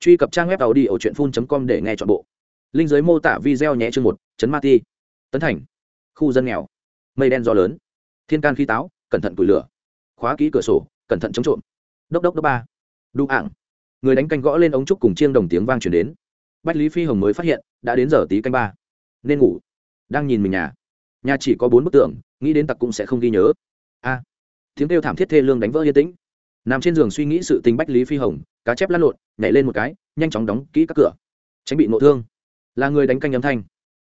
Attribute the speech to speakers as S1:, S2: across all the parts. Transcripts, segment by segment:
S1: truy cập trang web tàu đi ở truyện phun com để nghe chọn bộ. Linh giới mô tả video nhé chương một chấn ma ti, tấn thành, khu dân nghèo, mây đen gió lớn, thiên can khí táo, cẩn thận củi lửa, khóa kỹ cửa sổ, cẩn thận chống trộm. Đốc đốc đốc ba, đu ảng. Người đánh canh gõ lên ống trúc cùng chiêng đồng tiếng vang chuyển đến. Bách lý phi hồng mới phát hiện, đã đến giờ tí canh ba. Nên ngủ. Đang nhìn mình nhà. Nhà chỉ có bốn bức tượng nghĩ đến tặc cũng sẽ không ghi nhớ. A. Tiếng kêu thảm thiết thê lương đánh vỡ yên tĩnh. Nằm trên giường suy nghĩ sự tình bách lý phi hồng cá chép lăn lộn, nhảy lên một cái, nhanh chóng đóng kỹ các cửa, tránh bị ngộ thương. Là người đánh canh âm thanh.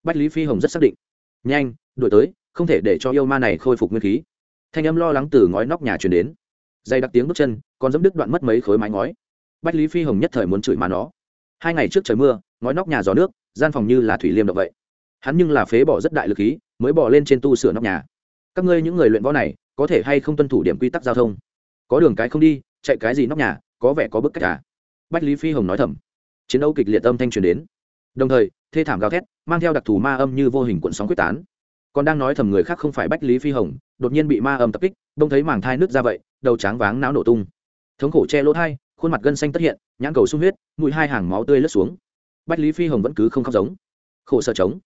S1: Bách lý phi hồng rất xác định. Nhanh, đuổi tới, không thể để cho yêu ma này khôi phục nguyên khí. Thanh âm lo lắng từ ngói nóc nhà truyền đến. Dày đặc tiếng bước chân, còn dẫm đứt đoạn mất mấy khối mái ngói. Bách lý phi hồng nhất thời muốn chửi mà nó. Hai ngày trước trời mưa, ngói nóc nhà gió nước, gian phòng như là thủy liêm động vậy. Hắn nhưng là phế bỏ rất đại lực khí, mới bỏ lên trên tu sửa nóc nhà. Các ngươi những người luyện võ này, có thể hay không tuân thủ điểm quy tắc giao thông? Có đường cái không đi, chạy cái gì nóc nhà? Có vẻ có bức cách cả. À? bách lý phi hồng nói thầm. Chiến đấu kịch liệt âm thanh truyền đến. Đồng thời, thê thảm gào thét, mang theo đặc thù ma âm như vô hình cuộn sóng quyết tán. Còn đang nói thầm người khác không phải bách lý phi hồng, đột nhiên bị ma âm tập kích bông thấy màng thai nước ra vậy, đầu tráng váng não nổ tung. Thống khổ che lỗ thai, khuôn mặt gân xanh tất hiện, nhãn cầu sung huyết mũi hai hàng máu tươi lướt xuống. Bách lý phi hồng vẫn cứ không khóc giống. Khổ sở trống.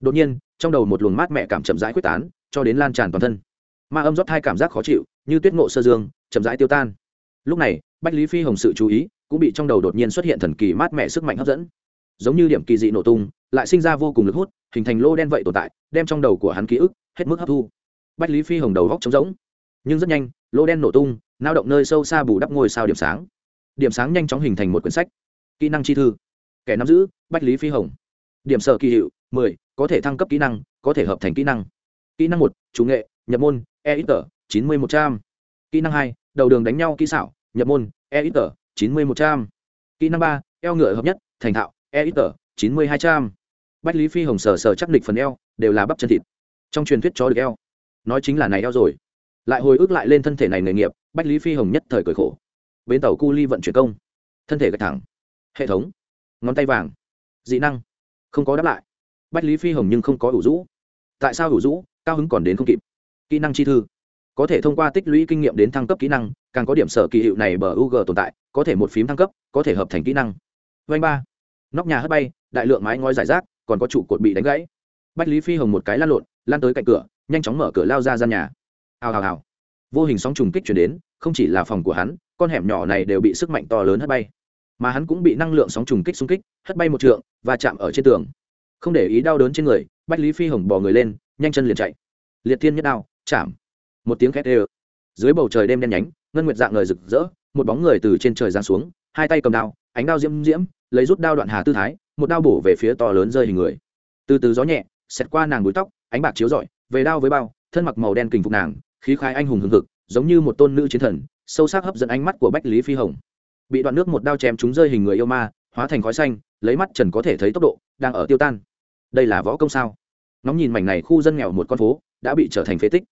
S1: Đột nhiên, trong đầu một luồng mát mẹ cảm chậm rãi quyết tán, cho đến lan tràn toàn thân. Ma âm rót thai cảm giác khó chịu, như tuyết ngộ sơ dương, chậm rãi tiêu tan. Lúc này bách lý phi hồng sự chú ý cũng bị trong đầu đột nhiên xuất hiện thần kỳ mát mẻ sức mạnh hấp dẫn. Giống như điểm kỳ dị nổ tung, lại sinh ra vô cùng lực hút, hình thành lô đen vậy tồn tại, đem trong đầu của hắn ký ức hết mức hấp thu. Bách lý phi hồng đầu góc trống rỗng, nhưng rất nhanh, lô đen nổ tung, nao động nơi sâu xa bù đắp ngôi sao điểm sáng. Điểm sáng nhanh chóng hình thành một quyển sách, kỹ năng chi thư. Kẻ nắm giữ, bách lý phi hồng. Điểm sở kỳ hiệu, mười, có thể thăng cấp kỹ năng, có thể hợp thành kỹ năng. Kỹ năng một, chủ nghệ, nhập môn e ít tờ chín mươi một trăm. Kỹ năng hai, đầu đường đánh nhau kỹ xảo nhập môn e ít tờ chín mươi một trăm. Kỹ năng ba, eo ngựa hợp nhất, thành thạo e ít tờ chín mươi hai trăm. Bách lý phi hồng sờ sờ chắc địch phần eo, đều là bắp chân thịt. Trong truyền thuyết chó được eo. Nói chính là này eo rồi. Lại hồi ức lại lên thân thể này nghề nghiệp, bách lý phi hồng nhất thời cởi khổ. Bến tàu cu ly vận chuyển công. Thân thể gạch thẳng. Hệ thống. Ngón tay vàng. Dị năng. Không có đáp lại. Bách lý phi hồng nhưng không có ủ rũ. Tại sao ủ rũ? Cao hứng còn đến không kịp. Kỹ năng chi thư. Có thể thông qua tích lũy kinh nghiệm đến thăng cấp kỹ năng càng có điểm sở kỳ hiệu này bờ u g tồn tại, có thể một phím thăng cấp, có thể hợp thành kỹ năng. Vanh ba. Nóc nhà hất bay, đại lượng mái ngói giải rác, còn có trụ cột bị đánh gãy. Bách lý phi hồng một cái lan lộn lan tới cạnh cửa, nhanh chóng mở cửa lao ra gian nhà. Hào hào hào. Vô hình sóng trùng kích chuyển đến, không chỉ là phòng của hắn, con hẻm nhỏ này đều bị sức mạnh to lớn hất bay. Mà hắn cũng bị năng lượng sóng trùng kích xung kích, hất bay một trượng, và chạm ở trên tường. Không để ý đau đớn trên người, bách lý phi hồng bò người lên, nhanh chân liền chạy. Liệt thiên nhất đao, chạm. Một tiếng khét ê dưới bầu trời đêm đen nhánh ngân nguyệt dạng ngời rực rỡ, một bóng người từ trên trời giáng xuống, hai tay cầm đao, ánh đao diễm diễm, lấy rút đao đoạn hà tư thái, một đao bổ về phía to lớn rơi hình người. Từ từ gió nhẹ, xẹt qua nàng đuôi tóc, ánh bạc chiếu rọi, về đao với bao, thân mặc màu đen kình phục nàng, khí khai anh hùng hừng hực, giống như một tôn nữ chiến thần, sâu sắc hấp dẫn ánh mắt của bách lý phi hồng. Bị đoạn nước một đao chém trúng rơi hình người yêu ma, hóa thành khói xanh, lấy mắt trần có thể thấy tốc độ, đang ở tiêu tan. Đây là võ công sao? Nóng nhìn mảnh này khu dân nghèo một con phố, đã bị trở thành phế tích.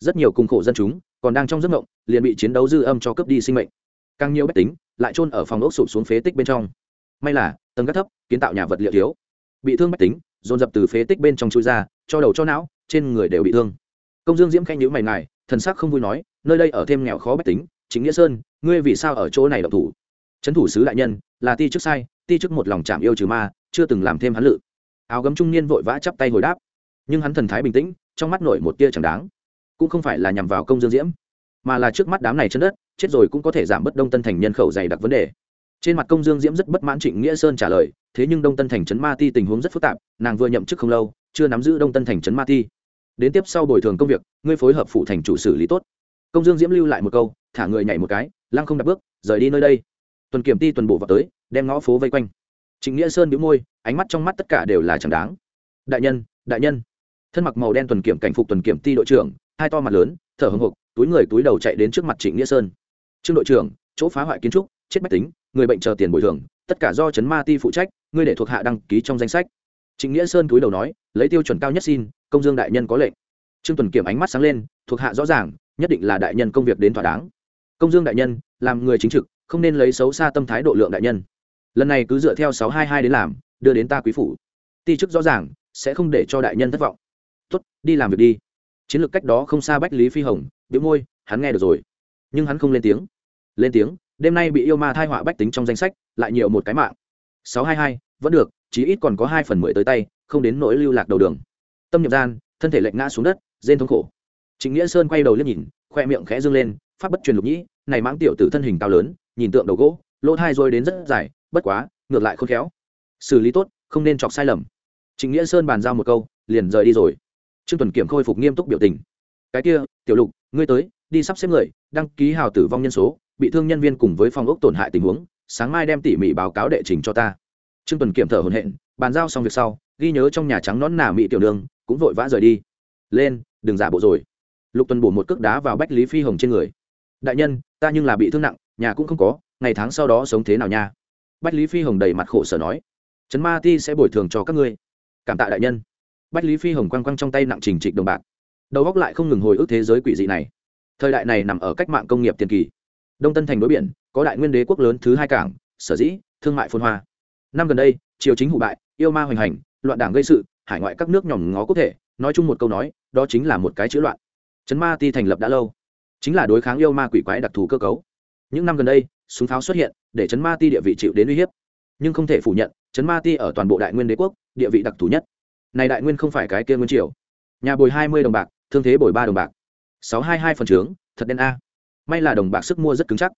S1: Rất nhiều cùng khổ dân chúng còn đang trong giấc mộng, liền bị chiến đấu dư âm cho cướp đi sinh mệnh. Càng nhiều bách tính lại trôn ở phòng ốc sụp xuống phế tích bên trong. May là, tầng gác thấp, kiến tạo nhà vật liệu thiếu. Bị thương bách tính, dồn dập từ phế tích bên trong chui ra, cho đầu cho não, trên người đều bị thương. Công dương diễm khanh nhữ mày ngài, thần sắc không vui nói, nơi đây ở thêm nghèo khó bách tính chính nghĩa sơn, ngươi vì sao ở chỗ này độc thủ? Trấn thủ sứ đại nhân, là ti chức sai, ti chức một lòng chạm yêu trừ ma, chưa từng làm thêm hắn lự. Áo gấm trung niên vội vã chắp tay hồi đáp. Nhưng hắn thần thái bình tĩnh, trong mắt nổi một tia chẳng đáng cũng không phải là nhằm vào công dương diễm, mà là trước mắt đám này chân đất, chết rồi cũng có thể giảm bớt đông tân thành nhân khẩu dày đặc vấn đề. Trên mặt công dương diễm rất bất mãn trịnh nghĩa sơn trả lời, thế nhưng đông tân thành trấn ma ti tình huống rất phức tạp, nàng vừa nhậm chức không lâu, chưa nắm giữ đông tân thành trấn ma ti. Đến tiếp sau bồi thường công việc, ngươi phối hợp phụ thành chủ xử lý tốt. Công dương diễm lưu lại một câu, thả người nhảy một cái, lăng không đặt bước, rời đi nơi đây. Tuần kiểm ti tuần bộ vào tới, đem ngõ phố vây quanh. Trịnh nghĩa sơn bĩu môi, ánh mắt trong mắt tất cả đều là chẳng đáng. Đại nhân đại nhân. Thân mặc màu đen tuần kiểm cảnh phục tuần kiểm ti đội trưởng hai to mặt lớn, thở hồng hộc, túi người túi đầu chạy đến trước mặt trịnh nghĩa sơn. Trương đội trưởng, chỗ phá hoại kiến trúc, chết bách tính, người bệnh chờ tiền bồi thường, tất cả do trấn ma ti phụ trách, ngươi để thuộc hạ đăng ký trong danh sách. Trịnh nghĩa sơn túi đầu nói, lấy tiêu chuẩn cao nhất xin, công dương đại nhân có lệnh. Trương tuần kiểm ánh mắt sáng lên, thuộc hạ rõ ràng, nhất định là đại nhân công việc đến thỏa đáng. Công dương đại nhân, làm người chính trực, không nên lấy xấu xa tâm thái độ lượng đại nhân. Lần này cứ dựa theo sáu hai hai đến làm, đưa đến ta quý phủ. Ti chức rõ ràng, sẽ không để cho đại nhân thất vọng. Tốt, đi làm việc đi chiến lược cách đó không xa bách lý phi hồng biếu môi, hắn nghe được rồi. Nhưng hắn không lên tiếng. Lên tiếng, đêm nay bị yêu ma thai họa bách tính trong danh sách, lại nhiều một cái mạng. Sáu hai hai, vẫn được chí ít còn có hai phần mười tới tay, không đến nỗi lưu lạc đầu đường. Tâm nhập gian, thân thể lệnh ngã xuống đất, rên thống khổ. Chính nghĩa sơn quay đầu liếc nhìn, khoe miệng khẽ dương lên pháp bất truyền lục nhĩ, này mãng tiểu tử thân hình cao lớn, nhìn tượng đầu gỗ, lỗ thai rồi đến rất dài, bất quá, ngược lại khôn khéo. Xử lý tốt, không nên chọc sai lầm. Chính nghĩa sơn bàn giao một câu, liền rời đi rồi trương tuần kiểm khôi phục nghiêm túc biểu tình. Cái kia, tiểu lục, ngươi tới, đi sắp xếp người, đăng ký hào tử vong nhân số, bị thương nhân viên cùng với phòng ốc tổn hại tình huống, sáng mai đem tỉ mỉ báo cáo đệ trình cho ta. Trương tuần kiểm thở hồn hện bàn giao xong việc sau, ghi nhớ trong nhà trắng nón nà mỹ tiểu đường, cũng vội vã rời đi. Lên, đừng giả bộ rồi. Lục tuần bổ một cước đá vào bách lý phi hồng trên người. Đại nhân, ta nhưng là bị thương nặng, nhà cũng không có, ngày tháng sau đó sống thế nào nha? Bách lý phi hồng đầy mặt khổ sở nói. Trấn ma ti sẽ bồi thường cho các ngươi. Cảm tạ đại nhân bách lý phi hồng quăng quăng trong tay nặng trình trịch đồng bạc. Đầu góc lại không ngừng hồi ức thế giới quỷ dị này. Thời đại này nằm ở cách mạng công nghiệp tiền kỳ. Đông tân thành đối biển, có đại nguyên đế quốc lớn thứ hai cảng, sở dĩ, thương mại phôn hoa. Năm gần đây, triều chính hụ bại, yêu ma hoành hành, loạn đảng gây sự, hải ngoại các nước nhòm ngó quốc thể, nói chung một câu nói, đó chính là một cái chữ loạn. Chấn ma ti thành lập đã lâu, chính là đối kháng yêu ma quỷ quái đặc thù cơ cấu. Những năm gần đây, súng pháo xuất hiện, để chấn ma ti địa vị chịu đến uy hiếp. Nhưng không thể phủ nhận, chấn ma ti ở toàn bộ đại nguyên đế quốc, địa vị đặc thù nhất này đại nguyên không phải cái kia nguyên triều. Nhà bồi hai mươi đồng bạc, thương thế bồi ba đồng bạc. Sáu hai hai phần trướng, thật đen a. May là đồng bạc sức mua rất cứng chắc.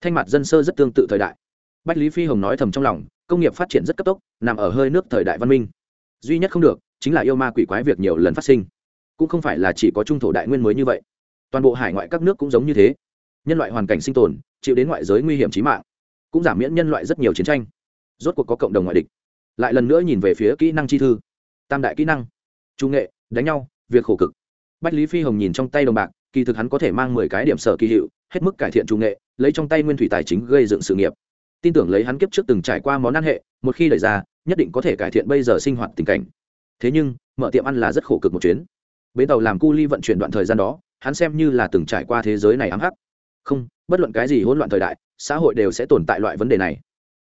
S1: Thanh mặt dân sơ rất tương tự thời đại. Bách lý phi hồng nói thầm trong lòng, công nghiệp phát triển rất cấp tốc, nằm ở hơi nước thời đại văn minh. Duy nhất không được, chính là yêu ma quỷ quái việc nhiều lần phát sinh. Cũng không phải là chỉ có trung thổ đại nguyên mới như vậy. Toàn bộ hải ngoại các nước cũng giống như thế. Nhân loại hoàn cảnh sinh tồn, chịu đến ngoại giới nguy hiểm trí mạng, cũng giảm miễn nhân loại rất nhiều chiến tranh. Rốt cuộc có cộng đồng ngoại địch. Lại lần nữa nhìn về phía kỹ năng chi thư tam đại kỹ năng. Trung nghệ, đánh nhau, việc khổ cực. Bách lý phi hồng nhìn trong tay đồng bạc, kỳ thực hắn có thể mang mười cái điểm sở kỳ hiệu, hết mức cải thiện trung nghệ, lấy trong tay nguyên thủy tài chính gây dựng sự nghiệp. Tin tưởng lấy hắn kiếp trước từng trải qua món ăn hệ, một khi đẩy ra, nhất định có thể cải thiện bây giờ sinh hoạt tình cảnh. Thế nhưng, mở tiệm ăn là rất khổ cực một chuyến. Bến tàu làm cu ly vận chuyển đoạn thời gian đó, hắn xem như là từng trải qua thế giới này ám hắc. Không, bất luận cái gì hỗn loạn thời đại, xã hội đều sẽ tồn tại loại vấn đề này.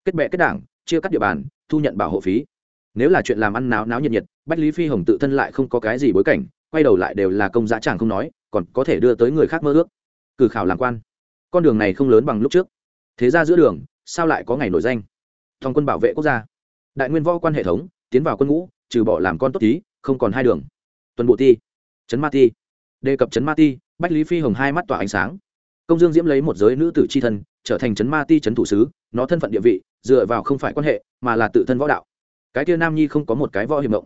S1: Kết bệ kết đảng, chia cắt địa bàn, thu nhận bảo hộ phí nếu là chuyện làm ăn náo náo nhiệt nhiệt, bách lý phi hồng tự thân lại không có cái gì bối cảnh, quay đầu lại đều là công giá tràng không nói, còn có thể đưa tới người khác mơ ước. Cử khảo làm quan. Con đường này không lớn bằng lúc trước. Thế ra giữa đường, sao lại có ngày nổi danh? Thòng quân bảo vệ quốc gia. Đại nguyên võ quan hệ thống, tiến vào quân ngũ, trừ bỏ làm con tốt tí, không còn hai đường. Tuần bộ ti, trấn ma ti. Đề cập trấn ma ti, bách lý phi hồng hai mắt tỏa ánh sáng. Công dương diễm lấy một giới nữ tử c h i thân, trở thành trấn ma ti trấn thủ sứ, nó thân phận địa vị, dựa vào không phải quan hệ, mà là tự thân võ đạo cái kia nam nhi không có một cái võ hiểm động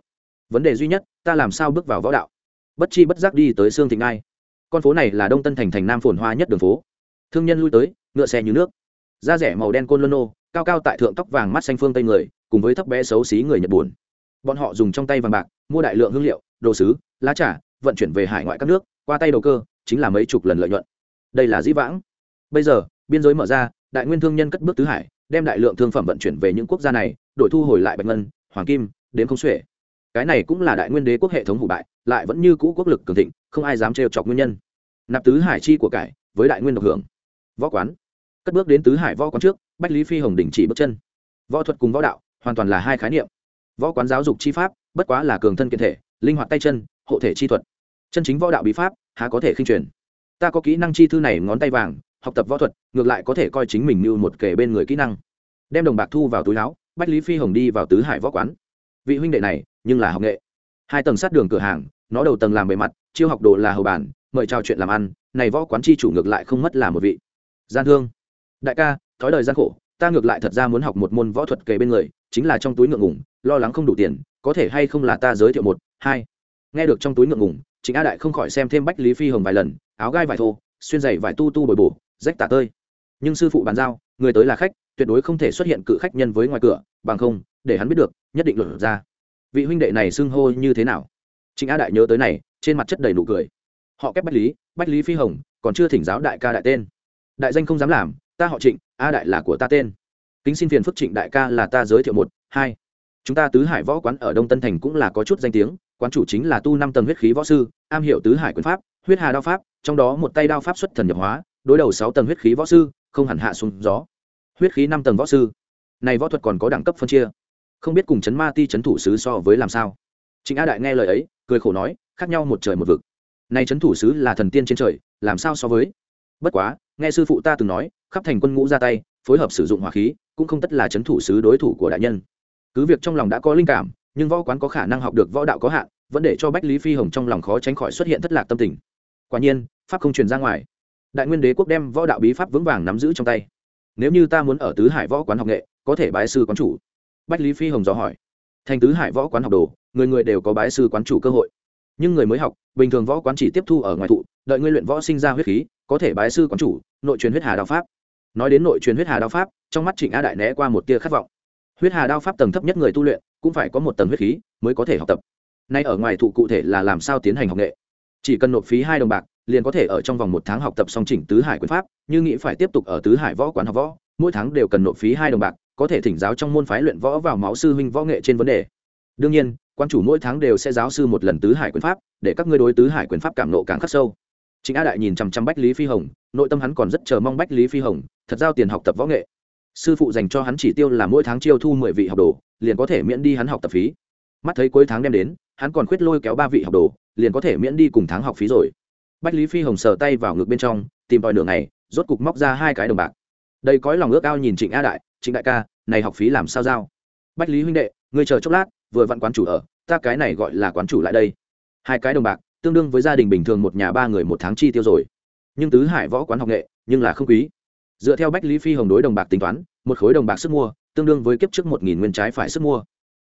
S1: vấn đề duy nhất, ta làm sao bước vào võ đạo? Bất chi bất giác đi tới sương thịnh ai con phố này là đông tân thành thành nam phồn hoa nhất đường phố. Thương nhân lui tới, ngựa xe như nước. Da rẻ màu đen côn lôn nô, cao cao tại thượng tóc vàng mắt xanh phương tây người, cùng với thấp bé xấu xí người nhật buồn. Bọn họ dùng trong tay vàng bạc, mua đại lượng hương liệu, đồ sứ, lá trà, vận chuyển về hải ngoại các nước, qua tay đầu cơ, chính là mấy chục lần lợi nhuận. Đây là dĩ vãng. Bây giờ, biên giới mở ra, đại nguyên thương nhân cất bước tứ hải, đem đại lượng thương phẩm vận chuyển về những quốc gia này, đổi thu hồi lại bạch ngân hoàng kim đến không xuể. Cái này cũng là đại nguyên đế quốc hệ thống hủ bại, lại vẫn như cũ quốc lực cường thịnh, không ai dám trêu chọc nguyên nhân. Nạp tứ hải chi của cải, với đại nguyên độc hưởng. Võ quán. Cất bước đến tứ hải võ quán trước, bách lý phi hồng đình chỉ bước chân. Võ thuật cùng võ đạo, hoàn toàn là hai khái niệm. Võ quán giáo dục chi pháp, bất quá là cường thân kiện thể, linh hoạt tay chân, hộ thể chi thuật. Chân chính võ đạo bí pháp, há có thể khinh truyền. Ta có kỹ năng chi thư này ngón tay vàng, học tập võ thuật, ngược lại có thể coi chính mình như một kể bên người kỹ năng. Đem đồng bạc thu vào túi áo bách lý phi hồng đi vào tứ hải võ quán. Vị huynh đệ này, nhưng là học nghệ. Hai tầng sát đường cửa hàng, nó đầu tầng làm bề mặt, chiêu học đồ là hầu bản mời trao chuyện làm ăn, này võ quán chi chủ ngược lại không mất là một vị. Gian thương. Đại ca, thói đời gian khổ, ta ngược lại thật ra muốn học một môn võ thuật kề bên người, chính là trong túi ngượng ngủng lo lắng không đủ tiền, có thể hay không là ta giới thiệu một, hai. Nghe được trong túi ngượng ngủng chính a đại không khỏi xem thêm bách lý phi hồng vài lần, áo gai vải thô, xuyên giày vải tu tu bồi bổ, rách tả tơi. Nhưng sư phụ bàn giao, người tới là khách tuyệt đối không thể xuất hiện cự khách nhân với ngoài cửa, bằng không, để hắn biết được, nhất định luật ra. Vị huynh đệ này xưng hô như thế nào? Chính a đại nhớ tới này, trên mặt chất đầy nụ cười. Họ kép bách lý bách lý phi hồng, còn chưa thỉnh giáo đại ca đại tên. Đại danh không dám làm, ta họ trịnh, a đại là của ta tên. Kính xin phiền phức trịnh đại ca là ta giới thiệu một, hai. Chúng ta tứ hải võ quán ở đông tân thành cũng là có chút danh tiếng, quán chủ chính là tu năm tầng huyết khí võ sư, am hiểu tứ hải quyền pháp, huyết hà đao pháp, trong đó một tay đao pháp xuất thần nhập hóa, đối đầu sáu tầng huyết khí võ sư, không hẳn hạ xuống gió huyết khí năm tầng võ sư. Này võ thuật còn có đẳng cấp phân chia. Không biết cùng chấn ma ti chấn thủ sứ so với làm sao. Trịnh a đại nghe lời ấy, cười khổ nói, khác nhau một trời một vực. Này chấn thủ sứ là thần tiên trên trời, làm sao so với? Bất quá, nghe sư phụ ta từng nói, khắp thành quân ngũ ra tay, phối hợp sử dụng hỏa khí, cũng không tất là chấn thủ sứ đối thủ của đại nhân. Cứ việc trong lòng đã có linh cảm, nhưng võ quán có khả năng học được võ đạo có hạn, vẫn để cho bách lý phi hồng trong lòng khó tránh khỏi xuất hiện thất lạc tâm tình. Quả nhiên, pháp không truyền ra ngoài. Đại nguyên đế quốc đem võ đạo bí pháp vững vàng nắm giữ trong tay nếu như ta muốn ở tứ hải võ quán học nghệ, có thể bái sư quán chủ. Bách lý phi hồng dò hỏi. Thành tứ hải võ quán học đồ, người người đều có bái sư quán chủ cơ hội. Nhưng người mới học, bình thường võ quán chỉ tiếp thu ở ngoài thụ đợi ngươi luyện võ sinh ra huyết khí, có thể bái sư quán chủ, nội truyền huyết hà đao pháp. Nói đến nội truyền huyết hà đao pháp, trong mắt trịnh a đại né qua một tia khát vọng. Huyết hà đao pháp tầng thấp nhất người tu luyện, cũng phải có một tầng huyết khí mới có thể học tập. Nay ở ngoài thụ cụ thể là làm sao tiến hành học nghệ? Chỉ cần nộp phí hai đồng bạc liền có thể ở trong vòng một tháng học tập song chỉnh tứ hải quyền pháp, như nghĩ phải tiếp tục ở tứ hải võ quán học võ, mỗi tháng đều cần nộp phí hai đồng bạc, có thể thỉnh giáo trong môn phái luyện võ vào máu sư huynh võ nghệ trên vấn đề. Đương nhiên, quan chủ mỗi tháng đều sẽ giáo sư một lần tứ hải quyền pháp, để các ngươi đối tứ hải quyền pháp cảm nộ càng khắc sâu. Chính a đại nhìn chằm chằm bách lý phi hồng, nội tâm hắn còn rất chờ mong bách lý phi hồng, thật giao tiền học tập võ nghệ. Sư phụ dành cho hắn chỉ tiêu là mỗi tháng chiêu thu mười vị học đồ, liền có thể miễn đi hắn học tập phí. Mắt thấy cuối tháng đem đến, hắn còn khuyết lôi kéo ba vị học đồ, liền có thể miễn đi cùng tháng học phí rồi bách lý phi hồng sờ tay vào ngực bên trong, tìm tòi nửa ngày, rốt cục móc ra hai cái đồng bạc. Đây cõi lòng ước ao nhìn trịnh a đại, trịnh đại ca, này học phí làm sao giao? Bách lý huynh đệ, ngươi chờ chốc lát, vừa vặn quán chủ ở, ta cái này gọi là quán chủ lại đây. Hai cái đồng bạc, tương đương với gia đình bình thường một nhà ba người một tháng chi tiêu rồi. Nhưng tứ hải võ quán học nghệ, nhưng là không quý. Dựa theo bách lý phi hồng đối đồng bạc tính toán, một khối đồng bạc sức mua, tương đương với kiếp trước một nghìn nguyên trái phải sức mua.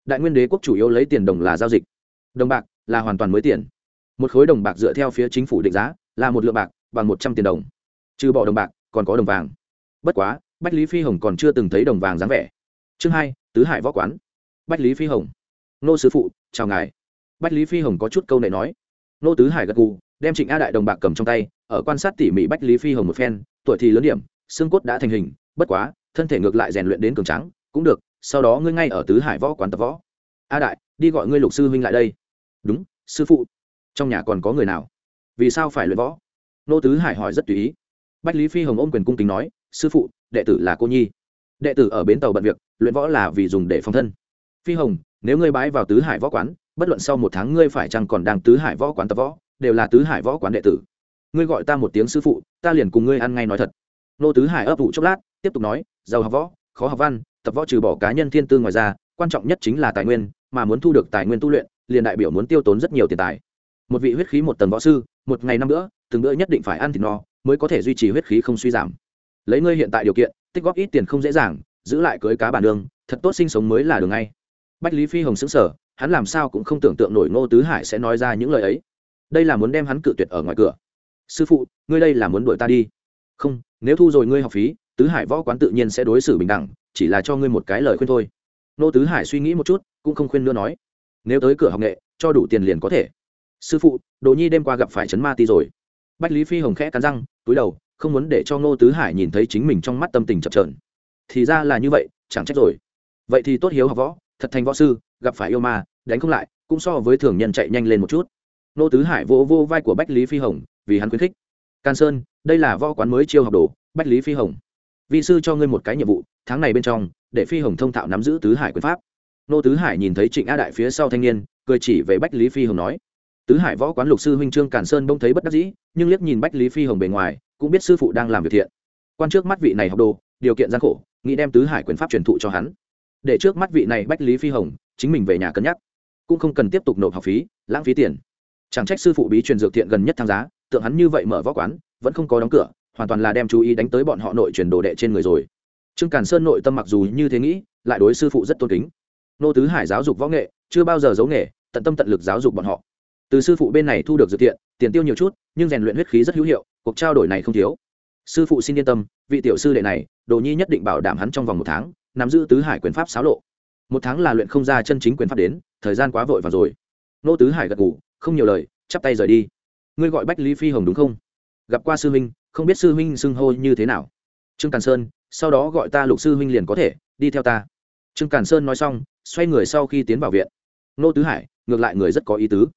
S1: Đại nguyên đế quốc chủ yếu lấy tiền đồng là giao dịch. Đồng bạc là hoàn toàn mới tiền một khối đồng bạc dựa theo phía chính phủ định giá, là một lượng bạc, bằng một trăm tiền đồng. Trừ bỏ đồng bạc, còn có đồng vàng. Bất quá, bách lý phi hồng còn chưa từng thấy đồng vàng dáng vẻ. Chương hai, tứ hải võ quán. Bách lý phi hồng. Nô sứ phụ, chào ngài. Bách lý phi hồng có chút câu này nói. Nô tứ hải gật gù, đem trịnh a đại đồng bạc cầm trong tay, ở quan sát tỉ mỉ bách lý phi hồng một phen, tuổi thì lớn điểm, xương cốt đã thành hình, bất quá, thân thể ngược lại rèn luyện đến cường trắng cũng được, sau đó ngươi ngay ở tứ hải võ quán tập võ. A đại, đi gọi ngươi lục sư huynh lại đây. Đúng, sư phụ trong nhà còn có người nào? Vì sao phải luyện võ? Nô tứ hải hỏi rất tùy ý. Bách lý phi hồng ôm quyền cung kính nói, sư phụ, đệ tử là cô nhi. Đệ tử ở bến tàu bận việc, luyện võ là vì dùng để phòng thân. Phi hồng, nếu ngươi bái vào tứ hải võ quán, bất luận sau một tháng ngươi phải chăng còn đang tứ hải võ quán tập võ, đều là tứ hải võ quán đệ tử. Ngươi gọi ta một tiếng sư phụ, ta liền cùng ngươi ăn ngay nói thật. Nô tứ hải ấp ủ chốc lát, tiếp tục nói, giàu học võ, khó học văn, tập võ trừ bỏ cá nhân thiên tư ngoài ra, quan trọng nhất chính là tài nguyên, mà muốn thu được tài nguyên tu luyện, liền đại biểu muốn tiêu tốn rất nhiều tiền tài một vị huyết khí một tầng võ sư, một ngày năm bữa, từng bữa nhất định phải ăn thịt no, mới có thể duy trì huyết khí không suy giảm. Lấy ngươi hiện tại điều kiện, tích góp ít tiền không dễ dàng, giữ lại cưới cá bản đường thật tốt sinh sống mới là đường ngay. Bách lý phi hồng xứng sở hắn làm sao cũng không tưởng tượng nổi ngô tứ hải sẽ nói ra những lời ấy. Đây là muốn đem hắn cự tuyệt ở ngoài cửa. Sư phụ, ngươi đây là muốn đuổi ta đi. Không, nếu thu rồi ngươi học phí, tứ hải võ quán tự nhiên sẽ đối xử bình đẳng, chỉ là cho ngươi một cái lời khuyên thôi. Nô tứ hải suy nghĩ một chút, cũng không khuyên nữa nói. Nếu tới cửa học nghệ, cho đủ tiền liền có thể sư phụ, đồ nhi đêm qua gặp phải chấn ma ti rồi. Bách lý phi hồng khẽ cắn răng, túi đầu, không muốn để cho ngô tứ hải nhìn thấy chính mình trong mắt tâm tình chập trờn thì ra là như vậy, chẳng trách rồi. Vậy thì tốt hiếu học võ, thật thành võ sư, gặp phải yêu ma, đánh không lại, cũng so với thường nhân chạy nhanh lên một chút. Nô tứ hải vô vô vai của bách lý phi hồng, vì hắn khuyến khích. Can sơn, đây là võ quán mới chiêu học đồ, bách lý phi hồng. Vị sư cho ngươi một cái nhiệm vụ, tháng này bên trong, để phi hồng thông thạo nắm giữ tứ hải quyền pháp. Nô tứ hải nhìn thấy trịnh a đại phía sau thanh niên, cười chỉ về bách lý phi hồng nói tứ hải võ quán lục sư huynh trương càn sơn bỗng thấy bất đắc dĩ, nhưng liếc nhìn bách lý phi hồng bề ngoài, cũng biết sư phụ đang làm việc thiện. Quan trước mắt vị này học đồ, điều kiện gian khổ, nghĩ đem tứ hải quyền pháp truyền thụ cho hắn. Để trước mắt vị này bách lý phi hồng, chính mình về nhà cân nhắc. Cũng không cần tiếp tục nộp học phí, lãng phí tiền. Chẳng trách sư phụ bí truyền dược thiện gần nhất thang giá, tượng hắn như vậy mở võ quán, vẫn không có đóng cửa, hoàn toàn là đem chú ý đánh tới bọn họ nội truyền đồ đệ trên người rồi. Trương càn sơn nội tâm mặc dù như thế nghĩ, lại đối sư phụ rất tôn kính. Nô tứ hải giáo dục võ nghệ, chưa bao giờ giấu nghề, tận tâm tận lực giáo dục bọn họ từ sư phụ bên này thu được dược thiện tiền tiêu nhiều chút, nhưng rèn luyện huyết khí rất hữu hiệu, cuộc trao đổi này không thiếu. Sư phụ xin yên tâm, vị tiểu sư đệ này, đồ nhi nhất định bảo đảm hắn trong vòng một tháng, nắm giữ tứ hải quyền pháp xáo lộ. Một tháng là luyện không ra chân chính quyền pháp đến, thời gian quá vội và rồi. Nô tứ hải gật ngủ không nhiều lời, chắp tay rời đi. Ngươi gọi bách lý phi hồng đúng không? Gặp qua sư huynh, không biết sư huynh xưng hô như thế nào. Trương càn sơn, sau đó gọi ta lục sư huynh liền có thể, đi theo ta. Trương càn sơn nói xong, xoay người sau khi tiến vào viện. Nô tứ hải, ngược lại người rất có ý tứ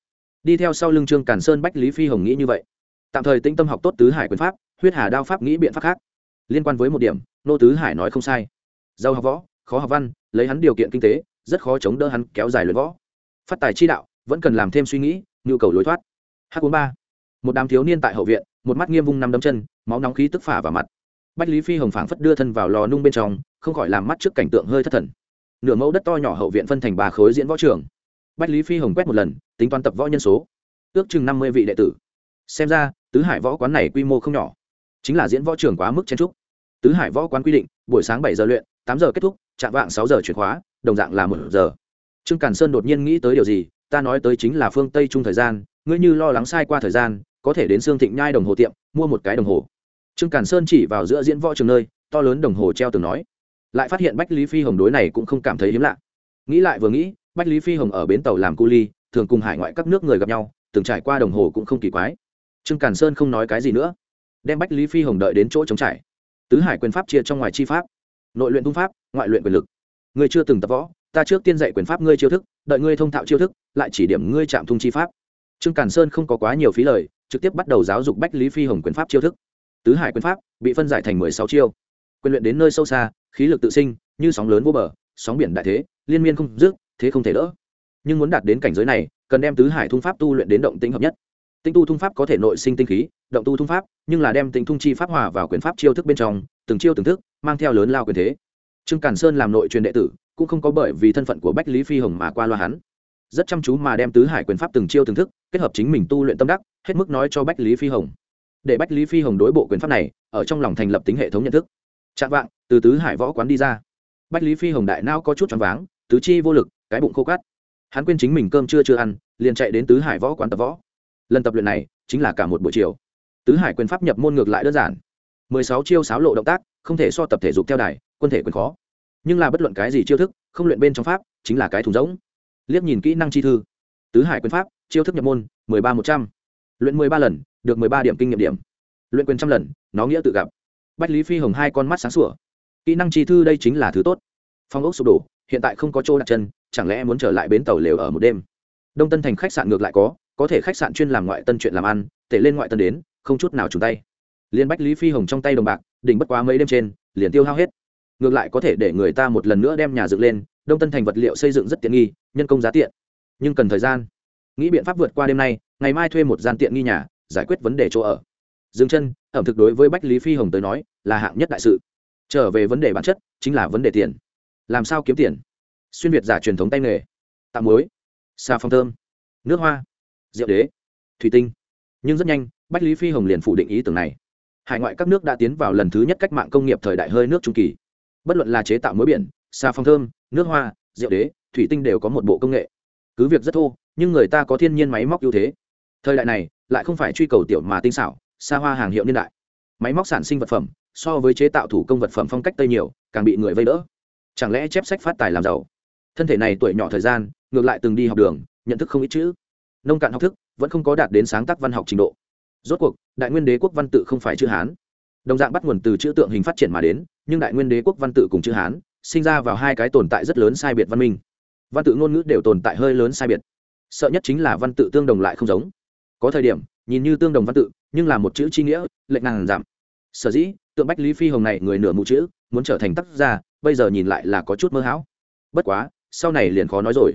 S1: đi theo sau lưng trương càn sơn bách lý phi hồng nghĩ như vậy. Tạm thời tĩnh tâm học tốt tứ hải quyền pháp, huyết hà đao pháp nghĩ biện pháp khác. Liên quan với một điểm, nô tứ hải nói không sai. Giàu học võ, khó học văn, lấy hắn điều kiện kinh tế, rất khó chống đỡ hắn kéo dài luyện võ. Phát tài chi đạo, vẫn cần làm thêm suy nghĩ, nhu cầu lối thoát. H bốn ba. Một đám thiếu niên tại hậu viện, một mắt nghiêm vung năm đấm chân, máu nóng khí tức phả vào mặt. Bách lý phi hồng phảng phất đưa thân vào lò nung bên trong, không khỏi làm mắt trước cảnh tượng hơi thất thần. Nửa mẫu đất to nhỏ hậu viện phân thành ba khối diễn võ trường bách lý phi hồng quét một lần, tính toán tập võ nhân số. Ước chừng năm mươi vị đệ tử. Xem ra, tứ hải võ quán này quy mô không nhỏ. Chính là diễn võ trường quá mức chen trúc tứ hải võ quán quy định, buổi sáng bảy giờ luyện, tám giờ kết thúc, chạm vạng sáu giờ chuyển khóa, đồng dạng là một giờ. Trương càn sơn đột nhiên nghĩ tới điều gì, ta nói tới chính là phương tây trung thời gian, ngươi như lo lắng sai qua thời gian, có thể đến sương thịnh nhai đồng hồ tiệm, mua một cái đồng hồ. Trương càn sơn chỉ vào giữa diễn võ trường nơi, to lớn đồng hồ treo từng nói. Lại phát hiện bách lý phi hồng đối này cũng không cảm thấy hiếm lạ. Nghĩ lại vừa nghĩ bách lý phi hồng ở bến tàu làm cu ly, thường cùng hải ngoại các nước người gặp nhau, từng trải qua đồng hồ cũng không kỳ quái. Trương càn sơn không nói cái gì nữa. Đem bách lý phi hồng đợi đến chỗ chống trải. Tứ hải quyền pháp chia trong ngoài chi pháp, nội luyện tung pháp, ngoại luyện quyền lực. Ngươi chưa từng tập võ, ta trước tiên dạy quyền pháp ngươi chiêu thức, đợi ngươi thông thạo chiêu thức, lại chỉ điểm ngươi chạm thung chi pháp. Trương càn sơn không có quá nhiều phí lời, trực tiếp bắt đầu giáo dục bách lý phi hồng quyền pháp chiêu thức. Tứ hải quyền pháp, bị phân giải thành mười sáu chiêu. Quyền luyện đến nơi sâu xa, khí lực tự sinh, như sóng lớn vô bờ, sóng biển đại thế, liên miên không dứt thế không thể đỡ. Nhưng muốn đạt đến cảnh giới này, cần đem tứ hải thung pháp tu luyện đến động tĩnh hợp nhất. Tinh tu thung pháp có thể nội sinh tinh khí, động tu thung pháp, nhưng là đem tinh thung chi pháp hòa vào quyền pháp chiêu thức bên trong, từng chiêu từng thức, mang theo lớn lao quyền thế. Trương càn sơn làm nội truyền đệ tử, cũng không có bởi vì thân phận của bách lý phi hồng mà qua loa hắn. Rất chăm chú mà đem tứ hải quyền pháp từng chiêu từng thức, kết hợp chính mình tu luyện tâm đắc, hết mức nói cho bách lý phi hồng. Để bách lý phi hồng đối bộ quyền pháp này, ở trong lòng thành lập tính hệ thống nhận thức. Chạm vạng, từ tứ hải võ quán đi ra. Bách lý phi hồng đại nao có chút choáng váng, tứ chi vô lực cái bụng khô cát hắn quên chính mình cơm chưa chưa ăn, liền chạy đến tứ hải võ quán tập võ. Lần tập luyện này chính là cả một buổi chiều. Tứ hải quyền pháp nhập môn ngược lại đơn giản. Mười sáu chiêu sáo lộ động tác, không thể so tập thể dục theo đài, quân thể quyền khó. Nhưng là bất luận cái gì chiêu thức, không luyện bên trong pháp, chính là cái thùng rỗng. Liếc nhìn kỹ năng chi thư. Tứ hải quyền pháp, chiêu thức nhập môn, mười ba một trăm. Luyện mười ba lần, được mười ba điểm kinh nghiệm điểm. Luyện quyền trăm lần, nó nghĩa tự gặp. Bách lý phi hồng hai con mắt sáng sủa. Kỹ năng chi thư đây chính là thứ tốt. Phong ốc sụp đổ hiện tại không có chỗ đặt chân, chẳng lẽ muốn trở lại bến tàu lều ở một đêm? Đông tân thành khách sạn ngược lại có có thể khách sạn chuyên làm ngoại tân chuyện làm ăn, tể lên ngoại tân đến, không chút nào trùng tay. Liên bách lý phi hồng trong tay đồng bạc, đỉnh bất quá mấy đêm trên, liền tiêu hao hết. Ngược lại có thể để người ta một lần nữa đem nhà dựng lên, đông tân thành vật liệu xây dựng rất tiện nghi, nhân công giá tiện. Nhưng cần thời gian. Nghĩ biện pháp vượt qua đêm nay, ngày mai thuê một gian tiện nghi nhà, giải quyết vấn đề chỗ ở. Dừng chân, ẩm thực đối với bách lý phi hồng tới nói, là hạng nhất đại sự. Trở về vấn đề bản chất, chính là vấn đề tiền làm sao kiếm tiền? Xuyên việt giả truyền thống tay nghề. Tạo muối. Xà phong thơm. Nước hoa. Rượu đế. Thủy tinh. Nhưng rất nhanh, bách lý phi hồng liền phủ định ý tưởng này. Hải ngoại các nước đã tiến vào lần thứ nhất cách mạng công nghiệp thời đại hơi nước trung kỳ. Bất luận là chế tạo muối biển, xà phong thơm, nước hoa, rượu đế, thủy tinh đều có một bộ công nghệ. Cứ việc rất thô, nhưng người ta có thiên nhiên máy móc ưu thế. Thời đại này, lại không phải truy cầu tiểu mà tinh xảo, xa hoa hàng hiệu niên đại. Máy móc sản sinh vật phẩm, so với chế tạo thủ công vật phẩm phong cách tây nhiều, càng bị người vây đỡ chẳng lẽ chép sách phát tài làm giàu? Thân thể này tuổi nhỏ thời gian, ngược lại từng đi học đường, nhận thức không ít chữ. Nông cạn học thức, vẫn không có đạt đến sáng tác văn học trình độ. Rốt cuộc, đại nguyên đế quốc văn tự không phải chữ hán. Đồng dạng bắt nguồn từ chữ tượng hình phát triển mà đến, nhưng đại nguyên đế quốc văn tự cùng chữ hán, sinh ra vào hai cái tồn tại rất lớn sai biệt văn minh. Văn tự ngôn ngữ đều tồn tại hơi lớn sai biệt. Sợ nhất chính là văn tự tương đồng lại không giống. Có thời điểm, nhìn như tương đồng văn tự, nhưng là một chữ chi nghĩa lệnh ngàn giảm. Sở dĩ, tượng bách lý phi hồng này người nửa mù chữ, muốn trở thành tác gia bây giờ nhìn lại là có chút mơ hão. Bất quá, sau này liền khó nói rồi.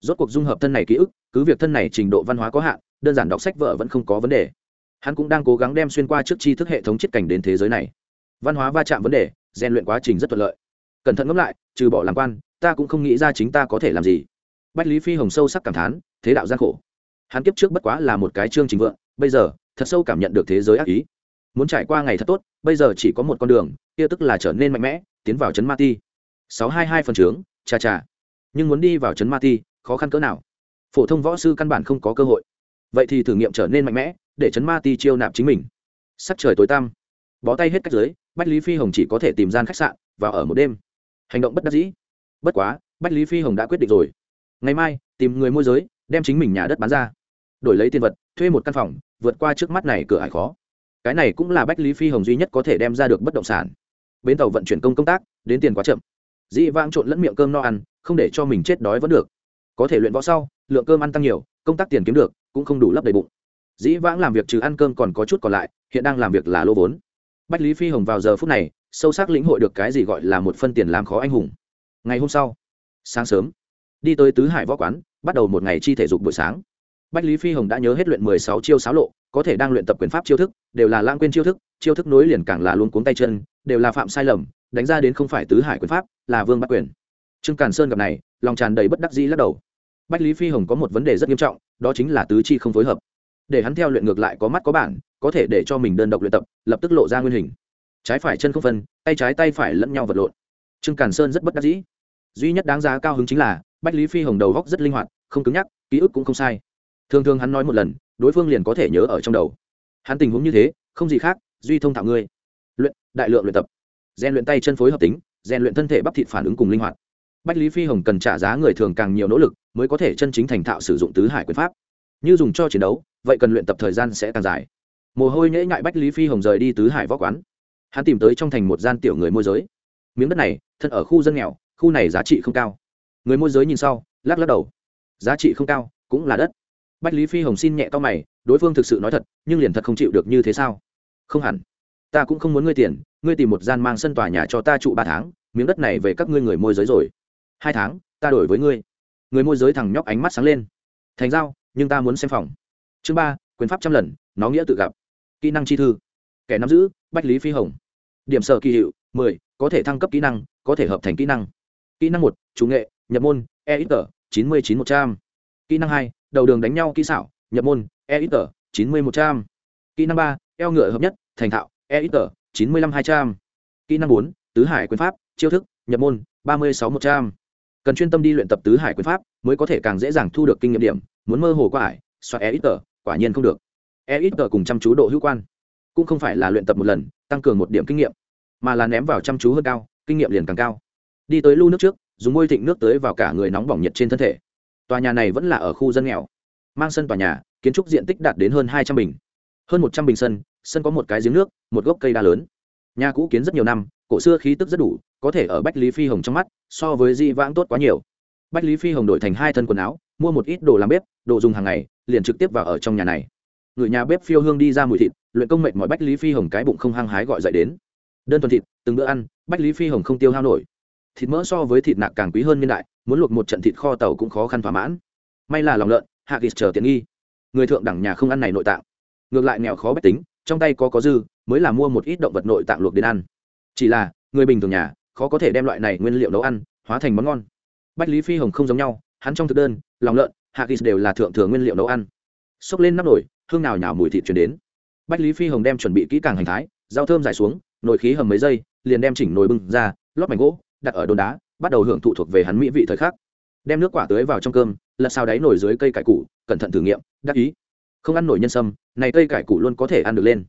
S1: Rốt cuộc dung hợp thân này ký ức, cứ việc thân này trình độ văn hóa có hạn, đơn giản đọc sách vợ vẫn không có vấn đề. Hắn cũng đang cố gắng đem xuyên qua trước tri thức hệ thống chiết cảnh đến thế giới này. Văn hóa va chạm vấn đề, rèn luyện quá trình rất thuận lợi. Cẩn thận ngẫm lại, trừ bỏ làm quan, ta cũng không nghĩ ra chính ta có thể làm gì. Bách lý phi hồng sâu sắc cảm thán, thế đạo gian khổ. Hắn kiếp trước bất quá là một cái chương trình vượng, bây giờ, thật sâu cảm nhận được thế giới ác ý muốn trải qua ngày thật tốt, bây giờ chỉ có một con đường, kia tức là trở nên mạnh mẽ, tiến vào trấn ma ti. sáu hai hai phần trướng, cha cha. Nhưng muốn đi vào trấn ma ti, khó khăn cỡ nào? Phổ thông võ sư căn bản không có cơ hội. Vậy thì thử nghiệm trở nên mạnh mẽ, để trấn ma ti chiêu nạp chính mình. Sắc trời tối tăm. Bó tay hết cách giới bách lý phi hồng chỉ có thể tìm gian khách sạn và ở một đêm. Hành động bất đắc dĩ. Bất quá, bách lý phi hồng đã quyết định rồi. Ngày mai, tìm người môi giới, đem chính mình nhà đất bán ra. Đổi lấy tiền vật, thuê một căn phòng, vượt qua trước mắt này cửa hải khó cái này cũng là bách lý phi hồng duy nhất có thể đem ra được bất động sản. Bến tàu vận chuyển công công tác, đến tiền quá chậm. Dĩ vãng trộn lẫn miệng cơm no ăn, không để cho mình chết đói vẫn được. Có thể luyện võ sau, lượng cơm ăn tăng nhiều, công tác tiền kiếm được, cũng không đủ lấp đầy bụng. Dĩ vãng làm việc trừ ăn cơm còn có chút còn lại, hiện đang làm việc là lô vốn. Bách lý phi hồng vào giờ phút này, sâu sắc lĩnh hội được cái gì gọi là một phân tiền làm khó anh hùng. Ngày hôm sau, sáng sớm, đi tới tứ hải võ quán, bắt đầu một ngày chi thể dục buổi sáng bách lý phi hồng đã nhớ hết luyện mười sáu chiêu sáo lộ, có thể đang luyện tập quyền pháp chiêu thức, đều là lãng quên chiêu thức chiêu thức nối liền càng là luôn cuống tay chân, đều là phạm sai lầm, đánh ra đến không phải tứ hải quyền pháp, là vương bắt quyền. Trương càn sơn gặp này, lòng tràn đầy bất đắc dĩ lắc đầu. Bách lý phi hồng có một vấn đề rất nghiêm trọng, đó chính là tứ chi không phối hợp. Để hắn theo luyện ngược lại có mắt có bản, có thể để cho mình đơn độc luyện tập, lập tức lộ ra nguyên hình. Trái phải chân không phân, tay trái tay phải lẫn nhau vật lộn. Trương càn sơn rất bất đắc dĩ. Duy nhất đáng giá cao hứng chính là, bách lý phi hồng đầu góc rất linh hoạt, không cứng nhắc, ký ức cũng không sai thường thường hắn nói một lần, đối phương liền có thể nhớ ở trong đầu. Hắn tình huống như thế, không gì khác, duy thông thạo ngươi. Luyện, đại lượng luyện tập. Rèn luyện tay chân phối hợp tính rèn luyện thân thể bắp thịt phản ứng cùng linh hoạt. Bách lý phi hồng cần trả giá người thường càng nhiều nỗ lực, mới có thể chân chính thành thạo sử dụng tứ hải quyền pháp. Như dùng cho chiến đấu, vậy cần luyện tập thời gian sẽ càng dài. Mồ hôi nhễ ngại bách lý phi hồng rời đi tứ hải võ quán. Hắn tìm tới trong thành một gian tiểu người môi giới. Miếng đất này, thân ở khu dân nghèo, khu này giá trị không cao. Người môi giới nhìn sau, lắc lắc đầu. Giá trị không cao, cũng là đất bách lý phi hồng xin nhẹ to mày, đối phương thực sự nói thật, nhưng liền thật không chịu được như thế sao? Không hẳn. Ta cũng không muốn ngươi tiền, ngươi tìm một gian mang sân tòa nhà cho ta trụ ba tháng, miếng đất này về các ngươi người môi giới rồi. Hai tháng, ta đổi với ngươi. Người môi giới thằng nhóc ánh mắt sáng lên. Thành giao, nhưng ta muốn xem phòng. Chương ba, quyền pháp trăm lần, nó nghĩa tự gặp. Kỹ năng chi thư. Kẻ nắm giữ, bách lý phi hồng. Điểm sở kỳ hiệu, mười, có thể thăng cấp kỹ năng, có thể hợp thành kỹ năng. Kỹ năng một, chủ nghệ, nhập môn e ít tờ chín mươi chín một trăm. Kỹ năng hai đầu đường đánh nhau kỹ xảo, nhập môn e ít tờ chín mươi một trăm. Kỹ năng ba, eo ngựa hợp nhất, thành thạo e ít tờ chín mươi năm hai trăm. Kỹ năng bốn, tứ hải quyền pháp, chiêu thức, nhập môn, ba mươi sáu một trăm. Cần chuyên tâm đi luyện tập tứ hải quyền pháp mới có thể càng dễ dàng thu được kinh nghiệm điểm, muốn mơ hồ qua ải, soạt e ít tờ quả nhiên không được. E ít tờ cùng chăm chú độ hữu quan, cũng không phải là luyện tập một lần, tăng cường một điểm kinh nghiệm, mà là ném vào chăm chú hơn cao, kinh nghiệm liền càng cao. Đi tới lưu nước trước, dùng môi thịnh nước tới vào cả người nóng bỏng nhiệt trên thân thể tòa nhà này vẫn là ở khu dân nghèo. Mang sân tòa nhà, kiến trúc diện tích đạt đến hơn hai trăm bình. Hơn một trăm bình sân sân có một cái giếng nước, một gốc cây đa lớn. Nhà cũ kiến rất nhiều năm, cổ xưa khí tức rất đủ, có thể ở bách lý phi hồng trong mắt, so với di vãng tốt quá nhiều. Bách lý phi hồng đổi thành hai thân quần áo, mua một ít đồ làm bếp, đồ dùng hàng ngày, liền trực tiếp vào ở trong nhà này. Người nhà bếp phiêu hương đi ra mùi thịt, luyện công mệnh mọi bách lý phi hồng cái bụng không hăng hái gọi dậy đến. Đơn thuần thịt, từng bữa ăn, bách lý phi hồng không tiêu hao nổi thịt mỡ so với thịt nạc càng quý hơn niên đại, muốn luộc một trận thịt kho tàu cũng khó khăn thỏa mãn. May là lòng lợn, hạ kỳ chờ tiện nghi. Người thượng đẳng nhà không ăn này nội tạng. Ngược lại nghèo khó bách tính, trong tay có có dư, mới là mua một ít động vật nội tạng luộc đến ăn. Chỉ là, người bình thường nhà, khó có thể đem loại này nguyên liệu nấu ăn, hóa thành món ngon. Bách lý phi hồng không giống nhau, hắn trong thực đơn, lòng lợn, hạ kỳ đều là thượng thừa nguyên liệu nấu ăn. Xốc lên nắp nồi, hương nào nhào mùi thịt chuyển đến. Bách lý phi hồng đem chuẩn bị kỹ càng hành thái dao thơm dài xuống, nồi khí hầm mấy giây, liền đem chỉnh nồi bưng ra, lót mảnh gỗ đặt ở đồn đá, bắt đầu hưởng thụ thuộc về hắn mỹ vị thời khắc. Đem nước quả tưới vào trong cơm, lật sao đáy nổi dưới cây cải củ, cẩn thận thử nghiệm, đắc ý. Không ăn nổi nhân sâm, này cây cải củ luôn có thể ăn được lên.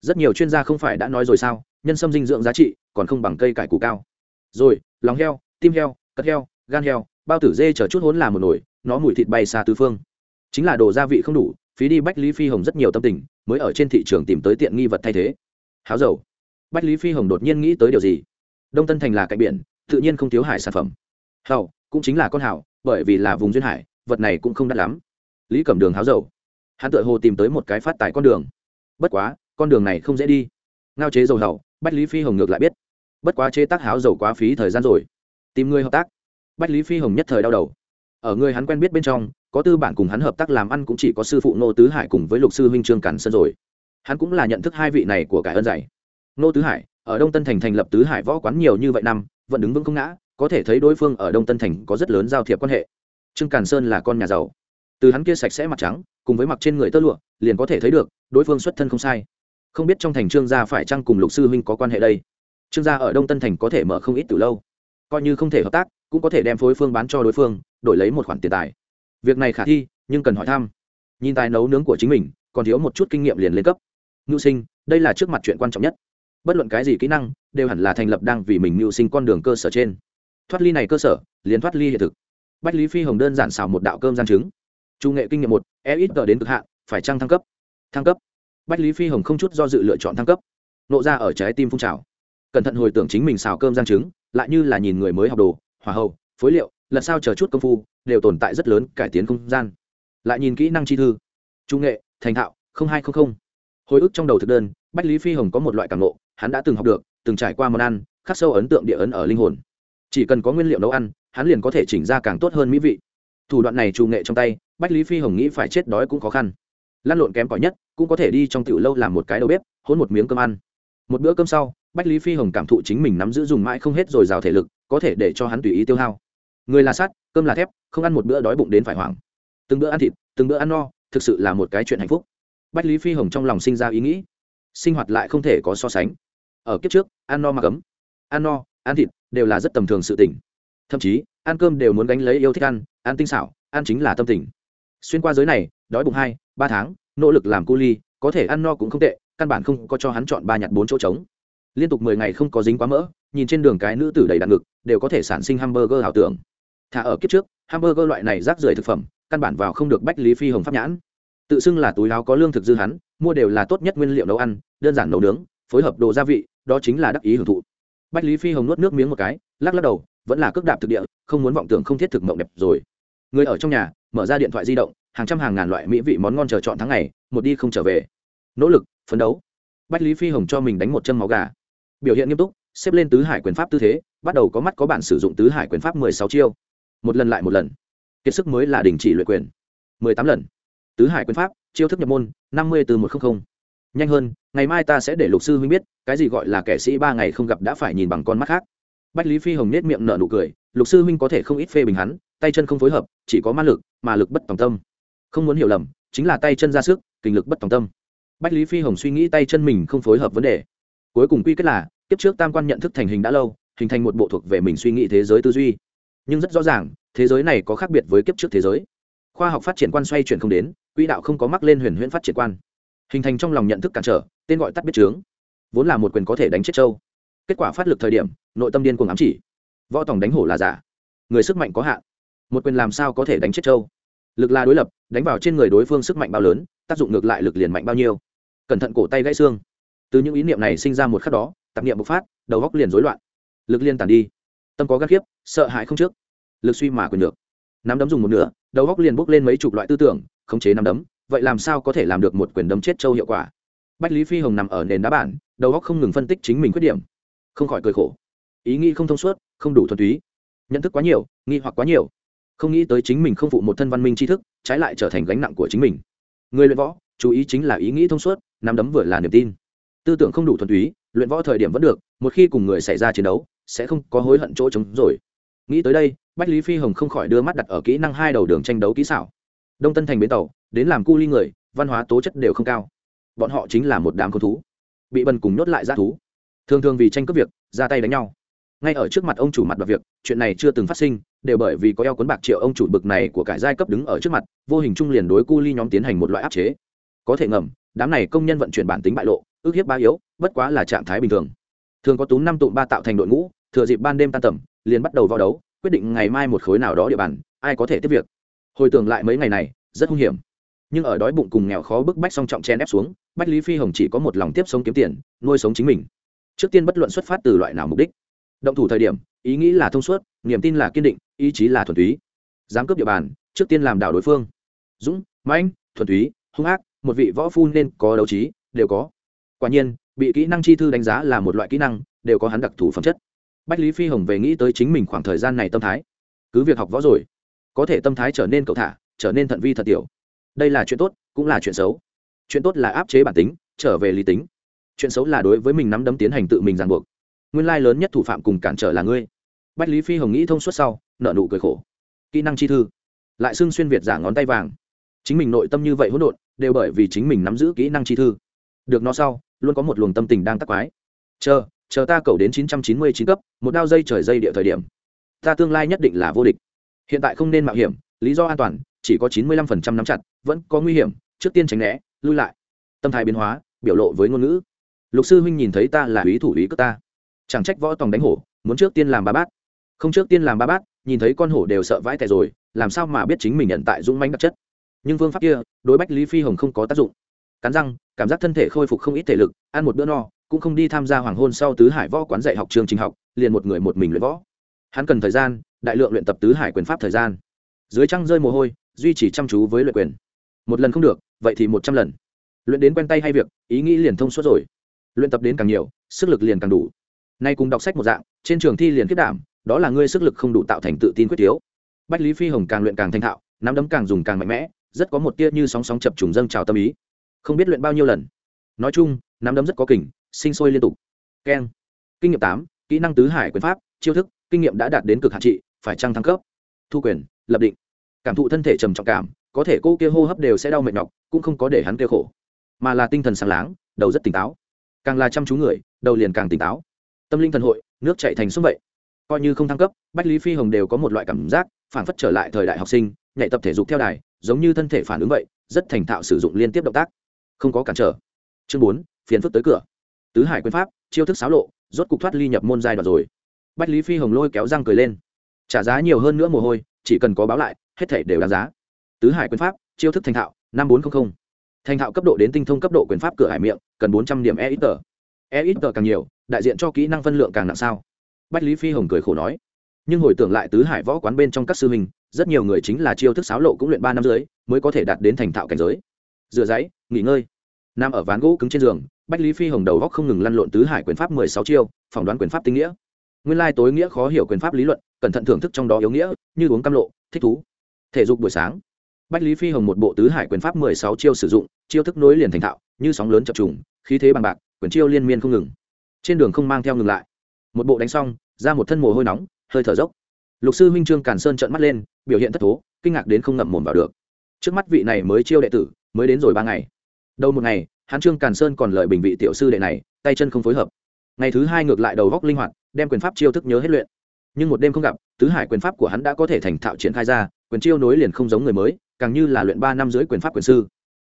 S1: Rất nhiều chuyên gia không phải đã nói rồi sao, nhân sâm dinh dưỡng giá trị, còn không bằng cây cải củ cao. Rồi, lòng heo, tim heo cất heo, gan heo, bao tử dê chờ chút hốn làm một nồi, nó mùi thịt bay xa tứ phương. Chính là đồ gia vị không đủ, phí đi bách lý phi hồng rất nhiều tâm tình, mới ở trên thị trường tìm tới tiện nghi vật thay thế. Háo dầu. Bách lý phi hồng đột nhiên nghĩ tới điều gì? Đông tân thành là cạnh biển tự nhiên không thiếu hải sản phẩm. Hào cũng chính là con hảo bởi vì là vùng duyên hải, vật này cũng không đắt lắm. Lý cẩm đường háo dầu. Hắn tự hồ tìm tới một cái phát tài con đường. Bất quá, con đường này không dễ đi. Ngao chế dầu hầu, bách lý phi hồng ngược lại biết. Bất quá chế tác háo dầu quá phí thời gian rồi. Tìm người hợp tác. Bách lý phi hồng nhất thời đau đầu. Ở người hắn quen biết bên trong, có tư bản cùng hắn hợp tác làm ăn cũng chỉ có sư phụ nô tứ hải cùng với lục sư huynh trương cản sơn rồi. Hắn cũng là nhận thức hai vị này của cải ơn dạy. Nô tứ hải, ở đông tân thành thành lập tứ hải võ quán nhiều như vậy năm vẫn đứng vững không ngã, có thể thấy đối phương ở đông tân thành có rất lớn giao thiệp quan hệ. Trương càn sơn là con nhà giàu. Từ hắn kia sạch sẽ mặt trắng, cùng với mặc trên người tơ lụa, liền có thể thấy được, đối phương xuất thân không sai. Không biết trong thành trương gia phải chăng cùng lục sư huynh có quan hệ đây? Trương gia ở đông tân thành có thể mở không ít từ lâu. Coi như không thể hợp tác, cũng có thể đem phối phương bán cho đối phương, đổi lấy một khoản tiền tài. Việc này khả thi, nhưng cần hỏi thăm. Nhìn tài nấu nướng của chính mình, còn thiếu một chút kinh nghiệm liền lên cấp. Ngưu sinh, đây là trước mặt chuyện quan trọng nhất bất luận cái gì kỹ năng, đều hẳn là thành lập đang vì mình mưu sinh con đường cơ sở trên. Thoát ly này cơ sở, liền thoát ly hiện thực. Bách lý phi hồng đơn giản xào một đạo cơm gian trứng. Trung nghệ kinh nghiệm một e ít đến cực hạn, phải trăng thăng cấp? Thăng cấp. Bách lý phi hồng không chút do dự lựa chọn thăng cấp. Nộ ra ở trái tim phun trào. Cẩn thận hồi tưởng chính mình xào cơm gian trứng, lại như là nhìn người mới học đồ hòa hậu phối liệu, lần sao chờ chút công phu, đều tồn tại rất lớn cải tiến không gian. Lại nhìn kỹ năng chi thư. Trung nghệ, thành thạo hai trăm linh hồi ức trong đầu thực đơn, bách lý phi hồng có một loại cảm nộ hắn đã từng học được, từng trải qua món ăn, khắc sâu ấn tượng địa ấn ở linh hồn. Chỉ cần có nguyên liệu nấu ăn, hắn liền có thể chỉnh ra càng tốt hơn mỹ vị. Thủ đoạn này trù nghệ trong tay, bách lý phi hồng nghĩ phải chết đói cũng khó khăn. Lăn lộn kém cỏi nhất, cũng có thể đi trong tiểu lâu làm một cái đầu bếp hôn một miếng cơm ăn. Một bữa cơm sau, bách lý phi hồng cảm thụ chính mình nắm giữ dùng mãi không hết rồi dào thể lực, có thể để cho hắn tùy ý tiêu hao. Người là sắt, cơm là thép, không ăn một bữa đói bụng đến phải hoảng. Từng bữa ăn thịt, từng bữa ăn no, thực sự là một cái chuyện hạnh phúc bách lý phi hồng trong lòng sinh ra ý nghĩ, sinh hoạt lại không thể có so sánh. Ở kiếp trước, ăn no mặc ấm ăn no, ăn thịt đều là rất tầm thường sự tỉnh thậm chí, ăn cơm đều muốn gánh lấy yêu thích ăn ăn tinh xảo, ăn chính là tâm tình. Xuyên qua giới này, đói bụng hai, ba tháng, nỗ lực làm cu ly, có thể ăn no cũng không tệ, căn bản không có cho hắn chọn ba nhặt bốn chỗ trống. Liên tục mười ngày không có dính quá mỡ, nhìn trên đường cái nữ tử đầy đặn ngực, đều có thể sản sinh hamburger ảo tưởng. Thả ở kiếp trước, hamburger loại này rác rưởi thực phẩm, căn bản vào không được bách lý phi hồng pháp nhãn tự xưng là túi láo có lương thực dư hắn, mua đều là tốt nhất nguyên liệu nấu ăn, đơn giản nấu nướng, phối hợp đồ gia vị, đó chính là đắc ý hưởng thụ. Bách lý phi hồng nuốt nước miếng một cái, lắc lắc đầu, vẫn là cước đạp thực địa, không muốn vọng tưởng không thiết thực mộng đẹp rồi. Người ở trong nhà, mở ra điện thoại di động, hàng trăm hàng ngàn loại mỹ vị món ngon chờ chọn tháng ngày, một đi không trở về. Nỗ lực, phấn đấu. Bách lý phi hồng cho mình đánh một chân máu gà. Biểu hiện nghiêm túc, xếp lên tứ hải quyền pháp tư thế, bắt đầu có mắt có bản sử dụng tứ hải quyền pháp mười sáu chiêu. Một lần lại một lần. Kiệt sức mới là đình chỉ luyện quyền. Mười tám lần tứ hải quyền pháp, chiêu thức nhập môn, năm mươi từ một trăm linh nhanh hơn, ngày mai ta sẽ để lục sư huynh biết, cái gì gọi là kẻ sĩ ba ngày không gặp đã phải nhìn bằng con mắt khác. Bách lý phi hồng nết miệng nở nụ cười, lục sư huynh có thể không ít phê bình hắn, tay chân không phối hợp, chỉ có ma lực, mà lực bất tòng tâm. Không muốn hiểu lầm, chính là tay chân ra sức, kinh lực bất tòng tâm. Bách lý phi hồng suy nghĩ tay chân mình không phối hợp vấn đề. Cuối cùng quy kết là tiếp trước tam quan nhận thức thành hình đã lâu, hình thành một bộ thuộc về mình suy nghĩ thế giới tư duy. Nhưng rất rõ ràng, thế giới này có khác biệt với kiếp trước thế giới. Khoa học phát triển quan xoay chuyển không đến quỹ đạo không có mắc lên huyền huyễn phát triển quan. Hình thành trong lòng nhận thức cản trở, tên gọi tắt biết trướng vốn là một quyền có thể đánh chết châu. Kết quả phát lực thời điểm, nội tâm điên cuồng ám chỉ. Võ tổng đánh hổ là giả. Người sức mạnh có hạn. Một quyền làm sao có thể đánh chết châu? Lực là đối lập, đánh vào trên người đối phương sức mạnh bao lớn, tác dụng ngược lại lực liền mạnh bao nhiêu. Cẩn thận cổ tay gãy xương. Từ những ý niệm này sinh ra một khắc đó, tạp niệm bộc phát, đầu góc liền rối loạn. Lực liên tàn đi. Tâm có gắt khiếp sợ hãi không trước. Lực suy mà quyền được. Nắm đấm dùng một nửa, đầu góc liền bốc lên mấy chục loại tư tưởng khống chế nắm đấm, vậy làm sao có thể làm được một quyền đấm chết châu hiệu quả? Bách lý phi hồng nằm ở nền đá bản đầu óc không ngừng phân tích chính mình khuyết điểm. Không khỏi cười khổ. Ý nghĩ không thông suốt, không đủ thuần túy. Nhận thức quá nhiều, nghi hoặc quá nhiều. Không nghĩ tới chính mình không phụ một thân văn minh tri thức, trái lại trở thành gánh nặng của chính mình. Người luyện võ, chú ý chính là ý nghĩ thông suốt, nắm đấm vừa là niềm tin. Tư tưởng không đủ thuần túy, luyện võ thời điểm vẫn được, một khi cùng người xảy ra chiến đấu, sẽ không có hối hận chỗ chống rồi. Nghĩ tới đây, bách lý phi hồng không khỏi đưa mắt đặt ở kỹ năng hai đầu đường tranh đấu kỹ xảo đông tân thành bến tàu, đến làm cu ly người, văn hóa tố chất đều không cao. Bọn họ chính là một đám con thú, bị bần cùng nhốt lại ra thú. Thường thường vì tranh cướp việc, ra tay đánh nhau. Ngay ở trước mặt ông chủ mặt đoạt việc, chuyện này chưa từng phát sinh, đều bởi vì có eo cuốn bạc triệu ông chủ bực này của cải giai cấp đứng ở trước mặt, vô hình trung liền đối cu ly nhóm tiến hành một loại áp chế. Có thể ngầm, đám này công nhân vận chuyển bản tính bại lộ, ước hiếp ba yếu, bất quá là trạng thái bình thường. Thường có tú năm tụm ba tạo thành đội ngũ, thừa dịp ban đêm tan tầm, liền bắt đầu vào đấu, quyết định ngày mai một khối nào đó địa bàn, ai có thể tiếp việc hồi tưởng lại mấy ngày này, rất hung hiểm. Nhưng ở đói bụng cùng nghèo khó bức bách song trọng chen ép xuống, bách lý phi hồng chỉ có một lòng tiếp sống kiếm tiền, nuôi sống chính mình. Trước tiên bất luận xuất phát từ loại nào mục đích. Động thủ thời điểm, ý nghĩ là thông suốt, niềm tin là kiên định, ý chí là thuần túy. Dám cướp địa bàn, trước tiên làm đảo đối phương. Dũng, mãnh, thuần túy, hung ác, một vị võ phu nên có đấu trí, đều có. Quả nhiên, bị kỹ năng chi thư đánh giá là một loại kỹ năng, đều có hắn đặc thù phẩm chất. Bách lý phi hồng về nghĩ tới chính mình khoảng thời gian này tâm thái. Cứ việc học võ rồi có thể tâm thái trở nên cầu thả, trở nên thận vi thật tiểu. Đây là chuyện tốt, cũng là chuyện xấu. Chuyện tốt là áp chế bản tính, trở về lý tính. Chuyện xấu là đối với mình nắm đấm tiến hành tự mình ràng buộc. Nguyên lai lớn nhất thủ phạm cùng cản trở là ngươi. Bách lý phi hồng nghĩ thông suốt sau nợ nụ cười khổ. Kỹ năng chi thư. Lại xưng xuyên việt giả ngón tay vàng. Chính mình nội tâm như vậy hỗn độn, đều bởi vì chính mình nắm giữ kỹ năng chi thư. Được nó sau, luôn có một luồng tâm tình đang tắc quái. Chờ chờ ta cầu đến chín trăm chín mươi chín cấp, một đao dây trời dây địa thời điểm. Ta tương lai nhất định là vô địch hiện tại không nên mạo hiểm, lý do an toàn, chỉ có chín mươi lăm phần trăm nắm chặt, vẫn có nguy hiểm, trước tiên tránh né, lui lại. Tâm thái biến hóa, biểu lộ với ngôn ngữ. Lục sư huynh nhìn thấy ta là ý thủ ý cất ta. Chẳng trách võ tòng đánh hổ, muốn trước tiên làm ba bát. Không trước tiên làm ba bát, nhìn thấy con hổ đều sợ vãi tẻ rồi, làm sao mà biết chính mình nhận tại dũng manh đặc chất. Nhưng phương pháp kia, đối bách lý phi hồng không có tác dụng. Cắn răng, cảm giác thân thể khôi phục không ít thể lực, ăn một bữa no, cũng không đi tham gia hoàng hôn sau tứ hải võ quán dạy học trường trình học, liền một người một mình luyện võ. Hắn cần thời gian đại lượng luyện tập tứ hải quyền pháp thời gian. Dưới trăng rơi mồ hôi, duy trì chăm chú với luyện quyền. Một lần không được, vậy thì một trăm lần. Luyện đến quen tay hay việc, ý nghĩ liền thông suốt rồi. Luyện tập đến càng nhiều, sức lực liền càng đủ. Nay cùng đọc sách một dạng, trên trường thi liền kết đảm, đó là ngươi sức lực không đủ tạo thành tự tin quyết yếu. Bách lý phi hồng càng luyện càng thanh thạo, nắm đấm càng dùng càng mạnh mẽ, rất có một tia như sóng sóng chập trùng dâng trào tâm ý. Không biết luyện bao nhiêu lần. Nói chung, nắm đấm rất có kình, sinh sôi liên tục. Keng. Kinh nghiệm tám, kỹ năng tứ hải quyền pháp, chiêu thức, kinh nghiệm đã đạt đến cực hạn trị phải trăng thăng cấp? Thu quyền, lập định. Cảm thụ thân thể trầm trọng cảm, có thể cô kia hô hấp đều sẽ đau mệt nhọc, cũng không có để hắn kêu khổ. Mà là tinh thần sáng láng, đầu rất tỉnh táo. Càng là chăm chú người, đầu liền càng tỉnh táo. Tâm linh thần hội, nước chạy thành sông vậy. Coi như không thăng cấp, bách lý phi hồng đều có một loại cảm giác phản phất trở lại thời đại học sinh nhạy tập thể dục theo đài, giống như thân thể phản ứng vậy, rất thành thạo sử dụng liên tiếp động tác. Không có cản trở. Chương bốn, phiền phức tới cửa. Tứ hải quyền pháp, chiêu thức xáo lộ, rốt cục thoát ly nhập môn giai đoạn rồi. Bách lý phi hồng lôi kéo răng cười lên trả giá nhiều hơn nữa mồ hôi, chỉ cần có báo lại, hết thể đều đáng giá. Tứ hải quyền pháp, chiêu thức thành thạo, năm bốn trăm linh thành thạo cấp độ đến tinh thông cấp độ quyền pháp cửa hải miệng, cần bốn trăm điểm e ít tờ e ít tờ càng nhiều, đại diện cho kỹ năng phân lượng càng nặng sao. Bách lý phi hồng cười khổ nói. Nhưng hồi tưởng lại tứ hải võ quán bên trong các sư hình rất nhiều người chính là chiêu thức sáo lộ cũng luyện ba năm dưới, mới có thể đạt đến thành thạo cảnh giới. Dựa giấy, nghỉ ngơi. Nằm ở ván gỗ cứng trên giường, bách lý phi hồng đầu góc không ngừng lăn lộn tứ hải quyền pháp mười sáu chiêu, phỏng đoán quyền pháp tinh nghĩa. Nguyên lai tối nghĩa khó hiểu quyền pháp lý luận cẩn thận thưởng thức trong đó yếu nghĩa, như uống cam lộ, thích thú. Thể dục buổi sáng. Bách lý phi hồng một bộ tứ hải quyền pháp mười sáu chiêu sử dụng, chiêu thức nối liền thành thạo, như sóng lớn chập trùng, khí thế bằng bạc, quyền chiêu liên miên không ngừng. Trên đường không mang theo ngừng lại. Một bộ đánh xong, ra một thân mồ hôi nóng, hơi thở dốc. Lục sư huynh trương càn sơn trợn mắt lên, biểu hiện thất thố, kinh ngạc đến không ngậm mồm vào được. Trước mắt vị này mới chiêu đệ tử, mới đến rồi ba ngày. Đầu một ngày, hắn trương càn sơn còn lợi bình vị tiểu sư đệ này, tay chân không phối hợp. Ngày thứ hai ngược lại đầu góc linh hoạt, đem quyền pháp chiêu thức nhớ hết luyện nhưng một đêm không gặp, tứ hải quyền pháp của hắn đã có thể thành thạo triển khai ra, quyền chiêu nối liền không giống người mới, càng như là luyện ba năm dưới quyền pháp quyền sư.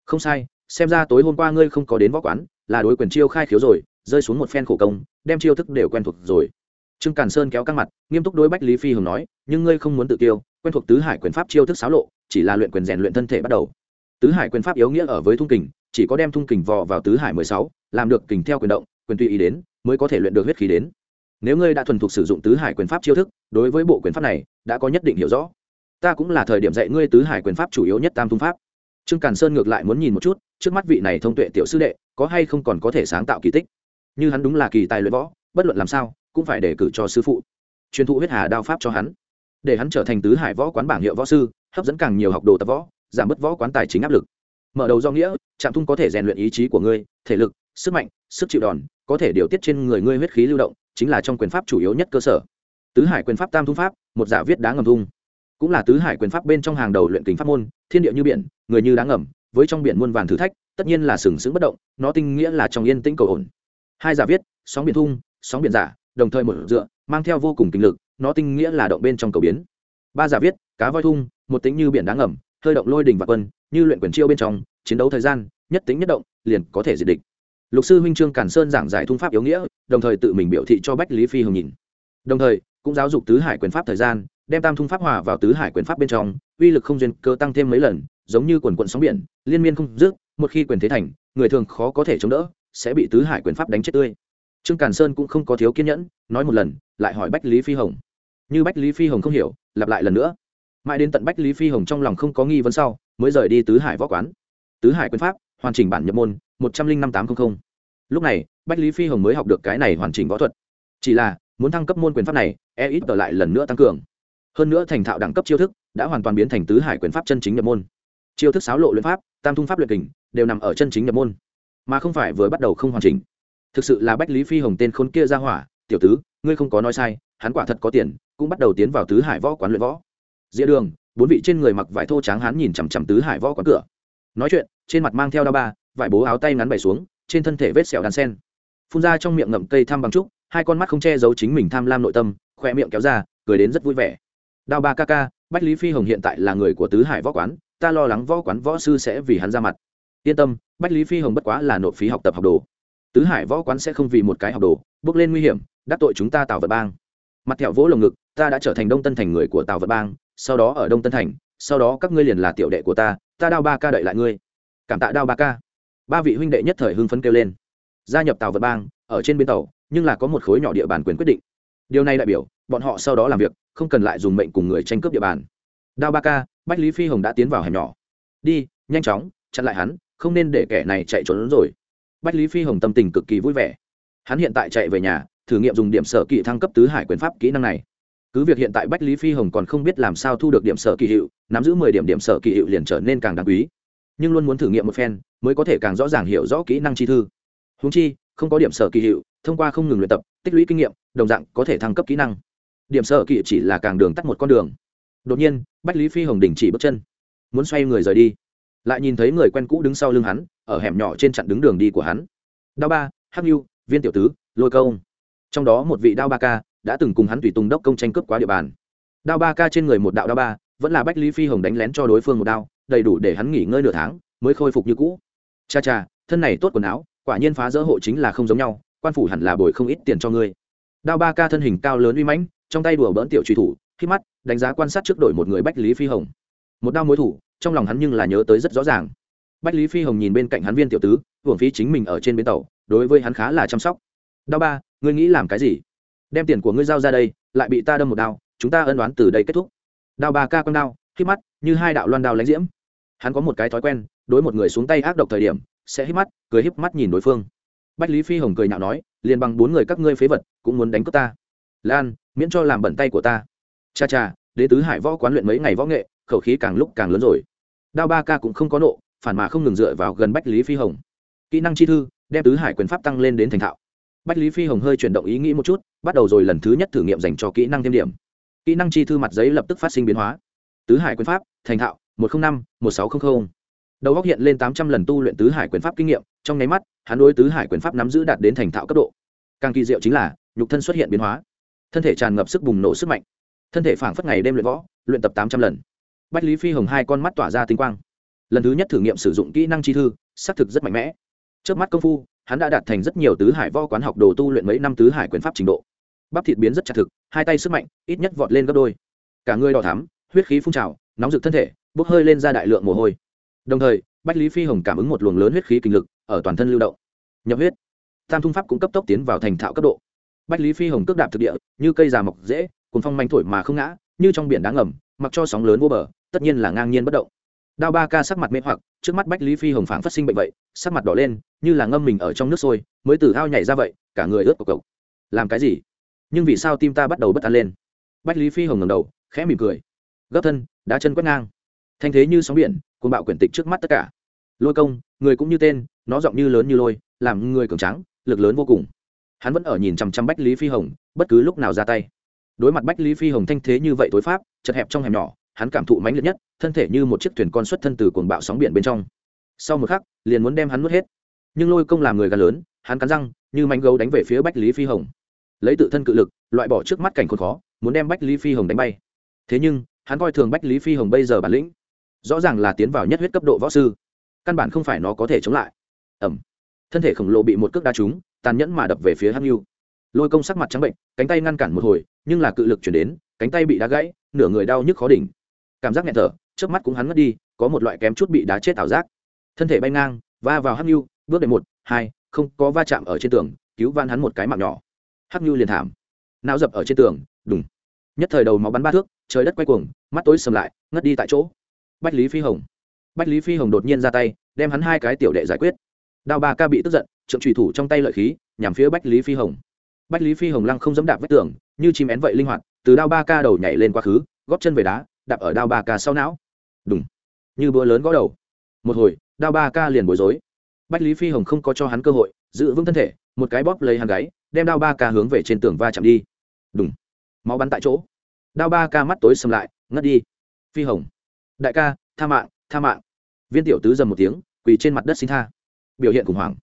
S1: Không sai, xem ra tối hôm qua ngươi không có đến võ quán, là đối quyền chiêu khai khiếu rồi, rơi xuống một phen khổ công, đem chiêu thức đều quen thuộc rồi. Trương càn sơn kéo căng mặt, nghiêm túc đối bách lý phi hùng nói, nhưng ngươi không muốn tự tiêu quen thuộc tứ hải quyền pháp chiêu thức xáo lộ, chỉ là luyện quyền rèn luyện thân thể bắt đầu. Tứ hải quyền pháp yếu nghĩa ở với thung kình, chỉ có đem thung kình vò vào tứ hải mười sáu, làm được kình theo quyền động, quyền tùy ý đến, mới có thể luyện được huyết khí đến nếu ngươi đã thuần thục sử dụng tứ hải quyền pháp chiêu thức, đối với bộ quyền pháp này, đã có nhất định hiểu rõ. Ta cũng là thời điểm dạy ngươi tứ hải quyền pháp chủ yếu nhất tam thung pháp. Trương càn sơn ngược lại muốn nhìn một chút, trước mắt vị này thông tuệ tiểu sư đệ, có hay không còn có thể sáng tạo kỳ tích? Như hắn đúng là kỳ tài luyện võ, bất luận làm sao, cũng phải để cử cho sư phụ. Truyền thụ huyết hà đao pháp cho hắn. Để hắn trở thành tứ hải võ quán bảng hiệu võ sư, hấp dẫn càng nhiều học đồ tập võ, giảm bớt võ quán tài chính áp lực. Mở đầu do nghĩa, trạm thung có thể rèn luyện ý chí của ngươi, thể lực, sức mạnh, sức chịu đòn, có thể điều tiết trên người ngươi huyết khí lưu động chính là trong quyền pháp chủ yếu nhất cơ sở. Tứ hải quyền pháp tam thung pháp, một giả viết đá ngầm thung. Cũng là tứ hải quyền pháp bên trong hàng đầu luyện kính pháp môn, thiên địa như biển, người như đá ngầm, với trong biển muôn vàn thử thách, tất nhiên là sừng sững bất động, nó tinh nghĩa là trong yên tĩnh cầu ổn. Hai giả viết, sóng biển thung, sóng biển giả, đồng thời một dựa, mang theo vô cùng kinh lực, nó tinh nghĩa là động bên trong cầu biến. Ba giả viết, cá voi thung, một tính như biển đá ngầm, hơi động lôi đình và quân, như luyện quyền chiêu bên trong, chiến đấu thời gian, nhất tính nhất động, liền có thể diệt địch lục sư huynh trương cản sơn giảng giải thung pháp yếu nghĩa, đồng thời tự mình biểu thị cho bách lý phi hồng nhìn. Đồng thời, cũng giáo dục tứ hải quyền pháp thời gian, đem tam thung pháp hòa vào tứ hải quyền pháp bên trong, uy lực không duyên cơ tăng thêm mấy lần, giống như quần quận sóng biển, liên miên không dứt, một khi quyền thế thành, người thường khó có thể chống đỡ, sẽ bị tứ hải quyền pháp đánh chết tươi. Trương càn sơn cũng không có thiếu kiên nhẫn, nói một lần, lại hỏi bách lý phi hồng. Như bách lý phi hồng không hiểu, lặp lại lần nữa. Mãi đến tận bách lý phi hồng trong lòng không có nghi vấn sau, mới rời đi tứ hải võ quán. Tứ hải quyền pháp hoàn chỉnh bản nhập môn, một trăm linh năm tám trăm linh lúc này, bách lý phi hồng mới học được cái này hoàn chỉnh võ thuật. Chỉ là, muốn thăng cấp môn quyền pháp này e ít ở lại lần nữa tăng cường. Hơn nữa thành thạo đẳng cấp chiêu thức, đã hoàn toàn biến thành tứ hải quyền pháp chân chính nhập môn. Chiêu thức sáo lộ luyện pháp, tam thung pháp luyện kình, đều nằm ở chân chính nhập môn. Mà không phải vừa bắt đầu không hoàn chỉnh. Thực sự là bách lý phi hồng tên khôn kia ra hỏa, tiểu tứ, ngươi không có nói sai, hắn quả thật có tiền, cũng bắt đầu tiến vào tứ hải võ quán luyện võ. Dĩa đường, bốn vị trên người mặc vải thô tráng hắn nhìn chằm chằm tứ hải võ quán cửa nói chuyện, trên mặt mang theo đao ba, vải bố áo tay ngắn bày xuống, trên thân thể vết sẹo đàn sen. Phun ra trong miệng ngậm cây tham bằng trúc, hai con mắt không che giấu chính mình tham lam nội tâm khoe miệng kéo ra, cười đến rất vui vẻ. Đao ba ca ca, bách lý phi hồng hiện tại là người của tứ hải võ quán, ta lo lắng võ quán võ sư sẽ vì hắn ra mặt. Yên tâm, bách lý phi hồng bất quá là nộp phí học tập học đồ. Tứ hải võ quán sẽ không vì một cái học đồ, bước lên nguy hiểm, đắc tội chúng ta tào vật bang. Mặt thẹo vỗ lồng ngực, ta đã trở thành đông tân thành người của tào vật bang, sau đó ở đông tân thành, sau đó các ngươi liền là tiểu đệ của ta ta đao ba ca đợi lại ngươi. Cảm tạ đao ba ca. Ba vị huynh đệ nhất thời hưng phấn kêu lên. Gia nhập tàu vật bang, ở trên bến tàu, nhưng là có một khối nhỏ địa bàn quyền quyết định. Điều này đại biểu, bọn họ sau đó làm việc, không cần lại dùng mệnh cùng người tranh cướp địa bàn. Đao ba ca, bách lý phi hồng đã tiến vào hẻm nhỏ. Đi, nhanh chóng, chặn lại hắn, không nên để kẻ này chạy trốn rồi. Bách lý phi hồng tâm tình cực kỳ vui vẻ. Hắn hiện tại chạy về nhà, thử nghiệm dùng điểm sở kỹ thăng cấp tứ hải quyền pháp kỹ năng này cứ việc hiện tại bách lý phi hồng còn không biết làm sao thu được điểm sở kỳ hiệu nắm giữ mười điểm điểm sở kỳ hiệu liền trở nên càng đáng quý. Nhưng luôn muốn thử nghiệm một phen mới có thể càng rõ ràng hiểu rõ kỹ năng chi thư. Húng chi không có điểm sở kỳ hiệu thông qua không ngừng luyện tập tích lũy kinh nghiệm đồng dạng có thể thăng cấp kỹ năng. Điểm sở kỳ chỉ là càng đường tắt một con đường. Đột nhiên bách lý phi hồng đình chỉ bước chân. Muốn xoay người rời đi. Lại nhìn thấy người quen cũ đứng sau lưng hắn ở hẻm nhỏ trên chặn đứng đường đi của hắn. Đao ba hắc lưu, viên tiểu tứ lôi công trong đó một vị đao ba ca đã từng cùng hắn tùy tùng đốc công tranh cướp quá địa bàn. Đao ba ca trên người một đạo đao ba, vẫn là bách lý phi hồng đánh lén cho đối phương một đao, đầy đủ để hắn nghỉ ngơi nửa tháng, mới khôi phục như cũ. Cha cha, thân này tốt quần áo, quả nhiên phá dỡ hộ chính là không giống nhau, quan phủ hẳn là bồi không ít tiền cho ngươi. Đao ba ca thân hình cao lớn uy mãnh, trong tay đùa bỡn tiểu truy thủ, khi mắt, đánh giá quan sát trước đội một người bách lý phi hồng. Một đao mối thủ, trong lòng hắn nhưng là nhớ tới rất rõ ràng. Bách lý phi hồng nhìn bên cạnh hắn viên tiểu tứ, hưởng phí chính mình ở trên bến tàu, đối với hắn khá là chăm sóc. Đao ba, ngươi nghĩ làm cái gì? Đem tiền của ngươi giao ra đây, lại bị ta đâm một đao, chúng ta ân đoán từ đây kết thúc. Đao ba ca con đao khi mắt, như hai đạo loan đao lánh diễm. Hắn có một cái thói quen, đối một người xuống tay ác độc thời điểm, sẽ hít mắt, cười híp mắt nhìn đối phương. Bách lý phi hồng cười nhạo nói, liền bằng bốn người các ngươi phế vật, cũng muốn đánh cướp ta. Lan, miễn cho làm bẩn tay của ta. Cha cha, đế tứ hải võ quán luyện mấy ngày võ nghệ, khẩu khí càng lúc càng lớn rồi. Đao ba ca cũng không có nộ, phản mà không ngừng dựa vào gần bách lý phi hồng. Kỹ năng chi thư, đem tứ hải quyền pháp tăng lên đến thành thạo bách lý phi hồng hơi chuyển động ý nghĩ một chút, bắt đầu rồi lần thứ nhất thử nghiệm dành cho kỹ năng thêm điểm. Kỹ năng chi thư mặt giấy lập tức phát sinh biến hóa. Tứ hải quyền pháp, thành thạo, một trăm linh năm, một sáu trăm linh đầu góc hiện lên tám trăm lần tu luyện tứ hải quyền pháp kinh nghiệm, trong nháy mắt, hắn đối tứ hải quyền pháp nắm giữ đạt đến thành thạo cấp độ. Càng kỳ diệu chính là, nhục thân xuất hiện biến hóa. Thân thể tràn ngập sức bùng nổ sức mạnh. Thân thể phảng phất ngày đêm luyện võ, luyện tập tám trăm lần. Bách lý phi hồng hai con mắt tỏa ra tinh quang. Lần thứ nhất thử nghiệm sử dụng kỹ năng chi thư, xác thực rất mạnh mẽ. Trước mắt công phu hắn đã đạt thành rất nhiều tứ hải võ quán học đồ tu luyện mấy năm tứ hải quyền pháp trình độ. Bắp thịt biến rất chặt thực, hai tay sức mạnh, ít nhất vọt lên gấp đôi. Cả người đỏ thắm, huyết khí phun trào, nóng rực thân thể, bốc hơi lên ra đại lượng mồ hôi. Đồng thời, bách lý phi hồng cảm ứng một luồng lớn huyết khí kinh lực, ở toàn thân lưu động. Nhập huyết. Tam thung pháp cũng cấp tốc tiến vào thành thạo cấp độ. Bách lý phi hồng cước đạp thực địa, như cây già mọc dễ cuốn phong manh thổi mà không ngã, như trong biển đá ngầm, mặc cho sóng lớn vô bờ, tất nhiên là ngang nhiên bất động đao ba ca sắc mặt mê hoặc, trước mắt bách lý phi hồng phảng phát sinh bệnh vậy, sắc mặt đỏ lên, như là ngâm mình ở trong nước sôi, mới từ ao nhảy ra vậy, cả người ướt cộc cộc làm cái gì? Nhưng vì sao tim ta bắt đầu bất an lên? Bách lý phi hồng ngầm đầu, khẽ mỉm cười. Gấp thân, đá chân quét ngang. Thanh thế như sóng biển, cuồng bạo quyển tịch trước mắt tất cả. Lôi công, người cũng như tên, nó giọng như lớn như lôi, làm người cường trắng lực lớn vô cùng. Hắn vẫn ở nhìn chằm chằm bách lý phi hồng, bất cứ lúc nào ra tay. Đối mặt bách lý phi hồng thanh thế như vậy tối pháp, chật hẹp trong hẻm nhỏ hắn cảm thụ mãnh liệt nhất, thân thể như một chiếc thuyền con xuất thân từ cuồng bạo sóng biển bên trong. Sau một khắc, liền muốn đem hắn nuốt hết. Nhưng lôi công làm người gà lớn, hắn cắn răng, như mánh gấu đánh về phía bách lý phi hồng. Lấy tự thân cự lực, loại bỏ trước mắt cảnh khốn khó, muốn đem bách lý phi hồng đánh bay. Thế nhưng, hắn coi thường bách lý phi hồng bây giờ bản lĩnh. Rõ ràng là tiến vào nhất huyết cấp độ võ sư. Căn bản không phải nó có thể chống lại. Ẩm thân thể khổng lồ bị một cước đá trúng, tàn nhẫn mà đập về phía hắc nhu lôi công sắc mặt trắng bệnh, cánh tay ngăn cản một hồi, nhưng là cự lực chuyển đến, cánh tay bị đá gãy, nửa người đau nhức khó đỉnh cảm giác nghẹt thở trước mắt cũng hắn mất đi, có một loại kém chút bị đá chết ảo giác. Thân thể bay ngang, va vào hắc nhu bước đệ một, hai, không, có va chạm ở trên tường, cứu van hắn một cái mạng nhỏ. Hắc nhu liền thảm. Não dập ở trên tường, đùng. Nhất thời đầu máu bắn ba thước, trời đất quay cuồng, mắt tối sầm lại, ngất đi tại chỗ. Bách lý phi hồng. Bách lý phi hồng đột nhiên ra tay, đem hắn hai cái tiểu đệ giải quyết. Đao ba ca bị tức giận, trượng trùy thủ trong tay lợi khí, nhằm phía bách lý phi hồng. Bách lý phi hồng lăng không dẫm đạp vách tường, như chim én vậy linh hoạt, từ đao ba ca đầu nhảy lên quá khứ, góp chân về đá đạp ở đao ba ca sau não. Đúng như bữa lớn gõ đầu. Một hồi, đao ba ca liền bối rối. Bách lý phi hồng không có cho hắn cơ hội, giữ vững thân thể, một cái bóp lấy hắn gáy, đem đao ba ca hướng về trên tường va chạm đi. Đúng máu bắn tại chỗ. Đao ba ca mắt tối xâm lại, ngất đi. Phi hồng. Đại ca, tha mạng tha mạng. Viên tiểu tứ dầm một tiếng, quỳ trên mặt đất xin tha. Biểu hiện khủng hoảng.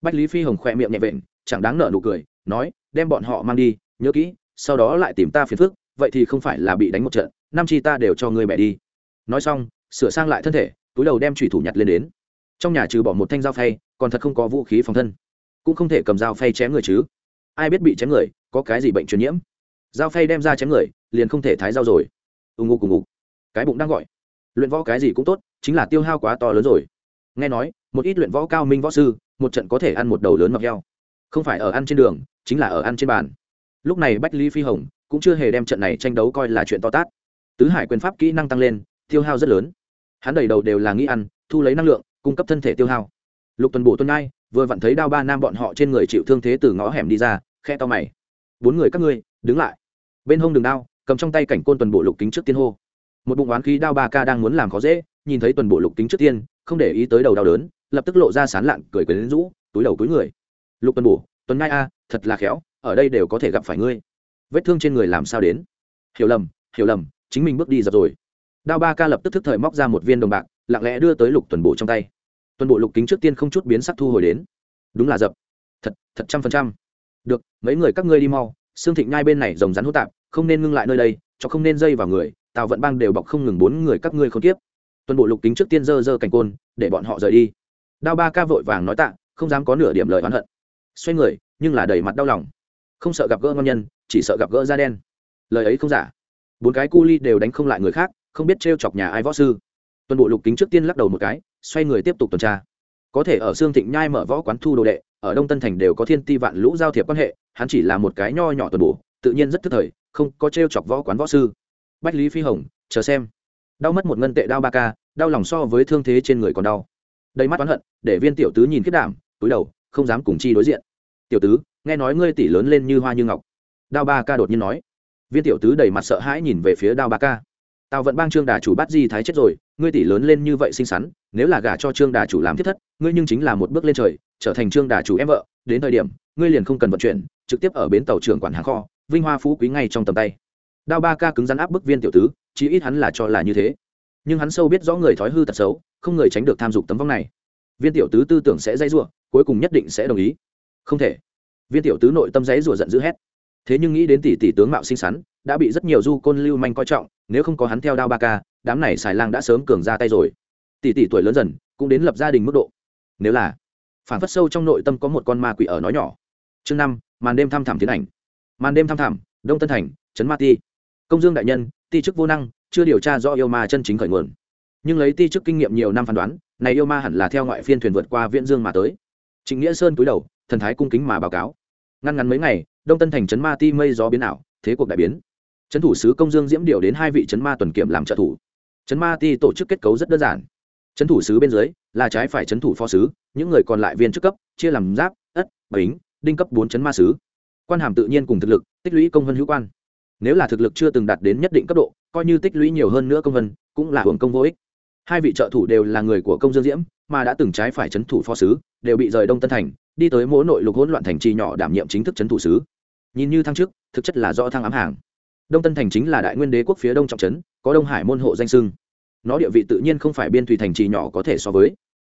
S1: Bách lý phi hồng khỏe miệng nhẹ vện, chẳng đáng nợ nụ cười, nói, đem bọn họ mang đi, nhớ kỹ, sau đó lại tìm ta phiền phức, vậy thì không phải là bị đánh một trận năm chi ta đều cho ngươi bẻ đi. Nói xong, sửa sang lại thân thể, túi đầu đem thủy thủ nhặt lên đến. Trong nhà trừ bỏ một thanh dao phay, còn thật không có vũ khí phòng thân. Cũng không thể cầm dao phay chém người chứ. Ai biết bị chém người, có cái gì bệnh truyền nhiễm? Dao phay đem ra chém người, liền không thể thái dao rồi. Ù ngục cùng ngục. Cái bụng đang gọi. Luyện võ cái gì cũng tốt, chính là tiêu hao quá to lớn rồi. Nghe nói, một ít luyện võ cao minh võ sư, một trận có thể ăn một đầu lớn mọc heo. Không phải ở ăn trên đường, chính là ở ăn trên bàn. Lúc này bách lý phi hồng cũng chưa hề đem trận này tranh đấu coi là chuyện to tát tứ hải quyền pháp kỹ năng tăng lên, tiêu hao rất lớn. Hắn đầy đầu đều là nghĩ ăn, thu lấy năng lượng, cung cấp thân thể tiêu hao. Lục tuần bộ tuần ngai, vừa vặn thấy đao ba nam bọn họ trên người chịu thương thế từ ngõ hẻm đi ra, khe to mày. Bốn người các ngươi, đứng lại. Bên hông đường đao, cầm trong tay cảnh côn tuần bộ lục kính trước tiên hô. Một bụng oán khí đao ba ca đang muốn làm khó dễ, nhìn thấy tuần bộ lục kính trước tiên, không để ý tới đầu đau đớn, lập tức lộ ra sán lạn, cười cười rũ, túi đầu túi người. Lục tuần bổ, tuần ngai a, thật là khéo, ở đây đều có thể gặp phải ngươi. Vết thương trên người làm sao đến? Hiểu lầm hiểu lầm chính mình bước đi dập rồi. Đao ba ca lập tức thức thời móc ra một viên đồng bạc, lặng lẽ đưa tới lục tuần bộ trong tay. Tuần bộ lục kính trước tiên không chút biến sắc thu hồi đến. Đúng là dập. Thật thật trăm phần trăm. Được, mấy người các ngươi đi mau xương thịnh nhai bên này rồng rắn hỗn tạp, không nên ngưng lại nơi đây, cho không nên dây vào người, tào vận bang đều bọc không ngừng bốn người các ngươi không tiếp tuần bộ lục kính trước tiên dơ dơ cành côn, để bọn họ rời đi. Đao ba ca vội vàng nói tạ, không dám có nửa điểm lời oán hận. Xoay người, nhưng là đầy mặt đau lòng. Không sợ gặp gỡ ngon nhân, chỉ sợ gặp gỡ da đen. Lời ấy không giả bốn cái cu ly đều đánh không lại người khác, không biết t chọc nhà ai võ sư. Tuần bộ lục kính trước tiên lắc đầu một cái, xoay người tiếp tục tuần tra. Có thể ở xương thịnh nhai mở võ quán thu đồ đệ, ở đông tân thành đều có thiên ti vạn lũ giao thiệp quan hệ, hắn chỉ là một cái nho nhỏ tuần bộ, tự nhiên rất thức thời, không có t chọc võ quán võ sư. Bách lý phi hồng, chờ xem. Đau mất một ngân tệ đau ba ca, đau lòng so với thương thế trên người còn đau. Đầy mắt oán hận, để viên tiểu tứ nhìn kết đảm, túi đầu, không dám cùng chi đối diện. Tiểu tứ, nghe nói ngươi tỷ lớn lên như hoa như ngọc. Đao ba ca đột nhiên nói viên tiểu tứ đầy mặt sợ hãi nhìn về phía đao ba ca. Tào vận bang trương đà chủ bắt di thái chết rồi, ngươi tỷ lớn lên như vậy xinh xắn, nếu là gả cho trương đà chủ làm thiết thất, ngươi nhưng chính là một bước lên trời, trở thành trương đà chủ em vợ, đến thời điểm, ngươi liền không cần vận chuyển, trực tiếp ở bến tàu trưởng quản hàng kho, vinh hoa phú quý ngay trong tầm tay. Đao ba ca cứng rắn áp bức viên tiểu tứ, chí ít hắn là cho là như thế. Nhưng hắn sâu biết rõ người thói hư tật xấu, không người tránh được tham dục tấm vong này. Viên tiểu tứ tư tưởng sẽ dây rủa, cuối cùng nhất định sẽ đồng ý. Không thể. Viên tiểu tứ nội tâm dãy rủa giận dữ hét thế nhưng nghĩ đến tỷ tỷ tướng mạo xinh xắn, đã bị rất nhiều du côn lưu manh coi trọng, nếu không có hắn theo đao ba ca, đám này xài lang đã sớm cường ra tay rồi. Tỷ tỷ tuổi lớn dần, cũng đến lập gia đình mức độ. Nếu là phản phất sâu trong nội tâm có một con ma quỷ ở nói nhỏ. Chương năm, màn đêm thăm thẳm tiến ảnh. Màn đêm thăm thẳm, đông tân thành, trấn ma ti. Công dương đại nhân, ti chức vô năng, chưa điều tra rõ yêu ma chân chính khởi nguồn. Nhưng lấy ti chức kinh nghiệm nhiều năm phán đoán, này yêu ma hẳn là theo ngoại phiên thuyền vượt qua viễn dương mà tới. Trịnh nghĩa sơn cúi đầu, thần thái cung kính mà báo cáo. Ngăn ngắn mấy ngày đông tân thành trấn ma ti mây gió biến ảo, thế cuộc đại biến. Trấn thủ sứ công dương diễm điều đến hai vị trấn ma tuần kiểm làm trợ thủ. Trấn ma ti tổ chức kết cấu rất đơn giản. Trấn thủ sứ bên dưới là trái phải trấn thủ phó sứ, những người còn lại viên chức cấp, chia làm giáp, ất, bính, đinh cấp bốn trấn ma sứ. Quan hàm tự nhiên cùng thực lực, tích lũy công vân hữu quan. Nếu là thực lực chưa từng đạt đến nhất định cấp độ, coi như tích lũy nhiều hơn nữa công vân, cũng là hưởng công vô ích. Hai vị trợ thủ đều là người của công dương diễm, mà đã từng trái phải trấn thủ phó sứ, đều bị rời đông tân thành, đi tới mỗi nội lục hỗn loạn thành trì nhỏ đảm nhiệm chính thức trấn thủ sứ nhìn như thăng chức thực chất là do thăng ám hàng. Đông tân thành chính là đại nguyên đế quốc phía đông trọng trấn có đông hải môn hộ danh sưng nó địa vị tự nhiên không phải biên thủy thành trì nhỏ có thể so với.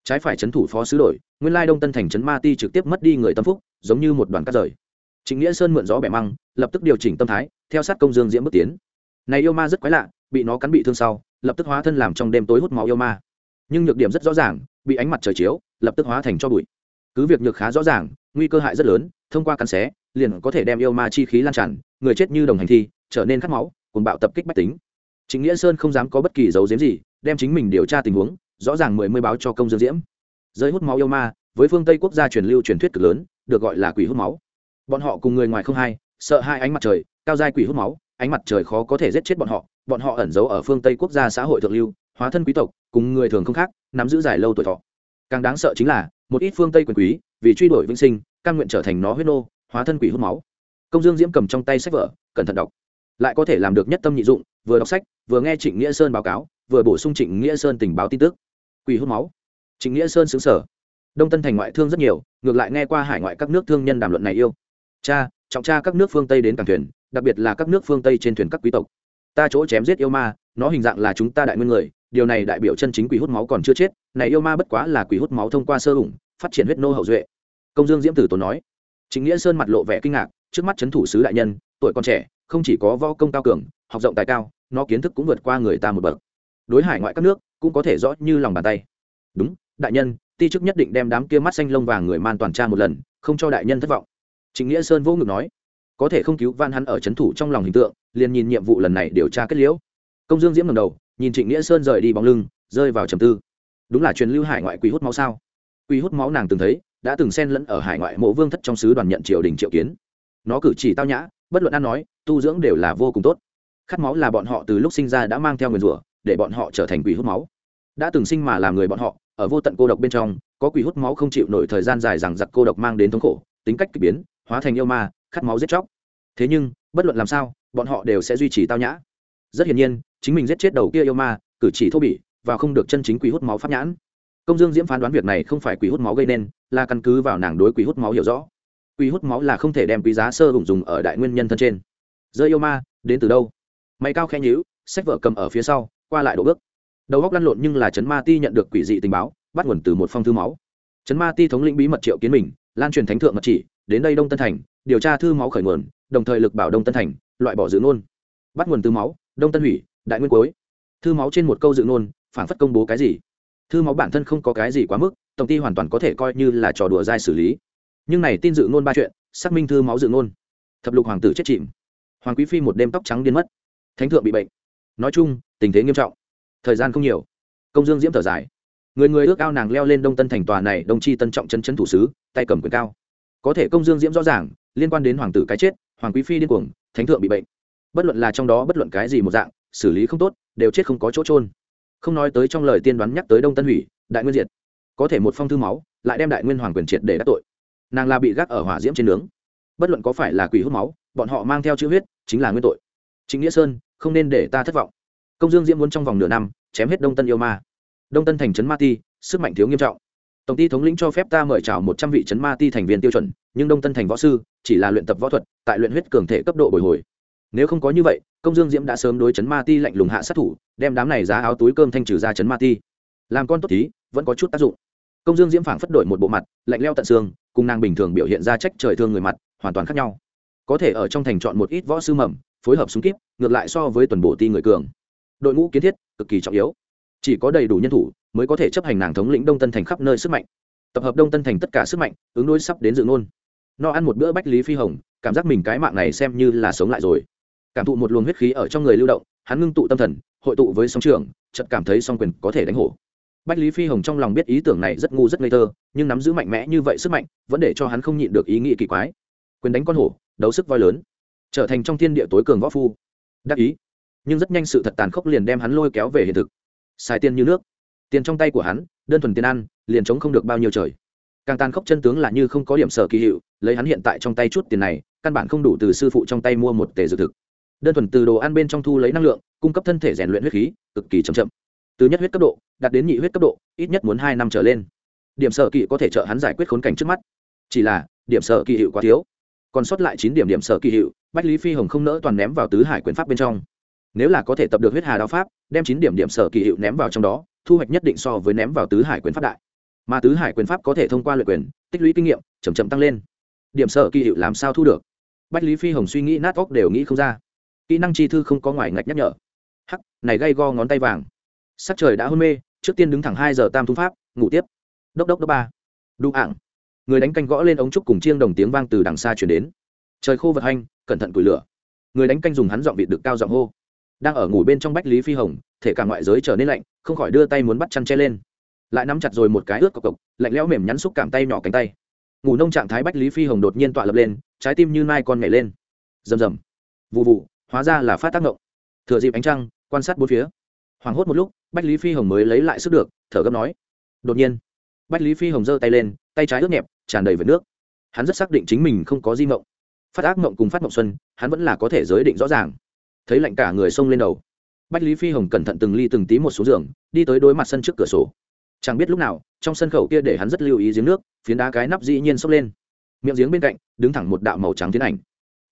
S1: Trái phải trấn thủ phó sứ đội, nguyên lai đông tân thành trấn ma ti trực tiếp mất đi người tâm phúc giống như một đoàn cắt rời. Chính nghĩa sơn mượn gió bẻ măng lập tức điều chỉnh tâm thái theo sát công dương diễm bước tiến. Này yêu ma rất quái lạ bị nó cắn bị thương sau lập tức hóa thân làm trong đêm tối hút máu yêu ma. Nhưng nhược điểm rất rõ ràng bị ánh mặt trời chiếu lập tức hóa thành cho bụi. Cứ việc nhược khá rõ ràng nguy cơ hại rất lớn thông qua cắn xé liền có thể đem yêu ma chi khí lan tràn, người chết như đồng hành thi, trở nên khát máu cùng bạo tập kích bách tính. Chính nghĩa sơn không dám có bất kỳ dấu diếm gì, đem chính mình điều tra tình huống, rõ ràng mười mươi báo cho công dương diễm. Giới hút máu yêu ma, với phương tây quốc gia truyền lưu truyền thuyết cực lớn, được gọi là quỷ hút máu. Bọn họ cùng người ngoài không hay, sợ hai ánh mặt trời, cao giai quỷ hút máu, ánh mặt trời khó có thể giết chết bọn họ bọn họ ẩn giấu ở phương tây quốc gia xã hội thượng lưu, hóa thân quý tộc, cùng người thường không khác, nắm giữ dài lâu tuổi thọ. Càng đáng sợ chính là, một ít phương tây quyền quý, vì truy đuổi vĩnh sinh căn nguyện trở thành nó huyết nô hóa thân quỷ hút máu. Công dương diễm cầm trong tay sách vở, cẩn thận đọc. Lại có thể làm được nhất tâm nhị dụng, vừa đọc sách, vừa nghe trịnh nghĩa sơn báo cáo, vừa bổ sung trịnh nghĩa sơn tình báo tin tức. Quỷ hút máu. Trịnh nghĩa sơn xứng sở. Đông tân thành ngoại thương rất nhiều, ngược lại nghe qua hải ngoại các nước thương nhân đàm luận này yêu. Cha, trọng tra các nước phương tây đến cảng thuyền, đặc biệt là các nước phương tây trên thuyền các quý tộc. Ta chỗ chém giết yêu ma, nó hình dạng là chúng ta đại nguyên người, điều này đại biểu chân chính quỷ hút máu còn chưa chết, này yêu ma bất quá là quỷ hút máu thông qua sơ hủng phát triển huyết nô hậu duệ. Công dương diễm tử tốn nói chính nghĩa sơn mặt lộ vẻ kinh ngạc, trước mắt c h ấ n thủ sứ đại nhân, tuổi còn trẻ, không chỉ có võ công cao cường, học rộng tài cao, nó kiến thức cũng vượt qua người ta một bậc. Đối hải ngoại các nước, cũng có thể rõ như lòng bàn tay. Đúng, đại nhân, ti chức nhất định đem đám kia mắt xanh lông vàng người man toàn tra một lần, không cho đại nhân thất vọng. Chính nghĩa sơn vô ngực nói. Có thể không cứu van hắn ở c h ấ n thủ trong lòng hình tượng, liền nhìn nhiệm vụ lần này điều tra kết liễu. Công dương diễm ngầm đầu, nhìn trịnh nghĩa sơn rời đi bóng lưng, rơi vào trầm tư. Đúng là truyền lưu hải ngoại quỷ hút máu sao? Quỷ hút máu nàng từng thấy đã từng xen lẫn ở hải ngoại mộ vương thất trong sứ đoàn nhận triều đình triệu kiến. Nó cử chỉ tao nhã, bất luận ăn nói, tu dưỡng đều là vô cùng tốt. Khát máu là bọn họ từ lúc sinh ra đã mang theo người rủa, để bọn họ trở thành quỷ hút máu. Đã từng sinh mà làm người bọn họ, ở vô tận cô độc bên trong, có quỷ hút máu không chịu nổi thời gian dài rằng giặc cô độc mang đến thống khổ, tính cách k ỳ biến, hóa thành yêu ma, khát máu giết chóc. Thế nhưng, bất luận làm sao, bọn họ đều sẽ duy trì tao nhã. Rất hiển nhiên, chính mình giết chết đầu kia yêu ma, cử chỉ thô bỉ, và không được chân chính quỷ hút máu pháp nhãn công dương diễm phán đoán việc này không phải quỷ hút máu gây nên, là căn cứ vào nàng đối quỷ hút máu hiểu rõ. Quỷ hút máu là không thể đem quý giá sơ hùng dùng ở đại nguyên nhân thân trên. Rơi yêu ma, đến từ đâu? Mày cao khen nhữ sách vợ cầm ở phía sau, qua lại đổ bước. Đầu góc lăn lộn nhưng là trấn ma ti nhận được quỷ dị tình báo, bắt nguồn từ một phong thư máu. Trấn ma ti thống lĩnh bí mật triệu kiến mình, lan truyền thánh thượng mật chỉ, đến đây đông tân thành, điều tra thư máu khởi nguồn, đồng thời lực bảo đông tân thành, loại bỏ dự ngôn. Bắt nguồn từ máu, đông tân hủy, đại nguyên cuối. Thư máu trên một câu dự ngôn phản phất công bố cái gì? Thư máu bản thân không có cái gì quá mức, tổng ty hoàn toàn có thể coi như là trò đùa dai xử lý. Nhưng này tin dự ngôn ba chuyện, xác minh thư máu dự ngôn. Thập lục hoàng tử chết chìm. Hoàng quý phi một đêm tóc trắng điên mất. Thánh thượng bị bệnh. Nói chung, tình thế nghiêm trọng. Thời gian không nhiều. Công dương diễm thở dài. Người người ước ao nàng leo lên đông tân thành tòa này, đông chi tân trọng chân chân thủ sứ, tay cầm quyền cao. Có thể công dương diễm rõ ràng, liên quan đến hoàng tử cái chết, hoàng quý phi điên cuồng, thánh thượng bị bệnh. Bất luận là trong đó bất luận cái gì một dạng, xử lý không tốt, đều chết không có chỗ trôn không nói tới trong lời tiên đoán nhắc tới đông tân hủy, đại nguyên diệt. Có thể một phong thư máu, lại đem đại nguyên hoàng quyền triệt để đắc tội. Nàng là bị gác ở hỏa diễm trên nướng. Bất luận có phải là quỷ hút máu, bọn họ mang theo chữ huyết, chính là nguyên tội. Chính nghĩa sơn, không nên để ta thất vọng. Công dương diễm muốn trong vòng nửa năm, chém hết đông tân yêu ma. Đông tân thành trấn ma ti, sức mạnh thiếu nghiêm trọng. Tổng ty thống lĩnh cho phép ta mời chào một trăm vị trấn ma ti thành viên tiêu chuẩn, nhưng đông tân thành võ sư, chỉ là luyện tập võ thuật, tại luyện huyết cường thể cấp độ bồi hồi nếu không có như vậy, công dương diễm đã sớm đối chấn ma ti lạnh lùng hạ sát thủ, đem đám này giá áo túi cơm thanh trừ ra chấn ma ti. Làm con tốt tí, vẫn có chút tác dụng. Công dương diễm phảng phất đổi một bộ mặt, lạnh leo tận xương, cùng nàng bình thường biểu hiện ra trách trời thương người mặt, hoàn toàn khác nhau. Có thể ở trong thành chọn một ít võ sư mầm, phối hợp súng kíp, ngược lại so với tuần bộ ti người cường. Đội ngũ kiến thiết, cực kỳ trọng yếu. Chỉ có đầy đủ nhân thủ, mới có thể chấp hành nàng thống lĩnh đông tân thành khắp nơi sức mạnh. Tập hợp đông tân thành tất cả sức mạnh, ứng đối sắp đến dự ngôn. No ăn một bữa bách lý phi hồng, cảm giác mình cái mạng này xem như là sống lại rồi cảm thụ một luồng huyết khí ở trong người lưu động, hắn ngưng tụ tâm thần, hội tụ với song trường, chợt cảm thấy song quyền có thể đánh hổ. Bách lý phi hồng trong lòng biết ý tưởng này rất ngu rất ngây thơ, nhưng nắm giữ mạnh mẽ như vậy sức mạnh, vẫn để cho hắn không nhịn được ý nghĩ kỳ quái. Quyền đánh con hổ, đấu sức voi lớn, trở thành trong thiên địa tối cường võ phu. Đắc ý. Nhưng rất nhanh sự thật tàn khốc liền đem hắn lôi kéo về hiện thực. Xài tiền như nước. Tiền trong tay của hắn, đơn thuần tiền ăn, liền chống không được bao nhiêu trời. Càng tàn khốc chân tướng là như không có điểm sở kỳ hiệu, lấy hắn hiện tại trong tay chút tiền này, căn bản không đủ từ sư phụ trong tay mua một tề dược thực đơn thuần từ đồ ăn bên trong thu lấy năng lượng, cung cấp thân thể rèn luyện huyết khí, cực kỳ chậm chậm. Từ nhất huyết cấp độ, đạt đến nhị huyết cấp độ, ít nhất muốn hai năm trở lên. Điểm sở kỳ có thể trợ hắn giải quyết khốn cảnh trước mắt. Chỉ là, điểm sở kỳ hiệu quá thiếu. Còn sót lại chín điểm điểm sở kỳ hiệu, bách lý phi hồng không nỡ toàn ném vào tứ hải quyền pháp bên trong. Nếu là có thể tập được huyết hà đao pháp, đem chín điểm điểm sở kỳ hiệu ném vào trong đó, thu hoạch nhất định so với ném vào tứ hải quyền pháp đại. Mà tứ hải quyền pháp có thể thông qua luyện quyền, tích lũy kinh nghiệm chầm chậm tăng lên. Điểm sở kỳ hiệu làm sao thu được? Bách lý phi hồng suy nghĩ nát óc đều nghĩ không ra kỹ năng chi thư không có ngoài ngạch nhắc nhở. Hắc, này gây go ngón tay vàng. Sắc trời đã hôn mê, trước tiên đứng thẳng hai giờ tam thung pháp, ngủ tiếp. Đốc đốc đốc ba. Đu ảng. Người đánh canh gõ lên ống trúc cùng chiêng đồng tiếng vang từ đằng xa chuyển đến. Trời khô vật hanh, cẩn thận củi lửa. Người đánh canh dùng hắn giọng vịt được cao giọng hô. Đang ở ngủ bên trong bách lý phi hồng, thể cả ngoại giới trở nên lạnh, không khỏi đưa tay muốn bắt chăn che lên. Lại nắm chặt rồi một cái ướt cộc cộc, lạnh lẽo mềm nhắn xúc cảm tay nhỏ cánh tay. Ngủ nông trạng thái bách lý phi hồng đột nhiên tọa lập lên, trái tim như mai con nhảy lên. Rầm rầm. Vụ vụ hóa ra là phát tác động. Thừa dịp ánh trăng, quan sát bốn phía. Hoảng hốt một lúc, bách lý phi hồng mới lấy lại sức được, thở gấp nói. Đột nhiên, bách lý phi hồng giơ tay lên, tay trái ướt nhẹp, tràn đầy vệt nước. Hắn rất xác định chính mình không có di mộng. Phát ác mộng cùng phát mộng xuân, hắn vẫn là có thể giới định rõ ràng. Thấy lạnh cả người xông lên đầu, bách lý phi hồng cẩn thận từng ly từng tí một số giường, đi tới đối mặt sân trước cửa sổ. Chẳng biết lúc nào, trong sân khẩu kia để hắn rất lưu ý giếng nước, phiến đá cái nắp dĩ nhiên xốc lên. Miệng giếng bên cạnh, đứng thẳng một đạo màu trắng tiến ảnh.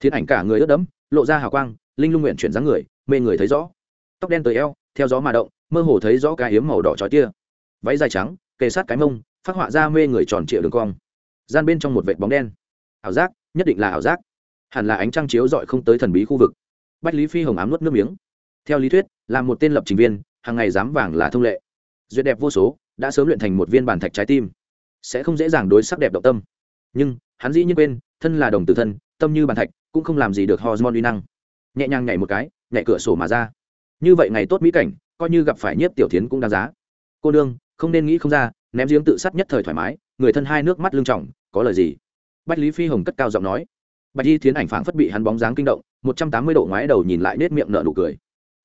S1: Tiến ảnh cả người ướt đẫm, lộ ra hào quang linh lung nguyện chuyển dáng người, mê người thấy rõ. Tóc đen tới eo, theo gió mà động, mơ hồ thấy rõ cái hiếm màu đỏ trói tia. Váy dài trắng, kề sát cái mông, phát họa ra mê người tròn trịa đường cong. Gian bên trong một vệt bóng đen. Ảo giác, nhất định là ảo giác. Hẳn là ánh trăng chiếu dọi không tới thần bí khu vực. Bách lý phi hồng ám nuốt nước miếng. Theo lý thuyết, là một tên lập trình viên, hàng ngày dám vàng là thông lệ. Duyệt đẹp vô số, đã sớm luyện thành một viên bản thạch trái tim. Sẽ không dễ dàng đối sắc đẹp động tâm. Nhưng, hắn dĩ nhiên quên, thân là đồng tử thân, tâm như bàn thạch, cũng không làm gì được hormone uy năng nhẹ nhàng nhảy một cái, nhảy cửa sổ mà ra. Như vậy ngày tốt mỹ cảnh, coi như gặp phải nhiếp tiểu tiến cũng đáng giá. Cô đương không nên nghĩ không ra, ném giếng tự sát nhất thời thoải mái, người thân hai nước mắt lưng trọng, có lời gì? Bách lý phi hồng cất cao giọng nói. Bạch y thiến ảnh phảng phất bị hắn bóng dáng kinh động, một trăm tám mươi độ ngoái đầu nhìn lại nết miệng nở nụ cười.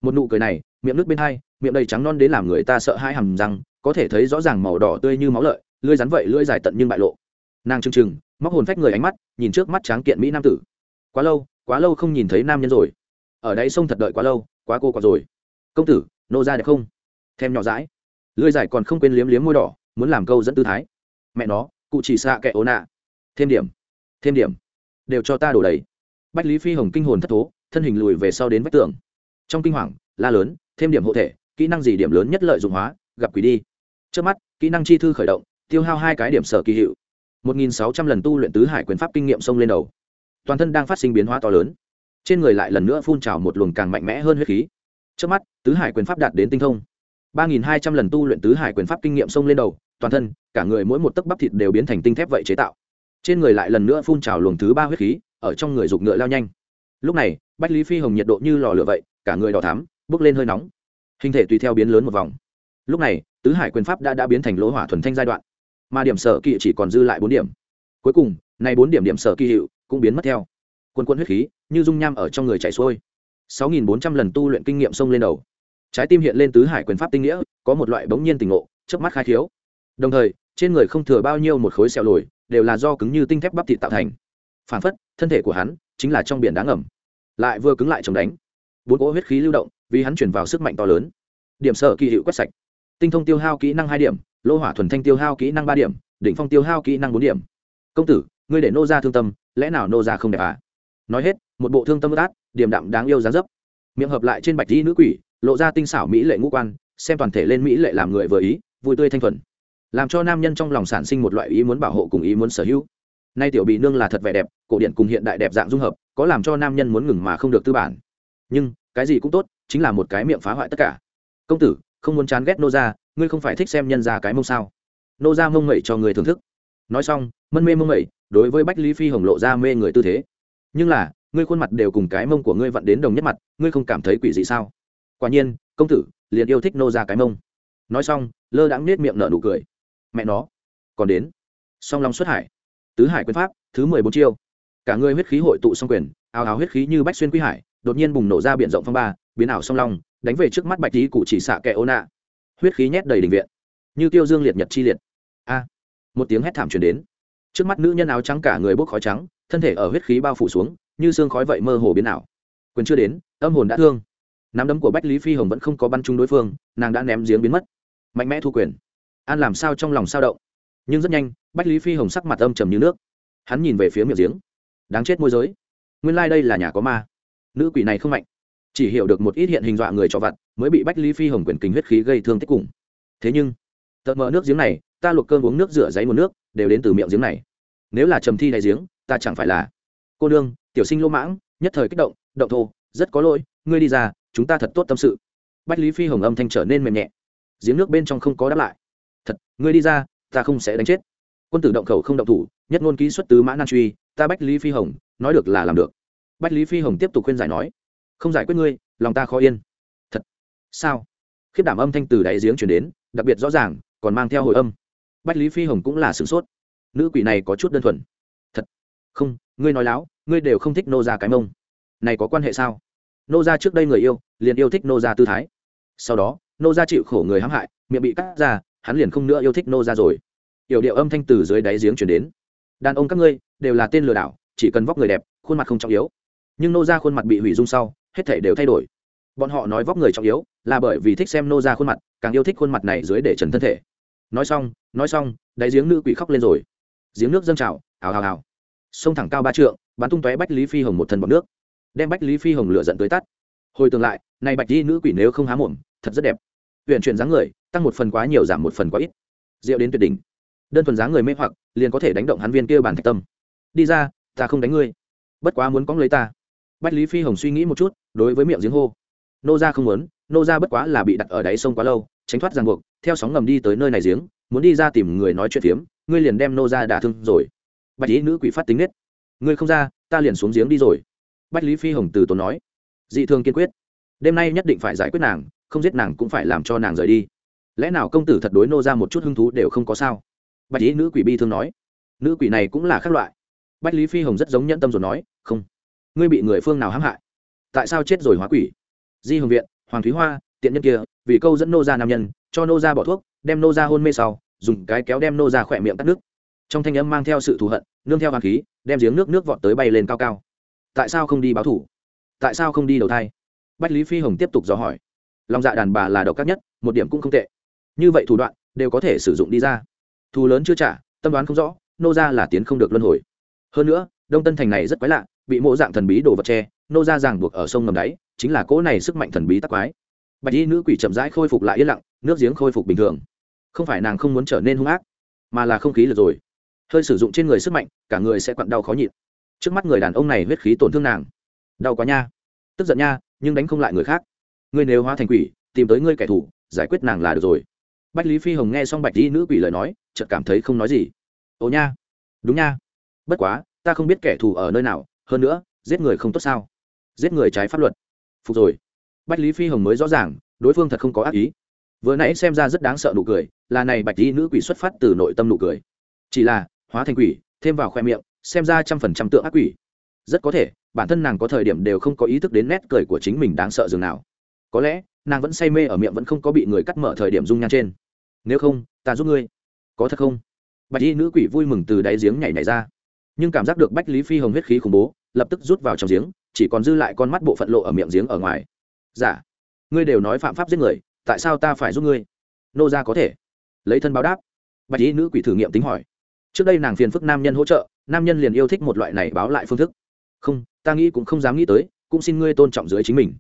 S1: Một nụ cười này, miệng nước bên hai, miệng đầy trắng non đến làm người ta sợ hai hầm răng, có thể thấy rõ ràng màu đỏ tươi như máu lợi, lưỡi rắn vậy lưỡi dài tận nhưng bại lộ. Nàng trừng trừng, móc hồn phách người ánh mắt, nhìn trước mắt tráng kiện mỹ nam tử. Quá lâu quá lâu không nhìn thấy nam nhân rồi ở đây sông thật đợi quá lâu, quá cô còn rồi. Công tử, nô ra đẹp không? Thêm nhỏ dãi. Lưỡi dài còn không quên liếm liếm môi đỏ, muốn làm câu dẫn tư thái. Mẹ nó, cụ chỉ xạ kẻ ố nạ. Thêm điểm thêm điểm. Đều cho ta đổ đầy. Bách lý phi hồng kinh hồn thất thố, thân hình lùi về sau đến vách tường. Trong kinh hoàng, la lớn, thêm điểm hộ thể, kỹ năng gì điểm lớn nhất lợi dụng hóa, gặp quỷ đi. Trước mắt, kỹ năng chi thư khởi động, tiêu hao hai cái điểm sở kỳ hiệu. Một nghìn sáu trăm lần tu luyện tứ hải quyền pháp kinh nghiệm sông lên đầu. Toàn thân đang phát sinh biến hóa to lớn trên người lại lần nữa phun trào một luồng càng mạnh mẽ hơn huyết khí. Trước mắt, tứ hải quyền pháp đạt đến tinh thông. Ba nghìn hai trăm lần tu luyện tứ hải quyền pháp kinh nghiệm xông lên đầu, toàn thân, cả người mỗi một tấc bắp thịt đều biến thành tinh thép vậy chế tạo. Trên người lại lần nữa phun trào luồng thứ ba huyết khí, ở trong người giục ngựa lao nhanh. Lúc này, bách lý phi hồng nhiệt độ như lò lửa vậy, cả người đỏ thắm bước lên hơi nóng. Hình thể tùy theo biến lớn một vòng. Lúc này, tứ hải quyền pháp đã đã biến thành lỗ hỏa thuần thanh giai đoạn. Mà điểm sở kỵ chỉ còn dư lại bốn điểm. Cuối cùng, này bốn điểm điểm sở kỳ hiệu cũng biến mất theo quân quân huyết khí, như dung nham ở trong người chảy xuôi. Sáu nghìn bốn trăm lần tu luyện kinh nghiệm xông lên đầu. Trái tim hiện lên tứ hải quyền pháp tinh nghĩa, có một loại bỗng nhiên tình ngộ trước mắt khai thiếu đồng thời, trên người không thừa bao nhiêu một khối sẹo lồi, đều là do cứng như tinh thép bắp thịt tạo thành. Phản phất, thân thể của hắn chính là trong biển đá ngầm. Lại vừa cứng lại chống đánh. Bốn cỗ huyết khí lưu động, vì hắn chuyển vào sức mạnh to lớn. Điểm sở kỳ hiệu quét sạch. Tinh thông tiêu hao kỹ năng hai điểm, lô hỏa thuần thanh tiêu hao kỹ năng ba điểm, đỉnh phong tiêu hao kỹ năng bốn điểm. Công tử, ngươi để nô ra thương tâm, lẽ nào nô ra không đẹp à? Nói hết, một bộ thương tâm át, điềm đạm đáng yêu dáng dấp. Miệng hợp lại trên bạch di nữ quỷ, lộ ra tinh xảo mỹ lệ ngũ quan, xem toàn thể lên mỹ lệ làm người vừa ý, vui tươi thanh thuần. Làm cho nam nhân trong lòng sản sinh một loại ý muốn bảo hộ cùng ý muốn sở hữu. Nay tiểu bị nương là thật vẻ đẹp, cổ điển cùng hiện đại đẹp dạng dung hợp, có làm cho nam nhân muốn ngừng mà không được tư bản. Nhưng, cái gì cũng tốt, chính là một cái miệng phá hoại tất cả. Công tử, không muốn chán ghét nô ra ngươi không phải thích xem nhân ra cái mông sao? Nô ra mông mẩy cho người thưởng thức. Nói xong, mân mê mông mẩy đối với bách lý phi hồng lộ ra mê người tư thế nhưng là, ngươi khuôn mặt đều cùng cái mông của ngươi vặn đến đồng nhất mặt, ngươi không cảm thấy quỷ dị sao? Quả nhiên, công tử liền yêu thích nô ra cái mông. Nói xong, lơ đãng nết miệng nở nụ cười. Mẹ nó, còn đến. Song long xuất hải. Tứ hải quyền pháp, thứ mười bốn chiêu. Cả người huyết khí hội tụ song quyền, ào ào huyết khí như bách xuyên quy hải, đột nhiên bùng nổ ra b i ể n rộng phong ba, biến ảo song long, đánh về trước mắt bạch tí cụ chỉ xạ kẻ ô nạ huyết khí nhét đầy đình viện. Như tiêu dương liệt nhật chi liệt. A, một tiếng hét thảm truyền đến. Trước mắt nữ nhân áo trắng cả người bốc khói trắng thân thể ở huyết khí bao phủ xuống, như xương khói vậy mơ hồ biến ảo. Quyền chưa đến, âm hồn đã thương. Nắm đấm của bách lý phi hồng vẫn không có bắn trúng đối phương, nàng đã ném giếng biến mất. Mạnh mẽ thu quyền. An làm sao trong lòng sao động? Nhưng rất nhanh, bách lý phi hồng sắc mặt âm trầm như nước. Hắn nhìn về phía miệng giếng. Đáng chết môi giới. Nguyên lai、like、đây là nhà có ma. Nữ quỷ này không mạnh. Chỉ hiểu được một ít hiện hình dọa người cho vặt, mới bị bách lý phi hồng quyền kính huyết khí gây thương tích cùng. Thế nhưng tợt mở nước giếng này, ta luộc cơm uống nước rửa giấy nguồn nước, đều đến từ miệng giếng này. Nếu là trầm thi đại giếng ta chẳng phải là. Cô nương, tiểu sinh lỗ mãng, nhất thời kích động động thô, rất có lỗi, ngươi đi ra, chúng ta thật tốt tâm sự. Bách lý phi hồng âm thanh trở nên mềm nhẹ. Giếng nước bên trong không có đáp lại. Thật, ngươi đi ra, ta không sẽ đánh chết. Quân tử động khẩu không động thủ, nhất ngôn ký xuất tứ mã nan truy, ta bách lý phi hồng, nói được là làm được. Bách lý phi hồng tiếp tục khuyên giải nói, không giải quyết ngươi, lòng ta khó yên. Thật. Sao? Khiếp đảm âm thanh từ đáy giếng chuyển đến, đặc biệt rõ ràng, còn mang theo hồi âm. Bách lý phi hồng cũng là sửng sốt. Nữ quỷ này có chút đơn thuần không, ngươi nói láo, ngươi đều không thích nô ra cái mông. Này có quan hệ sao? Nô ra trước đây người yêu, liền yêu thích nô ra tư thái. Sau đó, nô ra chịu khổ người hãm hại, miệng bị cắt ra, hắn liền không nữa yêu thích nô ra rồi. Yểu điệu âm thanh từ dưới đáy giếng chuyển đến. Đàn ông các ngươi, đều là tên lừa đảo, chỉ cần vóc người đẹp, khuôn mặt không trọng yếu. Nhưng nô ra khuôn mặt bị hủy dung sau, hết thể đều thay đổi. Bọn họ nói vóc người trọng yếu, là bởi vì thích xem nô ra khuôn mặt, càng yêu thích khuôn mặt này dưới để trần thân thể. Nói xong nói xong, đáy giếng nữ quỷ khóc lên rồi. Giếng nước dâng trào ào ào ào sông thẳng cao ba trượng, bắn tung tóe bách lý phi hồng một thân bọc nước. Đem bách lý phi hồng lửa dẫn tới tắt. Hồi tương lại nay bạch di nữ quỷ nếu không há mồm, thật rất đẹp. Huyện chuyển dáng người, tăng một phần quá nhiều giảm một phần quá ít. Rượu đến tuyệt đỉnh. Đơn thuần dáng người mê hoặc, liền có thể đánh động hắn viên kia bản thạch tâm. Đi ra, ta không đánh ngươi. Bất quá muốn cóng lấy ta. Bách lý phi hồng suy nghĩ một chút, đối với miệng giếng hô. Nô ra không muốn, nô ra bất quá là bị đặt ở đáy sông quá lâu, tránh thoát ràng buộc, theo sóng ngầm đi tới nơi này giếng, muốn đi ra tìm người nói chuyện phiếm, ngươi liền đem nô ra đả thương rồi bạch lý nữ quỷ phát tính nết. Ngươi không ra, ta liền xuống giếng đi rồi. Bách lý phi hồng từ tốn nói. Dị thương kiên quyết. Đêm nay nhất định phải giải quyết nàng, không giết nàng cũng phải làm cho nàng rời đi. Lẽ nào công tử thật đối nô ra một chút hứng thú đều không có sao? Bạch lý nữ quỷ bi thương nói. Nữ quỷ này cũng là khác loại. Bách lý phi hồng rất giống nhẫn tâm rồi nói, không. Ngươi bị người phương nào hãm hại? Tại sao chết rồi hóa quỷ? Di hồng viện, hoàng thúy hoa, tiện nhân kia, vì câu dẫn nô ra nam nhân, cho nô ra bỏ thuốc, đem nô ra hôn mê sau, dùng cái kéo đem nô ra khỏe miệng tắt nước trong thanh âm mang theo sự thù hận, nương theo hoàng khí, đem giếng nước nước vọt tới bay lên cao cao. Tại sao không đi báo thủ? Tại sao không đi đầu thai? Bách lý phi hồng tiếp tục dò hỏi. Lòng dạ đàn bà là độc ác nhất, một điểm cũng không tệ. Như vậy thủ đoạn, đều có thể sử dụng đi ra. Thù lớn chưa trả, tâm đoán không rõ, nô ra là tiến không được luân hồi. Hơn nữa, đông tân thành này rất quái lạ, bị mộ dạng thần bí đồ vật tre nô ra ràng buộc ở sông ngầm đáy, chính là cỗ này sức mạnh thần bí tắc quái. Bạch y nữ quỷ chậm rãi khôi phục lại yên lặng, nước giếng khôi phục bình thường. Không phải nàng không muốn trở nên hung ác, mà là không khí lượt rồi hơi sử dụng trên người sức mạnh, cả người sẽ quặn đau khó nhịn. Trước mắt người đàn ông này huyết khí tổn thương nàng. Đau quá nha. Tức giận nha, nhưng đánh không lại người khác. Ngươi nếu hóa thành quỷ, tìm tới ngươi kẻ thù, giải quyết nàng là được rồi. Bách lý phi hồng nghe xong bạch y nữ quỷ lời nói, chợt cảm thấy không nói gì. Ồ nha. Đúng nha. Bất quá, ta không biết kẻ thù ở nơi nào, hơn nữa, giết người không tốt sao? Giết người trái pháp luật. Phục rồi. Bách lý phi hồng mới rõ ràng, đối phương thật không có ác ý. Vừa nãy xem ra rất đáng sợ nụ cười, là này bạch y nữ quỷ xuất phát từ nội tâm nụ cười. Chỉ là hóa thành quỷ, thêm vào khoe miệng, xem ra trăm phần trăm tượng ác quỷ. Rất có thể, bản thân nàng có thời điểm đều không có ý thức đến nét cười của chính mình đáng sợ dường nào. Có lẽ, nàng vẫn say mê ở miệng vẫn không có bị người cắt mở thời điểm dung nhan trên. Nếu không, ta giúp ngươi. Có thật không? Bạch y nữ quỷ vui mừng từ đáy giếng nhảy nhảy ra. Nhưng cảm giác được bách lý phi hồng huyết khí khủng bố, lập tức rút vào trong giếng, chỉ còn dư lại con mắt bộ phận lộ ở miệng giếng ở ngoài. Giả dạ. ngươi đều nói phạm pháp giết người, tại sao ta phải giúp ngươi? Nô ra có thể. Lấy thân báo đáp. Bạch y nữ quỷ thử nghiệm tính hỏi trước đây nàng phiền phức nam nhân hỗ trợ, nam nhân liền yêu thích một loại này báo lại phương thức. Không, ta nghĩ cũng không dám nghĩ tới, cũng xin ngươi tôn trọng dưới chính mình.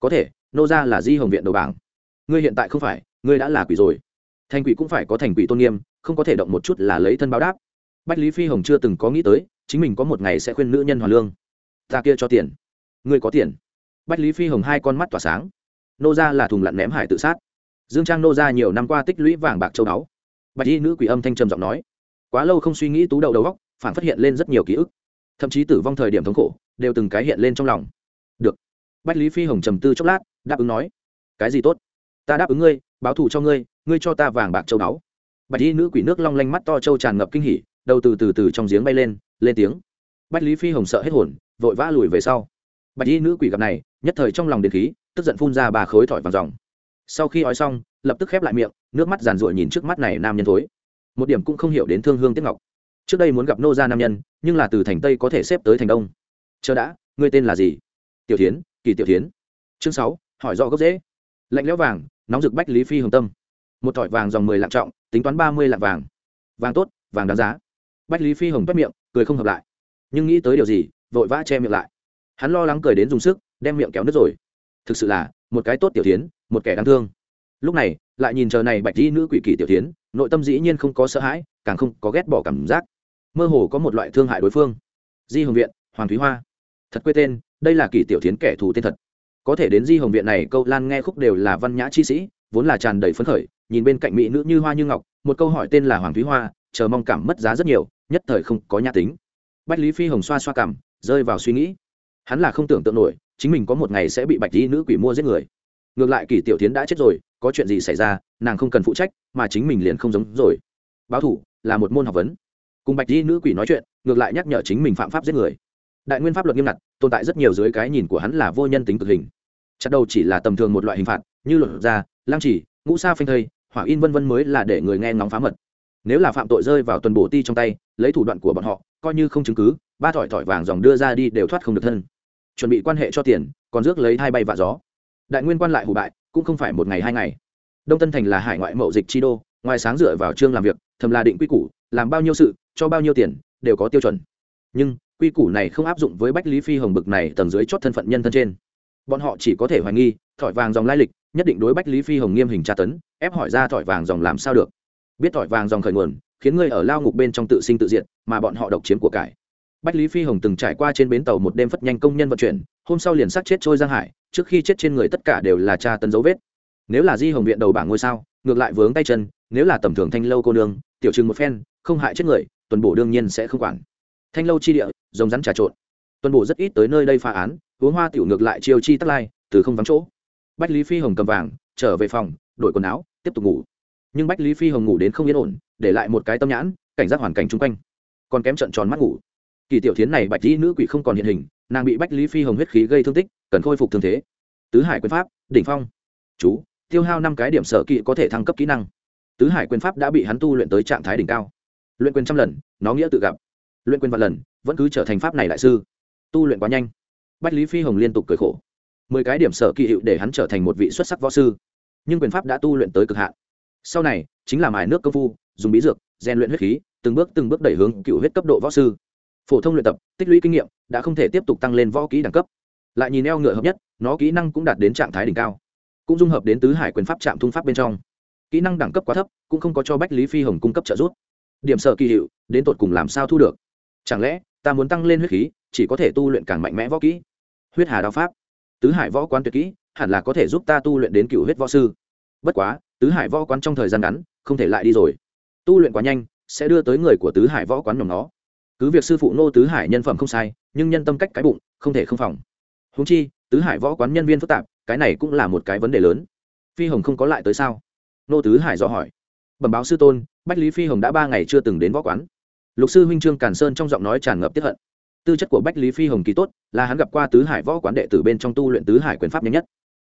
S1: Có thể, nô ra là di hồng viện đầu bảng. Ngươi hiện tại không phải, ngươi đã là quỷ rồi. Thành quỷ cũng phải có thành quỷ tôn nghiêm, không có thể động một chút là lấy thân báo đáp. Bách lý phi hồng chưa từng có nghĩ tới, chính mình có một ngày sẽ khuyên nữ nhân hoàn lương. Ta kia cho tiền. Ngươi có tiền. Bách lý phi hồng hai con mắt tỏa sáng. Nô ra là thùng lặn ném hải tự sát. Dương trang nô ra nhiều năm qua tích lũy vàng bạc châu báu. Bạch y nữ quỷ âm thanh trầm giọng nói quá lâu không suy nghĩ tú đầu đầu góc, phản phát hiện lên rất nhiều ký ức. Thậm chí tử vong thời điểm thống khổ, đều từng cái hiện lên trong lòng. Được. Bách lý phi hồng trầm tư chốc lát, đáp ứng nói. Cái gì tốt? Ta đáp ứng ngươi, báo thù cho ngươi ngươi cho ta vàng bạc châu báu. Bạch y nữ quỷ nước long lanh mắt to châu tràn ngập kinh hỉ, đầu từ từ từ trong giếng bay lên lên tiếng. Bách lý phi hồng sợ hết hồn, vội vã lùi về sau. Bạch y nữ quỷ gặp này, nhất thời trong lòng điện khí, tức giận phun ra ba khối thỏi vàng dòng. Sau khi ói xong, lập tức khép lại miệng, nước mắt giàn ruội nhìn trước mắt này nam nhân thối một điểm cũng không hiểu đến thương hương tiết ngọc. Trước đây muốn gặp nô gia nam nhân, nhưng là từ thành tây có thể xếp tới thành đông. Chờ đã, ngươi tên là gì? Tiểu tiến kỳ tiểu tiến chương sáu, hỏi rõ gốc dễ lạnh lẽo vàng, nóng rực bách lý phi hồng tâm. Một thỏi vàng dòng mười lạng trọng, tính toán ba mươi lạng vàng. Vàng tốt, vàng đáng giá. Bách lý phi hồng bắt miệng, cười không hợp lại. Nhưng nghĩ tới điều gì, vội vã che miệng lại. Hắn lo lắng cười đến dùng sức, đem miệng kéo nước rồi. Thực sự là, một cái tốt tiểu tiến một kẻ đáng thương. Lúc này, lại nhìn chờ này bạch di nữ quỷ kỳ tiểu tiến nội tâm dĩ nhiên không có sợ hãi, càng không có ghét bỏ cảm giác. Mơ hồ có một loại thương hại đối phương. Di hồng viện, hoàng thúy hoa. Thật quê tên, đây là kỳ tiểu tiến kẻ thù tên thật. Có thể đến di hồng viện này, câu lan nghe khúc đều là văn nhã chi sĩ, vốn là tràn đầy phấn khởi, nhìn bên cạnh mỹ nữ như hoa như ngọc, một câu hỏi tên là hoàng thúy hoa, chờ mong cảm mất giá rất nhiều, nhất thời không có nhã tính. Bách lý phi hồng xoa xoa cảm, rơi vào suy nghĩ. Hắn là không tưởng tượng nổi, chính mình có một ngày sẽ bị bạch lý nữ quỷ mua giết người. Ngược lại kỳ tiểu tiến đã chết rồi có chuyện gì xảy ra, nàng không cần phụ trách, mà chính mình liền không giống rồi. Báo thủ là một môn học vấn. Cùng bạch di nữ quỷ nói chuyện, ngược lại nhắc nhở chính mình phạm pháp giết người. Đại nguyên pháp luật nghiêm ngặt, tồn tại rất nhiều dưới cái nhìn của hắn là vô nhân tính cực hình. Chặt đầu chỉ là tầm thường một loại hình phạt, như luật gia, lang chỉ ngũ sa phanh thây, hỏa in vân vân mới là để người nghe ngóng phá mật. Nếu là phạm tội rơi vào tuần bổ ti trong tay, lấy thủ đoạn của bọn họ, coi như không chứng cứ, ba thỏi thỏi vàng dòng đưa ra đi đều thoát không được thân. Chuẩn bị quan hệ cho tiền, còn rước lấy hai bay vạ gió. Đại nguyên quan lại hủ bại cũng không phải một ngày hai ngày. Đông tân thành là hải ngoại mậu dịch chi đô, ngoài sáng dựa vào chương làm việc, thầm là định quy củ, làm bao nhiêu sự, cho bao nhiêu tiền, đều có tiêu chuẩn. Nhưng, quy củ này không áp dụng với bách lý phi hồng bực này tầng dưới chót thân phận nhân thân trên. Bọn họ chỉ có thể hoài nghi, thỏi vàng dòng lai lịch, nhất định đối bách lý phi hồng nghiêm hình tra tấn, ép hỏi ra thỏi vàng dòng làm sao được. Biết thỏi vàng dòng khởi nguồn, khiến người ở lao ngục bên trong tự sinh tự diệt, mà bọn họ độc chiếm của cải. Bách lý phi hồng từng trải qua trên bến tàu một đêm phất nhanh công nhân vận chuyển hôm sau liền sát chết trôi giang hải, trước khi chết trên người tất cả đều là tra tấn dấu vết. Nếu là di hồng viện đầu bảng ngôi sao, ngược lại vướng tay chân, nếu là tầm thường thanh lâu cô nương, tiểu trừng một phen, không hại chết người, tuần bổ đương nhiên sẽ không quản. Thanh lâu chi địa, rồng rắn trà trộn. Tuần bổ rất ít tới nơi đây phá án, uống hoa tiểu ngược lại chiêu chi tắc lai, từ không vắng chỗ. Bách lý phi hồng cầm vàng, trở về phòng, đổi quần áo, tiếp tục ngủ. Nhưng bách lý phi hồng ngủ đến không yên ổn, để lại một cái tâm nhãn, cảnh giác hoàn cảnh chung quanh. Còn kém trận tròn mắt ngủ. Kỳ tiểu thiến này bạch dĩ nữ quỷ không còn hiện hình nàng bị bách lý phi hồng huyết khí gây thương tích, cần khôi phục thương thế. Tứ hải quyền pháp, đỉnh phong. Chú, tiêu hao năm cái điểm sở kỵ có thể thăng cấp kỹ năng. Tứ hải quyền pháp đã bị hắn tu luyện tới trạng thái đỉnh cao. Luyện quyền trăm lần, nó nghĩa tự gặp. Luyện quyền vạn lần, vẫn cứ trở thành pháp này đại sư. Tu luyện quá nhanh. Bách lý phi hồng liên tục cười khổ. Mười cái điểm sở kỳ hiệu để hắn trở thành một vị xuất sắc võ sư. Nhưng quyền pháp đã tu luyện tới cực hạn. Sau này, chính là mài nước công phu, dùng bí dược, rèn luyện huyết khí, từng bước từng bước đẩy hướng cựu huyết cấp độ võ sư phổ thông luyện tập, tích lũy kinh nghiệm, đã không thể tiếp tục tăng lên võ kỹ đẳng cấp. Lại nhìn eo ngựa hợp nhất, nó kỹ năng cũng đạt đến trạng thái đỉnh cao. Cũng dung hợp đến tứ hải quyền pháp trạm thung pháp bên trong. Kỹ năng đẳng cấp quá thấp, cũng không có cho bách lý phi hồng cung cấp trợ giúp. Điểm sợ kỳ hiệu, đến tột cùng làm sao thu được? Chẳng lẽ, ta muốn tăng lên huyết khí, chỉ có thể tu luyện càng mạnh mẽ võ kỹ? Huyết hà đao pháp. Tứ hải võ quán tuyệt kỹ, hẳn là có thể giúp ta tu luyện đến cựu huyết võ sư. Bất quá, tứ hải võ quán trong thời gian ngắn, không thể lại đi rồi. Tu luyện quá nhanh, sẽ đưa tới người của tứ hải võ quán nhóm nó cứ việc sư phụ nô tứ hải nhân phẩm không sai, nhưng nhân tâm cách cái bụng, không thể không phòng. Húng chi, tứ hải võ quán nhân viên phức tạp, cái này cũng là một cái vấn đề lớn. Phi hồng không có lại tới sao? Nô tứ hải dò hỏi. Bẩm báo sư tôn, bách lý phi hồng đã ba ngày chưa từng đến võ quán. Lục sư huynh trương càn sơn trong giọng nói tràn ngập tiếp hận. Tư chất của bách lý phi hồng kỳ tốt, là hắn gặp qua tứ hải võ quán đệ tử bên trong tu luyện tứ hải quyền pháp nhanh nhất.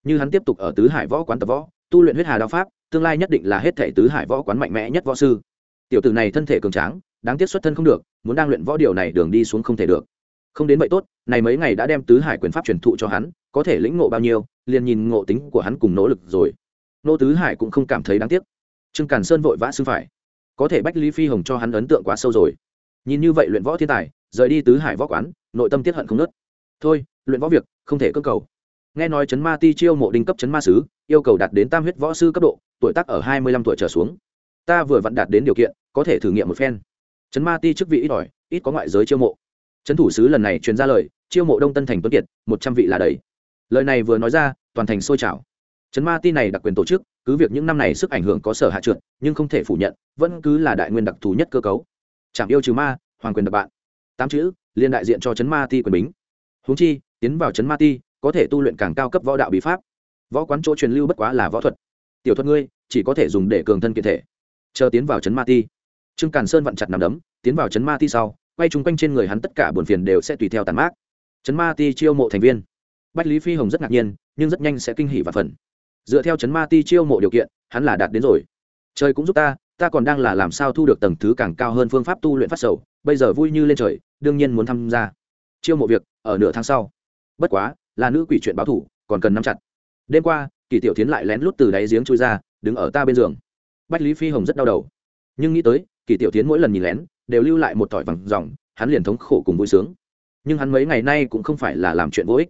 S1: Như hắn tiếp tục ở tứ hải võ quán tập võ, tu luyện huyết hà đao pháp, tương lai nhất định là hết thể tứ hải võ quán mạnh mẽ nhất võ sư. Tiểu tử này thân thể cường tráng đáng tiếc xuất thân không được, muốn đang luyện võ điều này đường đi xuống không thể được. Không đến vậy tốt, này mấy ngày đã đem tứ hải quyền pháp truyền thụ cho hắn, có thể lĩnh ngộ bao nhiêu, liền nhìn ngộ tính của hắn cùng nỗ lực rồi. Nô tứ hải cũng không cảm thấy đáng tiếc. Trương càn sơn vội vã xưng phải. Có thể bách lý phi hồng cho hắn ấn tượng quá sâu rồi. Nhìn như vậy luyện võ thiên tài, rời đi tứ hải võ quán, nội tâm tiết hận không nớt. Thôi, luyện võ việc, không thể cơ cầu. Nghe nói chấn ma ti chiêu mộ đinh cấp chấn ma sứ, yêu cầu đạt đến tam huyết võ sư cấp độ, tuổi tác ở hai mươi lăm tuổi trở xuống. Ta vừa vặn đạt đến điều kiện, có thể thử nghiệm một phen chấn ma ti chức vị ít ỏi, ít có ngoại giới chiêu mộ. Trấn thủ sứ lần này truyền ra lời, chiêu mộ đông tân thành tuấn kiệt, một trăm vị là đầy. Lời này vừa nói ra, toàn thành sôi trào. Trấn ma ti này đặc quyền tổ chức, cứ việc những năm này sức ảnh hưởng có sở hạ trượt, nhưng không thể phủ nhận, vẫn cứ là đại nguyên đặc thù nhất cơ cấu. Trạm yêu trừ ma, hoàng quyền đặc bạn. Tám chữ, liên đại diện cho trấn ma ti quyền bính. Húng chi, tiến vào trấn ma ti, có thể tu luyện càng cao cấp võ đạo bí pháp. Võ quán chỗ truyền lưu bất quá là võ thuật. Tiểu thuật ngươi, chỉ có thể dùng để cường thân kiện thể. Chờ tiến vào trấn ma ti trương càn sơn vặn chặt nằm đấm, tiến vào trấn ma ti sau, quay chung quanh trên người hắn tất cả buồn phiền đều sẽ tùy theo tàn mát. Trấn ma ti chiêu mộ thành viên. Bách lý phi hồng rất ngạc nhiên, nhưng rất nhanh sẽ kinh hỉ và phần dựa theo trấn ma ti chiêu mộ điều kiện, hắn là đạt đến rồi. Trời cũng giúp ta ta còn đang là làm sao thu được tầng thứ càng cao hơn phương pháp tu luyện phát sầu, bây giờ vui như lên trời, đương nhiên muốn tham gia. Chiêu mộ việc, ở nửa tháng sau. Bất quá, là nữ quỷ chuyện báo thủ, còn cần nắm chặt. Đêm qua, kỳ tiểu tiến lại lén lút từ đáy giếng chui ra, đứng ở ta bên giường. Bách lý phi hồng rất đau đầu. Nhưng nghĩ tới kỳ tiểu tiến mỗi lần nhìn lén, đều lưu lại một tỏi vàng dòng, hắn liền thống khổ cùng vui sướng. Nhưng hắn mấy ngày nay cũng không phải là làm chuyện vô ích.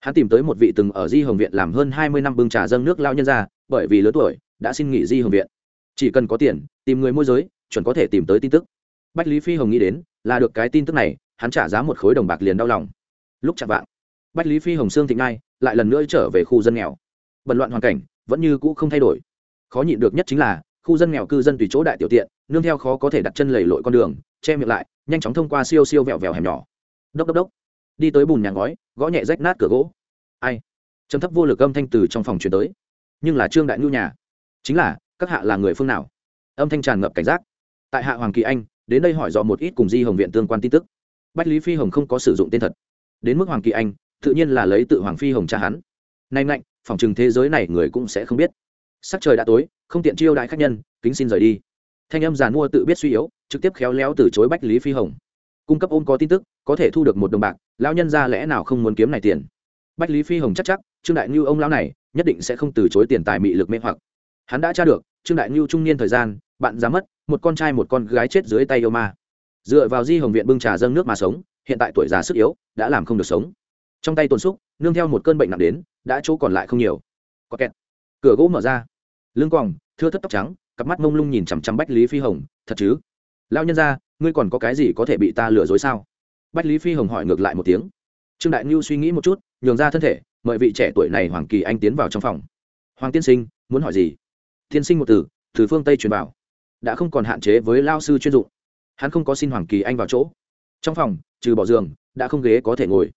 S1: Hắn tìm tới một vị từng ở di hồng viện làm hơn hai mươi năm bưng trà dâng nước lao nhân ra, bởi vì lớn tuổi, đã xin nghỉ di hồng viện. Chỉ cần có tiền, tìm người môi giới, chuẩn có thể tìm tới tin tức. Bách lý phi hồng nghĩ đến, là được cái tin tức này, hắn trả giá một khối đồng bạc liền đau lòng. Lúc chạm vạng, bách lý phi hồng sương thịnh ngai, lại lần nữa trở về khu dân nghèo. Bận loạn hoàn cảnh, vẫn như cũ không thay đổi. Khó nhịn được nhất chính là khu dân nghèo cư dân tùy chỗ đại tiểu tiện, nương theo khó có thể đặt chân lầy lội con đường, che miệng lại, nhanh chóng thông qua siêu siêu vẹo vẹo hẻm nhỏ. Đốc đốc đốc. Đi tới bùn nhà ngói, gõ nhẹ rách nát cửa gỗ. Ai? Trầm thấp vô lực âm thanh từ trong phòng truyền tới. Nhưng là trương đại nhu nhà. Chính là, các hạ là người phương nào? Âm thanh tràn ngập cảnh giác. Tại hạ hoàng kỳ anh, đến đây hỏi dò một ít cùng di hồng viện tương quan tin tức. Bách lý phi hồng không có sử dụng tên thật. Đến mức hoàng kỳ anh, tự nhiên là lấy tự hoàng phi hồng cha hắn. Nay mạnh phòng chừng thế giới này người cũng sẽ không biết sắc trời đã tối, không tiện chiêu đại khách nhân, kính xin rời đi. Thanh âm giàn mua tự biết suy yếu, trực tiếp khéo léo từ chối bách lý phi hồng. Cung cấp ôm có tin tức, có thể thu được một đồng bạc, lão nhân ra lẽ nào không muốn kiếm này tiền? Bách lý phi hồng chắc chắc, trương đại ngưu ông lão này, nhất định sẽ không từ chối tiền tài mị lực mê hoặc. Hắn đã tra được, trương đại ngưu trung niên thời gian, bạn ra mất, một con trai một con gái chết dưới tay yêu ma. Dựa vào di hồng viện bưng trà dâng nước mà sống, hiện tại tuổi già sức yếu, đã làm không được sống. Trong tay tồn xúc, nương theo một cơn bệnh nặng đến, đã chỗ còn lại không nhiều. Có kẹt. Cửa gỗ mở ra lưng quòng, thưa thất tóc trắng, cặp mắt mông lung nhìn chằm chằm bách lý phi hồng, thật chứ? Lao nhân ra ngươi còn có cái gì có thể bị ta lừa dối sao? Bách lý phi hồng hỏi ngược lại một tiếng. Trương đại ngưu suy nghĩ một chút, nhường ra thân thể, mời vị trẻ tuổi này hoàng kỳ anh tiến vào trong phòng. Hoàng tiên sinh, muốn hỏi gì? Tiên sinh một từ từ phương tây truyền vào đã không còn hạn chế với lao sư chuyên dụng. Hắn không có xin hoàng kỳ anh vào chỗ. Trong phòng, trừ bỏ giường, đã không ghế có thể ngồi.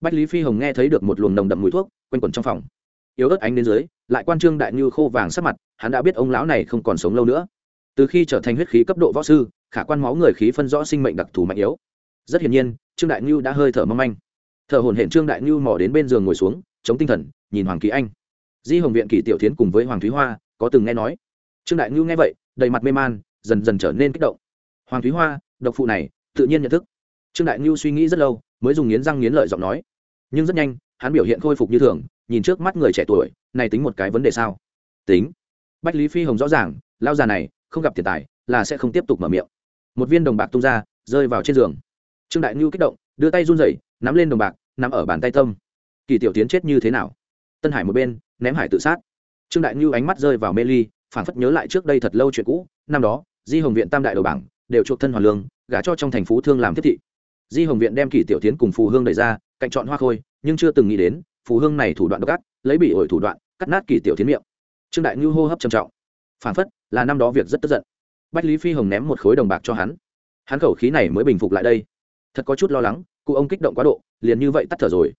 S1: Bách lý phi hồng nghe thấy được một luồng nồng đậm mùi thuốc quanh quẩn trong phòng. Yếu ớt ánh đến dưới, lại quan trương đại như khô vàng sắc mặt hắn đã biết ông lão này không còn sống lâu nữa. Từ khi trở thành huyết khí cấp độ võ sư, khả quan máu người khí phân rõ sinh mệnh đặc thù mạnh yếu. Rất hiển nhiên, trương đại ngưu đã hơi thở mâm anh thở hồn hển trương đại ngưu mò đến bên giường ngồi xuống, chống tinh thần, nhìn hoàng kỳ anh. Di hồng viện kỳ tiểu tiến cùng với hoàng thúy hoa, có từng nghe nói. Trương đại ngưu nghe vậy, đầy mặt mê man, dần dần trở nên kích động. Hoàng thúy hoa, độc phụ này, tự nhiên nhận thức. Trương đại ngưu suy nghĩ rất lâu, mới dùng nghiến răng nghiến lợi giọng nói. Nhưng rất nhanh, hắn biểu hiện khôi phục như thường, nhìn trước mắt người trẻ tuổi, này tính một cái vấn đề sao? Tính bách lý phi hồng rõ ràng lao già này, không gặp tiền tài, là sẽ không tiếp tục mở miệng. Một viên đồng bạc tung ra, rơi vào trên giường. Trương đại ngưu kích động, đưa tay run rẩy, nắm lên đồng bạc, nắm ở bàn tay tâm. Kỳ tiểu tiến chết như thế nào? Tân hải một bên, ném hải tự sát. Trương đại ngưu ánh mắt rơi vào mê ly, phảng phất nhớ lại trước đây thật lâu chuyện cũ. Năm đó, di hồng viện tam đại đầu bảng đều chuộc thân hoàn lương, gả cho trong thành phố thương làm tiếp thị. Di hồng viện đem kỳ tiểu tiến cùng phù hương đẩy ra, cạnh chọn hoa khôi, nhưng chưa từng nghĩ đến, phù hương này thủ đoạn độc ác, lấy bị ổi thủ đoạn, cắt nát kỳ tiểu tiến miệng trương đại ngư hô hấp trầm trọng. Phản phất là năm đó việc rất tức giận. Bách lý phi hồng ném một khối đồng bạc cho hắn. Hắn khẩu khí này mới bình phục lại đây. Thật có chút lo lắng, cụ ông kích động quá độ, liền như vậy tắt thở rồi.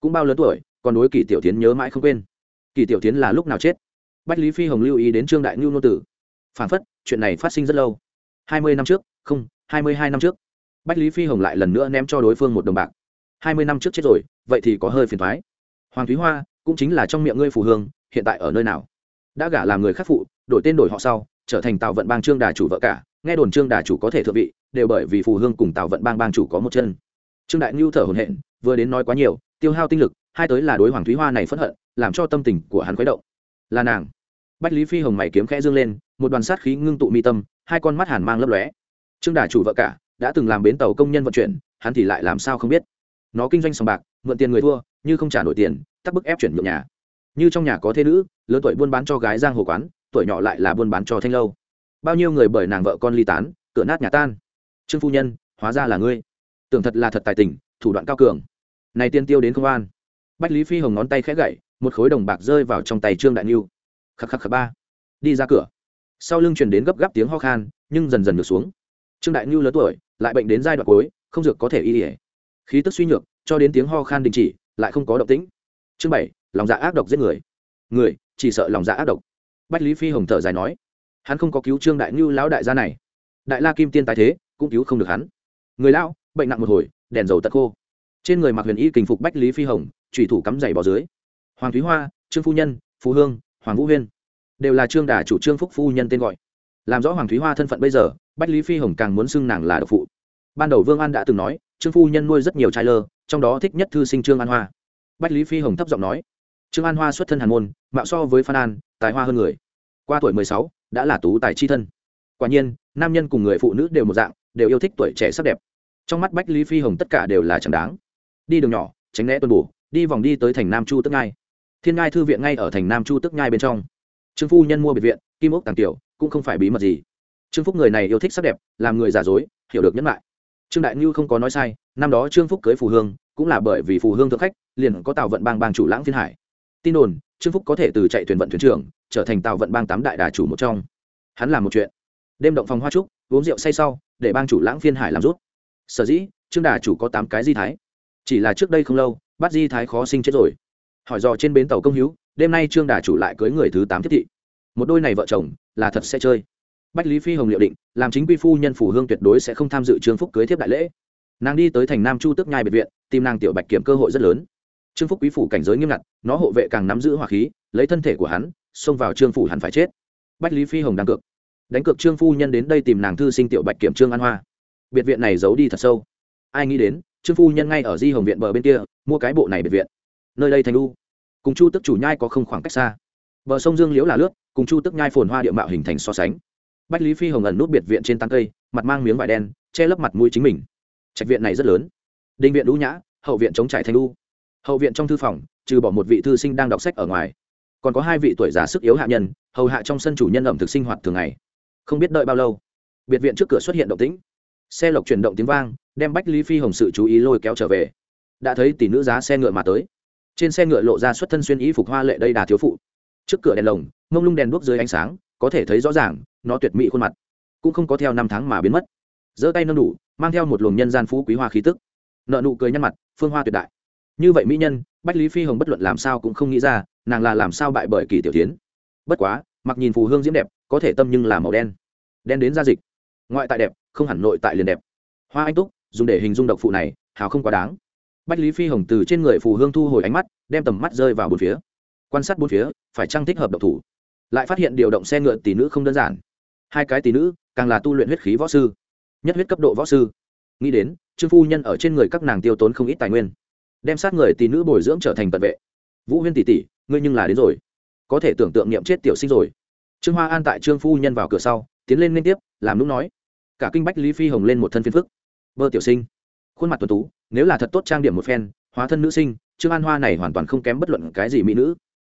S1: Cũng bao lớn tuổi, còn đối kỳ tiểu tiến nhớ mãi không quên. Kỳ tiểu tiến là lúc nào chết? Bách lý phi hồng lưu ý đến trương đại ngưu nô tử. Phản phất, chuyện này phát sinh rất lâu. Hai mươi năm trước, không, hai mươi hai năm trước. Bách lý phi hồng lại lần nữa ném cho đối phương một đồng bạc. Hai mươi năm trước chết rồi, vậy thì có hơi phiền thoái. Hoàng thúy hoa, cũng chính là trong miệng ngươi phù hương, hiện tại ở nơi nào? Đã gả làm người khắc phụ, đổi tên đổi họ sau, trở thành tào vận bang trương đà chủ vợ cả, nghe đồn trương đà chủ có thể thượng vị, đều bởi vì phù hương cùng tào vận bang bang chủ có một chân. Trương đại ngưu thở hồn hện vừa đến nói quá nhiều, tiêu hao tinh lực, hai tới là đối hoàng thúy hoa này phẫn hận, làm cho tâm tình của hắn khuấy động. Là nàng. Bách lý phi hồng mày kiếm khẽ dương lên, một đoàn sát khí ngưng tụ mi tâm, hai con mắt hàn mang lấp lóe. Trương đà chủ vợ cả, đã từng làm bến tàu công nhân vận chuyển, hắn thì lại làm sao không biết. Nó kinh doanh sòng bạc, mượn tiền người thua, như không trả nổi tiền, tắc bức ép chuyển nhượng nhà như trong nhà có thế nữ, lớn tuổi buôn bán cho gái giang hồ quán, tuổi nhỏ lại là buôn bán cho thanh lâu. Bao nhiêu người bởi nàng vợ con ly tán, cửa nát nhà tan. Trương phu nhân, hóa ra là ngươi. Tưởng thật là thật tài tình, thủ đoạn cao cường. Này tiên tiêu đến công an. Bách lý phi hồng ngón tay khẽ gậy, một khối đồng bạc rơi vào trong tay trương đại niu khắc khắc khắc ba. Đi ra cửa. Sau lưng truyền đến gấp gáp tiếng ho khan, nhưng dần dần được xuống. Trương đại niu lớn tuổi, lại bệnh đến giai đoạn cuối, không dược có thể y ỉa khí tức suy nhược, cho đến tiếng ho khan đình chỉ, lại không có động tĩnh. Chương bảy lòng dạ ác độc giết người. Người, chỉ sợ lòng dạ ác độc. Bách lý phi hồng thở dài nói, hắn không có cứu trương đại ngưu lão đại gia này. Đại la kim tiên tái thế, cũng cứu không được hắn. Người lão, bệnh nặng một hồi, đèn dầu tật khô. Trên người mặc huyền y kình phục bách lý phi hồng thủy thủ cắm giày bò dưới. Hoàng thúy hoa, trương phu nhân, phú hương, hoàng vũ huyên đều là trương đà chủ trương phúc phu nhân tên gọi. Làm rõ hoàng thúy hoa thân phận bây giờ, bách lý phi hồng càng muốn xưng nàng là độc phụ. Ban đầu vương an đã từng nói, trương phu nhân nuôi rất nhiều trai lơ, trong đó thích nhất thư sinh trương an hoa. Bách lý phi hồng thấp giọng nói trương an hoa xuất thân hàn môn, mạo so với phan an, tài hoa hơn người. Qua tuổi mười sáu, đã là tú tài chi thân. Quả nhiên, nam nhân cùng người phụ nữ đều một dạng, đều yêu thích tuổi trẻ sắc đẹp. Trong mắt bách lý phi hồng tất cả đều là chẳng đáng. Đi đường nhỏ, tránh né tuân bổ đi vòng đi tới thành nam chu tức ngai. Thiên ngai thư viện ngay ở thành nam chu tức ngai bên trong. Trương phu nhân mua biệt viện, kim ốc tàng tiểu, cũng không phải bí mật gì. Trương phúc người này yêu thích sắc đẹp, làm người giả dối, hiểu được nhẫn lại trương đại ngưu không có nói sai, năm đó trương phúc cưới phù hương, cũng là bởi vì phù hương thượng khách, liền có tàu vận bang bang chủ lãng phiên hải tin đồn, trương phúc có thể từ chạy thuyền vận thuyền trưởng, trở thành tàu vận bang tám đại đà chủ một trong. Hắn làm một chuyện. Đêm động phòng hoa trúc, uống rượu say sau, để bang chủ lãng phiên hải làm rút. Sở dĩ, trương đà chủ có tám cái di thái. Chỉ là trước đây không lâu, bắt di thái khó sinh chết rồi. Hỏi dò trên bến tàu công hữu, đêm nay trương đà chủ lại cưới người thứ tám thiết thị. Một đôi này vợ chồng, là thật sẽ chơi. Bách lý phi hồng liệu định, làm chính quy phu nhân phủ hương tuyệt đối sẽ không tham dự trương phúc cưới thiếp đại lễ. Nàng đi tới thành nam chu tước nhai biệt viện, tìm nàng tiểu bạch kiểm cơ hội rất lớn trương phúc quý phủ cảnh giới nghiêm ngặt, nó hộ vệ càng nắm giữ hỏa khí, lấy thân thể của hắn, xông vào trương phủ hắn phải chết. Bách lý phi hồng đang cược. Đánh cược trương phu nhân đến đây tìm nàng thư sinh tiểu bạch kiểm trương an hoa. Biệt viện này giấu đi thật sâu. Ai nghĩ đến, trương phu nhân ngay ở di hồng viện bờ bên kia, mua cái bộ này biệt viện. Nơi đây thành lu cùng chu tức chủ nhai có không khoảng cách xa. Bờ sông dương liễu là lướt, cùng chu tức nhai phồn hoa địa mạo hình thành so sánh. Bách lý phi hồng ẩn nút biệt viện trên tán cây, mặt mang miếng vải đen, che lấp mặt mũi chính mình. Trạch viện này rất lớn. Đình viện đũ nhã, hậu viện chống trải thành lu hậu viện trong thư phòng, trừ bỏ một vị thư sinh đang đọc sách ở ngoài, còn có hai vị tuổi già sức yếu hạ nhân, hầu hạ trong sân chủ nhân ẩm thực sinh hoạt thường ngày. Không biết đợi bao lâu, biệt viện trước cửa xuất hiện động tĩnh. Xe lộc chuyển động tiếng vang, đem bách lý phi hồng sự chú ý lôi kéo trở về. Đã thấy tỷ nữ giá xe ngựa mà tới. Trên xe ngựa lộ ra xuất thân xuyên y phục hoa lệ đây đà thiếu phụ. Trước cửa đèn lồng, mông lung đèn đuốc dưới ánh sáng, có thể thấy rõ ràng, nó tuyệt mỹ khuôn mặt. Cũng không có theo năm tháng mà biến mất. Giơ tay nâng đủ, mang theo một luồng nhân gian phú quý hoa khí tức. Nợ nụ cười nhăn mặt, phương hoa tuyệt đại như vậy mỹ nhân, bách lý phi hồng bất luận làm sao cũng không nghĩ ra, nàng là làm sao bại bởi kỳ tiểu tiến bất quá, mặc nhìn phù hương diễm đẹp, có thể tâm nhưng là màu đen. Đen đến gia dịch. Ngoại tại đẹp, không hẳn nội tại liền đẹp. Hoa anh túc, dùng để hình dung độc phụ này, hào không quá đáng. Bách lý phi hồng từ trên người phù hương thu hồi ánh mắt, đem tầm mắt rơi vào bốn phía. Quan sát bốn phía, phải trăng thích hợp độc thủ? Lại phát hiện điều động xe ngựa tỷ nữ không đơn giản. Hai cái tỷ nữ, càng là tu luyện huyết khí võ sư. Nhất huyết cấp độ võ sư. Nghĩ đến, trương phu nhân ở trên người các nàng tiêu tốn không ít tài nguyên đem sát người tỷ nữ bồi dưỡng trở thành tận vệ. Vũ huyên tỷ tỷ, ngươi nhưng là đến rồi. Có thể tưởng tượng niệm chết tiểu sinh rồi. Trương hoa an tại trương phu nhân vào cửa sau, tiến lên liên tiếp, làm lúc nói. Cả kinh bách lý phi hồng lên một thân phiên phức. Bơ tiểu sinh, khuôn mặt tuần tú, nếu là thật tốt trang điểm một phen, hóa thân nữ sinh, trương an hoa này hoàn toàn không kém bất luận cái gì mỹ nữ.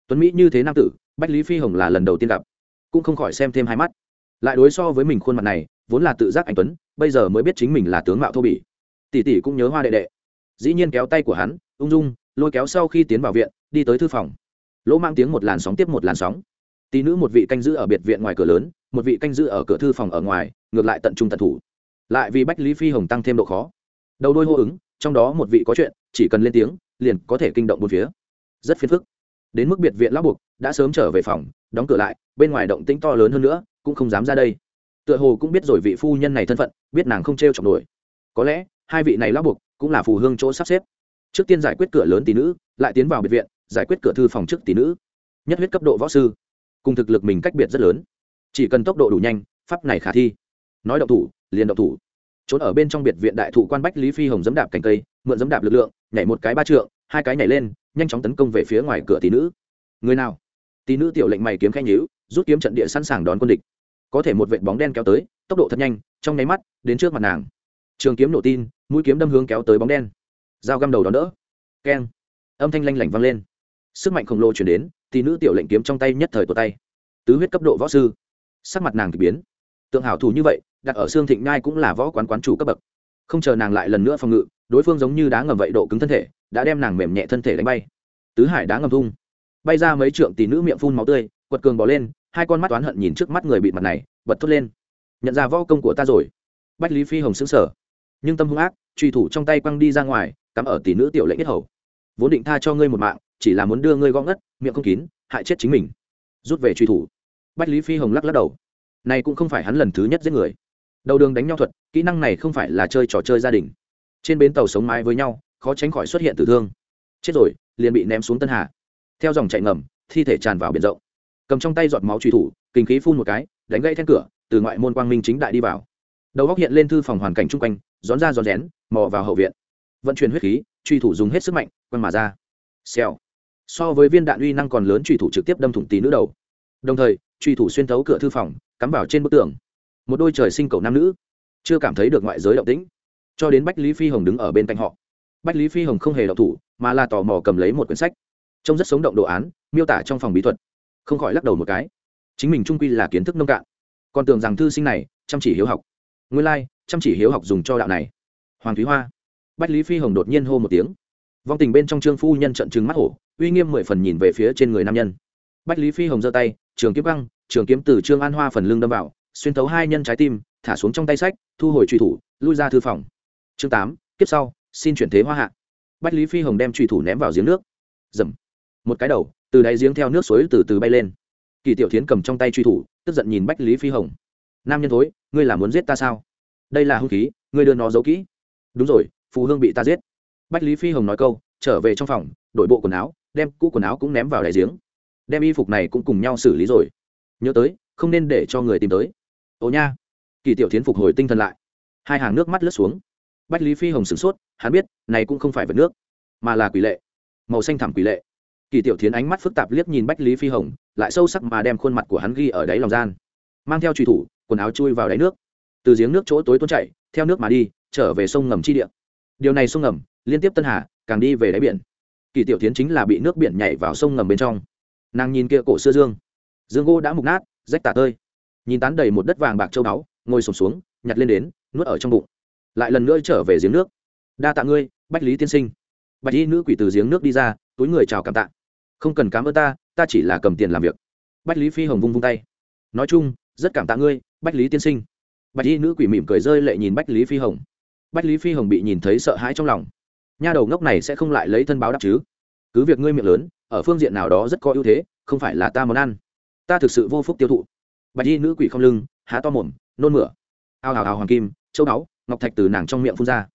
S1: Tuấn mỹ như thế nam tử, bách lý phi hồng là lần đầu tiên gặp. Cũng không khỏi xem thêm hai mắt. Lại đối so với mình khuôn mặt này, vốn là tự giác anh tuấn, bây giờ mới biết chính mình là tướng mạo thô bỉ. Tỷ tỷ cũng nhớ hoa đệ đệ dĩ nhiên kéo tay của hắn, ung dung, lôi kéo sau khi tiến vào viện, đi tới thư phòng. Lỗ mang tiếng một làn sóng tiếp một làn sóng. Tỷ nữ một vị canh giữ ở biệt viện ngoài cửa lớn, một vị canh giữ ở cửa thư phòng ở ngoài, ngược lại tận trung tận thủ. Lại vì bách lý phi hồng tăng thêm độ khó. Đầu đôi hô ứng, trong đó một vị có chuyện, chỉ cần lên tiếng, liền có thể kinh động một phía. Rất phiền phức. Đến mức biệt viện lão buộc, đã sớm trở về phòng, đóng cửa lại, bên ngoài động tĩnh to lớn hơn nữa, cũng không dám ra đây. Tựa hồ cũng biết rồi vị phu nhân này thân phận, biết nàng không t r e o chọc nổi. Có lẽ, hai vị này lão buộc cũng là phù hương chỗ sắp xếp. Trước tiên giải quyết cửa lớn tỷ nữ, lại tiến vào biệt viện, giải quyết cửa thư phòng trước tỷ nữ. Nhất huyết cấp độ võ sư, cùng thực lực mình cách biệt rất lớn. Chỉ cần tốc độ đủ nhanh, pháp này khả thi. Nói động thủ, liền động thủ. Trốn ở bên trong biệt viện đại thủ quan bách lý phi hồng dẫm đạp cành cây, mượn dẫm đạp lực lượng, nhảy một cái ba trượng, hai cái nhảy lên, nhanh chóng tấn công về phía ngoài cửa tỷ nữ. Người nào? Tỷ nữ tiểu lệnh mày kiếm khanh nhíu, rút kiếm trận địa sẵn sàng đón quân địch. Có thể một vệ bóng đen kéo tới, tốc độ thật nhanh, trong nháy mắt, đến trước mặt nàng. Trường kiếm nổ tin mũi kiếm đâm hướng kéo tới bóng đen. Dao găm đầu đón đỡ. Keng. Âm thanh lanh lảnh vang lên. Sức mạnh khổng lồ chuyển đến, tỷ nữ tiểu lệnh kiếm trong tay nhất thời tột tay. Tứ huyết cấp độ võ sư. Sắc mặt nàng k ỳ biến. Tượng hảo thủ như vậy, đặt ở xương thịnh ngai cũng là võ quán quán chủ cấp bậc. Không chờ nàng lại lần nữa phòng ngự, đối phương giống như đá ngầm vậy độ cứng thân thể, đã đem nàng mềm nhẹ thân thể đánh bay. Tứ hải đá ngầm thung. Bay ra mấy trượng tỷ nữ miệng phun máu tươi, quật cường bỏ lên, hai con mắt toán hận nhìn trước mắt người bị mặt này, bật thốt lên. Nhận ra võ công của ta rồi. Bách lý phi hồng xứng sở nhưng tâm hung ác, truy thủ trong tay quăng đi ra ngoài, cắm ở tỷ nữ tiểu lệnh nhất hầu. Vốn định tha cho ngươi một mạng, chỉ là muốn đưa ngươi gõ ngất, miệng không kín, hại chết chính mình. Rút về truy thủ. Bách lý phi hồng lắc lắc đầu. Này cũng không phải hắn lần thứ nhất giết người. Đầu đường đánh nhau thuật, kỹ năng này không phải là chơi trò chơi gia đình. Trên bến tàu sống mái với nhau, khó tránh khỏi xuất hiện tử thương. Chết rồi, liền bị ném xuống tân hà. Theo dòng chạy ngầm, thi thể tràn vào biển rộng. Cầm trong tay giọt máu truy thủ, kinh khí phun một cái, đánh gãy then cửa, từ ngoại môn quang minh chính đại đi vào. Đầu góc hiện lên thư phòng hoàn cảnh chung quanh rón ra rón rén, mò vào hậu viện. Vận chuyển huyết khí, truy thủ dùng hết sức mạnh, quăng mà ra. Xèo. So với viên đạn uy năng còn lớn, truy thủ trực tiếp đâm thủng tí nữ đầu. Đồng thời, truy thủ xuyên thấu cửa thư phòng, cắm vào trên bức tường. Một đôi trời sinh cầu nam nữ. Chưa cảm thấy được ngoại giới động tĩnh. Cho đến bách lý phi hồng đứng ở bên cạnh họ. Bách lý phi hồng không hề đọc thủ, mà là tò mò cầm lấy một quyển sách. Trông rất sống động đồ án, miêu tả trong phòng bí thuật. Không khỏi lắc đầu một cái. Chính mình trung quy là kiến thức nông cạn. Còn tưởng rằng thư sinh này chăm chỉ hiếu học nguyên lai、like, chăm chỉ hiếu học dùng cho đạo này. Hoàng thúy hoa. Bách lý phi hồng đột nhiên hô một tiếng. Vong tình bên trong trương phu nhân trận trừng mắt hổ uy nghiêm mười phần nhìn về phía trên người nam nhân. Bách lý phi hồng giơ tay trường kiếm băng trường kiếm từ trương an hoa phần lưng đâm vào xuyên thấu hai nhân trái tim thả xuống trong tay sách thu hồi truy thủ lui ra thư phòng. Chương tám kiếp sau xin chuyển thế hoa hạ. Bách lý phi hồng đem truy thủ ném vào giếng nước. Dầm. Một cái đầu từ đáy giếng theo nước suối từ từ bay lên. Kỳ tiểu tiến cầm trong tay truy thủ tức giận nhìn bách lý phi hồng nam nhân thối, ngươi là muốn giết ta sao? Đây là hung khí, ngươi đưa nó giấu kỹ. Đúng rồi, phù hương bị ta giết. Bách lý phi hồng nói câu, trở về trong phòng, đổi bộ quần áo, đem cũ quần áo cũng ném vào đại giếng. Đem y phục này cũng cùng nhau xử lý rồi. Nhớ tới, không nên để cho người tìm tới. Ồ nha. Kỳ tiểu tiến phục hồi tinh thần lại. Hai hàng nước mắt lướt xuống. Bách lý phi hồng sửng sốt, hắn biết, này cũng không phải vật nước, mà là quỷ lệ. Màu xanh thẳm quỷ lệ. Kỳ tiểu tiến ánh mắt phức tạp liếc nhìn bách lý phi hồng, lại sâu sắc mà đem khuôn mặt của hắn ghi ở đáy lòng gian. Mang theo truy thủ quần áo chui vào đáy nước. Từ giếng nước chỗ tối tuôn chảy theo nước mà đi trở về sông ngầm chi địa. Điều này sông ngầm liên tiếp tân hà càng đi về đáy biển. Kỳ tiểu tiến chính là bị nước biển nhảy vào sông ngầm bên trong. Nàng nhìn kia cổ xưa dương. Dương gỗ đã mục nát rách tả tơi. Nhìn tán đầy một đất vàng bạc châu báu ngồi sụp xuống, xuống nhặt lên đến nuốt ở trong bụng. Lại lần nữa trở về giếng nước. Đa tạ ngươi bách lý tiên sinh. Bạch y nữ quỷ từ giếng nước đi ra túi người chào cảm tạ. Không cần cám ơn ta ta chỉ là cầm tiền làm việc. Bách lý phi hồng vung vung tay. Nói chung rất cảm tạ ngươi bách lý tiên sinh. Bạch y nữ quỷ mỉm cười rơi lệ nhìn bách lý phi hồng. Bách lý phi hồng bị nhìn thấy sợ hãi trong lòng. Nha đầu ngốc này sẽ không lại lấy thân báo đáp chứ? Cứ việc ngươi miệng lớn, ở phương diện nào đó rất có ưu thế, không phải là ta món ăn. Ta thực sự vô phúc tiêu thụ. Bạch y nữ quỷ không lưng, há to mồm, nôn mửa. Ao hào hào hoàng kim, châu báu ngọc thạch từ nàng trong miệng phun ra.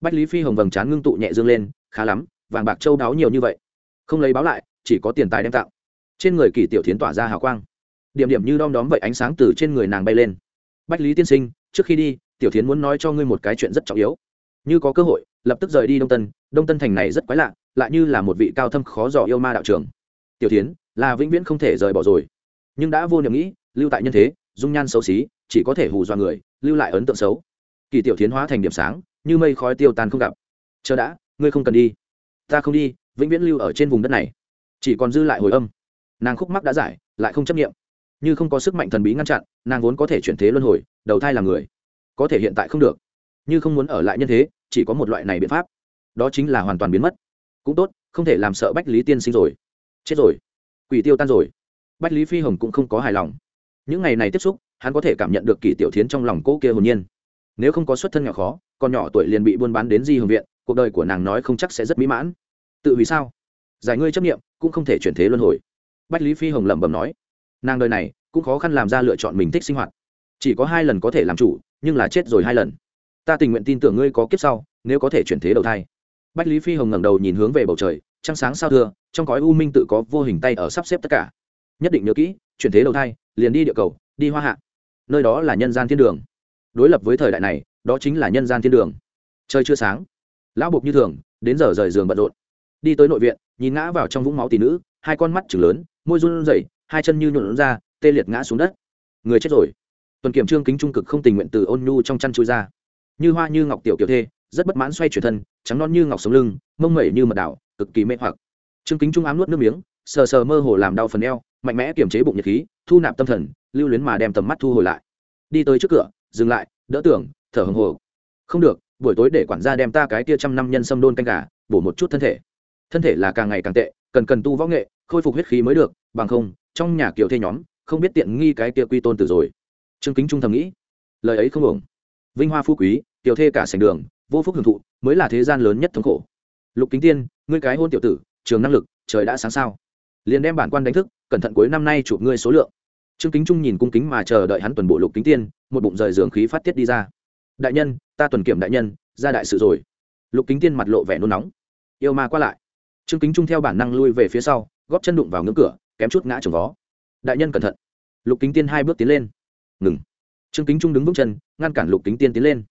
S1: Bách lý phi hồng vầng trán ngưng tụ nhẹ dương lên, khá lắm, vàng bạc châu báu nhiều như vậy. Không lấy báo lại, chỉ có tiền tài đem tạo trên người kỳ tiểu tiến tỏa ra hào quang điểm điểm như đom đóm vậy ánh sáng từ trên người nàng bay lên. Bách lý tiên sinh, trước khi đi, tiểu tiến muốn nói cho ngươi một cái chuyện rất trọng yếu. Như có cơ hội, lập tức rời đi đông tân. Đông tân thành này rất quái lạ, lại như là một vị cao thâm khó dò yêu ma đạo trường tiểu tiến là vĩnh viễn không thể rời bỏ rồi. Nhưng đã vô niệm nghĩ, lưu tại nhân thế, dung nhan xấu xí, chỉ có thể hù dọa người, lưu lại ấn tượng xấu. Kỳ tiểu tiến hóa thành điểm sáng, như mây khói tiêu tan không gặp. Chờ đã, ngươi không cần đi. Ta không đi, vĩnh viễn lưu ở trên vùng đất này. Chỉ còn dư lại hồi âm. Nàng khúc mắc đã giải, lại không chấp nghiệm như không có sức mạnh thần bí ngăn chặn, nàng vốn có thể chuyển thế luân hồi, đầu thai làm người. Có thể hiện tại không được. Như không muốn ở lại nhân thế, chỉ có một loại này biện pháp. Đó chính là hoàn toàn biến mất. Cũng tốt, không thể làm sợ bách lý tiên sinh rồi. Chết rồi. Quỷ tiêu tan rồi. Bách lý phi hồng cũng không có hài lòng. Những ngày này tiếp xúc, hắn có thể cảm nhận được kỷ tiểu thiến trong lòng cô kia hồn nhiên. Nếu không có xuất thân nhỏ khó còn nhỏ tuổi liền bị buôn bán đến di hồng viện, cuộc đời của nàng nói không chắc sẽ rất mỹ mãn. Tự vì sao? Giải ngươi chấp nghiệm cũng không thể chuyển thế luân hồi. Bách lý phi hồng lẩm bẩm nói nàng đời này, cũng khó khăn làm ra lựa chọn mình thích sinh hoạt. Chỉ có hai lần có thể làm chủ, nhưng là chết rồi hai lần. Ta tình nguyện tin tưởng ngươi có kiếp sau, nếu có thể chuyển thế đầu thai. Bách lý phi hồng ngẩng đầu nhìn hướng về bầu trời, trăng sáng sao thưa, trong cõi u minh tự có vô hình tay ở sắp xếp tất cả. Nhất định nhớ kỹ, chuyển thế đầu thai, liền đi địa cầu, đi hoa hạ. Nơi đó là nhân gian thiên đường. Đối lập với thời đại này, đó chính là nhân gian thiên đường. Trời chưa sáng, lão buộc như thường, đến giờ rời giường bận rộn. Đi tới nội viện, nhìn ngã vào trong vũng máu tỷ nữ, hai con mắt chừng lớn, môi run rẩy hai chân như nhuộn ra, tê liệt ngã xuống đất. Người chết rồi. Tuần kiểm trương kính trung cực không tình nguyện từ ôn nhu trong chăn chui ra. Như hoa như ngọc tiểu kiểu thê, rất bất mãn xoay chuyển thân, trắng non như ngọc sống lưng, mông mẩy như mật đảo, cực kỳ mê hoặc. Trương kính trung ám nuốt nước miếng, sờ sờ mơ hồ làm đau phần eo, mạnh mẽ kiềm chế bụng nhiệt khí, thu nạp tâm thần, lưu luyến mà đem tầm mắt thu hồi lại. Đi tới trước cửa, dừng lại, đỡ tưởng, thở hồng hồ không được, buổi tối để quản gia đem ta cái tia trăm năm nhân xâm đôn canh gà, bổ một chút thân thể. Thân thể là càng ngày càng tệ, cần cần tu võ nghệ, khôi phục huyết khí mới được, bằng không trong nhà kiểu thê nhóm, không biết tiện nghi cái kia quy tôn tử rồi. Trương kính trung thầm nghĩ, lời ấy không ổng vinh hoa phú quý tiểu thê cả sành đường, vô phúc hưởng thụ, mới là thế gian lớn nhất thống khổ. Lục kính tiên, ngươi cái hôn tiểu tử, trường năng lực, trời đã sáng sao. Liền đem bản quan đánh thức, cẩn thận cuối năm nay chụp ngươi số lượng. Trương kính trung nhìn cung kính mà chờ đợi hắn tuần bộ lục kính tiên, một bụng rời giường khí phát tiết đi ra. Đại nhân, ta tuần kiểm đại nhân, ra đại sự rồi. Lục kính tiên mặt lộ vẻ nôn nóng. Yêu ma qua lại. Trương kính trung theo bản năng lui về phía sau, góp chân đụng vào ngưỡng cửa kém chút ngã trồng vó. Đại nhân cẩn thận. Lục kính tiên hai bước tiến lên. Ngừng. Trương kính trung đứng vững chân, ngăn cản lục kính tiên tiến lên.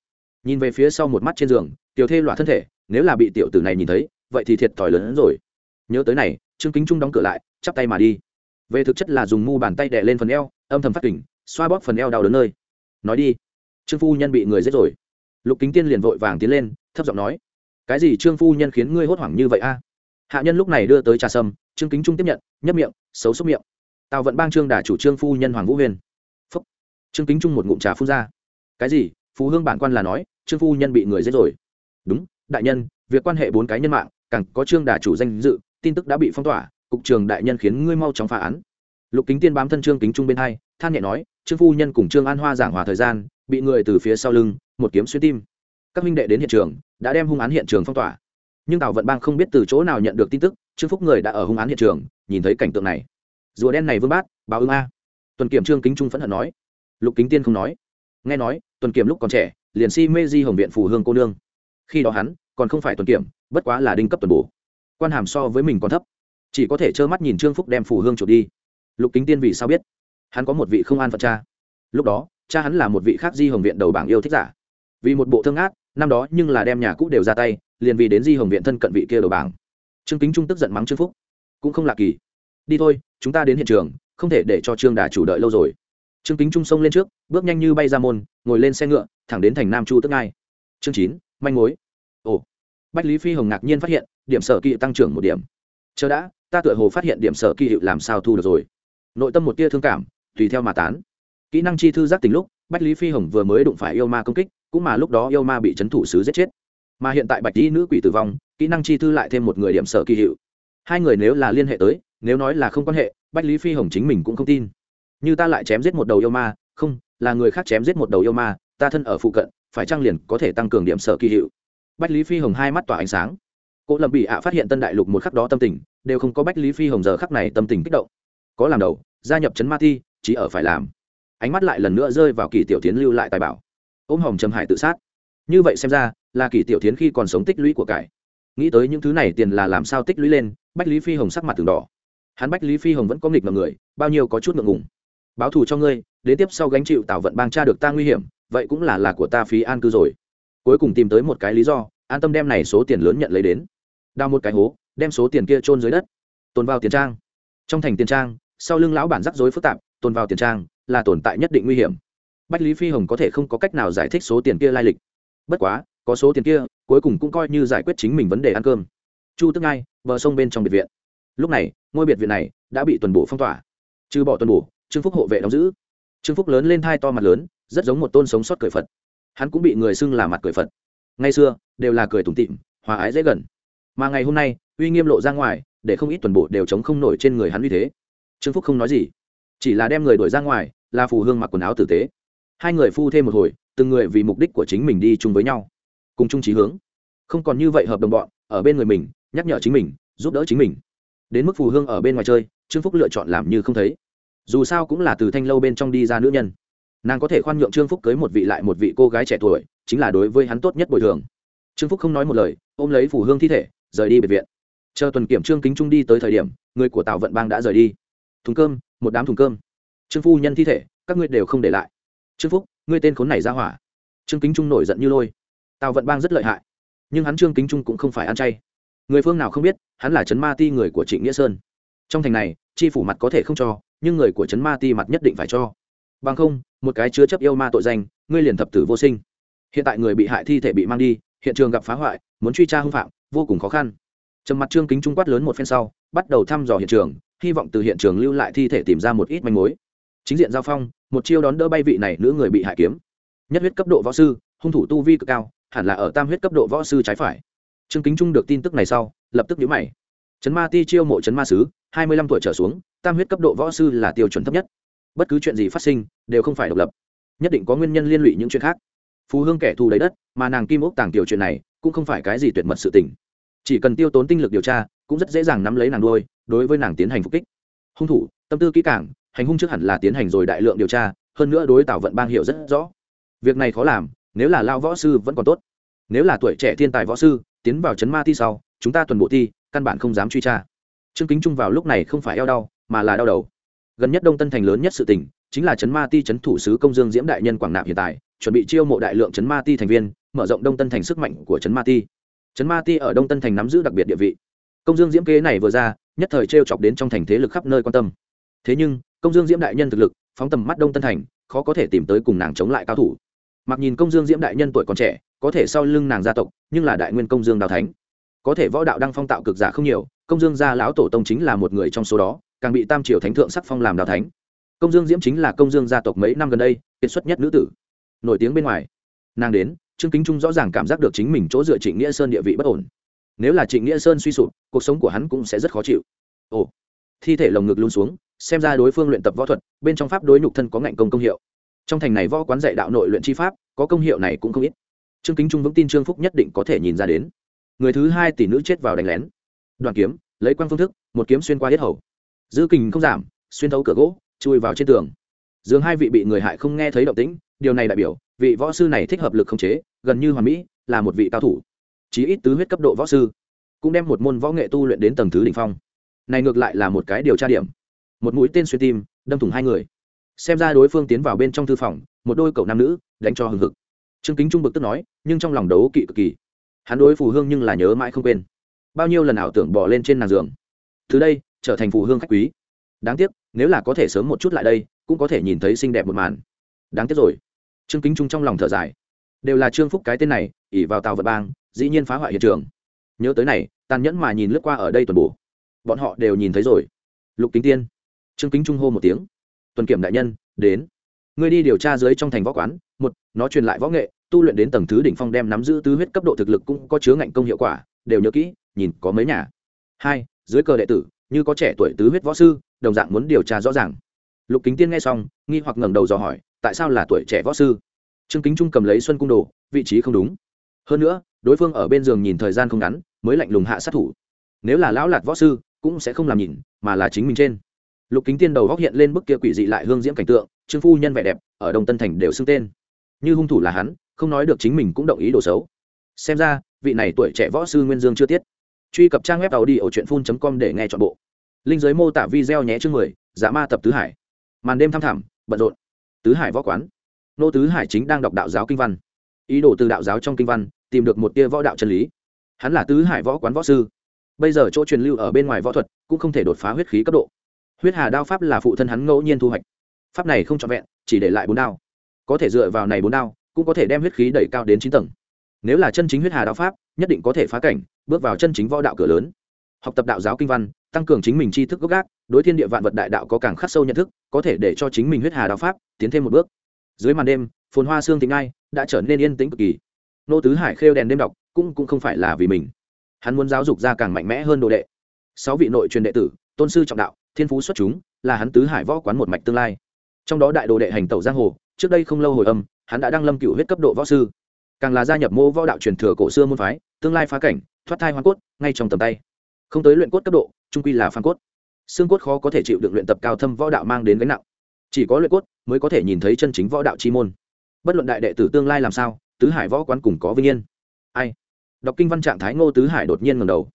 S1: Nhìn về phía sau một mắt trên giường, tiểu thê loạ thân thể, nếu là bị tiểu tử này nhìn thấy, vậy thì thiệt thòi lớn hơn rồi. Nhớ tới này, trương kính trung đóng cửa lại, chắp tay mà đi. Về thực chất là dùng mu bàn tay đè lên phần eo, âm thầm phát kỉnh xoa bóp phần eo đau đớn nơi. Nói đi. Trương phu nhân bị người giết rồi. Lục kính tiên liền vội vàng tiến lên, thấp giọng nói. Cái gì trương phu nhân khiến ngươi hốt hoảng như vậy a? Hạ nhân lúc này đưa tới trà sâm, trương kính trung tiếp nhận, nhấp miệng xấu xúc miệng. Tào vận bang trương đả chủ trương phu nhân hoàng vũ huyền phúc. Trương kính trung một ngụm trà phun ra. Cái gì? Phú hương bản quan là nói, trương phu nhân bị người giết rồi. Đúng, đại nhân, việc quan hệ bốn cái nhân mạng, càng có trương đả chủ danh dự, tin tức đã bị phong tỏa, cục trường đại nhân khiến ngươi mau chóng phá án. Lục kính tiên bám thân trương kính trung bên hai, than nhẹ nói, trương phu nhân cùng trương an hoa giảng hòa thời gian, bị người từ phía sau lưng, một kiếm xuyên tim. Các minh đệ đến hiện trường, đã đem hung án hiện trường phong tỏa. Nhưng tào vận bang không biết từ chỗ nào nhận được tin tức trương phúc người đã ở hung án hiện trường, nhìn thấy cảnh tượng này. Rùa đen này vương bát, báo ứng a. Tuần kiểm trương kính trung phẫn hận nói. Lục kính tiên không nói. Nghe nói, tuần kiểm lúc còn trẻ, liền si mê di hồng viện phù hương cô nương. Khi đó hắn, còn không phải tuần kiểm, bất quá là đinh cấp tuần bổ. Quan hàm so với mình còn thấp. Chỉ có thể trơ mắt nhìn trương phúc đem phù hương trộm đi. Lục kính tiên vì sao biết? Hắn có một vị không an phận cha. Lúc đó, cha hắn là một vị khác di hồng viện đầu bảng yêu thích giả. Vì một bộ thương ác, năm đó nhưng là đem nhà cũ đều ra tay, liền vì đến di hồng viện thân cận vị kia đầu bảng trương kính trung tức giận mắng trương phúc. Cũng không lạ kỳ. Đi thôi, chúng ta đến hiện trường, không thể để cho trương đà chủ đợi lâu rồi. Trương kính trung sông lên trước, bước nhanh như bay ra môn, ngồi lên xe ngựa, thẳng đến thành nam chu tức ngai. Chương chín, manh mối. Ồ. Bách lý phi hồng ngạc nhiên phát hiện, điểm sở kỳ tăng trưởng một điểm. Chờ đã, ta tựa hồ phát hiện điểm sở kỳ hiệu làm sao thu được rồi. Nội tâm một tia thương cảm, tùy theo mà tán. Kỹ năng chi thư giác tình lúc, bách lý phi hồng vừa mới đụng phải yêu ma công kích, cũng mà lúc đó yêu ma bị trấn thủ sứ giết chết. Mà hiện tại bạch y nữ quỷ tử vong kỹ năng chi thư lại thêm một người điểm sở kỳ hiệu. Hai người nếu là liên hệ tới, nếu nói là không quan hệ, bách lý phi hồng chính mình cũng không tin. Như ta lại chém giết một đầu yêu ma, không, là người khác chém giết một đầu yêu ma, ta thân ở phụ cận, phải trang liền có thể tăng cường điểm sở kỳ hiệu? Bách lý phi hồng hai mắt tỏa ánh sáng. Cỗ lầm bị ạ phát hiện tân đại lục một khắc đó tâm tình, đều không có bách lý phi hồng giờ khắc này tâm tình kích động. Có làm đầu, gia nhập trấn ma thi chỉ ở phải làm. Ánh mắt lại lần nữa rơi vào kỳ tiểu tiến lưu lại tài bảo. Ôm hồng trầm hải tự sát. Như vậy xem ra, là kỳ tiểu tiến khi còn sống tích lũy của cải nghĩ tới những thứ này tiền là làm sao tích lũy lên, bách lý phi hồng sắc mặt từng đỏ. Hắn bách lý phi hồng vẫn có nghịch ngợm người, bao nhiêu có chút ngượng ngùng. Báo thù cho ngươi, đến tiếp sau gánh chịu Tào vận bang cha được ta nguy hiểm, vậy cũng là là của ta phí an cư rồi. Cuối cùng tìm tới một cái lý do, an tâm đem này số tiền lớn nhận lấy đến. Đào một cái hố, đem số tiền kia trôn dưới đất. Tồn vào tiền trang. Trong thành tiền trang, sau lưng lão bản rắc rối phức tạp, tồn vào tiền trang, là tồn tại nhất định nguy hiểm. Bách lý phi hồng có thể không có cách nào giải thích số tiền kia lai lịch. Bất quá, có số tiền kia cuối cùng cũng coi như giải quyết chính mình vấn đề ăn cơm. Chu tức ngay bờ sông bên trong biệt viện. Lúc này, ngôi biệt viện này đã bị tuần bổ phong tỏa. Trừ bỏ tuần bổ, trương phúc hộ vệ đóng giữ. Trương phúc lớn lên thai to mặt lớn, rất giống một tôn sống sót cười phật. Hắn cũng bị người xưng là mặt cười phật. Ngày xưa, đều là cười tủm tịm hòa ái dễ gần. Mà ngày hôm nay, uy nghiêm lộ ra ngoài, để không ít tuần bộ đều chống không nổi trên người hắn uy thế. Trương phúc không nói gì, chỉ là đem người đuổi ra ngoài, là phù hương mặc quần áo tử tế. Hai người phu thêm một hồi, từng người vì mục đích của chính mình đi chung với nhau cùng chung trí hướng. Không còn như vậy hợp đồng bọn, ở bên người mình, nhắc nhở chính mình, giúp đỡ chính mình. Đến mức phù hương ở bên ngoài chơi, trương phúc lựa chọn làm như không thấy. Dù sao cũng là từ thanh lâu bên trong đi ra nữ nhân. Nàng có thể khoan nhượng trương phúc cưới một vị lại một vị cô gái trẻ tuổi, chính là đối với hắn tốt nhất bồi thường. Trương phúc không nói một lời, ôm lấy phù hương thi thể, rời đi biệt viện. Chờ tuần kiểm trương kính trung đi tới thời điểm, người của tào vận bang đã rời đi. Thùng cơm, một đám thùng cơm. Trương phu nhân thi thể, các ngươi đều không để lại. Trương phúc, ngươi tên khốn này ra hỏa. Trương kính trung nổi giận như lôi tào vận bang rất lợi hại nhưng hắn trương kính trung cũng không phải ăn chay người phương nào không biết hắn là trấn ma ti người của trịnh nghĩa sơn trong thành này chi phủ mặt có thể không cho nhưng người của trấn ma ti mặt nhất định phải cho bằng không một cái chứa chấp yêu ma tội danh ngươi liền thập tử vô sinh hiện tại người bị hại thi thể bị mang đi hiện trường gặp phá hoại muốn truy tra hưng phạm vô cùng khó khăn trầm mặt trương kính trung quát lớn một phen sau bắt đầu thăm dò hiện trường hy vọng từ hiện trường lưu lại thi thể tìm ra một ít manh mối chính diện giao phong một chiêu đón đỡ bay vị này nữ người bị hại kiếm nhất huyết cấp độ võ sư hung thủ tu vi cực cao hẳn là ở tam huyết cấp độ võ sư trái phải. Trương kính trung được tin tức này sau, lập tức nhíu mày. Trấn ma ti chiêu mộ trấn ma sứ, hai mươi lăm tuổi trở xuống, tam huyết cấp độ võ sư là tiêu chuẩn thấp nhất. Bất cứ chuyện gì phát sinh, đều không phải độc lập. Nhất định có nguyên nhân liên lụy những chuyện khác. Phú hương kẻ thù lấy đất, mà nàng kim ốc tàng tiểu chuyện này, cũng không phải cái gì tuyệt mật sự tình. Chỉ cần tiêu tốn tinh lực điều tra, cũng rất dễ dàng nắm lấy nàng đôi đối với nàng tiến hành phục kích. Hung thủ, tâm tư kỹ càng, hành hung trước hẳn là tiến hành rồi đại lượng điều tra, hơn nữa đối tảo vận bang hiệu rất rõ. Việc này khó làm nếu là lao võ sư vẫn còn tốt. Nếu là tuổi trẻ thiên tài võ sư, tiến vào chấn ma thi sau, chúng ta tuần bộ thi căn bản không dám truy tra. Trương kính trung vào lúc này không phải eo đau, mà là đau đầu. Gần nhất đông tân thành lớn nhất sự tỉnh chính là chấn ma ti chấn thủ sứ công dương diễm đại nhân quảng nạp hiện tại, chuẩn bị chiêu mộ đại lượng chấn ma ti thành viên, mở rộng đông tân thành sức mạnh của chấn ma ti. Chấn ma ti ở đông tân thành nắm giữ đặc biệt địa vị. Công dương diễm kế này vừa ra, nhất thời t r e o chọc đến trong thành thế lực khắp nơi quan tâm. Thế nhưng, công dương diễm đại nhân thực lực, phóng tầm mắt đông tân thành, khó có thể tìm tới cùng nàng chống lại cao thủ mặc nhìn công dương diễm đại nhân tuổi còn trẻ, có thể sau lưng nàng gia tộc, nhưng là đại nguyên công dương đào thánh. Có thể võ đạo đăng phong tạo cực giả không nhiều, công dương gia lão tổ tông chính là một người trong số đó, càng bị tam triều thánh thượng sắc phong làm đào thánh. Công dương diễm chính là công dương gia tộc mấy năm gần đây, kiệt xuất nhất nữ tử. Nổi tiếng bên ngoài, nàng đến, trương kính trung rõ ràng cảm giác được chính mình chỗ dựa trịnh nghĩa sơn địa vị bất ổn. Nếu là trịnh nghĩa sơn suy sụp, cuộc sống của hắn cũng sẽ rất khó chịu. Ồ, thi thể lồng ngực luôn xuống, xem ra đối phương luyện tập võ thuật, bên trong pháp đối nhục thân có ngạnh công công hiệu trong thành này võ quán dạy đạo nội luyện chi pháp, có công hiệu này cũng không ít. Trương kính trung vững tin trương phúc nhất định có thể nhìn ra đến. Người thứ hai tỷ nữ chết vào đánh lén. Đoàn kiếm, lấy quang phương thức, một kiếm xuyên qua hết hầu. Giữ kình không giảm, xuyên thấu cửa gỗ, chui vào trên tường. Dường hai vị bị người hại không nghe thấy động tĩnh, điều này đại biểu, vị võ sư này thích hợp lực không chế, gần như hoàn mỹ, là một vị cao thủ. Chí ít tứ huyết cấp độ võ sư, cũng đem một môn võ nghệ tu luyện đến tầng thứ đ ỉ n h phong. Này ngược lại là một cái điều tra điểm. Một mũi tên xuyên tim, đâm thủng hai người xem ra đối phương tiến vào bên trong thư phòng, một đôi cậu nam nữ, đánh cho hừng hực. Trương kính trung bực tức nói, nhưng trong lòng đấu kỵ cực kỳ. Hắn đối phù hương nhưng là nhớ mãi không quên. Bao nhiêu lần ảo tưởng bỏ lên trên nàng giường. Từ đây, trở thành phù hương khách quý. Đáng tiếc, nếu là có thể sớm một chút lại đây, cũng có thể nhìn thấy xinh đẹp một màn. Đáng tiếc rồi. Trương kính trung trong lòng thở dài. Đều là trương phúc cái tên này ỉ vào tàu vật bang, dĩ nhiên phá hoại hiện trường. Nhớ tới này, tàn nhẫn mà nhìn lướt qua ở đây tuần bổ bọn họ đều nhìn thấy rồi. Lục kính tiên. Trương kính trung hô một tiếng tuần kiểm đại nhân, đến. Ngươi đi điều tra dưới trong thành võ quán, một, nó truyền lại võ nghệ, tu luyện đến tầng thứ đỉnh phong đem nắm giữ tứ huyết cấp độ thực lực cũng có chứa ngạnh công hiệu quả, đều nhớ kỹ, nhìn có mấy nhà. Hai, dưới cờ đệ tử, như có trẻ tuổi tứ huyết võ sư, đồng dạng muốn điều tra rõ ràng. Lục kính tiên nghe xong, nghi hoặc ngẩng đầu dò hỏi, tại sao là tuổi trẻ võ sư? Trương kính trung cầm lấy xuân cung đồ, vị trí không đúng. Hơn nữa, đối phương ở bên giường nhìn thời gian không ngắn, mới lạnh lùng hạ sát thủ. Nếu là lão lạt võ sư, cũng sẽ không làm nhìn, mà là chính mình trên lục kính tiên đầu góc hiện lên bức kia quỷ dị lại hương diễm cảnh tượng, trương phu nhân vẻ đẹp ở đông tân thành đều xưng tên. Như hung thủ là hắn, không nói được chính mình cũng động ý đồ xấu. Xem ra, vị này tuổi trẻ võ sư nguyên dương chưa tiết. Truy cập trang web tàu đi ở truyện phun com để nghe chọn bộ. Linh giới mô tả video nhé chương mười giả ma tập tứ hải. Màn đêm thăm thẳm, bận rộn. Tứ hải võ quán. Nô tứ hải chính đang đọc đạo giáo kinh văn. Ý đồ từ đạo giáo trong kinh văn, tìm được một tia võ đạo chân lý. Hắn là tứ hải võ quán võ sư. Bây giờ chỗ truyền lưu ở bên ngoài võ thuật cũng không thể đột phá huyết khí cấp độ huyết hà đao pháp là phụ thân hắn ngẫu nhiên thu hoạch. Pháp này không trọn vẹn, chỉ để lại bốn đao. Có thể dựa vào này bốn đao, cũng có thể đem huyết khí đẩy cao đến chín tầng. Nếu là chân chính huyết hà Đao pháp, nhất định có thể phá cảnh, bước vào chân chính võ đạo cửa lớn. Học tập đạo giáo kinh văn, tăng cường chính mình tri thức gốc gác, đối thiên địa vạn vật đại đạo có càng khắc sâu nhận thức, có thể để cho chính mình huyết hà đạo pháp tiến thêm một bước. Dưới màn đêm, phồn hoa xương tính ai đã trở nên yên tĩnh cực kỳ. Nô tứ hải khêu đèn đêm đọc, cũng cũng không phải là vì mình. Hắn muốn giáo dục ra càng mạnh mẽ hơn đồ đệ. Sáu vị nội truyền đệ tử, tôn sư trọng đạo thiên phú xuất chúng, là hắn tứ hải võ quán một mạch tương lai. Trong đó đại đồ đệ hành tẩu giang hồ, trước đây không lâu hồi âm, hắn đã đăng lâm cựu huyết cấp độ võ sư. Càng là gia nhập mô võ đạo truyền thừa cổ xưa môn phái, tương lai phá cảnh, thoát thai hoa cốt, ngay trong tầm tay. Không tới luyện cốt cấp độ, trung quy là phan cốt. Xương cốt khó có thể chịu được luyện tập cao thâm võ đạo mang đến gánh nặng. Chỉ có luyện cốt mới có thể nhìn thấy chân chính võ đạo chi môn. Bất luận đại đệ tử tương lai làm sao, tứ hải võ quán cùng có vinh yên. Ai? Đọc kinh văn trạng thái ngô tứ hải đột nhiên ngầm đầu.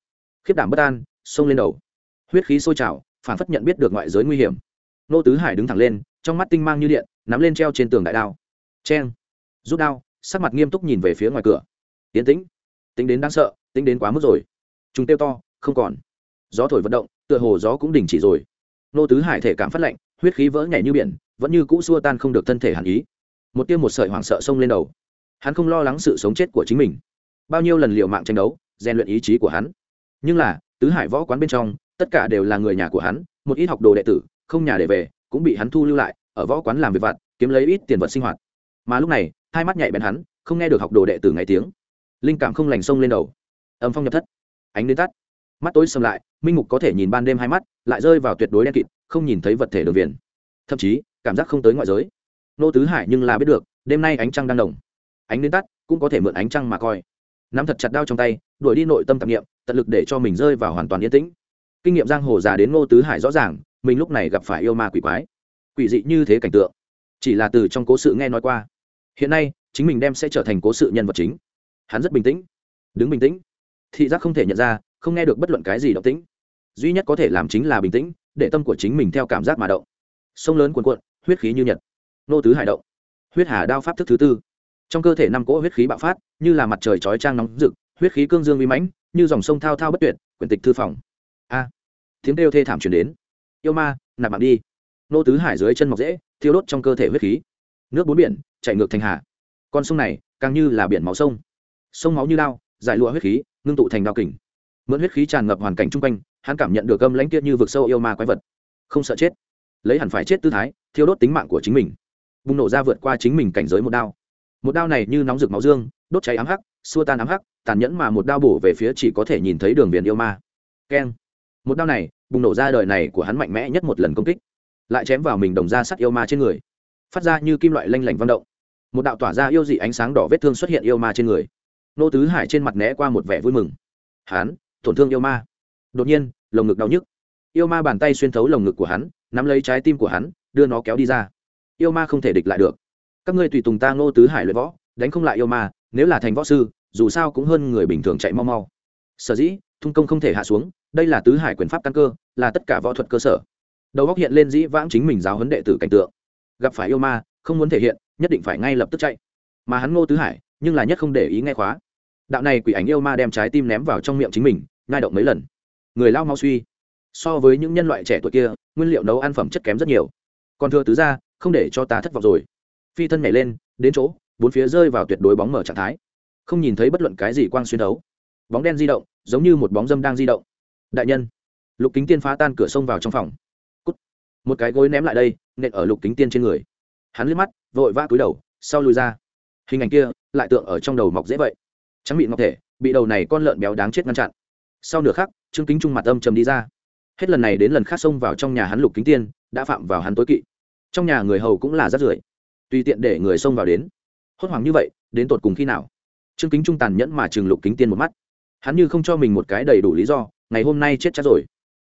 S1: Khiếp đảm bất an, xông lên đầu. Huyết khí sôi trào phản phất nhận biết được ngoại giới nguy hiểm. Nô tứ hải đứng thẳng lên, trong mắt tinh mang như điện, nắm lên treo trên tường đại đao. Cheng. Rút đao, sắc mặt nghiêm túc nhìn về phía ngoài cửa. Tiến tĩnh. Tính đến đáng sợ, tính đến quá mức rồi. Chúng tiêu to, không còn. Gió thổi vận động, tựa hồ gió cũng đình chỉ rồi. Nô tứ hải thể cảm phát lạnh, huyết khí vỡ nhảy như biển, vẫn như cũ xua tan không được thân thể hàn ý. Một tiêu một sợi hoảng sợ xông lên đầu. Hắn không lo lắng sự sống chết của chính mình. Bao nhiêu lần liều mạng tranh đấu, rèn luyện ý chí của hắn. Nhưng là, tứ hải võ quán bên trong tất cả đều là người nhà của hắn, một ít học đồ đệ tử, không nhà để về, cũng bị hắn thu lưu lại, ở võ quán làm việc vặt, kiếm lấy ít tiền vật sinh hoạt. Mà lúc này, hai mắt nhạy bén hắn, không nghe được học đồ đệ tử ngày tiếng. Linh cảm không lành sông lên đầu. Âm phong nhập thất. Ánh đến tắt. Mắt tối sầm lại, minh mục có thể nhìn ban đêm hai mắt, lại rơi vào tuyệt đối đen kịt, không nhìn thấy vật thể đường viền. Thậm chí, cảm giác không tới ngoại giới. Nô tứ hải nhưng là biết được, đêm nay ánh trăng đang đồng. Ánh đến tắt, cũng có thể mượn ánh trăng mà coi. Nắm thật chặt đao trong tay, đuổi đi nội tâm tạp nghiệm tận lực để cho mình rơi vào hoàn toàn yên tĩnh kinh nghiệm giang hồ già đến ngô tứ hải rõ ràng, mình lúc này gặp phải yêu ma quỷ quái. Quỷ dị như thế cảnh tượng. Chỉ là từ trong cố sự nghe nói qua. Hiện nay, chính mình đem sẽ trở thành cố sự nhân vật chính. Hắn rất bình tĩnh. Đứng bình tĩnh. Thị giác không thể nhận ra, không nghe được bất luận cái gì động tĩnh. Duy nhất có thể làm chính là bình tĩnh, để tâm của chính mình theo cảm giác mà động. Sông lớn cuồn cuộn, huyết khí như nhật. Nô tứ hải động. Huyết hà đao pháp thức thứ tư. Trong cơ thể năm cỗ huyết khí bạo phát, như là mặt trời chói trang nóng rực, huyết khí cương dương vi mãnh, như dòng sông thao thao bất tuyệt, quyển tịch thư phòng tiếng kêu thê thảm truyền đến. Yêu ma, nạp mạng đi. Nô tứ hải dưới chân mọc dễ thiêu đốt trong cơ thể huyết khí. Nước bốn biển chạy ngược thành hà. Con sông này, càng như là biển máu sông. Sông máu như lao giải lụa huyết khí, ngưng tụ thành đao kình. Mượn huyết khí tràn ngập hoàn cảnh chung quanh, hắn cảm nhận được âm lãnh kia như vực sâu yêu ma quái vật. Không sợ chết. Lấy hẳn phải chết tư thái, thiêu đốt tính mạng của chính mình. Bùng nổ ra vượt qua chính mình cảnh giới một đao. Một đao này như nóng rực máu dương, đốt cháy ám hắc, xua tan ám hắc, tàn nhẫn mà một đao bổ về phía chỉ có thể nhìn thấy đường viền yêu ma. Keng một đao này, bùng nổ ra đời này của hắn mạnh mẽ nhất một lần công kích. Lại chém vào mình đồng ra sắt yêu ma trên người. Phát ra như kim loại lanh lảnh vang động. Một đạo tỏa ra yêu dị ánh sáng đỏ vết thương xuất hiện yêu ma trên người. Nô tứ hải trên mặt né qua một vẻ vui mừng. Hắn, tổn thương yêu ma. Đột nhiên, lồng ngực đau nhức. Yêu ma bàn tay xuyên thấu lồng ngực của hắn, nắm lấy trái tim của hắn, đưa nó kéo đi ra. Yêu ma không thể địch lại được. Các ngươi tùy tùng ta ngô tứ hải luyện võ, đánh không lại yêu ma, nếu là thành võ sư, dù sao cũng hơn người bình thường chạy mau mau. Sở dĩ thung công không thể hạ xuống, đây là tứ hải quyền pháp căn cơ, là tất cả võ thuật cơ sở. Đầu góc hiện lên dĩ vãng chính mình giáo huấn đệ tử cảnh tượng. Gặp phải yêu ma, không muốn thể hiện, nhất định phải ngay lập tức chạy. Mà hắn ngô tứ hải, nhưng là nhất không để ý nghe khóa. Đạo này quỷ ảnh yêu ma đem trái tim ném vào trong miệng chính mình ngai động mấy lần. Người lao mau suy. So với những nhân loại trẻ tuổi kia, nguyên liệu nấu ăn phẩm chất kém rất nhiều. Còn thưa tứ ra không để cho ta thất vọng rồi. Phi thân nhảy lên, đến chỗ, bốn phía rơi vào tuyệt đối bóng mở trạng thái. Không nhìn thấy bất luận cái gì quang xuyên đấu bóng đen di động giống như một bóng dâm đang di động. Đại nhân, lục kính tiên phá tan cửa sông vào trong phòng. Cút. một cái gối ném lại đây, nện ở lục kính tiên trên người. Hắn liếc mắt, vội vã cúi đầu, sau lùi ra. Hình ảnh kia lại tượng ở trong đầu mọc dễ vậy. Trắng bị ngọc thể, bị đầu này con lợn béo đáng chết ngăn chặn. Sau nửa khắc, trương kính trung mặt âm trầm đi ra. Hết lần này đến lần khác xông vào trong nhà hắn lục kính tiên, đã phạm vào hắn tối kỵ. Trong nhà người hầu cũng là rát rưởi. Tùy tiện để người xông vào đến. Hốt hoảng như vậy, đến tột cùng khi nào? Trương kính trung tàn nhẫn mà chừng lục kính tiên một mắt hắn như không cho mình một cái đầy đủ lý do, ngày hôm nay chết chắc rồi.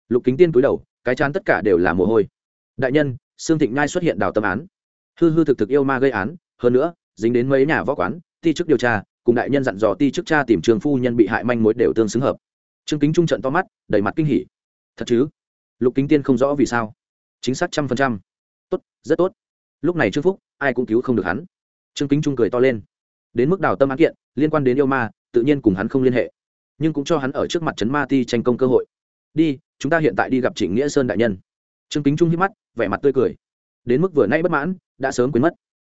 S1: Lục kính tiên cúi đầu, cái chán tất cả đều là mồ hôi. Đại nhân, sương thịnh ngai xuất hiện đào tâm án. Hư hư thực thực yêu ma gây án, hơn nữa, dính đến mấy nhà võ quán, ti chức điều tra, cùng đại nhân dặn dò ti chức cha tìm trường phu nhân bị hại manh mối đều tương xứng hợp. Trương kính trung trận to mắt, đầy mặt kinh hỉ. Thật chứ? Lục kính tiên không rõ vì sao. Chính xác trăm phần trăm. Tốt, rất tốt. Lúc này trương phúc, ai cũng cứu không được hắn. Trương kính trung cười to lên. Đến mức đào tâm án kiện, liên quan đến yêu ma, tự nhiên cùng hắn không liên hệ nhưng cũng cho hắn ở trước mặt trấn ma ti tranh công cơ hội. Đi, chúng ta hiện tại đi gặp trịnh nghĩa sơn đại nhân. Trương kính trung hít mắt, vẻ mặt tươi cười. Đến mức vừa nay bất mãn, đã sớm quên mất.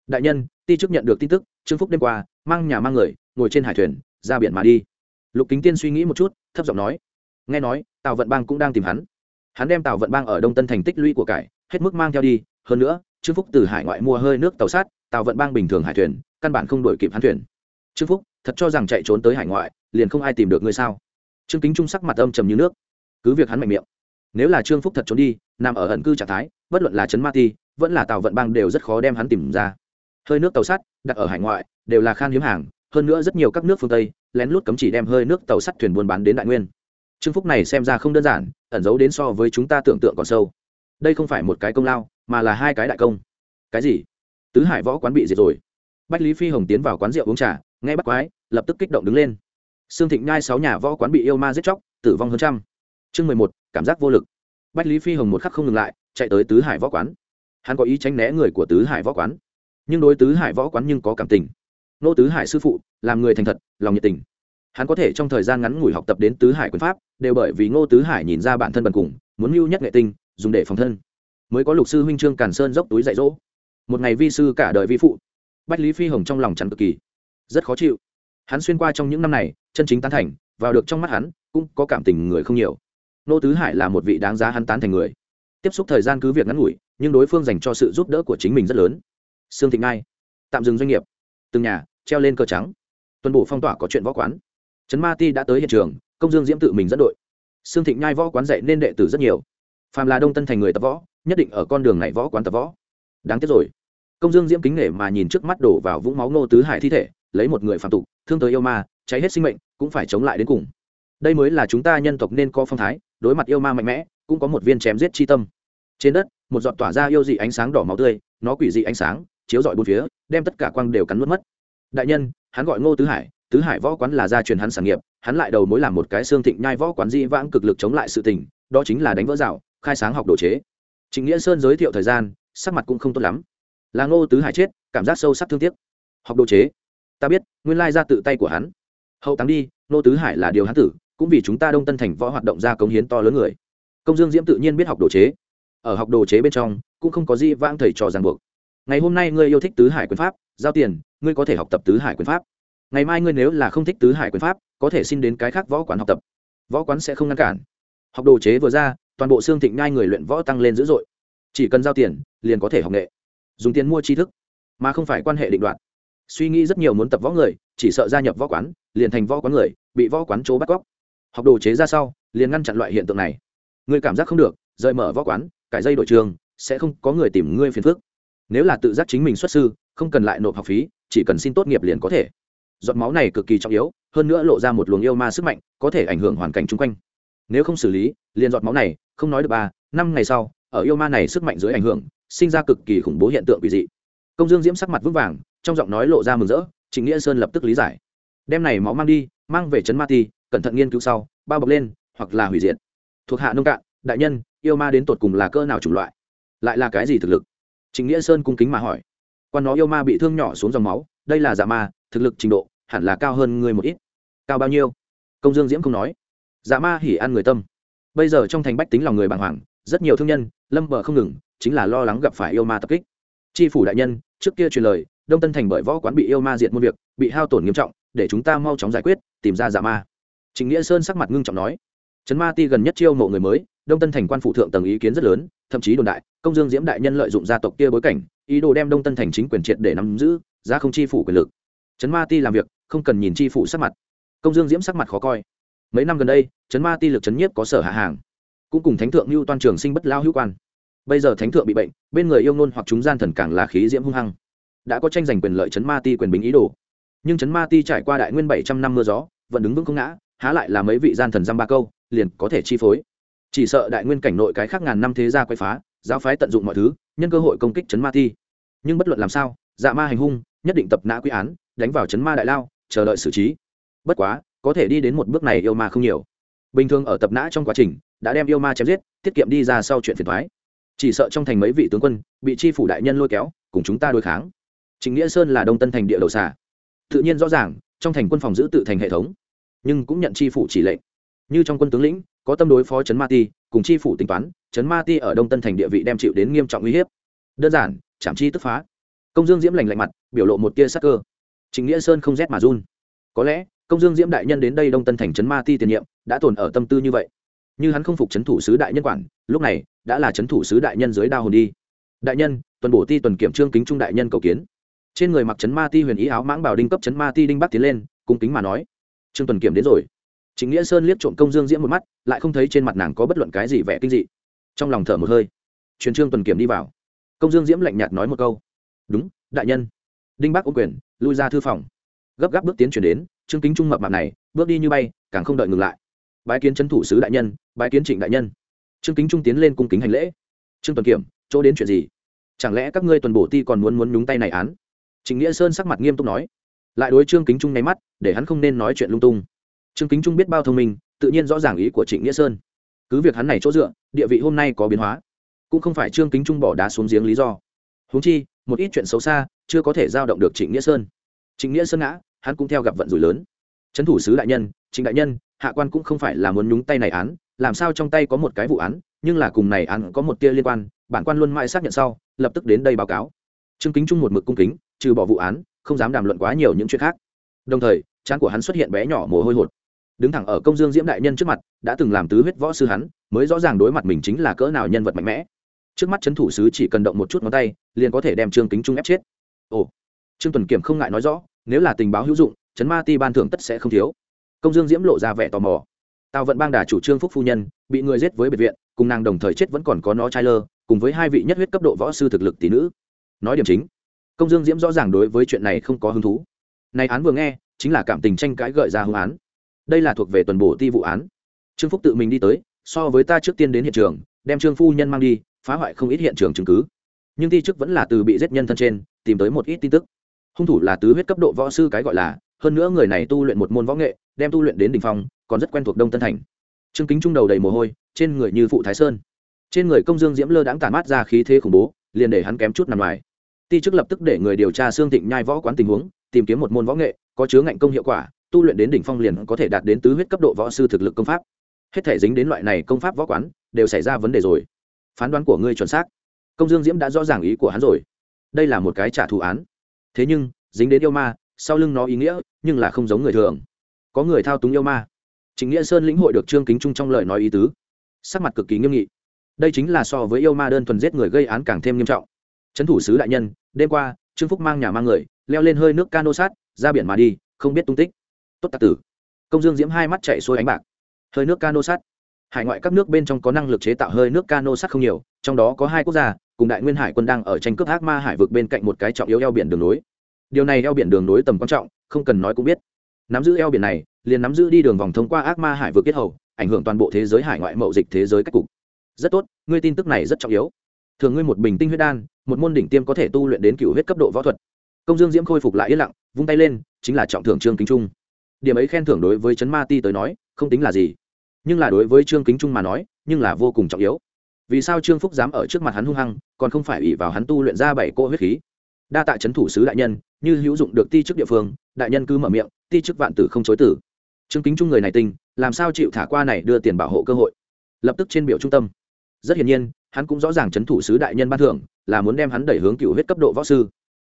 S1: Đại nhân, ti chức nhận được tin tức, trương phúc đêm qua, mang nhà mang người, ngồi trên hải thuyền, ra biển mà đi. Lục kính tiên suy nghĩ một chút, thấp giọng nói. Nghe nói, tào vận bang cũng đang tìm hắn. Hắn đem Tào vận bang ở đông tân thành tích lũy của cải, hết mức mang theo đi. Hơn nữa, trương phúc từ hải ngoại mua hơi nước tàu sát tàu vận bang bình thường hải thuyền, căn bản không đổi kịp hắn thuyền. Trương phúc, thật cho rằng chạy trốn tới hải ngoại liền không ai tìm được ngươi sao? Trương kính trung sắc mặt âm trầm như nước. Cứ việc hắn mạnh miệng. Nếu là trương phúc thật trốn đi, nằm ở ẩn cư trạng thái, bất luận là trấn ma ti, vẫn là tàu vận bang đều rất khó đem hắn tìm ra. Hơi nước tàu sắt, đặt ở hải ngoại, đều là khan hiếm hàng, hơn nữa rất nhiều các nước phương tây, lén lút cấm chỉ đem hơi nước tàu sắt thuyền buôn bán đến đại nguyên. Trương phúc này xem ra không đơn giản, ẩn giấu đến so với chúng ta tưởng tượng còn sâu. Đây không phải một cái công lao, mà là hai cái đại công. Cái gì? Tứ hải võ quán bị diệt rồi. Bách lý phi hồng tiến vào quán rượu uống trà, nghe bắt quái, lập tức kích động đứng lên sương thịnh nhai sáu nhà võ quán bị yêu ma giết chóc, tử vong hơn trăm. Chương mười một, cảm giác vô lực. Bách lý phi hồng một khắc không ngừng lại, chạy tới tứ hải võ quán. Hắn có ý tránh né người của tứ hải võ quán. Nhưng đối tứ hải võ quán nhưng có cảm tình. Nô tứ hải sư phụ, làm người thành thật, lòng nhiệt tình. Hắn có thể trong thời gian ngắn ngủi học tập đến tứ hải quyền pháp, đều bởi vì ngô tứ hải nhìn ra bản thân bần cùng, muốn mưu nhất nghệ tinh, dùng để phòng thân. Mới có lục sư huynh trương càn sơn dốc túi dạy dỗ. Một ngày vi sư cả đời vi phụ. Bách lý phi hồng trong lòng chắn cực kỳ. Rất khó chịu hắn xuyên qua trong những năm này, chân chính tán thành, vào được trong mắt hắn, cũng có cảm tình người không nhiều. Nô tứ hải là một vị đáng giá hắn tán thành người. Tiếp xúc thời gian cứ việc ngắn ngủi, nhưng đối phương dành cho sự giúp đỡ của chính mình rất lớn. Sương thịnh ngai, tạm dừng doanh nghiệp. Từng nhà, treo lên cờ trắng. Tuần bổ phong tỏa có chuyện võ quán. Trấn ma ti đã tới hiện trường, công dương diễm tự mình dẫn đội. Sương thịnh nhai võ quán dạy nên đệ tử rất nhiều. Phàm là đông tân thành người tập võ, nhất định ở con đường này võ quán tập võ. Đáng tiếc rồi. Công dương diễm kính nể mà nhìn trước mắt đổ vào vũng máu nô tứ hải thi thể lấy một người phạm tục, thương tới yêu ma, cháy hết sinh mệnh, cũng phải chống lại đến cùng. Đây mới là chúng ta nhân tộc nên có phong thái, đối mặt yêu ma mạnh mẽ, cũng có một viên chém giết chi tâm. Trên đất, một giọt tỏa ra yêu dị ánh sáng đỏ máu tươi, nó quỷ dị ánh sáng, chiếu rọi bốn phía, đem tất cả quang đều cắn nuốt mất. Đại nhân, hắn gọi ngô tứ hải tứ hải võ quán là gia truyền hắn sản nghiệp, hắn lại đầu mối làm một cái xương thịnh nhai võ quán di vãng cực lực chống lại sự tình, đó chính là đánh vỡ rào, khai sáng học đồ chế. Trịnh nghĩa sơn giới thiệu thời gian, sắc mặt cũng không tốt lắm. Là ngô tứ hải chết, cảm giác sâu sắc thương tiếc. Học đồ chế ta biết, nguyên lai ra tự tay của hắn. Hậu táng đi, nô tứ hải là điều hắn tử, cũng vì chúng ta đông tân thành võ hoạt động ra cống hiến to lớn người. Công dương diễm tự nhiên biết học đồ chế. Ở học đồ chế bên trong, cũng không có gì vãng thầy trò ràng buộc. Ngày hôm nay ngươi yêu thích tứ hải quyền pháp, giao tiền, ngươi có thể học tập tứ hải quyền pháp. Ngày mai ngươi nếu là không thích tứ hải quyền pháp, có thể xin đến cái khác võ quán học tập. Võ quán sẽ không ngăn cản. Học đồ chế vừa ra, toàn bộ xương thịnh ngai người luyện võ tăng lên dữ dội. Chỉ cần giao tiền, liền có thể học nghệ. Dùng tiền mua tri thức, mà không phải quan hệ định đoạt suy nghĩ rất nhiều muốn tập võ người, chỉ sợ gia nhập võ quán, liền thành võ quán người, bị võ quán chỗ bắt cóc. Học đồ chế ra sau, liền ngăn chặn loại hiện tượng này. Người cảm giác không được, rời mở võ quán, cải dây đội trường, sẽ không có người tìm ngươi phiền phức. Nếu là tự giác chính mình xuất sư, không cần lại nộp học phí, chỉ cần xin tốt nghiệp liền có thể. Giọt máu này cực kỳ trọng yếu, hơn nữa lộ ra một luồng yêu ma sức mạnh, có thể ảnh hưởng hoàn cảnh chung quanh. Nếu không xử lý, liền giọt máu này, không nói được ba, năm ngày sau, ở yêu ma này sức mạnh dưới ảnh hưởng, sinh ra cực kỳ khủng bố hiện tượng quỷ dị. Công dương diễm sắc mặt vững vàng trong giọng nói lộ ra mừng rỡ, trịnh nghĩa sơn lập tức lý giải. Đem này máu mang đi, mang về trấn ma ti, cẩn thận nghiên cứu sau, bao bọc lên, hoặc là hủy diệt. Thuộc hạ nông cạn, đại nhân, yêu ma đến tột cùng là cơ nào chủng loại? Lại là cái gì thực lực? Trịnh nghĩa sơn cung kính mà hỏi. Quan nó yêu ma bị thương nhỏ xuống dòng máu, đây là giả ma, thực lực trình độ, hẳn là cao hơn người một ít. Cao bao nhiêu? Công dương diễm không nói. Giả ma hỉ ăn người tâm. Bây giờ trong thành bách tính lòng người bàng hoàng, rất nhiều thương nhân, lâm bờ không ngừng, chính là lo lắng gặp phải yêu ma tập kích. Tri phủ đại nhân, trước kia truyền lời đông tân thành bởi võ quán bị yêu ma diệt muôn việc, bị hao tổn nghiêm trọng, để chúng ta mau chóng giải quyết, tìm ra giả ma. Chính nghĩa sơn sắc mặt ngưng trọng nói. Trấn ma ti gần nhất chiêu mộ người mới, đông tân thành quan phụ thượng tầng ý kiến rất lớn, thậm chí đồn đại, công dương diễm đại nhân lợi dụng gia tộc kia bối cảnh, ý đồ đem đông tân thành chính quyền triệt để nắm giữ, ra không chi phủ quyền lực. Trấn ma ti làm việc, không cần nhìn chi phủ sắc mặt. Công dương diễm sắc mặt khó coi. Mấy năm gần đây, trấn ma ti lực trấn nhiếp có sở hạ hàng. Cũng cùng thánh thượng lưu toàn trường sinh bất lao hữu quan. Bây giờ thánh thượng bị bệnh, bên người yêu ngôn hoặc chúng gian thần càng là khí diễm hung hăng đã có tranh giành quyền lợi trấn ma ti quyền bình ý đồ. Nhưng trấn ma ti trải qua đại nguyên bảy trăm năm mưa gió, vẫn đứng vững không ngã, há lại là mấy vị gian thần giam ba câu, liền có thể chi phối. Chỉ sợ đại nguyên cảnh nội cái khác ngàn năm thế gia quay phá, giáo phái tận dụng mọi thứ, nhân cơ hội công kích trấn ma ti. Nhưng bất luận làm sao dạ ma hành hung, nhất định tập nã quy án, đánh vào chấn ma đại lao, chờ đợi xử trí. Bất quá, có thể đi đến một bước này yêu ma không nhiều. Bình thường ở tập nã trong quá trình, đã đem yêu ma chém giết, tiết kiệm đi ra sau chuyện phiền thoái. Chỉ sợ trong thành mấy vị tướng quân, bị chi phủ đại nhân lôi kéo, cùng chúng ta đối kháng chính nghĩa sơn là đông tân thành địa đầu xà. Tự nhiên rõ ràng, trong thành quân phòng giữ tự thành hệ thống, nhưng cũng nhận chi phủ chỉ lệnh. Như trong quân tướng lĩnh, có tâm đối phó Trấn ma ti, cùng chi phủ tính toán, Trấn ma ti ở đông tân thành địa vị đem chịu đến nghiêm trọng uy hiếp. Đơn giản chạm chi tức phá. Công dương diễm lành lạnh mặt, biểu lộ một tia sắc cơ. Chính nghĩa sơn không rét mà run. Có lẽ, công dương diễm đại nhân đến đây đông tân thành trấn ma ti tiền nhiệm, đã tồn ở tâm tư như vậy. Như hắn không phục trấn thủ sứ đại nhân quản, lúc này, đã là trấn thủ sứ đại nhân dưới đao hồn đi. Đại nhân, tuần bổ ti tuần kiểm trương kính trung đại nhân cầu kiến trên người mặc trấn ma ti huyền ý áo mãng bảo đinh cấp trấn ma ti đinh bắc tiến lên, cung kính mà nói, trương tuần kiểm đến rồi. Chính nghĩa sơn liếc trộm công dương diễm một mắt, lại không thấy trên mặt nàng có bất luận cái gì vẻ kinh dị. Trong lòng thở một hơi, truyền trương tuần kiểm đi vào. Công dương diễm lạnh nhạt nói một câu, đúng, đại nhân. Đinh bắc ô quyền, lui ra thư phòng. Gấp gáp bước tiến chuyển đến, trương kính trung mập mặt này, bước đi như bay, càng không đợi ngừng lại. Bái kiến trấn thủ sứ đại nhân, bái kiến trịnh đại nhân. Trương kính trung tiến lên cung kính hành lễ. Trương tuần kiểm, chỗ đến chuyện gì? Chẳng lẽ các ngươi tuần bổ ti còn muốn muốn nhúng tay này án? Trịnh nghĩa sơn sắc mặt nghiêm túc nói. Lại đối trương kính trung nháy mắt, để hắn không nên nói chuyện lung tung. Trương kính trung biết bao thông minh, tự nhiên rõ ràng ý của trịnh nghĩa sơn. Cứ việc hắn này chỗ dựa, địa vị hôm nay có biến hóa, cũng không phải trương kính trung bỏ đá xuống giếng lý do. Huống chi, một ít chuyện xấu xa, chưa có thể giao động được trịnh nghĩa sơn. Trịnh nghĩa sơn ngã, hắn cũng theo gặp vận rủi lớn. Trấn thủ sứ đại nhân, trịnh đại nhân, hạ quan cũng không phải là muốn nhúng tay này án, làm sao trong tay có một cái vụ án, nhưng là cùng này án có một tia liên quan, bản quan luôn mãi xác nhận sau, lập tức đến đây báo cáo. Trương kính trung một mực cung kính trừ bỏ vụ án, không dám đàm luận quá nhiều những chuyện khác. Đồng thời, trán của hắn xuất hiện bé nhỏ mồ hôi hột. Đứng thẳng ở công dương diễm đại nhân trước mặt, đã từng làm tứ huyết võ sư hắn, mới rõ ràng đối mặt mình chính là cỡ nào nhân vật mạnh mẽ. Trước mắt c h ấ n thủ sứ chỉ cần động một chút ngón tay, liền có thể đem trương kính trung ép chết. Ồ, trương tuần kiểm không ngại nói rõ, nếu là tình báo hữu dụng, chấn ma ti ban thưởng tất sẽ không thiếu. Công dương diễm lộ ra vẻ tò mò. Tào vận bang đà chủ trương phúc phu nhân, bị người giết với biệt viện, cùng nàng đồng thời chết vẫn còn có nó trai lơ, cùng với hai vị nhất huyết cấp độ võ sư thực lực tỷ nữ. Nói điểm chính công dương diễm rõ ràng đối với chuyện này không có hứng thú. Này án vừa nghe, chính là cảm tình tranh cãi gợi ra hung án. Đây là thuộc về tuần bổ ti vụ án. Trương phúc tự mình đi tới, so với ta trước tiên đến hiện trường, đem trương phu nhân mang đi, phá hoại không ít hiện trường chứng cứ. Nhưng ti chức vẫn là từ bị giết nhân thân trên, tìm tới một ít tin tức. Hung thủ là tứ huyết cấp độ võ sư cái gọi là, hơn nữa người này tu luyện một môn võ nghệ, đem tu luyện đến đ ỉ n h phong, còn rất quen thuộc đông tân thành. Trương kính trung đầu đầy mồ hôi, trên người như phụ thái sơn. Trên người công dương diễm lơ đãng tản mát ra khí thế khủng bố, liền để hắn kém chút nằm ngoài ti chức lập tức để người điều tra xương thịnh nhai võ quán tình huống, tìm kiếm một môn võ nghệ, có chứa ngạnh công hiệu quả, tu luyện đến đỉnh phong liền có thể đạt đến tứ huyết cấp độ võ sư thực lực công pháp. Hết thể dính đến loại này công pháp võ quán, đều xảy ra vấn đề rồi. Phán đoán của ngươi chuẩn xác. Công dương diễm đã rõ ràng ý của hắn rồi. Đây là một cái trả thù án. Thế nhưng, dính đến yêu ma, sau lưng nó ý nghĩa, nhưng là không giống người thường. Có người thao túng yêu ma. Chính nghĩa sơn lĩnh hội được trương kính trung trong lời nói ý tứ. Sắc mặt cực kỳ nghiêm nghị. Đây chính là so với yêu ma đơn thuần giết người gây án càng thêm nghiêm trọng trấn thủ sứ đại nhân, đêm qua, trương phúc mang nhà mang người, leo lên hơi nước cano sát, ra biển mà đi, không biết tung tích. Tốt tạc tử. Công dương diễm hai mắt chạy xuôi ánh bạc. Hơi nước cano sát. Hải ngoại các nước bên trong có năng lực chế tạo hơi nước cano sắt không nhiều, trong đó có hai quốc gia, cùng đại nguyên hải quân đang ở tranh cướp ác ma hải vực bên cạnh một cái trọng yếu eo biển đường nối. Điều này eo biển đường nối tầm quan trọng, không cần nói cũng biết. Nắm giữ eo biển này, liền nắm giữ đi đường vòng thông qua ác ma hải vực kết hầu ảnh hưởng toàn bộ thế giới hải ngoại mậu dịch thế giới cách cục. Rất tốt, ngươi tin tức này rất trọng yếu. Thường ngươi một bình tinh huyết đan một môn đỉnh tiêm có thể tu luyện đến cựu huyết cấp độ võ thuật. Công dương diễm khôi phục lại yên lặng, vung tay lên, chính là trọng thưởng trương kính trung. Điểm ấy khen thưởng đối với trấn ma ti tới nói, không tính là gì. Nhưng là đối với trương kính trung mà nói, nhưng là vô cùng trọng yếu. Vì sao trương phúc dám ở trước mặt hắn hung hăng, còn không phải ủy vào hắn tu luyện ra bảy cỗ huyết khí? Đa tạ trấn thủ sứ đại nhân, như hữu dụng được ti chức địa phương, đại nhân cứ mở miệng, ti chức vạn tử không chối tử. Trương kính trung người này tinh làm sao chịu thả qua này đưa tiền bảo hộ cơ hội? Lập tức trên biểu trung tâm. Rất hiển nhiên, hắn cũng rõ ràng chấn thủ sứ đại nhân ban thưởng là muốn đem hắn đẩy hướng cựu huyết cấp độ võ sư.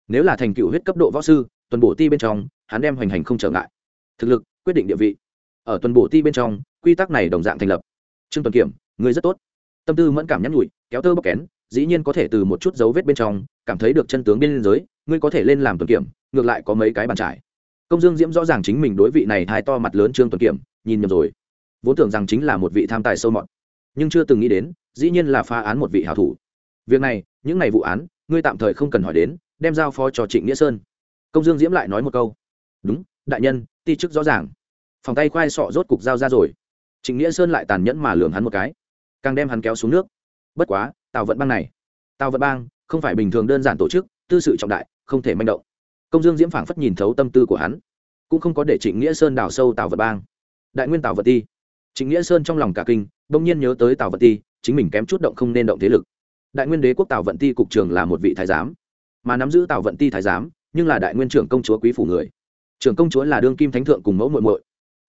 S1: Nếu là thành cựu huyết cấp độ võ sư, tuần bổ ti bên trong, hắn đem hoành hành không trở ngại. Thực lực, quyết định địa vị. Ở tuần bổ ti bên trong, quy tắc này đồng dạng thành lập. Trương tuần kiểm người rất tốt. Tâm tư mẫn cảm nhắn nhụi kéo tơ bóc kén, dĩ nhiên có thể từ một chút dấu vết bên trong, cảm thấy được chân tướng bên giới ngươi có thể lên làm tuần kiểm, ngược lại có mấy cái bàn trải. Công dương diễm rõ ràng chính mình đối vị này hai to mặt lớn trương tuần kiểm, nhìn nhầm rồi. Vốn tưởng rằng chính là một vị tham tài sâu mọt, nhưng chưa từng nghĩ đến, dĩ nhiên là phá án một vị hảo thủ việc này, những ngày vụ án, ngươi tạm thời không cần hỏi đến, đem giao phó cho trịnh nghĩa sơn. Công dương diễm lại nói một câu. Đúng, đại nhân, ti chức rõ ràng. Phòng tay khoai sọ rốt cục dao ra rồi. Trịnh nghĩa sơn lại tàn nhẫn mà lường hắn một cái. Càng đem hắn kéo xuống nước. Bất quá, tào vận bang này. Tào vận bang, không phải bình thường đơn giản tổ chức, tư sự trọng đại, không thể manh động. Công dương diễm phảng phất nhìn thấu tâm tư của hắn. Cũng không có để trịnh nghĩa sơn đào sâu tào vận bang. Đại nguyên tào vận ti. Trịnh nghĩa sơn trong lòng cả kinh, bỗng nhiên nhớ tới tào vận ti, chính mình kém chút động không nên động thế lực đại nguyên đế quốc tào vận ti cục trưởng là một vị thái giám, mà nắm giữ tào vận ti thái giám, nhưng là đại nguyên trưởng công chúa quý phủ người. Trưởng công chúa là đương kim thánh thượng cùng mẫu muội muội,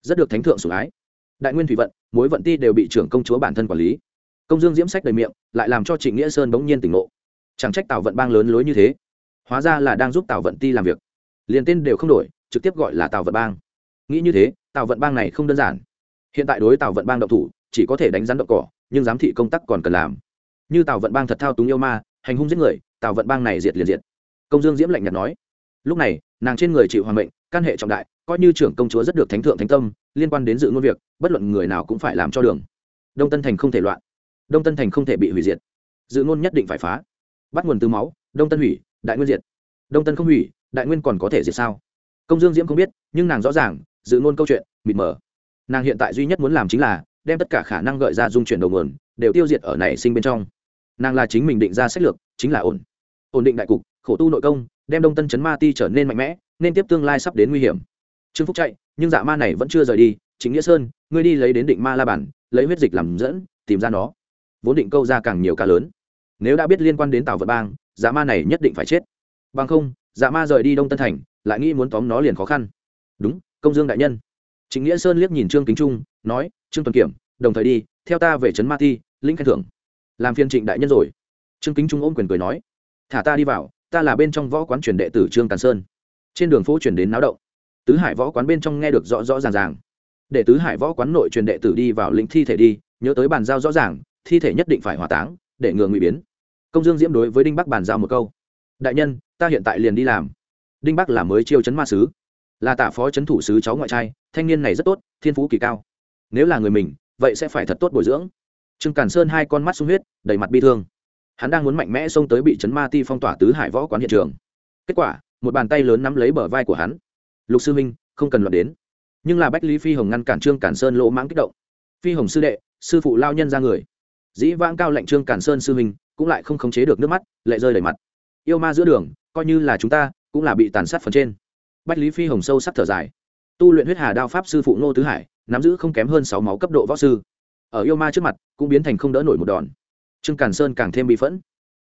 S1: rất được thánh thượng sủng ái. Đại nguyên thủy vận, mối vận ti đều bị trưởng công chúa bản thân quản lý. Công dương diễm sách đầy miệng, lại làm cho trịnh nghĩa sơn bỗng nhiên tỉnh ngộ. Chẳng trách tào vận bang lớn lối như thế. Hóa ra là đang giúp tào vận ti làm việc. Liền tên đều không đổi, trực tiếp gọi là tào vận bang. Nghĩ như thế, tào vận bang này không đơn giản. Hiện tại đối tào vận bang động thủ, chỉ có thể đánh rắn động cỏ, nhưng giám thị công tác còn cần làm như tào vận bang thật thao túng yêu ma, hành hung giết người, tào vận bang này diệt liền diệt. Công dương diễm lạnh nhạt nói. Lúc này, nàng trên người chịu hoàng mệnh, căn hệ trọng đại, coi như trưởng công chúa rất được thánh thượng thánh tâm, liên quan đến dự ngôn việc, bất luận người nào cũng phải làm cho đường. Đông tân thành không thể loạn. Đông tân thành không thể bị hủy diệt. Dự ngôn nhất định phải phá. Bắt nguồn từ máu, đông tân hủy, đại nguyên diệt. Đông tân không hủy, đại nguyên còn có thể diệt sao? Công dương diễm không biết, nhưng nàng rõ ràng, dự ngôn câu chuyện, mịt mờ. Nàng hiện tại duy nhất muốn làm chính là, đem tất cả khả năng gợi ra dung chuyển đầu nguồn, đều tiêu diệt ở nảy sinh bên trong nàng là chính mình định ra sách lược, chính là ổn. Ổn định đại cục, khổ tu nội công, đem đông tân chấn ma ti trở nên mạnh mẽ, nên tiếp tương lai sắp đến nguy hiểm. Trương phúc chạy, nhưng dạ ma này vẫn chưa rời đi. Chính nghĩa sơn, ngươi đi lấy đến định ma la bản, lấy huyết dịch làm dẫn, tìm ra nó. Vốn định câu ra càng nhiều ca lớn. Nếu đã biết liên quan đến Tào vật bang dạ ma này nhất định phải chết. Bằng không dạ ma rời đi đông tân thành, lại nghĩ muốn tóm nó liền khó khăn. Đúng, công dương đại nhân. Chính nghĩa sơn liếc nhìn trương kính trung, nói, trương tuần kiểm, đồng thời đi, theo ta về trấn ma ti linh khen thưởng làm phiên trịnh đại nhân rồi. Trương kính trung ôm quyền cười nói, thả ta đi vào, ta là bên trong võ quán truyền đệ tử trương càn sơn. Trên đường phố chuyển đến náo động. Tứ hải võ quán bên trong nghe được rõ rõ ràng ràng. Để tứ hải võ quán nội truyền đệ tử đi vào lĩnh thi thể đi, nhớ tới bàn giao rõ ràng, thi thể nhất định phải hỏa táng, để ngừa nguy biến. Công dương diễm đối với đinh bắc bàn giao một câu, đại nhân, ta hiện tại liền đi làm. Đinh bắc là mới chiêu chấn ma sứ, là tả phó chấn thủ sứ cháu ngoại trai, thanh niên này rất tốt, thiên phú kỳ cao. Nếu là người mình, vậy sẽ phải thật tốt bồi dưỡng trương càn sơn hai con mắt sung huyết, đầy mặt bi thương. Hắn đang muốn mạnh mẽ xông tới bị chấn ma ti phong tỏa tứ hải võ quán hiện trường. Kết quả, một bàn tay lớn nắm lấy bờ vai của hắn. Lục sư minh không cần luận đến. Nhưng là bách lý phi hồng ngăn cản trương cản sơn lỗ mãng kích động. Phi hồng sư đệ, sư phụ lao nhân ra người. Dĩ vãng cao lệnh trương cản sơn sư minh cũng lại không khống chế được nước mắt, lệ rơi đầy mặt. Yêu ma giữa đường, coi như là chúng ta, cũng là bị tàn sát phần trên. Bách lý phi hồng sâu sắc thở dài. Tu luyện huyết hà đao pháp sư phụ ngô tứ hải, nắm giữ không kém hơn sáu máu cấp độ võ sư ở yêu ma trước mặt, cũng biến thành không đỡ nổi một đòn. Trương càn sơn càng thêm bị phẫn.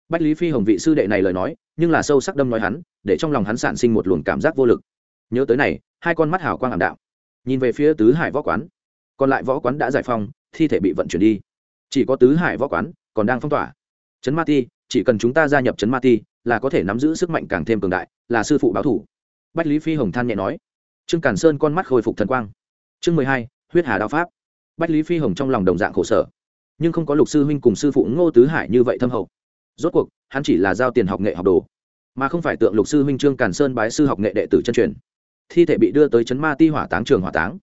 S1: Bách lý phi hồng vị sư đệ này lời nói, nhưng là sâu sắc đâm nói hắn, để trong lòng hắn sản sinh một luồng cảm giác vô lực. Nhớ tới này, hai con mắt hào quang ảm đạm. Nhìn về phía tứ hải võ quán, còn lại võ quán đã giải phong thi thể bị vận chuyển đi. Chỉ có tứ hải võ quán còn đang phong tỏa. Trấn ma ti, chỉ cần chúng ta gia nhập trấn ma ti, là có thể nắm giữ sức mạnh càng thêm cường đại, là sư phụ báo thủ. Bách lý phi hồng than nhẹ nói. Trương càn sơn con mắt khôi phục thần quang. Chương mười hai, huyết hà đao pháp bách lý phi hồng trong lòng đồng dạng khổ sở, nhưng không có lục sư huynh cùng sư phụ ngô tứ hải như vậy thâm hậu. Rốt cuộc, hắn chỉ là giao tiền học nghệ học đồ, mà không phải tượng lục sư huynh trương càn sơn bái sư học nghệ đệ tử chân truyền. Thi thể bị đưa tới chấn ma ti hỏa táng trường hỏa táng.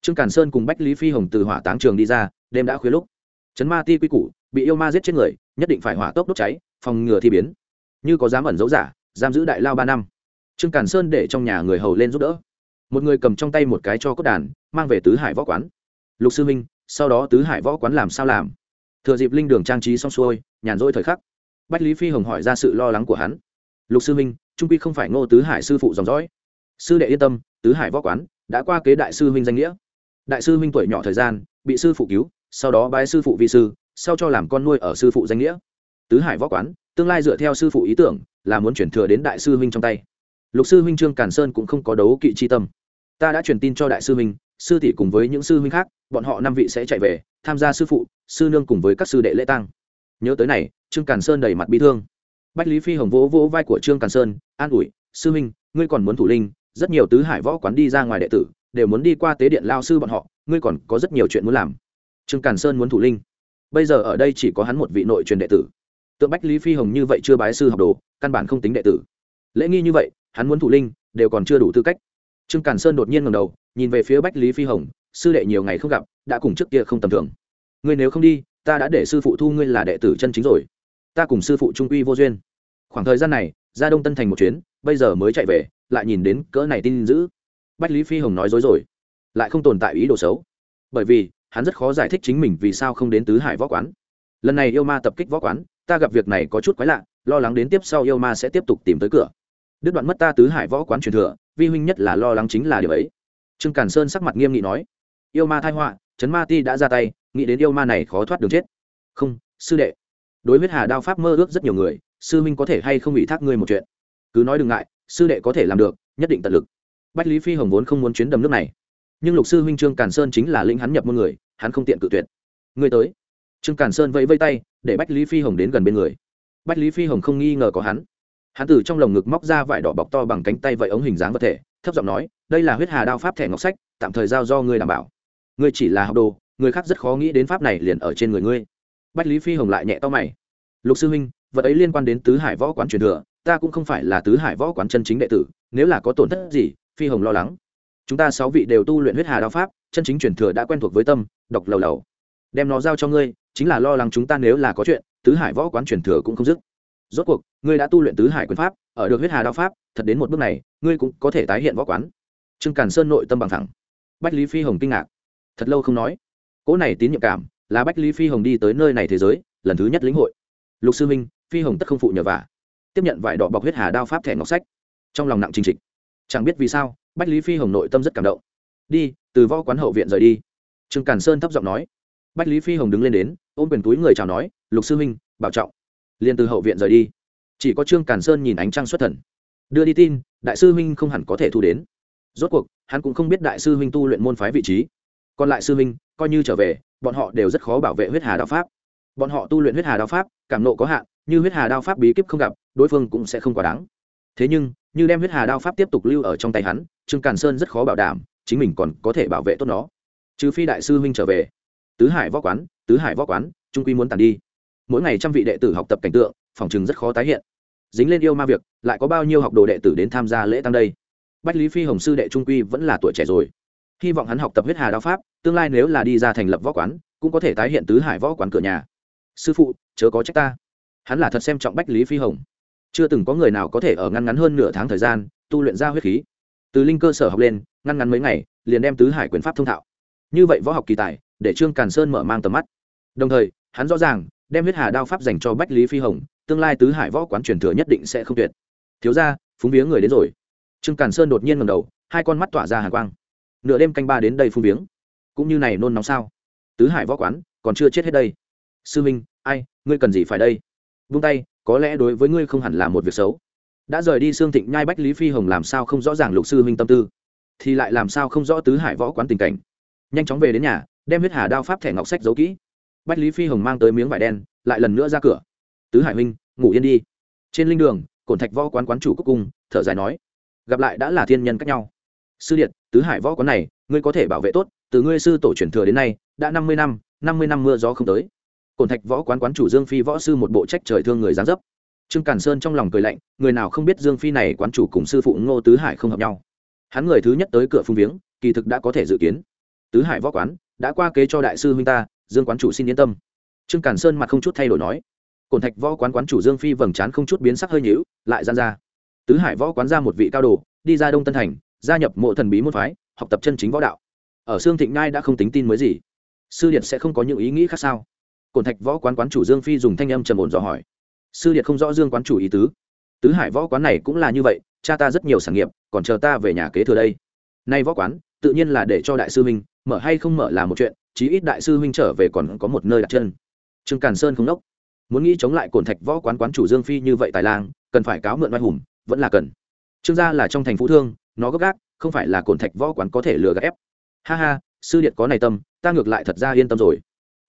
S1: Trương càn sơn cùng bách lý phi hồng từ hỏa táng trường đi ra, đêm đã khuya lúc. Chấn ma ti quy củ, bị yêu ma giết chết người, nhất định phải hỏa tốc đốt cháy, phòng ngừa thi biến. Như có dám ẩn dấu giả, giam giữ đại lao ba năm. Trương càn sơn để trong nhà người hầu lên giúp đỡ. Một người cầm trong tay một cái cho cốt đàn, mang về tứ hải võ quán lục sư minh sau đó tứ hải võ quán làm sao làm? Thừa dịp linh đường trang trí xong xuôi, nhàn rỗi thời khắc. Bách lý phi hồng hỏi ra sự lo lắng của hắn. Lục sư minh trung quy không phải ngô tứ hải sư phụ dòng dõi. Sư đệ yên tâm, tứ hải võ quán đã qua kế đại sư huynh danh nghĩa. Đại sư huynh tuổi nhỏ thời gian, bị sư phụ cứu, sau đó bái sư phụ vi sư, sau cho làm con nuôi ở sư phụ danh nghĩa. Tứ hải võ quán, tương lai dựa theo sư phụ ý tưởng, là muốn chuyển thừa đến đại sư huynh trong tay. Lục sư huynh trương càn sơn cũng không có đấu kỵ chi tâm. Ta đã truyền tin cho đại sư huynh sư tỷ cùng với những sư huynh khác, bọn họ năm vị sẽ chạy về, tham gia sư phụ, sư nương cùng với các sư đệ lễ tăng nhớ tới này, trương càn sơn đầy mặt bi thương. Bách lý phi hồng vỗ vỗ vai của trương càn sơn, an ủi, sư huynh, ngươi còn muốn thủ linh, rất nhiều tứ hải võ quán đi ra ngoài đệ tử, đều muốn đi qua tế điện lao sư bọn họ, ngươi còn có rất nhiều chuyện muốn làm. Trương càn sơn muốn thủ linh. Bây giờ ở đây chỉ có hắn một vị nội truyền đệ tử. Tượng bách lý phi hồng như vậy chưa bái sư học đồ, căn bản không tính đệ tử. Lễ nghi như vậy, hắn muốn thủ linh, đều còn chưa đủ tư cách. Trương càn sơn đột nhiên ngầm đầu nhìn về phía bách lý phi hồng, sư đệ nhiều ngày không gặp, đã cùng trước kia không tầm thường. Ngươi nếu không đi, ta đã để sư phụ thu ngươi là đệ tử chân chính rồi. Ta cùng sư phụ trung uy vô duyên. Khoảng thời gian này, ra đông tân thành một chuyến, bây giờ mới chạy về, lại nhìn đến cỡ này tin dữ. Bách lý phi hồng nói dối rồi, lại không tồn tại ý đồ xấu. Bởi vì, hắn rất khó giải thích chính mình vì sao không đến tứ hải võ quán. Lần này yêu ma tập kích võ quán, ta gặp việc này có chút quái lạ, lo lắng đến tiếp sau yêu ma sẽ tiếp tục tìm tới cửa. Đứt đoạn mất ta tứ hải võ quán truyền thừa, vi huynh nhất là lo lắng chính là điều ấy trương càn sơn sắc mặt nghiêm nghị nói, yêu ma thai họa chấn ma ti đã ra tay, nghĩ đến yêu ma này khó thoát đường chết. Không, sư đệ. Đối huyết hà đao pháp mơ ước rất nhiều người, sư minh có thể hay không ủy thác ngươi một chuyện? Cứ nói đừng ngại, sư đệ có thể làm được, nhất định tận lực. Bách lý phi hồng vốn không muốn chuyến đầm nước này. Nhưng lục sư huynh trương càn sơn chính là lĩnh hắn nhập môn người, hắn không tiện cự tuyệt. Ngươi tới. Trương càn sơn vẫy vây tay, để bách lý phi hồng đến gần bên người. Bách lý phi hồng không nghi ngờ có hắn. Hắn từ trong lồng ngực móc ra vải đỏ bọc to bằng cánh tay vậy ống hình dáng vật thể, thấp giọng nói đây là huyết hà đao pháp thẻ ngọc sách, tạm thời giao do ngươi đảm bảo. Ngươi chỉ là học đồ, người khác rất khó nghĩ đến pháp này liền ở trên người ngươi. Bách lý phi hồng lại nhẹ to mày. Lục sư huynh, vật ấy liên quan đến tứ hải võ quán truyền thừa, ta cũng không phải là tứ hải võ quán chân chính đệ tử, nếu là có tổn thất gì, phi hồng lo lắng. Chúng ta sáu vị đều tu luyện huyết hà đao pháp, chân chính truyền thừa đã quen thuộc với tâm đọc lầu lầu. Đem nó giao cho ngươi, chính là lo lắng chúng ta nếu là có chuyện, tứ hải võ quán truyền thừa cũng không dứt. Rốt cuộc, ngươi đã tu luyện tứ hải quyền pháp, ở được huyết hà đao pháp, thật đến một bước này, ngươi cũng có thể tái hiện võ quán trương càn sơn nội tâm bằng thẳng. Bách lý phi hồng kinh ngạc. Thật lâu không nói. Cỗ này tín nhiệm cảm, là bách lý phi hồng đi tới nơi này thế giới, lần thứ nhất lĩnh hội. Lục sư minh, phi hồng tất không phụ nhờ vả. Tiếp nhận vải đỏ bọc huyết hà đao pháp thẻ ngọc sách. Trong lòng nặng trình trịch. Chẳng biết vì sao, bách lý phi hồng nội tâm rất cảm động. Đi, từ võ quán hậu viện rời đi. Trương càn sơn thấp giọng nói. Bách lý phi hồng đứng lên đến, ôm quyền túi người chào nói, lục sư minh, bảo trọng. Liền từ hậu viện rời đi. Chỉ có trương càn sơn nhìn ánh trăng xuất thần. Đưa đi tin, đại sư Minh không hẳn có thể thu đến rốt cuộc, hắn cũng không biết đại sư huynh tu luyện môn phái vị trí. Còn lại sư huynh, coi như trở về, bọn họ đều rất khó bảo vệ huyết hà đạo pháp. Bọn họ tu luyện huyết hà đao pháp, cảm nộ có hạn, như huyết hà đao pháp bí kíp không gặp, đối phương cũng sẽ không quá đáng. Thế nhưng, như đem huyết hà đao pháp tiếp tục lưu ở trong tay hắn, trương càn sơn rất khó bảo đảm, chính mình còn có thể bảo vệ tốt nó. Trừ phi đại sư huynh trở về. Tứ hải võ quán, tứ hải võ quán, trung quy muốn tàn đi. Mỗi ngày trăm vị đệ tử học tập cảnh tượng, phòng chừng rất khó tái hiện. Dính lên yêu ma việc, lại có bao nhiêu học đồ đệ tử đến tham gia lễ tăng đây? Bách lý phi hồng sư đệ trung quy vẫn là tuổi trẻ rồi. Hy vọng hắn học tập huyết hà đao pháp, tương lai nếu là đi ra thành lập võ quán, cũng có thể tái hiện tứ hải võ quán cửa nhà. Sư phụ, chớ có trách ta. Hắn là thật xem trọng bách lý phi hồng. Chưa từng có người nào có thể ở ngăn ngắn hơn nửa tháng thời gian, tu luyện ra huyết khí. Từ linh cơ sở học lên, ngăn ngắn mấy ngày, liền đem tứ hải quyền pháp thông thạo. Như vậy võ học kỳ tài, để trương càn sơn mở mang tầm mắt. Đồng thời, hắn rõ ràng, đem huyết hà đao pháp dành cho bách lý phi hồng, tương lai tứ hải võ quán truyền thừa nhất định sẽ không tuyệt. Thiếu ra phúng viếng người đến rồi trương càn sơn đột nhiên ngầm đầu, hai con mắt tỏa ra hàng quang. Nửa đêm canh ba đến đây phung viếng. Cũng như này nôn nóng sao? Tứ hải võ quán, còn chưa chết hết đây. Sư minh, ai, ngươi cần gì phải đây? Vung tay, có lẽ đối với ngươi không hẳn là một việc xấu. Đã rời đi xương thịnh nhai bách lý phi hồng làm sao không rõ ràng lục sư minh tâm tư? Thì lại làm sao không rõ tứ hải võ quán tình cảnh? Nhanh chóng về đến nhà, đem huyết hà đao pháp thẻ ngọc sách giấu kỹ. Bách lý phi hồng mang tới miếng vải đen, lại lần nữa ra cửa. Tứ hải huynh, ngủ yên đi. Trên linh đường, cổn thạch võ quán quán chủ cúc cung, thở dài nói gặp lại đã là thiên nhân cách nhau. Sư điện tứ hải võ quán này, ngươi có thể bảo vệ tốt, từ ngươi sư tổ truyền thừa đến nay, đã năm mươi năm năm mươi năm mưa gió không tới. Cổn thạch võ quán quán chủ dương phi võ sư một bộ trách trời thương người gián dấp. Trương càn sơn trong lòng cười lạnh, người nào không biết dương phi này quán chủ cùng sư phụ ngô tứ hải không hợp nhau. Hắn người thứ nhất tới cửa phung viếng, kỳ thực đã có thể dự kiến. Tứ hải võ quán, đã qua kế cho đại sư huynh ta, dương quán chủ xin yên tâm. Trương càn sơn mặt không chút thay đổi nói. Cổn thạch võ quán quán chủ dương phi vầng trán không chút biến sắc hơi nhữu lại gian ra tứ hải võ quán ra một vị cao đồ, đi ra đông tân thành, gia nhập mộ thần bí môn phái, học tập chân chính võ đạo. Ở xương thịnh Nai đã không tính tin mới gì. Sư điện sẽ không có những ý nghĩ khác sao? Cổn thạch võ quán quán chủ dương phi dùng thanh âm trầm ổn dò hỏi. Sư điện không rõ dương quán chủ ý tứ. Tứ hải võ quán này cũng là như vậy, cha ta rất nhiều sản nghiệp, còn chờ ta về nhà kế thừa đây. Nay võ quán, tự nhiên là để cho đại sư huynh, mở hay không mở là một chuyện, chí ít đại sư huynh trở về còn có một nơi đặt chân. Trương càn sơn không đốc. Muốn nghĩ chống lại cổn thạch võ quán quán chủ dương phi như vậy tài lang, cần phải cáo mượn oai hùng vẫn là cần. Trương gia là trong thành phú thương nó gấp gáp, không phải là cổn thạch võ quán có thể lừa gạt ép. Ha ha sư điện có này tâm ta ngược lại thật ra yên tâm rồi.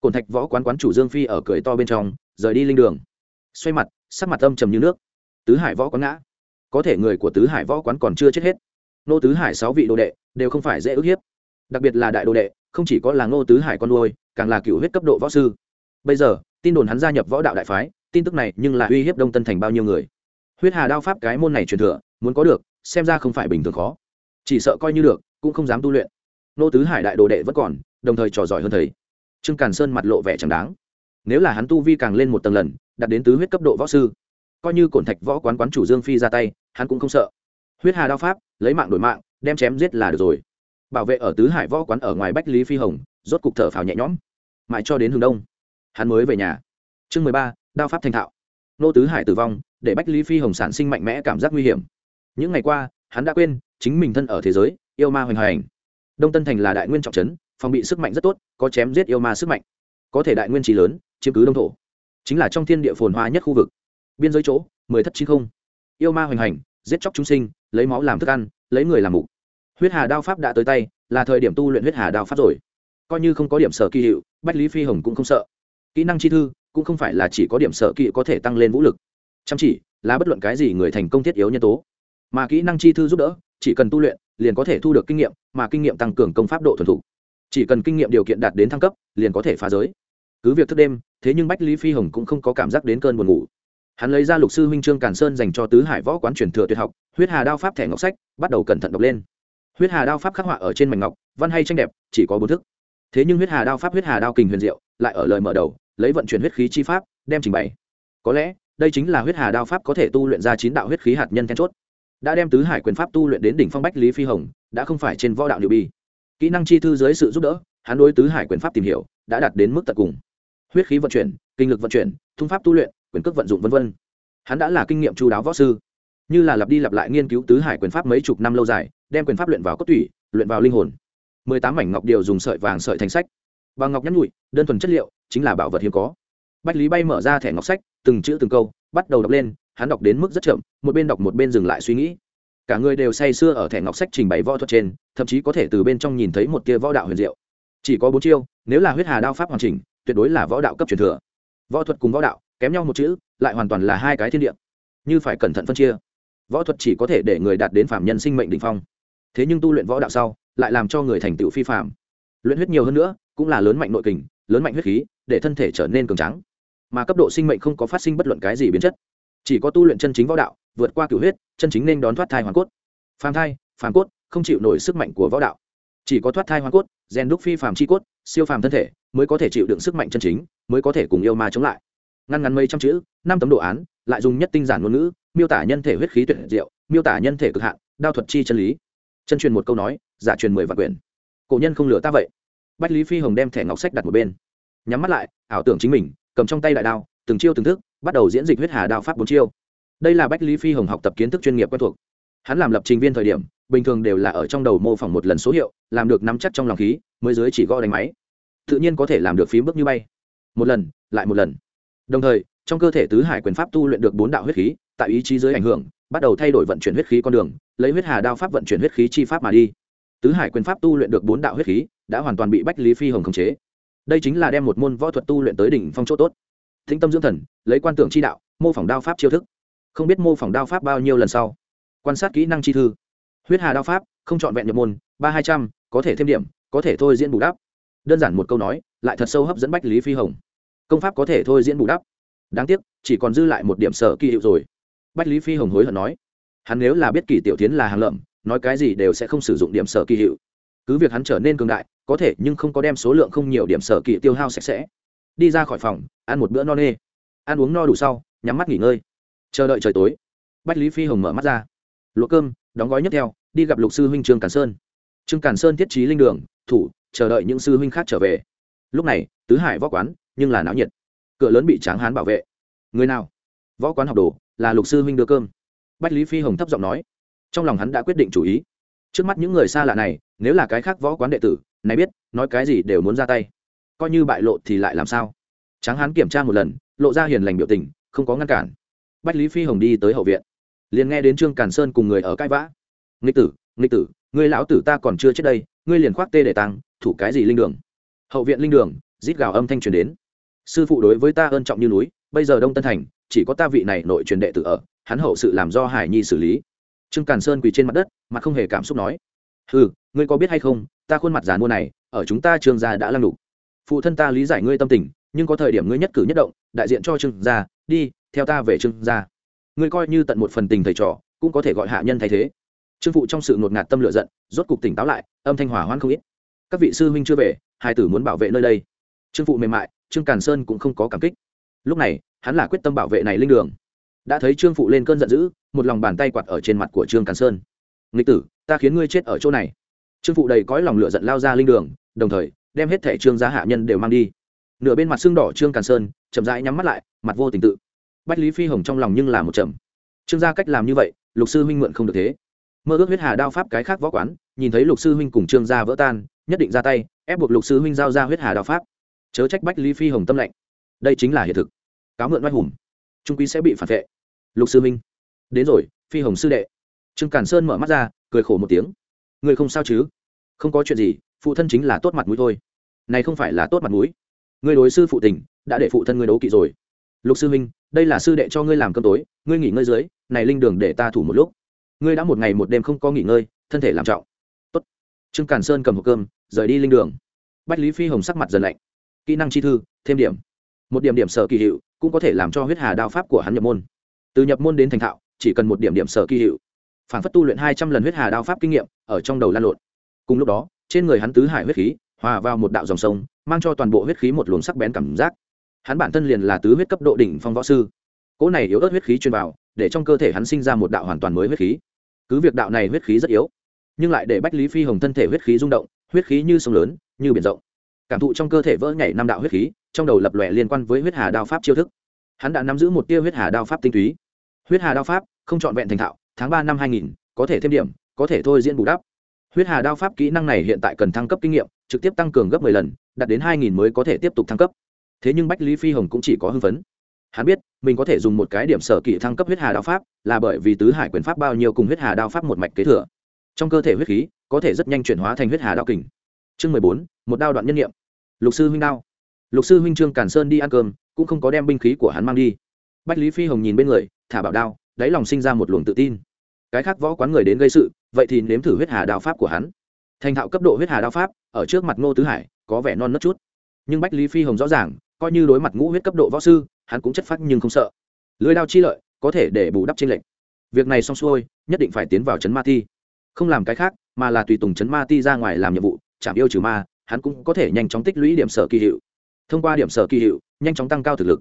S1: Cổn thạch võ quán quán chủ dương phi ở cười to bên trong rời đi linh đường. Xoay mặt sắc mặt âm trầm như nước. Tứ hải võ quán ngã. Có thể người của tứ hải võ quán còn chưa chết hết. Nô tứ hải sáu vị đồ đệ đều không phải dễ ức hiếp. Đặc biệt là đại đồ đệ không chỉ có là ngô tứ hải con nuôi càng là cựu huyết cấp độ võ sư. Bây giờ tin đồn hắn gia nhập võ đạo đại phái tin tức này nhưng là uy hiếp đông tân thành bao nhiêu người huyết hà đao pháp cái môn này truyền thừa, muốn có được, xem ra không phải bình thường khó. Chỉ sợ coi như được, cũng không dám tu luyện. Nô tứ hải đại đồ đệ vẫn còn, đồng thời trò giỏi hơn thầy. Trương càn sơn mặt lộ vẻ chẳng đáng. Nếu là hắn tu vi càng lên một tầng lần, đạt đến tứ huyết cấp độ võ sư, coi như cổn thạch võ quán quán chủ dương phi ra tay, hắn cũng không sợ. Huyết hà đao pháp, lấy mạng đổi mạng, đem chém giết là được rồi. Bảo vệ ở tứ hải võ quán ở ngoài bách lý phi hồng, rốt cục thở phào nhẹ nhõm. Mãi cho đến hướng đông, hắn mới về nhà. Chương mười ba, đao pháp thành thạo. Nô tứ hải tử vong để bách lý phi hồng sản sinh mạnh mẽ cảm giác nguy hiểm. Những ngày qua, hắn đã quên chính mình thân ở thế giới, yêu ma hoành hành. Đông tân thành là đại nguyên trọng trấn, phòng bị sức mạnh rất tốt, có chém giết yêu ma sức mạnh. Có thể đại nguyên trí lớn, chiếm cứ đông thổ. Chính là trong thiên địa phồn hoa nhất khu vực. Biên giới chỗ, mười thất chín không. Yêu ma hoành hành, giết chóc chúng sinh, lấy máu làm thức ăn, lấy người làm mục. Huyết hà đao pháp đã tới tay, là thời điểm tu luyện huyết hà đao pháp rồi. Coi như không có điểm sở kỳ hiệu, bách lý phi hồng cũng không sợ. Kỹ năng chi thư cũng không phải là chỉ có điểm sở kỵ có thể tăng lên vũ lực chăm chỉ, là bất luận cái gì người thành công thiết yếu nhân tố. Mà kỹ năng chi thư giúp đỡ, chỉ cần tu luyện, liền có thể thu được kinh nghiệm, mà kinh nghiệm tăng cường công pháp độ thuần thục. Chỉ cần kinh nghiệm điều kiện đạt đến thăng cấp, liền có thể phá giới. Cứ việc thức đêm, thế nhưng bách lý phi hồng cũng không có cảm giác đến cơn buồn ngủ. Hắn lấy ra lục sư huynh trương càn sơn dành cho tứ hải võ quán truyền thừa tuyệt học, huyết hà đao pháp thẻ ngọc sách, bắt đầu cẩn thận đọc lên. Huyết hà đao pháp khắc họa ở trên mảnh ngọc, văn hay tranh đẹp, chỉ có bốn thức. Thế nhưng huyết hà đao pháp, huyết hà đao kình huyền diệu, lại ở lời mở đầu, lấy vận chuyển huyết khí chi pháp, đem trình bày. Có lẽ đây chính là huyết hà đao pháp có thể tu luyện ra chín đạo huyết khí hạt nhân then chốt. Đã đem tứ hải quyền pháp tu luyện đến đỉnh phong bách lý phi hồng, đã không phải trên võ đạo liệu bi. Kỹ năng chi thư dưới sự giúp đỡ, hắn đối tứ hải quyền pháp tìm hiểu, đã đạt đến mức tận cùng. Huyết khí vận chuyển, kinh lực vận chuyển, thung pháp tu luyện, quyền cước vận dụng v v hắn đã là kinh nghiệm chú đáo võ sư. Như là lặp đi lặp lại nghiên cứu tứ hải quyền pháp mấy chục năm lâu dài, đem quyền pháp luyện vào cốt tủy, luyện vào linh hồn. Mười tám mảnh ngọc điều dùng sợi vàng sợi thành sách. Bằng ngọc nhắn nhụi, đơn thuần chất liệu, chính là bảo vật hiếm có bách lý bay mở ra thẻ ngọc sách, từng chữ từng câu, bắt đầu đọc lên, hắn đọc đến mức rất chậm, một bên đọc một bên dừng lại suy nghĩ. Cả người đều say sưa ở thẻ ngọc sách trình bày võ thuật trên, thậm chí có thể từ bên trong nhìn thấy một tia võ đạo huyền diệu. Chỉ có bốn chiêu, nếu là huyết hà đao pháp hoàn chỉnh, tuyệt đối là võ đạo cấp truyền thừa. Võ thuật cùng võ đạo, kém nhau một chữ, lại hoàn toàn là hai cái thiên địa. Như phải cẩn thận phân chia. Võ thuật chỉ có thể để người đạt đến phạm nhân sinh mệnh đ ỉ n h phong. Thế nhưng tu luyện võ đạo sau, lại làm cho người thành tựu phi phạm. Luyện huyết nhiều hơn nữa, cũng là lớn mạnh nội kình, lớn mạnh huyết khí, để thân thể trở nên cường trắng mà cấp độ sinh mệnh không có phát sinh bất luận cái gì biến chất. Chỉ có tu luyện chân chính võ đạo, vượt qua cửu huyết, chân chính nên đón thoát thai hoàn cốt. Phàm thai, phàm cốt, không chịu nổi sức mạnh của võ đạo. Chỉ có thoát thai hoàn cốt rèn đúc phi phàm chi cốt, siêu phàm thân thể, mới có thể chịu đựng sức mạnh chân chính, mới có thể cùng yêu ma chống lại. Ngăn ngắn mấy trăm chữ, năm tấm đồ án, lại dùng nhất tinh giản ngôn ngữ, miêu tả nhân thể huyết khí tuyệt diệu, miêu tả nhân thể cực hạn, đao thuật chi chân lý. Chân truyền một câu nói, giả truyền mười vạn quyển cổ nhân không lừa ta vậy. Bách lý phi hồng đem thẻ ngọc sách đặt một bên. Nhắm mắt lại, ảo tưởng chính mình cầm trong tay đại đao, từng chiêu từng thức, bắt đầu diễn dịch huyết hà đao pháp bốn chiêu. Đây là bách lý phi hồng học tập kiến thức chuyên nghiệp quen thuộc. Hắn làm lập trình viên thời điểm, bình thường đều là ở trong đầu mô phỏng một lần số hiệu, làm được nắm chắc trong lòng khí, mới dưới chỉ gõ đánh máy. Tự nhiên có thể làm được phím bước như bay. Một lần, lại một lần. Đồng thời, trong cơ thể tứ hải quyền pháp tu luyện được bốn đạo huyết khí, tại ý chí dưới ảnh hưởng, bắt đầu thay đổi vận chuyển huyết khí con đường, lấy huyết hà đao pháp vận chuyển huyết khí chi pháp mà đi. Tứ hải quyền pháp tu luyện được bốn đạo huyết khí, đã hoàn toàn bị bách lý phi hồng khống chế đây chính là đem một môn võ thuật tu luyện tới đỉnh phong chỗ tốt. Thính tâm dưỡng thần, lấy quan tưởng chi đạo, mô phỏng đao pháp chiêu thức. Không biết mô phỏng đao pháp bao nhiêu lần sau. Quan sát kỹ năng chi thư. Huyết hà đao pháp, không chọn vẹn nhập môn, ba hai trăm, có thể thêm điểm, có thể thôi diễn bù đắp. Đơn giản một câu nói, lại thật sâu hấp dẫn bách lý phi hồng. Công pháp có thể thôi diễn bù đắp. Đáng tiếc, chỉ còn dư lại một điểm sở kỳ hiệu rồi. Bách lý phi hồng hối hận nói, hắn nếu là biết kỳ tiểu tiến là hàng lợm, nói cái gì đều sẽ không sử dụng điểm sở kỳ hiệu. Cứ việc hắn trở nên cường đại có thể nhưng không có đem số lượng không nhiều điểm sở kỳ tiêu hao sạch sẽ. Đi ra khỏi phòng, ăn một bữa no nê. Ăn uống no đủ sau, nhắm mắt nghỉ ngơi. Chờ đợi trời tối, bách lý phi hồng mở mắt ra. Lúa cơm, đóng gói nhất theo, đi gặp lục sư huynh trương càn sơn. Trương càn sơn thiết trí linh đường, thủ, chờ đợi những sư huynh khác trở về. Lúc này, tứ hải võ quán, nhưng là náo nhiệt. Cửa lớn bị tráng hán bảo vệ. Người nào? Võ quán học đồ, là lục sư huynh đưa cơm. Bách lý phi hồng thấp giọng nói. Trong lòng hắn đã quyết định chủ ý trước mắt những người xa lạ này, nếu là cái khác võ quán đệ tử, này biết, nói cái gì đều muốn ra tay. Coi như bại lộ thì lại làm sao? Tráng hán kiểm tra một lần, lộ ra hiền lành biểu tình, không có ngăn cản. Bách lý phi hồng đi tới hậu viện, liền nghe đến trương càn sơn cùng người ở cãi vã. Nghịch tử nghịch tử người lão tử ta còn chưa chết đây, ngươi liền khoác tê để tăng thủ cái gì linh đường? Hậu viện linh đường, rít gào âm thanh truyền đến. Sư phụ đối với ta ơn trọng như núi, bây giờ đông tân thành, chỉ có ta vị này nội truyền đệ tử ở, hắn hậu sự làm do hải nhi xử lý. Trương càn sơn quỳ trên mặt đất mà không hề cảm xúc nói. Ừ ngươi có biết hay không, ta khuôn mặt giàn mua này, ở chúng ta trương gia đã lăng đục phụ thân ta lý giải ngươi tâm tình, nhưng có thời điểm ngươi nhất cử nhất động, đại diện cho trương gia, đi, theo ta về trương gia. Ngươi coi như tận một phần tình thầy trò, cũng có thể gọi hạ nhân thay thế. Trương phụ trong sự ngột ngạt tâm lựa giận, rốt cục tỉnh táo lại, âm thanh hỏa hoan không ít. Các vị sư huynh chưa về, hai tử muốn bảo vệ nơi đây. Trương phụ mềm mại, trương càn sơn cũng không có cảm kích. Lúc này, hắn là quyết tâm bảo vệ này linh đường. Đã thấy trương phụ lên cơn giận dữ, một lòng bàn tay quạt ở trên mặt của trương càn sơn nghịch tử, ta khiến ngươi chết ở chỗ này. Trương phụ đầy cõi lòng lửa giận lao ra linh đường, đồng thời, đem hết thẻ trương giá hạ nhân đều mang đi. Nửa bên mặt xương đỏ trương càn sơn, chậm rãi nhắm mắt lại, mặt vô tình tự. Bách lý phi hồng trong lòng nhưng là một trầm. Trương gia cách làm như vậy, lục sư huynh mượn không được thế. Mơ ước huyết hà đao pháp cái khác võ quán, nhìn thấy lục sư huynh cùng trương gia vỡ tan, nhất định ra tay, ép buộc lục sư huynh giao ra huyết hà đao pháp. Chớ trách bách lý phi hồng tâm lệnh đây chính là hiện thực. Cáo mượn oai hùng. Trung quý sẽ bị phản vệ. Lục sư huynh. Đến rồi, phi hồng sư đệ trương cản sơn mở mắt ra cười khổ một tiếng. Người không sao chứ? Không có chuyện gì phụ thân chính là tốt mặt mũi thôi. Này không phải là tốt mặt mũi. Người đối sư phụ tình đã để phụ thân ngươi đấu kỵ rồi. Lục sư Minh, đây là sư đệ cho ngươi làm cơm tối ngươi nghỉ ngơi dưới này linh đường để ta thủ một lúc. Ngươi đã một ngày một đêm không có nghỉ ngơi thân thể làm trọng. Tốt. trương càn sơn cầm hộp cơm rời đi linh đường. Bách lý phi hồng sắc mặt dần lạnh. Kỹ năng chi thư thêm điểm. Một điểm điểm sở kỳ hiệu cũng có thể làm cho huyết hà đao pháp của hắn nhập môn. Từ nhập môn đến thành thạo chỉ cần một điểm điểm sở kỳ hiệu phản phất tu luyện hai trăm lần huyết hà đao pháp kinh nghiệm, ở trong đầu lan lộn. Cùng lúc đó, trên người hắn tứ hải huyết khí, hòa vào một đạo dòng sông, mang cho toàn bộ huyết khí một luồng sắc bén cảm giác. Hắn bản thân liền là tứ huyết cấp độ đỉnh phong võ sư. Cỗ này yếu ớt huyết khí truyền vào, để trong cơ thể hắn sinh ra một đạo hoàn toàn mới huyết khí. Cứ việc đạo này huyết khí rất yếu, nhưng lại để bách lý phi hồng thân thể huyết khí rung động, huyết khí như sông lớn, như biển rộng. Cảm thụ trong cơ thể vỡ nhảy năm đạo huyết khí, trong đầu lập lòe liên quan với huyết hà đao pháp chiêu thức. Hắn đã nắm giữ một tia huyết hà đao pháp tinh túy. Huyết hà đao pháp không trọn vẹn thành thạo tháng ba năm hai nghìn, có thể thêm điểm, có thể thôi diễn bù đắp. Huyết hà đao pháp kỹ năng này hiện tại cần thăng cấp kinh nghiệm, trực tiếp tăng cường gấp 10 lần, đạt đến hai nghìn mới có thể tiếp tục thăng cấp. Thế nhưng bách lý phi hồng cũng chỉ có hưng phấn. Hắn biết, mình có thể dùng một cái điểm sở kỹ thăng cấp huyết hà đao pháp là bởi vì tứ hải quyền pháp bao nhiêu cùng huyết hà đao pháp một mạch kế thừa. Trong cơ thể huyết khí, có thể rất nhanh chuyển hóa thành huyết hà đao kình. Chương mười bốn, một đao đoạn nhân nghiệm lục sư huynh đao. Lục sư huynh trương càn sơn đi ăn cơm, cũng không có đem binh khí của hắn mang đi. Bách lý phi hồng nhìn bên người, thả bảo đao, đáy lòng sinh ra một luồng tự tin cái khác võ quán người đến gây sự, vậy thì nếm thử huyết hà đao pháp của hắn. Thành thạo cấp độ huyết hà đao pháp, ở trước mặt ngô tứ hải, có vẻ non nớt chút. Nhưng bách lý phi hồng rõ ràng, coi như đối mặt ngũ huyết cấp độ võ sư, hắn cũng chất phát nhưng không sợ. Lưới đao chi lợi, có thể để bù đắp trên lệnh việc này xong xuôi, nhất định phải tiến vào chấn ma ti không làm cái khác, mà là tùy tùng chấn ma ti ra ngoài làm nhiệm vụ, chạm yêu trừ ma, hắn cũng có thể nhanh chóng tích lũy điểm sở kỳ hiệu. Thông qua điểm sở kỳ hiệu, nhanh chóng tăng cao thực lực.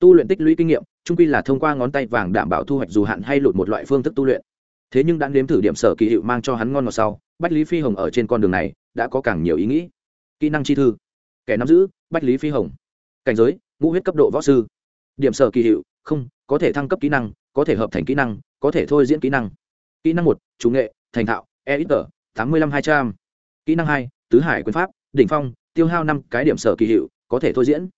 S1: Tu luyện tích lũy kinh nghiệm, trung quy là thông qua ngón tay vàng đảm bảo thu hoạch dù hạn hay lụt một loại phương thức tu luyện thế nhưng đã nếm thử điểm sở kỳ hiệu mang cho hắn ngon ngọt sau, bách lý phi hồng ở trên con đường này đã có càng nhiều ý nghĩ. Kỹ năng chi thư. Kẻ nắm giữ, bách lý phi hồng. Cảnh giới, ngũ huyết cấp độ võ sư. Điểm sở kỳ hiệu, không, có thể thăng cấp kỹ năng, có thể hợp thành kỹ năng, có thể thôi diễn kỹ năng. Kỹ năng một, chủ nghệ, thành thạo e ít tờ tám mươi lăm hai trăm. Kỹ năng hai, tứ hải quyền pháp, đỉnh phong, tiêu hao năm cái điểm sở kỳ hiệu, có thể thôi diễn.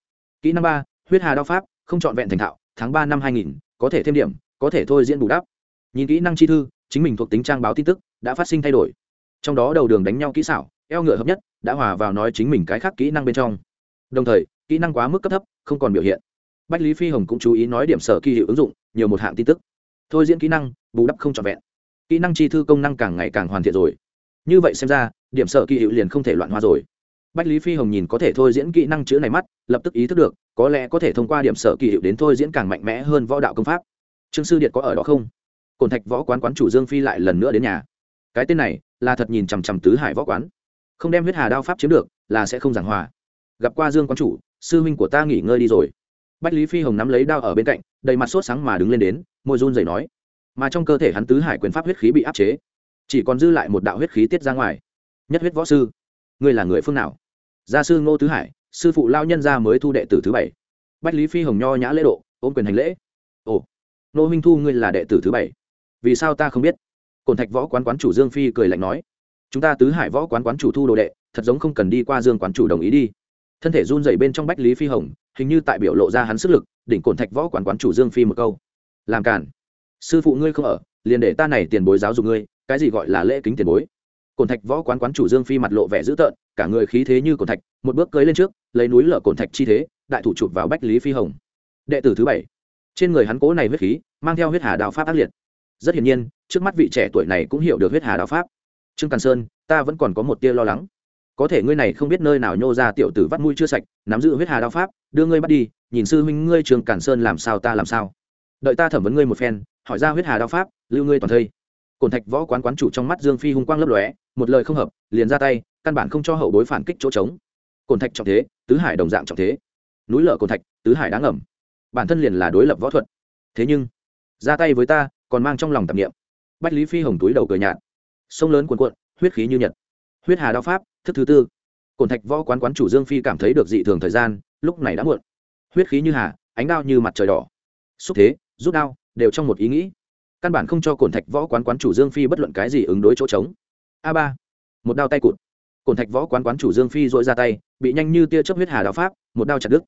S1: Kỹ năng ba, huyết hà đao pháp, không trọn vẹn thành thạo, tháng ba năm hai nghìn, có thể thêm điểm, có thể thôi diễn bù đắp. Nhìn kỹ năng chi thư chính mình thuộc tính trang báo tin tức đã phát sinh thay đổi. Trong đó đầu đường đánh nhau kỹ xảo, eo ngựa hợp nhất, đã hòa vào nói chính mình cái khác kỹ năng bên trong. Đồng thời, kỹ năng quá mức cấp thấp, không còn biểu hiện. Bách lý phi hồng cũng chú ý nói điểm sở kỳ hiệu ứng dụng, nhiều một hạng tin tức. Thôi diễn kỹ năng, bù đắp không trọn vẹn. Kỹ năng chi thư công năng càng ngày càng hoàn thiện rồi. Như vậy xem ra, điểm sở kỳ hiệu liền không thể loạn hoa rồi. Bách lý phi hồng nhìn có thể thôi diễn kỹ năng chữ này mắt, lập tức ý thức được, có lẽ có thể thông qua điểm sở kỳ hiệu đến thôi diễn càng mạnh mẽ hơn võ đạo công pháp. Trương sư điện có ở đó không? Cồn thạch võ quán quán chủ dương phi lại lần nữa đến nhà. Cái tên này là thật nhìn chằm chằm tứ hải võ quán. Không đem huyết hà đao pháp chiếm được, là sẽ không giảng hòa. Gặp qua dương quán chủ, sư huynh của ta nghỉ ngơi đi rồi. Bách lý phi hồng nắm lấy đao ở bên cạnh, đầy mặt sốt sáng mà đứng lên đến, môi run dày nói. Mà trong cơ thể hắn tứ hải quyền pháp huyết khí bị áp chế, chỉ còn dư lại một đạo huyết khí tiết ra ngoài. Nhất huyết võ sư, ngươi là người phương nào? Gia sư ngô tứ hải, sư phụ lao nhân gia mới thu đệ tử thứ bảy. Bách lý phi hồng nho nhã lễ độ, ôm quyền hành lễ. Ồ nô minh thu ngươi là đệ tử thứ bảy vì sao ta không biết? Cổn thạch võ quán quán chủ dương phi cười lạnh nói, chúng ta tứ hải võ quán quán chủ thu đồ đệ, thật giống không cần đi qua dương quán chủ đồng ý đi. Thân thể run dày bên trong bách lý phi hồng, hình như tại biểu lộ ra hắn sức lực, đỉnh cổn thạch võ quán quán chủ dương phi một câu. Làm cản sư phụ ngươi không ở, liền để ta này tiền bối giáo dục ngươi, cái gì gọi là lễ kính tiền bối? Cổn thạch võ quán quán chủ dương phi mặt lộ vẻ dữ tợn, cả người khí thế như cổn thạch, một bước cưới lên trước, lấy núi lở cổn thạch chi thế, đại thủ chụp vào bách lý phi hồng. Đệ tử thứ bảy. Trên người hắn cố này huyết khí, mang theo huyết hà đạo pháp ác liệt rất hiển nhiên, trước mắt vị trẻ tuổi này cũng hiểu được huyết hà đạo pháp. Trương càn sơn, ta vẫn còn có một tia lo lắng. Có thể ngươi này không biết nơi nào nhô ra tiểu tử vắt mũi chưa sạch, nắm giữ huyết hà đạo pháp, đưa ngươi bắt đi, nhìn sư huynh ngươi trường càn sơn làm sao ta làm sao. Đợi ta thẩm vấn ngươi một phen, hỏi ra huyết hà đạo pháp, lưu ngươi toàn thây. Cổn thạch võ quán quán chủ trong mắt dương phi hung quang lấp lóe, một lời không hợp, liền ra tay, căn bản không cho hậu bối phản kích chỗ trống. Cổn thạch trọng thế, tứ hải đồng dạng trọng thế. Núi lở cổn thạch, tứ hải đáng ẩm bản thân liền là đối lập võ thuật. Thế nhưng, ra tay với ta còn mang trong lòng tạp niệm. bách lý phi hồng túi đầu cười nhạt. Sông lớn cuồn cuộn, huyết khí như nhật. Huyết hà đao pháp, thức thứ tư. Cổn thạch võ quán quán chủ dương phi cảm thấy được dị thường thời gian, lúc này đã muộn. Huyết khí như hà, ánh đao như mặt trời đỏ. Xúc thế, rút đao, đều trong một ý nghĩ. Căn bản không cho cổn thạch võ quán quán chủ dương phi bất luận cái gì ứng đối chỗ trống. A ba. Một đao tay cụt. Cổn thạch võ quán quán chủ dương phi dội ra tay, bị nhanh như tia chớp huyết hà đao pháp, một đao chặt đứt.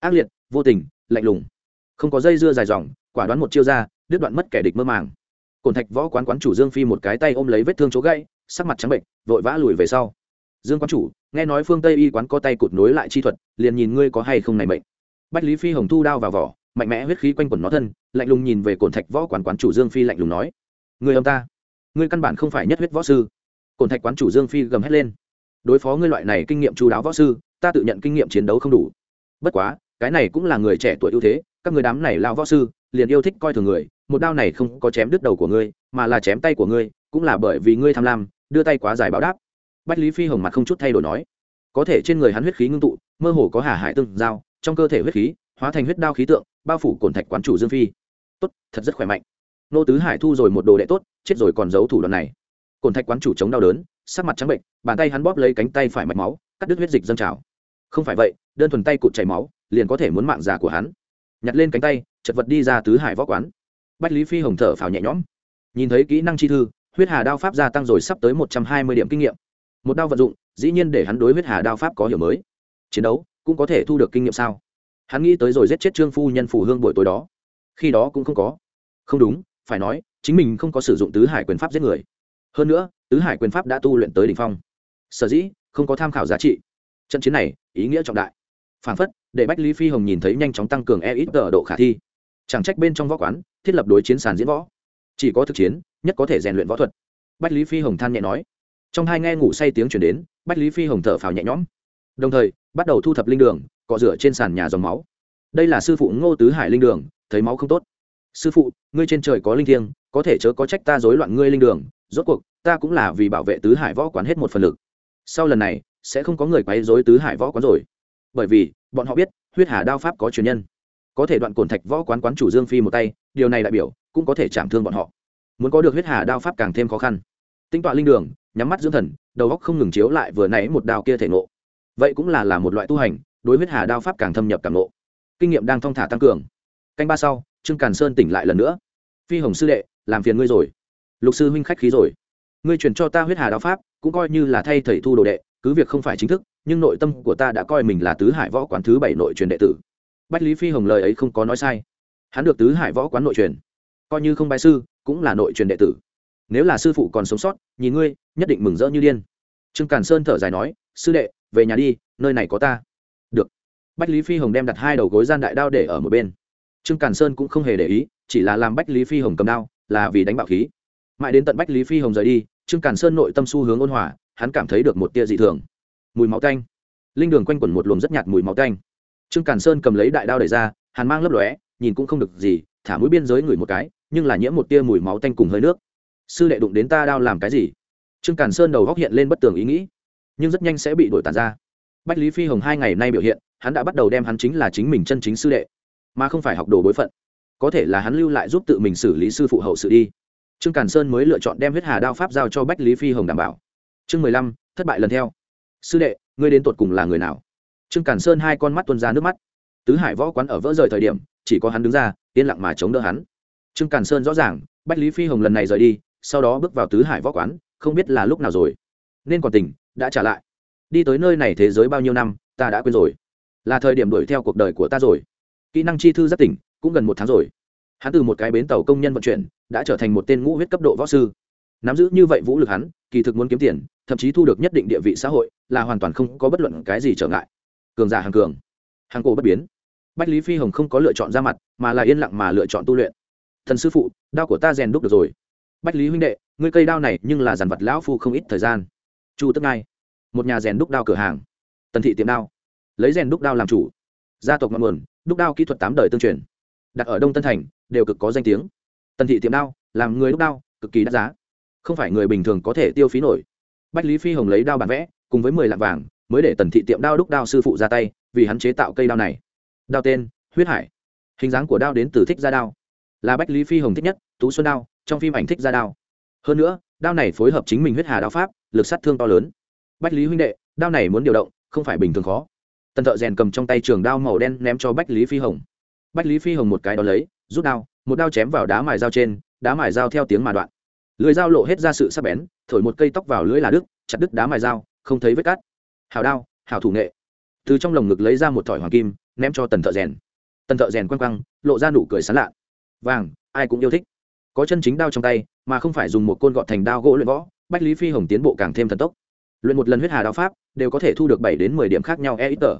S1: Ác liệt, vô tình, lạnh lùng. Không có dây dưa dài dòng, quả đoán một chiêu ra đứt đoạn mất kẻ địch mơ màng. Cổn thạch võ quán quán chủ dương phi một cái tay ôm lấy vết thương chỗ gãy, sắc mặt trắng bệnh, vội vã lùi về sau. Dương quán chủ, nghe nói phương tây y quán có tay cụt nối lại chi thuật, liền nhìn ngươi có hay không này bệnh bách lý phi hồng thu đao vào vỏ, mạnh mẽ huyết khí quanh quẩn nó thân, lạnh lùng nhìn về cổn thạch võ quán quán chủ dương phi lạnh lùng nói người ông ta, ngươi căn bản không phải nhất huyết võ sư. Cổn thạch quán chủ dương phi gầm hét lên, đối phó ngươi loại này kinh nghiệm chú đáo võ sư, ta tự nhận kinh nghiệm chiến đấu không đủ. Bất quá, cái này cũng là người trẻ tuổi ưu thế, các người đám này lao võ sư liền yêu thích coi thường người, một đao này không có chém đứt đầu của ngươi, mà là chém tay của ngươi, cũng là bởi vì ngươi tham lam, đưa tay quá dài báo đáp. Bách lý phi hồng mặt không chút thay đổi nói. Có thể trên người hắn huyết khí ngưng tụ, mơ hồ có hà hải tương giao, trong cơ thể huyết khí hóa thành huyết đao khí tượng, bao phủ cồn thạch quán chủ dương phi. Tốt, thật rất khỏe mạnh. Nô tứ hải thu rồi một đồ đệ tốt, chết rồi còn giấu thủ đoạn này. Cồn thạch quán chủ chống đau đớn, sắc mặt trắng bệnh, bàn tay hắn bóp lấy cánh tay phải mạch máu, cắt đứt huyết dịch dâng trào. Không phải vậy, đơn thuần tay cụt chảy máu, liền có thể muốn mạng già của hắn nhặt lên cánh tay, chật vật đi ra tứ hải võ quán. Bách lý phi hồng thở phào nhẹ nhõm. Nhìn thấy kỹ năng chi thư, huyết hà đao pháp gia tăng rồi sắp tới một trăm hai mươi điểm kinh nghiệm. Một đao vận dụng, dĩ nhiên để hắn đối huyết hà đao pháp có hiểu mới. Chiến đấu cũng có thể thu được kinh nghiệm sao? Hắn nghĩ tới rồi giết chết trương phu nhân phủ hương buổi tối đó. Khi đó cũng không có. Không đúng, phải nói, chính mình không có sử dụng tứ hải quyền pháp giết người. Hơn nữa, tứ hải quyền pháp đã tu luyện tới đ ỉ n h phong. Sở dĩ không có tham khảo giá trị. Trận chiến này, ý nghĩa trọng đại. Phản phất để bách lý phi hồng nhìn thấy nhanh chóng tăng cường e ít tờ độ khả thi. Chẳng trách bên trong võ quán, thiết lập đối chiến sàn diễn võ. Chỉ có thực chiến, nhất có thể rèn luyện võ thuật. Bách lý phi hồng than nhẹ nói. Trong hai nghe ngủ say tiếng chuyển đến, bách lý phi hồng thở phào nhẹ nhõm. Đồng thời, bắt đầu thu thập linh đường, cọ rửa trên sàn nhà dòng máu. Đây là sư phụ ngô tứ hải linh đường, thấy máu không tốt. Sư phụ, ngươi trên trời có linh thiêng, có thể chớ có trách ta dối loạn ngươi linh đường. Rốt cuộc, ta cũng là vì bảo vệ tứ hải võ quán hết một phần lực. Sau lần này, sẽ không có người quấy dối tứ hải võ quán rồi. Bởi vì bọn họ biết, huyết hà đao pháp có truyền nhân. Có thể đoạn cổn thạch võ quán quán chủ dương phi một tay, điều này đại biểu, cũng có thể chạm thương bọn họ. Muốn có được huyết hà đao pháp càng thêm khó khăn. Tinh tọa linh đường, nhắm mắt dưỡng thần, đầu góc không ngừng chiếu lại vừa nãy một đao kia thể ngộ. Vậy cũng là là một loại tu hành, đối huyết hà đao pháp càng thâm nhập càng ngộ. Kinh nghiệm đang thong thả tăng cường. Canh ba sau, trương càn sơn tỉnh lại lần nữa. Phi hồng sư đệ, làm phiền ngươi rồi. Lục sư huynh khách khí rồi. Ngươi chuyển cho ta huyết hà đao pháp, cũng coi như là thay thầy thu đồ đệ, cứ việc không phải chính thức nhưng nội tâm của ta đã coi mình là tứ hải võ quán thứ bảy nội truyền đệ tử. Bách lý phi hồng lời ấy không có nói sai. Hắn được tứ hải võ quán nội truyền, coi như không bài sư, cũng là nội truyền đệ tử. Nếu là sư phụ còn sống sót, nhìn ngươi, nhất định mừng rỡ như điên. Trương càn sơn thở dài nói, sư đệ, về nhà đi, nơi này có ta. Được. Bách lý phi hồng đem đặt hai đầu gối gian đại đao để ở một bên. Trương càn sơn cũng không hề để ý, chỉ là làm bách lý phi hồng cầm đao, là vì đánh bạo khí. Mãi đến tận bách lý phi hồng rời đi, trương càn sơn nội tâm xu hướng ôn hòa, hắn cảm thấy được một tia dị thường mùi máu tanh. Linh đường quanh quẩn một luồng rất nhạt mùi máu tanh. Trương càn sơn cầm lấy đại đao đẩy ra, hàn mang lấp lóe, nhìn cũng không được gì, thả mũi biên giới ngửi một cái, nhưng là nhiễm một tia mùi máu tanh cùng hơi nước. Sư đệ đụng đến ta đao làm cái gì? Trương càn sơn đầu góc hiện lên bất tường ý nghĩ, nhưng rất nhanh sẽ bị đổi tàn ra. Bách lý phi hồng hai ngày nay biểu hiện, hắn đã bắt đầu đem hắn chính là chính mình chân chính sư đệ, mà không phải học đồ bối phận. Có thể là hắn lưu lại giúp tự mình xử lý sư phụ hậu sự đi. Trương càn sơn mới lựa chọn đem huyết hà đao pháp giao cho bách lý phi hồng đảm bảo. Chương mười lăm, thất bại lần theo sư đệ, ngươi đến tột cùng là người nào? Trương càn sơn hai con mắt tuân ra nước mắt. Tứ hải võ quán ở vỡ rời thời điểm, chỉ có hắn đứng ra, yên lặng mà chống đỡ hắn. Trương càn sơn rõ ràng, bách lý phi hồng lần này rời đi, sau đó bước vào tứ hải võ quán, không biết là lúc nào rồi. Nên còn tình đã trả lại. Đi tới nơi này thế giới bao nhiêu năm, ta đã quên rồi. Là thời điểm đuổi theo cuộc đời của ta rồi. Kỹ năng chi thư rất tỉnh, cũng gần một tháng rồi. Hắn từ một cái bến tàu công nhân vận chuyển, đã trở thành một tên ngũ huyết cấp độ võ sư nắm giữ như vậy vũ lực hắn, kỳ thực muốn kiếm tiền, thậm chí thu được nhất định địa vị xã hội, là hoàn toàn không có bất luận cái gì trở ngại. Cường giả hàng cường. Hàng cổ bất biến. Bách lý phi hồng không có lựa chọn ra mặt, mà là yên lặng mà lựa chọn tu luyện. Thần sư phụ, đao của ta rèn đúc được rồi. Bách lý huynh đệ, ngươi cây đao này nhưng là dàn vật lão phu không ít thời gian. Chu tức ngay một nhà rèn đúc đao cửa hàng. Tần thị tiệm đao. Lấy rèn đúc đao làm chủ. Gia tộc ngọn nguồn, đúc đao kỹ thuật tám đời tương truyền. Đặt ở đông tân thành, đều cực có danh tiếng. Tần thị tiệm đao, làm người đúc đao, cực kỳ đắt giá không phải người bình thường có thể tiêu phí nổi. Bách lý phi hồng lấy đao bản vẽ, cùng với mười lạng vàng, mới để tần thị tiệm đao đúc đao sư phụ ra tay, vì hắn chế tạo cây đao này. Đao tên, huyết hải. Hình dáng của đao đến từ thích gia đao. Là bách lý phi hồng thích nhất, tú xuân đao, trong phim ảnh thích gia đao. Hơn nữa, đao này phối hợp chính mình huyết hà đao pháp, lực sát thương to lớn. Bách lý huynh đệ, đao này muốn điều động, không phải bình thường khó. Tần thợ rèn cầm trong tay trường đao màu đen ném cho bách lý phi hồng. Bách lý phi hồng một cái đó lấy, rút đao, một đao chém vào đá mài dao trên, đá mài dao theo tiếng mà đoạn lưới dao lộ hết ra sự sắc bén, thổi một cây tóc vào lưới là đứt, chặt đứt đá mài dao, không thấy vết cắt hào đao, hào thủ nghệ. Từ trong lồng ngực lấy ra một thỏi hoàng kim, ném cho tần thợ rèn. Tần thợ rèn quăng quăng, lộ ra nụ cười sán lạ. Vàng, ai cũng yêu thích. Có chân chính đao trong tay, mà không phải dùng một côn gọt thành đao gỗ luyện võ, bách lý phi hồng tiến bộ càng thêm thần tốc. Luyện một lần huyết hà đao pháp, đều có thể thu được bảy đến mười điểm khác nhau e ít tờ.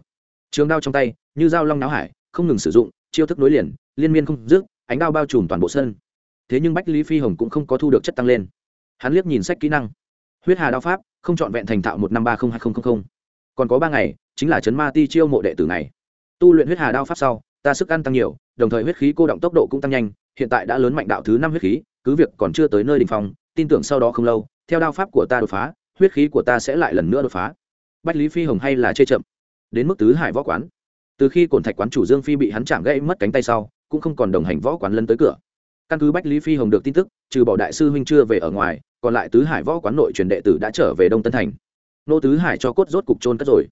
S1: Trường đao trong tay, như dao long náo hải, không ngừng sử dụng, chiêu thức nối liền, liên miên không dứt, ánh đao bao trùm toàn bộ sân thế nhưng bách lý phi hồng cũng không có thu được chất tăng lên hắn liếc nhìn sách kỹ năng huyết hà đao pháp không trọn vẹn thành thạo một năm ba không hai không còn có ba ngày chính là chấn ma ti chiêu mộ đệ tử này tu luyện huyết hà đao pháp sau ta sức ăn tăng nhiều đồng thời huyết khí cô động tốc độ cũng tăng nhanh hiện tại đã lớn mạnh đạo thứ năm huyết khí cứ việc còn chưa tới nơi đình phòng tin tưởng sau đó không lâu theo đao pháp của ta đột phá huyết khí của ta sẽ lại lần nữa đột phá bách lý phi hồng hay là chê chậm đến mức tứ hải võ quán từ khi cổn thạch quán chủ dương phi bị hắn chạm gãy mất cánh tay sau cũng không còn đồng hành võ quán lân tới cửa căn cứ bách lý phi hồng được tin tức, trừ bỏ đại sư huynh chưa về ở ngoài, còn lại tứ hải võ quán nội truyền đệ tử đã trở về đông tân thành. Nô tứ hải cho cốt rốt cục trôn cất rồi.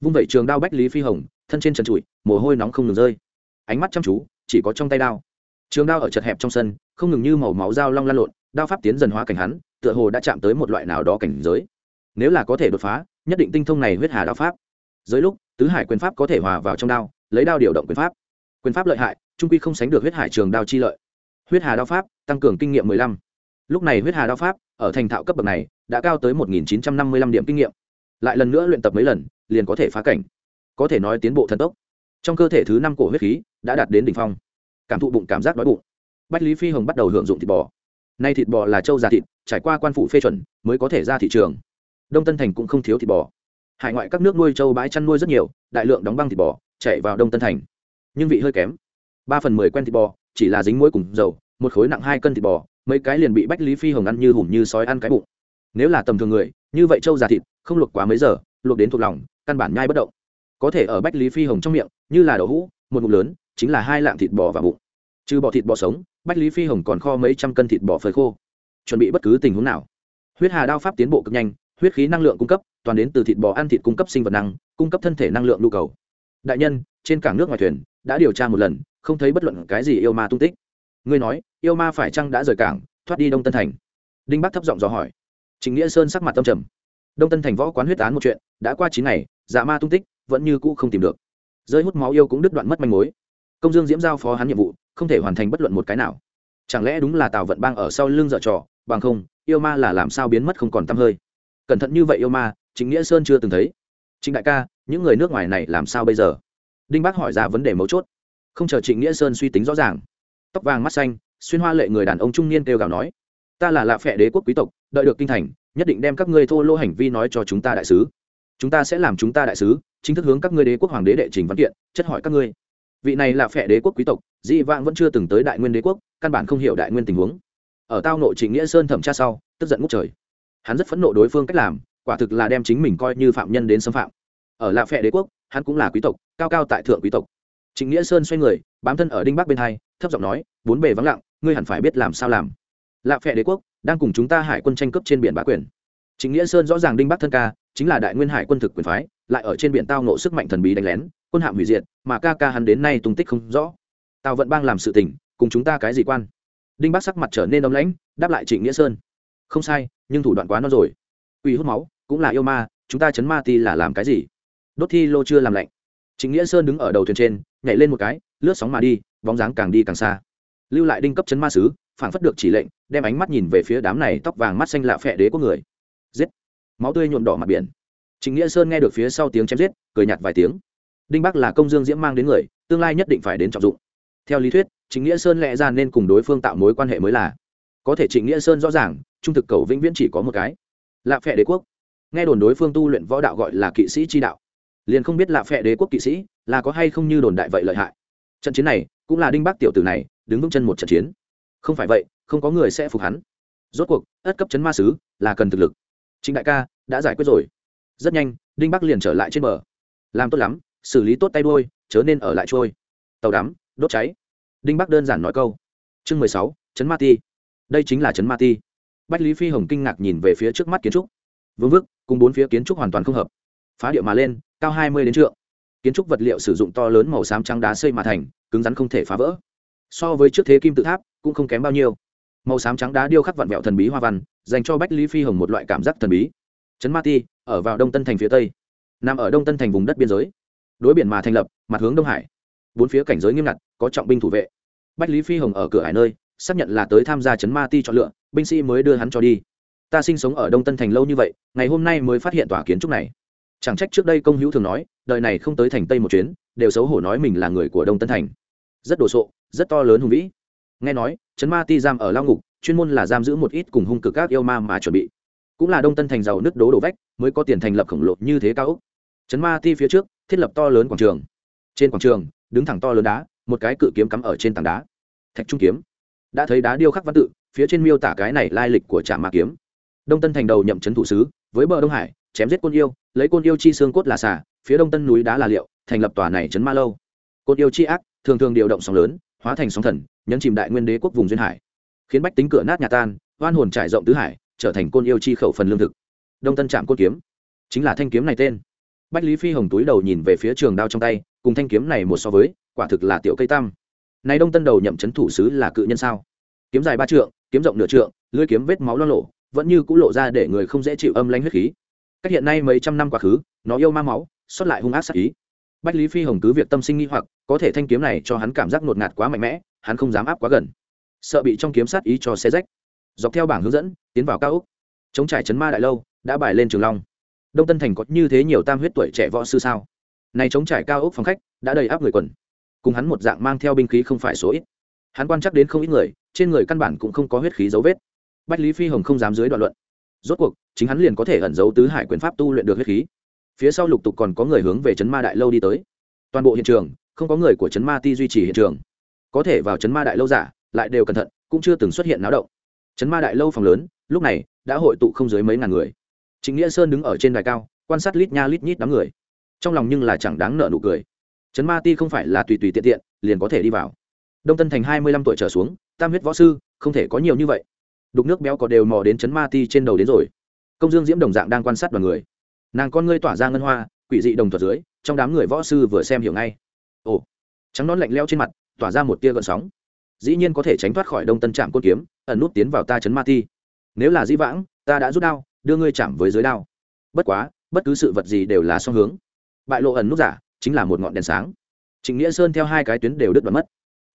S1: Vung vẩy trường đao bách lý phi hồng, thân trên trần trụi, mồ hôi nóng không ngừng rơi. Ánh mắt chăm chú, chỉ có trong tay đao. Trường đao ở chật hẹp trong sân, không ngừng như màu máu dao long lan lộn, đao pháp tiến dần hóa cảnh hắn, tựa hồ đã chạm tới một loại nào đó cảnh giới. Nếu là có thể đột phá, nhất định tinh thông này huyết hà đao pháp. Dưới lúc, tứ hải quyền pháp có thể hòa vào trong đao, lấy đao điều động quyền pháp. Quyền pháp lợi hại, trung quy không sánh được huyết hải trường đao chi lợi huyết hà đao pháp, tăng cường kinh nghiệm mười lăm. Lúc này huyết hà đao pháp, ở thành thạo cấp bậc này, đã cao tới một nghìn chín trăm năm mươi lăm điểm kinh nghiệm. Lại lần nữa luyện tập mấy lần, liền có thể phá cảnh. Có thể nói tiến bộ thần tốc. Trong cơ thể thứ năm cổ huyết khí, đã đạt đến đỉnh phong. Cảm thụ bụng, cảm giác đói bụng. Bách lý phi hồng bắt đầu hưởng dụng thịt bò. Nay thịt bò là trâu già thịt, trải qua quan phủ phê chuẩn, mới có thể ra thị trường. Đông tân thành cũng không thiếu thịt bò. Hải ngoại các nước nuôi trâu bãi chăn nuôi rất nhiều, đại lượng đóng băng thịt bò chạy vào đông tân thành. Nhưng vị hơi kém. Ba phần mười quen thịt bò chỉ là dính muối cùng dầu, một khối nặng hai cân thịt bò, mấy cái liền bị bách lý phi hồng ăn như hùm như sói ăn cái bụng. Nếu là tầm thường người, như vậy trâu già thịt, không luộc quá mấy giờ, luộc đến thuộc lòng, căn bản nhai bất động. Có thể ở bách lý phi hồng trong miệng, như là đậu hũ, một ngụm lớn, chính là hai lạng thịt bò và bụng. Trừ bọ thịt bò sống, bách lý phi hồng còn kho mấy trăm cân thịt bò phơi khô. Chuẩn bị bất cứ tình huống nào. Huyết hà đao pháp tiến bộ cực nhanh, huyết khí năng lượng cung cấp, toàn đến từ thịt bò ăn thịt cung cấp sinh vật năng, cung cấp thân thể năng lượng nhu cầu. Đại nhân, trên cảng nước ngoài thuyền, đã điều tra một lần không thấy bất luận cái gì yêu ma tung tích. Ngươi nói, yêu ma phải chăng đã rời cảng, thoát đi đông tân thành? Đinh bắc thấp giọng dò hỏi. Chính nghĩa sơn sắc mặt tâm trầm. Đông tân thành võ quán huyết án một chuyện, đã qua chín ngày dạ ma tung tích, vẫn như cũ không tìm được. Rơi hút máu yêu cũng đứt đoạn mất manh mối. Công dương diễm giao phó hắn nhiệm vụ, không thể hoàn thành bất luận một cái nào. Chẳng lẽ đúng là tào vận bang ở sau lưng dợ trò, bằng không, yêu ma là làm sao biến mất không còn t hơi? Cẩn thận như vậy yêu ma chính nghĩa sơn chưa từng thấy. Trình đại ca, những người nước ngoài này làm sao bây giờ? Đinh bác hỏi ra vấn đề mấu chốt không chờ trịnh nghĩa sơn suy tính rõ ràng tóc vàng mắt xanh xuyên hoa lệ người đàn ông trung niên kêu gào nói ta là lạ phệ đế quốc quý tộc đợi được kinh thành nhất định đem các ngươi thô lô hành vi nói cho chúng ta đại sứ chúng ta sẽ làm chúng ta đại sứ chính thức hướng các ngươi đế quốc hoàng đế đệ trình văn kiện chất hỏi các ngươi vị này là phệ đế quốc quý tộc dị vãng vẫn chưa từng tới đại nguyên đế quốc căn bản không hiểu đại nguyên tình huống ở tao nội trịnh nghĩa sơn thẩm tra sau tức giận ngút trời hắn rất phẫn nộ đối phương cách làm quả thực là đem chính mình coi như phạm nhân đến xâm phạm ở lạ phệ đế quốc hắn cũng là quý tộc cao cao tại thượng quý tộc trịnh nghĩa sơn xoay người, bám thân ở đinh bắc bên hai, thấp giọng nói, bốn bề vắng lặng, ngươi hẳn phải biết làm sao làm. Lạ phệ đế quốc, đang cùng chúng ta hải quân tranh cướp trên biển bá quyền. Trịnh nghĩa sơn rõ ràng đinh bắc thân ca, chính là đại nguyên hải quân thực quyền phái, lại ở trên biển tao nộ sức mạnh thần bí đánh lén, quân hạm hủy diệt, mà ca ca hắn đến nay tung tích không rõ. Tào vận bang làm sự tình, cùng chúng ta cái gì quan? Đinh bắc sắc mặt trở nên ấm lãnh, đáp lại trịnh nghĩa sơn. Không sai, nhưng thủ đoạn quá nó rồi. Uy hút máu, cũng là yêu ma, chúng ta chấn ma ti là làm cái gì? Đốt thi lô chưa làm lạnh. Chính nghĩa sơn đứng ở đầu thuyền trên, nhảy lên một cái, lướt sóng mà đi, bóng dáng càng đi càng xa. Lưu lại đinh cấp chấn ma sứ phản phất được chỉ lệnh, đem ánh mắt nhìn về phía đám này tóc vàng mắt xanh lạ phẹ đế của người. Giết! Máu tươi nhuộm đỏ mặt biển. Chính nghĩa sơn nghe được phía sau tiếng chém giết, cười nhạt vài tiếng. Đinh bắc là công dương diễm mang đến người, tương lai nhất định phải đến trọng dụng. Theo lý thuyết chính nghĩa sơn lẽ ra nên cùng đối phương tạo mối quan hệ mới là. Có thể trịnh nghĩa sơn rõ ràng, trung thực cầu vĩnh viễn chỉ có một cái. Lạ phẹ đế quốc. Nghe đồn đối phương tu luyện võ đạo gọi là kỵ sĩ chi đạo liền không biết lạ phệ đế quốc kỵ sĩ, là có hay không như đồn đại vậy lợi hại. Trận chiến này, cũng là đinh bắc tiểu tử này, đứng vững chân một trận chiến. Không phải vậy, không có người sẽ phục hắn. Rốt cuộc, ất cấp chấn ma sứ, là cần thực lực. Chính đại ca, đã giải quyết rồi. Rất nhanh, đinh bắc liền trở lại trên bờ. Làm tốt lắm, xử lý tốt tay đôi chớ nên ở lại trôi. Tàu đắm, đốt cháy. Đinh bắc đơn giản nói câu. Chương mười sáu, chấn ma ti. Đây chính là chấn ma ti. Bách lý phi hồng kinh ngạc nhìn về phía trước mắt kiến trúc. Vương vức, cùng bốn phía kiến trúc hoàn toàn không hợp. Phá địa mà lên cao hai mươi đến trượng. Kiến trúc vật liệu sử dụng to lớn màu xám trắng đá xây mà thành, cứng rắn không thể phá vỡ. So với trước thế kim tự tháp, cũng không kém bao nhiêu. Màu xám trắng đá điêu khắc vặn vẹo thần bí hoa văn, dành cho bách lý phi hồng một loại cảm giác thần bí. Trấn ma ti, ở vào đông tân thành phía tây, nằm ở đông tân thành vùng đất biên giới. Đối biển mà thành lập, mặt hướng đông hải. Bốn phía cảnh giới nghiêm ngặt, có trọng binh thủ vệ. Bách lý phi hồng ở cửa hải nơi, xác nhận là tới tham gia trấn ma ti chọn lựa, binh sĩ mới đưa hắn cho đi. Ta sinh sống ở đông tân thành lâu như vậy, ngày hôm nay mới phát hiện tòa kiến trúc này chẳng trách trước đây công hữu thường nói, đời này không tới thành tây một chuyến, đều xấu hổ nói mình là người của đông tân thành. Rất đồ sộ, rất to lớn hùng vĩ. Nghe nói chấn ma ti giam ở lao ngục, chuyên môn là giam giữ một ít cùng hung cực các yêu ma mà chuẩn bị. Cũng là đông tân thành giàu nứt đố đổ vách, mới có tiền thành lập khổng lồ như thế cao úc chấn ma ti phía trước, thiết lập to lớn quảng trường. Trên quảng trường, đứng thẳng to lớn đá, một cái cự kiếm cắm ở trên tảng đá. Thạch trung kiếm. Đã thấy đá điêu khắc văn tự, phía trên miêu tả cái này lai lịch của trạm ma kiếm. Đông tân thành đầu nhậm trấn thủ sứ, với bờ đông hải chém giết côn yêu, lấy côn yêu chi xương cốt là xà, phía đông tân núi đá là liệu, thành lập tòa này trấn ma lâu. Côn yêu chi ác, thường thường điều động sóng lớn, hóa thành sóng thần, nhấn chìm đại nguyên đế quốc vùng duyên hải. Khiến bách tính cửa nát nhà tan, oan hồn trải rộng tứ hải, trở thành côn yêu chi khẩu phần lương thực. Đông tân trạm côn kiếm. Chính là thanh kiếm này tên. Bách lý phi hồng túi đầu nhìn về phía trường đao trong tay, cùng thanh kiếm này một so với, quả thực là tiểu cây tam. Này đông tân đầu nhậm chấn thủ sứ là cự nhân sao? Kiếm dài ba trượng, kiếm rộng nửa trượng, lưỡi kiếm vết máu lo lộ, vẫn như cũ lộ ra để người không dễ chịu âm lãnh huyết khí cách hiện nay mấy trăm năm quá khứ, nó yêu ma máu xuất lại hung ác sát ý. Bách lý phi hồng cứ việc tâm sinh nghi hoặc, có thể thanh kiếm này cho hắn cảm giác ngột ngạt quá mạnh mẽ, hắn không dám áp quá gần. Sợ bị trong kiếm sát ý cho xe rách. Dọc theo bảng hướng dẫn, tiến vào cao úc chống trải chấn ma đại lâu, đã bài lên trường long. Đông tân thành có như thế nhiều tam huyết tuổi trẻ võ sư sao? Này chống trải cao úc phòng khách, đã đầy áp người quần. Cùng hắn một dạng mang theo binh khí không phải số ít. Hắn quan chắc đến không ít người, trên người căn bản cũng không có huyết khí dấu vết. Bách lý phi hồng không dám dưới đoạn luận rốt cuộc, chính hắn liền có thể ẩn giấu tứ hải quyền pháp tu luyện được huyết khí. Phía sau lục tục còn có người hướng về chấn ma đại lâu đi tới. Toàn bộ hiện trường, không có người của chấn ma ti duy trì hiện trường. Có thể vào chấn ma đại lâu giả, lại đều cẩn thận, cũng chưa từng xuất hiện náo động. Chấn ma đại lâu phòng lớn, lúc này, đã hội tụ không dưới mấy ngàn người. Chính nghĩa sơn đứng ở trên đài cao, quan sát lít nha lít nhít đám người. Trong lòng nhưng là chẳng đáng nợ nụ cười. Chấn ma ti không phải là tùy tùy tiện tiện, liền có thể đi vào. Đông tân thành hai mươi lăm tuổi trở xuống, tam huyết võ sư, không thể có nhiều như vậy đục nước béo có đều mò đến chấn ma ti trên đầu đến rồi. Công dương diễm đồng dạng đang quan sát đoàn người. Nàng con ngươi tỏa ra ngân hoa, quỷ dị đồng thuật dưới, trong đám người võ sư vừa xem hiểu ngay. Ồ, trắng nón lạnh leo trên mặt, tỏa ra một tia gợn sóng. Dĩ nhiên có thể tránh thoát khỏi đông tân trạm côn kiếm, ẩn nút tiến vào ta chấn ma ti. Nếu là dĩ vãng, ta đã rút đao, đưa ngươi chạm với giới đao. Bất quá, bất cứ sự vật gì đều là song hướng. Bại lộ ẩn nút giả, chính là một ngọn đèn sáng. Trịnh nghĩa sơn theo hai cái tuyến đều đứt và mất.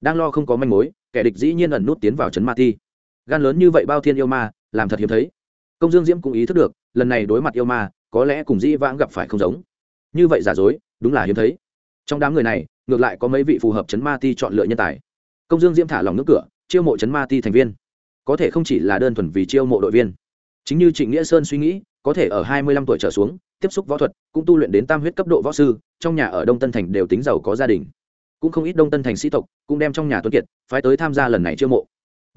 S1: Đang lo không có manh mối, kẻ địch dĩ nhiên ẩn nút tiến vào trấn ma ti gan lớn như vậy bao thiên yêu ma, làm thật hiếm thấy. Công dương diễm cũng ý thức được, lần này đối mặt yêu ma, có lẽ cùng dĩ vãng gặp phải không giống. Như vậy giả dối, đúng là hiếm thấy. Trong đám người này, ngược lại có mấy vị phù hợp chấn ma ti chọn lựa nhân tài. Công dương diễm thả lòng nước cửa, chiêu mộ chấn ma ti thành viên. Có thể không chỉ là đơn thuần vì chiêu mộ đội viên. Chính như trịnh nghĩa sơn suy nghĩ, có thể ở hai mươi lăm tuổi trở xuống, tiếp xúc võ thuật, cũng tu luyện đến tam huyết cấp độ võ sư, trong nhà ở đông tân thành đều tính giàu có gia đình. Cũng không ít đông tân thành sĩ tộc, cũng đem trong nhà tuấn kiệt, phái tới tham gia lần này chiêu mộ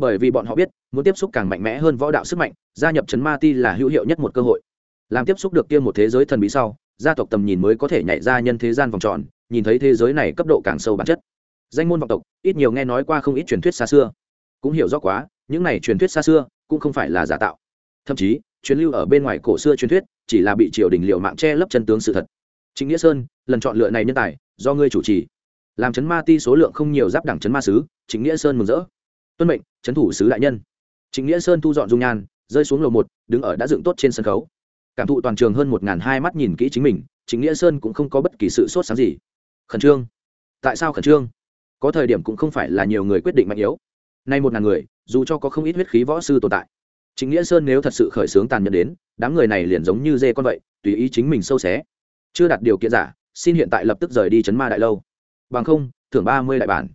S1: bởi vì bọn họ biết, muốn tiếp xúc càng mạnh mẽ hơn võ đạo sức mạnh, gia nhập trấn ma ti là hữu hiệu nhất một cơ hội. Làm tiếp xúc được kia một thế giới thần bí sau, gia tộc tầm nhìn mới có thể nhảy ra nhân thế gian vòng tròn, nhìn thấy thế giới này cấp độ càng sâu bản chất. Danh môn vọng tộc, ít nhiều nghe nói qua không ít truyền thuyết xa xưa. Cũng hiểu rõ quá, những này truyền thuyết xa xưa cũng không phải là giả tạo. Thậm chí, truyền lưu ở bên ngoài cổ xưa truyền thuyết chỉ là bị triều đình liệu mạng che lấp chân tướng sự thật. Chính nghĩa sơn, lần chọn lựa này nhân tài, do ngươi chủ trì. Làm chấn ma ti số lượng không nhiều giáp đẳng chấn ma sứ chính nghĩa sơn mừng rỡ. Tuân mệnh Trấn thủ sứ đại nhân. Chính nghĩa sơn thu dọn dung nhan, rơi xuống lầu một, đứng ở đã dựng tốt trên sân khấu. Cảm thụ toàn trường hơn một ngàn hai mắt nhìn kỹ chính mình chính nghĩa sơn cũng không có bất kỳ sự sốt sáng gì. Khẩn trương. Tại sao khẩn trương? Có thời điểm cũng không phải là nhiều người quyết định mạnh yếu. Nay một ngàn người, dù cho có không ít huyết khí võ sư tồn tại chính nghĩa sơn nếu thật sự khởi xướng tàn nhẫn đến, đám người này liền giống như dê con vậy, tùy ý chính mình sâu xé. Chưa đạt điều kiện giả, xin hiện tại lập tức rời đi chấn ma đại lâu. Bằng không, thưởng ba mươi đại bản.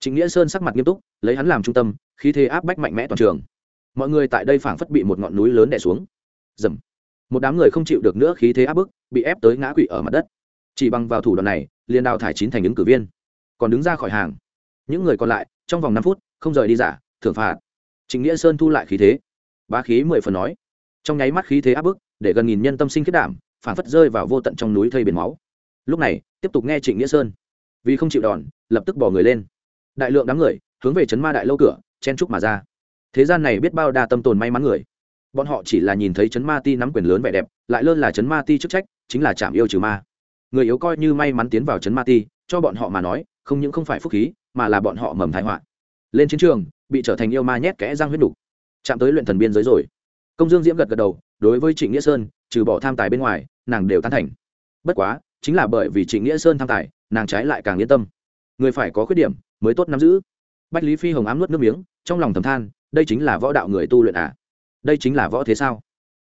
S1: Chính nghĩa sơn sắc mặt nghiêm túc lấy hắn làm trung tâm, khí thế áp bách mạnh mẽ toàn trường. Mọi người tại đây phảng phất bị một ngọn núi lớn đè xuống. Dầm. Một đám người không chịu được nữa khí thế áp bức, bị ép tới ngã quỵ ở mặt đất. Chỉ bằng vào thủ đoạn này, liền đào thải chín thành ứng cử viên. Còn đứng ra khỏi hàng. Những người còn lại, trong vòng năm phút, không rời đi giả, thưởng phạt. Chính nghĩa sơn thu lại khí thế. Ba khí mười phần nói. Trong nháy mắt khí thế áp bức, để gần nghìn nhân tâm sinh kết đảm phản phất rơi vào vô tận trong núi thây biển máu. Lúc này, tiếp tục nghe trịnh nghĩa sơn. Vì không chịu đòn, lập tức bỏ người lên. Đại lượng đám người hướng về chấn ma đại lâu cửa, chen trúc mà ra. Thế gian này biết bao đa tâm tồn may mắn người. Bọn họ chỉ là nhìn thấy chấn ma ti nắm quyền lớn vẻ đẹp, lại lơn là chấn ma ti chức trách, chính là chạm yêu trừ ma. Người yếu coi như may mắn tiến vào chấn ma ti, cho bọn họ mà nói, không những không phải phúc khí, mà là bọn họ mầm thái họa. Lên chiến trường, bị trở thành yêu ma nhét kẽ răng huyết đục chạm tới luyện thần biên giới rồi. Công dương diễm gật gật đầu, đối với trịnh nghĩa sơn, trừ bỏ tham tài bên ngoài, nàng đều tán thành. Bất quá, chính là bởi vì trịnh nghĩa sơn tham tài, nàng trái lại càng yên tâm. Người phải có khuyết điểm, mới tốt nắm giữ bách lý phi hồng ám nuốt nước miếng, trong lòng thầm than, đây chính là võ đạo người tu luyện à? Đây chính là võ thế sao?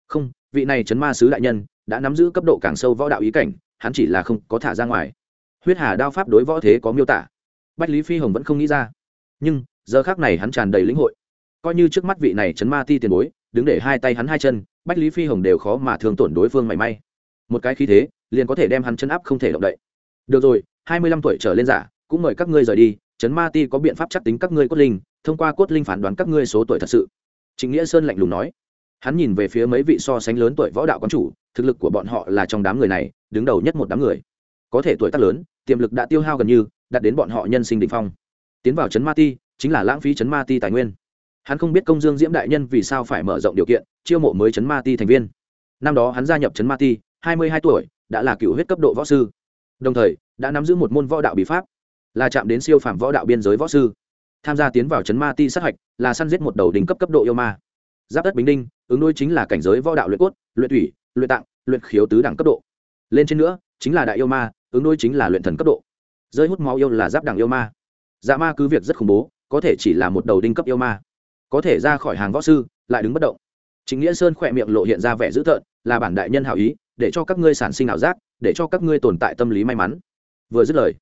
S1: Không, vị này chấn ma sứ đại nhân, đã nắm giữ cấp độ càng sâu võ đạo ý cảnh, hắn chỉ là không có thả ra ngoài. Huyết hà đao pháp đối võ thế có miêu tả. Bách lý phi hồng vẫn không nghĩ ra. Nhưng, giờ khác này hắn tràn đầy lĩnh hội. Coi như trước mắt vị này chấn ma ti tiền bối, đứng để hai tay hắn hai chân, bách lý phi hồng đều khó mà thường tổn đối phương mảy may. Một cái khí thế, liền có thể đem hắn chân áp không thể động đậy. Được rồi, hai mươi lăm tuổi trở lên giả, cũng mời các ngươi rời đi chấn ma ti có biện pháp chắc tính các ngươi cốt linh, thông qua cốt linh phán đoán các ngươi số tuổi thật sự. Chính nghĩa sơn lạnh lùng nói. Hắn nhìn về phía mấy vị so sánh lớn tuổi võ đạo quán chủ, thực lực của bọn họ là trong đám người này, đứng đầu nhất một đám người. Có thể tuổi tác lớn, tiềm lực đã tiêu hao gần như, đạt đến bọn họ nhân sinh đỉnh phong. Tiến vào chấn ma ti, chính là lãng phí chấn ma ti tài nguyên. Hắn không biết công dương diễm đại nhân vì sao phải mở rộng điều kiện, chiêu mộ mới chấn ma ti thành viên. Năm đó hắn gia nhập chấn ma ti, hai mươi hai tuổi, đã là cựu huyết cấp độ võ sư. Đồng thời, đã nắm giữ một môn võ đạo bí pháp là chạm đến siêu phàm võ đạo biên giới võ sư. Tham gia tiến vào chấn ma ti sát hạch là săn giết một đầu đỉnh cấp cấp độ yêu ma. Giáp đất bình đinh, ứng đôi chính là cảnh giới võ đạo luyện cốt, luyện thủy, luyện tạng, luyện khiếu tứ đẳng cấp độ. Lên trên nữa, chính là đại yêu ma, ứng đôi chính là luyện thần cấp độ. Rơi hút máu yêu là giáp đẳng yêu ma. Dạ ma cứ việc rất khủng bố, có thể chỉ là một đầu đinh cấp yêu ma. Có thể ra khỏi hàng võ sư, lại đứng bất động. Chính nghĩa sơn khỏe miệng lộ hiện ra vẻ dữ tợn, là bản đại nhân hảo ý, để cho các ngươi sản sinh ảo giác, để cho các ngươi tồn tại tâm lý may mắn. Vừa dứt lời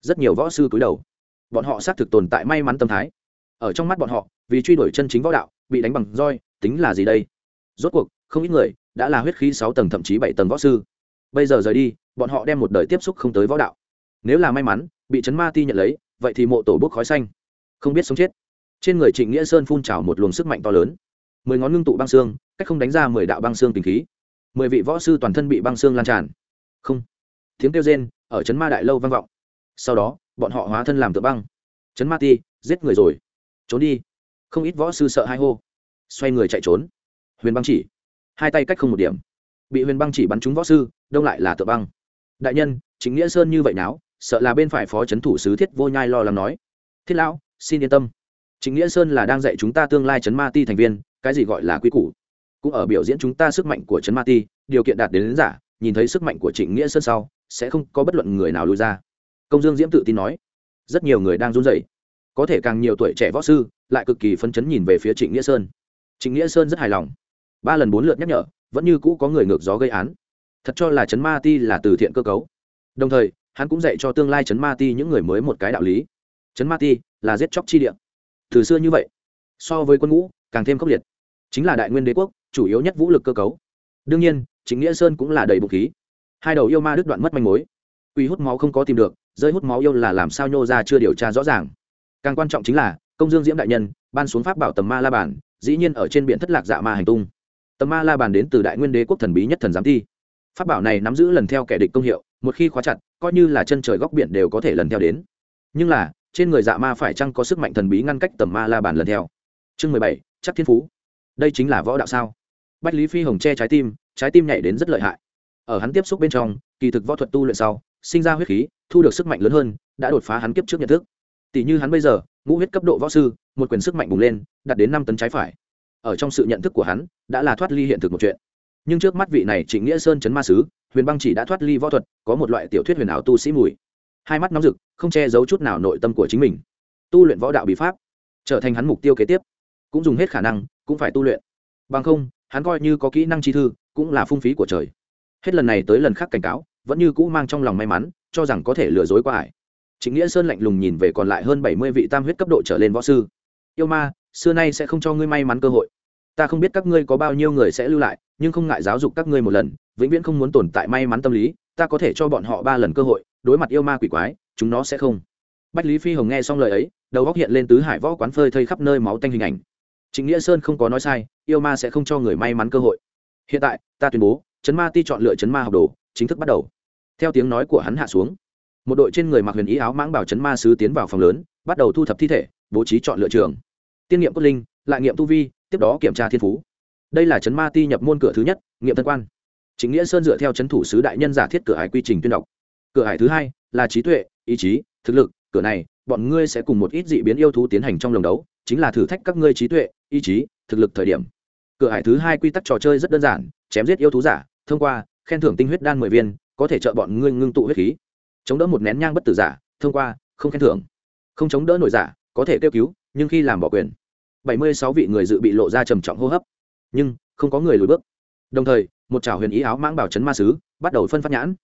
S1: rất nhiều võ sư cúi đầu. Bọn họ xác thực tồn tại may mắn tâm thái. Ở trong mắt bọn họ, vì truy đuổi chân chính võ đạo, bị đánh bằng roi, tính là gì đây? Rốt cuộc, không ít người đã là huyết khí sáu tầng thậm chí bảy tầng võ sư. Bây giờ rời đi, bọn họ đem một đời tiếp xúc không tới võ đạo. Nếu là may mắn, bị chấn ma ti nhận lấy, vậy thì mộ tổ bốc khói xanh. Không biết sống chết. Trên người trịnh nghĩa sơn phun trào một luồng sức mạnh to lớn. Mười ngón ngưng tụ băng xương, cách không đánh ra mười đạo băng xương tình khí. Mười vị võ sư toàn thân bị băng xương lan tràn. Không. Tiếng kêu rên ở chấn ma đại lâu vang vọng sau đó bọn họ hóa thân làm tượng băng. Trấn ma ti giết người rồi. Trốn đi. Không ít võ sư sợ hai hô. Xoay người chạy trốn. Huyền băng chỉ. Hai tay cách không một điểm. Bị huyền băng chỉ bắn trúng võ sư đông lại là tượng băng. Đại nhân chính nghĩa sơn như vậy nào sợ là bên phải phó trấn thủ sứ thiết vô nhai lo lắng nói. Thiết lão xin yên tâm. Chính nghĩa sơn là đang dạy chúng ta tương lai chấn ma ti thành viên cái gì gọi là quy củ? Cũng ở biểu diễn chúng ta sức mạnh của chấn ma ti điều kiện đạt đến, đến giả nhìn thấy sức mạnh của trịnh nghĩa sơn sau sẽ không có bất luận người nào lùi ra công dương diễm tự tin nói, rất nhiều người đang run rẩy. Có thể càng nhiều tuổi trẻ võ sư lại cực kỳ phấn chấn nhìn về phía trịnh nghĩa sơn. Trịnh nghĩa sơn rất hài lòng. Ba lần bốn lượt nhắc nhở, vẫn như cũ có người ngược gió gây án. Thật cho là chấn ma ti là từ thiện cơ cấu. Đồng thời, hắn cũng dạy cho tương lai chấn ma ti những người mới một cái đạo lý. Chấn ma ti là giết chóc chi địa. Từ xưa như vậy, so với quân ngũ, càng thêm khốc liệt. Chính là đại nguyên đế quốc, chủ yếu nhất vũ lực cơ cấu. Đương nhiên chính nghĩa sơn cũng là đầy bụng khí. Hai đầu yêu ma đứt đoạn mất manh mối. Quy hút máu không có tìm được rơi hút máu yêu là làm sao nhô ra chưa điều tra rõ ràng. Càng quan trọng chính là, công dương diễm đại nhân, ban xuống pháp bảo tầm ma la bản dĩ nhiên ở trên biển thất lạc dạ ma hành tung. Tầm ma la bàn đến từ đại nguyên đế quốc thần bí nhất thần giám thi. Pháp bảo này nắm giữ lần theo kẻ địch công hiệu, một khi khóa chặt, coi như là chân trời góc biển đều có thể lần theo đến. Nhưng là, trên người dạ ma phải chăng có sức mạnh thần bí ngăn cách tầm ma la bàn lần theo? Chương mười bảy, chắc thiên phú. Đây chính là võ đạo sao? Bách lý phi hồng che trái tim trái tim nhảy đến rất lợi hại. Ở hắn tiếp xúc bên trong, kỳ thực võ thuật tu luyện sau sinh ra huyết khí, thu được sức mạnh lớn hơn, đã đột phá hắn kiếp trước nhận thức. Tỷ như hắn bây giờ, ngũ huyết cấp độ võ sư, một quyền sức mạnh bùng lên, đạt đến năm tấn trái phải. Ở trong sự nhận thức của hắn, đã là thoát ly hiện thực một chuyện. Nhưng trước mắt vị này trịnh nghĩa sơn chấn ma sứ, huyền băng chỉ đã thoát ly võ thuật, có một loại tiểu thuyết huyền ảo tu sĩ mùi. Hai mắt nóng rực, không che giấu chút nào nội tâm của chính mình. Tu luyện võ đạo bí pháp, trở thành hắn mục tiêu kế tiếp. Cũng dùng hết khả năng, cũng phải tu luyện. Bằng không, hắn coi như có kỹ năng chi thư, cũng là phung phí của trời. Hết lần này tới lần khác cảnh cáo vẫn như cũ mang trong lòng may mắn, cho rằng có thể lừa dối qua ải chính nghĩa sơn lạnh lùng nhìn về còn lại hơn bảy mươi vị tam huyết cấp độ trở lên võ sư. Yêu ma, xưa nay sẽ không cho ngươi may mắn cơ hội. Ta không biết các ngươi có bao nhiêu người sẽ lưu lại, nhưng không ngại giáo dục các ngươi một lần, vĩnh viễn không muốn tồn tại may mắn tâm lý, ta có thể cho bọn họ ba lần cơ hội, đối mặt yêu ma quỷ quái, chúng nó sẽ không. Bách lý phi hồng nghe xong lời ấy, đầu góc hiện lên tứ hải võ quán phơi thây khắp nơi máu tanh hình ảnh. Chính nghĩa sơn không có nói sai, yêu ma sẽ không cho người may mắn cơ hội. Hiện tại, ta tuyên bố, chấn ma ti chọn lựa chấn ma học đồ chính thức bắt đầu. Theo tiếng nói của hắn hạ xuống, một đội trên người mặc huyền ý áo mãng bảo chấn ma sứ tiến vào phòng lớn, bắt đầu thu thập thi thể, bố trí chọn lựa trường. Tiên nghiệm cốt linh, lại nghiệm tu vi, tiếp đó kiểm tra thiên phú. Đây là chấn ma ti nhập môn cửa thứ nhất, nghiệm thân quan. Chính nghĩa sơn dựa theo chấn thủ sứ đại nhân giả thiết cửa hải quy trình tuyên đọc. Cửa hải thứ hai là trí tuệ, ý chí, thực lực, cửa này, bọn ngươi sẽ cùng một ít dị biến yêu thú tiến hành trong lồng đấu, chính là thử thách các ngươi trí tuệ, ý chí, thực lực thời điểm. Cửa hải thứ hai quy tắc trò chơi rất đơn giản, chém giết yêu thú giả, thông qua khen thưởng tinh huyết đan mười viên, có thể trợ bọn ngươi ngưng tụ huyết khí. Chống đỡ một nén nhang bất tử giả, thông qua, không khen thưởng. Không chống đỡ nổi giả, có thể kêu cứu, nhưng khi làm bỏ quyền, bảy mươi sáu vị người dự bị lộ ra trầm trọng hô hấp. Nhưng, không có người lùi bước. Đồng thời, một trào huyền ý áo mãng bảo chấn ma sứ, bắt đầu phân phát nhãn.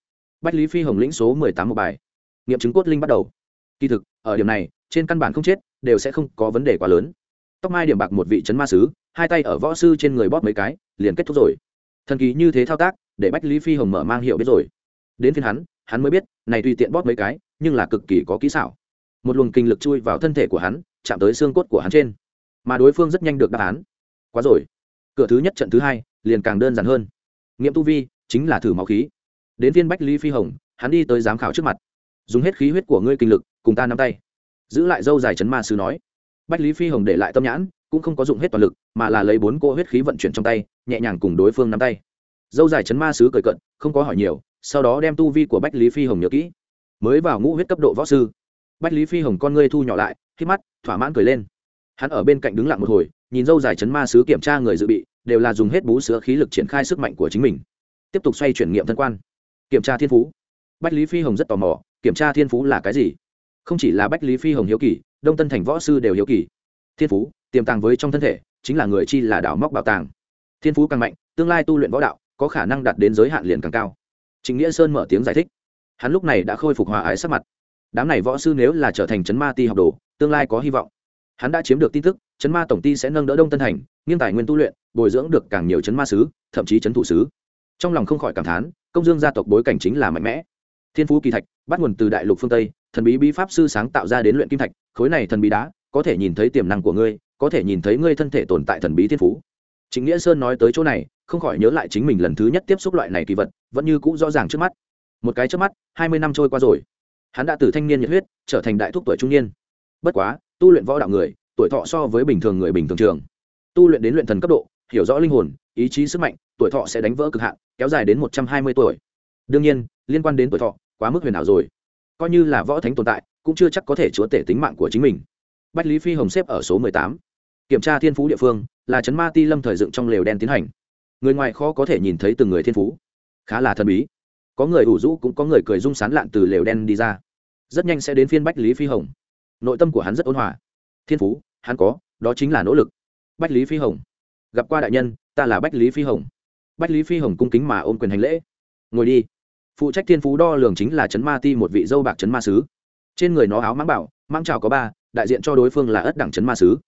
S1: Bách lý phi hồng lĩnh số mười tám một bài. Nghiệm chứng cốt linh bắt đầu. Kỳ thực, ở điểm này, trên căn bản không chết, đều sẽ không có vấn đề quá lớn. Tóc mai điểm bạc một vị chấn ma sứ, hai tay ở võ sư trên người bóp mấy cái, liền kết thúc rồi. Thần kỳ như thế thao tác để bách lý phi hồng mở mang hiệu biết rồi đến phiên hắn hắn mới biết này tùy tiện bóp mấy cái nhưng là cực kỳ có kỹ xảo một luồng kinh lực chui vào thân thể của hắn chạm tới xương cốt của hắn trên mà đối phương rất nhanh được đáp án quá rồi cửa thứ nhất trận thứ hai liền càng đơn giản hơn nghiệm tu vi chính là thử máu khí đến viên bách lý phi hồng hắn đi tới giám khảo trước mặt dùng hết khí huyết của ngươi kinh lực cùng ta nắm tay giữ lại dâu dài chấn ma sứ nói bách lý phi hồng để lại tâm nhãn cũng không có dụng hết toàn lực mà là lấy bốn cô huyết khí vận chuyển trong tay nhẹ nhàng cùng đối phương nắm tay dâu dài chấn ma sứ cởi cận không có hỏi nhiều, sau đó đem tu vi của bách lý phi hồng nhớ kỹ. Mới vào ngũ huyết cấp độ võ sư, bách lý phi hồng con ngươi thu nhỏ lại khi mắt, thỏa mãn cười lên. Hắn ở bên cạnh đứng lặng một hồi, nhìn dâu dài chấn ma sứ kiểm tra người dự bị, đều là dùng hết bú sữa khí lực triển khai sức mạnh của chính mình. Tiếp tục xoay chuyển nghiệm thân quan. Kiểm tra thiên phú. Bách lý phi hồng rất tò mò, kiểm tra thiên phú là cái gì? Không chỉ là bách lý phi hồng hiếu kỳ, đông tân thành võ sư đều hiếu kỳ. Thiên phú, tiềm tàng với trong thân thể, chính là người chi là đảo móc bảo tàng. Thiên phú càng mạnh, tương lai tu luyện võ đạo có khả năng đạt đến giới hạn liền càng cao. Chính nghĩa sơn mở tiếng giải thích. Hắn lúc này đã khôi phục hòa ái sắc mặt. Đám này võ sư nếu là trở thành chấn ma ti học đồ, tương lai có hy vọng. Hắn đã chiếm được tin tức, chấn ma tổng ty sẽ nâng đỡ đông tân thành, nghiêng tài nguyên tu luyện, bồi dưỡng được càng nhiều chấn ma sứ, thậm chí chấn thủ sứ. Trong lòng không khỏi cảm thán, công dương gia tộc bối cảnh chính là mạnh mẽ. Thiên phú kỳ thạch, bắt nguồn từ đại lục phương tây, thần bí bí pháp sư sáng tạo ra đến luyện kim thạch, khối này thần bí đá, có thể nhìn thấy tiềm năng của ngươi, có thể nhìn thấy ngươi thân thể tồn tại thần bí thiên phú chính nghĩa sơn nói tới chỗ này, không khỏi nhớ lại chính mình lần thứ nhất tiếp xúc loại này kỳ vật, vẫn như cũ rõ ràng trước mắt. Một cái trước mắt, hai mươi năm trôi qua rồi. Hắn đã từ thanh niên nhiệt huyết, trở thành đại thúc tuổi trung niên. Bất quá, tu luyện võ đạo người, tuổi thọ so với bình thường người bình thường trường. Tu luyện đến luyện thần cấp độ, hiểu rõ linh hồn, ý chí sức mạnh, tuổi thọ sẽ đánh vỡ cực hạn, kéo dài đến một trăm hai mươi tuổi. Đương nhiên, liên quan đến tuổi thọ, quá mức huyền ảo rồi. Coi như là võ thánh tồn tại, cũng chưa chắc có thể chúa tể tính mạng của chính mình. Bách lý phi hồng xếp ở số mười tám kiểm tra thiên phú địa phương, là chấn ma ti lâm thời dựng trong lều đen tiến hành. Người ngoài khó có thể nhìn thấy từng người thiên phú. Khá là thần bí. Có người ủ rũ cũng có người cười rung sán lạn từ lều đen đi ra. Rất nhanh sẽ đến phiên bách lý phi hồng. Nội tâm của hắn rất ôn hòa. Thiên phú, hắn có, đó chính là nỗ lực. Bách lý phi hồng. Gặp qua đại nhân, ta là bách lý phi hồng. Bách lý phi hồng cung kính mà ôm quyền hành lễ. Ngồi đi. Phụ trách thiên phú đo lường chính là trấn ma ti một vị dâu bạc trấn ma sứ. Trên người nó áo mãng bảo mang trào có ba, đại diện cho đối phương là ất đẳng trấn ma sứ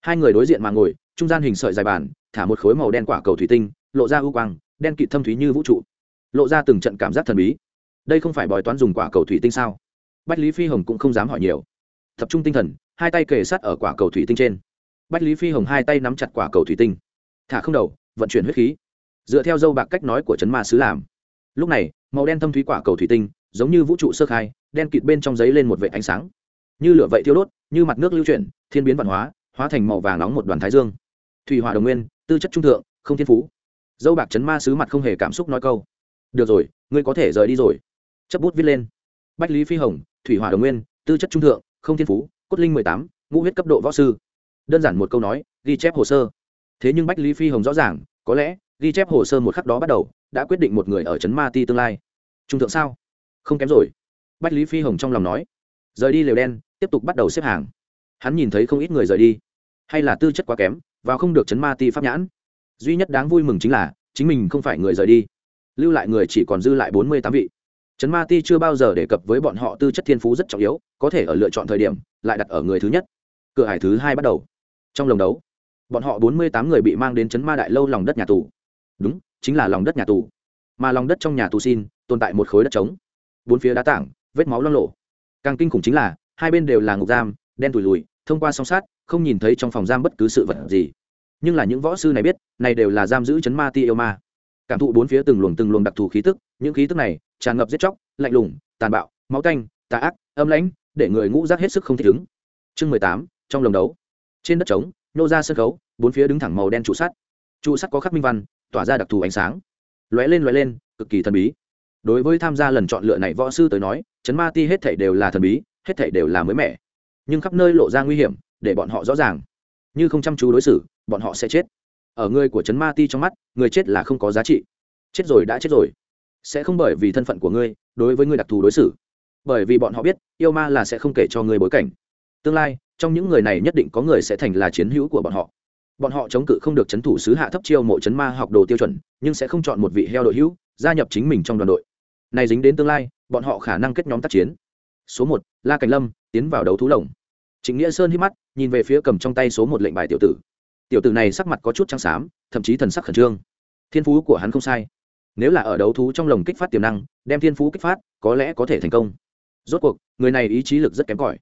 S1: hai người đối diện mà ngồi, trung gian hình sợi dài bàn, thả một khối màu đen quả cầu thủy tinh, lộ ra ưu quang, đen kịt thâm thúy như vũ trụ. Lộ ra từng trận cảm giác thần bí. Đây không phải bói toán dùng quả cầu thủy tinh sao? Bách lý phi hồng cũng không dám hỏi nhiều. Tập trung tinh thần, hai tay kề sát ở quả cầu thủy tinh trên. Bách lý phi hồng hai tay nắm chặt quả cầu thủy tinh. Thả không đầu, vận chuyển huyết khí. Dựa theo dâu bạc cách nói của trấn ma sứ làm. Lúc này, màu đen thâm thúy quả cầu thủy tinh, giống như vũ trụ sơ khai, đen kịt bên trong giấy lên một vệ ánh sáng. Như lửa vậy thiêu đốt, như mặt nước lưu chuyển, thiên biến văn hóa hóa thành màu vàng nóng một đoàn thái dương. Thủy hỏa đồng nguyên, tư chất trung thượng, không thiên phú. Dâu bạc chấn ma sứ mặt không hề cảm xúc nói câu. Được rồi, ngươi có thể rời đi rồi. Chấp bút viết lên. Bách lý phi hồng, thủy hỏa đồng nguyên, tư chất trung thượng, không thiên phú, cốt linh mười tám, ngũ huyết cấp độ võ sư. Đơn giản một câu nói, ghi chép hồ sơ. Thế nhưng bách lý phi hồng rõ ràng, có lẽ, ghi chép hồ sơ một khắc đó bắt đầu, đã quyết định một người ở trấn ma ti tương lai. Trung thượng sao? Không kém rồi. Bách lý phi hồng trong lòng nói. Rời đi lều đen, tiếp tục bắt đầu xếp hàng. Hắn nhìn thấy không ít người rời đi hay là tư chất quá kém và không được chấn ma ti pháp nhãn. Duy nhất đáng vui mừng chính là, chính mình không phải người rời đi. Lưu lại người chỉ còn dư lại bốn mươi tám vị. Chấn ma ti chưa bao giờ đề cập với bọn họ tư chất thiên phú rất trọng yếu, có thể ở lựa chọn thời điểm, lại đặt ở người thứ nhất. Cửa hải thứ hai bắt đầu. Trong lồng đấu, bọn họ bốn mươi tám người bị mang đến chấn ma đại lâu lòng đất nhà tù. Đúng, chính là lòng đất nhà tù. Mà lòng đất trong nhà tù xin, tồn tại một khối đất trống. Bốn phía đá tảng, vết máu loang lộ càng kinh khủng chính là, hai bên đều là ngục giam, đen tủi lùi thông qua song sát, không nhìn thấy trong phòng giam bất cứ sự vật gì. Nhưng là những võ sư này biết, này đều là giam giữ chấn ma ti yêu ma. Cảm thụ bốn phía từng luồng từng luồng đặc thù khí tức, những khí tức này tràn ngập giết chóc, lạnh lùng, tàn bạo, máu canh tà ác, âm lãnh, để người ngũ rác hết sức không thích ứng. Chương mười tám, trong lồng đấu. Trên đất trống, nô ra sân khấu, bốn phía đứng thẳng màu đen trụ sắt. Trụ sắt có khắc minh văn, tỏa ra đặc thù ánh sáng. Lóe lên lóe lên, cực kỳ thần bí. Đối với tham gia lần chọn lựa này võ sư tới nói, chấn ma ti hết thảy đều là thần bí, hết thảy đều là mới mẻ nhưng khắp nơi lộ ra nguy hiểm, để bọn họ rõ ràng. Như không chăm chú đối xử, bọn họ sẽ chết. Ở người của chấn ma ti trong mắt, người chết là không có giá trị. Chết rồi đã chết rồi. Sẽ không bởi vì thân phận của ngươi, đối với ngươi đặc thù đối xử. Bởi vì bọn họ biết, yêu ma là sẽ không kể cho ngươi bối cảnh. Tương lai, trong những người này nhất định có người sẽ thành là chiến hữu của bọn họ. Bọn họ chống cự không được chấn thủ sứ hạ thấp chiêu mộ chấn ma học đồ tiêu chuẩn, nhưng sẽ không chọn một vị heo đội hữu, gia nhập chính mình trong đoàn đội. Này dính đến tương lai, bọn họ khả năng kết nhóm tác chiến. Số một, la cảnh lâm, tiến vào đấu thú lồng trịnh nghĩa sơn hít mắt, nhìn về phía cầm trong tay số một lệnh bài tiểu tử. Tiểu tử này sắc mặt có chút trắng xám, thậm chí thần sắc khẩn trương. Thiên phú của hắn không sai. Nếu là ở đấu thú trong lồng kích phát tiềm năng, đem thiên phú kích phát, có lẽ có thể thành công. Rốt cuộc, người này ý chí lực rất kém cỏi.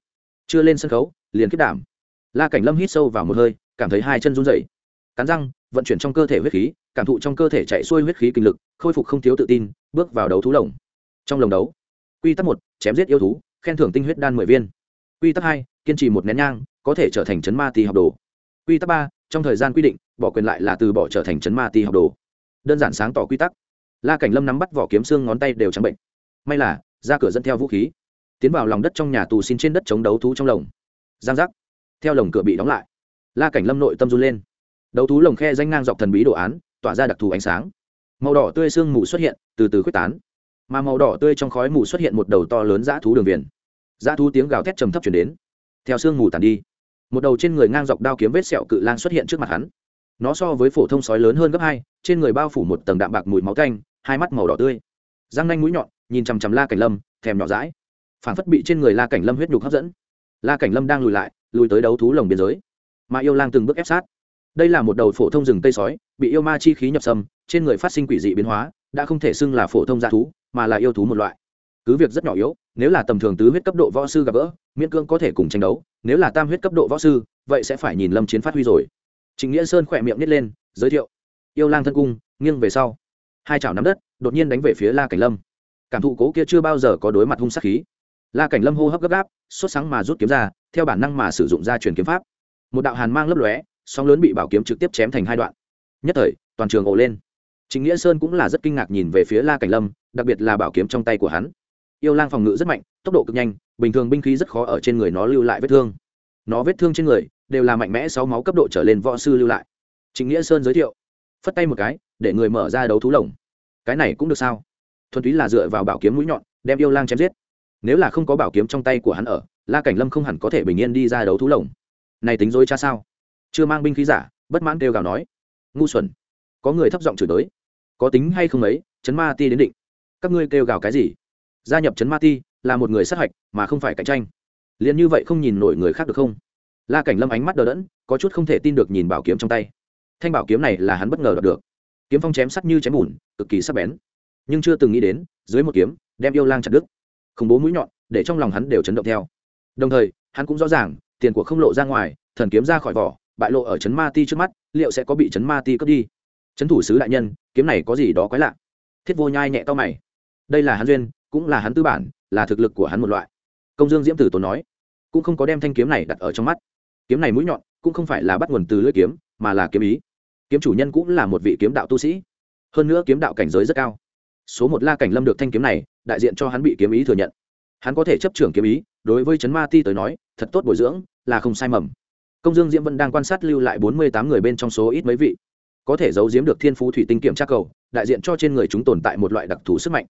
S1: Chưa lên sân khấu, liền kết đảm. La cảnh lâm hít sâu vào một hơi, cảm thấy hai chân run rẩy. Cắn răng, vận chuyển trong cơ thể huyết khí, cảm thụ trong cơ thể chạy xuôi huyết khí kinh lực, khôi phục không thiếu tự tin, bước vào đấu thú lồng. Trong lồng đấu, quy tắc một, chém giết yêu thú, khen thưởng tinh huyết đan mười viên. Quy tắc hai kiên trì một nén nhang, có thể trở thành chấn ma ti học đồ. Quy tắc ba, trong thời gian quy định, bỏ quyền lại là từ bỏ trở thành chấn ma ti học đồ. Đơn giản sáng tỏ quy tắc. La cảnh lâm nắm bắt vỏ kiếm xương ngón tay đều trắng bệnh. May là, ra cửa dẫn theo vũ khí. Tiến vào lòng đất trong nhà tù xin trên đất chống đấu thú trong lồng. Giang giác. Theo lồng cửa bị đóng lại. La cảnh lâm nội tâm run lên. Đấu thú lồng khe danh ngang dọc thần bí đồ án, tỏa ra đặc thù ánh sáng. Màu đỏ tươi sương mù xuất hiện, từ từ khuếch tán. Mà màu đỏ tươi trong khói mù xuất hiện một đầu to lớn dã thú đường viền. Dã thú tiếng gào thét trầm thấp chuyển đến theo sương mù tàn đi. Một đầu trên người ngang dọc đao kiếm vết sẹo cự lang xuất hiện trước mặt hắn. Nó so với phổ thông sói lớn hơn gấp hai, trên người bao phủ một tầng đạm bạc mùi máu canh hai mắt màu đỏ tươi. Răng nanh mũi nhọn, nhìn chằm chằm la cảnh lâm, thèm nhỏ rãi phản phất bị trên người la cảnh lâm huyết nhục hấp dẫn. La cảnh lâm đang lùi lại, lùi tới đấu thú lồng biên giới. Mà yêu lang từng bước ép sát. Đây là một đầu phổ thông rừng cây sói, bị yêu ma chi khí nhập sâm, trên người phát sinh quỷ dị biến hóa, đã không thể xưng là phổ thông dạ thú, mà là yêu thú một loại cứ việc rất nhỏ yếu, nếu là tầm thường tứ huyết cấp độ võ sư gặp gỡ, miễn cưỡng có thể cùng tranh đấu, nếu là tam huyết cấp độ võ sư, vậy sẽ phải nhìn lâm chiến phát huy rồi. Trịnh nghĩa sơn khỏe miệng nít lên, giới thiệu. Yêu lang thân cung, nghiêng về sau. Hai chảo nắm đất, đột nhiên đánh về phía la cảnh lâm. Cảm thụ cố kia chưa bao giờ có đối mặt hung sát khí. La cảnh lâm hô hấp gấp gáp, sốt sáng mà rút kiếm ra, theo bản năng mà sử dụng ra truyền kiếm pháp. Một đạo hàn mang lấp lóe, sóng lớn bị bảo kiếm trực tiếp chém thành hai đoạn. Nhất thời, toàn trường ồ lên. Chính nghĩa sơn cũng là rất kinh ngạc nhìn về phía la cảnh lâm, đặc biệt là bảo kiếm trong tay của hắn yêu lang phòng ngự rất mạnh, tốc độ cực nhanh, bình thường binh khí rất khó ở trên người nó lưu lại vết thương. Nó vết thương trên người đều là mạnh mẽ sáu máu cấp độ trở lên võ sư lưu lại. Chính nghĩa sơn giới thiệu, phất tay một cái, để người mở ra đấu thú lồng. Cái này cũng được sao? Thuần túy là dựa vào bảo kiếm mũi nhọn, đem yêu lang chém giết. Nếu là không có bảo kiếm trong tay của hắn ở, la cảnh lâm không hẳn có thể bình yên đi ra đấu thú lồng. Này tính dối cha sao? Chưa mang binh khí giả, bất mãn kêu gào nói. Ngu xuẩn. Có người thấp giọng chửi tới. Có tính hay không ấy chấn ma ti đến định. Các ngươi kêu gào cái gì? Gia nhập chấn ma ti là một người sát hạch mà không phải cạnh tranh. Liền như vậy không nhìn nổi người khác được không? La cảnh lâm ánh mắt đờ đẫn, có chút không thể tin được nhìn bảo kiếm trong tay. Thanh bảo kiếm này là hắn bất ngờ đọc được. Kiếm phong chém sắc như chém bùn, cực kỳ sắc bén. Nhưng chưa từng nghĩ đến, dưới một kiếm, đem yêu lang chặt đứt. Khủng bố mũi nhọn, để trong lòng hắn đều chấn động theo. Đồng thời, hắn cũng rõ ràng, tiền của không lộ ra ngoài, thần kiếm ra khỏi vỏ, bại lộ ở chấn ma ti trước mắt, liệu sẽ có bị chấn ma ti cướp đi? Chấn thủ sứ đại nhân, kiếm này có gì đó quái lạ? Thiết vô nhai nhẹ to mày. Đây là hắn duyên cũng là hắn tư bản, là thực lực của hắn một loại. Công dương diễm tử tốn nói, cũng không có đem thanh kiếm này đặt ở trong mắt. Kiếm này mũi nhọn, cũng không phải là bắt nguồn từ lưỡi kiếm, mà là kiếm ý. Kiếm chủ nhân cũng là một vị kiếm đạo tu sĩ. Hơn nữa kiếm đạo cảnh giới rất cao. Số một la cảnh lâm được thanh kiếm này, đại diện cho hắn bị kiếm ý thừa nhận. Hắn có thể chấp trưởng kiếm ý, đối với Trấn ma ti tới nói, thật tốt bồi dưỡng, là không sai mầm. Công dương diễm vẫn đang quan sát lưu lại bốn mươi tám người bên trong số ít mấy vị. Có thể giấu giếm được thiên phú thủy tinh kiểm tra cầu, đại diện cho trên người chúng tồn tại một loại đặc thù sức mạnh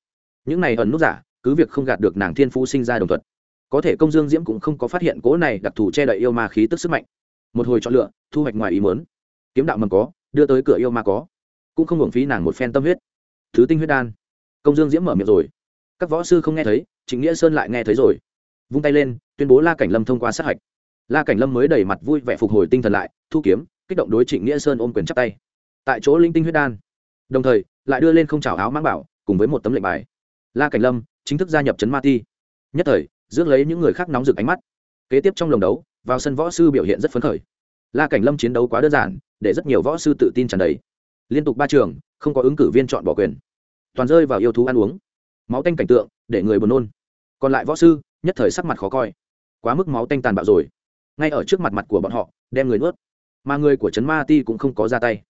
S1: những này ẩn nút giả, cứ việc không gạt được nàng thiên phú sinh ra đồng thuận, có thể công dương diễm cũng không có phát hiện cố này đặc thù che đậy yêu ma khí tức sức mạnh. Một hồi chọn lựa, thu hoạch ngoài ý mớn kiếm đạo mầm có, đưa tới cửa yêu ma có, cũng không hưởng phí nàng một phen tâm huyết. Thứ tinh huyết đan. Công dương diễm mở miệng rồi. Các võ sư không nghe thấy chính nghĩa sơn lại nghe thấy rồi. Vung tay lên, tuyên bố la cảnh lâm thông qua sát hạch. La cảnh lâm mới đẩy mặt vui vẻ phục hồi tinh thần lại, thu kiếm, kích động đối trịnh nghĩa sơn ôm quyền chắp tay. Tại chỗ linh tinh huyết đan. Đồng thời, lại đưa lên không trào áo mang bảo, cùng với một tấm lệnh bài la cảnh lâm chính thức gia nhập trấn ma ti. Nhất thời, rước lấy những người khác nóng rực ánh mắt. Kế tiếp trong lồng đấu, vào sân võ sư biểu hiện rất phấn khởi. La cảnh lâm chiến đấu quá đơn giản, để rất nhiều võ sư tự tin tràn đầy. Liên tục ba trường, không có ứng cử viên chọn bỏ quyền. Toàn rơi vào yêu thú ăn uống. Máu tanh cảnh tượng, để người buồn nôn. Còn lại võ sư, nhất thời sắc mặt khó coi. Quá mức máu tanh tàn bạo rồi. Ngay ở trước mặt mặt của bọn họ, đem người nuốt. Mà người của trấn ma ti cũng không có ra tay.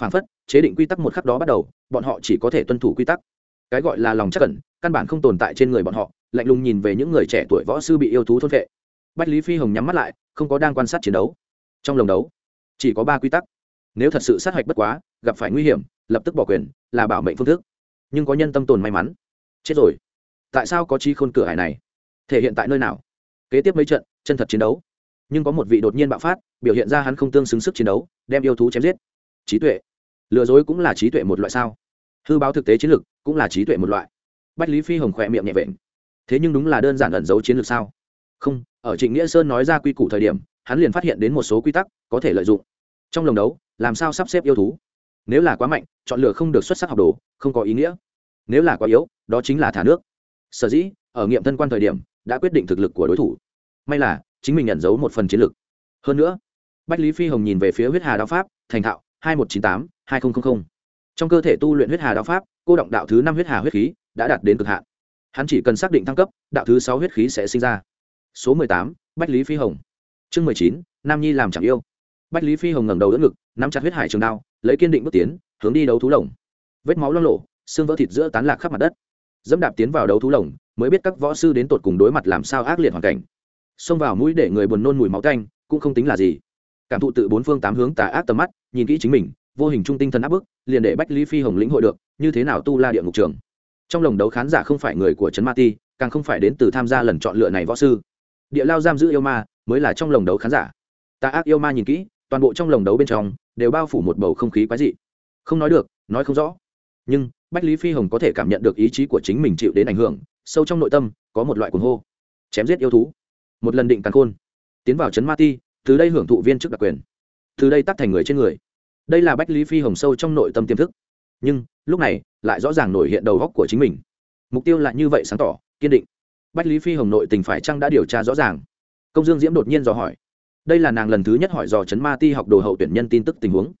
S1: Phản phất, chế định quy tắc một khắc đó bắt đầu, bọn họ chỉ có thể tuân thủ quy tắc cái gọi là lòng chắc cẩn căn bản không tồn tại trên người bọn họ, lạnh lùng nhìn về những người trẻ tuổi võ sư bị yêu thú thôn vệ bách lý phi hồng nhắm mắt lại, không có đang quan sát chiến đấu. Trong lồng đấu, chỉ có ba quy tắc. Nếu thật sự sát hạch bất quá, gặp phải nguy hiểm, lập tức bỏ quyền, là bảo mệnh phương thức. Nhưng có nhân tâm tồn may mắn. Chết rồi. Tại sao có chi khôn cửa hải này? Thể hiện tại nơi nào? Kế tiếp mấy trận, chân thật chiến đấu. Nhưng có một vị đột nhiên bạo phát, biểu hiện ra hắn không tương xứng sức chiến đấu, đem yêu thú chém giết. Trí tuệ. Lừa dối cũng là trí tuệ một loại sao? Hư báo thực tế chiến lược cũng là trí tuệ một loại. Bách lý phi hồng khỏe miệng nhẹ vện. Thế nhưng đúng là đơn giản ẩn giấu chiến lược sao? Không, ở trịnh nghĩa sơn nói ra quy củ thời điểm, hắn liền phát hiện đến một số quy tắc có thể lợi dụng. Trong lồng đấu, làm sao sắp xếp yêu thú? Nếu là quá mạnh, chọn lựa không được xuất sắc học đồ, không có ý nghĩa. Nếu là quá yếu, đó chính là thả nước. Sở dĩ, ở nghiệm thân quan thời điểm, đã quyết định thực lực của đối thủ. May là, chính mình nhận giấu một phần chiến lược. Hơn nữa, bách lý phi hồng nhìn về phía huyết hà đạo pháp, thành thạo, hai một chín tám, hai nghìn trong cơ thể tu luyện huyết hà đạo pháp, cô động đạo thứ năm huyết hà huyết khí đã đạt đến cực hạn. Hắn chỉ cần xác định thăng cấp, đạo thứ sáu huyết khí sẽ sinh ra. Số mười tám, bách lý phi hồng. Chương mười chín, nam nhi làm chẳng yêu. Bách lý phi hồng ngẩng đầu đỡ ngực, nắm chặt huyết hải trường đao, lấy kiên định bước tiến, hướng đi đấu thú lồng. Vết máu lo lộ xương vỡ thịt giữa tán lạc khắp mặt đất. Dẫm đạp tiến vào đấu thú lồng, mới biết các võ sư đến tột cùng đối mặt làm sao ác liệt hoàn cảnh. Xông vào mũi để người buồn nôn mùi máu canh cũng không tính là gì. Cảm thụ tự bốn phương tám hướng tà ác tầm mắt, nhìn kỹ chính mình vô hình trung tinh thần áp bức, liền để bách lý phi hồng lĩnh hội được, như thế nào tu la địa ngục trường. Trong lồng đấu khán giả không phải người của trấn ma ti, càng không phải đến từ tham gia lần chọn lựa này võ sư. Địa lao giam giữ yêu ma, mới là trong lồng đấu khán giả. Ta ác yêu ma nhìn kỹ, toàn bộ trong lồng đấu bên trong, đều bao phủ một bầu không khí quái dị. Không nói được, nói không rõ. Nhưng, bách lý phi hồng có thể cảm nhận được ý chí của chính mình chịu đến ảnh hưởng, sâu trong nội tâm, có một loại cuồng hô. Chém giết yêu thú. Một lần định tàn khôn. Tiến vào trấn ma ti, từ đây hưởng thụ viên chức đặc quyền. Từ đây tắt thành người trên người đây là bách lý phi hồng sâu trong nội tâm tiềm thức nhưng lúc này lại rõ ràng nổi hiện đầu góc của chính mình mục tiêu lại như vậy sáng tỏ kiên định bách lý phi hồng nội tình phải chăng đã điều tra rõ ràng công dương diễm đột nhiên dò hỏi đây là nàng lần thứ nhất hỏi dò chấn ma ti học đồ hậu tuyển nhân tin tức tình huống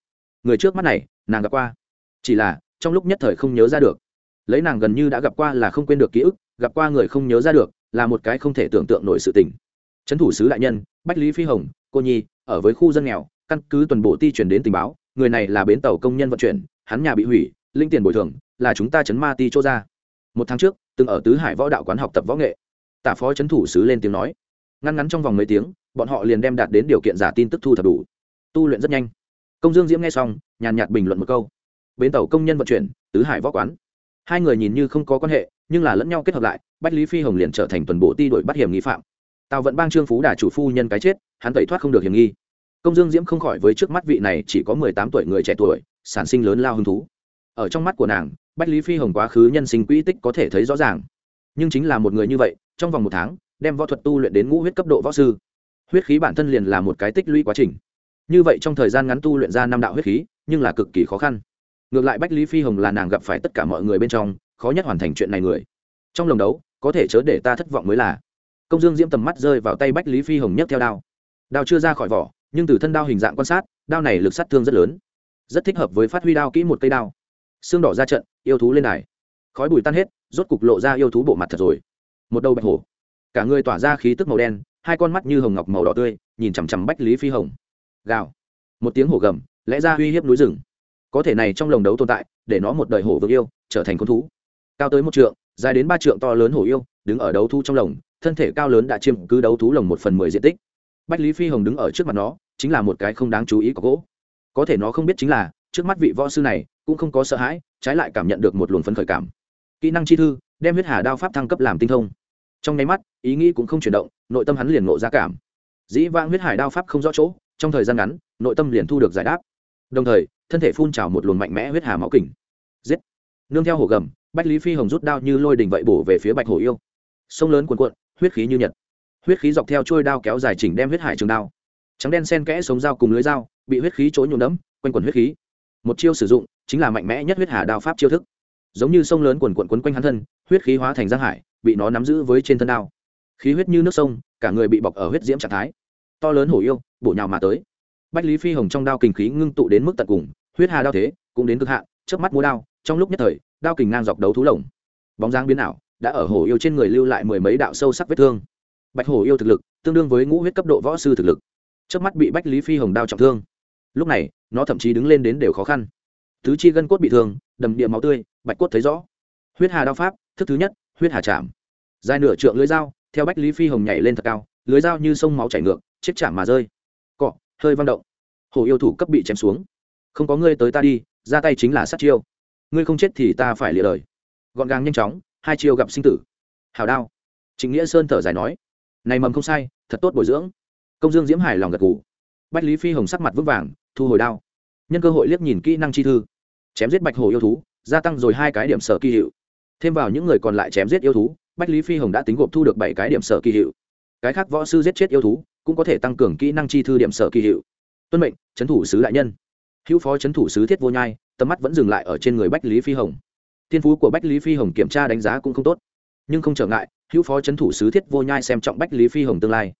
S1: người trước mắt này nàng gặp qua chỉ là trong lúc nhất thời không nhớ ra được lấy nàng gần như đã gặp qua là không quên được ký ức gặp qua người không nhớ ra được là một cái không thể tưởng tượng nổi sự tình trấn thủ sứ đại nhân bách lý phi hồng cô nhi ở với khu dân nghèo căn cứ tuần bộ ti chuyển đến tình báo người này là bến tàu công nhân vận chuyển, hắn nhà bị hủy, linh tiền bồi thường, là chúng ta chấn ma ti chỗ ra. Một tháng trước, từng ở tứ hải võ đạo quán học tập võ nghệ. Tả phó trấn thủ sứ lên tiếng nói. Ngăn ngắn trong vòng mấy tiếng, bọn họ liền đem đạt đến điều kiện giả tin tức thu thập đủ. Tu luyện rất nhanh. Công dương diễm nghe xong, nhàn nhạt bình luận một câu. Bến tàu công nhân vận chuyển, tứ hải võ quán. Hai người nhìn như không có quan hệ, nhưng là lẫn nhau kết hợp lại, bách lý phi hồng liền trở thành tuần bộ ti đội bắt hiểm nghi phạm. Tào vận bang trương phú đà chủ phu nhân cái chết, hắn tẩy thoát không được hiểm nghi công dương diễm không khỏi với trước mắt vị này chỉ có mười tám tuổi người trẻ tuổi, sản sinh lớn lao hứng thú. Ở trong mắt của nàng, bách lý phi hồng quá khứ nhân sinh quỹ tích có thể thấy rõ ràng. Nhưng chính là một người như vậy, trong vòng một tháng, đem võ thuật tu luyện đến ngũ huyết cấp độ võ sư. Huyết khí bản thân liền là một cái tích lũy quá trình. Như vậy trong thời gian ngắn tu luyện ra năm đạo huyết khí, nhưng là cực kỳ khó khăn. Ngược lại bách lý phi hồng là nàng gặp phải tất cả mọi người bên trong, khó nhất hoàn thành chuyện này người. Trong lồng đấu, có thể chớ để ta thất vọng mới là. Công dương diễm tầm mắt rơi vào tay bách lý phi hồng nhất theo đao. Đao chưa ra khỏi vỏ nhưng từ thân đao hình dạng quan sát, đao này lực sát thương rất lớn. Rất thích hợp với phát huy đao kỹ một cây đao. Xương đỏ ra trận, yêu thú lên đài. Khói bùi tan hết, rốt cục lộ ra yêu thú bộ mặt thật rồi. Một đầu bạch hổ. Cả người tỏa ra khí tức màu đen, hai con mắt như hồng ngọc màu đỏ tươi, nhìn chằm chằm bách lý phi hồng. Gào. Một tiếng hổ gầm, lẽ ra uy hiếp núi rừng. Có thể này trong lồng đấu tồn tại, để nó một đời hổ vương yêu, trở thành con thú. Cao tới một trượng, dài đến ba trượng to lớn hổ yêu, đứng ở đấu thú trong lồng, thân thể cao lớn đã chiếm cứ đấu thú lồng một phần mười diện tích bách lý phi hồng đứng ở trước mặt nó, chính là một cái không đáng chú ý của gỗ. Có thể nó không biết chính là, trước mắt vị võ sư này cũng không có sợ hãi, trái lại cảm nhận được một luồng phấn khởi cảm. Kỹ năng chi thư, đem huyết hà đao pháp thăng cấp làm tinh thông. Trong nháy mắt, ý nghĩ cũng không chuyển động, nội tâm hắn liền ngộ ra cảm. Dĩ vãng huyết hải đao pháp không rõ chỗ, trong thời gian ngắn, nội tâm liền thu được giải đáp. Đồng thời, thân thể phun trào một luồng mạnh mẽ huyết hà máu kình. Giết! Nương theo hổ gầm, bách lý phi hồng rút đao như lôi đình vậy bổ về phía bạch hổ yêu. Sông lớn cuồn cuộn, huyết khí như nhật huyết khí dọc theo trôi đao kéo dài chỉnh đem huyết hải trường đao. Trắng đen sen kẽ sống dao cùng lưới dao, bị huyết khí chỗ nhuộm đẫm, quanh quần huyết khí. Một chiêu sử dụng, chính là mạnh mẽ nhất huyết hà đao pháp chiêu thức. Giống như sông lớn quần quận quấn quanh hắn thân, huyết khí hóa thành giang hải, bị nó nắm giữ với trên thân đao. Khí huyết như nước sông, cả người bị bọc ở huyết diễm trạng thái. To lớn hổ yêu, bổ nhào mà tới. Bách lý phi hồng trong đao kình khí ngưng tụ đến mức tận cùng, huyết hà đao thế, cũng đến cực hạn trước mắt múa đao, trong lúc nhất thời, đao kình ngang dọc đấu thú lồng. Bóng dáng biến ảo, đã ở hổ yêu trên người lưu lại mười mấy đạo sâu sắc vết thương bạch hổ yêu thực lực, tương đương với ngũ huyết cấp độ võ sư thực lực. Trước mắt bị bách lý phi hồng đao trọng thương. Lúc này, nó thậm chí đứng lên đến đều khó khăn. Tứ chi gân cốt bị thương, đầm địa máu tươi, bạch cốt thấy rõ. Huyết hà đao pháp, thức thứ nhất, huyết hà chạm. Dài nửa trượng lưới dao, theo bách lý phi hồng nhảy lên thật cao, lưới dao như sông máu chảy ngược, chết chạm mà rơi. Cọ, hơi văng động. Hồ yêu thủ cấp bị chém xuống. Không có ngươi tới ta đi, ra tay chính là sát chiêu. Ngươi không chết thì ta phải lìa đời. Gọn gàng nhanh chóng, hai chiêu gặp sinh tử. Hào đao. Chính nghĩa sơn thở dài nói này mầm không sai, thật tốt bồi dưỡng. Công dương diễm hải lòng gật gù. Bách lý phi hồng sắc mặt vững vàng, thu hồi đao. Nhân cơ hội liếc nhìn kỹ năng chi thư. Chém giết bạch hồ yêu thú, gia tăng rồi hai cái điểm sở kỳ hiệu. Thêm vào những người còn lại chém giết yêu thú, bách lý phi hồng đã tính gộp thu được bảy cái điểm sở kỳ hiệu. Cái khác võ sư giết chết yêu thú, cũng có thể tăng cường kỹ năng chi thư điểm sở kỳ hiệu. Tuân mệnh trấn thủ sứ đại nhân. Hữu phó trấn thủ sứ thiết vô nhai, tầm mắt vẫn dừng lại ở trên người bách lý phi hồng. Thiên phú của bách lý phi hồng kiểm tra đánh giá cũng không tốt nhưng không trở ngại, hữu phó trấn thủ sứ thiết vô nhai xem trọng bách lý phi hồng tương lai.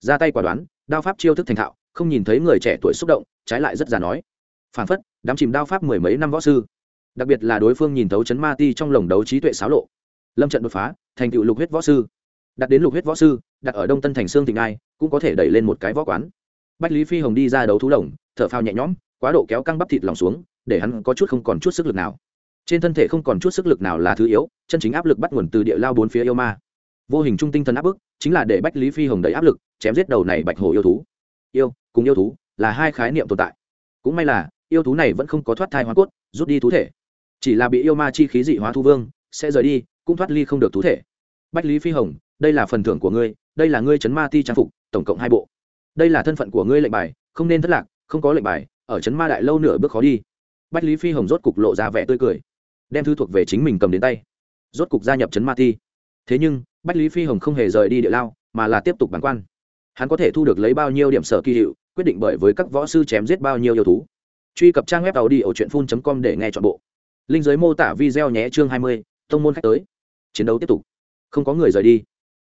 S1: Ra tay quả đoán, đao pháp chiêu thức thành thạo, không nhìn thấy người trẻ tuổi xúc động, trái lại rất già nói. Phản phất, đám chìm đao pháp mười mấy năm võ sư. Đặc biệt là đối phương nhìn thấu chấn ma ti trong lồng đấu trí tuệ xáo lộ. Lâm trận đột phá, thành tựu lục huyết võ sư. Đặt đến lục huyết võ sư, đặt ở đông tân thành sương thịnh ai, cũng có thể đẩy lên một cái võ quán. Bách lý phi hồng đi ra đấu thú lồng, thở phao nhẹ nhõm, quá độ kéo căng bắp thịt lòng xuống, để hắn có chút không còn chút sức lực nào trên thân thể không còn chút sức lực nào là thứ yếu, chân chính áp lực bắt nguồn từ địa lao bốn phía yêu ma. Vô hình trung tinh thần áp bức, chính là để bách lý phi hồng đầy áp lực, chém giết đầu này bạch hổ yêu thú. Yêu, cùng yêu thú, là hai khái niệm tồn tại. Cũng may là, yêu thú này vẫn không có thoát thai hoa cốt, rút đi thú thể. Chỉ là bị yêu ma chi khí dị hóa thu vương, sẽ rời đi, cũng thoát ly không được thú thể. Bách lý phi hồng, đây là phần thưởng của ngươi, đây là ngươi chấn ma ti trang phục, tổng cộng hai bộ. Đây là thân phận của ngươi lệnh bài, không nên thất lạc, không có lệnh bài, ở chấn ma đại lâu nửa bước khó đi. Bách lý phi hồng rốt cục lộ ra vẻ tươi cười đem thư thuộc về chính mình cầm đến tay. Rốt cục gia nhập chấn ma ti. Thế nhưng, bách lý phi hồng không hề rời đi địa lao, mà là tiếp tục bản quan. Hắn có thể thu được lấy bao nhiêu điểm sở kỳ hiệu, quyết định bởi với các võ sư chém giết bao nhiêu yêu thú. Truy cập trang web tàu đi ở truyện phun com để nghe chọn bộ. Linh giới mô tả video nhé, chương hai mươi, tông môn khách tới. Chiến đấu tiếp tục. Không có người rời đi.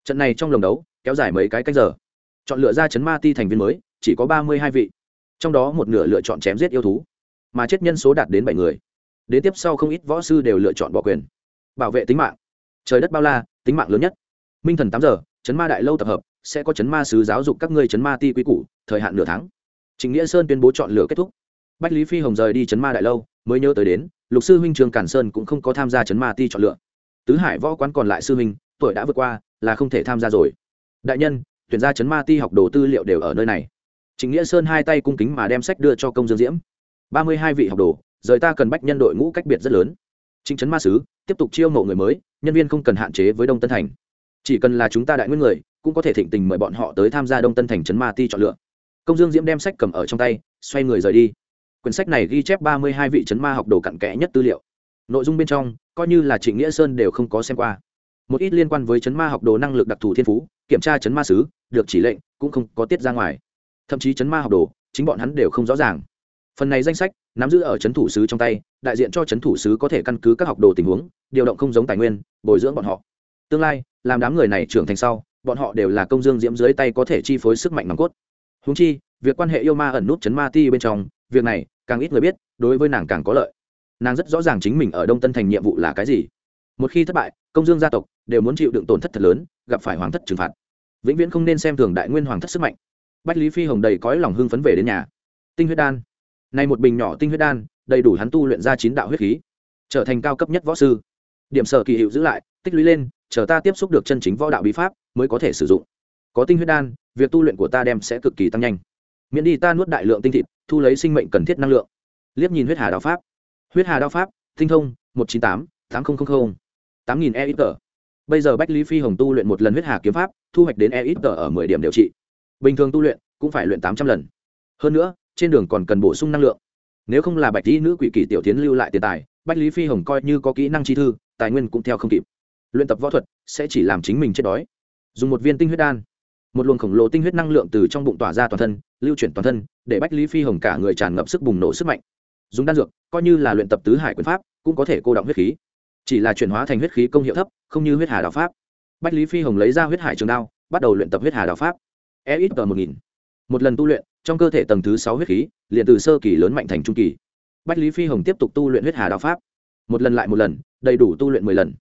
S1: Trận này trong lồng đấu, kéo dài mấy cái cách giờ. Chọn lựa ra chấn ma ti thành viên mới, chỉ có ba mươi hai vị. Trong đó một nửa lựa chọn chém giết yêu thú, mà chết nhân số đạt đến bảy người đến tiếp sau không ít võ sư đều lựa chọn bỏ quyền. Bảo vệ tính mạng. Trời đất bao la, tính mạng lớn nhất. Minh thần tám giờ, chấn ma đại lâu tập hợp, sẽ có chấn ma sứ giáo dục các ngươi chấn ma ti quý củ, thời hạn nửa tháng. Chính nghĩa sơn tuyên bố chọn lựa kết thúc. Bách lý phi hồng rời đi chấn ma đại lâu, mới nhớ tới đến, lục sư huynh trường cản sơn cũng không có tham gia chấn ma ti chọn lựa. Tứ hải võ quán còn lại sư huynh, tuổi đã vượt qua, là không thể tham gia rồi. Đại nhân, tuyển ra chấn ma ti học đồ tư liệu đều ở nơi này. Chính nghĩa sơn hai tay cung kính mà đem sách đưa cho công dương diễm. Ba mươi hai vị học đồ rời ta cần bách nhân đội ngũ cách biệt rất lớn. Chính trấn ma sứ, tiếp tục chiêu mộ người mới, nhân viên không cần hạn chế với đông tân thành. Chỉ cần là chúng ta đại nguyên người, cũng có thể thịnh tình mời bọn họ tới tham gia đông tân thành trấn ma ti chọn lựa. Công dương diễm đem sách cầm ở trong tay, xoay người rời đi. Quyển sách này ghi chép ba mươi hai vị trấn ma học đồ cặn kẽ nhất tư liệu. Nội dung bên trong, coi như là trịnh nghĩa sơn đều không có xem qua. Một ít liên quan với chấn ma học đồ năng lực đặc thù thiên phú, kiểm tra chấn ma sứ, được chỉ lệnh, cũng không có tiết ra ngoài. Thậm chí chấn ma học đồ, chính bọn hắn đều không rõ ràng phần này danh sách, nắm giữ ở chấn thủ sứ trong tay, đại diện cho chấn thủ sứ có thể căn cứ các học đồ tình huống, điều động không giống tài nguyên, bồi dưỡng bọn họ. Tương lai, làm đám người này trưởng thành sau, bọn họ đều là công dương diễm dưới tay có thể chi phối sức mạnh nòng cốt. Húng chi, việc quan hệ yêu ma ẩn nút chấn ma ti bên trong, việc này, càng ít người biết, đối với nàng càng có lợi. Nàng rất rõ ràng chính mình ở đông tân thành nhiệm vụ là cái gì. Một khi thất bại, công dương gia tộc đều muốn chịu đựng tổn thất thật lớn, gặp phải hoàng thất trừng phạt. Vĩnh viễn không nên xem thường đại nguyên hoàng thất sức mạnh. Bách lý phi hồng đầy cõi lòng hưng phấn về đến nhà. Tinh huyết đan này một bình nhỏ tinh huyết đan, đầy đủ hắn tu luyện ra chín đạo huyết khí, trở thành cao cấp nhất võ sư. Điểm sở kỳ hiệu giữ lại, tích lũy lên, chờ ta tiếp xúc được chân chính võ đạo bí pháp, mới có thể sử dụng. Có tinh huyết đan, việc tu luyện của ta đem sẽ cực kỳ tăng nhanh. Miễn đi ta nuốt đại lượng tinh thịt, thu lấy sinh mệnh cần thiết năng lượng. Liếc nhìn huyết hà đạo pháp. Huyết hà đạo pháp, tinh thông, một chín tám tám tám nghìn bây giờ bách lý phi hồng tu luyện một lần huyết hà kiếm pháp, thu hoạch đến EXP ở mười điểm điều trị. Bình thường tu luyện cũng phải luyện tám trăm lần. Hơn nữa trên đường còn cần bổ sung năng lượng. Nếu không là bạch lý nữ quỷ kỷ tiểu tiến lưu lại tiền tài, bách lý phi hồng coi như có kỹ năng chi thư, tài nguyên cũng theo không kịp. Luyện tập võ thuật sẽ chỉ làm chính mình chết đói. Dùng một viên tinh huyết đan, một luồng khổng lồ tinh huyết năng lượng từ trong bụng tỏa ra toàn thân, lưu chuyển toàn thân, để bách lý phi hồng cả người tràn ngập sức bùng nổ sức mạnh. Dùng đan dược, coi như là luyện tập tứ hải quyền pháp, cũng có thể cô động huyết khí. Chỉ là chuyển hóa thành huyết khí công hiệu thấp, không như huyết hà đạo pháp. Bách lý phi hồng lấy ra huyết hải trường đao, bắt đầu luyện tập huyết hà đạo pháp. E ít tờ một nghìn. Một lần tu luyện trong cơ thể tầng thứ sáu huyết khí, liền từ sơ kỳ lớn mạnh thành trung kỳ. Bách lý phi hồng tiếp tục tu luyện huyết hà đạo pháp. Một lần lại một lần, đầy đủ tu luyện mười lần.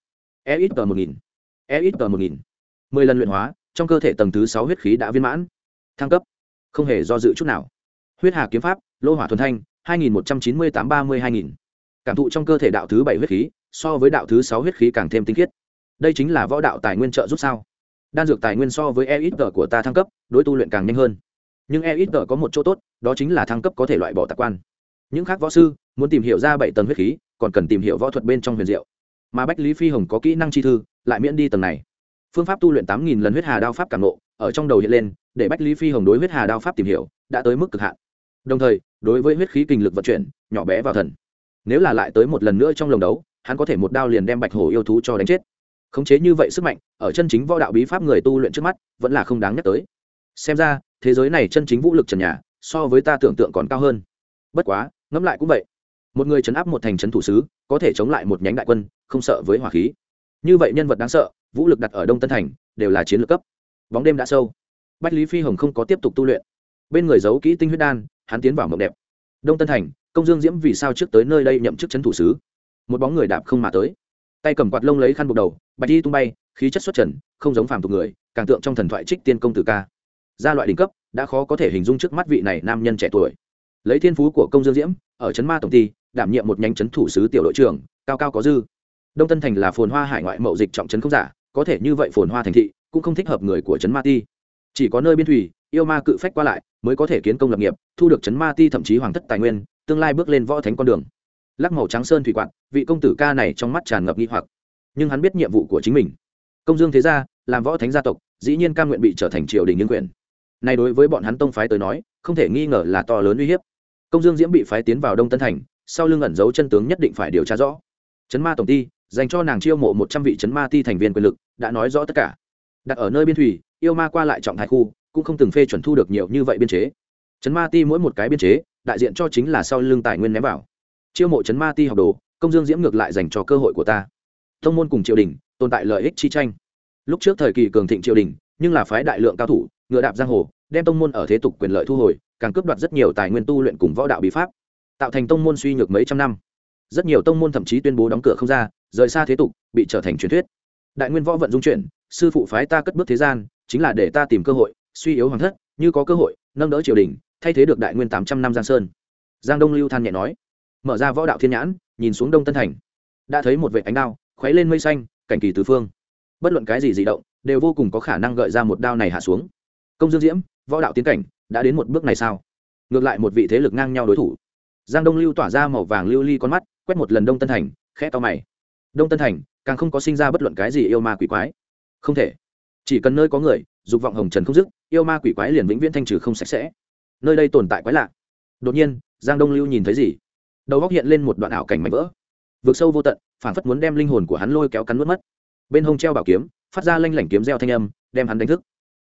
S1: E ít tờ một nghìn. E ít tờ một nghìn. Mười lần luyện hóa, trong cơ thể tầng thứ sáu huyết khí đã viên mãn. Thăng cấp. Không hề do dự chút nào. Huyết hà kiếm pháp, lô hỏa thuần thanh, hai nghìn một trăm chín mươi tám ba mươi hai nghìn. Cảm thụ trong cơ thể đạo thứ bảy huyết khí, so với đạo thứ sáu huyết khí càng thêm tinh khiết. Đây chính là võ đạo tài nguyên trợ giúp sao? Đan dược tài nguyên so với e ít tờ của ta thăng cấp, đối tu luyện càng nhanh hơn nhưng e ít tờ có một chỗ tốt, đó chính là thăng cấp có thể loại bỏ tạc quan. Những khác võ sư, muốn tìm hiểu ra bảy tầng huyết khí, còn cần tìm hiểu võ thuật bên trong huyền diệu. Mà bách lý phi hồng có kỹ năng chi thư, lại miễn đi tầng này. Phương pháp tu luyện tám nghìn lần huyết hà đao pháp cảm nộ ở trong đầu hiện lên, để bách lý phi hồng đối huyết hà đao pháp tìm hiểu, đã tới mức cực hạn. Đồng thời, đối với huyết khí kinh lực vận chuyển, nhỏ bé vào thần. Nếu là lại tới một lần nữa trong lồng đấu, hắn có thể một đao liền đem bạch hổ yêu thú cho đánh chết. Khống chế như vậy sức mạnh, ở chân chính võ đạo bí pháp người tu luyện trước mắt, vẫn là không đáng nhắc tới. Xem ra thế giới này chân chính vũ lực trần nhà, so với ta tưởng tượng còn cao hơn. Bất quá, ngẫm lại cũng vậy. Một người chấn áp một thành trấn thủ sứ, có thể chống lại một nhánh đại quân, không sợ với hỏa khí. Như vậy nhân vật đáng sợ, vũ lực đặt ở đông tân thành, đều là chiến lược cấp. Bóng đêm đã sâu. Bách lý phi hồng không có tiếp tục tu luyện. Bên người giấu kỹ tinh huyết đan, hắn tiến vào mộng đẹp. Đông tân thành, công dương diễm vì sao trước tới nơi đây nhậm chức trấn thủ sứ? Một bóng người đạp không mà tới. Tay cầm quạt lông lấy khăn buộc đầu, bạch đi tung bay, khí chất xuất trần, không giống phàm tục người, càng tượng trong thần thoại trích tiên công tử ca gia loại đỉnh cấp, đã khó có thể hình dung trước mắt vị này nam nhân trẻ tuổi. Lấy thiên phú của công dương diễm, ở trấn ma tổng ty, đảm nhiệm một nhánh trấn thủ sứ tiểu đội trưởng, cao cao có dư. Đông tân thành là phồn hoa hải ngoại mậu dịch trọng trấn không giả, có thể như vậy phồn hoa thành thị, cũng không thích hợp người của trấn ma ti. Chỉ có nơi biên thủy, yêu ma cự phách qua lại, mới có thể kiến công lập nghiệp, thu được trấn ma ti thậm chí hoàng thất tài nguyên, tương lai bước lên võ thánh con đường. Lắc màu trắng sơn thủy quạt, vị công tử ca này trong mắt tràn ngập nghi hoặc. Nhưng hắn biết nhiệm vụ của chính mình. Công dương thế gia, làm võ thánh gia tộc, dĩ nhiên ca nguyện bị trở thành triều đình nhân quyền này đối với bọn hắn tông phái tới nói, không thể nghi ngờ là to lớn uy hiếp. Công dương diễm bị phái tiến vào đông tân thành, sau lưng ẩn giấu chân tướng nhất định phải điều tra rõ. Chấn ma tổng ty dành cho nàng chiêu mộ một trăm vị chấn ma ti thành viên quyền lực, đã nói rõ tất cả. Đặt ở nơi biên thủy, yêu ma qua lại trọng thái khu, cũng không từng phê chuẩn thu được nhiều như vậy biên chế. Chấn ma ti mỗi một cái biên chế, đại diện cho chính là sau lưng tài nguyên ném vào. Chiêu mộ chấn ma ti học đồ, công dương diễm ngược lại dành cho cơ hội của ta. Thông môn cùng triều đình, tồn tại lợi ích chi tranh. Lúc trước thời kỳ cường thịnh triều đình, nhưng là phái đại lượng cao thủ ngựa đạp giang hồ, đem tông môn ở thế tục quyền lợi thu hồi, càng cướp đoạt rất nhiều tài nguyên tu luyện cùng võ đạo bí pháp. Tạo thành tông môn suy nhược mấy trăm năm. Rất nhiều tông môn thậm chí tuyên bố đóng cửa không ra, rời xa thế tục, bị trở thành truyền thuyết. Đại nguyên võ vận dung chuyển, sư phụ phái ta cất bước thế gian, chính là để ta tìm cơ hội, suy yếu hoàng thất, như có cơ hội, nâng đỡ triều đình, thay thế được đại nguyên tám trăm năm giang sơn. Giang đông lưu than nhẹ nói, mở ra võ đạo thiên nhãn, nhìn xuống đông tân thành. Đã thấy một vệ ánh đao khuấy lên mây xanh, cảnh kỳ tứ phương. Bất luận cái gì di động, đều vô cùng có khả năng gợi ra một đao này hạ xuống công dương diễm, võ đạo tiến cảnh, đã đến một bước này sao? Ngược lại một vị thế lực ngang nhau đối thủ. Giang đông lưu tỏa ra màu vàng lưu ly con mắt, quét một lần đông tân thành, khẽ to mày. Đông tân thành, càng không có sinh ra bất luận cái gì yêu ma quỷ quái. Không thể. Chỉ cần nơi có người, dục vọng hồng trần không dứt, yêu ma quỷ quái liền vĩnh viễn thanh trừ không sạch sẽ. Nơi đây tồn tại quái lạ. Đột nhiên, giang đông lưu nhìn thấy gì? Đầu góc hiện lên một đoạn ảo cảnh mảnh vỡ. Vượt sâu vô tận phản phất muốn đem linh hồn của hắn lôi kéo cắn nuốt mất. Bên hông treo bảo kiếm, phát ra lanh lảnh kiếm reo thanh âm, đem hắn đánh thức.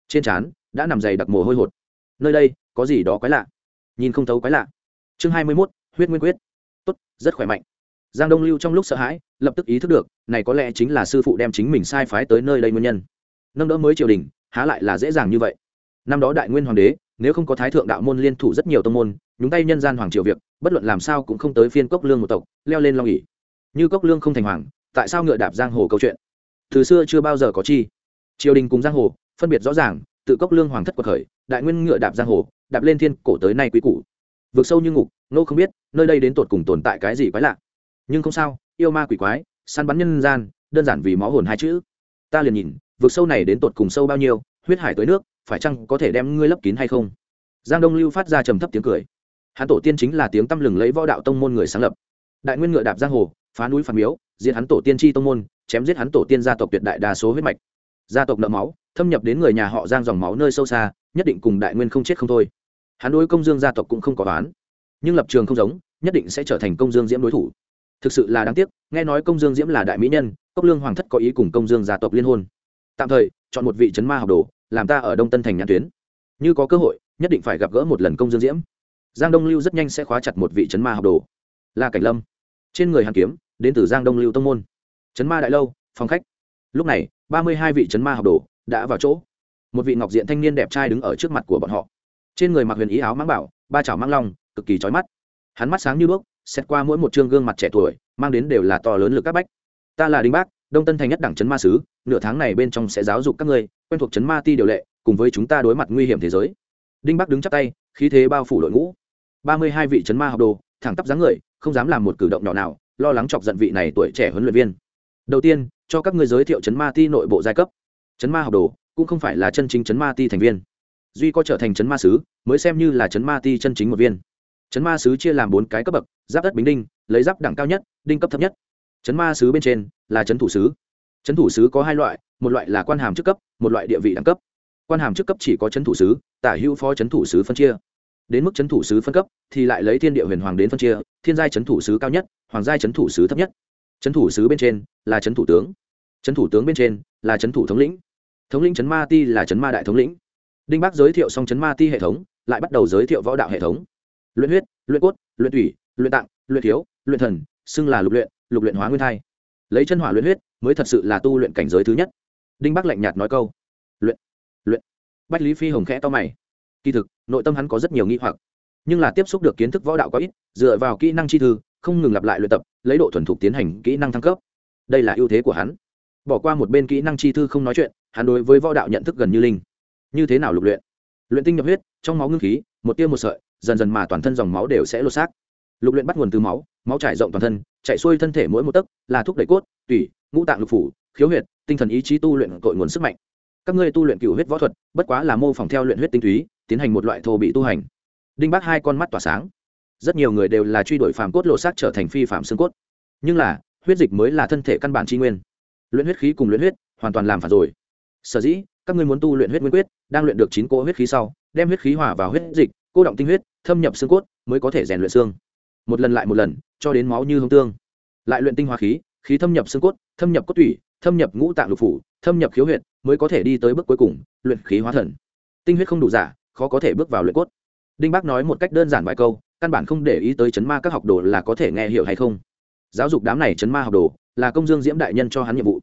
S1: Trên trán đã nằm dày đặc mồ hôi hột. Nơi đây, có gì đó quái lạ? Nhìn không thấu quái lạ. Chương hai mươi mốt, huyết nguyên quyết. Tốt, rất khỏe mạnh. Giang đông lưu trong lúc sợ hãi, lập tức ý thức được, này có lẽ chính là sư phụ đem chính mình sai phái tới nơi đây nguyên nhân. Nâng đỡ mới triều đình, há lại là dễ dàng như vậy. Năm đó đại nguyên hoàng đế, nếu không có thái thượng đạo môn liên thủ rất nhiều tông môn, nhúng tay nhân gian hoàng triều việc, bất luận làm sao cũng không tới phiên cốc lương một tộc, leo lên long ỉ như cốc lương không thành hoàng, tại sao ngựa đạp giang hồ câu chuyện? Từ xưa chưa bao giờ có chi. Triều đình cùng giang hồ, phân biệt rõ ràng tự cốc lương hoàng thất quật khởi, đại nguyên ngựa đạp giang hồ, đạp lên thiên cổ tới nay quý cũ vượt sâu như ngục nô không biết, nơi đây đến tột cùng tồn tại cái gì quái lạ. Nhưng không sao, yêu ma quỷ quái, săn bắn nhân gian, đơn giản vì máu hồn hai chữ. Ta liền nhìn vượt sâu này đến tột cùng sâu bao nhiêu, huyết hải tới nước, phải chăng có thể đem ngươi lấp kín hay không? Giang đông lưu phát ra trầm thấp tiếng cười. Hắn tổ tiên chính là tiếng tăm lừng lấy võ đạo tông môn người sáng lập. Đại nguyên ngựa đạp giang hồ, phá núi phản miếu, diệt hắn tổ tiên tri tông môn, chém giết hắn tổ tiên gia tộc tuyệt đại đa số huyết mạch gia tộc nợ máu, thâm nhập đến người nhà họ giang dòng máu nơi sâu xa, nhất định cùng đại nguyên không chết không thôi. Hắn đối công dương gia tộc cũng không có toán nhưng lập trường không giống, nhất định sẽ trở thành công dương diễm đối thủ. Thực sự là đáng tiếc, nghe nói công dương diễm là đại mỹ nhân, cốc lương hoàng thất có ý cùng công dương gia tộc liên hôn. Tạm thời, chọn một vị trấn ma học đồ, làm ta ở đông tân thành nhãn tuyến. Như có cơ hội, nhất định phải gặp gỡ một lần công dương diễm. Giang đông lưu rất nhanh sẽ khóa chặt một vị trấn ma học đồ. Là cảnh lâm. Trên người hàn kiếm, đến từ giang đông lưu tông môn. Trấn ma đại lâu, phòng khách. Lúc này ba mươi hai vị trấn ma học đồ đã vào chỗ. Một vị ngọc diện thanh niên đẹp trai đứng ở trước mặt của bọn họ. Trên người mặc huyền ý áo mang bảo, ba chảo mang long, cực kỳ trói mắt. Hắn mắt sáng như đuốc, xét qua mỗi một chương gương mặt trẻ tuổi, mang đến đều là to lớn lực các bách. Ta là đinh bác, đông tân thành nhất đẳng trấn ma sứ, nửa tháng này bên trong sẽ giáo dục các ngươi, quen thuộc trấn ma ti điều lệ, cùng với chúng ta đối mặt nguy hiểm thế giới. Đinh bắc đứng chắp tay, khí thế bao phủ đội ngũ. Ba mươi hai vị trấn ma học đồ, thẳng tắp dáng người, không dám làm một cử động nhỏ nào, lo lắng chọc giận vị này tuổi trẻ huấn luyện viên. Đầu tiên cho các ngươi giới thiệu chấn ma ti nội bộ giai cấp. Chấn ma học đồ cũng không phải là chân chính chấn ma ti thành viên. Duy có trở thành chấn ma sứ, mới xem như là chấn ma ti chân chính một viên. Chấn ma sứ chia làm bốn cái cấp bậc, giáp đất bình đinh, lấy giáp đẳng cao nhất, đinh cấp thấp nhất. Chấn ma sứ bên trên là chấn thủ sứ. Chấn thủ sứ có hai loại, một loại là quan hàm chức cấp, một loại địa vị đẳng cấp. Quan hàm chức cấp chỉ có chấn thủ sứ, tả hữu phó chấn thủ sứ phân chia. Đến mức chấn thủ sứ phân cấp thì lại lấy thiên địa huyền hoàng đến phân chia, thiên giai chấn thủ sứ cao nhất, hoàng giai chấn thủ sứ thấp nhất trấn thủ sứ bên trên là trấn thủ tướng. Trấn thủ tướng bên trên là trấn thủ thống lĩnh. Thống lĩnh trấn ma ti là trấn ma đại thống lĩnh. Đinh bác giới thiệu xong trấn ma ti hệ thống, lại bắt đầu giới thiệu võ đạo hệ thống. Luyện huyết, luyện cốt, luyện thủy luyện tạng, luyện thiếu, luyện thần, xưng là lục luyện lục luyện hóa nguyên thai. Lấy chân hỏa luyện huyết mới thật sự là tu luyện cảnh giới thứ nhất. Đinh bắc lạnh nhạt nói câu. Luyện luyện. Bách lý phi hồng khẽ to mày. Kỳ thực, nội tâm hắn có rất nhiều nghi hoặc. Nhưng là tiếp xúc được kiến thức võ đạo có ít, dựa vào kỹ năng chi thư không ngừng lặp lại luyện tập, lấy độ thuần thục tiến hành kỹ năng thăng cấp. Đây là ưu thế của hắn. Bỏ qua một bên kỹ năng chi thư không nói chuyện, hắn đối với võ đạo nhận thức gần như linh. Như thế nào lục luyện? Luyện tinh nhập huyết, trong máu ngưng khí, một tiêu một sợi, dần dần mà toàn thân dòng máu đều sẽ lột xác. Lục luyện bắt nguồn từ máu máu trải rộng toàn thân, chạy xuôi thân thể mỗi một tấc, là thúc đẩy cốt, tủy, ngũ tạng lục phủ, khiếu huyệt, tinh thần ý chí tu luyện cội nguồn sức mạnh. Các ngươi tu luyện cựu huyết võ thuật, bất quá là mô phỏng theo luyện huyết tinh túy, tiến hành một loại thô bị tu hành. Đinh bác hai con mắt tỏa sáng rất nhiều người đều là truy đuổi phàm cốt lộ xác trở thành phi phạm xương cốt. Nhưng là, huyết dịch mới là thân thể căn bản tri nguyên. Luyện huyết khí cùng luyện huyết, hoàn toàn làm phản rồi. Sở dĩ, các ngươi muốn tu luyện huyết nguyên quyết, đang luyện được chín cỗ huyết khí sau, đem huyết khí hòa vào huyết dịch, cô động tinh huyết, thâm nhập xương cốt, mới có thể rèn luyện xương. Một lần lại một lần, cho đến máu như hương tương. Lại luyện tinh hoa khí khí thâm nhập xương cốt, thâm nhập cốt tủy, thâm nhập ngũ tạng lục phủ, thâm nhập khiếu huyệt, mới có thể đi tới bước cuối cùng, luyện khí hóa thần. Tinh huyết không đủ giả, khó có thể bước vào luyện cốt. Đinh bác nói một cách đơn giản vài câu căn bản không để ý tới chấn ma các học đồ là có thể nghe hiểu hay không. Giáo dục đám này chấn ma học đồ là công dương diễm đại nhân cho hắn nhiệm vụ.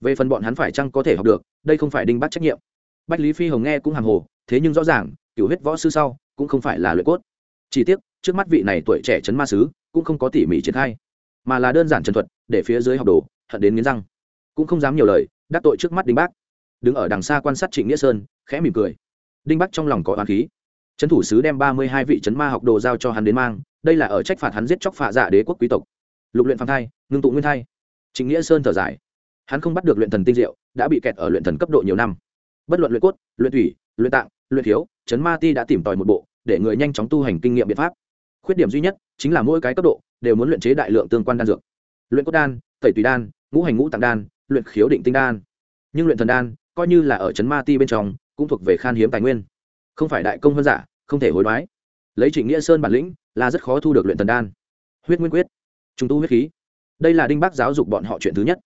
S1: Về phần bọn hắn phải chăng có thể học được, đây không phải đinh bác trách nhiệm. Bách lý phi hồng nghe cũng hàng hồ, thế nhưng rõ ràng cựu huyết võ sư sau cũng không phải là luyện cốt. Chỉ tiếc, trước mắt vị này tuổi trẻ chấn ma sứ cũng không có tỉ mỉ triển khai, mà là đơn giản trần thuật, để phía dưới học đồ hận đến nghiến răng. Cũng không dám nhiều lời, đắc tội trước mắt đinh bác. Đứng ở đằng xa quan sát trịnh nghĩa sơn, khẽ mỉm cười. Đinh bắc trong lòng có oán khí trấn thủ sứ đem ba mươi hai vị trấn ma học đồ giao cho hắn đến mang, đây là ở trách phạt hắn giết chóc phạ dạ đế quốc quý tộc. Lục luyện phạm thai, ngưng tụ nguyên thai. Chính nghĩa sơn thở dài. Hắn không bắt được luyện thần tinh diệu, đã bị kẹt ở luyện thần cấp độ nhiều năm. Bất luận luyện cốt, luyện thủy, luyện tạng, luyện thiếu, trấn ma ti đã tìm tòi một bộ, để người nhanh chóng tu hành kinh nghiệm biện pháp. Khuyết điểm duy nhất, chính là mỗi cái cấp độ, đều muốn luyện chế đại lượng tương quan đan dược. Luyện cốt đan, tẩy tùy đan, ngũ hành ngũ tạng đan, luyện khiếu định tinh đan. Nhưng luyện thần đan, coi như là ở trấn ma ti bên trong, cũng thuộc về khan hiếm tài nguyên không phải đại công hơn giả, không thể hối đoái. Lấy trịnh nghĩa sơn bản lĩnh là rất khó thu được luyện thần đan. Huyết nguyên quyết trung tu huyết khí. Đây là đinh bác giáo dục bọn họ chuyện thứ nhất.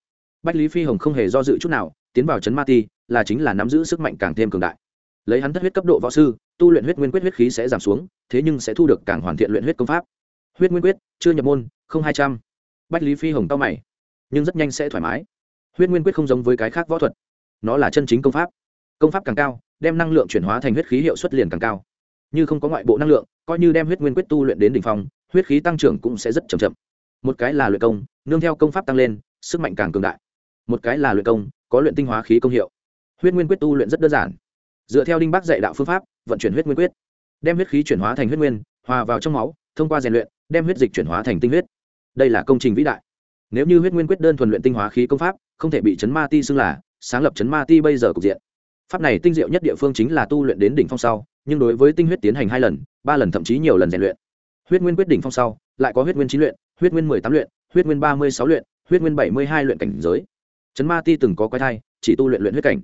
S1: Bách lý phi hồng không hề do dự chút nào, tiến vào trấn ma ti, là chính là nắm giữ sức mạnh càng thêm cường đại. Lấy hắn thất huyết cấp độ võ sư, tu luyện huyết nguyên quyết huyết khí sẽ giảm xuống, thế nhưng sẽ thu được càng hoàn thiện luyện huyết công pháp. Huyết nguyên quyết, chưa nhập môn, không hai trăm. Bách lý phi hồng tao mày, nhưng rất nhanh sẽ thoải mái. Huyết nguyên quyết không giống với cái khác võ thuật, nó là chân chính công pháp. Công pháp càng cao đem năng lượng chuyển hóa thành huyết khí hiệu suất liền càng cao. Như không có ngoại bộ năng lượng, coi như đem huyết nguyên quyết tu luyện đến đ ỉ n h phong, huyết khí tăng trưởng cũng sẽ rất chậm chậm. Một cái là luyện công, nương theo công pháp tăng lên, sức mạnh càng cường đại. Một cái là luyện công, có luyện tinh hóa khí công hiệu. Huyết nguyên quyết tu luyện rất đơn giản. Dựa theo đinh bác dạy đạo phương pháp, vận chuyển huyết nguyên quyết. Đem huyết khí chuyển hóa thành huyết nguyên, hòa vào trong máu, thông qua rèn luyện, đem huyết dịch chuyển hóa thành tinh huyết. Đây là công trình vĩ đại. Nếu như huyết nguyên quyết đơn thuần luyện tinh hóa khí công pháp, không thể bị chấn ma ti xưng là sáng lập chấn ma ti bây giờ cục diện pháp này tinh diệu nhất địa phương chính là tu luyện đến đỉnh phong sau, nhưng đối với tinh huyết tiến hành hai lần, ba lần thậm chí nhiều lần rèn luyện. Huyết nguyên quyết đỉnh phong sau, lại có huyết nguyên chín luyện, huyết nguyên mười tám luyện, huyết nguyên ba mươi sáu luyện, huyết nguyên bảy mươi hai luyện cảnh giới. Chấn ma ti từng có quái thai, chỉ tu luyện luyện huyết cảnh.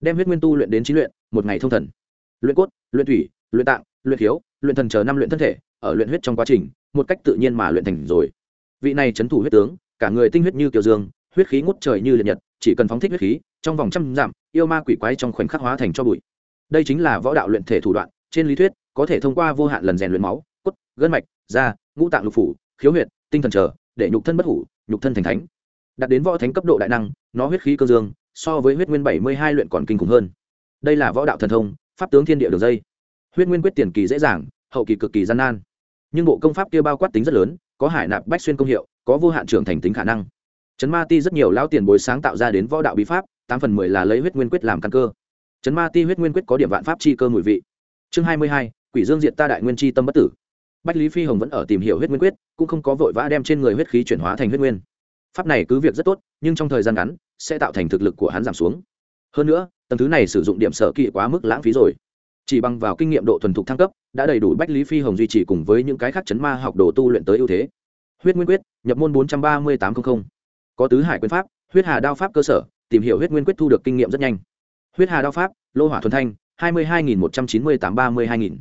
S1: Đem huyết nguyên tu luyện đến chín luyện, một ngày thông thần. Luyện cốt, luyện thủy, luyện tạng, luyện khiếu, luyện thần chờ năm luyện thân thể, ở luyện huyết trong quá trình, một cách tự nhiên mà luyện thành rồi. Vị này trấn thủ huyết tướng, cả người tinh huyết như kiều dương, huyết khí ngút trời như liệt nhật, chỉ cần phóng thích huyết khí trong vòng trăm dặm yêu ma quỷ quái trong khoảnh khắc hóa thành cho bụi. Đây chính là võ đạo luyện thể thủ đoạn trên lý thuyết có thể thông qua vô hạn lần rèn luyện máu cốt gân mạch da ngũ tạng lục phủ khiếu huyệt tinh thần trở để nhục thân bất hủ nhục thân thành thánh. Đạt đến võ thánh cấp độ đại năng nó huyết khí cơ dương so với huyết nguyên bảy mươi hai luyện còn kinh khủng hơn. Đây là võ đạo thần thông pháp tướng thiên địa đường dây. Huyết nguyên quyết tiền kỳ dễ dàng hậu kỳ cực kỳ gian nan. Nhưng bộ công pháp kia bao quát tính rất lớn có hải nạp bách xuyên công hiệu có vô hạn trưởng thành tính khả năng. Trấn Ma Ti rất nhiều lao tiền bối sáng tạo ra đến võ đạo bí pháp, tám phần mười là lấy huyết nguyên quyết làm căn cơ. chấn Ma Ti huyết nguyên quyết có điểm vạn pháp chi cơ mùi vị. Chương hai mươi hai, Quỷ Dương diện ta đại nguyên chi tâm bất tử. Bách Lý Phi Hồng vẫn ở tìm hiểu huyết nguyên quyết, cũng không có vội vã đem trên người huyết khí chuyển hóa thành huyết nguyên. Pháp này cứ việc rất tốt, nhưng trong thời gian ngắn sẽ tạo thành thực lực của hắn giảm xuống. Hơn nữa, tầng thứ này sử dụng điểm sở kỵ quá mức lãng phí rồi. Chỉ bằng vào kinh nghiệm độ thuần thục thăng cấp, đã đầy đủ Bách Lý Phi Hồng duy trì cùng với những cái khác chấn ma học đồ tu luyện tới ưu thế. Huyết Nguyên Quyết, nhập môn bốn trăm ba mươi tám 43800 có tứ hải quyền pháp huyết hà đao pháp cơ sở tìm hiểu huyết nguyên quyết thu được kinh nghiệm rất nhanh. Huyết hà đao pháp, lô hỏa thuần thanh, hai mươi hai nghìn một trăm chín mươi tám ba mươi hai nghìn.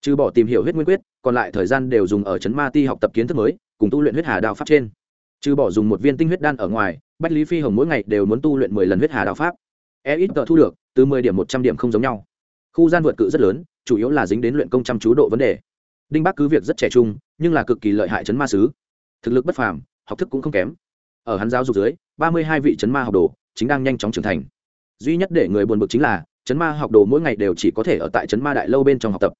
S1: Trừ bỏ tìm hiểu huyết nguyên quyết, còn lại thời gian đều dùng ở chấn ma ti học tập kiến thức mới, cùng tu luyện huyết hà đao pháp trên. Trừ bỏ dùng một viên tinh huyết đan ở ngoài, bách lý phi hồng mỗi ngày đều muốn tu luyện mười lần huyết hà đạo pháp. E ít tờ thu được, từ mười điểm một trăm điểm không giống nhau. Khu gian vượt cự rất lớn, chủ yếu là dính đến luyện công chăm chú độ vấn đề. Đinh bắc cứ việc rất trẻ trung, nhưng là cực kỳ lợi hại chấn ma sứ. Thực lực bất phàm, học thức cũng không kém. Ở hắn giáo dục dưới, ba mươi hai vị chấn ma học đồ chính đang nhanh chóng trưởng thành. Duy nhất để người buồn bực chính là, chấn ma học đồ mỗi ngày đều chỉ có thể ở tại chấn ma đại lâu bên trong học tập.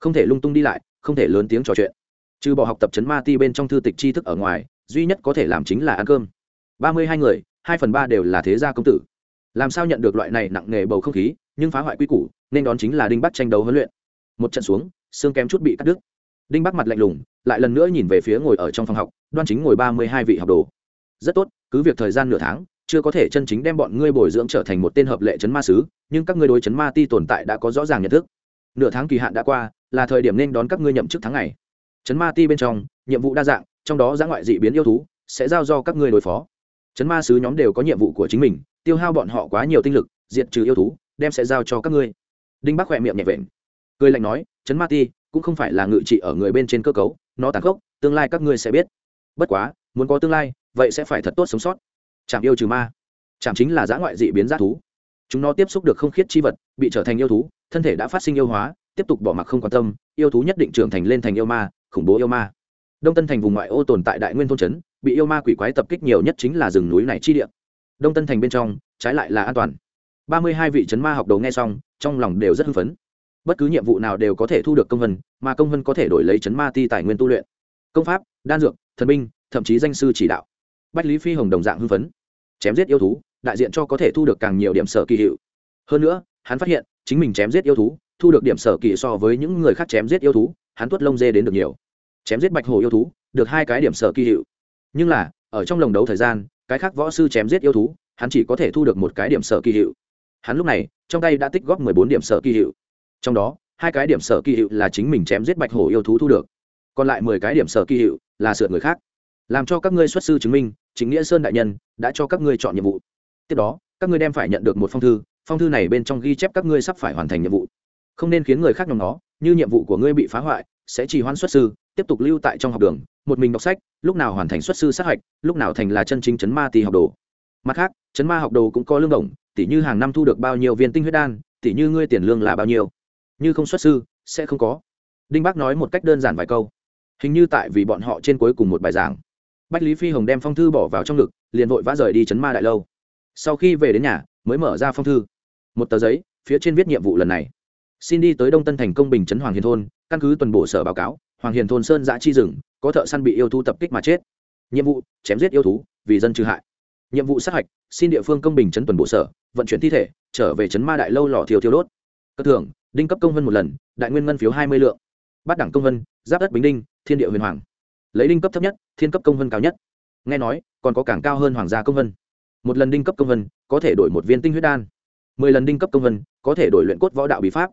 S1: Không thể lung tung đi lại, không thể lớn tiếng trò chuyện. Trừ bỏ học tập chấn ma ti bên trong thư tịch tri thức ở ngoài, duy nhất có thể làm chính là ăn cơm. Ba mươi hai người, hai phần ba đều là thế gia công tử. Làm sao nhận được loại này nặng nề bầu không khí, nhưng phá hoại quy củ, nên đón chính là đinh bắc tranh đấu huấn luyện. Một trận xuống, xương kém chút bị cắt đứt. Đinh bắc mặt lạnh lùng, lại lần nữa nhìn về phía ngồi ở trong phòng học, đoan chính ngồi ba mươi hai vị học đồ. Rất tốt, cứ việc thời gian nửa tháng chưa có thể chân chính đem bọn ngươi bồi dưỡng trở thành một tên hợp lệ chấn ma sứ, nhưng các ngươi đối chấn ma ti tồn tại đã có rõ ràng nhận thức. Nửa tháng kỳ hạn đã qua, là thời điểm nên đón các ngươi nhậm chức tháng này. chấn ma ti bên trong, nhiệm vụ đa dạng, trong đó giã ngoại dị biến yêu thú, sẽ giao do các ngươi đối phó. Chấn ma sứ nhóm đều có nhiệm vụ của chính mình, tiêu hao bọn họ quá nhiều tinh lực, diệt trừ yêu thú, đem sẽ giao cho các ngươi. Đinh bắc khỏe miệng nhẹ vện, cười lạnh nói, chấn ma ti cũng không phải là ngự trị ở người bên trên cơ cấu, nó tàn khốc, tương lai các ngươi sẽ biết. Bất quá, muốn có tương lai, vậy sẽ phải thật tốt sống sót chạm yêu trừ ma. Chạm chính là giã ngoại dị biến g thú. Chúng nó tiếp xúc được không khiết chi vật, bị trở thành yêu thú, thân thể đã phát sinh yêu hóa, tiếp tục bỏ mặc không quan tâm, yêu thú nhất định trưởng thành lên thành yêu ma, khủng bố yêu ma. Đông tân thành vùng ngoại ô tồn tại đại nguyên thôn trấn, bị yêu ma quỷ quái tập kích nhiều nhất chính là rừng núi này chi địa. Đông tân thành bên trong, trái lại là an toàn. Ba mươi hai vị trấn ma học đầu nghe xong, trong lòng đều rất hưng phấn. Bất cứ nhiệm vụ nào đều có thể thu được công vân, mà công vân có thể đổi lấy chấn ma ti tài nguyên tu luyện. Công pháp, đan dược, thần binh, thậm chí danh sư chỉ đạo bách lý phi hồng đồng dạng hưng phấn. Chém giết yêu thú, đại diện cho có thể thu được càng nhiều điểm sở kỳ hiệu. Hơn nữa, hắn phát hiện, chính mình chém giết yêu thú, thu được điểm sở kỳ so với những người khác chém giết yêu thú, hắn tuất lông dê đến được nhiều. Chém giết bạch hồ yêu thú, được hai cái điểm sở kỳ hiệu. Nhưng là, ở trong lồng đấu thời gian, cái khác võ sư chém giết yêu thú, hắn chỉ có thể thu được một cái điểm sở kỳ hiệu. Hắn lúc này, trong tay đã tích góp mười bốn điểm sở kỳ hiệu. Trong đó, hai cái điểm sở kỳ hiệu là chính mình chém giết bạch hổ yêu thú thu được. Còn lại mười cái điểm sở kỳ hiệu là sượt người khác. Làm cho các ngươi xuất sư chứng minh chính nghĩa sơn đại nhân đã cho các ngươi chọn nhiệm vụ. Tiếp đó, các ngươi đem phải nhận được một phong thư phong thư này bên trong ghi chép các ngươi sắp phải hoàn thành nhiệm vụ. Không nên khiến người khác nhóm nó, như nhiệm vụ của ngươi bị phá hoại, sẽ trì hoãn xuất sư, tiếp tục lưu tại trong học đường, một mình đọc sách, lúc nào hoàn thành xuất sư sát hạch, lúc nào thành là chân chính chấn ma tì học đồ. Mặt khác, chấn ma học đồ cũng có lương đồng tỷ như hàng năm thu được bao nhiêu viên tinh huyết đan tỷ như ngươi tiền lương là bao nhiêu. Như không xuất sư, sẽ không có. Đinh bác nói một cách đơn giản vài câu. Hình như tại vì bọn họ trên cuối cùng một bài giảng bách lý phi hồng đem phong thư bỏ vào trong ngực, liền vội vã rời đi chấn ma đại lâu. Sau khi về đến nhà, mới mở ra phong thư. Một tờ giấy, phía trên viết nhiệm vụ lần này. Xin đi tới đông tân thành công bình chấn hoàng hiền thôn, căn cứ tuần bổ sở báo cáo, hoàng hiền thôn sơn giã chi rừng, có thợ săn bị yêu thú tập kích mà chết. Nhiệm vụ, chém giết yêu thú, vì dân trừ hại. Nhiệm vụ sát hạch, xin địa phương công bình chấn tuần bổ sở, vận chuyển thi thể, trở về chấn ma đại lâu lò thiêu thiêu đốt. Cất thưởng, đinh cấp công vân một lần, đại nguyên ngân phiếu hai mươi lượng. Bát đẳng công vân giáp đất bình đinh, thiên địa huyền hoàng lấy đinh cấp thấp nhất, thiên cấp công vân cao nhất. Nghe nói, còn có cảng cao hơn hoàng gia công vân. Một lần đinh cấp công vân, có thể đổi một viên tinh huyết đan. Mười lần đinh cấp công vân, có thể đổi luyện cốt võ đạo bí pháp.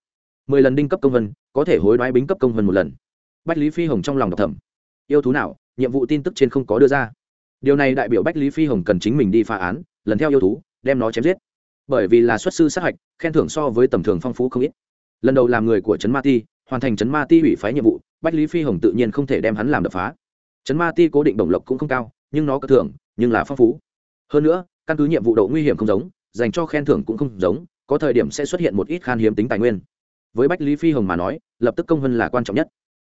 S1: Mười lần đinh cấp công vân, có thể hối đoái bính cấp công vân một lần. Bách lý phi hồng trong lòng đọc thẩm yêu thú nào, nhiệm vụ tin tức trên không có đưa ra. Điều này đại biểu bách lý phi hồng cần chính mình đi phá án, lần theo yêu thú, đem nó chém giết. Bởi vì là xuất sư sát hạch, khen thưởng so với tầm thường phong phú không ít. Lần đầu làm người của trấn ma ti, hoàn thành trấn ma ti ủy phái nhiệm vụ, bách lý phi hồng tự nhiên không thể đem hắn làm đập phá. Chấn ma ti cố định đồng lộc cũng không cao, nhưng nó có thưởng, nhưng là phong phú. Hơn nữa, căn cứ nhiệm vụ độ nguy hiểm không giống, dành cho khen thưởng cũng không giống, có thời điểm sẽ xuất hiện một ít khan hiếm tính tài nguyên. Với bách lý phi hồng mà nói, lập tức công vân là quan trọng nhất.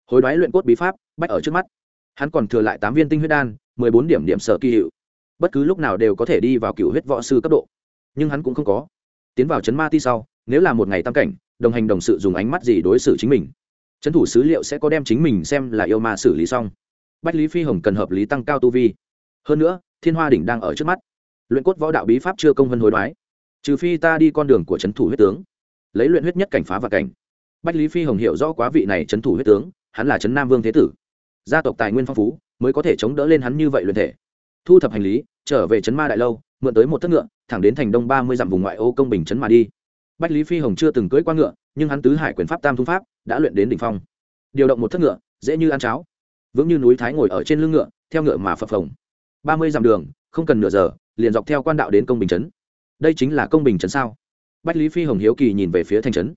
S1: Hối đoái luyện cốt bí pháp, bách ở trước mắt. Hắn còn thừa lại tám viên tinh huyết đan, mười bốn điểm điểm sở kỳ hiệu. Bất cứ lúc nào đều có thể đi vào cựu huyết võ sư cấp độ. Nhưng hắn cũng không có. Tiến vào chấn ma ti sau, nếu là một ngày tam cảnh, đồng hành đồng sự dùng ánh mắt gì đối xử chính mình. Trấn thủ sứ liệu sẽ có đem chính mình xem là yêu ma xử lý xong bách lý phi hồng cần hợp lý tăng cao tu vi. Hơn nữa, thiên hoa đỉnh đang ở trước mắt. Luyện cốt võ đạo bí pháp chưa công vân hối đoái. Trừ phi ta đi con đường của trấn thủ huyết tướng. Lấy luyện huyết nhất cảnh phá và cảnh. Bách lý phi hồng hiểu rõ quá vị này trấn thủ huyết tướng, hắn là trấn nam vương thế tử. Gia tộc tài nguyên phong phú, mới có thể chống đỡ lên hắn như vậy luyện thể. Thu thập hành lý, trở về trấn ma đại lâu, mượn tới một thất ngựa, thẳng đến thành đông ba mươi dặm vùng ngoại ô công bình trấn mà đi. Bách lý phi hồng chưa từng cưỡi qua ngựa, nhưng hắn tứ hải quyền pháp tam thung pháp đã luyện đến đỉnh phong. Điều động một thất ngựa, dễ như ăn cháo vững như núi thái ngồi ở trên lưng ngựa, theo ngựa mà phập phồng. Ba mươi dặm đường, không cần nửa giờ, liền dọc theo quan đạo đến công bình trấn. Đây chính là công bình trấn sao? Bách lý phi hồng hiếu kỳ nhìn về phía thành trấn.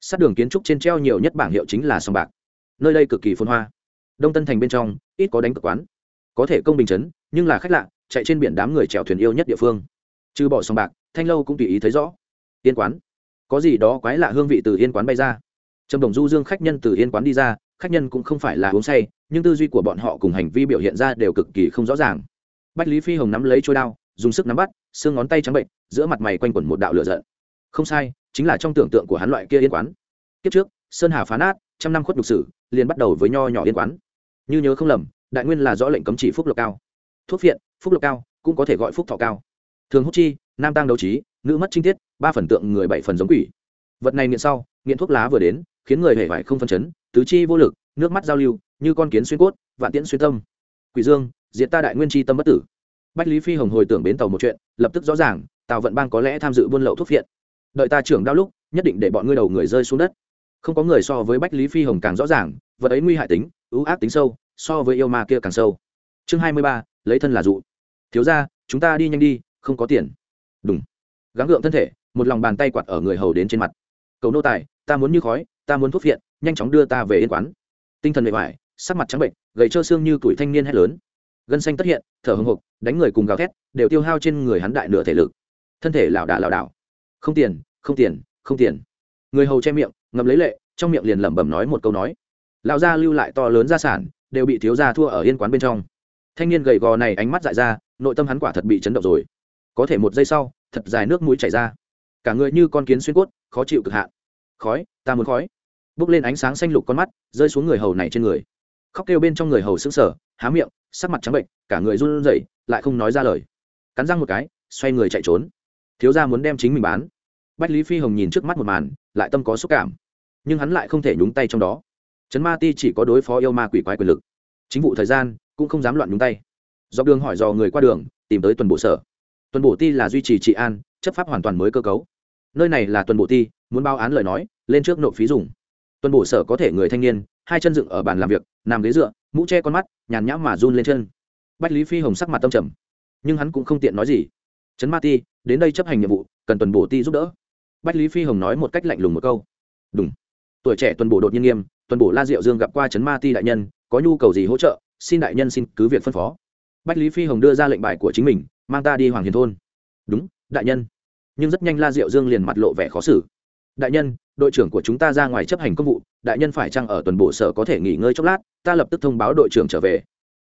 S1: Sát đường kiến trúc trên treo nhiều nhất bảng hiệu chính là sông bạc. Nơi đây cực kỳ phôn hoa. Đông tân thành bên trong, ít có đánh cực quán. Có thể công bình trấn, nhưng là khách lạ, chạy trên biển đám người chèo thuyền yêu nhất địa phương. Trừ bỏ sông bạc, thanh lâu cũng tùy ý thấy rõ. Yên quán. Có gì đó quái lạ hương vị từ yên quán bay ra. Trầm đồng du dương khách nhân từ yên quán đi ra, khách nhân cũng không phải là uống say nhưng tư duy của bọn họ cùng hành vi biểu hiện ra đều cực kỳ không rõ ràng. Bách lý phi hồng nắm lấy trôi đao, dùng sức nắm bắt, xương ngón tay trắng bệnh, giữa mặt mày quanh quẩn một đạo lửa giận. Không sai, chính là trong tưởng tượng của hắn loại kia yên quán. Kiếp trước, sơn hà phá nát, trăm năm khuất nhục sử, liền bắt đầu với nho nhỏ yên quán. Như nhớ không lầm, đại nguyên là rõ lệnh cấm chỉ phúc lộc cao. Thuốc phiện, phúc lộc cao cũng có thể gọi phúc thọ cao. Thường hút chi, nam tăng đấu trí, nữ mất trinh tiết, ba phần tượng người bảy phần giống quỷ. Vật này nghiện sau, nghiện thuốc lá vừa đến, khiến người hề vải không phân chấn, tứ chi vô lực, nước mắt giao lưu như con kiến xuyên cốt vạn tiễn xuyên tâm. Quỷ dương diệt ta đại nguyên chi tâm bất tử. Bách lý phi hồng hồi tưởng bến tàu một chuyện lập tức rõ ràng tàu vận bang có lẽ tham dự buôn lậu thuốc viện, đợi ta trưởng đao lúc nhất định để bọn ngươi đầu người rơi xuống đất. Không có người so với bách lý phi hồng càng rõ ràng vật ấy nguy hại tính ưu ác tính sâu so với yêu ma kia càng sâu. Chương hai mươi ba lấy thân là dụ. Thiếu ra chúng ta đi nhanh đi không có tiền. Đúng gắng gượng thân thể một lòng bàn tay quạt ở người hầu đến trên mặt. Cầu nô tài ta muốn như khói ta muốn thuốc viện nhanh chóng đưa ta về yên quán. Tinh thần bề ngoài sắc mặt trắng bệnh, gầy trơ xương như tuổi thanh niên hét lớn. Gân xanh tất hiện, thở hồng hộc đánh người cùng gào thét, đều tiêu hao trên người hắn đại nửa thể lực. Thân thể lảo đảo lảo đảo. Không tiền không tiền không tiền. Người hầu che miệng, ngậm lấy lệ, trong miệng liền lẩm bẩm nói một câu nói. Lão gia lưu lại to lớn gia sản, đều bị thiếu gia thua ở yên quán bên trong. Thanh niên gầy gò này ánh mắt dại ra, nội tâm hắn quả thật bị chấn động rồi. Có thể một giây sau, thật dài nước mũi chảy ra. Cả người như con kiến xuyên cốt, khó chịu cực hạn. Khói, ta muốn khói. Bốc lên ánh sáng xanh lục con mắt, rơi xuống người hầu này trên người khóc kêu bên trong người hầu sững sờ, há miệng, sắc mặt trắng bệnh, cả người run rẩy, lại không nói ra lời. Cắn răng một cái, xoay người chạy trốn. Thiếu gia muốn đem chính mình bán. Bách lý phi hồng nhìn trước mắt một màn, lại tâm có xúc cảm. Nhưng hắn lại không thể nhúng tay trong đó. Trấn ma ti chỉ có đối phó yêu ma quỷ quái quyền lực. Chính vụ thời gian, cũng không dám loạn nhúng tay. Dọc đường hỏi dò người qua đường, tìm tới tuần bộ sở. Tuần bộ ti là duy trì trị an, chấp pháp hoàn toàn mới cơ cấu. Nơi này là tuần bộ ti, muốn báo án lời nói, lên trước nộp phí dùng. Tuần bộ sở có thể người thanh niên hai chân dựng ở bàn làm việc, nằm ghế dựa, mũ che con mắt, nhàn nhãm mà run lên chân. Bách lý phi hồng sắc mặt tâm trầm, nhưng hắn cũng không tiện nói gì. Trấn ma ti, đến đây chấp hành nhiệm vụ, cần tuần bổ ti giúp đỡ. Bách lý phi hồng nói một cách lạnh lùng một câu. Đúng tuổi trẻ tuần bổ đột nhiên nghiêm, tuần bổ la diệu dương gặp qua trấn ma ti đại nhân, có nhu cầu gì hỗ trợ, xin đại nhân xin cứ việc phân phó. Bách lý phi hồng đưa ra lệnh bài của chính mình, mang ta đi hoàng hiền thôn. Đúng, đại nhân. Nhưng rất nhanh la diệu dương liền mặt lộ vẻ khó xử đại nhân, đội trưởng của chúng ta ra ngoài chấp hành công vụ, đại nhân phải chăng ở tuần bộ sở có thể nghỉ ngơi chốc lát, ta lập tức thông báo đội trưởng trở về.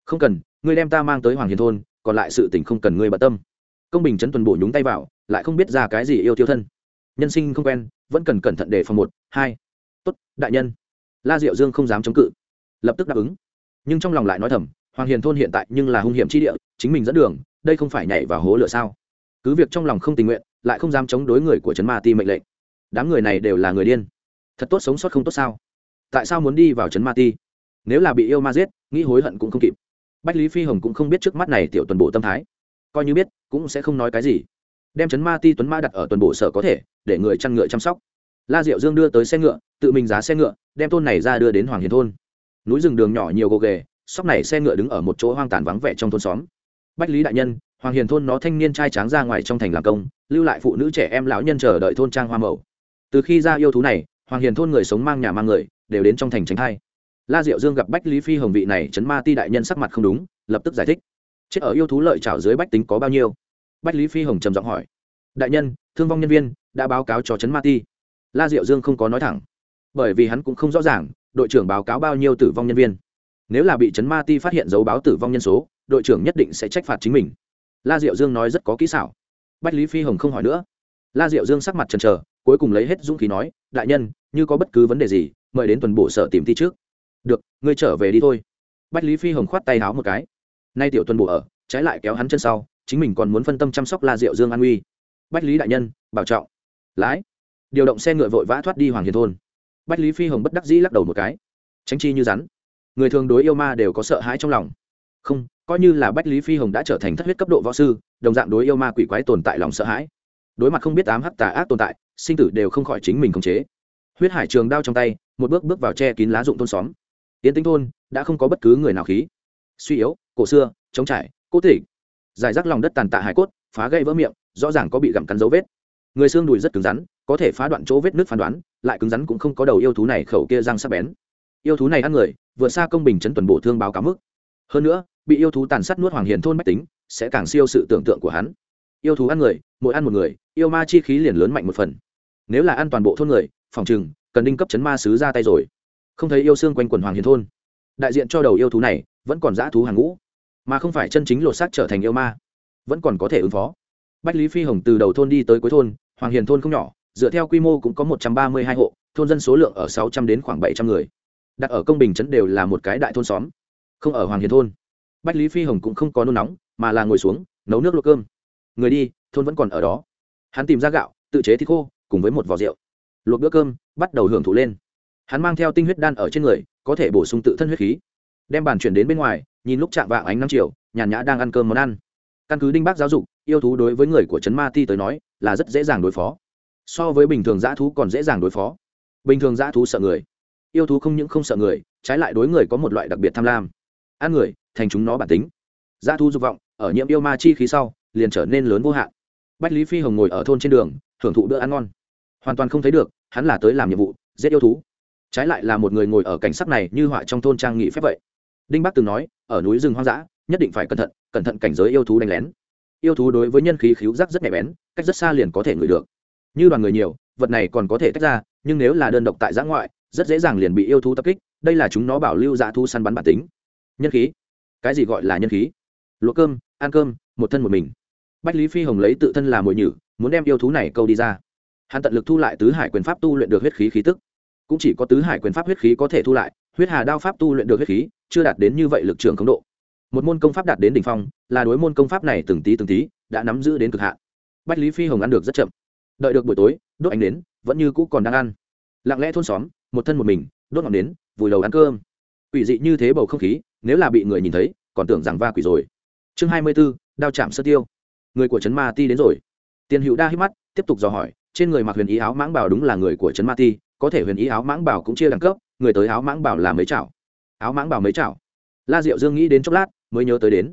S1: Không cần, ngươi đem ta mang tới hoàng hiền thôn, còn lại sự tình không cần ngươi bận tâm. Công bình chấn tuần bộ nhúng tay vào, lại không biết ra cái gì yêu tiêu thân. Nhân sinh không quen, vẫn cần cẩn thận để phòng một, hai. Tốt, đại nhân. La diệu dương không dám chống cự, lập tức đáp ứng. Nhưng trong lòng lại nói thầm, hoàng hiền thôn hiện tại nhưng là hung hiểm chi địa, chính mình dẫn đường, đây không phải nhảy vào hố lửa sao? Cứ việc trong lòng không tình nguyện, lại không dám chống đối người của trấn ma ti mệnh lệnh đám người này đều là người điên. Thật tốt sống sót không tốt sao? Tại sao muốn đi vào trấn ma ti? Nếu là bị yêu ma giết, nghĩ hối hận cũng không kịp. Bách lý phi hồng cũng không biết trước mắt này tiểu tuần bộ tâm thái. Coi như biết, cũng sẽ không nói cái gì. Đem trấn ma ti tuấn ma đặt ở tuần bộ sở có thể, để người chăn ngựa chăm sóc. La diệu dương đưa tới xe ngựa, tự mình giá xe ngựa, đem tôn này ra đưa đến hoàng hiền thôn. Núi rừng đường nhỏ nhiều gồ ghề, sóc này xe ngựa đứng ở một chỗ hoang tàn vắng vẻ trong thôn xóm. Bách lý đại nhân, hoàng hiền thôn nó thanh niên trai tráng ra ngoài trong thành làm công, lưu lại phụ nữ trẻ em lão nhân chờ đợi thôn trang hoa mậu từ khi ra yêu thú này, hoàng hiền thôn người sống mang nhà mang người, đều đến trong thành tránh thai. La diệu dương gặp bách lý phi hồng vị này chấn ma ti đại nhân sắc mặt không đúng, lập tức giải thích. Chết ở yêu thú lợi trảo dưới bách tính có bao nhiêu? Bách lý phi hồng trầm giọng hỏi. Đại nhân, thương vong nhân viên đã báo cáo cho chấn ma ti. La diệu dương không có nói thẳng, bởi vì hắn cũng không rõ ràng, đội trưởng báo cáo bao nhiêu tử vong nhân viên. Nếu là bị chấn ma ti phát hiện dấu báo tử vong nhân số, đội trưởng nhất định sẽ trách phạt chính mình. La diệu dương nói rất có kỹ xảo. Bách lý phi hồng không hỏi nữa. La diệu dương sắc mặt trần trờ cuối cùng lấy hết dũng khí nói, đại nhân, như có bất cứ vấn đề gì, mời đến tuần bổ sở tìm thi trước. Được, ngươi trở về đi thôi. Bách lý phi hồng khoát tay háo một cái. Nay tiểu tuần bổ ở, trái lại kéo hắn chân sau, chính mình còn muốn phân tâm chăm sóc la diệu dương an uy bách lý đại nhân, bảo trọng. Lái. Điều động xe ngựa vội vã thoát đi hoàng hiền thôn. Bách lý phi hồng bất đắc dĩ lắc đầu một cái. Tránh chi như rắn. Người thường đối yêu ma đều có sợ hãi trong lòng. Không, coi như là bách lý phi hồng đã trở thành thất huyết cấp độ võ sư, đồng dạng đối yêu ma quỷ quái tồn tại lòng sợ hãi. Đối mặt không biết ám hắc tà ác tồn tại sinh tử đều không khỏi chính mình khống chế. Huyết hải trường đao trong tay, một bước bước vào che kín lá dụng thôn xóm. Tiến tính thôn, đã không có bất cứ người nào khí. Suy yếu, cổ xưa chống trải cố tịch. Giải rác lòng đất tàn tạ hải cốt, phá gây vỡ miệng, rõ ràng có bị gặm cắn dấu vết. Người xương đùi rất cứng rắn, có thể phá đoạn chỗ vết nước phán đoán, lại cứng rắn cũng không có đầu yêu thú này khẩu kia răng sắc bén. Yêu thú này ăn người, vượt xa công bình chấn tuần bộ thương báo cáo mức. Hơn nữa, bị yêu thú tàn sát nuốt hoàng hiền thôn mách tính, sẽ càng siêu sự tưởng tượng của hắn. Yêu thú ăn người, mỗi ăn một người, yêu ma chi khí liền lớn mạnh một phần nếu là ăn toàn bộ thôn người, phòng chừng cần đinh cấp chấn ma sứ ra tay rồi. Không thấy yêu xương quanh quần hoàng hiền thôn. Đại diện cho đầu yêu thú này, vẫn còn dã thú hàng ngũ. Mà không phải chân chính lột xác trở thành yêu ma. Vẫn còn có thể ứng phó. Bách lý phi hồng từ đầu thôn đi tới cuối thôn, hoàng hiền thôn không nhỏ, dựa theo quy mô cũng có một trăm ba mươi hai hộ, thôn dân số lượng ở sáu trăm đến khoảng bảy trăm người. Đặt ở công bình chấn đều là một cái đại thôn xóm, không ở hoàng hiền thôn. Bách lý phi hồng cũng không có nôn nóng, mà là ngồi xuống, nấu nước luộc cơm. Người đi, thôn vẫn còn ở đó. Hắn tìm ra gạo, tự chế thịt khô cùng với một vò rượu. Luộc bữa cơm, bắt đầu hưởng thụ lên. Hắn mang theo tinh huyết đan ở trên người, có thể bổ sung tự thân huyết khí. Đem bàn chuyển đến bên ngoài, nhìn lúc chạm vạng ánh năm chiều, nhàn nhã đang ăn cơm món ăn. Căn cứ đinh bác giáo dục, yêu thú đối với người của trấn ma ti tới nói, là rất dễ dàng đối phó. So với bình thường dã thú còn dễ dàng đối phó. Bình thường dã thú sợ người. Yêu thú không những không sợ người, trái lại đối người có một loại đặc biệt tham lam. Ăn người, thành chúng nó bản tính. Dã thú dục vọng, ở nhiễm yêu ma chi khí sau, liền trở nên lớn vô hạn. Bách lý phi hồng ngồi ở thôn trên đường, thưởng thụ bữa ăn ngon hoàn toàn không thấy được, hắn là tới làm nhiệm vụ, giết yêu thú. Trái lại là một người ngồi ở cảnh sắc này như họa trong thôn trang nghị phép vậy. Đinh bắc từng nói, ở núi rừng hoang dã, nhất định phải cẩn thận cẩn thận cảnh giới yêu thú đánh lén. Yêu thú đối với nhân khí khíu giác rất nhạy bén, cách rất xa liền có thể ngửi được. Như đoàn người nhiều, vật này còn có thể tách ra, nhưng nếu là đơn độc tại giã ngoại, rất dễ dàng liền bị yêu thú tập kích, đây là chúng nó bảo lưu dã thu săn bắn bản tính. Nhân khí? Cái gì gọi là nhân khí? Lụa cơm, ăn cơm, một thân một mình. Bách lý phi hồng lấy tự thân làm mồi nhử, muốn đem yêu thú này câu đi ra hắn tận lực thu lại tứ hải quyền pháp tu luyện được huyết khí khí tức. Cũng chỉ có tứ hải quyền pháp huyết khí có thể thu lại, huyết hà đao pháp tu luyện được huyết khí, chưa đạt đến như vậy lực trường khống độ. Một môn công pháp đạt đến đỉnh phong, là đối môn công pháp này từng tí từng tí, đã nắm giữ đến cực hạn. Bách lý phi hồng ăn được rất chậm. Đợi được buổi tối, đốt ánh đến vẫn như cũ còn đang ăn. Lặng lẽ thôn xóm, một thân một mình, đốt ngọn đến vùi đầu ăn cơm. Quỷ dị như thế bầu không khí, nếu là bị người nhìn thấy, còn tưởng rằng va quỷ rồi. Chương hai mươi b ố đao chạm sơ tiêu. Người của trấn ma ti đến rồi. Tiền hữu đa hít mắt, tiếp tục dò hỏi trên người mặc huyền ý áo mãng bảo đúng là người của trấn ma ti, có thể huyền ý áo mãng bảo cũng chia đẳng cấp, người tới áo mãng bảo là mấy chảo? Áo mãng bảo mấy chảo? La diệu dương nghĩ đến chốc lát, mới nhớ tới đến.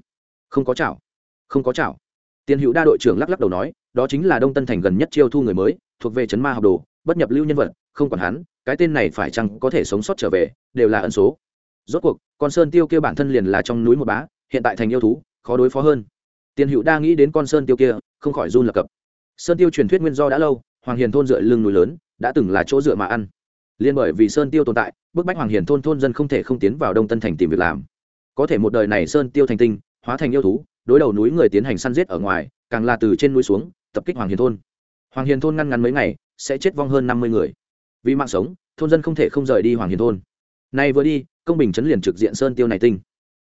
S1: Không có chảo. Không có chảo. Tiền hữu đa đội trưởng lắc lắc đầu nói, đó chính là đông tân thành gần nhất chiêu thu người mới, thuộc về trấn ma học đồ, bất nhập lưu nhân vật, không còn hắn, cái tên này phải chăng có thể sống sót trở về, đều là ẩn số. Rốt cuộc, con sơn tiêu kia bản thân liền là trong núi một bá, hiện tại thành yêu thú, khó đối phó hơn. Tiền hữu đa nghĩ đến con sơn tiêu kia, không khỏi run lập cập. Sơn tiêu truyền thuyết nguyên do đã lâu hoàng hiền thôn dựa lưng núi lớn, đã từng là chỗ dựa mà ăn. Liên bởi vì sơn tiêu tồn tại, bức bách hoàng hiền thôn thôn dân không thể không tiến vào đông tân thành tìm việc làm. Có thể một đời này sơn tiêu thành tinh, hóa thành yêu thú, đối đầu núi người tiến hành săn giết ở ngoài, càng là từ trên núi xuống, tập kích hoàng hiền thôn. Hoàng hiền thôn ngăn ngắn mấy ngày, sẽ chết vong hơn năm mươi người. Vì mạng sống, thôn dân không thể không rời đi hoàng hiền thôn. Nay vừa đi, công bình chấn liền trực diện sơn tiêu này tinh.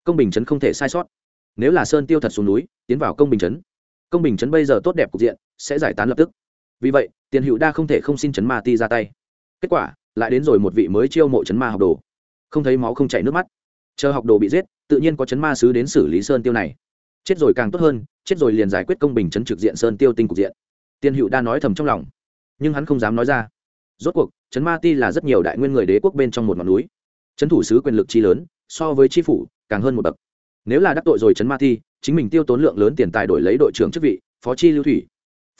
S1: Công bình chấn không thể sai sót. Nếu là sơn tiêu thật xuống núi, tiến vào công bình chấn, công bình chấn bây giờ tốt đẹp cục diện, sẽ giải tán lập tức vì vậy, tiền hữu đa không thể không xin chấn ma ti ra tay. Kết quả, lại đến rồi một vị mới chiêu mộ chấn ma học đồ. Không thấy máu không chảy nước mắt. Chờ học đồ bị giết, tự nhiên có chấn ma sứ đến xử lý sơn tiêu này. Chết rồi càng tốt hơn, chết rồi liền giải quyết công bình chấn trực diện sơn tiêu tinh cục diện. Tiên hữu đa nói thầm trong lòng. Nhưng hắn không dám nói ra. Rốt cuộc chấn ma ti là rất nhiều đại nguyên người đế quốc bên trong một ngọn núi. Chấn thủ sứ quyền lực chi lớn, so với chi phủ, càng hơn một bậc. Nếu là đắc tội rồi chấn ma ti, chính mình tiêu tốn lượng lớn tiền tài đổi lấy đội trưởng chức vị, phó chi lưu thủy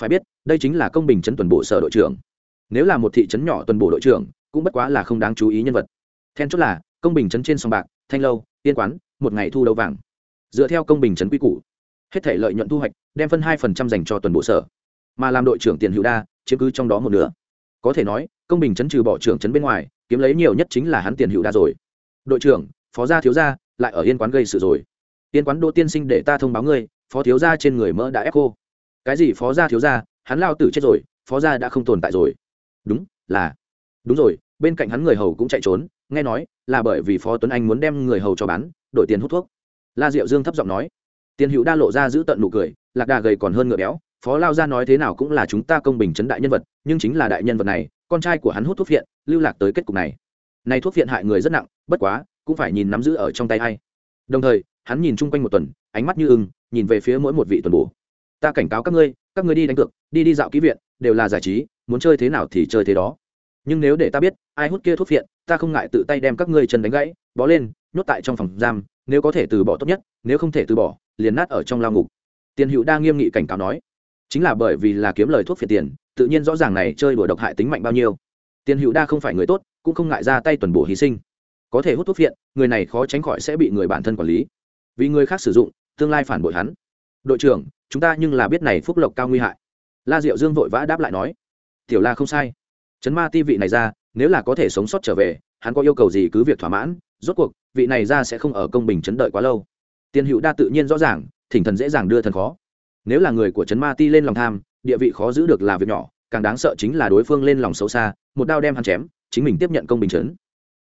S1: phải biết, đây chính là công bình chấn tuần bộ sở đội trưởng. Nếu là một thị trấn nhỏ tuần bộ đội trưởng, cũng bất quá là không đáng chú ý nhân vật. Then chốt là, công bình chấn trên sông bạc, thanh lâu tiên quán, một ngày thu đấu vàng. Dựa theo công bình chấn quy củ, hết thể lợi nhuận thu hoạch, đem phân hai phần trăm dành cho tuần bộ sở. Mà làm đội trưởng tiền hữu đa, chiếm cứ trong đó một nửa. Có thể nói, công bình chấn trừ bỏ trưởng chấn bên ngoài, kiếm lấy nhiều nhất chính là hắn tiền hữu đa rồi. Đội trưởng, phó gia thiếu gia, lại ở yên quán gây sự rồi. Yên quán đỗ tiên sinh để ta thông báo ngươi, phó thiếu gia trên người mỡ đã ép cô cái gì phó gia thiếu gia, hắn lao tử chết rồi, phó gia đã không tồn tại rồi. Đúng, là. Đúng rồi, bên cạnh hắn người hầu cũng chạy trốn, nghe nói, là bởi vì phó tuấn anh muốn đem người hầu cho bán, đổi tiền hút thuốc. La diệu dương thấp giọng nói. Tiền hữu đa lộ ra giữ tận nụ cười, lạc đà gầy còn hơn ngựa béo, phó lao gia nói thế nào cũng là chúng ta công bình chấn đại nhân vật, nhưng chính là đại nhân vật này, con trai của hắn hút thuốc viện lưu lạc tới kết cục này. Này thuốc viện hại người rất nặng, bất quá, cũng phải nhìn nắm giữ ở trong tay hay đồng thời, hắn nhìn chung quanh một tuần, ánh mắt như ưng, nhìn về phía mỗi một vị tuần bổ ta cảnh cáo các ngươi các ngươi đi đánh cược, đi đi dạo ký viện, đều là giải trí, muốn chơi thế nào thì chơi thế đó. Nhưng nếu để ta biết, ai hút kia thuốc viện ta không ngại tự tay đem các ngươi chân đánh gãy, bó lên, nhốt tại trong phòng giam, nếu có thể từ bỏ tốt nhất, nếu không thể từ bỏ, liền nát ở trong lao ngục. Tiền hữu đa nghiêm nghị cảnh cáo nói. Chính là bởi vì là kiếm lời thuốc phiện tiền, tự nhiên rõ ràng này chơi đùa độc hại tính mạnh bao nhiêu. Tiền hữu đa không phải người tốt, cũng không ngại ra tay tuần bổ hy sinh. Có thể hút thuốc phiện, người này khó tránh khỏi sẽ bị người bản thân quản lý. Vì người khác sử dụng, tương lai phản bội hắn đội trưởng, chúng ta nhưng là biết này phúc lộc cao nguy hại. La diệu dương vội vã đáp lại nói, tiểu la không sai. Chấn ma ti vị này ra, nếu là có thể sống sót trở về, hắn có yêu cầu gì cứ việc thỏa mãn, rốt cuộc, vị này ra sẽ không ở công bình chấn đợi quá lâu. Tiền hữu đa tự nhiên rõ ràng, thỉnh thần dễ dàng đưa thần khó. Nếu là người của chấn ma ti lên lòng tham, địa vị khó giữ được là việc nhỏ, càng đáng sợ chính là đối phương lên lòng xấu xa, một đao đem hắn chém, chính mình tiếp nhận công bình chấn.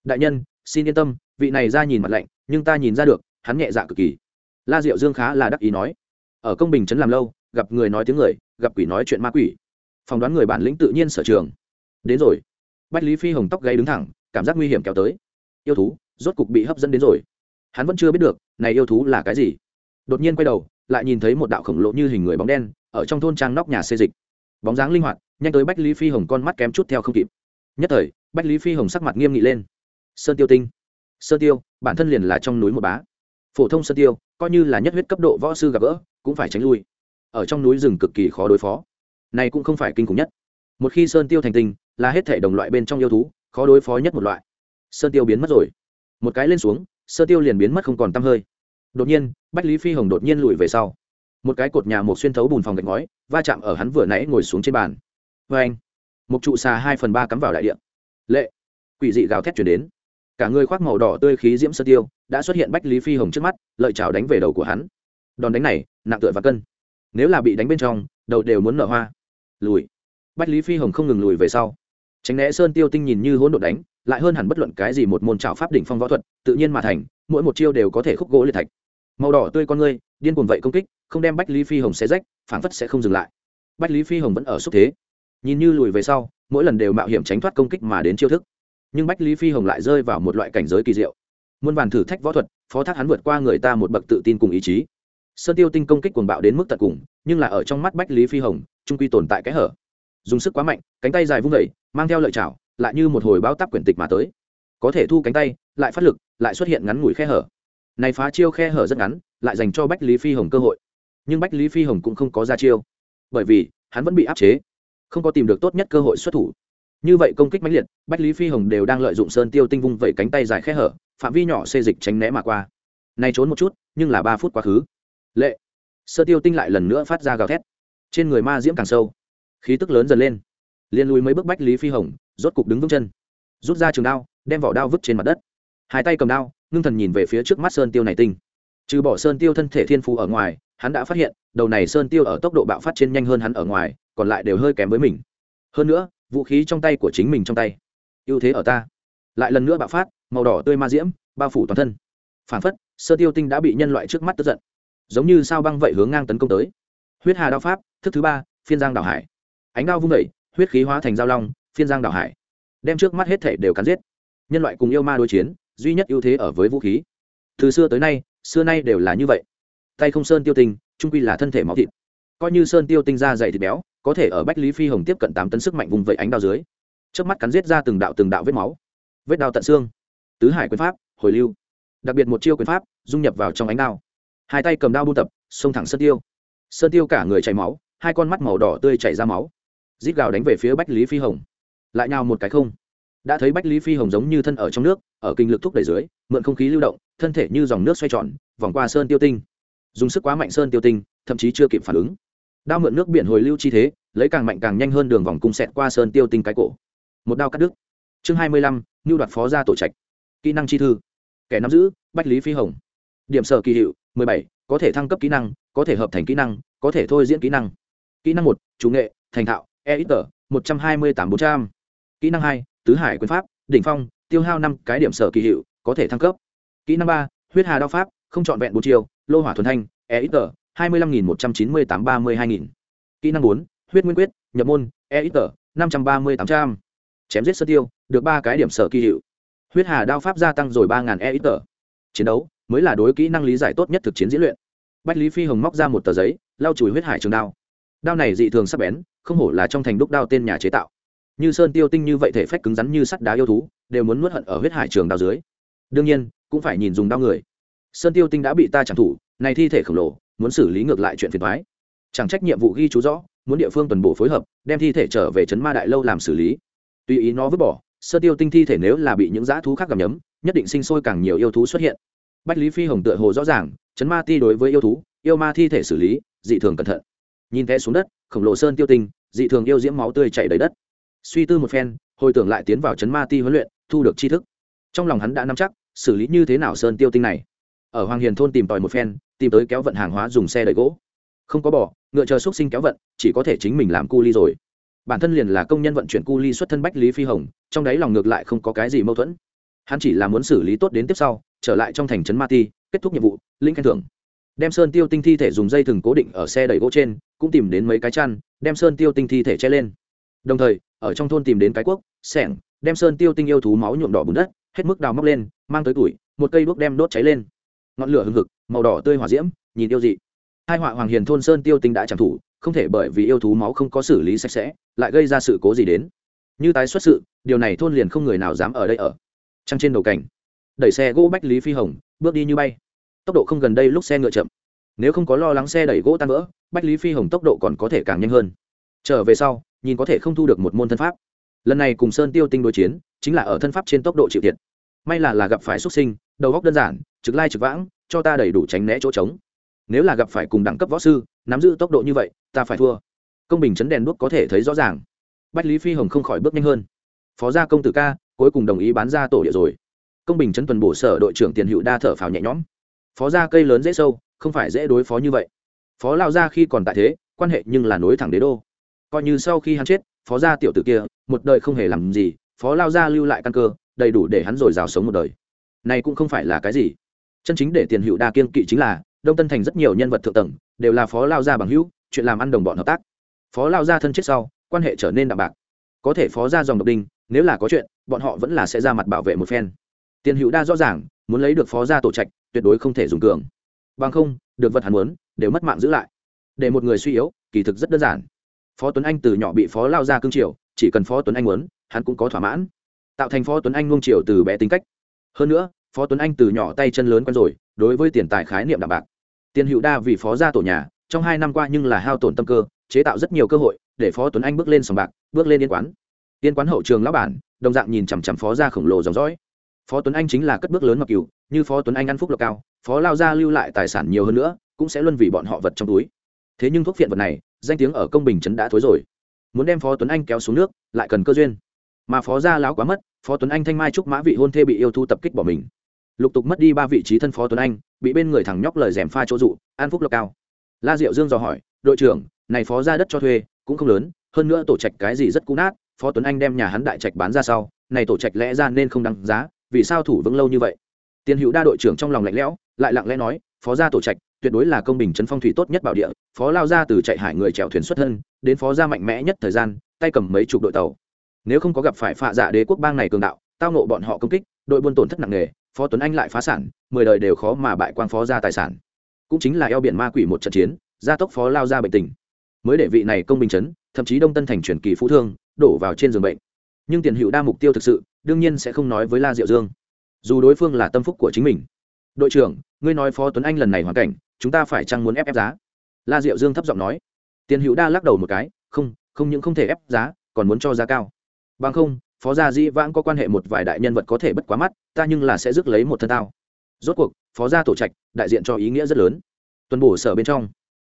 S1: Đại nhân, xin yên tâm, vị này ra nhìn mặt lạnh, nhưng ta nhìn ra được, hắn nhẹ dạ cực kỳ. La diệu dương khá là đắc ý nói ở công bình trấn làm lâu, gặp người nói tiếng người, gặp quỷ nói chuyện ma quỷ. Phỏng đoán người bản lĩnh tự nhiên sở trường. Đến rồi. Bách lý phi hồng tóc gáy đứng thẳng, cảm giác nguy hiểm kéo tới. Yêu thú, rốt cục bị hấp dẫn đến rồi. Hắn vẫn chưa biết được, này yêu thú là cái gì. Đột nhiên quay đầu, lại nhìn thấy một đạo khổng lồ như hình người bóng đen, ở trong thôn trang nóc nhà xê dịch. Bóng dáng linh hoạt, nhanh tới bách lý phi hồng con mắt kém chút theo không kịp. Nhất thời, bách lý phi hồng sắc mặt nghiêm nghị lên. Sơn tiêu tinh. Sơn tiêu, bản thân liền là trong núi một bá. Phổ thông sơn tiêu, coi như là nhất huyết cấp độ võ sư gặp gỡ cũng phải tránh lui. Ở trong núi rừng cực kỳ khó đối phó. Này cũng không phải kinh khủng nhất. Một khi sơn tiêu thành tinh, là hết thể đồng loại bên trong yêu thú, khó đối phó nhất một loại. Sơn tiêu biến mất rồi. Một cái lên xuống, sơn tiêu liền biến mất không còn t hơi. Đột nhiên, bách lý phi hồng đột nhiên lùi về sau. Một cái cột nhà một xuyên thấu bùn phòng gạch ngói, va chạm ở hắn vừa nãy ngồi xuống trên bàn. Vê anh một trụ xà hai phần ba cắm vào đại điện lệ, quỷ dị gào thét chuyển đến. Cả người khoác màu đỏ tươi khí diễm sơ tiêu, đã xuất hiện bách lý phi hồng trước mắt, lợi chảo đánh về đầu của hắn đòn đánh này, nặng tựa và cân. Nếu là bị đánh bên trong, đầu đều muốn nở hoa. Lùi. Bách lý phi hồng không ngừng lùi về sau. Tránh né sơn tiêu tinh nhìn như hỗn độn đánh, lại hơn hẳn bất luận cái gì một môn trào pháp đỉnh phong võ thuật, tự nhiên mà thành, mỗi một chiêu đều có thể khúc gỗ liệt thạch. Màu đỏ tươi con ngươi, điên cuồng vậy công kích, không đem bách lý phi hồng xé rách phản phất sẽ không dừng lại. Bách lý phi hồng vẫn ở xúc thế. Nhìn như lùi về sau, mỗi lần đều mạo hiểm tránh thoát công kích mà đến chiêu thức. Nhưng bách lý phi hồng lại rơi vào một loại cảnh giới kỳ diệu. Muôn vàn thử thách võ thuật, phó thác hắn vượt qua người ta một bậc tự tin cùng ý chí sơn tiêu tinh công kích cuồng bạo đến mức tận cùng, nhưng là ở trong mắt bách lý phi hồng, trung quy tồn tại cái hở. Dùng sức quá mạnh, cánh tay dài vung vẩy mang theo lợi chảo, lại như một hồi bao tắp quyển tịch mà tới. Có thể thu cánh tay, lại phát lực, lại xuất hiện ngắn ngủi khe hở. Này phá chiêu khe hở rất ngắn, lại dành cho bách lý phi hồng cơ hội. Nhưng bách lý phi hồng cũng không có ra chiêu, bởi vì hắn vẫn bị áp chế, không có tìm được tốt nhất cơ hội xuất thủ. Như vậy công kích mãnh liệt, bách lý phi hồng đều đang lợi dụng sơn tiêu tinh vung vẩy cánh tay dài khe hở, phạm vi nhỏ xê dịch tránh né mà qua. Này trốn một chút, nhưng là ba phút quá khứ lệ. Sơ tiêu tinh lại lần nữa phát ra gào thét. Trên người ma diễm càng sâu. Khí tức lớn dần lên. Liên lùi mấy bước bách lý phi hồng, rốt cục đứng vững chân. Rút ra trường đao, đem vỏ đao vứt trên mặt đất. Hai tay cầm đao, ngưng thần nhìn về phía trước mắt sơn tiêu này tinh. Trừ bỏ sơn tiêu thân thể thiên phú ở ngoài, hắn đã phát hiện, đầu này sơn tiêu ở tốc độ bạo phát trên nhanh hơn hắn ở ngoài, còn lại đều hơi kém với mình. Hơn nữa, vũ khí trong tay của chính mình trong tay. Ưu thế ở ta. Lại lần nữa bạo phát, màu đỏ tươi ma diễm, bao phủ toàn thân. Phản phất sơ tiêu tinh đã bị nhân loại trước mắt tức giận giống như sao băng vậy hướng ngang tấn công tới. Huyết hà đao pháp, thức thứ ba, phiên giang đảo hải. Ánh đao vung vẩy huyết khí hóa thành giao long, phiên giang đảo hải. Đem trước mắt hết thể đều cắn giết. Nhân loại cùng yêu ma đối chiến, duy nhất ưu thế ở với vũ khí. Từ xưa tới nay, xưa nay đều là như vậy. Tay không sơn tiêu tinh, trung quy là thân thể máu thịt. Coi như sơn tiêu tinh ra dày thịt béo, có thể ở bách lý phi hồng tiếp cận tám tấn sức mạnh vùng vẫy ánh đao dưới. Trước mắt cắn giết ra từng đạo từng đạo vết máu. Vết đao tận xương. Tứ hải quyền pháp, hồi lưu. Đặc biệt một chiêu quyền pháp, dung nhập vào trong ánh đao hai tay cầm đao buôn tập, xông thẳng sơn tiêu. Sơn tiêu cả người chảy máu, hai con mắt màu đỏ tươi chảy ra máu. Rít gào đánh về phía bách lý phi hồng. Lại nhào một cái không. Đã thấy bách lý phi hồng giống như thân ở trong nước, ở kinh lực thúc đẩy dưới, mượn không khí lưu động, thân thể như dòng nước xoay tròn, vòng qua sơn tiêu tinh. Dùng sức quá mạnh sơn tiêu tinh, thậm chí chưa kịp phản ứng. Đao mượn nước biển hồi lưu chi thế, lấy càng mạnh càng nhanh hơn đường vòng cung xẹt qua sơn tiêu tinh cái cổ. Một đao cắt đứt. Chương hai mươi lăm như đoạt phó gia tổ trạch. Kỹ năng chi thư. Kẻ nắm giữ, bách lý phi hồng. Điểm sở kỳ hiệu mười bảy, có thể thăng cấp kỹ năng, có thể hợp thành kỹ năng, có thể thôi diễn kỹ năng. Kỹ năng một, chủ nghệ, thành thạo e ít tờ một trăm hai mươi tám bốn trăm. Kỹ năng hai, tứ hải quyền pháp, đỉnh phong, tiêu hao năm cái điểm sở kỳ hiệu, có thể thăng cấp. Kỹ năng ba, huyết hà đao pháp, không trọn vẹn bốn chiều lô hỏa thuần thanh e ít tờ hai mươi lăm nghìn một trăm chín mươi tám ba mươi hai nghìn. Kỹ năng bốn, huyết nguyên quyết, nhập môn e ít tờ năm trăm ba mươi tám trăm. Chém giết sơ tiêu, được ba cái điểm sở kỳ hiệu. Huyết hà đao pháp gia tăng rồi ba ngàn e ít tờ chiến đấu mới là đối kỹ năng lý giải tốt nhất thực chiến diễn luyện. Bách lý phi hồng móc ra một tờ giấy, lau chùi huyết hải trường đao. Đao này dị thường sắc bén, không hổ là trong thành đúc đao tên nhà chế tạo. Như sơn tiêu tinh như vậy thể phách cứng rắn như sắt đá yêu thú, đều muốn nuốt hận ở huyết hải trường đao dưới. Đương nhiên, cũng phải nhìn dùng đao người. Sơn tiêu tinh đã bị ta chẳng thủ, này thi thể khổng lồ, muốn xử lý ngược lại chuyện phiền thoái chẳng trách nhiệm vụ ghi chú rõ, muốn địa phương tuần bổ phối hợp, đem thi thể trở về trấn ma đại lâu làm xử lý. Tùy ý nó vứt bỏ sơ tiêu tinh thi thể nếu là bị những dã thú khác gặm nhấm, nhất định sinh sôi càng nhiều yêu thú xuất hiện bách lý phi hồng tựa hồ rõ ràng chấn ma ti đối với yêu thú, yêu ma thi thể xử lý, dị thường cẩn thận. Nhìn té xuống đất, khổng lồ sơn tiêu tinh, dị thường yêu diễm máu tươi chảy đầy đất. Suy tư một phen, hồi tưởng lại tiến vào chấn ma ti huấn luyện, thu được tri thức. Trong lòng hắn đã nắm chắc, xử lý như thế nào sơn tiêu tinh này. Ở hoàng hiền thôn tìm tòi một phen, tìm tới kéo vận hàng hóa dùng xe đẩy gỗ. Không có bỏ ngựa chờ xúc sinh kéo vận, chỉ có thể chính mình làm cu ly rồi. Bản thân liền là công nhân vận chuyển cu ly xuất thân bách lý phi hồng, trong đấy lòng ngược lại không có cái gì mâu thuẫn. Hắn chỉ là muốn xử lý tốt đến tiếp sau trở lại trong thành trấn ma ti, kết thúc nhiệm vụ linh khen thưởng. Đem sơn tiêu tinh thi thể dùng dây thừng cố định ở xe đẩy gỗ trên, cũng tìm đến mấy cái chăn, đem sơn tiêu tinh thi thể che lên. Đồng thời, ở trong thôn tìm đến cái cuốc, sẻng, đem sơn tiêu tinh yêu thú máu nhuộm đỏ bùn đất, hết mức đào móc lên, mang tới tuổi, một cây đuốc đem đốt cháy lên. Ngọn lửa hừng hực, màu đỏ tươi hỏa diễm, nhìn yêu dị. Hai họa hoàng hiền thôn sơn tiêu tinh đã chẳng thủ, không thể bởi vì yêu thú máu không có xử lý sạch sẽ, lại gây ra sự cố gì đến. Như tái xuất sự, điều này thôn liền không người nào dám ở đây ở. Trăng trên đầu cảnh đẩy xe gỗ bách lý phi hồng, bước đi như bay. Tốc độ không gần đây lúc xe ngựa chậm. Nếu không có lo lắng xe đẩy gỗ tan vỡ, bách lý phi hồng tốc độ còn có thể càng nhanh hơn. Trở về sau, nhìn có thể không thu được một môn thân pháp. Lần này cùng sơn tiêu tinh đối chiến, chính là ở thân pháp trên tốc độ chịu thiệt. May là là gặp phải xuất sinh, đầu góc đơn giản, trực lai trực vãng, cho ta đầy đủ tránh né chỗ trống. Nếu là gặp phải cùng đẳng cấp võ sư, nắm giữ tốc độ như vậy, ta phải thua. Công bình chấn đèn đuốc có thể thấy rõ ràng. Bách lý phi hồng không khỏi bước nhanh hơn. Phó gia công tử ca, cuối cùng đồng ý bán ra tổ địa rồi công bình chấn tuần bổ sở đội trưởng tiền hữu đa thở phào nhẹ nhõm. Phó gia cây lớn dễ sâu, không phải dễ đối phó như vậy. Phó lao gia khi còn tại thế, quan hệ nhưng là nối thẳng đế đô. Coi như sau khi hắn chết, phó gia tiểu tử kia, một đời không hề làm gì, phó lao gia lưu lại căn cơ, đầy đủ để hắn rồi rào sống một đời. Này cũng không phải là cái gì. Chân chính để tiền hữu đa kiên kỵ chính là, đông tân thành rất nhiều nhân vật thượng tầng, đều là phó lao gia bằng hữu, chuyện làm ăn đồng bọn hợp tác. Phó lao gia thân chết sau, quan hệ trở nên đạm bạc. Có thể phó gia dòng độc đinh, nếu là có chuyện, bọn họ vẫn là sẽ ra mặt bảo vệ một phen tiền hữu đa rõ ràng, muốn lấy được phó gia tổ trạch, tuyệt đối không thể dùng cường. Bằng không, được vật hắn muốn, đều mất mạng giữ lại. Để một người suy yếu, kỳ thực rất đơn giản. Phó tuấn anh từ nhỏ bị phó lao ra cương triều chỉ cần phó tuấn anh muốn, hắn cũng có thỏa mãn. Tạo thành phó tuấn anh ngông triều từ bé tính cách. Hơn nữa, phó tuấn anh từ nhỏ tay chân lớn quen rồi, đối với tiền tài khái niệm đạm bạc. Tiền hữu đa vì phó gia tổ nhà, trong hai năm qua nhưng là hao tổn tâm cơ, chế tạo rất nhiều cơ hội, để phó tuấn anh bước lên sòng bạc, bước lên yên quán. Yên quán hậu trường lão bản, đồng dạng nhìn chằm chằm phó gia khổng lồ dòng dõi phó tuấn anh chính là cất bước lớn mặc cừu, như phó tuấn anh ăn phúc lộc cao, phó lao gia lưu lại tài sản nhiều hơn nữa, cũng sẽ luân vì bọn họ vật trong túi. Thế nhưng thuốc phiện vật này, danh tiếng ở công bình trấn đã thối rồi. Muốn đem phó tuấn anh kéo xuống nước, lại cần cơ duyên. Mà phó gia láo quá mất, phó tuấn anh thanh mai trúc mã vị hôn thê bị yêu thu tập kích bỏ mình. Lục tục mất đi ba vị trí thân phó tuấn anh, bị bên người thằng nhóc lời rèm pha chỗ dụ an phúc lộc cao. La diệu dương dò hỏi, đội trưởng, này phó ra đất cho thuê, cũng không lớn, hơn nữa tổ trạch cái gì rất cũ nát, phó tuấn anh đem nhà hắn đại trạch bán ra sau, này tổ trạch lẽ ra nên không đăng giá vì sao thủ vững lâu như vậy? Tiền hữu đa đội trưởng trong lòng lạnh lẽo, lại lặng lẽ nói, phó gia tổ trạch, tuyệt đối là công bình trấn phong thủy tốt nhất bảo địa, phó lao ra từ chạy hải người chèo thuyền xuất thân, đến phó gia mạnh mẽ nhất thời gian, tay cầm mấy chục đội tàu. Nếu không có gặp phải phạ dạ đế quốc bang này cường đạo, tao nộ bọn họ công kích, đội buôn tổn thất nặng nề, phó tuấn anh lại phá sản, mười đời đều khó mà bại quang phó gia tài sản. Cũng chính là eo biển ma quỷ một trận chiến, gia tốc phó lao ra bệnh tình. Mới để vị này công bình chấn, thậm chí đông tân thành truyền kỳ phú thương, đổ vào trên giường bệnh. Nhưng tiền hữu đa mục tiêu thực sự đương nhiên sẽ không nói với la diệu dương. Dù đối phương là tâm phúc của chính mình. Đội trưởng, ngươi nói phó tuấn anh lần này hoàn cảnh, chúng ta phải chăng muốn ép ép giá? La diệu dương thấp giọng nói. Tiền hữu đa lắc đầu một cái, không không những không thể ép giá, còn muốn cho giá cao. Bằng không, phó gia dĩ vãng có quan hệ một vài đại nhân vật có thể bất quá mắt, ta nhưng là sẽ rước lấy một thân tao. Rốt cuộc, phó gia tổ trạch, đại diện cho ý nghĩa rất lớn. Tuần bổ sở bên trong,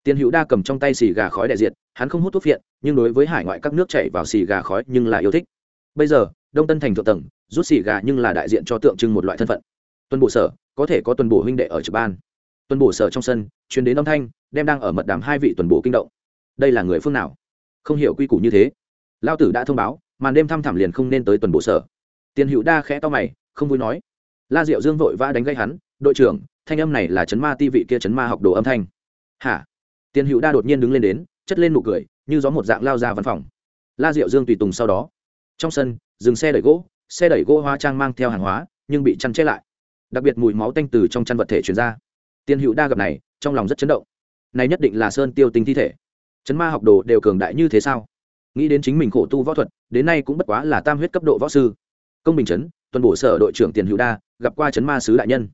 S1: tiền hữu đa cầm trong tay xì gà khói đại diện, hắn không hút thuốc phiện, nhưng đối với hải ngoại các nước chảy vào xì gà khói nhưng là yêu thích. Bây giờ đông tân thành thượng tầng, rút xì gà nhưng là đại diện cho tượng trưng một loại thân phận. Tuần bổ sở, có thể có tuần bổ huynh đệ ở trực ban. Tuần bổ sở trong sân chuyến đến âm thanh, đem đang ở mật đàm hai vị tuần bổ kinh động. Đây là người phương nào? Không hiểu quy củ như thế. Lao tử đã thông báo, màn đêm thăm thẳm liền không nên tới tuần bộ sở. Tiền hữu đa khẽ to mày, không vui nói. La diệu dương vội vã đánh gây hắn, đội trưởng, thanh âm này là chấn ma ti vị kia chấn ma học đồ âm thanh. Hả? Tiền hữu đa đột nhiên đứng lên đến, chất lên nụ cười, như gió một dạng lao ra văn phòng. La diệu dương tùy tùng sau đó trong sân, dừng xe đẩy gỗ, xe đẩy gỗ hoa trang mang theo hàng hóa, nhưng bị chăn che lại. Đặc biệt mùi máu tanh từ trong chăn vật thể chuyển ra. Tiền hữu đa gặp này, trong lòng rất chấn động. Này nhất định là sơn tiêu tinh thi thể. Chấn ma học đồ đều cường đại như thế sao? Nghĩ đến chính mình khổ tu võ thuật, đến nay cũng bất quá là tam huyết cấp độ võ sư. Công bình chấn, tuần bổ sở đội trưởng tiền hữu đa, gặp qua chấn ma sứ đại nhân.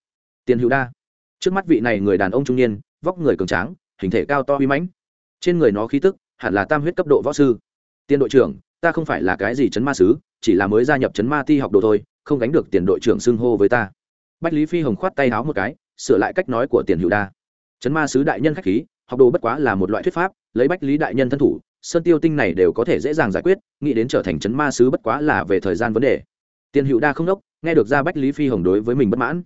S1: Tiền hữu đa. Trước mắt vị này người đàn ông trung niên, vóc người cường tráng, hình thể cao to uy mãnh. Trên người nó khí tức, hẳn là tam huyết cấp độ võ sư. Tiền đội trưởng ta không phải là cái gì chấn ma sứ, chỉ là mới gia nhập chấn ma ti học đồ thôi, không gánh được tiền đội trưởng xưng hô với ta. Bách lý phi hồng khoát tay háo một cái, sửa lại cách nói của tiền hữu đa. Chấn ma sứ đại nhân khách khí, học đồ bất quá là một loại thuyết pháp, lấy bách lý đại nhân thân thủ, sơn tiêu tinh này đều có thể dễ dàng giải quyết, nghĩ đến trở thành chấn ma sứ bất quá là về thời gian vấn đề. Tiền hữu đa không đốc, nghe được ra bách lý phi hồng đối với mình bất mãn.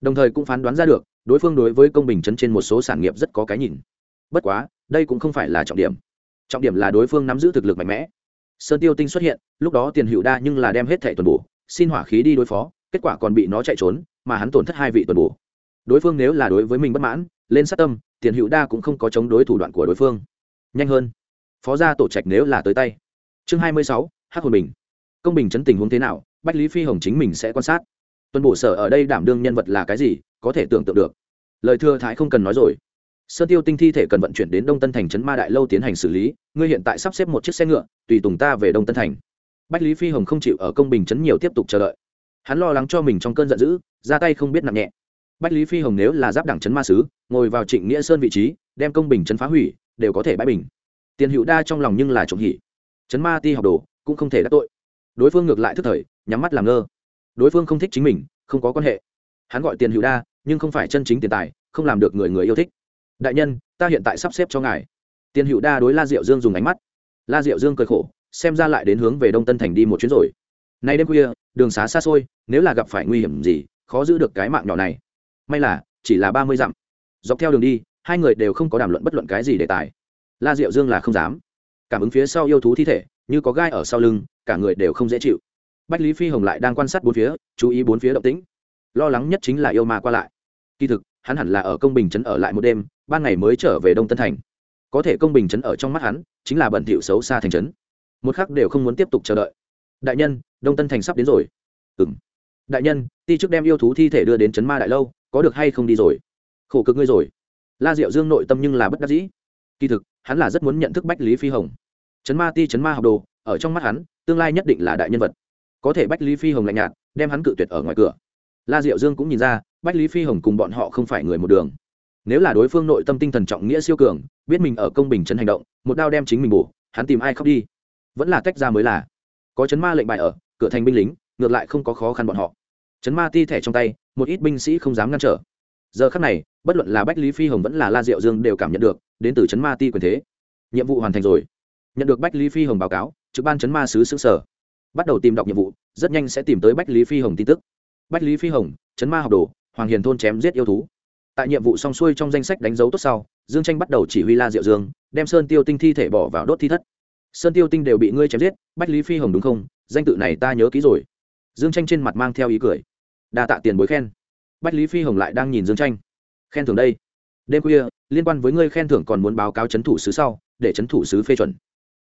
S1: Đồng thời cũng phán đoán ra được, đối phương đối với công bình chấn trên một số sản nghiệp rất có cái nhìn. Bất quá, đây cũng không phải là trọng điểm. Trọng điểm là đối phương nắm giữ thực lực mạnh mẽ sơn tiêu tinh xuất hiện, lúc đó tiền hữu đa nhưng là đem hết thẻ tuần bổ xin hỏa khí đi đối phó, kết quả còn bị nó chạy trốn, mà hắn tổn thất hai vị tuần bổ đối phương nếu là đối với mình bất mãn, lên sát tâm, tiền hữu đa cũng không có chống đối thủ đoạn của đối phương. Nhanh hơn. Phó gia tổ trạch nếu là tới tay. Chương hai mươi sáu hát hồn bình. Công bình chấn tình huống thế nào, bách lý phi hồng chính mình sẽ quan sát. Tuần bổ sở ở đây đảm đương nhân vật là cái gì, có thể tưởng tượng được. Lời thưa thái không cần nói rồi sơn tiêu tinh thi thể cần vận chuyển đến đông tân thành trấn ma đại lâu tiến hành xử lý, ngươi hiện tại sắp xếp một chiếc xe ngựa, tùy tùng ta về đông tân thành. Bách lý phi hồng không chịu ở công bình trấn nhiều tiếp tục chờ đợi. Hắn lo lắng cho mình trong cơn giận dữ, ra tay không biết nặng nhẹ. Bách lý phi hồng nếu là giáp đảng trấn ma sứ, ngồi vào trịnh nghĩa sơn vị trí, đem công bình trấn phá hủy, đều có thể bãi bình. Tiền hữu đa trong lòng nhưng là trộm hỉ. Trấn ma ti học đồ, cũng không thể đắc tội. Đối phương ngược lại thức thời, nhắm mắt làm ngơ. Đối phương không thích chính mình, không có quan hệ. Hắn gọi tiền hữu đa, nhưng không phải chân chính tiền tài, không làm được người người yêu thích đại nhân, ta hiện tại sắp xếp cho ngài. Tiền hữu đa đối la diệu dương dùng ánh mắt. La diệu dương cười khổ, xem ra lại đến hướng về đông tân thành đi một chuyến rồi. Nay đêm khuya, đường xá xa xôi, nếu là gặp phải nguy hiểm gì, khó giữ được cái mạng nhỏ này. May là, chỉ là ba mươi dặm. Dọc theo đường đi, hai người đều không có đàm luận bất luận cái gì đề tài. La diệu dương là không dám. Cảm ứng phía sau yêu thú thi thể, như có gai ở sau lưng, cả người đều không dễ chịu. Bách lý phi hồng lại đang quan sát bốn phía, chú ý bốn phía động tĩnh. Lo lắng nhất chính là yêu ma qua lại kỳ thực, hắn hẳn là ở công bình trấn ở lại một đêm, ban ngày mới trở về đông tân thành. Có thể công bình trấn ở trong mắt hắn, chính là bẩn thỉu xấu xa thành trấn. Một khắc đều không muốn tiếp tục chờ đợi. Đại nhân, đông tân thành sắp đến rồi. Ừ m đại nhân, ti trước đem yêu thú thi thể đưa đến trấn ma đại lâu, có được hay không đi rồi? Khổ cực ngươi rồi. La diệu dương nội tâm nhưng là bất đắc dĩ. Kỳ thực, hắn là rất muốn nhận thức bách lý phi hồng. Trấn ma ti trấn ma học đồ, ở trong mắt hắn, tương lai nhất định là đại nhân vật. Có thể bách lý phi hồng lạnh nhạt, đem hắn cự tuyệt ở ngoài cửa. La diệu dương cũng nhìn ra bách lý phi hồng cùng bọn họ không phải người một đường. Nếu là đối phương nội tâm tinh thần trọng nghĩa siêu cường, biết mình ở công bình chân hành động, một đao đem chính mình bổ, hắn tìm ai khóc đi? Vẫn là tách ra mới là. Có chấn ma lệnh bài ở, cửa thành binh lính, ngược lại không có khó khăn bọn họ. Chấn ma ti thẻ trong tay, một ít binh sĩ không dám ngăn trở. Giờ khắc này, bất luận là bách lý phi hồng vẫn là la diệu dương đều cảm nhận được, đến từ chấn ma ti quyền thế. Nhiệm vụ hoàn thành rồi. Nhận được bách lý phi hồng báo cáo, trực ban chấn ma sứ xứ sở. Bắt đầu tìm đọc nhiệm vụ, rất nhanh sẽ tìm tới bách lý phi hồng tin tức. Bách lý phi hồng, chấn ma học đồ hoàng hiền thôn chém giết yêu thú. Tại nhiệm vụ xong xuôi trong danh sách đánh dấu tốt sau, dương tranh bắt đầu chỉ huy la diệu dương, đem sơn tiêu tinh thi thể bỏ vào đốt thi thất. Sơn tiêu tinh đều bị ngươi chém giết, bách lý phi hồng đúng không? Danh tự này ta nhớ kỹ rồi. Dương tranh trên mặt mang theo ý cười. Đa tạ tiền bối khen. Bách lý phi hồng lại đang nhìn dương tranh. Khen thưởng đây. Đêm khuya, liên quan với ngươi khen thưởng còn muốn báo cáo chấn thủ sứ sau, để chấn thủ sứ phê chuẩn.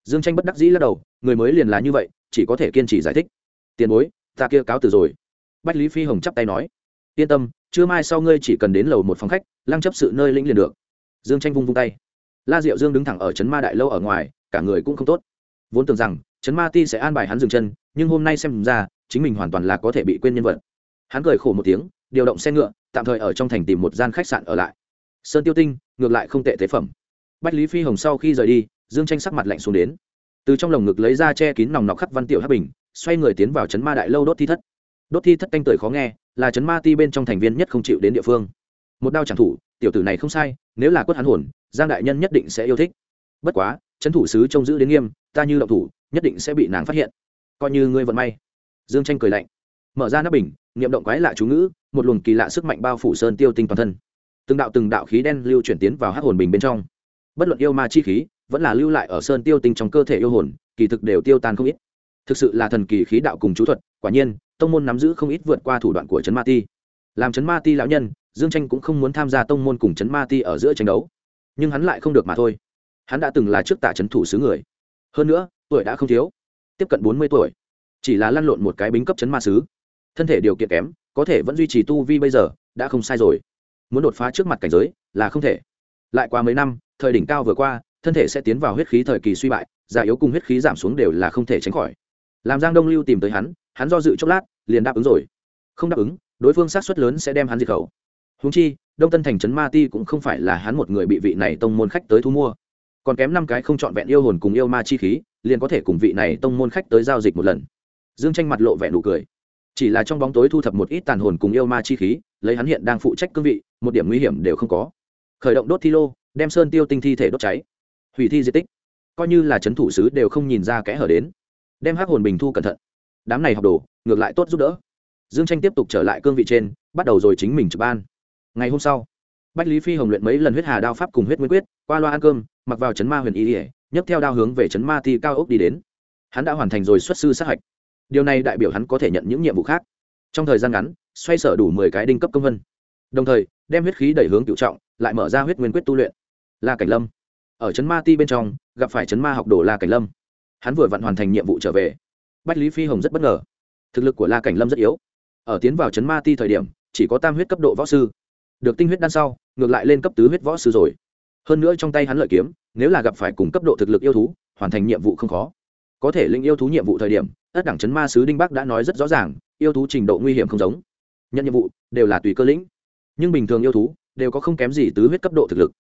S1: Dương tranh bất đắc dĩ lắc đầu, người mới liền là như vậy, chỉ có thể kiên trì giải thích. Tiền bối, ta kia cáo từ rồi. Bách lý phi hồng chắp tay nói yên tâm, trưa mai sau ngươi chỉ cần đến lầu một phòng khách, lăng chấp sự nơi lĩnh liền được. Dương tranh vung vung tay. La diệu dương đứng thẳng ở trấn ma đại lâu ở ngoài, cả người cũng không tốt. Vốn tưởng rằng, trấn ma ti sẽ an bài hắn dừng chân, nhưng hôm nay xem ra, chính mình hoàn toàn là có thể bị quên nhân vật. Hắn cười khổ một tiếng, điều động xe ngựa, tạm thời ở trong thành tìm một gian khách sạn ở lại. Sơn tiêu tinh, ngược lại không tệ tế phẩm. Bách lý phi hồng sau khi rời đi, dương tranh sắc mặt lạnh xuống đến. Từ trong lồng ngực lấy ra che kín nòng nọc khắc văn tiểu hát bình, xoay người tiến vào trấn ma đại lâu đốt thi thất đốt thi thất canh tưởi khó nghe, là chấn ma ti bên trong thành viên nhất không chịu đến địa phương. Một đao chẳng thủ, tiểu tử này không sai, nếu là quất hắn hồn, giang đại nhân nhất định sẽ yêu thích. Bất quá, chấn thủ sứ trông giữ đến nghiêm, ta như động thủ, nhất định sẽ bị nàng phát hiện. Coi như ngươi vận may. Dương tranh cười lạnh. Mở ra nắp bình, niệm động quái lạ chú ngữ, một luồng kỳ lạ sức mạnh bao phủ sơn tiêu tinh toàn thân. Từng đạo từng đạo khí đen lưu chuyển tiến vào hát hồn bình bên trong. Bất luận yêu ma chi khí, vẫn là lưu lại ở sơn tiêu tinh trong cơ thể yêu hồn, kỳ thực đều tiêu tan không ít. Thực sự là thần kỳ khí đạo cùng chú thuật, quả nhiên tông môn nắm giữ không ít vượt qua thủ đoạn của trấn ma ti. Làm trấn ma ti lão nhân, dương tranh cũng không muốn tham gia tông môn cùng trấn ma ti ở giữa tranh đấu. Nhưng hắn lại không được mà thôi. Hắn đã từng là trước tạ trấn thủ xứ người. Hơn nữa, tuổi đã không thiếu. Tiếp cận bốn mươi tuổi. Chỉ là lăn lộn một cái bính cấp trấn ma sứ thân thể điều kiện kém, có thể vẫn duy trì tu vi bây giờ, đã không sai rồi. Muốn đột phá trước mặt cảnh giới, là không thể. Lại qua mấy năm, thời đỉnh cao vừa qua, thân thể sẽ tiến vào huyết khí thời kỳ suy bại, già yếu cùng huyết khí giảm xuống đều là không thể tránh khỏi. Làm giang đông lưu tìm tới hắn hắn do dự chốc lát, liền đáp ứng rồi. Không đáp ứng, đối phương sát xuất lớn sẽ đem hắn diệt khẩu. Húng chi, đông tân thành trấn ma ti cũng không phải là hắn một người bị vị này tông môn khách tới thu mua. Còn kém năm cái không trọn vẹn yêu hồn cùng yêu ma chi khí, liền có thể cùng vị này tông môn khách tới giao dịch một lần. Dương tranh mặt lộ vẻ nụ cười. Chỉ là trong bóng tối thu thập một ít tàn hồn cùng yêu ma chi khí, lấy hắn hiện đang phụ trách cương vị, một điểm nguy hiểm đều không có. Khởi động đốt thi lô, đem sơn tiêu tinh thi thể đốt cháy. Hủy thi di tích. Coi như là c h ấ n thủ sứ đều không nhìn ra kẽ hở đến. Đem hắc hồn bình thu cẩn thận đám này học đồ, ngược lại tốt giúp đỡ. Dương tranh tiếp tục trở lại cương vị trên, bắt đầu rồi chính mình trực ban. Ngày hôm sau, bách lý phi hồng luyện mấy lần huyết hà đao pháp cùng huyết nguyên quyết, qua loa ăn cơm, mặc vào chấn ma huyền ý ỉa nhấc theo đao hướng về chấn ma thi cao ốc đi đến. Hắn đã hoàn thành rồi xuất sư sát hạch. Điều này đại biểu hắn có thể nhận những nhiệm vụ khác. Trong thời gian ngắn, xoay sở đủ mười cái đinh cấp công vân. Đồng thời, đem huyết khí đẩy hướng cựu trọng, lại mở ra huyết nguyên quyết tu luyện. La cảnh lâm. Ở trấn ma ti bên trong, gặp phải trấn ma học đồ la cảnh lâm. Hắn vừa vặn hoàn thành nhiệm vụ trở về bách lý phi hồng rất bất ngờ. Thực lực của la cảnh lâm rất yếu. Ở tiến vào chấn ma ti thời điểm, chỉ có tam huyết cấp độ võ sư. Được tinh huyết đan sau, ngược lại lên cấp tứ huyết võ sư rồi. Hơn nữa trong tay hắn lợi kiếm, nếu là gặp phải cùng cấp độ thực lực yêu thú, hoàn thành nhiệm vụ không khó. Có thể linh yêu thú nhiệm vụ thời điểm, ất đẳng chấn ma sứ đinh bắc đã nói rất rõ ràng, yêu thú trình độ nguy hiểm không giống. Nhận nhiệm vụ, đều là tùy cơ lĩnh. Nhưng bình thường yêu thú, đều có không kém gì tứ huyết cấp độ thực lực.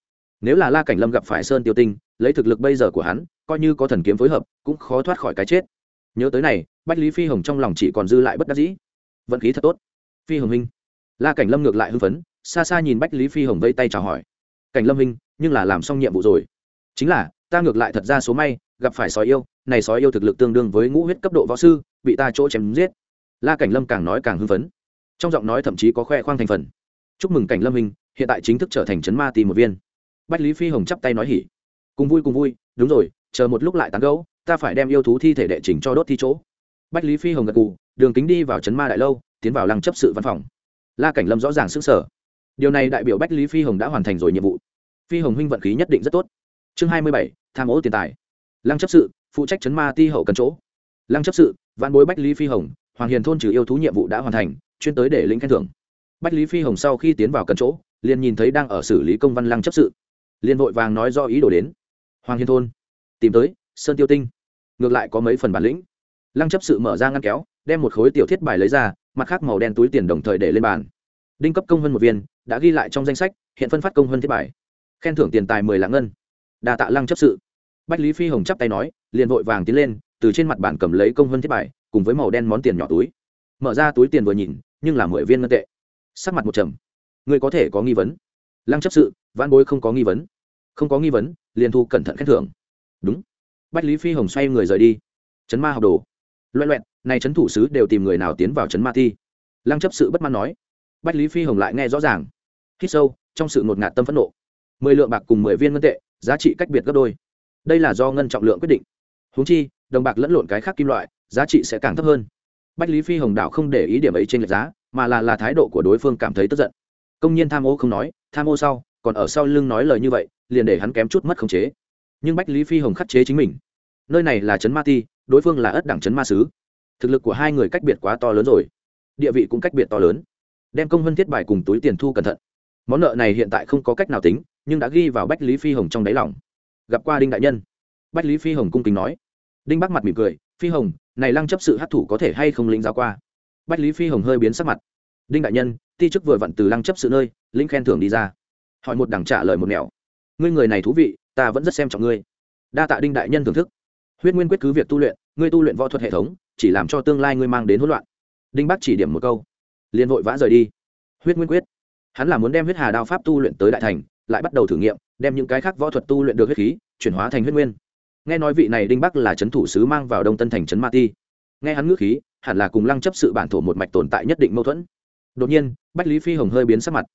S1: Nếu là la cảnh lâm gặp phải sơn tiêu tinh, lấy thực lực bây giờ của hắn, coi như có thần kiếm phối hợp, cũng khó thoát khỏi cái chết nhớ tới này, bách lý phi hồng trong lòng chỉ còn dư lại bất đắc dĩ. Vận khí thật tốt. Phi hồng minh la cảnh lâm ngược lại hưng phấn, xa xa nhìn bách lý phi hồng vây tay chào hỏi. Cảnh lâm minh nhưng là làm xong nhiệm vụ rồi. Chính là, ta ngược lại thật ra số may, gặp phải sói yêu, này sói yêu thực lực tương đương với ngũ huyết cấp độ võ sư, bị ta chỗ chém giết. La cảnh lâm càng nói càng hưng phấn. Trong giọng nói thậm chí có khoe khoang thành phần. Chúc mừng cảnh lâm minh hiện tại chính thức trở thành chấn ma tì một viên. Bách lý phi hồng chắp tay nói hỉ. Cùng vui cùng vui, đúng rồi, chờ một lúc lại tán gấu ta phải đem yêu thú thi thể đệ trình cho đốt thi chỗ. Bách lý phi hồng gật cù đường kính đi vào trấn ma đại lâu, tiến vào lăng chấp sự văn phòng. La cảnh lâm rõ ràng sức sở điều này đại biểu bách lý phi hồng đã hoàn thành rồi nhiệm vụ. Phi hồng huynh vận khí nhất định rất tốt. Chương hai mươi bảy, tham ô tiền tài. Lăng chấp sự, phụ trách chấn ma ti hậu cần chỗ. Lăng chấp sự văn bối bách lý phi hồng, hoàng hiền thôn trừ yêu thú nhiệm vụ đã hoàn thành, chuyên tới để lĩnh khen thưởng. Bách lý phi hồng sau khi tiến vào cần chỗ, liền nhìn thấy đang ở xử lý công văn lăng chấp sự. Liền vội vàng nói do ý đồ đến. Hoàng hiền thôn, tìm tới sơn tiêu tinh. Ngược lại có mấy phần bản lĩnh. Lăng chấp sự mở ra ngăn kéo, đem một khối tiểu thiết bài lấy ra, mặt khác màu đen túi tiền đồng thời để lên bàn. Đinh cấp công hơn một viên, đã ghi lại trong danh sách, hiện phân phát công hơn thiết bài. Khen thưởng tiền tài mười lạng ngân. Đà tạ lăng chấp sự. Bách lý phi hồng chắp tay nói, liền vội vàng tiến lên, từ trên mặt bàn cầm lấy công hơn thiết bài, cùng với màu đen món tiền nhỏ túi. Mở ra túi tiền vừa nhìn, nhưng là mười viên ngân tệ. Sắc mặt một trầm. Người có thể có nghi vấn. Lăng chấp sự văn bối không có nghi vấn. Không có nghi vấn, liền thu cẩn thận khen thưởng. Đúng bách lý phi hồng xoay người rời đi. Chấn ma học đồ. Loẹ loẹn, này chấn thủ sứ đều tìm người nào tiến vào chấn ma thi? Lăng chấp sự bất mãn nói. Bách lý phi hồng lại nghe rõ ràng. Hít sâu, trong sự ngột ngạt tâm phẫn nộ. Mười lượng bạc cùng mười viên ngân tệ, giá trị cách biệt gấp đôi. Đây là do ngân trọng lượng quyết định. Húng chi, đồng bạc lẫn lộn cái khác kim loại, giá trị sẽ càng thấp hơn. Bách lý phi hồng đạo không để ý điểm ấy trên lệch giá, mà là là thái độ của đối phương cảm thấy tức giận. Công nhân tham ô không nói, tham ô sau, còn ở sau lưng nói lời như vậy, liền để hắn kém chút mất khống chế nhưng bách lý phi hồng khắc chế chính mình nơi này là trấn ma ti đối phương là ất đẳng trấn ma sứ thực lực của hai người cách biệt quá to lớn rồi địa vị cũng cách biệt to lớn đem công vân thiết bài cùng túi tiền thu cẩn thận món nợ này hiện tại không có cách nào tính nhưng đã ghi vào bách lý phi hồng trong đáy lòng gặp qua đinh đại nhân bách lý phi hồng cung kính nói đinh bắc mặt mỉm cười phi hồng này lăng chấp sự hát thủ có thể hay không lĩnh giáo qua bách lý phi hồng hơi biến sắc mặt đinh đại nhân ti chức vừa vặn từ lăng chấp sự nơi lĩnh khen thưởng đi ra hỏi một đẳng trả lời một nẻo ngươi người này thú vị ta vẫn rất xem trọng ngươi. Đa tạ đinh đại nhân thưởng thức. Huyết nguyên quyết cứ việc tu luyện, ngươi tu luyện võ thuật hệ thống, chỉ làm cho tương lai ngươi mang đến hỗn loạn. Đinh bắc chỉ điểm một câu. Liền vội vã rời đi. Huyết nguyên quyết. Hắn là muốn đem huyết hà đao pháp tu luyện tới đại thành, lại bắt đầu thử nghiệm, đem những cái khác võ thuật tu luyện được huyết khí, chuyển hóa thành huyết nguyên. Nghe nói vị này đinh bắc là c h ấ n thủ sứ mang vào đông tân thành trấn ma ti. Nghe hắn ngữ khí, hẳn là cùng lăng chấp sự bản thổ một mạch tồn tại nhất định mâu thuẫn. Đột nhiên, bách lý phi hồng hơi biến sắc mặt.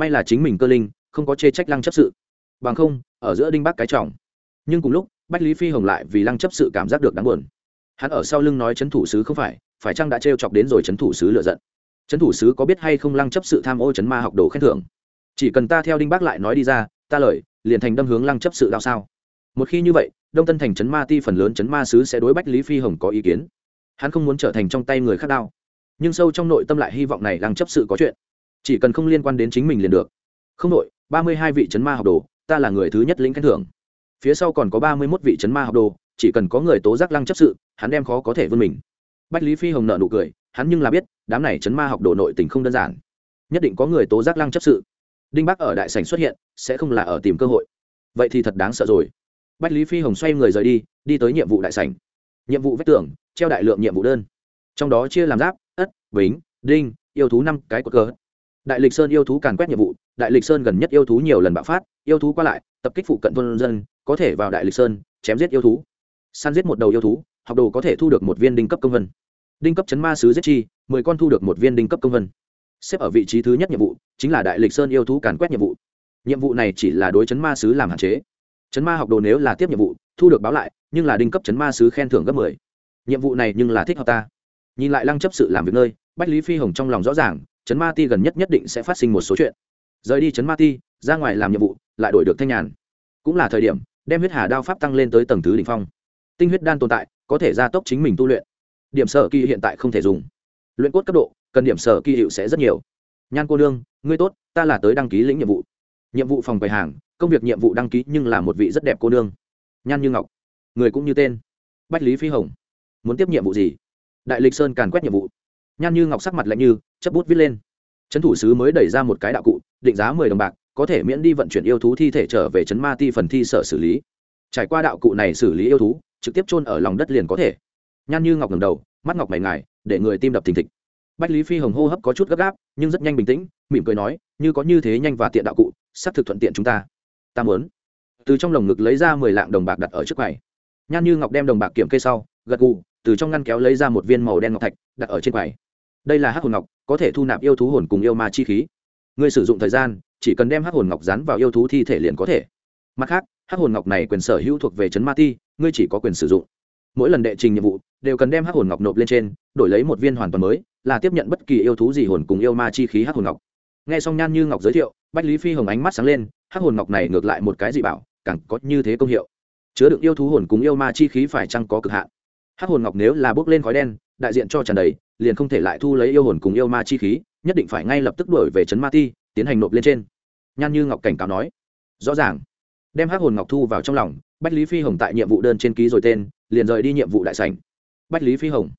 S1: May là chính mình cơ linh, không có chê trách lăng chấp sự bằng không, ở giữa đinh bắc cái trọng. Nhưng cùng lúc, bách lý phi hồng lại vì lăng chấp sự cảm giác được đáng buồn. Hắn ở sau lưng nói c h ấ n thủ sứ không phải phải chăng đã t chọc đến rồi c h ấ n thủ sứ lựa giận? C h ấ n thủ sứ có biết hay không lăng chấp sự tham ô chấn ma học đồ khen thưởng? Chỉ cần ta theo đinh bác lại nói đi ra, ta lời, liền thành đâm hướng lăng chấp sự đao sao? Một khi như vậy, đông tân thành chấn ma ti phần lớn chấn ma sứ sẽ đối bách lý phi hồng có ý kiến. Hắn không muốn trở thành trong tay người khác đao nhưng sâu trong nội tâm lại hy vọng này lăng chấp sự có chuyện. Chỉ cần không liên quan đến chính mình liền được. Không nội ba mươi hai vị trấn ma học đồ ta là người thứ nhất lĩnh khen thưởng. Phía sau còn có ba mươi mốt vị trấn ma học đồ, chỉ cần có người tố giác lăng chấp sự, hắn đem khó có thể vươn mình. Bách lý phi hồng nợ nụ cười, hắn nhưng là biết, đám này chấn ma học đồ nội tình không đơn giản. Nhất định có người tố giác lăng chấp sự. Đinh bắc ở đại sảnh xuất hiện, sẽ không là ở tìm cơ hội. Vậy thì thật đáng sợ rồi. Bách lý phi hồng xoay người rời đi đi tới nhiệm vụ đại sảnh. Nhiệm vụ vách tường, treo đại lượng nhiệm vụ đơn. Trong đó chia làm giáp, ất, bính, đinh, yêu thú năm cái cột cờ. Đại lịch sơn yêu thú càn quét nhiệm vụ đại lịch sơn gần nhất yêu thú nhiều lần bạo phát, yêu thú qua lại, tập kích phụ cận thôn dân, có thể vào đại lịch sơn, chém giết yêu thú. Săn giết một đầu yêu thú, học đồ có thể thu được một viên đinh cấp công vân. Đinh cấp chấn ma sứ giết chi, mười con thu được một viên đinh cấp công vân. Xếp ở vị trí thứ nhất nhiệm vụ, chính là đại lịch sơn yêu thú càn quét nhiệm vụ. Nhiệm vụ này chỉ là đối chấn ma sứ làm hạn chế. Chấn ma học đồ nếu là tiếp nhiệm vụ, thu được báo lại, nhưng là đinh cấp chấn ma sứ khen thưởng gấp mười. Nhiệm vụ này nhưng là thích hợp ta. Nhìn lại lăng chấp sự làm việc nơi, bách lý phi hồng trong lòng rõ ràng, chấn ma ti gần nhất nhất định sẽ phát sinh một số chuyện rời đi chấn ma ti, ra ngoài làm nhiệm vụ, lại đổi được thanh nhàn. Cũng là thời điểm, đem huyết hà đao pháp tăng lên tới tầng thứ đ ỉ n h phong. Tinh huyết đan tồn tại, có thể gia tốc chính mình tu luyện. Điểm sở kỳ hiện tại không thể dùng. Luyện cốt cấp độ, cần điểm sở kỳ hiệu sẽ rất nhiều. Nhan cô đương ngươi tốt, ta là tới đăng ký lĩnh nhiệm vụ. Nhiệm vụ phòng quầy hàng, công việc nhiệm vụ đăng ký nhưng là một vị rất đẹp cô đương nhan như ngọc, người cũng như tên. Bách lý phi hồng, muốn tiếp nhiệm vụ gì? Đại lịch sơn càn quét nhiệm vụ. Nhan như ngọc sắc mặt lạnh như chấp bút viết lên. Trấn thủ sứ mới đẩy ra một cái đạo cụ định giá mười đồng bạc, có thể miễn đi vận chuyển yêu thú thi thể trở về trấn ma ti phần thi sở xử lý. Trải qua đạo cụ này xử lý yêu thú, trực tiếp chôn ở lòng đất liền có thể. Nhan như ngọc ngầm đầu, mắt ngọc mày ngài, để người tim đập thình thịch. Bách lý phi hồng hô hấp có chút gấp gáp, nhưng rất nhanh bình tĩnh, mỉm cười nói, như có như thế nhanh và tiện đạo cụ, sắp thực thuận tiện chúng ta. Ta muốn. Từ trong lồng ngực lấy ra mười lạng đồng bạc đặt ở trước quầy. Nhan như ngọc đem đồng bạc kiểm kê sau, gật gù, từ trong ngăn kéo lấy ra một viên màu đen ngọc thạch, đặt ở trên quầy. Đây là hắc hồn ngọc, có thể thu nạp yêu thú hồn cùng yêu ma chi khí người sử dụng thời gian, chỉ cần đem hắc hồn ngọc dán vào yêu thú thi thể liền có thể. Mặt khác, hắc hồn ngọc này quyền sở hữu thuộc về trấn ma ti, ngươi chỉ có quyền sử dụng. Mỗi lần đệ trình nhiệm vụ, đều cần đem hắc hồn ngọc nộp lên trên, đổi lấy một viên hoàn toàn mới, là tiếp nhận bất kỳ yêu thú gì hồn cùng yêu ma chi khí hắc hồn ngọc. Nghe xong nhan như ngọc giới thiệu, bách lý phi hồng ánh mắt sáng lên, hắc hồn ngọc này ngược lại một cái dị bảo, càng có như thế công hiệu. Chứa đựng yêu thú hồn cùng yêu ma chi khí phải chăng có cực hạn? Hắc hồn ngọc nếu là bước lên khói đen, đại diện cho tràn đầy, liền không thể lại thu lấy yêu hồn cùng yêu ma chi khí nhất định phải ngay lập tức đuổi về trấn ma ti, tiến hành nộp lên trên. Nhan như ngọc cảnh cáo nói. Rõ ràng. Đem hắc hồn ngọc thu vào trong lòng, bách lý phi hồng tại nhiệm vụ đơn trên ký rồi tên, liền rời đi nhiệm vụ đại sảnh. Bách lý phi hồng,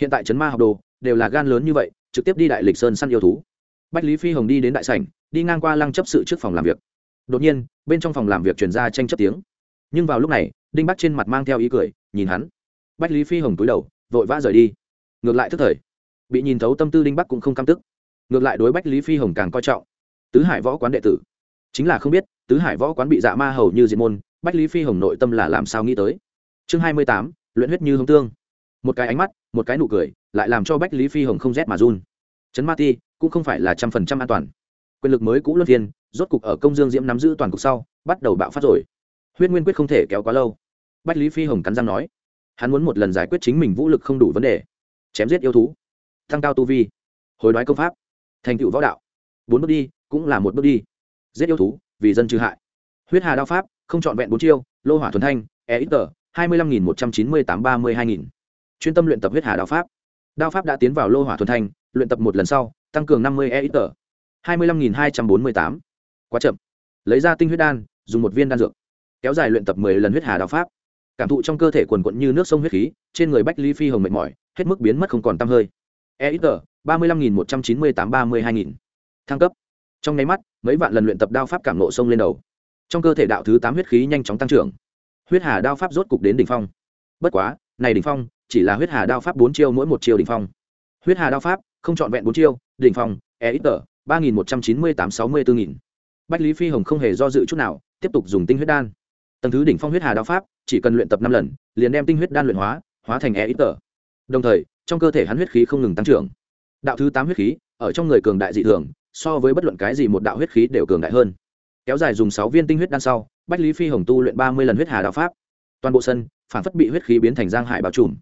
S1: hiện tại trấn ma học đồ đều là gan lớn như vậy, trực tiếp đi đại lịch sơn săn yêu thú. Bách lý phi hồng đi đến đại sảnh, đi ngang qua lăng chấp sự trước phòng làm việc. Đột nhiên, bên trong phòng làm việc truyền ra tranh chấp tiếng. Nhưng vào lúc này, đinh bắt trên mặt mang theo ý cười, nhìn hắn. Bách lý phi hồng túi đầu, vội vã rời đi. Ngược lại thức thời, bị nhìn thấu tâm tư đinh bắc cũng không cam tức ngược lại đối bách lý phi hồng càng coi trọng tứ hải võ quán đệ tử chính là không biết tứ hải võ quán bị dạ ma hầu như diệt môn bách lý phi hồng nội tâm là làm sao nghĩ tới chương hai mươi tám luyện huyết như hồng tương một cái ánh mắt một cái nụ cười lại làm cho bách lý phi hồng không rét mà run trấn ma ti cũng không phải là trăm phần trăm an toàn quyền lực mới cũ luân phiên rốt cục ở công dương diễm nắm giữ toàn cục sau bắt đầu bạo phát rồi huyết nguyên quyết không thể kéo quá lâu bách lý phi hồng cắn răng nói hắn muốn một lần giải quyết chính mình vũ lực không đủ vấn đề chém giết yêu thú tăng cao tu vi hồi đoái công pháp thành tựu võ đạo. Bốn bước đi cũng là một bước đi. Giết yêu thú, vì dân trừ hại. Huyết hà đao pháp, không c h ọ n vẹn bốn chiêu, lô hỏa thuần thanh e ít tờ, hai mươi lăm nghìn một trăm chín mươi tám ba mươi hai nghìn. Chuyên tâm luyện tập huyết hà đao pháp. Đao pháp đã tiến vào lô hỏa thuần thanh, luyện tập một lần sau, tăng cường năm mươi e ít tờ. hai mươi lăm nghìn hai trăm bốn mươi tám. Quá chậm. Lấy ra tinh huyết đan, dùng một viên đan dược. Kéo dài luyện tập mười lần huyết hà đao pháp. Cảm thụ trong cơ thể quần quận như nước sông huyết khí, trên người bách ly phi hồng mệt mỏi, hết mức biến mất không còn t hơi. E ít tờ ba mươi lăm nghìn một trăm chín mươi tám ba mươi hai nghìn. Thăng cấp. Trong nháy mắt, mấy vạn lần luyện tập đao pháp cảm nộ sông lên đầu. Trong cơ thể đạo thứ tám huyết khí nhanh chóng tăng trưởng. Huyết hà đao pháp rốt cục đến đỉnh phong. Bất quá, này đỉnh phong, chỉ là huyết hà đao pháp bốn chiêu mỗi một chiêu đỉnh phong. Huyết hà đao pháp, không trọn vẹn bốn chiêu, đỉnh phong e ít tờ, ba nghìn một trăm chín mươi tám sáu mươi bốn nghìn. Bách lý phi hồng không hề do dự chút nào, tiếp tục dùng tinh huyết đan. Tầng thứ đỉnh phong huyết hà đao pháp, chỉ cần luyện tập năm lần, liền đem tinh huyết đan luyện hóa hóa thành e ít tờ. Đồng thời, trong cơ thể hắn huyết khí không ngừng tăng trưởng đạo thứ tám huyết khí, ở trong người cường đại dị thường, so với bất luận cái gì một đạo huyết khí đều cường đại hơn. Kéo dài dùng sáu viên tinh huyết đan sau, bách lý phi hồng tu luyện ba mươi lần huyết hà đạo pháp. Toàn bộ sân, phản phất bị huyết khí biến thành giang hải bao trùm.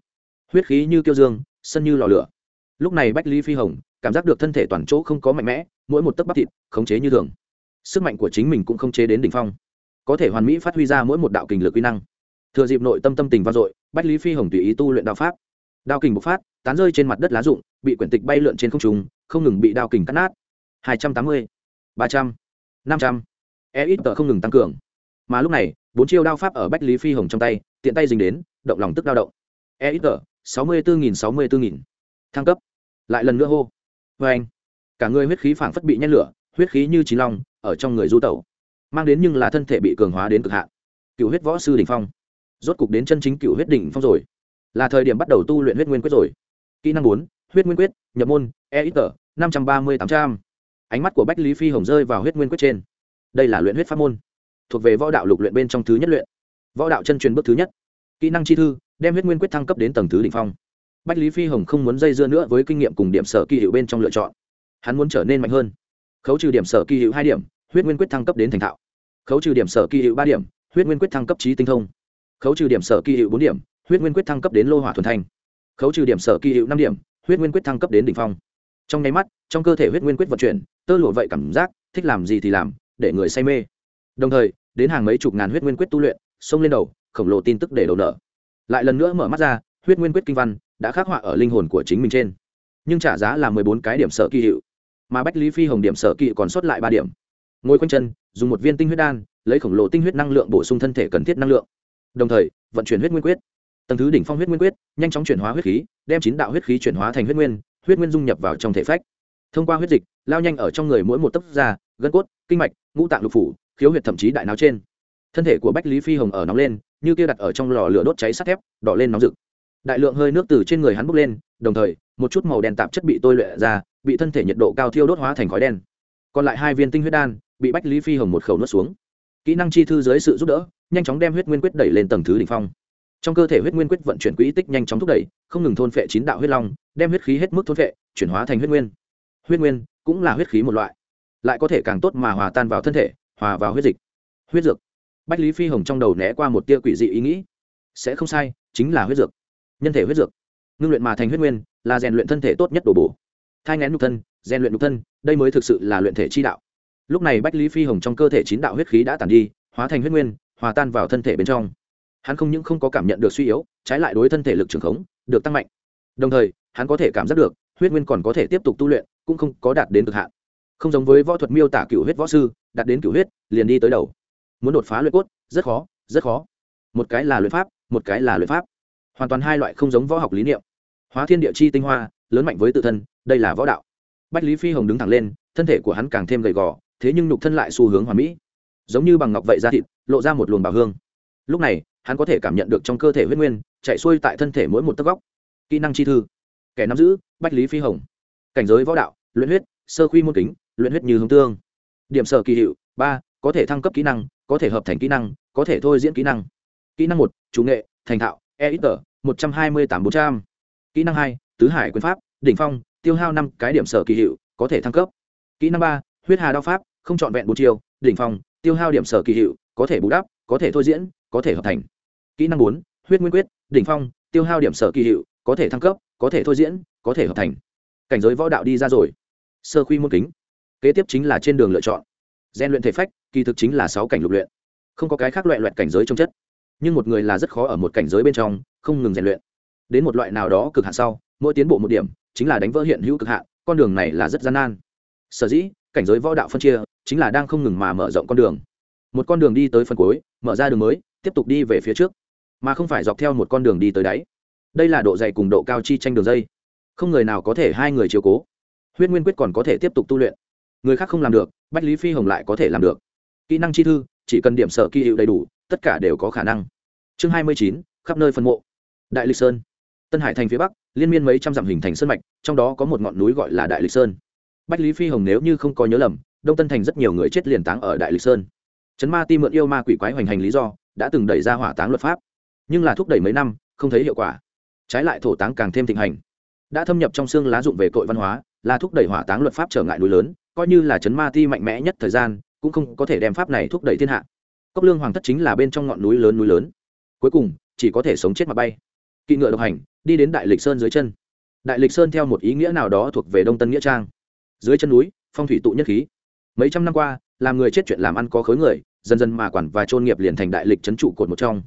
S1: Huyết khí như kiêu dương, sân như lò lửa. Lúc này bách lý phi hồng, cảm giác được thân thể toàn chỗ không có mạnh mẽ, mỗi một tấc bắp thịt, khống chế như thường. Sức mạnh của chính mình cũng không chế đến đỉnh phong. Có thể hoàn mỹ phát huy ra mỗi một đạo kình lực uy năng. Thừa dịp nội tâm tâm tình vang dội, bách lý phi hồng tùy ý tu luyện đạo pháp. Đao kình bộc phát, tán rơi trên mặt đất lá rụng bị quyển tịch bay lượn trên không trung, không ngừng bị đao kình cắt nát. hai trăm tám mươi, ba trăm, năm trăm. E ít tờ không ngừng tăng cường. Mà lúc này, bốn chiêu đao pháp ở bách lý phi hồng trong tay, tiện tay dính đến, động lòng tức đao động. E ít tờ, sáu mươi bốn nghìn sáu mươi bốn nghìn. Thăng cấp. Lại lần nữa hô. Vê anh, cả người huyết khí phảng phất bị nhét lửa, huyết khí như trí long, ở trong người du tẩu. Mang đến nhưng là thân thể bị cường hóa đến cực hạn. Cựu huyết võ sư đỉnh phong. Rốt cục đến chân chính cựu huyết đỉnh phong rồi. Là thời điểm bắt đầu tu luyện huyết nguyên quyết rồi. Kỹ năng bốn huyết nguyên quyết, nhập môn e ít tờ, năm trăm ba mươi tám trăm. Ánh mắt của bách lý phi hồng rơi vào huyết nguyên quyết trên. Đây là luyện huyết pháp môn. Thuộc về võ đạo lục luyện bên trong thứ nhất luyện. Võ đạo chân truyền bước thứ nhất. Kỹ năng chi thư, đem huyết nguyên quyết thăng cấp đến tầng thứ đ ỉ n h phong. Bách lý phi hồng không muốn dây dưa nữa với kinh nghiệm cùng điểm sở kỳ hiệu bên trong lựa chọn. Hắn muốn trở nên mạnh hơn. Khấu trừ điểm sở kỳ hiệu hai điểm, huyết nguyên quyết thăng cấp đến thành thạo. Khấu trừ điểm sở kỳ hiệu ba điểm, huyết nguyên quyết thăng cấp trí tinh thông. Khấu trừ điểm sở kỳ hiệu bốn điểm, huyết nguyên quyết thăng cấp đến lô hỏa thuần thanh khấu trừ điểm sở kỳ hiệu năm điểm huyết nguyên quyết thăng cấp đến đỉnh phong. Trong nháy mắt, trong cơ thể huyết nguyên quyết vận chuyển, tơ lụa vậy cảm giác, thích làm gì thì làm, để người say mê. Đồng thời, đến hàng mấy chục ngàn huyết nguyên quyết tu luyện, xông lên đầu, khổng lồ tin tức để đầu nợ. Lại lần nữa mở mắt ra, huyết nguyên quyết kinh văn đã khắc họa ở linh hồn của chính mình trên. Nhưng trả giá là mười bốn cái điểm sở kỳ hiệu. Mà bách lý phi hồng điểm sở kỳ còn sót lại ba điểm. Ngồi quanh chân, dùng một viên tinh huyết đan, lấy khổng lồ tinh huyết năng lượng bổ sung thân thể cần thiết năng lượng. Đồng thời, vận chuyển huyết nguyên quyết tầng thứ đỉnh phong huyết nguyên quyết, nhanh chóng chuyển hóa huyết khí, đem chín đạo huyết khí chuyển hóa thành huyết nguyên huyết nguyên dung nhập vào trong thể phách. Thông qua huyết dịch, lao nhanh ở trong người mỗi một tấc da, gân cốt, kinh mạch, ngũ tạng lục phủ, khiếu huyệt thậm chí đại não trên. Thân thể của bách lý phi hồng ở nóng lên, như kia đặt ở trong lò lửa đốt cháy sắt thép, đỏ lên nóng rực. Đại lượng hơi nước từ trên người hắn bốc lên, đồng thời, một chút màu đen tạp chất bị tôi luyện ra, bị thân thể nhiệt độ cao thiêu đốt hóa thành khói đen. Còn lại hai viên tinh huyết đan, bị bách lý phi hồng một khẩu nuốt xuống. Kỹ năng chi thư dưới sự giúp đỡ, nhanh chóng đem huyết nguyên quyết đẩy lên tầng thứ đ ỉ n h phong trong cơ thể huyết nguyên quyết vận chuyển quỹ tích nhanh chóng thúc đẩy, không ngừng thôn phệ chín đạo huyết long, đem huyết khí hết mức thôn phệ, chuyển hóa thành huyết nguyên. Huyết nguyên cũng là huyết khí một loại, lại có thể càng tốt mà hòa tan vào thân thể, hòa vào huyết dịch. Huyết dược. Bách lý phi hồng trong đầu né qua một tia quỷ dị ý nghĩ. Sẽ không sai, chính là huyết dược. Nhân thể huyết dược. Ngưng luyện mà thành huyết nguyên là rèn luyện thân thể tốt nhất đổ bổ. Thai ngén nhục thân, rèn luyện nhục thân, đây mới thực sự là luyện thể chi đạo. Lúc này bách lý phi hồng trong cơ thể chín đạo huyết khí đã tàn đi, hóa thành huyết nguyên, hòa tan vào thân thể bên trong hắn không những không có cảm nhận được suy yếu, trái lại đối thân thể lực trường khống được tăng mạnh. Đồng thời, hắn có thể cảm giác được, huyết nguyên còn có thể tiếp tục tu luyện, cũng không có đạt đến cực hạn. Không giống với võ thuật miêu tả cựu huyết võ sư, đạt đến cựu huyết, liền đi tới đầu. Muốn đột phá luyện cốt, rất khó rất khó. Một cái là luyện pháp, một cái là luyện pháp. Hoàn toàn hai loại không giống võ học lý niệm. Hóa thiên địa chi tinh hoa, lớn mạnh với tự thân, đây là võ đạo. Bách lý phi hồng đứng thẳng lên, thân thể của hắn càng thêm gầy gò, thế nhưng nhục thân lại xu hướng hoàn mỹ. Giống như bằng ngọc vậy ra thịt, lộ ra một luồng bảo hương. Lúc này hắn có thể cảm nhận được trong cơ thể huyết nguyên chạy xuôi tại thân thể mỗi một tấc góc. Kỹ năng chi thư. Kẻ nắm giữ, bách lý phi hồng. Cảnh giới võ đạo, luyện huyết, sơ khuy môn kính, luyện huyết như hướng tương. Điểm sở kỳ hiệu, ba, có thể thăng cấp kỹ năng, có thể hợp thành kỹ năng, có thể thôi diễn kỹ năng. Kỹ năng một, chủ nghệ, thành thạo e ít tờ một trăm hai mươi tám bốn trăm. Kỹ năng hai, tứ hải quyền pháp, đỉnh phong, tiêu hao năm cái điểm sở kỳ hiệu, có thể thăng cấp. Kỹ năng ba, huyết hà đao pháp, không trọn vẹn bốn chiều, đỉnh phong, tiêu hao điểm sở kỳ hiệu, có thể bù đắp, có thể thôi diễn, có thể hợp thành kỹ năng bốn, huyết nguyên quyết, đỉnh phong, tiêu hao điểm sở kỳ hiệu, có thể thăng cấp, có thể thôi diễn, có thể hợp thành. Cảnh giới võ đạo đi ra rồi. Sơ khuy môn kính. Kế tiếp chính là trên đường lựa chọn. Gian luyện thể phách, kỳ thực chính là sáu cảnh lục luyện. Không có cái khác loại loại cảnh giới trong chất. Nhưng một người là rất khó ở một cảnh giới bên trong, không ngừng rèn luyện. Đến một loại nào đó cực hạn sau, mỗi tiến bộ một điểm, chính là đánh vỡ hiện hữu cực hạn, con đường này là rất gian nan. Sở dĩ, cảnh giới võ đạo phân chia, chính là đang không ngừng mà mở rộng con đường. Một con đường đi tới phần cuối, mở ra đường mới, tiếp tục đi về phía trước mà không phải dọc theo một con đường đi tới đáy. Đây là độ dày cùng độ cao chi tranh đường dây. Không người nào có thể hai người chiều cố. Huyết nguyên quyết còn có thể tiếp tục tu luyện. Người khác không làm được, bách lý phi hồng lại có thể làm được. Kỹ năng chi thư, chỉ cần điểm sở kỳ hiệu đầy đủ, tất cả đều có khả năng. Chương hai mươi chín, khắp nơi phân mộ. Đại lịch sơn. Tân hải thành phía bắc, liên miên mấy trăm dặm hình thành sơn mạch, trong đó có một ngọn núi gọi là đại lịch sơn. Bách lý phi hồng nếu như không có nhớ lầm, đông tân thành rất nhiều người chết liền táng ở đại lịch sơn. Trấn ma ti mượn yêu ma quỷ quái hoành hành lý do, đã từng đẩy ra hỏa táng luật pháp nhưng là thúc đẩy mấy năm, không thấy hiệu quả. Trái lại thổ táng càng thêm thịnh hành. Đã thâm nhập trong xương lá dụng về cội văn hóa, là thúc đẩy hỏa táng luật pháp trở ngại núi lớn, coi như là chấn ma ti mạnh mẽ nhất thời gian, cũng không có thể đem pháp này thúc đẩy thiên hạ. Cốc lương hoàng thất chính là bên trong ngọn núi lớn núi lớn. Cuối cùng, chỉ có thể sống chết mà bay. Kỵ ngựa độc hành, đi đến đại lịch sơn dưới chân. Đại lịch sơn theo một ý nghĩa nào đó thuộc về đông tân nghĩa trang. Dưới chân núi, phong thủy tụ nhất khí. Mấy trăm năm qua, làm người chết chuyện làm ăn có khối người, dần dần mà quản và trôn nghiệp liền thành đại lịch trấn trụ cột một trong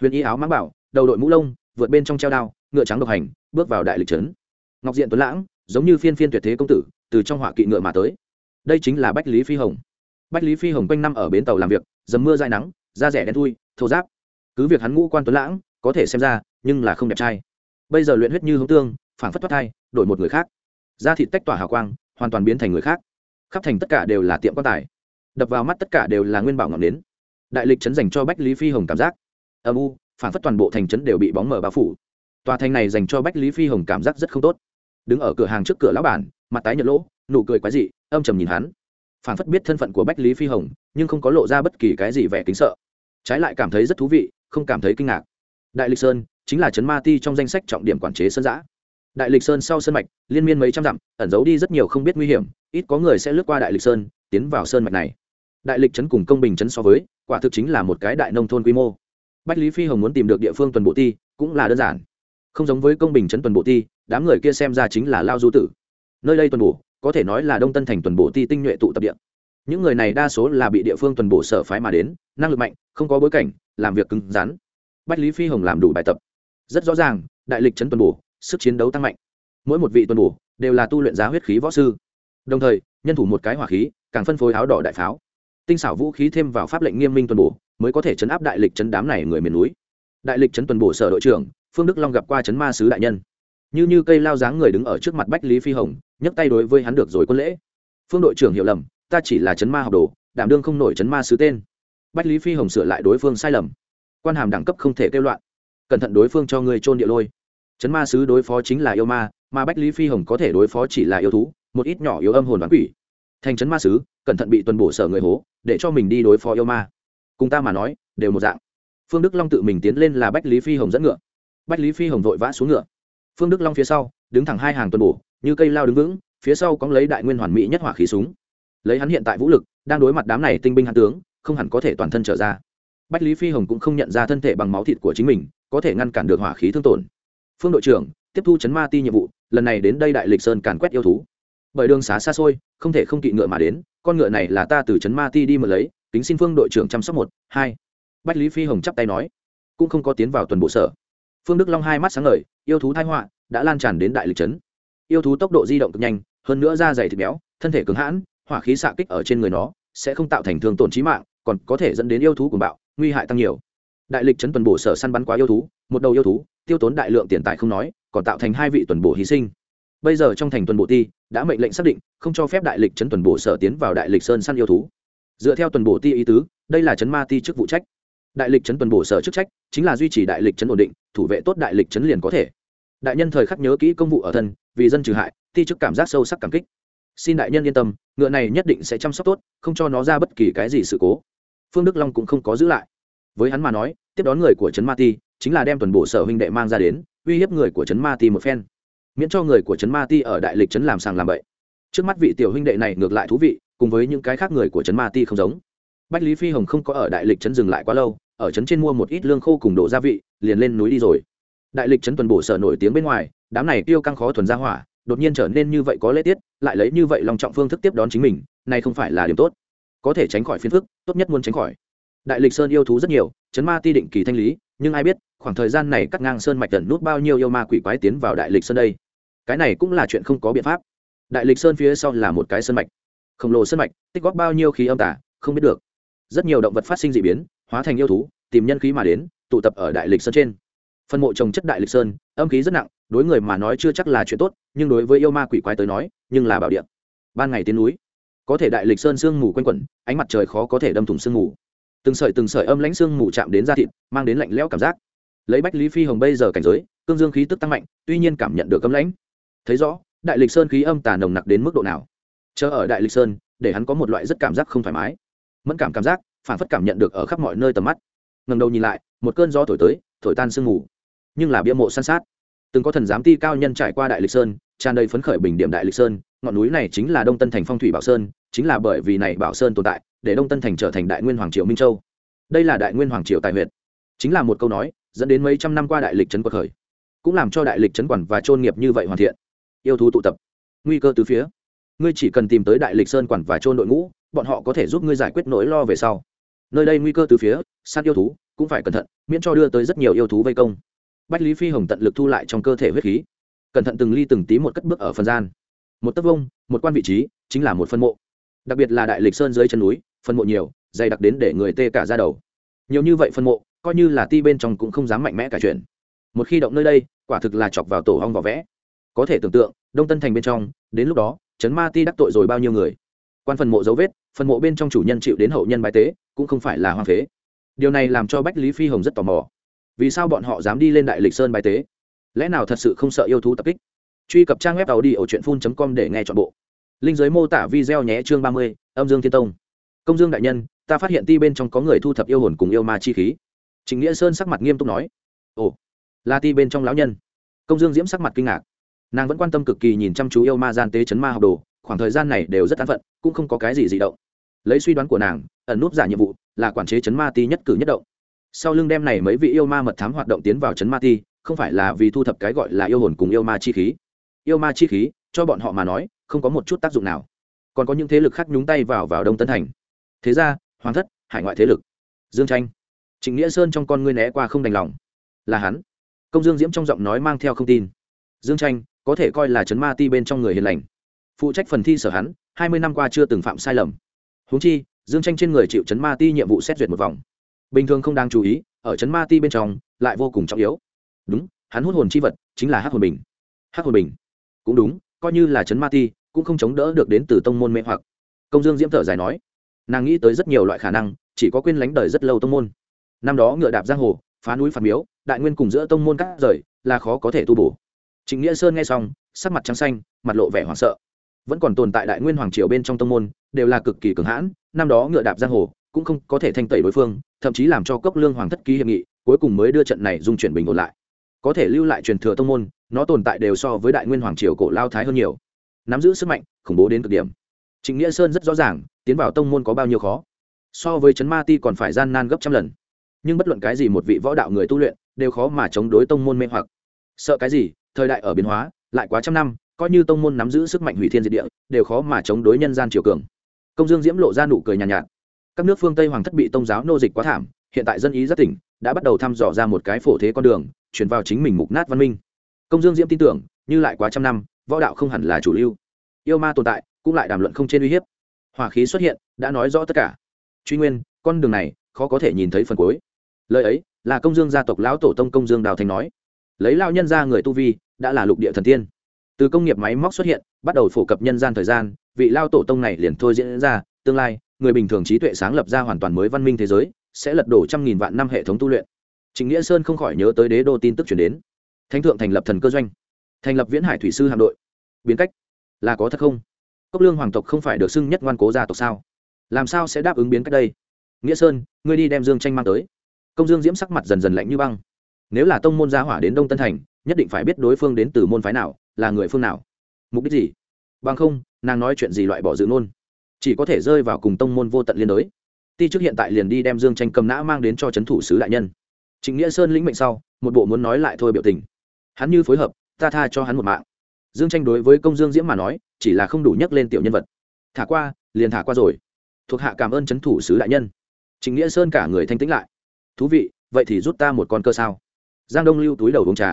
S1: huyền y áo mãng bảo, đầu đội mũ lông, vượt bên trong treo đao, ngựa trắng độc hành, bước vào đại lịch trấn. Ngọc diện tuấn lãng, giống như phiên phiên tuyệt thế công tử, từ trong họa kỵ ngựa mà tới. Đây chính là bách lý phi hồng. Bách lý phi hồng quanh năm ở bến tàu làm việc, dầm mưa dài nắng, da rẻ đen thui, thô giáp cứ việc hắn ngũ quan tuấn lãng, có thể xem ra, nhưng là không đẹp trai. Bây giờ luyện huyết như hướng tương phản phất thoát thai, đổi một người khác. Da thịt tách tỏa hào quang, hoàn toàn biến thành người khác. Khắp thành tất cả đều là tiệm quan tài. Đập vào mắt tất cả đều là nguyên bảo ngọn nến. Đại lịch trấn dành cho bách lý phi hồng cảm giác âm u, phản phất toàn bộ thành trấn đều bị bóng mở bao phủ. Tòa thành này dành cho bách lý phi hồng cảm giác rất không tốt. Đứng ở cửa hàng trước cửa lão bản, mặt tái nhợt lỗ, nụ cười quái dị, âm trầm nhìn hắn. Phản phất biết thân phận của bách lý phi hồng, nhưng không có lộ ra bất kỳ cái gì vẻ kính sợ. Trái lại cảm thấy rất thú vị, không cảm thấy kinh ngạc. Đại lịch sơn chính là trấn ma ti trong danh sách trọng điểm quản chế sơn giã. Đại lịch sơn sau sơn mạch, liên miên mấy trăm dặm, ẩn giấu đi rất nhiều không biết nguy hiểm, ít có người sẽ lướt qua đại lịch sơn, tiến vào sơn mạch này. Đại lịch trấn cùng công bình trấn so với, quả thực chính là một cái đại nông thôn quy mô bách lý phi hồng muốn tìm được địa phương tuần bộ ti cũng là đơn giản. Không giống với công bình chấn tuần bộ ti, đám người kia xem ra chính là lao du tử. Nơi đây tuần bổ có thể nói là đông tân thành tuần bổ ti tinh nhuệ tụ tập địa. Những người này đa số là bị địa phương tuần bổ sở phái mà đến, năng lực mạnh, không có bối cảnh, làm việc cứng rắn. Bách lý phi hồng làm đủ bài tập. Rất rõ ràng, đại lịch chấn tuần bổ sức chiến đấu tăng mạnh. Mỗi một vị tuần bổ đều là tu luyện giá huyết khí võ sư. Đồng thời, nhân thủ một cái hỏa khí, càng phân phối áo đỏ đại pháo. Tinh xảo vũ khí thêm vào pháp lệnh nghiêm minh tuần bổ mới có thể chấn áp đại lịch chấn đám này người miền núi. Đại lịch chấn tuần bổ sở đội trưởng, phương đức long gặp qua chấn ma sứ đại nhân. Như như cây lao dáng người đứng ở trước mặt bách lý phi hồng, nhấc tay đối với hắn được rồi quân lễ. Phương đội trưởng hiểu lầm, ta chỉ là chấn ma học đồ, đảm đương không nổi chấn ma sứ tên. Bách lý phi hồng sửa lại đối phương sai lầm. Quan hàm đẳng cấp không thể kêu loạn. Cẩn thận đối phương cho người trôn địa lôi. Chấn ma sứ đối phó chính là yêu ma, mà bách lý phi hồng có thể đối phó chỉ là yêu thú, một ít nhỏ yếu âm hồn đoán quỷ. Thành chấn ma sứ, cẩn thận bị tuần bổ sở người hố, để cho mình đi đối phó yêu ma cùng ta mà nói, đều một dạng. Phương đức long tự mình tiến lên là bách lý phi hồng dẫn ngựa. Bách lý phi hồng vội vã xuống ngựa. Phương đức long phía sau, đứng thẳng hai hàng tuần bổ, như cây lao đứng vững, phía sau có lấy đại nguyên hoàn mỹ nhất hỏa khí súng. Lấy hắn hiện tại vũ lực, đang đối mặt đám này tinh binh hàn tướng, không hẳn có thể toàn thân trở ra. Bách lý phi hồng cũng không nhận ra thân thể bằng máu thịt của chính mình, có thể ngăn cản được hỏa khí thương tổn. Phương đội trưởng, tiếp thu chấn ma ti nhiệm vụ, lần này đến đây đại lịch sơn càn quét yêu thú. Bởi đường xá xa xôi, không thể không kỵ ngựa mà đến, con ngựa này là ta từ trấn ma ti đi mà lấy tính xin phương đội trưởng chăm sóc một, hai. Bách lý phi hồng chắp tay nói. Cũng không có tiến vào tuần bộ sở. Phương đức long hai mắt sáng ngời, yêu thú thái họa đã lan tràn đến đại lịch trấn. Yêu thú tốc độ di động cực nhanh, hơn nữa da dày thịt béo, thân thể cứng hãn, hỏa khí xạ kích ở trên người nó sẽ không tạo thành thương tổn trí mạng, còn có thể dẫn đến yêu thú của bạo, nguy hại tăng nhiều. Đại lịch trấn tuần bổ sở săn bắn quá yêu thú, một đầu yêu thú, tiêu tốn đại lượng tiền tài không nói, còn tạo thành hai vị tuần bổ hy sinh. Bây giờ trong thành tuần bộ ti, đã mệnh lệnh xác định, không cho phép đại lịch trấn tuần bộ sở tiến vào đại lịch sơn săn yêu thú dựa theo tuần bổ ti ý tứ, đây là chấn ma ti chức vụ trách. Đại lịch chấn tuần bổ sở chức trách, chính là duy trì đại lịch chấn ổn định, thủ vệ tốt đại lịch chấn liền có thể. Đại nhân thời khắc nhớ kỹ công vụ ở thân, vì dân trừ hại, ti chức cảm giác sâu sắc cảm kích. Xin đại nhân yên tâm, ngựa này nhất định sẽ chăm sóc tốt, không cho nó ra bất kỳ cái gì sự cố. Phương đức long cũng không có giữ lại. Với hắn mà nói, tiếp đón người của trấn ma ti, chính là đem tuần bộ sở huynh đệ mang ra đến, uy hiếp người của trấn ma ti một phen. Miễn cho người của trấn ma ti ở đại lịch trấn làm sàng làm bậy. Trước mắt vị tiểu huynh đệ này ngược lại thú vị cùng với những cái khác người của trấn ma ti không giống. Bách lý phi hồng không có ở đại lịch trấn dừng lại quá lâu, ở trấn trên mua một ít lương khô cùng đồ gia vị, liền lên núi đi rồi. Đại lịch trấn tuần bổ sở nổi tiếng bên ngoài, đám này tiêu căng khó thuần ra hỏa, đột nhiên trở nên như vậy có lễ tiết, lại lấy như vậy lòng trọng phương thức tiếp đón chính mình này không phải là điểm tốt. Có thể tránh khỏi phiền phức, tốt nhất muốn tránh khỏi. Đại lịch sơn yêu thú rất nhiều, trấn ma ti định kỳ thanh lý, nhưng ai biết, khoảng thời gian này cắt ngang sơn mạch tần nút bao nhiêu yêu ma quỷ quái tiến vào đại lịch sơn đây. Cái này cũng là chuyện không có biện pháp. Đại lịch sơn phía sau là một cái sơn mạch khổng lồ sân mạch, tích góp bao nhiêu khí âm tả không biết được. Rất nhiều động vật phát sinh d ị biến, hóa thành yêu thú, tìm nhân khí mà đến, tụ tập ở đại lịch sơn trên. Phân mộ trồng chất đại lịch sơn, âm khí rất nặng, đối người mà nói chưa chắc là chuyện tốt, nhưng đối với yêu ma quỷ quái tới nói, nhưng là bảo điện ban ngày tiến núi, có thể đại lịch sơn sương mù quanh quẩn, ánh mặt trời khó có thể đâm thủng sương mù. Từng sợi từng sợi âm lãnh sương mù chạm đến da thịt, mang đến lạnh lẽo cảm giác. Lấy bách lý phi hồng bây giờ cảnh giới, cương dương khí tức tăng mạnh, tuy nhiên cảm nhận được âm lãnh. Thấy rõ, đại lịch sơn khí âm tà nồng nặc đến mức độ nào? Chờ ở đại lịch sơn, để hắn có một loại rất cảm giác không thoải mái. Mẫn cảm cảm giác phản phất cảm nhận được ở khắp mọi nơi tầm mắt. Ngầm đầu nhìn lại, một cơn gió thổi tới, thổi tan sương mù. Nhưng là bia mộ san sát. Từng có thần giám ti cao nhân trải qua đại lịch sơn, tràn đầy phấn khởi bình điểm đại lịch sơn, ngọn núi này chính là đông tân thành phong thủy bảo sơn, chính là bởi vì này bảo sơn tồn tại, để đông tân thành trở thành đại nguyên hoàng triều minh châu. Đây là đại nguyên hoàng triều tài huyện chính là một câu nói, dẫn đến mấy trăm năm qua đại lịch trấn quật khởi, cũng làm cho đại lịch trấn quản và trôn nghiệp như vậy hoàn thiện. Yêu thú tụ tập. Nguy cơ từ phía ngươi chỉ cần tìm tới đại lịch sơn quản và trôn đội ngũ, bọn họ có thể giúp ngươi giải quyết nỗi lo về sau. Nơi đây nguy cơ từ phía, sát yêu thú, cũng phải cẩn thận, miễn cho đưa tới rất nhiều yêu thú vây công. Bách lý phi hồng tận lực thu lại trong cơ thể huyết khí. Cẩn thận từng ly từng tí một cất bước ở phần gian. Một tấc vông một quan vị trí, chính là một phân mộ. Đặc biệt là đại lịch sơn dưới chân núi, phân mộ nhiều, dày đặc đến để người tê cả ra đầu. Nhiều như vậy phân mộ, coi như là ti bên trong cũng không dám mạnh mẽ cả chuyện một khi động nơi đây, quả thực là chọc vào tổ hong vỏ vẽ. Có thể tưởng tượng, đông tân thành bên trong, đến lúc đó trấn ma ti đắc tội rồi bao nhiêu người? Quan phần mộ dấu vết, phần mộ bên trong chủ nhân chịu đến hậu nhân bài tế, cũng không phải là hoang phế. Điều này làm cho bách lý phi hồng rất tò mò. Vì sao bọn họ dám đi lên đại lịch sơn bài tế? Lẽ nào thật sự không sợ yêu thú tập kích? Truy cập trang web tàu đi ở truyện phun com để nghe chọn bộ. Linh giới mô tả video nhé chương ba mươi, âm dương thiên tông. Công dương đại nhân, ta phát hiện ti bên trong có người thu thập yêu hồn cùng yêu ma chi khí. Trịnh nghĩa sơn sắc mặt nghiêm túc nói. Ồ, là ti bên trong lão nhân. Công dương diễm sắc mặt kinh ngạc nàng vẫn quan tâm cực kỳ nhìn chăm chú yêu ma gian tế chấn ma học đồ, khoảng thời gian này đều rất an phận, cũng không có cái gì dị động. Lấy suy đoán của nàng, ẩn núp giả nhiệm vụ là quản chế chấn ma ti nhất cử nhất động. Sau lưng đem này mấy vị yêu ma mật thám hoạt động tiến vào chấn ma ti, không phải là vì thu thập cái gọi là yêu hồn cùng yêu ma chi khí. Yêu ma chi khí, cho bọn họ mà nói, không có một chút tác dụng nào. Còn có những thế lực khác nhúng tay vào vào đông tân thành. Thế ra, hoàng thất, hải ngoại thế lực. Dương tranh. Trịnh nghĩa sơn trong con ngươi né qua không đành lòng. Là hắn. Công dương diễm trong giọng nói mang theo không tin. Dương tranh có thể coi là chấn ma ti bên trong người hiền lành. Phụ trách phần thi sở hắn, hai mươi năm qua chưa từng phạm sai lầm. Húng chi, dương tranh trên người chịu chấn ma ti nhiệm vụ xét duyệt một vòng. Bình thường không đáng chú ý, ở chấn ma ti bên trong, lại vô cùng trọng yếu. Đúng, hắn hút hồn chi vật, chính là hát hồn bình. Hát hồn bình. Cũng đúng, coi như là chấn ma ti, cũng không chống đỡ được đến từ tông môn mê hoặc. Công dương diễm thở dài nói, nàng nghĩ tới rất nhiều loại khả năng, chỉ có quên lánh đời rất lâu tông môn. Năm đó ngựa đạp giang hồ, phá núi phản miếu, đại nguyên cùng giữa tông môn cát rời, là khó có thể tu bổ trịnh nghĩa sơn nghe xong, sắc mặt trắng xanh, mặt lộ vẻ hoảng sợ. Vẫn còn tồn tại đại nguyên hoàng triều bên trong tông môn, đều là cực kỳ cường hãn, năm đó ngựa đạp giang hồ, cũng không có thể thanh tẩy đối phương, thậm chí làm cho cốc lương hoàng thất ký hiệp nghị, cuối cùng mới đưa trận này dung chuyển bình ổn lại. Có thể lưu lại truyền thừa tông môn, nó tồn tại đều so với đại nguyên hoàng triều cổ lao thái hơn nhiều. Nắm giữ sức mạnh, khủng bố đến cực điểm. Trịnh nghĩa sơn rất rõ ràng, tiến vào tông môn có bao nhiêu khó. So với chấn ma ti còn phải gian nan gấp trăm lần. Nhưng bất luận cái gì một vị võ đạo người tu luyện, đều khó mà chống đối tông môn mê hoặc. Sợ cái gì? Thời đại ở biến hóa lại quá trăm năm coi như tông môn nắm giữ sức mạnh hủy thiên diệt địa đều khó mà chống đối nhân gian triều cường. Công dương diễm lộ ra nụ cười nhàn nhạt, nhạt. Các nước phương tây hoàng thất bị tông giáo nô dịch quá thảm hiện tại dân ý rất tỉnh đã bắt đầu thăm dò ra một cái phổ thế con đường chuyển vào chính mình mục nát văn minh. Công dương diễm tin tưởng như lại quá trăm năm võ đạo không hẳn là chủ lưu. Yêu ma tồn tại cũng lại đàm luận không trên uy hiếp. Hỏa khí xuất hiện đã nói rõ tất cả. Truy nguyên con đường này khó có thể nhìn thấy phần cuối. Lời ấy là công dương gia tộc lão tổ tông công dương đào thành nói. Lấy lao nhân ra người tu vi đã là lục địa thần tiên. Từ công nghiệp máy móc xuất hiện, bắt đầu phổ cập nhân gian thời gian, vị lao tổ tông này liền thôi diễn ra, tương lai, người bình thường trí tuệ sáng lập ra hoàn toàn mới văn minh thế giới, sẽ lật đổ trăm nghìn vạn năm hệ thống tu luyện. Chính nghĩa sơn không khỏi nhớ tới đế đô tin tức chuyển đến. Thánh thượng thành lập thần cơ doanh, thành lập viễn hải thủy sư hạm đội. Biến cách, là có thật không? Cốc lương hoàng tộc không phải được xưng nhất ngoan cố gia tộc sao? Làm sao sẽ đáp ứng biến cách đây? Nghĩa sơn, ngươi đi đem dương tranh mang tới. Công dương diễm sắc mặt dần dần lạnh như băng. Nếu là tông môn gia hỏa đến đông tân thành nhất định phải biết đối phương đến từ môn phái nào, là người phương nào. Mục đích gì? Bằng không, nàng nói chuyện gì loại bỏ dự ngôn. Chỉ có thể rơi vào cùng tông môn vô tận liên đối ti trước hiện tại liền đi đem dương tranh cầm nã mang đến cho c h ấ n thủ sứ đại nhân. Trịnh nghĩa sơn lĩnh mệnh sau, một bộ muốn nói lại thôi biểu tình. Hắn như phối hợp, ta tha cho hắn một mạng. Dương tranh đối với công dương diễm mà nói, chỉ là không đủ nhắc lên tiểu nhân vật. Thả qua, liền thả qua rồi. Thuộc hạ cảm ơn c h ấ n thủ sứ đại nhân. Trịnh nghĩa sơn cả người thanh tĩnh lại. Thú vị, vậy thì rút ta một con cơ sao? Giang đông lưu túi đầu uống trà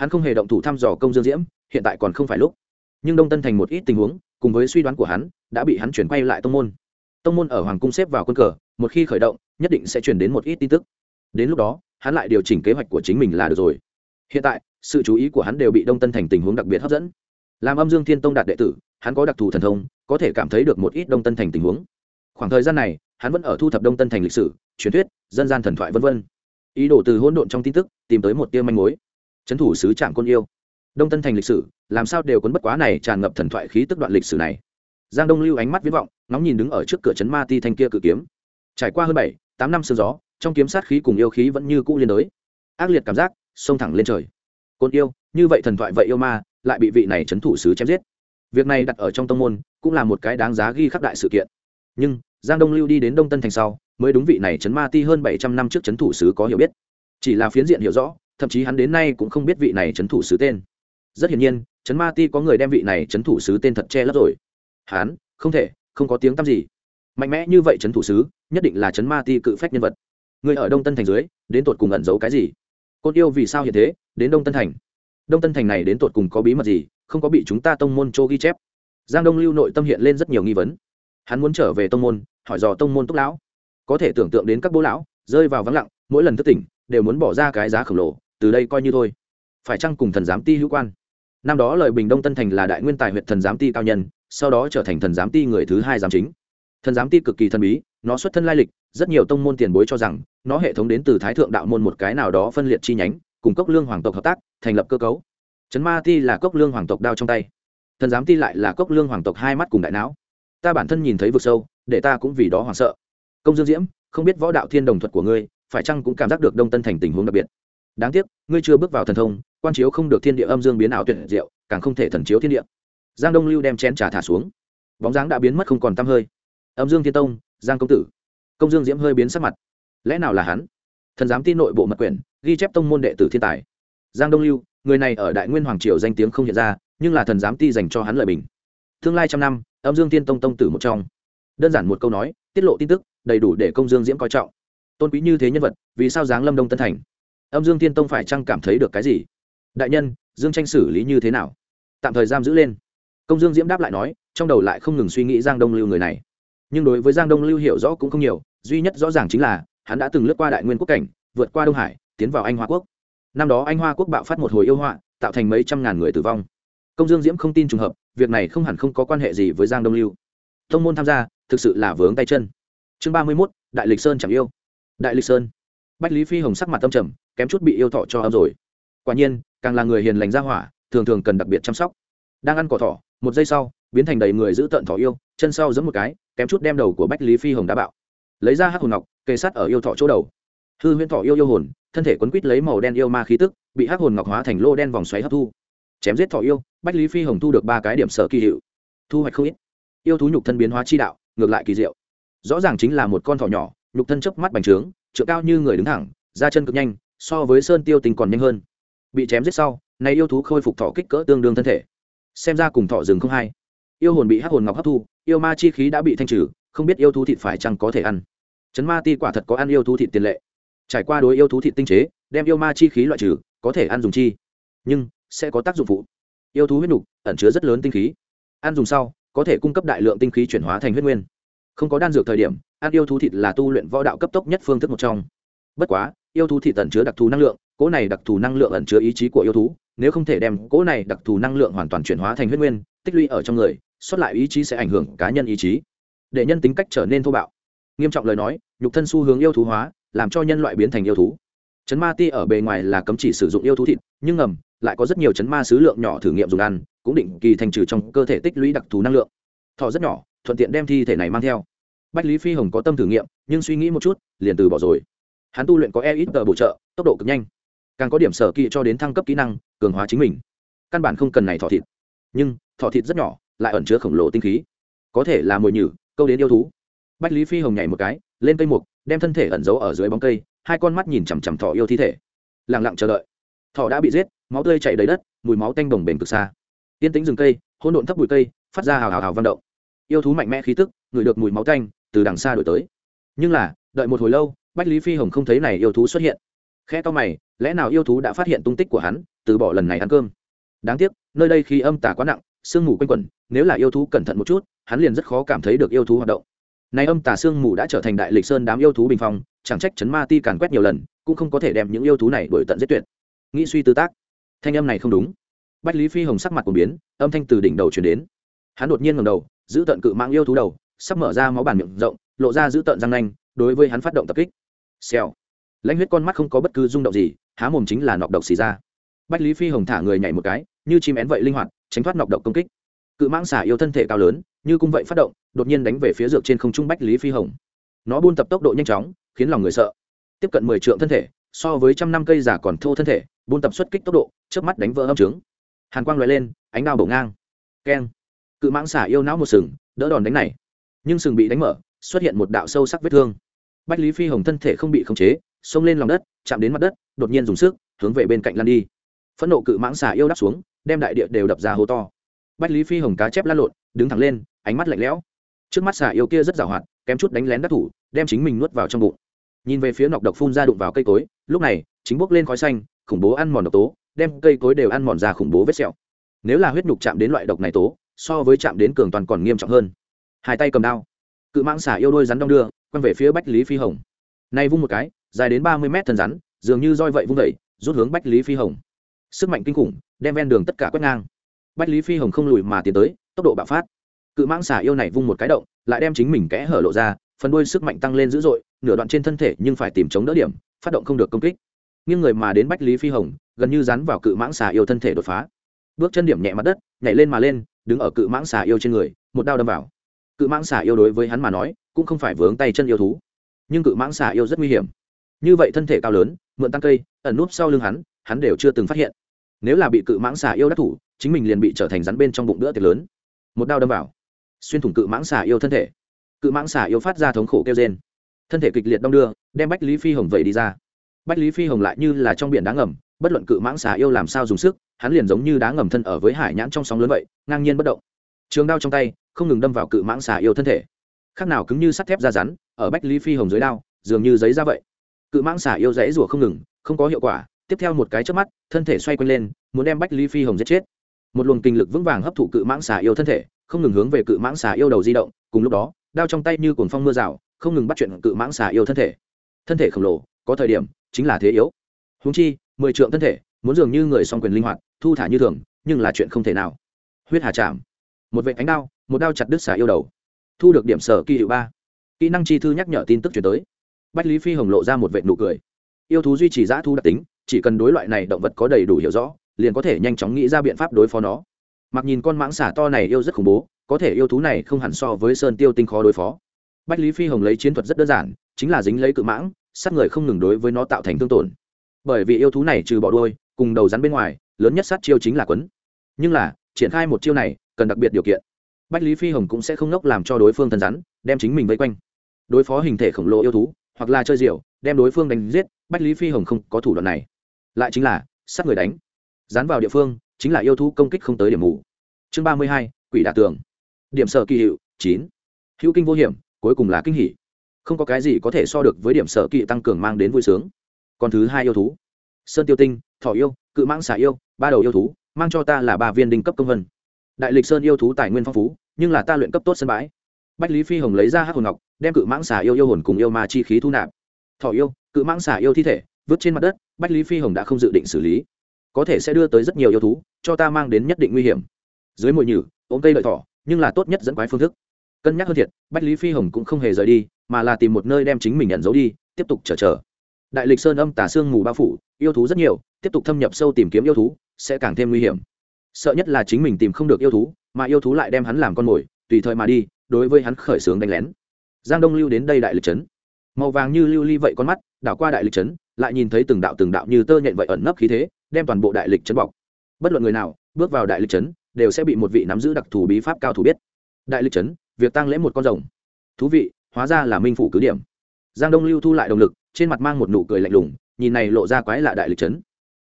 S1: hắn không hề động thủ thăm dò công dương diễm, hiện tại còn không phải lúc. Nhưng đông tân thành một ít tình huống, cùng với suy đoán của hắn, đã bị hắn chuyển quay lại tông môn. Tông môn ở hoàng cung xếp vào quân cờ, một khi khởi động, nhất định sẽ chuyển đến một ít tin tức. Đến lúc đó, hắn lại điều chỉnh kế hoạch của chính mình là được rồi. Hiện tại, sự chú ý của hắn đều bị đông tân thành tình huống đặc biệt hấp dẫn. Làm âm dương thiên tông đạt đệ tử, hắn có đặc thù thần thông, có thể cảm thấy được một ít đông tân thành tình huống. Khoảng thời gian này, hắn vẫn ở thu thập đông tân thành lịch sử, truyền thuyết, dân gian thần thoại v v ý đồ từ hỗn độn trong tin tức, tìm tới một tiêu manh mối trấn thủ sứ trạm côn yêu. Đông tân thành lịch sử, làm sao đều cuốn bất quá này tràn ngập thần thoại khí tức đoạn lịch sử này. Giang đông lưu ánh mắt viễn vọng nóng nhìn đứng ở trước cửa trấn ma ti thanh kia cự kiếm. Trải qua hơn bảy, tám năm sương gió, trong kiếm sát khí cùng yêu khí vẫn như cũ liên đối. Ác liệt cảm giác, xông thẳng lên trời. Côn yêu, như vậy thần thoại vậy yêu ma, lại bị vị này trấn thủ sứ chém giết. Việc này đặt ở trong tông môn, cũng là một cái đáng giá ghi khắc đại sự kiện. Nhưng, giang đông lưu đi đến đông tân thành sau, mới đúng vị này trấn ma ti hơn bảy trăm năm trước trấn thủ sứ có hiểu biết. Chỉ là phiến diện hiểu rõ thậm chí hắn đến nay cũng không biết vị này trấn thủ sứ tên. Rất hiển nhiên, trấn ma ti có người đem vị này trấn thủ sứ tên thật che lấp rồi. Hắn, không thể, không có tiếng tăm gì. Mạnh mẽ như vậy trấn thủ sứ, nhất định là trấn ma ti cự phách nhân vật. Người ở đông tân thành dưới, đến tột cùng ẩn giấu cái gì? Côn yêu vì sao hiện thế, đến đông tân thành? Đông tân thành này đến tột cùng có bí mật gì, không có bị chúng ta tông môn cho ghi chép? Giang đông lưu nội tâm hiện lên rất nhiều nghi vấn. Hắn muốn trở về tông môn, hỏi dò tông môn túc lão. Có thể tưởng tượng đến các bố lão, rơi vào vắng lặng, mỗi lần thức tỉnh, đều muốn bỏ ra cái giá khổng lồ từ đây coi như thôi. Phải chăng cùng thần giám ti hữu quan? Năm đó lời bình đông tân thành là đại nguyên tài huyện thần giám ti cao nhân, sau đó trở thành thần giám ti người thứ hai giám chính. Thần giám ti cực kỳ thần bí, nó xuất thân lai lịch, rất nhiều tông môn tiền bối cho rằng, nó hệ thống đến từ thái thượng đạo môn một cái nào đó phân liệt chi nhánh, cùng cốc lương hoàng tộc hợp tác, thành lập cơ cấu. Trấn ma ti là cốc lương hoàng tộc đao trong tay. Thần giám ti lại là cốc lương hoàng tộc hai mắt cùng đại não. Ta bản thân nhìn thấy vực sâu, để ta cũng vì đó hoảng sợ. Công dương diễm, không biết võ đạo thiên đồng thuật của ngươi, phải chăng cũng cảm giác được đông tân thành tình huống đặc biệt? Đáng tiếc, ngươi chưa bước vào thần thông, quan chiếu không được thiên địa âm dương biến ảo tuyệt diệu, càng không thể thần chiếu thiên địa. Giang đông lưu đem chén trà thả xuống. Bóng dáng đã biến mất không còn tăm hơi. Âm dương thiên tông, giang công tử. Công dương diễm hơi biến sắc mặt. Lẽ nào là hắn? Thần giám tin nội bộ mật quyển, ghi chép tông môn đệ tử thiên tài. Giang đông lưu, người này ở đại nguyên hoàng triều danh tiếng không hiện ra, nhưng là thần giám ti dành cho hắn lợi bình. Tương lai trăm năm, âm dương tiên tông tông tử một trong. Đơn giản một câu nói, tiết lộ tin tức, đầy đủ để công dương diễm coi trọng. Tôn quý như thế nhân vật, vì sao giáng lâm đông tân thành? Âm dương tiên tông phải chăng cảm thấy được cái gì? Đại nhân, dương tranh xử lý như thế nào? Tạm thời giam giữ lên. Công dương diễm đáp lại nói, trong đầu lại không ngừng suy nghĩ giang đông lưu người này. Nhưng đối với giang đông lưu hiểu rõ cũng không nhiều, duy nhất rõ ràng chính là, hắn đã từng lướt qua đại nguyên quốc cảnh, vượt qua đông hải, tiến vào anh hoa quốc. Năm đó anh hoa quốc bạo phát một hồi yêu họa, tạo thành mấy trăm ngàn người tử vong. Công dương diễm không tin trùng hợp, việc này không hẳn không có quan hệ gì với giang đông lưu. Thông môn tham gia, thực sự là vướng tay chân. Chương ba mươi mốt, đại lịch sơn chẳng yêu. Đại lịch sơn. Bách lý phi hồng sắc mặt tâm trầm kém chút bị yêu thọ cho âm rồi. Quả nhiên, càng là người hiền lành ra hỏa, thường thường cần đặc biệt chăm sóc. Đang ăn cỏ thỏ, một giây sau, biến thành đầy người giữ tợn thỏ yêu, chân sau giấm một cái, kém chút đem đầu của bách lý phi hồng đã bạo. Lấy ra hắc hồn ngọc, kề sát ở yêu thọ chỗ đầu. Hư huyễn thọ yêu yêu hồn, thân thể quấn quít lấy màu đen yêu ma khí tức, bị hắc hồn ngọc hóa thành lô đen vòng xoáy hấp thu. Chém giết thọ yêu, bách lý phi hồng thu được ba cái điểm sở kỳ hiệu. Thu hoạch không ít. Yêu thú nhục thân biến hóa chi đạo, ngược lại kỳ diệu. Rõ ràng chính là một con thỏ nhỏ, nhục thân chớp mắt bành trướng trượng cao như người đứng thẳng ra chân cực nhanh so với sơn tiêu tình còn nhanh hơn. Bị chém giết sau, này yêu thú khôi phục thọ kích cỡ tương đương thân thể. Xem ra cùng thọ rừng không hay yêu hồn bị hắc hồn ngọc hấp thu, yêu ma chi khí đã bị thanh trừ, không biết yêu thú thịt phải chăng có thể ăn. Chấn ma ti quả thật có ăn yêu thú thịt tiền lệ. Trải qua đối yêu thú thịt tinh chế, đem yêu ma chi khí loại trừ, có thể ăn dùng chi. Nhưng, sẽ có tác dụng phụ. Yêu thú huyết nục, ẩn chứa rất lớn tinh khí. Ăn dùng sau, có thể cung cấp đại lượng tinh khí chuyển hóa thành huyết nguyên. Không có đan dược thời điểm, ăn yêu thú thịt là tu luyện võ đạo cấp tốc nhất phương thức một trong bất quá, yêu thú thịt tẩn chứa đặc thù năng lượng, cỗ này đặc thù năng lượng ẩn chứa ý chí của yêu thú, nếu không thể đem cỗ này đặc thù năng lượng hoàn toàn chuyển hóa thành huyết nguyên, tích lũy ở trong người xuất lại ý chí sẽ ảnh hưởng cá nhân ý chí. Để nhân tính cách trở nên thô bạo. Nghiêm trọng lời nói, nhục thân xu hướng yêu thú hóa, làm cho nhân loại biến thành yêu thú. Chấn ma ti ở bề ngoài là cấm chỉ sử dụng yêu thú thịt, nhưng ngầm, lại có rất nhiều chấn ma sứ lượng nhỏ thử nghiệm dùng ăn, cũng định kỳ thành trừ trong cơ thể tích lũy đặc thù năng lượng. Thọ rất nhỏ, thuận tiện đem thi thể này mang theo. Bách lý phi hồng có tâm thử nghiệm, nhưng suy nghĩ một chút, liền từ bỏ rồi hắn tu luyện có e ít tờ bổ trợ, tốc độ cực nhanh. Càng có điểm sở kỹ cho đến thăng cấp kỹ năng, cường hóa chính mình. Căn bản không cần này thọ thịt. Nhưng thọ thịt rất nhỏ, lại ẩn chứa khổng lồ tinh khí. Có thể là mồi nhử, câu đến yêu thú. Bách lý phi hồng nhảy một cái, lên cây mục, đem thân thể ẩn giấu ở dưới bóng cây, hai con mắt nhìn chằm chằm thọ yêu thi thể. Lẳng lặng chờ đợi. Thọ đã bị giết, máu tươi chảy đầy đất, mùi máu tanh đồng bền cực xa. Yên tĩnh rừng cây, hỗn độn thấp bụi cây, phát ra hào hào hào văn động. Yêu thú mạnh mẽ khí tức, ngửi được mùi máu tanh, từ đằng xa đổi tới. Nhưng là, đợi một hồi lâu bách lý phi hồng không thấy này yêu thú xuất hiện. Khe to mày, lẽ nào yêu thú đã phát hiện tung tích của hắn, từ bỏ lần này ăn cơm? Đáng tiếc, nơi đây khi âm tà quá nặng, sương mù quanh quẩn, nếu là yêu thú cẩn thận một chút, hắn liền rất khó cảm thấy được yêu thú hoạt động. Này âm tà sương mù đã trở thành đại lịch sơn đám yêu thú bình phong, chẳng trách chấn ma ti càn quét nhiều lần, cũng không có thể đem những yêu thú này đổi tận giết tuyệt. Nghĩ suy tư tác, thanh âm này không đúng. Bách lý phi hồng sắc mặt của biến, âm thanh từ đỉnh đầu chuyển đến. Hắn đột nhiên ngầm đầu, giữ tận cự mạng yêu thú đầu, sắp mở ra máu bản miệng rộng, lộ ra giữ tận răng nanh, đối với hắn phát động tập kích xèo. Lãnh huyết con mắt không có bất cứ rung động gì, há mồm chính là nọc độc xì ra. Bách lý phi hồng thả người nhảy một cái, như chim én vậy linh hoạt, tránh thoát nọc độc công kích. Cự mãng xả yêu thân thể cao lớn, như cung vậy phát động, đột nhiên đánh về phía dược trên không trung bách lý phi hồng. Nó buôn tập tốc độ nhanh chóng, khiến lòng người sợ. Tiếp cận mười trượng thân thể, so với trăm năm cây giả còn thô thân thể, buôn tập xuất kích tốc độ trước mắt đánh vỡ âm trướng. Hàn quang loại lên, ánh đao bổ ngang. Keng. Cự mãng xả yêu não một sừng, đỡ đòn đánh này. Nhưng sừng bị đánh mở, xuất hiện một đạo sâu sắc vết thương bách lý phi hồng thân thể không bị khống chế, xông lên lòng đất, chạm đến mặt đất, đột nhiên dùng sức, hướng về bên cạnh lăn đi. Phẫn nộ cự mãng xà yêu đắp xuống, đem đại địa đều đập ra hố to. Bách lý phi hồng cá chép lăn lộn, đứng thẳng lên, ánh mắt lạnh lẽo. Trước mắt xà yêu kia rất giàu hoạt, kém chút đánh lén đắc thủ, đem chính mình nuốt vào trong bụng. Nhìn về phía nọc độc phun ra đụng vào cây cối, lúc này, chính bốc lên khói xanh, khủng bố ăn mòn độc tố, đem cây cối đều ăn mòn ra khủng bố vết sẹo. Nếu là huyết nhục chạm đến loại độc này tố, so với chạm đến cường toàn còn nghiêm trọng hơn. Hai tay cầm đao. Cự mãng xả yêu đôi rắn đong đưa quăng về phía bách lý phi hồng. Nay vung một cái, dài đến ba mươi mét thân rắn, dường như roi vậy vung vẩy rút hướng bách lý phi hồng. Sức mạnh kinh khủng, đem ven đường tất cả quét ngang. Bách lý phi hồng không lùi mà tiến tới, tốc độ bạo phát. Cự mãng xả yêu này vung một cái động, lại đem chính mình kẽ hở lộ ra, phần đuôi sức mạnh tăng lên dữ dội, nửa đoạn trên thân thể nhưng phải tìm chống đỡ điểm, phát động không được công kích. Nhưng người mà đến bách lý phi hồng, gần như dán vào cự mãng xà yêu thân thể đột phá. Bước chân điểm nhẹ mặt đất, nhảy lên mà lên, đứng ở cự mãng xà yêu trên người, một đao đâm vào cự mãng xà yêu đối với hắn mà nói, cũng không phải vướng tay chân yêu thú. Nhưng cự mãng xà yêu rất nguy hiểm. Như vậy thân thể cao lớn, mượn tăng cây, ẩn núp sau lưng hắn hắn đều chưa từng phát hiện. Nếu là bị cự mãng xà yêu đắc thủ, chính mình liền bị trở thành rắn bên trong bụng đỡ tiệc lớn. Một đao đâm vào, xuyên thủng cự mãng xà yêu thân thể. Cự mãng xà yêu phát ra thống khổ kêu trên thân thể kịch liệt đong đưa, đem bách lý phi hồng vẩy đi ra. Bách lý phi hồng lại như là trong biển đá ngầm, bất luận cự mãng xà yêu làm sao dùng sức, hắn liền giống như đá ngầm thân ở với hải nhãn trong sóng lớn vậy, ngang nhiên bất động trường đao trong tay, không ngừng đâm vào cự mãng xà yêu thân thể. Khác nào cứng như sắt thép da rắn, ở bách lý phi hồng dưới đao, dường như giấy ra vậy. Cự mãng xà yêu dãy rủa không ngừng, không có hiệu quả. Tiếp theo một cái chớp mắt, thân thể xoay quanh lên, muốn đem bách lý phi hồng giết chết. Một luồng kinh lực vững vàng hấp thụ cự mãng xà yêu thân thể, không ngừng hướng về cự mãng xà yêu đầu di động. Cùng lúc đó, đao trong tay như cồn phong mưa rào, không ngừng bắt chuyện cự mãng xà yêu thân thể. Thân thể khổng lồ, có thời điểm, chính là thế yếu. Húng chi, mười trượng thân thể, muốn dường như người song quyền linh hoạt, thu thả như thường, nhưng là chuyện không thể nào. Huyết hà chạm một vệ ánh đao, một đao chặt đứt xả yêu đầu. Thu được điểm sở kỳ hiệu ba. Kỹ năng chi thư nhắc nhở tin tức chuyển tới. Bách lý phi hồng lộ ra một vệ nụ cười. Yêu thú duy trì giã thu đặc tính, chỉ cần đối loại này động vật có đầy đủ hiểu rõ, liền có thể nhanh chóng nghĩ ra biện pháp đối phó nó. Mặc nhìn con mãng xả to này yêu rất khủng bố, có thể yêu thú này không hẳn so với sơn tiêu tinh khó đối phó. Bách lý phi hồng lấy chiến thuật rất đơn giản, chính là dính lấy cự mãng, sát người không ngừng đối với nó tạo thành thương tổn. Bởi vì yêu thú này trừ bỏ đôi cùng đầu rắn bên ngoài, lớn nhất sát chiêu chính là quấn. Nhưng là, triển khai một chiêu này cần đặc biệt điều kiện. Bách lý phi hồng cũng sẽ không ngốc làm cho đối phương thân rắn, đem chính mình vây quanh. Đối phó hình thể khổng lồ yêu thú, hoặc là chơi diều đem đối phương đánh giết, bách lý phi hồng không có thủ đoạn này. Lại chính là, sát người đánh. Dán vào địa phương, chính là yêu thú công kích không tới điểm mù. Chương ba mươi hai, quỷ đả tường. Điểm sở kỳ hiệu, chín. Hữu kinh vô hiểm, cuối cùng là kinh hỷ không có cái gì có thể so được với điểm sở kỳ tăng cường mang đến vui sướng. Còn thứ hai yêu thú. Sơn tiêu tinh, thỏ yêu, cự mãng xà yêu, ba đầu yêu thú, mang cho ta là ba viên đinh cấp công vân đại lịch sơn yêu thú tài nguyên phong phú, nhưng là ta luyện cấp tốt sân bãi. Bách lý phi hồng lấy ra hát hồn ngọc, đem cự mãng xà yêu yêu hồn cùng yêu ma chi khí thu nạp. Thỏ yêu, cự mãng xà yêu thi thể, vứt trên mặt đất, bách lý phi hồng đã không dự định xử lý. Có thể sẽ đưa tới rất nhiều yêu thú, cho ta mang đến nhất định nguy hiểm. Dưới mồi nhử, ôm cây lợi thỏ, nhưng là tốt nhất dẫn quái phương thức. Cân nhắc hơn thiệt, bách lý phi hồng cũng không hề rời đi, mà là tìm một nơi đem chính mình nhận giấu đi, tiếp tục chờ chờ. Đại lịch sơn âm tà sương mù bao phủ, yêu thú rất nhiều, tiếp tục thâm nhập sâu tìm kiếm yêu thú, sẽ càng thêm nguy hiểm sợ nhất là chính mình tìm không được yêu thú, mà yêu thú lại đem hắn làm con mồi, tùy thời mà đi, đối với hắn khởi xướng đánh lén. Giang đông lưu đến đây đại lịch trấn màu vàng như lưu ly vậy con mắt, đảo qua đại lịch trấn lại nhìn thấy từng đạo từng đạo như tơ nhện vậy ẩn nấp khí thế, đem toàn bộ đại lịch trấn bọc. Bất luận người nào, bước vào đại lịch trấn đều sẽ bị một vị nắm giữ đặc thù bí pháp cao thủ biết. Đại lịch trấn việc tăng lễ một con rồng. Thú vị, hóa ra là minh phủ cứ điểm. Giang đông lưu thu lại động lực, trên mặt mang một nụ cười lạnh lùng, nhìn này lộ ra quái lạ đại lịch trấn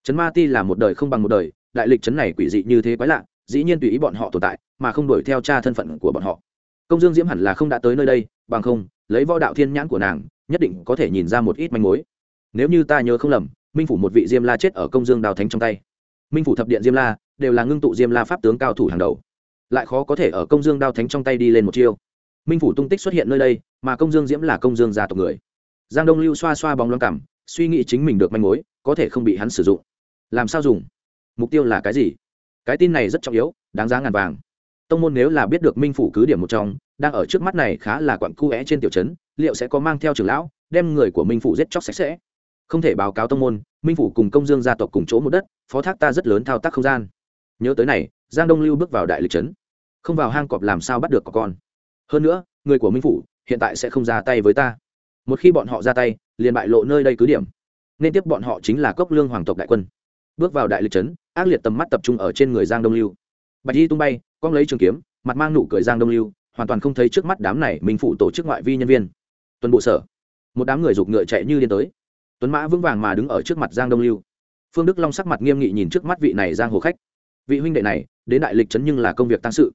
S1: trấn ma ti là một đời không bằng một đời đại lịch trấn này quỷ dị như thế quái lạ, dĩ nhiên tùy ý bọn họ tồn tại, mà không đuổi theo cha thân phận của bọn họ. Công dương diễm hẳn là không đã tới nơi đây, bằng không, lấy võ đạo thiên nhãn của nàng, nhất định có thể nhìn ra một ít manh mối. Nếu như ta nhớ không lầm, minh phủ một vị diêm la chết ở công dương đào thánh trong tay. Minh phủ thập điện diêm la đều là ngưng tụ diêm la pháp tướng cao thủ hàng đầu. Lại khó có thể ở công dương đao thánh trong tay đi lên một chiêu. Minh phủ tung tích xuất hiện nơi đây, mà công dương diễm là công dương gia tộc người. Giang đông lưu xoa xoa bóng loang cảm, suy nghĩ chính mình được manh mối, có thể không bị hắn sử dụng. Làm sao dùng? Mục tiêu là cái gì? Cái tin này rất trọng yếu, đáng giá ngàn vàng. Tông môn nếu là biết được minh phủ cứ điểm một trong, đang ở trước mắt này khá là quặn cu é trên tiểu trấn, liệu sẽ có mang theo trưởng lão, đem người của minh phủ giết chóc sạch sẽ? Không thể báo cáo tông môn, minh phủ cùng công dương gia tộc cùng chỗ một đất, phó thác ta rất lớn thao tác không gian. Nhớ tới này, giang đông lưu bước vào đại lịch trấn. Không vào hang cọp làm sao bắt được có con? Hơn nữa, người của minh phủ hiện tại sẽ không ra tay với ta. Một khi bọn họ ra tay, liền bại lộ nơi đây cứ điểm. Nên tiếp bọn họ chính là cốc lương hoàng tộc đại quân. Bước vào đại lịch trấn ác liệt tầm mắt tập trung ở trên người giang đông lưu. Bạch y tung bay con lấy trường kiếm, mặt mang nụ cười giang đông lưu, hoàn toàn không thấy trước mắt đám này minh Phụ tổ chức ngoại vi nhân viên. Tuần bộ sở, một đám người giục ngựa chạy như điên tới. Tuấn mã vững vàng mà đứng ở trước mặt giang đông lưu. Phương đức long sắc mặt nghiêm nghị nhìn trước mắt vị này giang hồ khách. Vị huynh đệ này, đến đại lịch trấn nhưng là công việc tăng sự.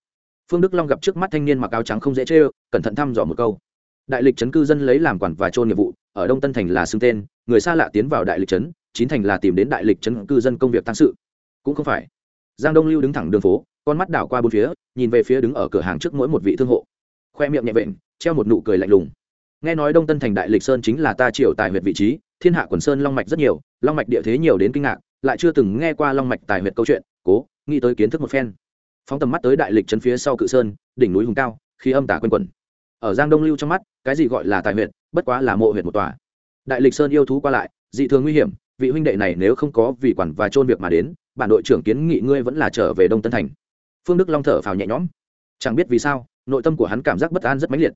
S1: Phương đức long gặp trước mắt thanh niên mặc áo trắng không dễ chê ơ cẩn thận thăm dò một câu. Đại lịch trấn cư dân lấy làm quản và trôn nghiệp vụ, ở đông tân thành là xưng tên, người xa lạ tiến vào đại lịch trấn chín thành là tìm đến đại lịch trấn cư dân công việc tăng sự cũng không phải. Giang đông lưu đứng thẳng đường phố, con mắt đảo qua bốn phía, nhìn về phía đứng ở cửa hàng trước mỗi một vị thương hộ. Khoe miệng nhẹ vện, treo một nụ cười lạnh lùng. Nghe nói đông tân thành đại lịch sơn chính là ta triều tài huyệt vị trí, thiên hạ quần sơn long mạch rất nhiều, long mạch địa thế nhiều đến kinh ngạc, lại chưa từng nghe qua long mạch tài huyệt câu chuyện, cố, nghĩ tới kiến thức một phen. Phóng tầm mắt tới đại lịch chân phía sau cự sơn, đỉnh núi hùng cao khi âm tả quanh quẩn. Ở giang đông lưu trong mắt, cái gì gọi là tài huyệt, bất quá là mộ huyệt một tòa. Đại lịch sơn yêu thú qua lại, dị thường nguy hiểm, vị huynh đệ này nếu không có vì quản và trôn việc mà đến bản đội trưởng kiến nghị ngươi vẫn là trở về đông tân thành. Phương đức long thở phào nhẹ nhõm. Chẳng biết vì sao, nội tâm của hắn cảm giác bất an rất mãnh liệt.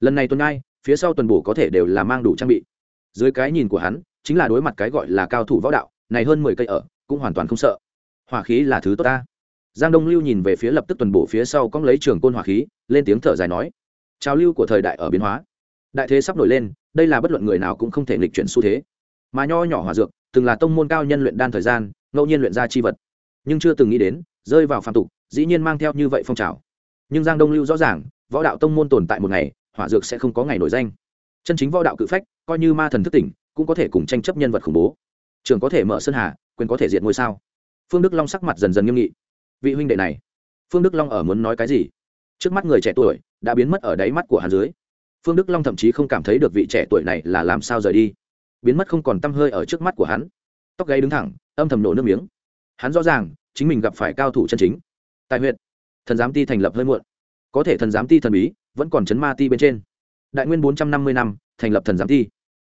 S1: Lần này tuần ngai phía sau tuần bổ có thể đều là mang đủ trang bị. Dưới cái nhìn của hắn, chính là đối mặt cái gọi là cao thủ võ đạo, này hơn mười cây ở, cũng hoàn toàn không sợ. Hỏa khí là thứ tốt ta. Giang đông lưu nhìn về phía lập tức tuần bổ phía sau cóng lấy trường côn hỏa khí, lên tiếng thở dài nói, trào lưu của thời đại ở biến hóa. Đại thế sắp nổi lên, đây là bất luận người nào cũng không thể nghịch chuyển xu thế. Mà nho nhỏ hòa dược từng là tông môn cao nhân luyện đan thời gian, ngẫu nhiên luyện ra chi vật. Nhưng chưa từng nghĩ đến, rơi vào phạm tục, dĩ nhiên mang theo như vậy phong trào. Nhưng giang đông lưu rõ ràng, võ đạo tông môn tồn tại một ngày, hỏa dược sẽ không có ngày nổi danh. Chân chính võ đạo cự phách, coi như ma thần thức tỉnh, cũng có thể cùng tranh chấp nhân vật khủng bố. Trường có thể mở sơn hà, quyền có thể diệt ngôi sao. Phương đức long sắc mặt dần dần nghiêm nghị. Vị huynh đệ này, phương đức long ở muốn nói cái gì? Trước mắt người trẻ tuổi, đã biến mất ở đáy mắt của hắn dưới. Phương đức long thậm chí không cảm thấy được vị trẻ tuổi này là làm sao rời đi biến mất không còn tăm hơi ở trước mắt của hắn. Tóc gáy đứng thẳng, âm thầm nổ nước miếng. Hắn rõ ràng, chính mình gặp phải cao thủ chân chính. Tại huyện thần giám ti thành lập hơi muộn. Có thể thần giám ti thần bí vẫn còn chấn ma ti bên trên. Đại nguyên bốn trăm năm mươi năm, thành lập thần giám ti.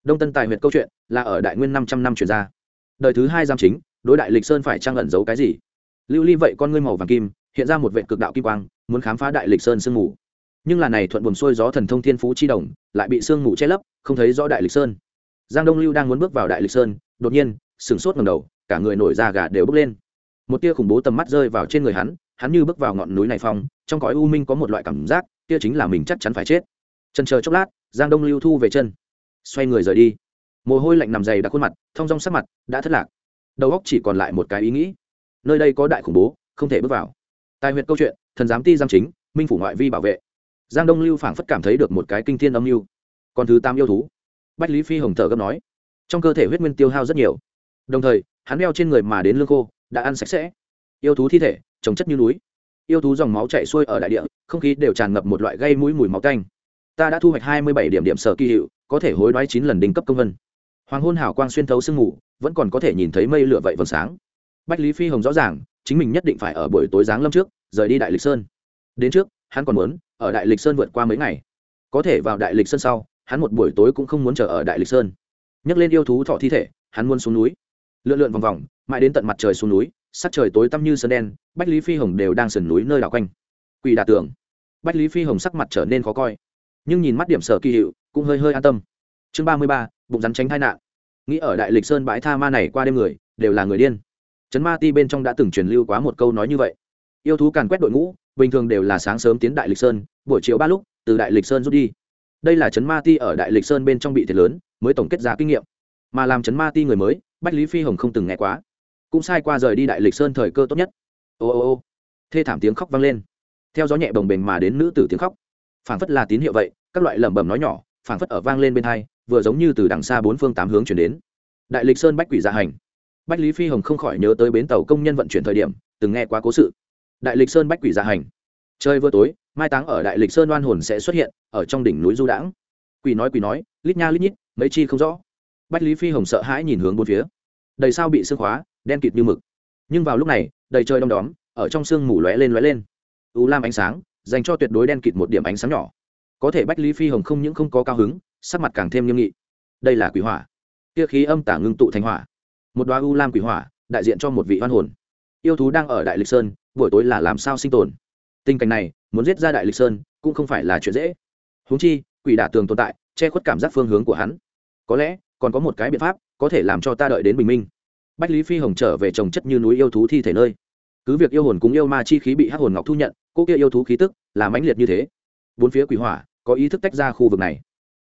S1: Đông tân tài huyện câu chuyện là ở đại nguyên năm trăm năm chuyển ra. Đời thứ hai giam chính, đối đại lịch sơn phải trang ẩn giấu cái gì? Lưu ly vậy con ngươi màu vàng kim, hiện ra một vệ cực đạo kim quang, muốn khám phá đại lịch sơn sương mù. Nhưng là này thuận buồn xuôi gió thần thông thiên phú chi đồng, lại bị sương mù che lấp, không thấy rõ đại lịch sơn giang đông lưu đang muốn bước vào đại lịch sơn, đột nhiên, sửng sốt ngầm đầu, cả người nổi da gà đều bước lên. Một tia khủng bố tầm mắt rơi vào trên người hắn hắn như bước vào ngọn núi này phong, trong cõi u minh có một loại cảm giác, kia chính là mình chắc chắn phải chết. Trần chờ chốc lát, giang đông lưu thu về chân. Xoay người rời đi. Mồ hôi lạnh nằm dày đặc khuôn mặt thong dong sắc mặt, đã thất lạc. Đầu óc chỉ còn lại một cái ý nghĩ. Nơi đây có đại khủng bố, không thể bước vào. Tài huyệt câu chuyện, thần giám ti giam chính, minh phủ ngoại vi bảo vệ. Giang đông lưu phảng phất cảm thấy được một cái kinh thiên âm mưu. Còn thứ tam yêu thú bách lý phi hồng thở gấp nói, trong cơ thể huyết nguyên tiêu hao rất nhiều. Đồng thời, hắn đeo trên người mà đến lương khô, đã ăn sạch sẽ. Yêu thú thi thể, trồng chất như núi. Yêu thú dòng máu chạy xuôi ở đại địa, không khí đều tràn ngập một loại gây mũi mùi máu tanh. Ta đã thu hoạch hai mươi bảy điểm điểm sở kỳ hiệu, có thể hối đoái chín lần đỉnh cấp công vân. Hoàng hôn hảo quang xuyên thấu sương mù, vẫn còn có thể nhìn thấy mây lửa vậy vầng sáng. Bách lý phi hồng rõ ràng, chính mình nhất định phải ở buổi tối giáng lâm trước, rời đi đại lịch sơn. Đến trước, hắn còn muốn ở đại lịch sơn vượt qua mấy ngày. Có thể vào đại lịch sơn sau hắn một buổi tối cũng không muốn chờ ở đại lịch sơn. Nhấc lên yêu thú thọ thi thể, hắn muốn xuống núi. Lượn lượn vòng vòng, mãi đến tận mặt trời xuống núi, sắc trời tối tăm như sơn đen, bách lý phi hồng đều đang sườn núi nơi đảo quanh. Quỷ đà tưởng bách lý phi hồng sắc mặt trở nên khó coi. Nhưng nhìn mắt điểm sở kỳ hiệu, cũng hơi hơi an tâm. Chương ba mươi ba, bụng rắn tránh tai nạn. Nghĩ ở đại lịch sơn bãi tha ma này qua đêm người, đều là người điên. Trấn ma ti bên trong đã từng truyền lưu quá một câu nói như vậy. Yêu thú càn quét đội ngũ, bình thường đều là sáng sớm tiến đại lịch sơn, buổi chiều ba lúc, từ đại lịch sơn rút đi đây là trấn ma ti ở đại lịch sơn bên trong bị thiệt lớn, mới tổng kết ra kinh nghiệm. Mà làm trấn ma ti người mới, bách lý phi hồng không từng nghe quá. Cũng sai qua rời đi đại lịch sơn thời cơ tốt nhất. Ô ô ô. Thê thảm tiếng khóc vang lên. Theo gió nhẹ bồng bềnh mà đến nữ tử tiếng khóc. Phảng phất là tín hiệu vậy, các loại lẩm bẩm nói nhỏ, phảng phất ở vang lên bên hai, vừa giống như từ đằng xa bốn phương tám hướng chuyển đến. Đại lịch sơn bách quỷ gia dạ hành. Bách lý phi hồng không khỏi nhớ tới bến tàu công nhân vận chuyển thời điểm, từng nghe quá cố sự. Đại lịch sơn bách quỷ gia dạ hành. Chơi vừa tối mai táng ở đại lịch sơn oan hồn sẽ xuất hiện, ở trong đỉnh núi du đãng. Quỷ nói quỷ nói, lít nha lít nhít, mấy chi không rõ. Bách lý phi hồng sợ hãi nhìn hướng bốn phía. Đầy sao bị sương khóa, đen kịt như mực. Nhưng vào lúc này, đầy trời đom đóm, ở trong sương mù lóe lên lóe lên. U lam ánh sáng, dành cho tuyệt đối đen kịt một điểm ánh sáng nhỏ. Có thể bách lý phi hồng không những không có cao hứng, sắc mặt càng thêm nghiêm nghị. Đây là quỷ hỏa. Kia khí âm tả ngưng tụ thành hỏa. Một đoá u lam quỷ hỏa, đại diện cho một vị hoan hồn. Yêu thú đang ở đại lịch sơn, buổi tối là làm sao sinh tồn? Tình cảnh này muốn giết ra đại lịch sơn cũng không phải là chuyện dễ. Húng chi, quỷ đả tường tồn tại, che khuất cảm giác phương hướng của hắn. Có lẽ, còn có một cái biện pháp, có thể làm cho ta đợi đến bình minh. Bách lý phi hồng trở về trồng chất như núi yêu thú thi thể nơi. Cứ việc yêu hồn cúng yêu ma chi khí bị hắc hồn ngọc thu nhận, cô kia yêu thú khí tức là mãnh liệt như thế. Bốn phía quỷ hỏa có ý thức tách ra khu vực này.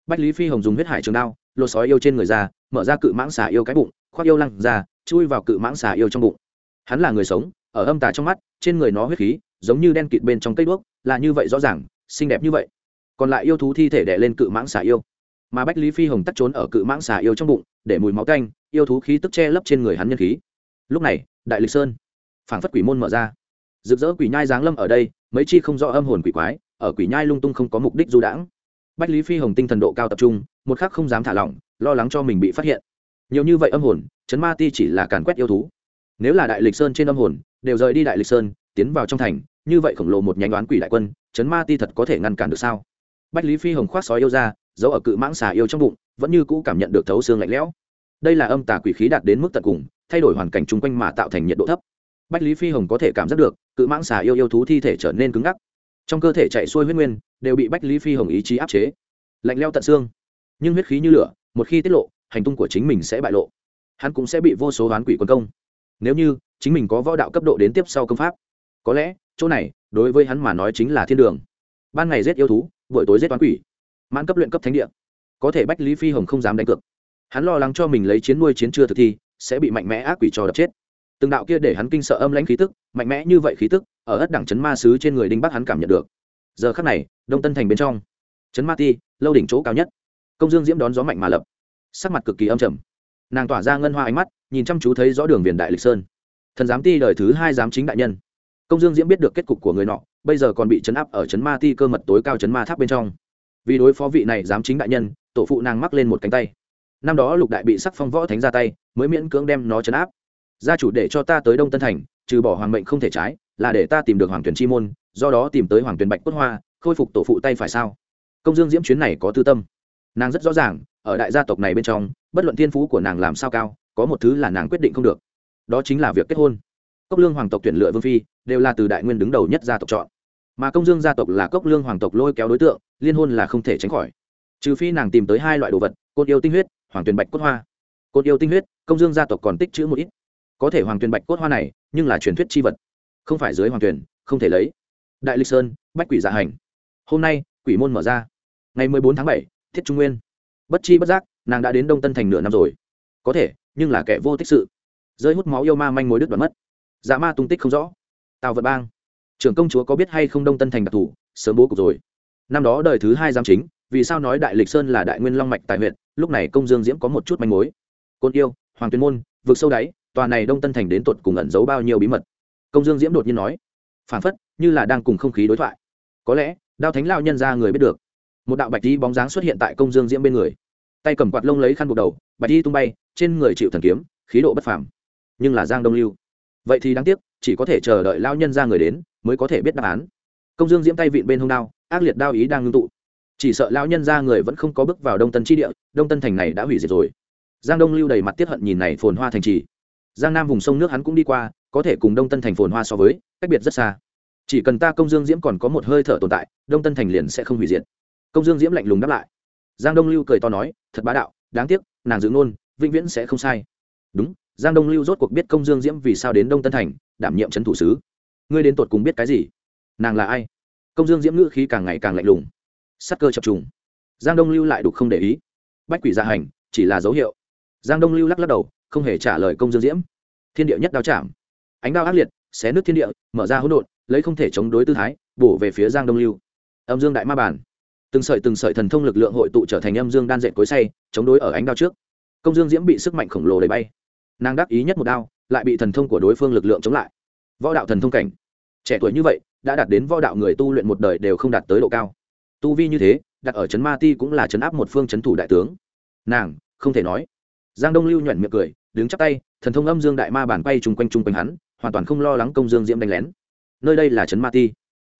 S1: Bách lý phi hồng dùng huyết hải trường đao, lột sói yêu trên người ra, mở ra cự mãng xà yêu cái bụng, khoác yêu lăng ra, chui vào cự mãng xà yêu trong bụng. Hắn là người sống, ở âm tà trong mắt, trên người nó huyết khí giống như đen kịt bên trong cây đuốc, là như vậy rõ ràng, xinh đẹp như vậy. Còn lại yêu thú thi thể đè lên cự mãng xà yêu. Mà bách lý phi hồng tắt trốn ở cự mãng xà yêu trong bụng, để mùi máu canh yêu thú khí tức che lấp trên người hắn nhân khí. Lúc này, đại lịch sơn, phảng phất quỷ môn mở ra. Rực rỡ quỷ nhai giáng lâm ở đây, mấy chi không rõ âm hồn quỷ quái, ở quỷ nhai lung tung không có mục đích du đãng. Bách lý phi hồng tinh thần độ cao tập trung, một khắc không dám thả lỏng, lo lắng cho mình bị phát hiện. Nhiều như vậy âm hồn chấn ma ti chỉ là càn quét yêu thú. Nếu là đại lịch sơn trên âm hồn, đều rời đi đại lịch sơn, tiến vào trong thành như vậy khổng lồ một nhánh đoán quỷ đại quân, chấn ma ti thật có thể ngăn cản được sao? Bách lý phi hồng khoác sói yêu ra, giấu ở cự mãng xà yêu trong bụng, vẫn như cũ cảm nhận được thấu xương lạnh lẽo. Đây là âm tà quỷ khí đạt đến mức tận cùng, thay đổi hoàn cảnh chung quanh mà tạo thành nhiệt độ thấp. Bách lý phi hồng có thể cảm giác được, cự mãng xà yêu yêu thú thi thể trở nên cứng ngắc. Trong cơ thể chạy xuôi huyết nguyên, đều bị bách lý phi hồng ý chí áp chế. Lạnh leo tận xương, nhưng huyết khí như lửa, một khi tiết lộ, hành tung của chính mình sẽ bại lộ. Hắn cũng sẽ bị vô số hoán quỷ quân công. Nếu như chính mình có võ đạo cấp độ đến tiếp sau công pháp, có lẽ chỗ này, đối với hắn mà nói chính là thiên đường. Ban ngày giết yêu thú, buổi tối giết toán quỷ. Mãn cấp luyện cấp thánh địa. Có thể bách lý phi hồng không dám đánh cược. Hắn lo lắng cho mình lấy chiến nuôi chiến chưa thực thi, sẽ bị mạnh mẽ ác quỷ cho đập chết. Từng đạo kia để hắn kinh sợ âm lãnh khí tức, mạnh mẽ như vậy khí tức, ở ất đẳng chấn ma sứ trên người đinh bắc hắn cảm nhận được. Giờ khắc này, đông tân thành bên trong, chấn ma ti, lâu đỉnh chỗ cao nhất. Công dương diễm đón gió mạnh mà lập. Sắc mặt cực kỳ âm trầm. Nàng tỏa ra ngân hoa ánh mắt, nhìn chăm chú thấy rõ đường viền đại lịch sơn. Thần giám ti đời thứ hai giám chính đại nhân công dương diễm biết được kết cục của người nọ, bây giờ còn bị chấn áp ở chấn ma ti cơ mật tối cao chấn ma tháp bên trong. Vì đối phó vị này dám chính đại nhân, tổ phụ nàng mắc lên một cánh tay. Năm đó lục đại bị sắc phong võ thánh ra tay, mới miễn cưỡng đem nó chấn áp. Gia chủ để cho ta tới đông tân thành, trừ bỏ hoàng mệnh không thể trái, là để ta tìm được hoàng tuyển chi môn, do đó tìm tới hoàng tuyển bạch cốt hoa, khôi phục tổ phụ tay phải sao? Công dương diễm chuyến này có tư tâm. Nàng rất rõ ràng, ở đại gia tộc này bên trong, bất luận thiên phú của nàng làm sao cao, có một thứ là nàng quyết định không được. Đó chính là việc kết hôn cốc lương hoàng tộc tuyển lựa vương phi, đều là từ đại nguyên đứng đầu nhất gia tộc chọn. Mà công dương gia tộc là cốc lương hoàng tộc lôi kéo đối tượng, liên hôn là không thể tránh khỏi. Trừ phi nàng tìm tới hai loại đồ vật cốt yêu tinh huyết, hoàng tuyền bạch cốt hoa. Cốt yêu tinh huyết công dương gia tộc còn tích chữ một ít. Có thể hoàng tuyền bạch cốt hoa này, nhưng là truyền thuyết c h i vật. Không phải dưới hoàng tuyền, không thể lấy. Đại lịch sơn, bách quỷ dạ hành. Hôm nay, quỷ môn mở ra. Ngày mười bốn tháng bảy, thiết trung nguyên. Bất chi bất giác, nàng đã đến đông tân thành nửa năm rồi. Có thể, nhưng là kẻ vô tích sự. Rơi hút máu yêu ma manh mối đứt đoạn mất dạ ma tung tích không rõ. Tào vật bang, trưởng công chúa có biết hay không đông tân thành đặc thủ sớm bố cục rồi. Năm đó đời thứ hai giam chính, vì sao nói đại lịch sơn là đại nguyên long mạch tại huyện lúc này công dương diễm có một chút manh mối. Côn yêu, hoàng tuyên môn vượt sâu đáy, tòa này đông tân thành đến tột cùng ẩn giấu bao nhiêu bí mật? Công dương diễm đột nhiên nói, phản phất như là đang cùng không khí đối thoại. Có lẽ, đao thánh lao nhân ra người biết được. Một đạo bạch đi bóng dáng xuất hiện tại công dương diễm bên người. Tay cầm quạt lông lấy khăn buộc đầu, bạch đi tung bay, trên người chịu thần kiếm, khí độ bất phàm, nhưng là giang đông lưu vậy thì đáng tiếc, chỉ có thể chờ đợi lao nhân ra người đến mới có thể biết đáp án. Công dương diễm tay vịn bên hông đao, ác liệt đao ý đang ngưng tụ. Chỉ sợ lao nhân ra người vẫn không có bước vào đông tân tri địa, đông tân thành này đã hủy diệt rồi. Giang đông lưu đầy mặt tiết hận nhìn này phồn hoa thành trì. Giang nam vùng sông nước hắn cũng đi qua, có thể cùng đông tân thành phồn hoa so với, cách biệt rất xa. Chỉ cần ta công dương diễm còn có một hơi thở tồn tại, đông tân thành liền sẽ không hủy diệt. Công dương diễm lạnh lùng đáp lại. Giang đông lưu cười to nói, thật bá đạo, đáng tiếc, nàng giữ ngôn, vĩnh viễn sẽ không sai. Đúng giang đông lưu rốt cuộc biết công dương diễm vì sao đến đông tân thành, đảm nhiệm trấn thủ sứ. Ngươi đến tột cùng biết cái gì? Nàng là ai? Công dương diễm ngữ khí càng ngày càng lạnh lùng. Sắc cơ chập trùng. Giang đông lưu lại đục không để ý. Bách quỷ gia hành, chỉ là dấu hiệu. Giang đông lưu lắc lắc đầu, không hề trả lời công dương diễm. Thiên địa nhất đao chạm. Ánh đao ác liệt, xé nước thiên địa, mở ra hỗn độn, lấy không thể chống đối tư thái, bổ về phía giang đông lưu. Âm dương đại ma bản. Từng sợi từng sợi thần thông lực lượng hội tụ trở thành âm dương đan dệt cối say, chống đối ở ánh đao trước. Công dương diễm bị sức mạnh khổng lồ đẩy bay nàng đắc ý nhất một đao, lại bị thần thông của đối phương lực lượng chống lại. Võ đạo thần thông cảnh. Trẻ tuổi như vậy, đã đạt đến võ đạo người tu luyện một đời đều không đạt tới độ cao. Tu vi như thế, đặt ở trấn ma ti cũng là trấn áp một phương trấn thủ đại tướng. Nàng, không thể nói. Giang đông lưu nhuận miệng cười, đứng chắp tay, thần thông âm dương đại ma bản bay chung quanh chung quanh hắn, hoàn toàn không lo lắng công dương diễm đánh lén. Nơi đây là trấn ma ti.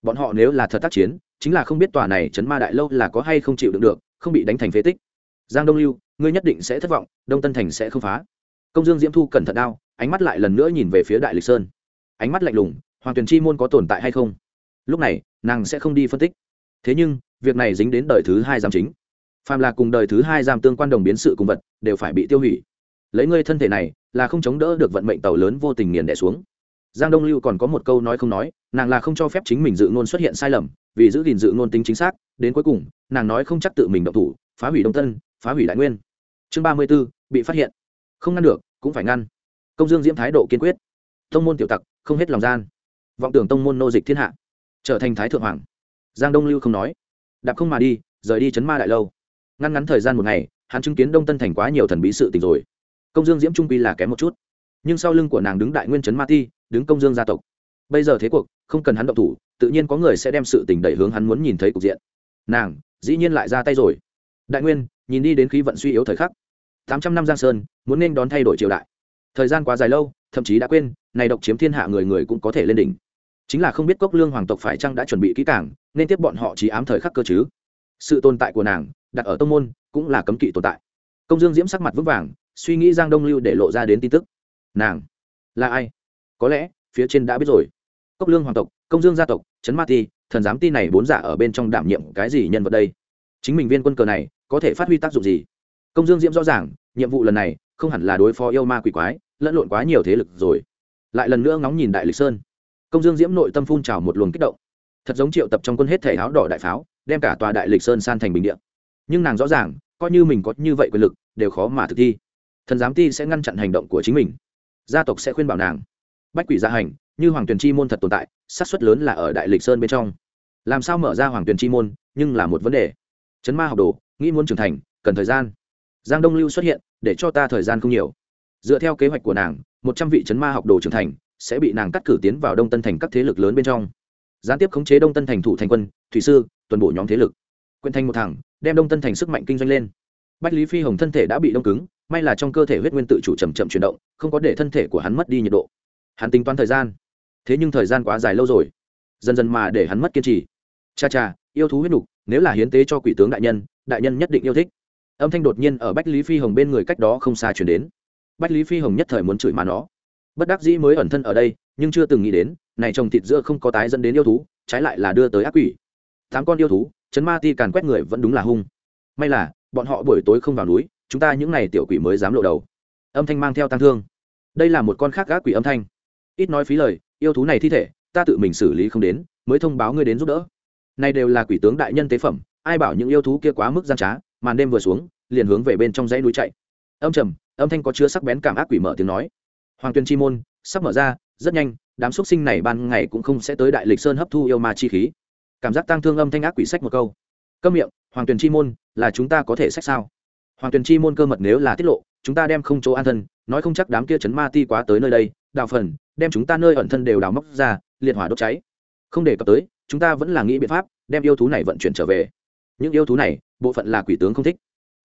S1: Bọn họ nếu là thật tác chiến, chính là không biết tòa này trấn ma đại lâu là có hay không chịu đựng được, không bị đánh thành phế tích. Giang đông lưu, ngươi nhất định sẽ thất vọng, đông tân thành sẽ không phá công dương diễm thu cẩn thận đao ánh mắt lại lần nữa nhìn về phía đại lịch sơn. Ánh mắt lạnh lùng, hoàng Tuyền chi môn có tồn tại hay không? Lúc này, nàng sẽ không đi phân tích. Thế nhưng, việc này dính đến đời thứ hai giam chính. Phàm là cùng đời thứ hai giam tương quan đồng biến sự cùng vật, đều phải bị tiêu hủy. Lấy ngươi thân thể này, là không chống đỡ được vận mệnh tàu lớn vô tình nghiền đẻ xuống. Giang đông lưu còn có một câu nói không nói, nàng là không cho phép chính mình dự ngôn xuất hiện sai lầm, vì giữ gìn dự ngôn tính chính xác, đến cuối cùng, nàng nói không chắc tự mình động thủ, phá hủy đông tân, phá hủy đại nguyên. Chương ba mươi b ố bị phát hiện không ngăn được, cũng phải ngăn. Công dương diễm thái độ kiên quyết. Tông môn tiểu tặc, không hết lòng gian. Vọng tưởng tông môn nô dịch thiên hạ. Trở thành thái thượng hoàng. Giang đông lưu không nói. Đạp không mà đi, rời đi chấn ma đại lâu. Ngăn ngắn thời gian một ngày, hắn chứng kiến đông tân thành quá nhiều thần bí sự tình rồi. Công dương diễm trung quy là kém một chút. Nhưng sau lưng của nàng đứng đại nguyên chấn ma ti, đứng công dương gia tộc. Bây giờ thế cuộc, không cần hắn động thủ, tự nhiên có người sẽ đem sự tình đẩy hướng hắn muốn nhìn thấy cục diện. Nàng, dĩ nhiên lại ra tay rồi. Đại nguyên, nhìn đi đến khí vận suy yếu thời khắc tám trăm năm giang sơn, muốn nên đón thay đổi triều đại. Thời gian quá dài lâu, thậm chí đã quên, này độc chiếm thiên hạ người người cũng có thể lên đỉnh. Chính là không biết cốc lương hoàng tộc phải chăng đã chuẩn bị kỹ càng, nên tiếp bọn họ trí ám thời khắc cơ chứ? Sự tồn tại của nàng, đặt ở tông môn, cũng là cấm kỵ tồn tại. Công dương diễm sắc mặt vững vàng, suy nghĩ giang đông lưu để lộ ra đến tin tức. Nàng là ai? Có lẽ, phía trên đã biết rồi. Cốc lương hoàng tộc, công dương gia tộc, trấn ma ti, thần giám ti này bốn giả ở bên trong đảm nhiệm cái gì nhân vật đây? Chính mình viên quân cờ này, có thể phát huy tác dụng gì? Công dương diễm rõ ràng, nhiệm vụ lần này không hẳn là đối phó yêu ma quỷ quái, lẫn lộn quá nhiều thế lực rồi. Lại lần nữa ngóng nhìn đại lịch sơn. Công dương diễm nội tâm phun trào một luồng kích động. Thật giống triệu tập trong quân hết thể áo đỏ đại pháo, đem cả tòa đại lịch sơn san thành bình điện nhưng nàng rõ ràng, coi như mình có như vậy quyền lực, đều khó mà thực thi. Thần giám ti sẽ ngăn chặn hành động của chính mình. Gia tộc sẽ khuyên bảo nàng. Bách quỷ gia hành, như hoàng tuyền chi môn thật tồn tại, xác suất lớn là ở đại lịch sơn bên trong. Làm sao mở ra hoàng tuyền chi môn, nhưng là một vấn đề. Chấn ma học đồ, nghĩ muốn trưởng thành, cần thời gian giang đông lưu xuất hiện, để cho ta thời gian không nhiều. Dựa theo kế hoạch của nàng, một trăm vị chấn ma học đồ trưởng thành, sẽ bị nàng cắt cử tiến vào đông tân thành các thế lực lớn bên trong. Gián tiếp khống chế đông tân thành thủ thành quân, thủy sư, tuần bộ nhóm thế lực. Quyền thành một thẳng, đem đông tân thành sức mạnh kinh doanh lên. Bách lý phi hồng thân thể đã bị đông cứng, may là trong cơ thể huyết nguyên tự chủ chậm chậm chuyển động, không có để thân thể của hắn mất đi nhiệt độ. Hắn tính toán thời gian. Thế nhưng thời gian quá dài lâu rồi. Dần dần mà để hắn mất kiên trì. Cha cha, yêu thú huyết nục, nếu là hiến tế cho quỷ tướng đại nhân đại nhân nhất định yêu thích âm thanh đột nhiên ở bách lý phi hồng bên người cách đó không xa chuyển đến. Bách lý phi hồng nhất thời muốn chửi mà nó. Bất đắc dĩ mới ẩn thân ở đây, nhưng chưa từng nghĩ đến, này trồng thịt giữa không có tái dẫn đến yêu thú, trái lại là đưa tới ác quỷ. Tám con yêu thú chấn ma ti càn quét người vẫn đúng là hung. May là, bọn họ buổi tối không vào núi, chúng ta những n à y tiểu quỷ mới dám lộ đầu. Âm thanh mang theo tăng thương. Đây là một con khác ác quỷ âm thanh. Ít nói phí lời, yêu thú này thi thể, ta tự mình xử lý không đến, mới thông báo ngươi đến giúp đỡ. Này đều là quỷ tướng đại nhân tế phẩm, ai bảo những yêu thú kia quá mức gian trá màn đêm vừa xuống, liền hướng về bên trong dãy núi chạy. Âm trầm, âm thanh có chứa sắc bén cảm ác quỷ mở tiếng nói. Hoàng tuyên chi môn, sắp mở ra, rất nhanh, đám xuất sinh này ban ngày cũng không sẽ tới đại lịch sơn hấp thu yêu ma chi khí. Cảm giác tăng thương âm thanh ác quỷ sách một câu. Câm miệng, hoàng tuyền chi môn, là chúng ta có thể sách sao? Hoàng tuyền chi môn cơ mật nếu là tiết lộ, chúng ta đem không chỗ an thân, nói không chắc đám kia chấn ma ti quá tới nơi đây, đào phần, đem chúng ta nơi ẩn thân đều đào móc ra, liệt hỏa đốt cháy. Không để cập tới, chúng ta vẫn là nghĩ biện pháp, đem yêu thú này vận chuyển trở về những yêu thú này, bộ phận là quỷ tướng không thích.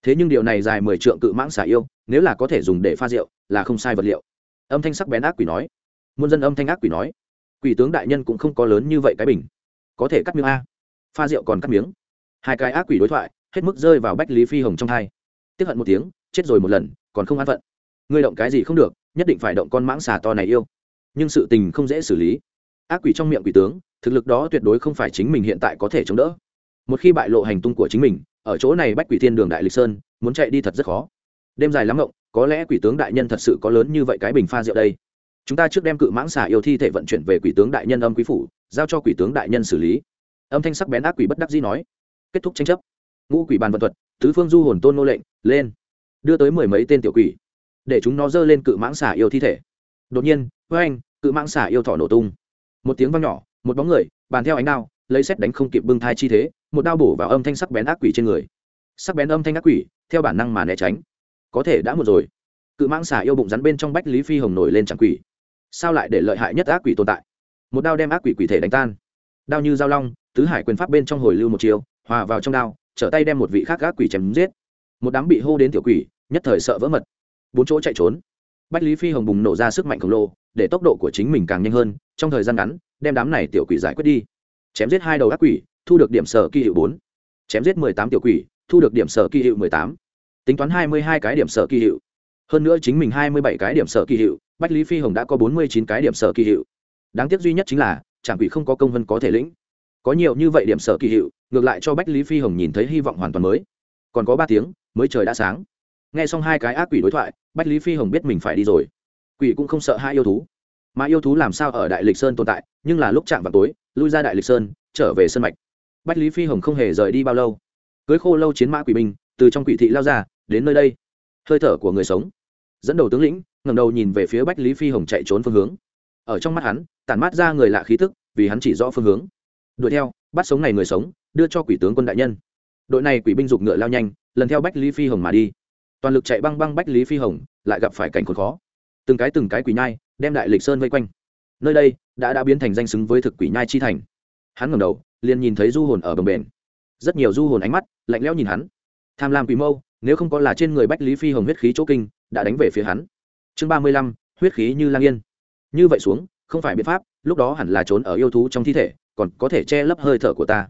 S1: Thế nhưng điều này dài mười trượng cự mãng xả yêu, nếu là có thể dùng để pha rượu, là không sai vật liệu. Âm thanh sắc bén ác quỷ nói. Muôn dân âm thanh ác quỷ nói. Quỷ tướng đại nhân cũng không có lớn như vậy cái bình. Có thể cắt miếng a. Pha rượu còn cắt miếng. Hai cái ác quỷ đối thoại, hết mức rơi vào bách lý phi hồng trong hai. Tiếp hận một tiếng, chết rồi một lần, còn không an phận. Ngươi động cái gì không được, nhất định phải động con mãng xà to này yêu. Nhưng sự tình không dễ xử lý. Ác quỷ trong miệng quỷ tướng, thực lực đó tuyệt đối không phải chính mình hiện tại có thể chống đỡ một khi bại lộ hành tung của chính mình, ở chỗ này bách quỷ thiên đường đại lịch sơn, muốn chạy đi thật rất khó. Đêm dài lắm ngộng, có lẽ quỷ tướng đại nhân thật sự có lớn như vậy cái bình pha rượu đây. Chúng ta trước đem cự mãng xả yêu thi thể vận chuyển về quỷ tướng đại nhân âm quý phủ, giao cho quỷ tướng đại nhân xử lý. Âm thanh sắc bén ác quỷ bất đắc dĩ nói. Kết thúc tranh chấp. Ngũ quỷ bàn vận thuật, tứ phương du hồn tôn nô lệnh, lên. Đưa tới mười mấy tên tiểu quỷ, để chúng nó dơ lên cự mãng xả yêu thi thể. Đột nhiên với anh cự mãng xả yêu thỏ nổ tung. Một tiếng vang nhỏ, một bóng người, bàn theo ánh đao lấy xét đánh không kịp bưng thai chi thế, một đao bổ vào âm thanh sắc bén ác quỷ trên người. Sắc bén âm thanh ác quỷ, theo bản năng mà né tránh. Có thể đã một rồi. Cự mãng xả yêu bụng rắn bên trong bách lý phi hồng nổi lên chẳng quỷ. Sao lại để lợi hại nhất ác quỷ tồn tại? Một đao đem ác quỷ quỷ thể đánh tan. Đao như dao long, tứ hải quyền pháp bên trong hồi lưu một chiều hòa vào trong đao, trở tay đem một vị khác ác quỷ chém giết. Một đám bị hô đến tiểu quỷ, nhất thời sợ vỡ mật. Bốn chỗ chạy trốn. Bách lý phi hồng bùng nổ ra sức mạnh khổng lồ, để tốc độ của chính mình càng nhanh hơn, trong thời gian ngắn, đem đám này tiểu quỷ giải quyết đi chém giết hai đầu ác quỷ, thu được điểm sở kỳ hiệu bốn. Chém giết mười tám tiểu quỷ, thu được điểm sở kỳ hiệu mười tám. Tính toán hai mươi hai cái điểm sở kỳ hiệu. Hơn nữa chính mình hai mươi bảy cái điểm sở kỳ hiệu, bách lý phi hồng đã có bốn mươi chín cái điểm sở kỳ hiệu. Đáng tiếc duy nhất chính là trạm quỷ không có công vân có thể lĩnh. Có nhiều như vậy điểm sở kỳ hiệu, ngược lại cho bách lý phi hồng nhìn thấy hy vọng hoàn toàn mới. Còn có ba tiếng, mới trời đã sáng. N g h e xong hai cái ác quỷ đối thoại, bách lý phi hồng biết mình phải đi rồi. Quỷ cũng không sợ hai yêu thú mà yêu thú làm sao ở đại lịch sơn tồn tại, nhưng là lúc chạm vào tối, lui ra đại lịch sơn, trở về sân mạch. Bách lý phi hồng không hề rời đi bao lâu. Cưới khô lâu chiến mã quỷ binh, từ trong quỷ thị lao ra, đến nơi đây. Hơi thở của người sống. Dẫn đầu tướng lĩnh ngầm đầu nhìn về phía bách lý phi hồng chạy trốn phương hướng. Ở trong mắt hắn, tản mát ra người lạ khí tức, vì hắn chỉ rõ phương hướng. Đuổi theo, bắt sống này người sống, đưa cho quỷ tướng quân đại nhân. Đội này quỷ binh dục ngựa lao nhanh, lần theo bách lý phi hồng mà đi. Toàn lực chạy băng băng bách lý phi hồng, lại gặp phải cảnh khốn khó từng cái từng cái quỷ nhai đem đại lịch sơn vây quanh. Nơi đây đã đã biến thành danh xứng với thực quỷ nhai chi thành. Hắn ngầm đầu, liền nhìn thấy du hồn ở bờ bền rất nhiều du hồn ánh mắt lạnh lẽo nhìn hắn. Tham lam quỷ mâu, nếu không có là trên người bách lý phi hồng huyết khí chỗ kinh, đã đánh về phía hắn. Chương ba mươi lăm, huyết khí như lang yên. Như vậy xuống, không phải biện pháp, lúc đó hẳn là trốn ở yêu thú trong thi thể, còn có thể che lấp hơi thở của ta.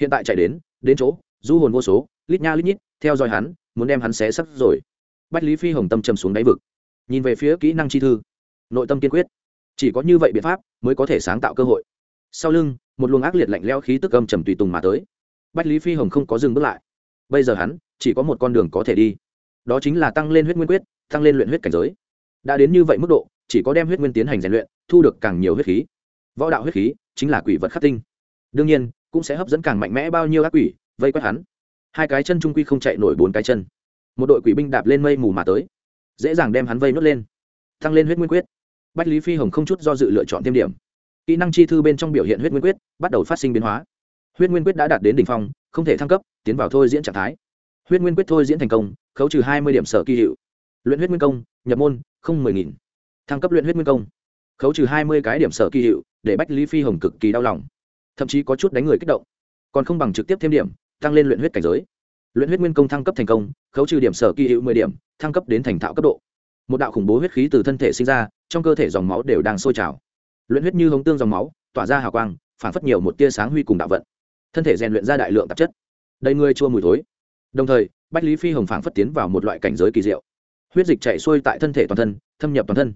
S1: Hiện tại chạy đến đến chỗ, du hồn vô số, lít nha lít nhít, theo dõi hắn, muốn đem hắn xé sắc rồi. Bách lý phi hồng tâm trầm xuống đáy vực nhìn về phía kỹ năng chi thư. Nội tâm kiên quyết. Chỉ có như vậy biện pháp mới có thể sáng tạo cơ hội. Sau lưng, một luồng ác liệt lạnh leo khí tức âm trầm tùy tùng mà tới. Bách lý phi hồng không có dừng bước lại. Bây giờ hắn chỉ có một con đường có thể đi. Đó chính là tăng lên huyết nguyên quyết, tăng lên luyện huyết cảnh giới. Đã đến như vậy mức độ, chỉ có đem huyết nguyên tiến hành rèn luyện, thu được càng nhiều huyết khí. Võ đạo huyết khí chính là quỷ vật khắc tinh. Đương nhiên, cũng sẽ hấp dẫn càng mạnh mẽ bao nhiêu ác quỷ vây quét hắn. Hai cái chân trung quy không chạy nổi bốn cái chân. Một đội quỷ binh đạp lên mây mù mà tới dễ dàng đem hắn vây nuốt lên. Tăng lên huyết nguyên quyết. Bách lý phi hồng không chút do dự lựa chọn thêm điểm. Kỹ năng chi thư bên trong biểu hiện huyết nguyên quyết, bắt đầu phát sinh biến hóa. Huyết nguyên quyết đã đạt đến đ ỉ n h phong, không thể thăng cấp, tiến vào thôi diễn trạng thái. Huyết nguyên quyết thôi diễn thành công, khấu trừ hai mươi điểm sở kỳ hiệu. Luyện huyết nguyên công, nhập môn, không mười nghìn. Thăng cấp luyện huyết nguyên công, khấu trừ hai mươi cái điểm sở kỳ hiệu, để bách lý phi hồng cực kỳ đau lòng. Thậm chí có chút đánh người kích động. Còn không bằng trực tiếp thêm điểm tăng lên luyện huyết cảnh giới luyện huyết nguyên công thăng cấp thành công, khấu trừ điểm sở kỳ hiệu mười điểm, thăng cấp đến thành thạo cấp độ. Một đạo khủng bố huyết khí từ thân thể sinh ra, trong cơ thể dòng máu đều đang sôi trào. Luyện huyết như hống tương dòng máu, tỏa ra hào quang, phản phất nhiều một tia sáng huy cùng đạo vận. Thân thể rèn luyện ra đại lượng tạp chất. Đầy người chua mùi thối. Đồng thời, bách lý phi hồng phản phất tiến vào một loại cảnh giới kỳ diệu. Huyết dịch chạy xuôi tại thân thể toàn thân, thâm nhập toàn thân.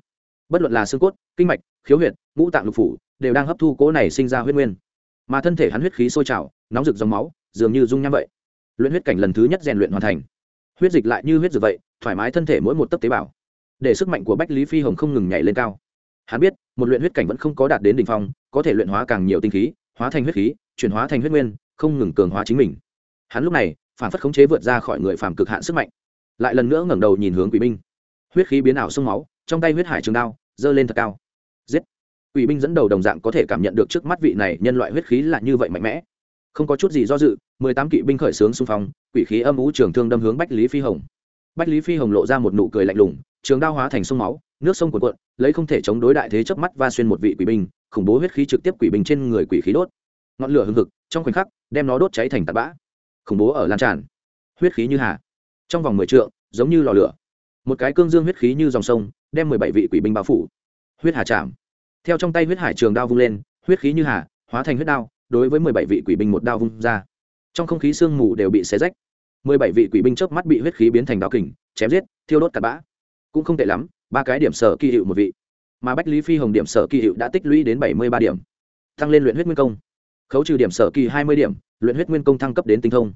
S1: Bất luận là xương cốt, kinh mạch, khiếu huyệt, ngũ tạng lục phủ, đều đang hấp thu cố này sinh ra huyết nguyên. Mà thân thể hắn huyết khí sôi trào, nóng rực dòng máu, dường như dung nham vậy luyện huyết cảnh lần thứ nhất rèn luyện hoàn thành. Huyết dịch lại như huyết dược vậy, thoải mái thân thể mỗi một tấc tế bào. Để sức mạnh của bách lý phi hồng không ngừng nhảy lên cao. Hắn biết, một luyện huyết cảnh vẫn không có đạt đến đ ỉ n h phong, có thể luyện hóa càng nhiều tinh khí, hóa thành huyết khí, chuyển hóa thành huyết nguyên, không ngừng cường hóa chính mình. Hắn lúc này, phản phất khống chế vượt ra khỏi người phàm cực hạn sức mạnh. Lại lần nữa ngẩng đầu nhìn hướng quỷ binh. Huyết khí biến ảo sông máu, trong tay huyết hải trường đao dơ lên thật cao. Giết! Quỷ binh dẫn đầu đồng dạng có thể cảm nhận được trước mắt vị này nhân loại huyết khí là như vậy mạnh mẽ không có chút gì do dự, mười tám kỵ binh khởi xướng xung phong, quỷ khí âm ú trường thương đâm hướng bách lý phi hồng. Bách lý phi hồng lộ ra một nụ cười lạnh lùng, trường đao hóa thành sông máu, nước sông cuồn cuộn, lấy không thể chống đối đại thế chớp mắt va xuyên một vị quỷ binh, khủng bố huyết khí trực tiếp quỷ binh trên người quỷ khí đốt. Ngọn lửa hừng hực, trong khoảnh khắc, đem nó đốt cháy thành tạt bã. Khủng bố ở lan tràn. Huyết khí như hà. Trong vòng mười trượng, giống như lò lửa. Một cái cương dương huyết khí như dòng sông, đem mười bảy vị quỷ binh bao phủ. Huyết hà chạm. Theo trong tay huyết hải trường đao vung lên, huyết khí như hà, hóa thành huyết đao đối với mười bảy vị quỷ binh một đao vung ra. Trong không khí sương mù đều bị xé rách. Mười bảy vị quỷ binh chớp mắt bị huyết khí biến thành đao kình, chém giết, thiêu đốt cặn bã. Cũng không tệ lắm, ba cái điểm sở kỳ hiệu một vị. Mà bách lý phi hồng điểm sở kỳ hiệu đã tích lũy đến bảy mươi ba điểm. Tăng lên luyện huyết nguyên công. Khấu trừ điểm sở kỳ hai mươi điểm, luyện huyết nguyên công thăng cấp đến tinh thông.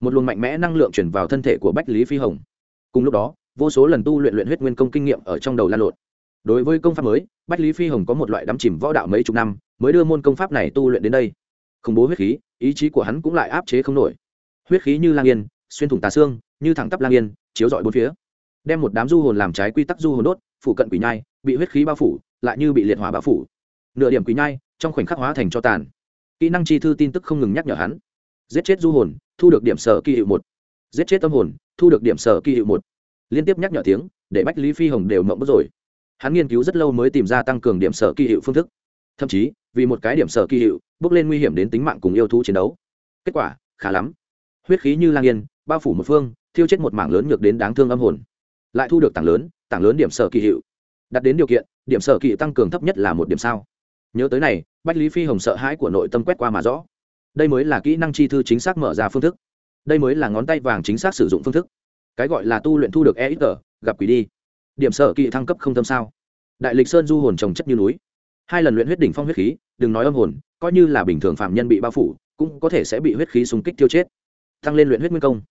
S1: Một luồng mạnh mẽ năng lượng chuyển vào thân thể của bách lý phi hồng. Cùng lúc đó, vô số lần tu luyện luyện huyết nguyên công kinh nghiệm ở trong đầu lan lộn. Đối với công pháp mới, bách lý phi hồng có một loại đắm chìm võ đạo mấy chục năm, mới đưa môn công pháp này tu luyện đến đây khủng bố huyết khí, ý chí của hắn cũng lại áp chế không nổi. Huyết khí như lang yên, xuyên thủng tà xương, như thẳng tắp lang yên, chiếu rọi bốn phía. Đem một đám du hồn làm trái quy tắc du hồn đốt, phủ cận quỷ nhai, bị huyết khí bao phủ, lại như bị liệt hỏa bao phủ. Nửa điểm quỷ nhai, trong khoảnh khắc hóa thành cho tàn. Kỹ năng chi thư tin tức không ngừng nhắc nhở hắn. Giết chết du hồn, thu được điểm sở kỳ hiệu một. Giết chết tâm hồn, thu được điểm sở kỳ hiệu một. Liên tiếp nhắc nhở tiếng, để bách lý phi hồng đều mộng bức rồi. Hắn nghiên cứu rất lâu mới tìm ra tăng cường điểm sở kỳ hiệu phương thức. Thậm chí vì một cái điểm sở kỳ hiệu, bước lên nguy hiểm đến tính mạng cùng yêu thú chiến đấu. Kết quả, khá lắm. Huyết khí như lang yên, bao phủ một phương, thiêu chết một mảng lớn ngược đến đáng thương âm hồn. Lại thu được tảng lớn tảng lớn điểm sở kỳ hiệu. Đặt đến điều kiện, điểm sở kỳ tăng cường thấp nhất là một điểm sao. Nhớ tới này, bách lý phi hồng sợ hãi của nội tâm quét qua mà rõ. Đây mới là kỹ năng chi thư chính xác mở ra phương thức. Đây mới là ngón tay vàng chính xác sử dụng phương thức. Cái gọi là tu luyện thu được e ít tờ gặp quỷ đi. Điểm sở kỳ thăng cấp không tâm sao. Đại lịch sơn du hồn trồng chất như núi hai lần luyện huyết đỉnh phong huyết khí, đừng nói âm hồn, coi như là bình thường phạm nhân bị bao phủ, cũng có thể sẽ bị huyết khí xung kích tiêu chết. Tăng lên luyện huyết nguyên công.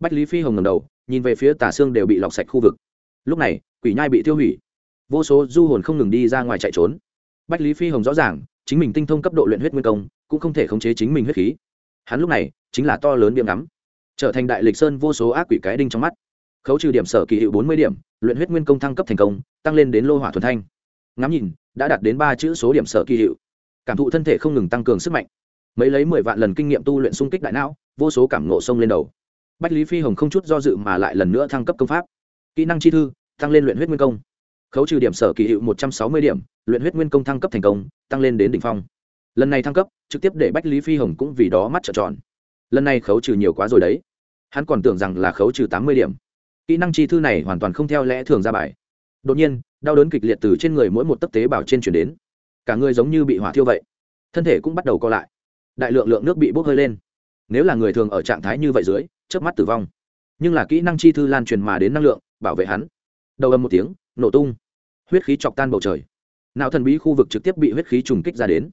S1: Bách lý phi hồng ngầm đầu, nhìn về phía tà xương đều bị lọc sạch khu vực. Lúc này, quỷ nhai bị tiêu hủy. Vô số du hồn không ngừng đi ra ngoài chạy trốn. Bách lý phi hồng rõ ràng, chính mình tinh thông cấp độ luyện huyết nguyên công, cũng không thể khống chế chính mình huyết khí. Hắn lúc này, chính là to lớn điểm ngắm. Trở thành đại lịch sơn vô số ác quỷ cái đinh trong mắt. Khấu trừ điểm sở kỳ hiệu bốn mươi điểm, luyện huyết nguyên công thăng cấp thành công, tăng lên đến lô hỏa thuần thanh. Ngắm nhìn đã đạt đến ba chữ số điểm sở kỳ hiệu. Cảm thụ thân thể không ngừng tăng cường sức mạnh. Mấy lấy mười vạn lần kinh nghiệm tu luyện xung kích đại não, vô số cảm ngộ sông lên đầu. Bách lý phi hồng không chút do dự mà lại lần nữa thăng cấp công pháp. Kỹ năng chi thư, tăng lên luyện huyết nguyên công. Khấu trừ điểm sở kỳ hiệu một trăm sáu mươi điểm, luyện huyết nguyên công thăng cấp thành công, tăng lên đến đ ỉ n h phong. Lần này thăng cấp, trực tiếp để bách lý phi hồng cũng vì đó mắt trợn tròn. Lần này khấu trừ nhiều quá rồi đấy. Hắn còn tưởng rằng là khấu trừ tám mươi điểm. Kỹ năng chi thư này hoàn toàn không theo lẽ thường ra bài. Đột nhiên đau đớn kịch liệt từ trên người mỗi một tấc tế bào trên chuyển đến. Cả người giống như bị hỏa thiêu vậy. Thân thể cũng bắt đầu co lại. Đại lượng lượng nước bị bốc hơi lên. Nếu là người thường ở trạng thái như vậy dưới, chớp mắt tử vong. Nhưng là kỹ năng chi thư lan truyền mà đến năng lượng, bảo vệ hắn. Đầu âm một tiếng, nổ tung. Huyết khí chọc tan bầu trời. Não thần bí khu vực trực tiếp bị huyết khí trùng kích ra đến.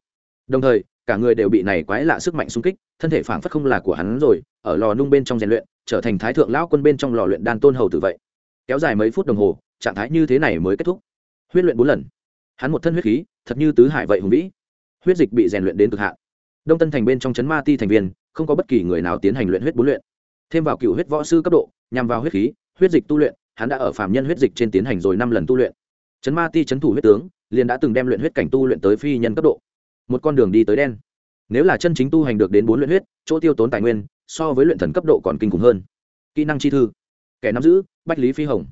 S1: Đồng thời, cả người đều bị này quái lạ sức mạnh xung kích, thân thể phảng phất không là của hắn rồi, ở lò nung bên trong rèn luyện, trở thành thái thượng lão quân bên trong lò luyện đan tôn hầu tử vậy kéo dài mấy phút đồng hồ, trạng thái như thế này mới kết thúc. Huyết luyện bốn lần. Hắn một thân huyết khí, thật như tứ hải vậy hùng vĩ. Huyết dịch bị rèn luyện đến cực hạn. Đông tân thành bên trong chấn ma ti thành viên, không có bất kỳ người nào tiến hành luyện huyết bốn luyện. Thêm vào cựu huyết võ sư cấp độ, nhằm vào huyết khí, huyết dịch tu luyện, hắn đã ở phạm nhân huyết dịch trên tiến hành rồi năm lần tu luyện. Chấn ma ti chấn thủ huyết tướng, liền đã từng đem luyện huyết cảnh tu luyện tới phi nhân cấp độ. Một con đường đi tới đen. Nếu là chân chính tu hành được đến bốn luyện huyết, chỗ tiêu tốn tài nguyên, so với luyện thần cấp độ còn kinh khủng hơn. Kỹ năng chi thư kẻ nắm giữ, bách lý phi hồng.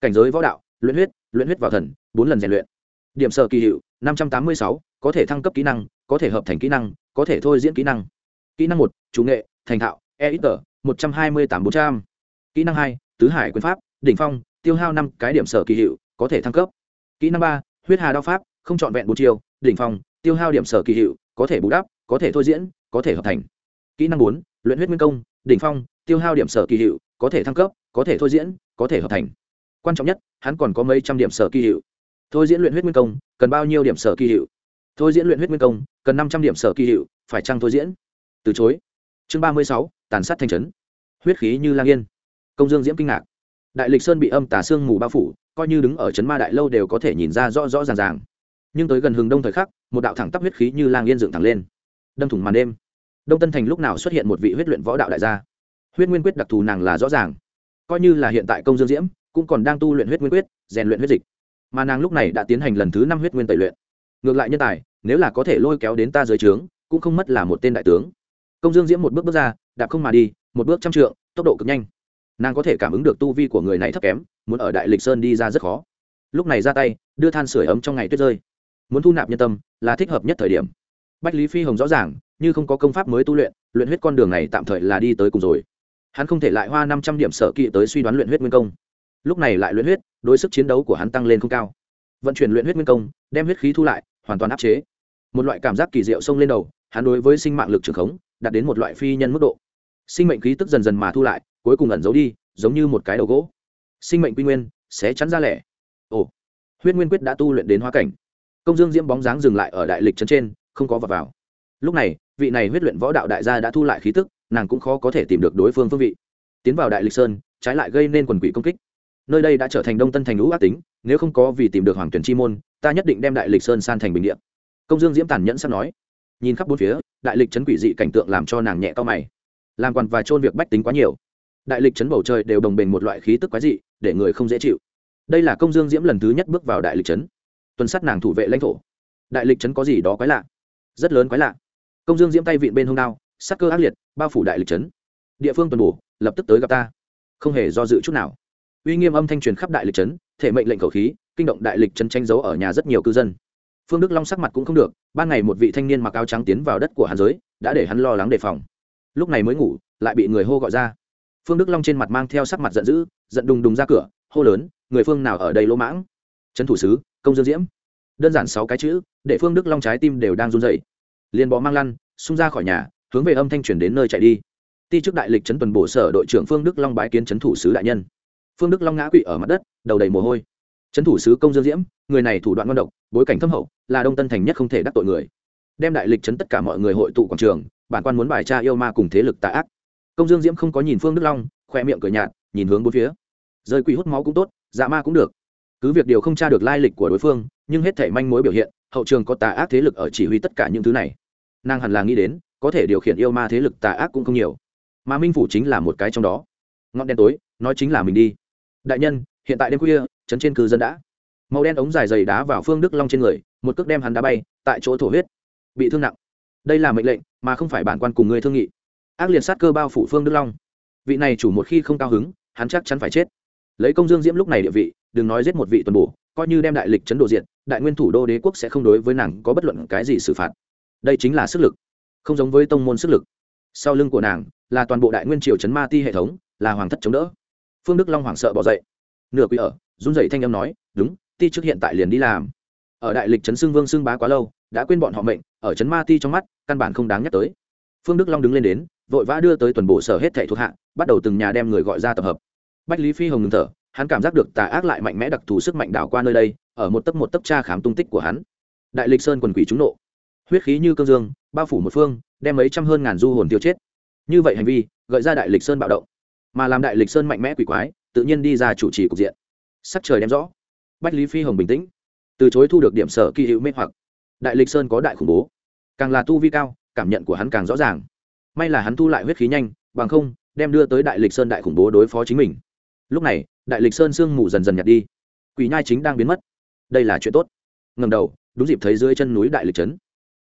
S1: Cảnh giới võ đạo, luyện huyết luyện huyết vào thần, bốn lần rèn luyện. Điểm sở kỳ hiệu, năm trăm tám mươi sáu, có thể thăng cấp kỹ năng, có thể hợp thành kỹ năng, có thể thôi diễn kỹ năng. Kỹ năng một, chủ nghệ, thành thạo e ít tờ một trăm hai mươi tám bốn trăm. Kỹ năng hai, tứ hải quyền pháp, đỉnh phong, tiêu hao năm cái điểm sở kỳ hiệu, có thể thăng cấp. Kỹ năng ba, huyết hà đao pháp, không trọn vẹn bốn chiều, đỉnh phong, tiêu hao điểm sở kỳ hiệu, có thể bù đắp, có thể thôi diễn, có thể hợp thành. Kỹ năng bốn, luyện huyết nguyên công, đỉnh phong, tiêu hao điểm sở kỳ hiệu, có thể thăng cấp có thể thôi diễn, có thể hợp thành. Quan trọng nhất, hắn còn có mấy trăm điểm sở kỳ hiệu. Thôi diễn luyện huyết nguyên công, cần bao nhiêu điểm sở kỳ hiệu? Thôi diễn luyện huyết nguyên công, cần năm trăm điểm sở kỳ hiệu, phải chăng thôi diễn? Từ chối. Chương ba mươi sáu, tàn sát thanh trấn. Huyết khí như lang yên. Công dương diễm kinh ngạc. Đại lịch sơn bị âm tà sương mù bao phủ, coi như đứng ở trấn ma đại lâu đều có thể nhìn ra rõ rõ ràng ràng. Nhưng tới gần hừng đông thời khắc, một đạo thẳng tắp huyết khí như lang yên dựng thẳng lên. Đâm thủng màn đêm. Đông tân thành lúc nào xuất hiện một vị huyết luyện võ đạo đại gia? Huyết nguyên quyết đặc thù nàng là rõ ràng coi như là hiện tại công dương diễm, cũng còn đang tu luyện huyết nguyên quyết, rèn luyện huyết dịch. Mà nàng lúc này đã tiến hành lần thứ năm huyết nguyên tẩy luyện. Ngược lại nhân tài, nếu là có thể lôi kéo đến ta dưới trướng, cũng không mất là một tên đại tướng. Công dương diễm một bước bước ra, đạp không mà đi, một bước trăm trượng, tốc độ cực nhanh. Nàng có thể cảm ứng được tu vi của người này thấp kém, muốn ở đại lịch sơn đi ra rất khó. Lúc này ra tay, đưa than sửa ấm trong ngày tuyết rơi. Muốn thu nạp nhân tâm, là thích hợp nhất thời điểm. Bách lý phi hồng rõ ràng, như không có công pháp mới tu luyện luyện huyết con đường này tạm thời là đi tới cùng rồi hắn không thể lại hoa năm trăm điểm sở kỵ tới suy đoán luyện huyết nguyên công. Lúc này lại luyện huyết, đối sức chiến đấu của hắn tăng lên không cao. Vận chuyển luyện huyết nguyên công, đem huyết khí thu lại, hoàn toàn áp chế. Một loại cảm giác kỳ diệu xông lên đầu, hắn đối với sinh mạng lực trường khống, đạt đến một loại phi nhân mức độ. Sinh mệnh khí tức dần dần mà thu lại, cuối cùng ẩn giấu đi, giống như một cái đầu gỗ. Sinh mệnh quy nguyên, sẽ chắn ra lẻ. Ồ, huyết nguyên quyết đã tu luyện đến hóa cảnh. Công dương diễm bóng dáng dừng lại ở đại lịch trấn trên, không có vào vào. Lúc này, vị này huyết luyện võ đạo đại gia đã thu lại khí tức nàng cũng khó có thể tìm được đối phương phương vị. Tiến vào đại lịch sơn, trái lại gây nên quần quỷ công kích. Nơi đây đã trở thành đông tân thành lũ ác tính, nếu không có vì tìm được hoàng tuyển chi môn, ta nhất định đem đại lịch sơn san thành bình điện công dương diễm tàn nhẫn sắp nói. Nhìn khắp bốn phía, đại lịch trấn quỷ dị cảnh tượng làm cho nàng nhẹ to mày. Làm quằn và trôn việc bách tính quá nhiều. Đại lịch trấn bầu trời đều đồng bình một loại khí tức quái dị, để người không dễ chịu. Đây là công dương diễm lần thứ nhất bước vào đại lịch trấn. Tuần sát nàng thủ vệ lãnh thổ. Đại lịch trấn có gì đó quái lạ? Rất lớn quái lạ. Công dương diễm tay vịn bên hông đao sắc cơ ác liệt, bao phủ đại lịch trấn địa phương tuần bổ, lập tức tới gặp ta. Không hề do dự chút nào. Uy nghiêm âm thanh truyền khắp đại lịch trấn thể mệnh lệnh khẩu khí, kinh động đại lịch trấn tranh giấu ở nhà rất nhiều cư dân. Phương đức long sắc mặt cũng không được, ban ngày một vị thanh niên mặc áo trắng tiến vào đất của hàn giới, đã để hắn lo lắng đề phòng. Lúc này mới ngủ, lại bị người hô gọi ra. Phương đức long trên mặt mang theo sắc mặt giận dữ, giận đùng đùng ra cửa, hô lớn, người phương nào ở đây lỗ mãng? Trấn thủ sứ, công dương diễm. Đơn giản sáu cái chữ, để phương đức long trái tim đều đang run dậy liền bỏ mang lăn, xung ra khỏi nhà hướng về âm thanh chuyển đến nơi chạy đi. Ti chức đại lịch trấn tuần bổ sở đội trưởng phương đức long bái kiến trấn thủ sứ đại nhân. Phương đức long ngã quỵ ở mặt đất, đầu đầy mồ hôi. Trấn thủ sứ công dương diễm, người này thủ đoạn ngon độc, bối cảnh thâm hậu, là đông tân thành nhất không thể đắc tội người. Đem đại lịch trấn tất cả mọi người hội tụ quảng trường, bản quan muốn bài tra yêu ma cùng thế lực tà ác. Công dương diễm không có nhìn phương đức long, khoe miệng cửa nhạt, nhìn hướng bốn phía. Rơi quỷ hút máu cũng tốt dạ ma cũng được. Cứ việc điều không tra được lai lịch của đối phương, nhưng hết thể manh mối biểu hiện, hậu trường có tà ác thế lực ở chỉ huy tất cả những thứ này. Nàng hẳn là nghĩ đến có thể điều khiển yêu ma thế lực tà ác cũng không nhiều. Mà minh phủ chính là một cái trong đó. Ngọn đen tối, nói chính là mình đi. Đại nhân, hiện tại đêm khuya chấn trên cư dân đã. Màu đen ống dài dày đá vào phương đức long trên người, một cước đem hắn đá bay, tại chỗ thổ huyết. Bị thương nặng. Đây là mệnh lệnh, mà không phải bản quan cùng người thương nghị. Ác liệt sát cơ bao phủ phương đức long. Vị này chủ một khi không cao hứng, hắn chắc chắn phải chết. Lấy công dương diễm lúc này địa vị, đừng nói giết một vị tuần bổ, coi như đem đại lịch chấn độ diện đại nguyên thủ đô đế quốc sẽ không đối với nàng có bất luận cái gì xử phạt. Đây chính là sức lực không giống với tông môn sức lực. Sau lưng của nàng là toàn bộ đại nguyên triều chấn ma ti hệ thống, là hoàng thất chống đỡ. Phương đức long hoảng sợ bỏ dậy. Nửa quỷ ở, run dậy thanh âm nói, đúng, ti trước hiện tại liền đi làm. Ở đại lịch trấn xưng vương xưng bá quá lâu, đã quên bọn họ mệnh, ở trấn ma ti trong mắt, căn bản không đáng nhắc tới. Phương đức long đứng lên đến, vội vã đưa tới tuần bộ sở hết thảy thuộc hạ, bắt đầu từng nhà đem người gọi ra tập hợp. Bách lý phi hồng ngừng thở, hắn cảm giác được tà ác lại mạnh mẽ đặc thù sức mạnh đảo qua nơi đây, ở một tấc một tấc tra khám tung tích của hắn. Đại lịch sơn quần quỷ trúng nộ. Huyết khí như cương dương bao phủ một phương, đem mấy trăm hơn ngàn du hồn tiêu chết. Như vậy hành vi, gợi ra đại lịch sơn bạo động. Mà làm đại lịch sơn mạnh mẽ quỷ quái, tự nhiên đi ra chủ trì cục diện. Sắc trời đem rõ. Bách lý phi hồng bình tĩnh. Từ chối thu được điểm sở kỳ hữu mê hoặc. Đại lịch sơn có đại khủng bố. Càng là tu vi cao, cảm nhận của hắn càng rõ ràng. May là hắn thu lại huyết khí nhanh, bằng không, đem đưa tới đại lịch sơn đại khủng bố đối phó chính mình. Lúc này, đại lịch sơn sương mù dần dần nhạt đi. Quỷ nhai chính đang biến mất. Đây là chuyện tốt. Ngầm đầu, đúng dịp thấy dưới chân núi đại lịch trấn.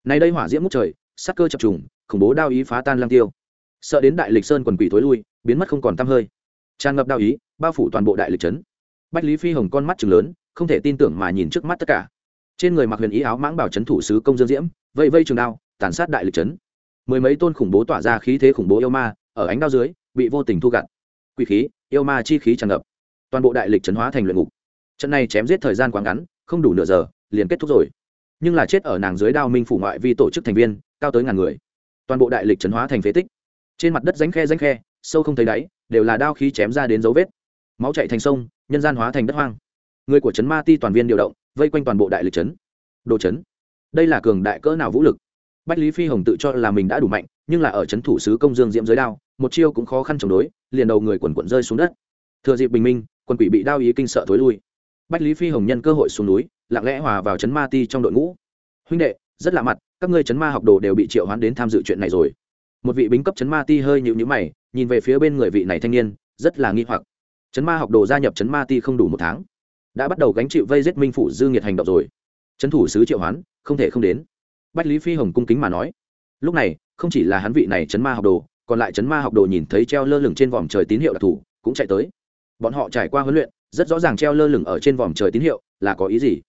S1: Nay đây hỏa diễm múc trời sắc cơ chập trùng, khủng bố đao ý phá tan lang tiêu. Sợ đến đại lịch sơn quần quỷ thối lui, biến mất không còn tăm hơi. Tràn ngập đao ý, bao phủ toàn bộ đại lịch trấn. Bách lý phi hồng con mắt chừng lớn, không thể tin tưởng mà nhìn trước mắt tất cả. Trên người mặc huyền ý áo mãng bảo trấn thủ sứ công dương diễm, vây vây trường đao, tàn sát đại lịch trấn. Mười mấy tôn khủng bố tỏa ra khí thế khủng bố yêu ma, ở ánh đao dưới, bị vô tình thu gặt. Quỷ khí, yêu ma chi khí tràn ngập. Toàn bộ đại lịch trấn hóa thành luyện ngục. Trận này chém giết thời gian quá ngắn, không đủ nửa giờ, liền kết thúc rồi nhưng là chết ở nàng dưới đao minh phủ ngoại vi tổ chức thành viên, cao tới ngàn người. Toàn bộ đại lịch trấn hóa thành phế tích. Trên mặt đất ránh khe ránh khe, sâu không thấy đáy, đều là đao khí chém ra đến dấu vết. Máu chạy thành sông, nhân gian hóa thành đất hoang. Người của trấn ma ti toàn viên điều động, vây quanh toàn bộ đại lịch trấn. Đồ trấn. Đây là cường đại cỡ nào vũ lực? Bách lý phi hồng tự cho là mình đã đủ mạnh, nhưng là ở trấn thủ sứ công dương diễm giới đao, một chiêu cũng khó khăn chống đối, liền đầu người quần quận rơi xuống đất. Thừa dịp bình minh, quân quỷ bị đao ý kinh sợ thối lui. Bách lý phi hồng nhân cơ hội xuống núi lặng lẽ hòa vào chấn ma ti trong đội ngũ. Huynh đệ, rất lạ mặt, các ngươi chấn ma học đồ đều bị triệu hoán đến tham dự chuyện này rồi. Một vị bính cấp chấn ma ti hơi nhịu nhữ mày, nhìn về phía bên người vị này thanh niên, rất là nghi hoặc. Chấn ma học đồ gia nhập chấn ma ti không đủ một tháng, đã bắt đầu gánh chịu vây giết minh phủ dư nghiệt hành động rồi. Trấn thủ sứ triệu hoán, không thể không đến. Bách lý phi hồng cung kính mà nói, lúc này, không chỉ là hắn vị này chấn ma học đồ, còn lại chấn ma học đồ nhìn thấy treo lơ lửng trên vòm trời tín hiệu đặc thù, cũng chạy tới. Bọn họ trải qua huấn luyện, rất rõ ràng treo lơ lửng ở trên vòm trời tín hiệu là có ý gì.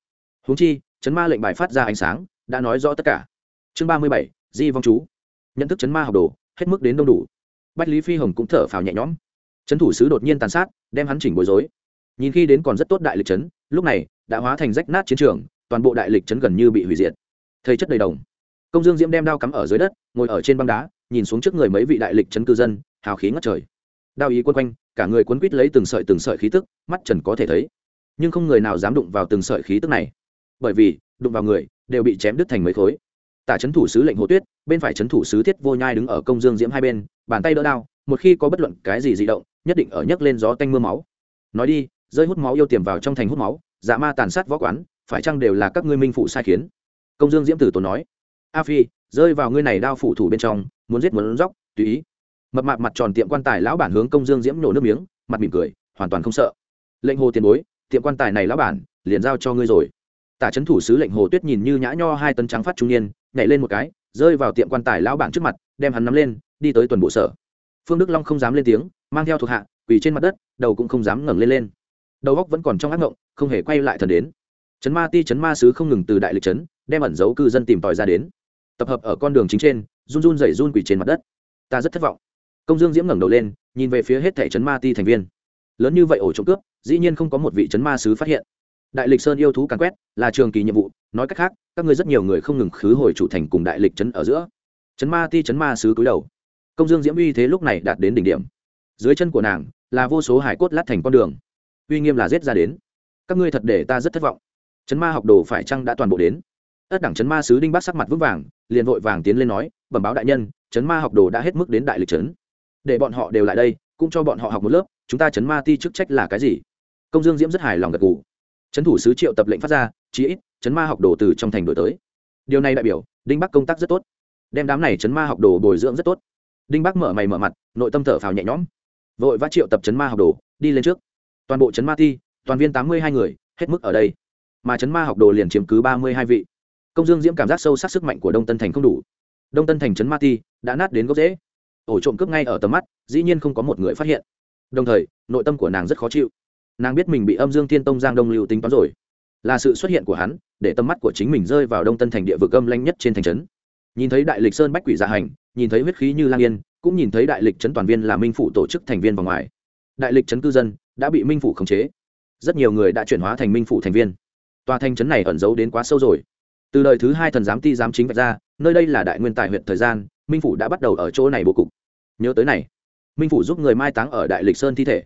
S1: Huống chi, chấn ma lệnh bài phát ra ánh sáng, đã nói rõ tất cả. Chương ba mươi bảy, di vong chú. Nhận thức chấn ma học đồ, hết mức đến đông đủ. Bách lý phi hồng cũng thở phào nhẹ nhõm. Chấn thủ sứ đột nhiên tàn sát, đem hắn chỉnh bối rối. Nhìn khi đến còn rất tốt đại lịch chấn, lúc này, đã hóa thành rách nát chiến trường, toàn bộ đại lịch chấn gần như bị hủy diệt. Thầy chất đầy đồng. Công dương diễm đem đao cắm ở dưới đất, ngồi ở trên băng đá, nhìn xuống trước người mấy vị đại lịch chấn cư dân, hào khí ngất trời. Đao ý quân quanh, cả người quấn quít lấy từng sợi từng sợi khí tức, mắt trần có thể thấy. Nhưng không người nào dám đụng vào từng sợi khí tức này bởi vì, đụng vào người, đều bị chém đứt thành mấy khối. Tả trấn thủ sứ lệnh hồ tuyết, bên phải trấn thủ sứ thiết vô nhai đứng ở công dương diễm hai bên, bàn tay đỡ đao, một khi có bất luận cái gì di động, nhất định ở nhấc lên gió tanh mưa máu. Nói đi, rơi hút máu yêu tiềm vào trong thành hút máu dạ ma tàn sát võ quán, phải chăng đều là các ngươi minh phụ sai khiến? Công dương diễm tử tổ nói, a phi, rơi vào ngươi này đao phụ thủ bên trong, muốn giết muốn róc tùy ý. Mập mạp mặt tròn tiệm quan tài lão bản hướng công dương diễm nổ nước miếng, mặt mỉm cười, hoàn toàn không sợ. Lệnh hồ tiền bối, tiệm quan tài này lão bản, liền giao cho ngươi rồi tả trấn thủ sứ lệnh hồ tuyết nhìn như nhã nho hai tấn trắng phát trung niên, nhảy lên một cái, rơi vào tiệm quan tài lão bản trước mặt, đem hắn nắm lên, đi tới tuần bộ sở. Phương đức long không dám lên tiếng, mang theo thuộc hạ, quỳ trên mặt đất, đầu cũng không dám ngẩng lên lên. Đầu góc vẫn còn trong ác ngộng không hề quay lại thần đến. Trấn ma ti trấn ma sứ không ngừng từ đại lịch trấn đem ẩn giấu cư dân tìm tòi ra đến. Tập hợp ở con đường chính trên, run run dậy run quỳ trên mặt đất. Ta rất thất vọng. Công dương diễm ngẩng đầu lên, nhìn về phía hết thẻ trấn ma ti thành viên. Lớn như vậy ổ trộm cướp, dĩ nhiên không có một vị trấn ma sứ phát hiện đại lịch sơn yêu thú càn quét, là trường kỳ nhiệm vụ, nói cách khác, các ngươi rất nhiều người không ngừng khứ hồi chủ thành cùng đại lịch trấn ở giữa. Trấn ma ti, trấn ma sứ cúi đầu. Công dương diễm uy thế lúc này đạt đến đỉnh điểm. Dưới chân của nàng, là vô số hải cốt lát thành con đường. Uy nghiêm là giết ra đến. Các ngươi thật để ta rất thất vọng. Trấn ma học đồ phải chăng đã toàn bộ đến? Ất đẳng trấn ma sứ đinh bác sắc mặt vững vàng, liền vội vàng tiến lên nói, bẩm báo đại nhân, trấn ma học đồ đã hết mức đến đại lịch trấn. Để bọn họ đều lại đây, cũng cho bọn họ học một lớp, chúng ta trấn ma ti chức trách là cái gì? Công dương diễm rất hài lòng gật gù trấn thủ sứ triệu tập lệnh phát ra chí ít trấn ma học đồ từ trong thành đổi tới. Điều này đại biểu đinh bắc công tác rất tốt. Đem đám này trấn ma học đồ bồi dưỡng rất tốt. Đinh bắc mở mày mở mặt nội tâm thở phào nhẹ nhõm. Vội vã triệu tập trấn ma học đồ đi lên trước. Toàn bộ trấn ma thi, toàn viên tám mươi hai người hết mức ở đây. Mà trấn ma học đồ liền chiếm cứ ba mươi hai vị. Công dương diễm cảm giác sâu sắc sức mạnh của đông tân thành không đủ. Đông tân thành trấn ma ti đã nát đến gốc rễ. Ổ trộm cướp ngay ở tầm mắt dĩ nhiên không có một người phát hiện. Đồng thời nội tâm của nàng rất khó chịu nàng biết mình bị âm dương Thiên tông giang đông lưu tính toán rồi. Là sự xuất hiện của hắn, để tầm mắt của chính mình rơi vào đông tân thành địa vực âm lanh nhất trên thành trấn. Nhìn thấy đại lịch sơn bách quỷ gia dạ hành, nhìn thấy huyết khí như lang yên, cũng nhìn thấy đại lịch trấn toàn viên là minh phủ tổ chức thành viên vào ngoài. Đại lịch trấn cư dân đã bị minh phủ khống chế. Rất nhiều người đã chuyển hóa thành minh phủ thành viên. Tòa thành trấn này ẩn giấu đến quá sâu rồi. Từ đời thứ hai thần giám ti giám chính vạch ra, nơi đây là đại nguyên tài huyện thời gian, minh phủ đã bắt đầu ở chỗ này bố cục. Nhớ tới này, minh phủ giúp người mai táng ở đại lịch sơn thi thể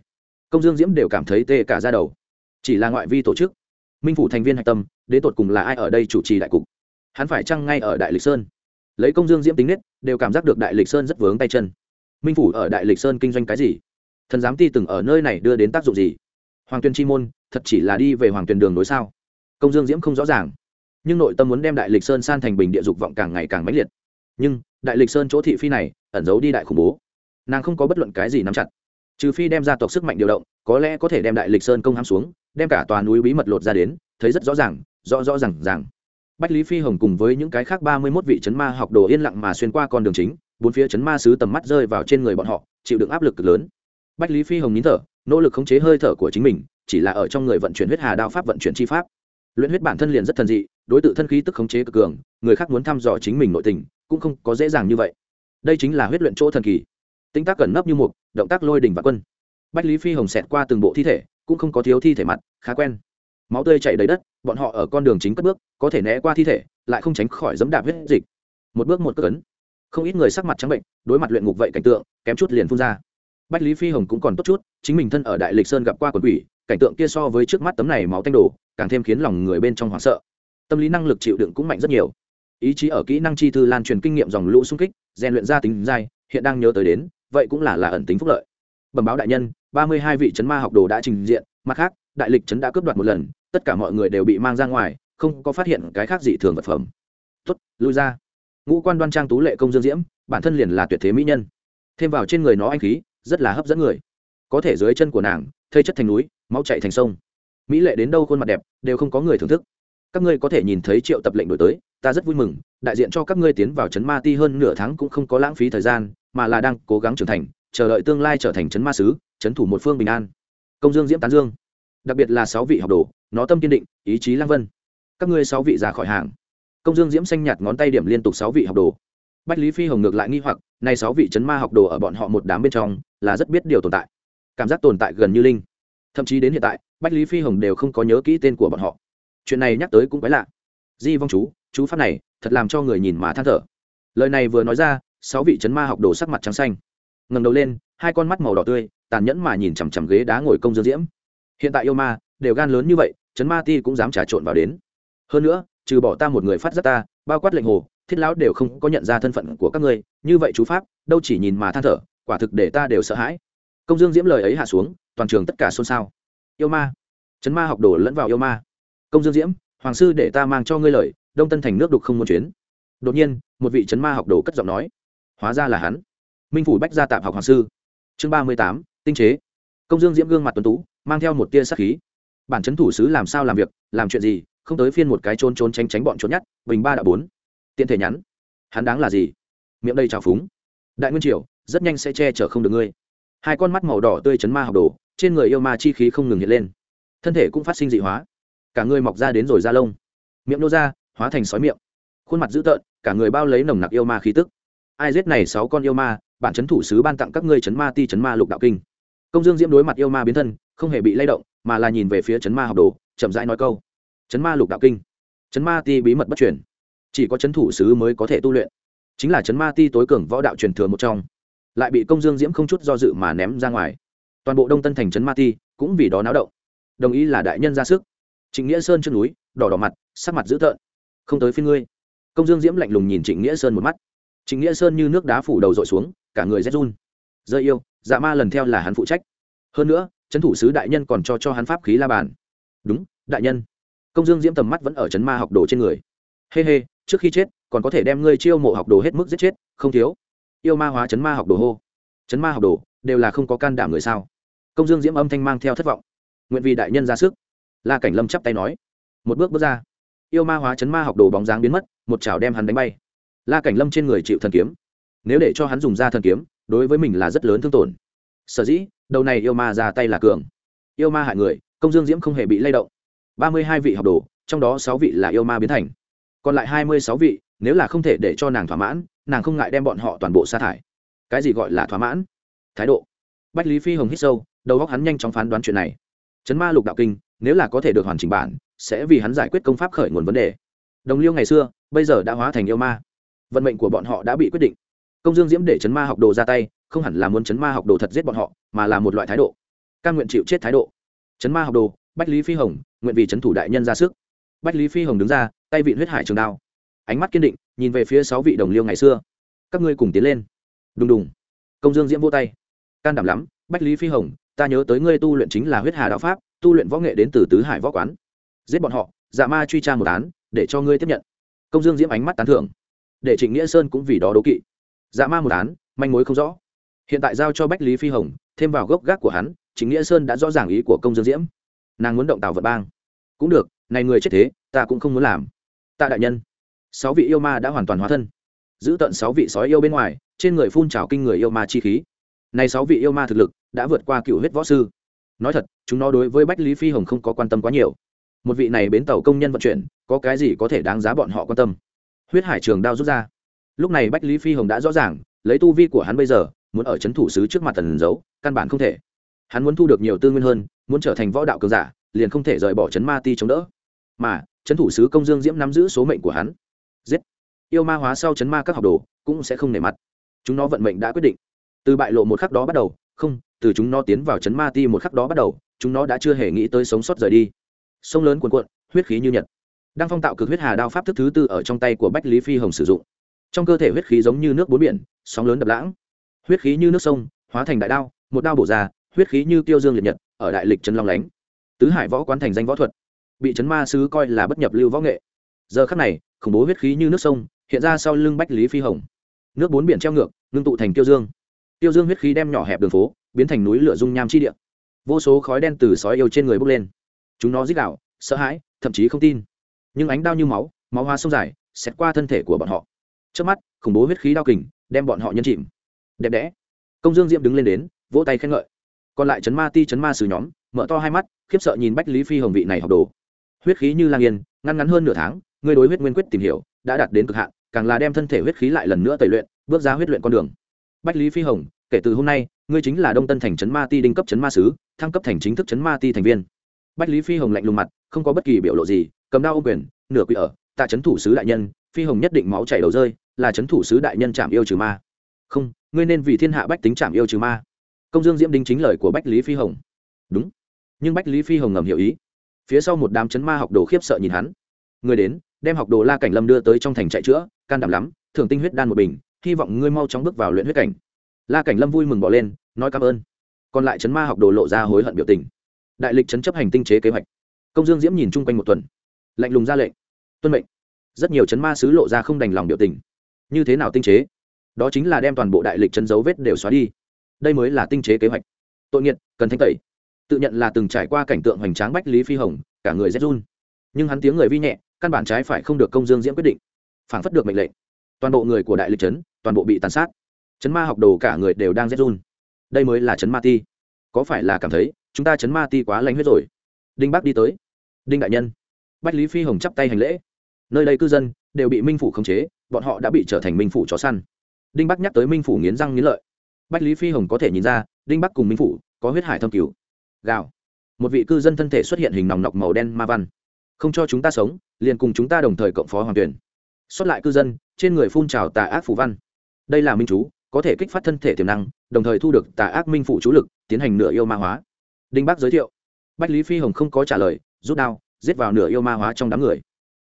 S1: công dương diễm đều cảm thấy tê cả ra đầu. Chỉ là ngoại vi tổ chức, minh phủ thành viên hạch tâm đến tột cùng là ai ở đây chủ trì đại cục? Hắn phải chăng ngay ở đại lịch sơn? Lấy công dương diễm tính nết, đều cảm giác được đại lịch sơn rất vướng tay chân. Minh phủ ở đại lịch sơn kinh doanh cái gì? Thần giám ti từng ở nơi này đưa đến tác dụng gì? Hoàng tuyền chi môn, thật chỉ là đi về hoàng tuyền đường đối sao? Công dương diễm không rõ ràng. Nhưng nội tâm muốn đem đại lịch sơn san thành bình địa dục vọng càng ngày càng mãnh liệt. Nhưng, đại lịch sơn chỗ thị phi này, ẩn giấu đi đại khủng bố. Nàng không có bất luận cái gì nắm chặt trừ phi đem ra tộc sức mạnh điều động, có lẽ có thể đem đại lịch sơn công hãm xuống, đem cả tòa núi bí mật lột ra đến, thấy rất rõ ràng, rõ rõ r à n g rằng bách lý phi hồng cùng với những cái khác ba mươi mốt vị c h ấ n ma học đồ yên lặng mà xuyên qua con đường chính, bốn phía c h ấ n ma sứ tầm mắt rơi vào trên người bọn họ, chịu đựng áp lực cực lớn. Bách lý phi hồng nín thở, nỗ lực khống chế hơi thở của chính mình, chỉ là ở trong người vận chuyển huyết hà đao pháp vận chuyển chi pháp. Luyện huyết bản thân liền rất thần dị, đối tượng thân khí tức khống chế cực cường, người khác muốn thăm dò chính mình nội tình, cũng không có dễ dàng như vậy. Đây chính là huyết luyện chỗ thần kỳ tinh tác cẩn nấp như mục, động tác lôi đỉnh và quân. Bách lý phi hồng xẹt qua từng bộ thi thể, cũng không có thiếu thi thể mặt, khá quen. Máu tươi chảy đầy đất, bọn họ ở con đường chính cất bước, có thể né qua thi thể, lại không tránh khỏi dẫm đạp huyết dịch. Một bước một cất ấn. Không ít người sắc mặt trắng bệnh, đối mặt luyện ngục vậy cảnh tượng, kém chút liền phun ra. Bách lý phi hồng cũng còn tốt chút, chính mình thân ở đại lịch sơn gặp qua quần quỷ, cảnh tượng kia so với trước mắt tấm này máu tanh đổ, càng thêm khiến lòng người bên trong hoảng sợ. Tâm lý năng lực chịu đựng cũng mạnh rất nhiều. Ý chí ở kỹ năng chi thư lan truyền kinh nghiệm dòng lũ xung kích, rèn luyện ra tính dai, hiện đang nhớ tới đến vậy cũng là là ẩn tính phúc lợi. Bẩm báo đại nhân, ba mươi hai vị chấn ma học đồ đã trình diện, mặt khác, đại lịch chấn đã cướp đoạt một lần, tất cả mọi người đều bị mang ra ngoài, không có phát hiện cái khác gì thường vật phẩm. Tuất lui ra. Ngũ quan đoan trang tú lệ công dương diễm, bản thân liền là tuyệt thế mỹ nhân. Thêm vào trên người nó anh khí, rất là hấp dẫn người. Có thể dưới chân của nàng, thây chất thành núi, máu chạy thành sông. Mỹ lệ đến đâu khuôn mặt đẹp, đều không có người thưởng thức. Các ngươi có thể nhìn thấy triệu tập lệnh đổi tới, ta rất vui mừng, đại diện cho các ngươi tiến vào trấn ma ti hơn nửa tháng cũng không có lãng phí thời gian mà là đang cố gắng trưởng thành, chờ đợi tương lai trở thành trấn ma sứ, trấn thủ một phương bình an. Công dương diễm tán dương, đặc biệt là sáu vị học đồ, nó tâm kiên định, ý chí lang vân. Các ngươi sáu vị ra khỏi hàng. Công dương diễm xanh nhạt ngón tay điểm liên tục sáu vị học đồ. Bách lý phi hồng ngược lại nghi hoặc nay sáu vị chấn ma học đồ ở bọn họ một đám bên trong, là rất biết điều tồn tại. Cảm giác tồn tại gần như linh. Thậm chí đến hiện tại, bách lý phi hồng đều không có nhớ kỹ tên của bọn họ. Chuyện này nhắc tới cũng quái lạ. Di vong chú chú pháp này, thật làm cho người nhìn mà than thở. Lời này vừa nói ra sáu vị chấn ma học đồ sắc mặt trắng xanh. Ngầm đầu lên, hai con mắt màu đỏ tươi, tàn nhẫn mà nhìn chằm chằm ghế đá ngồi công dương diễm. Hiện tại yêu ma, đều gan lớn như vậy, chấn ma ti cũng dám trà trộn vào đến. Hơn nữa, trừ bỏ ta một người phát giác ta, bao quát lệnh hồ, thiết lão đều không có nhận ra thân phận của các ngươi, như vậy chú pháp, đâu chỉ nhìn mà than thở, quả thực để ta đều sợ hãi. Công dương diễm lời ấy hạ xuống, toàn trường tất cả xôn xao. Yêu ma. Chấn ma học đồ lẫn vào yêu ma. Công dương diễm, hoàng sư để ta mang cho ngươi lời, đông tân thành nước đục không muốn chuyến. Đột nhiên, một vị chấn ma học đồ cất giọng nói hóa ra là hắn. Minh phủ bách gia tạm học hoàng sư, chương ba mươi tám, tinh chế. Công dương diễm gương mặt tuấn tú, mang theo một tia sắc khí. Bản chấn thủ sứ làm sao làm việc, làm chuyện gì, không tới phiên một cái trôn trốn tránh tránh bọn trốn nhát, bình ba đã bốn. Tiện thể nhắn. Hắn đáng là gì? Miệng đây trào phúng. Đại nguyên triều, rất nhanh sẽ che chở không được ngươi. Hai con mắt màu đỏ tươi chấn ma học đồ, trên người yêu ma chi khí không ngừng hiện lên. Thân thể cũng phát sinh dị hóa. Cả người mọc ra đến rồi da lông. Miệng nô ra, hóa thành sói miệng. Khuôn mặt dữ tợn, cả người bao lấy nồng nặc yêu ma khí tức ai giết này sáu con yêu ma, bản chấn thủ sứ ban tặng các ngươi chấn ma ti chấn ma lục đạo kinh. Công dương diễm đối mặt yêu ma biến thân, không hề bị lay động, mà là nhìn về phía chấn ma học đồ, chậm rãi nói câu. Chấn ma lục đạo kinh. Chấn ma ti bí mật bất truyền. Chỉ có chấn thủ sứ mới có thể tu luyện. Chính là chấn ma ti tối cường võ đạo truyền thừa một trong. Lại bị công dương diễm không chút do dự mà ném ra ngoài. Toàn bộ đông tân thành chấn ma ti cũng vì đó náo động. Đồng ý là đại nhân ra sức. Trịnh nghĩa sơn trước núi, đỏ đỏ mặt, sắc mặt dữ tợn. Không tới phía ngươi. Công dương diễm lạnh lùng nhìn trịnh nghĩa sơn một mắt. Chính nghĩa sơn như nước đá phủ đầu dội xuống cả người rét run. Rơi yêu dạ ma lần theo là hắn phụ trách. Hơn nữa trấn thủ sứ đại nhân còn cho cho hắn pháp khí la bàn. Đúng đại nhân. Công dương diễm tầm mắt vẫn ở trấn ma học đồ trên người. Hê、hey、hê、hey, trước khi chết còn có thể đem ngươi chiêu mộ học đồ hết mức giết chết không thiếu. Yêu ma hóa trấn ma học đồ hô. Trấn ma học đồ đều là không có can đảm người sao? Công dương diễm âm thanh mang theo thất vọng. Nguyện vì đại nhân ra sức. La cảnh lâm chắp tay nói. Một bước bước ra. Yêu ma hóa chấn ma học đồ bóng dáng biến mất một chảo đem hắn đánh bay la cảnh lâm trên người chịu thần kiếm. Nếu để cho hắn dùng ra thần kiếm, đối với mình là rất lớn thương tổn. Sở dĩ, đầu này yêu ma ra tay là cường. Yêu ma hại người, công dương diễm không hề bị lay động. Ba mươi hai vị học đồ, trong đó sáu vị là yêu ma biến thành. Còn lại hai mươi sáu vị, nếu là không thể để cho nàng thỏa mãn, nàng không ngại đem bọn họ toàn bộ sa thải. Cái gì gọi là thỏa mãn? Thái độ. Bách lý phi hồng hít sâu, đầu óc hắn nhanh chóng phán đoán chuyện này. Chấn ma lục đạo kinh, nếu là có thể được hoàn chỉnh bản, sẽ vì hắn giải quyết công pháp khởi nguồn vấn đề. Đồng liêu ngày xưa, bây giờ đã hóa thành yêu ma vận mệnh của bọn họ đã bị quyết định. Công dương diễm để chấn ma học đồ ra tay, không hẳn là muốn chấn ma học đồ thật giết bọn họ, mà là một loại thái độ. Căn nguyện chịu chết thái độ. Chấn ma học đồ, bách lý phi hồng, nguyện vì chấn thủ đại nhân ra sức. Bách lý phi hồng đứng ra, tay vịn huyết hải trường đao. Ánh mắt kiên định, nhìn về phía sáu vị đồng liêu ngày xưa. Các ngươi cùng tiến lên. Đùng đùng. Công dương diễm vô tay. Can đảm lắm, bách lý phi hồng, ta nhớ tới ngươi tu luyện chính là huyết hà đạo pháp, tu luyện võ nghệ đến từ tứ hải võ quán. Giết bọn họ dạ ma truy tra một án, để cho ngươi tiếp nhận. Công dương diễm ánh mắt tán thưởng để trịnh nghĩa sơn cũng vì đó đố kỵ. Dạ ma một án, manh mối không rõ. Hiện tại giao cho bách lý phi hồng, thêm vào gốc gác của hắn, trịnh nghĩa sơn đã rõ ràng ý của công dương diễm. Nàng muốn động tàu vật bang. Cũng được, này người chết thế, ta cũng không muốn làm. Ta đại nhân, sáu vị yêu ma đã hoàn toàn hóa thân. Giữ tận sáu vị sói yêu bên ngoài, trên người phun trào kinh người yêu ma chi khí. Này sáu vị yêu ma thực lực đã vượt qua cựu huyết võ sư. Nói thật, chúng nó đối với bách lý phi hồng không có quan tâm quá nhiều. Một vị này bến tàu công nhân vận chuyển, có cái gì có thể đáng giá bọn họ quan tâm? Huyết hải trường đao rút ra. Lúc này bách lý phi hồng đã rõ ràng, lấy tu vi của hắn bây giờ, muốn ở c h ấ n thủ sứ trước mặt tần giấu, căn bản không thể. Hắn muốn thu được nhiều tư nguyên hơn, muốn trở thành võ đạo cường giả, liền không thể rời bỏ chấn ma ti chống đỡ. Mà, chấn thủ sứ công dương diễm nắm giữ số mệnh của hắn. Giết! Yêu ma hóa sau chấn ma các học đồ, cũng sẽ không nể mặt. Chúng nó vận mệnh đã quyết định. Từ bại lộ một khắc đó bắt đầu, không, từ chúng nó tiến vào chấn ma ti một khắc đó bắt đầu, chúng nó đã chưa hề nghĩ tới sống sót rời đi. Sông lớn cuồn cuộn, huyết khí như nhật đang phong tạo cực huyết hà đao pháp thức thứ tư ở trong tay của bách lý phi hồng sử dụng trong cơ thể huyết khí giống như nước bốn biển sóng lớn đập lãng huyết khí như nước sông hóa thành đại đao một đao bổ ra huyết khí như tiêu dương liệt nhật ở đại lịch trấn long lánh tứ hải võ quán thành danh võ thuật bị trấn ma sứ coi là bất nhập lưu võ nghệ giờ khắc này khủng bố huyết khí như nước sông hiện ra sau lưng bách lý phi hồng nước bốn biển treo ngược ngưng tụ thành tiêu dương tiêu dương huyết khí đem nhỏ hẹp đường phố biến thành núi lửa dung nham chi địa vô số khói đen từ sói yêu trên người bốc lên chúng nó dích đạo sợ hãi thậm chí không tin nhưng ánh đao như máu máu hoa sông dài, xẹt qua thân thể của bọn họ. Trước mắt, khủng bố huyết khí đao kình đem bọn họ nhân chìm. Đẹp đẽ. Công dương diệm đứng lên đến, vỗ tay khen ngợi. Còn lại chấn ma ti, chấn ma sử nhóm, mở to hai mắt, khiếp sợ nhìn bách lý phi hồng vị này học đồ. Huyết khí như lang yên, ngăn ngắn hơn nửa tháng, ngươi đối huyết nguyên quyết tìm hiểu, đã đạt đến cực hạn, càng là đem thân thể huyết khí lại lần nữa tẩy luyện, bước ra huyết luyện con đường. Bách lý phi hồng, kể từ hôm nay, ngươi chính là đông tân thành chấn ma ti đinh cấp chấn ma sứ, thăng cấp thành chính thức chấn ma ti thành viên. Bách lý phi hồng lạnh lùng mặt, không có bất kỳ biểu lộ gì cầm đao ô quyền, nửa quỷ ở tạ c thủ sứ đại nhân, phi hồng nhất định máu chảy đầu rơi, là c thủ sứ đại nhân chạm yêu trừ ma. Không, ngươi nên vì thiên hạ bách tính chạm yêu trừ ma. Công dương diễm đinh chính lời của bách lý phi hồng. Đúng. Nhưng bách lý phi hồng ngầm hiểu ý. Phía sau một đám chấn ma học đồ khiếp sợ nhìn hắn. Người đến, đem học đồ la cảnh lâm đưa tới trong thành chạy chữa, can đảm lắm thường tinh huyết đan một bình, hy vọng ngươi mau chóng bước vào luyện huyết cảnh. La cảnh lâm vui mừng bỏ lên, nói cảm ơn. Còn lại chấn ma học đồ lộ ra hối hận biểu tình. Đại lịch chấn chấp hành tinh chế kế hoạch. Công dương diễm nhìn chung quanh một tuần lạnh lùng ra lệnh. Tuân mệnh. Rất nhiều chấn ma sứ lộ ra không đành lòng biểu tình. Như thế nào tinh chế? Đó chính là đem toàn bộ đại lịch chấn dấu vết đều xóa đi. Đây mới là tinh chế kế hoạch. Tội nghiệt, cần thanh tẩy. Tự nhận là từng trải qua cảnh tượng hoành tráng bách lý phi hồng, cả người rét run. Nhưng hắn tiếng người vi nhẹ, căn bản trái phải không được công dương diễm quyết định. Phản phất được mệnh lệnh. Toàn bộ người của đại lịch trấn toàn bộ bị tàn sát. Chấn ma học đồ cả người đều đang rét run. Đây mới là chấn ma ti. Có phải là cảm thấy, chúng ta chấn ma ti quá lanh huyết rồi? Đinh bắc đi tới. Đinh đại nhân bách lý phi hồng chắp tay hành lễ. Nơi đây cư dân đều bị minh phủ khống chế, bọn họ đã bị trở thành minh phủ chó săn. Đinh bắc nhắc tới minh phủ nghiến răng nghiến lợi. Bách lý phi hồng có thể nhìn ra, đinh bắc cùng minh phủ có huyết hải thâm cứu gào. Một vị cư dân thân thể xuất hiện hình nòng nọc màu đen ma văn. Không cho chúng ta sống, liền cùng chúng ta đồng thời cộng phó hoàng tuyển. Xuất lại cư dân, trên người phun trào tà ác phủ văn. Đây là minh chú, có thể kích phát thân thể tiềm năng, đồng thời thu được tà ác minh phủ chú lực, tiến hành nửa yêu ma hóa. Đinh bắc giới thiệu. Bách lý phi hồng không có trả lời, rút đao giết vào nửa yêu ma hóa trong đám người.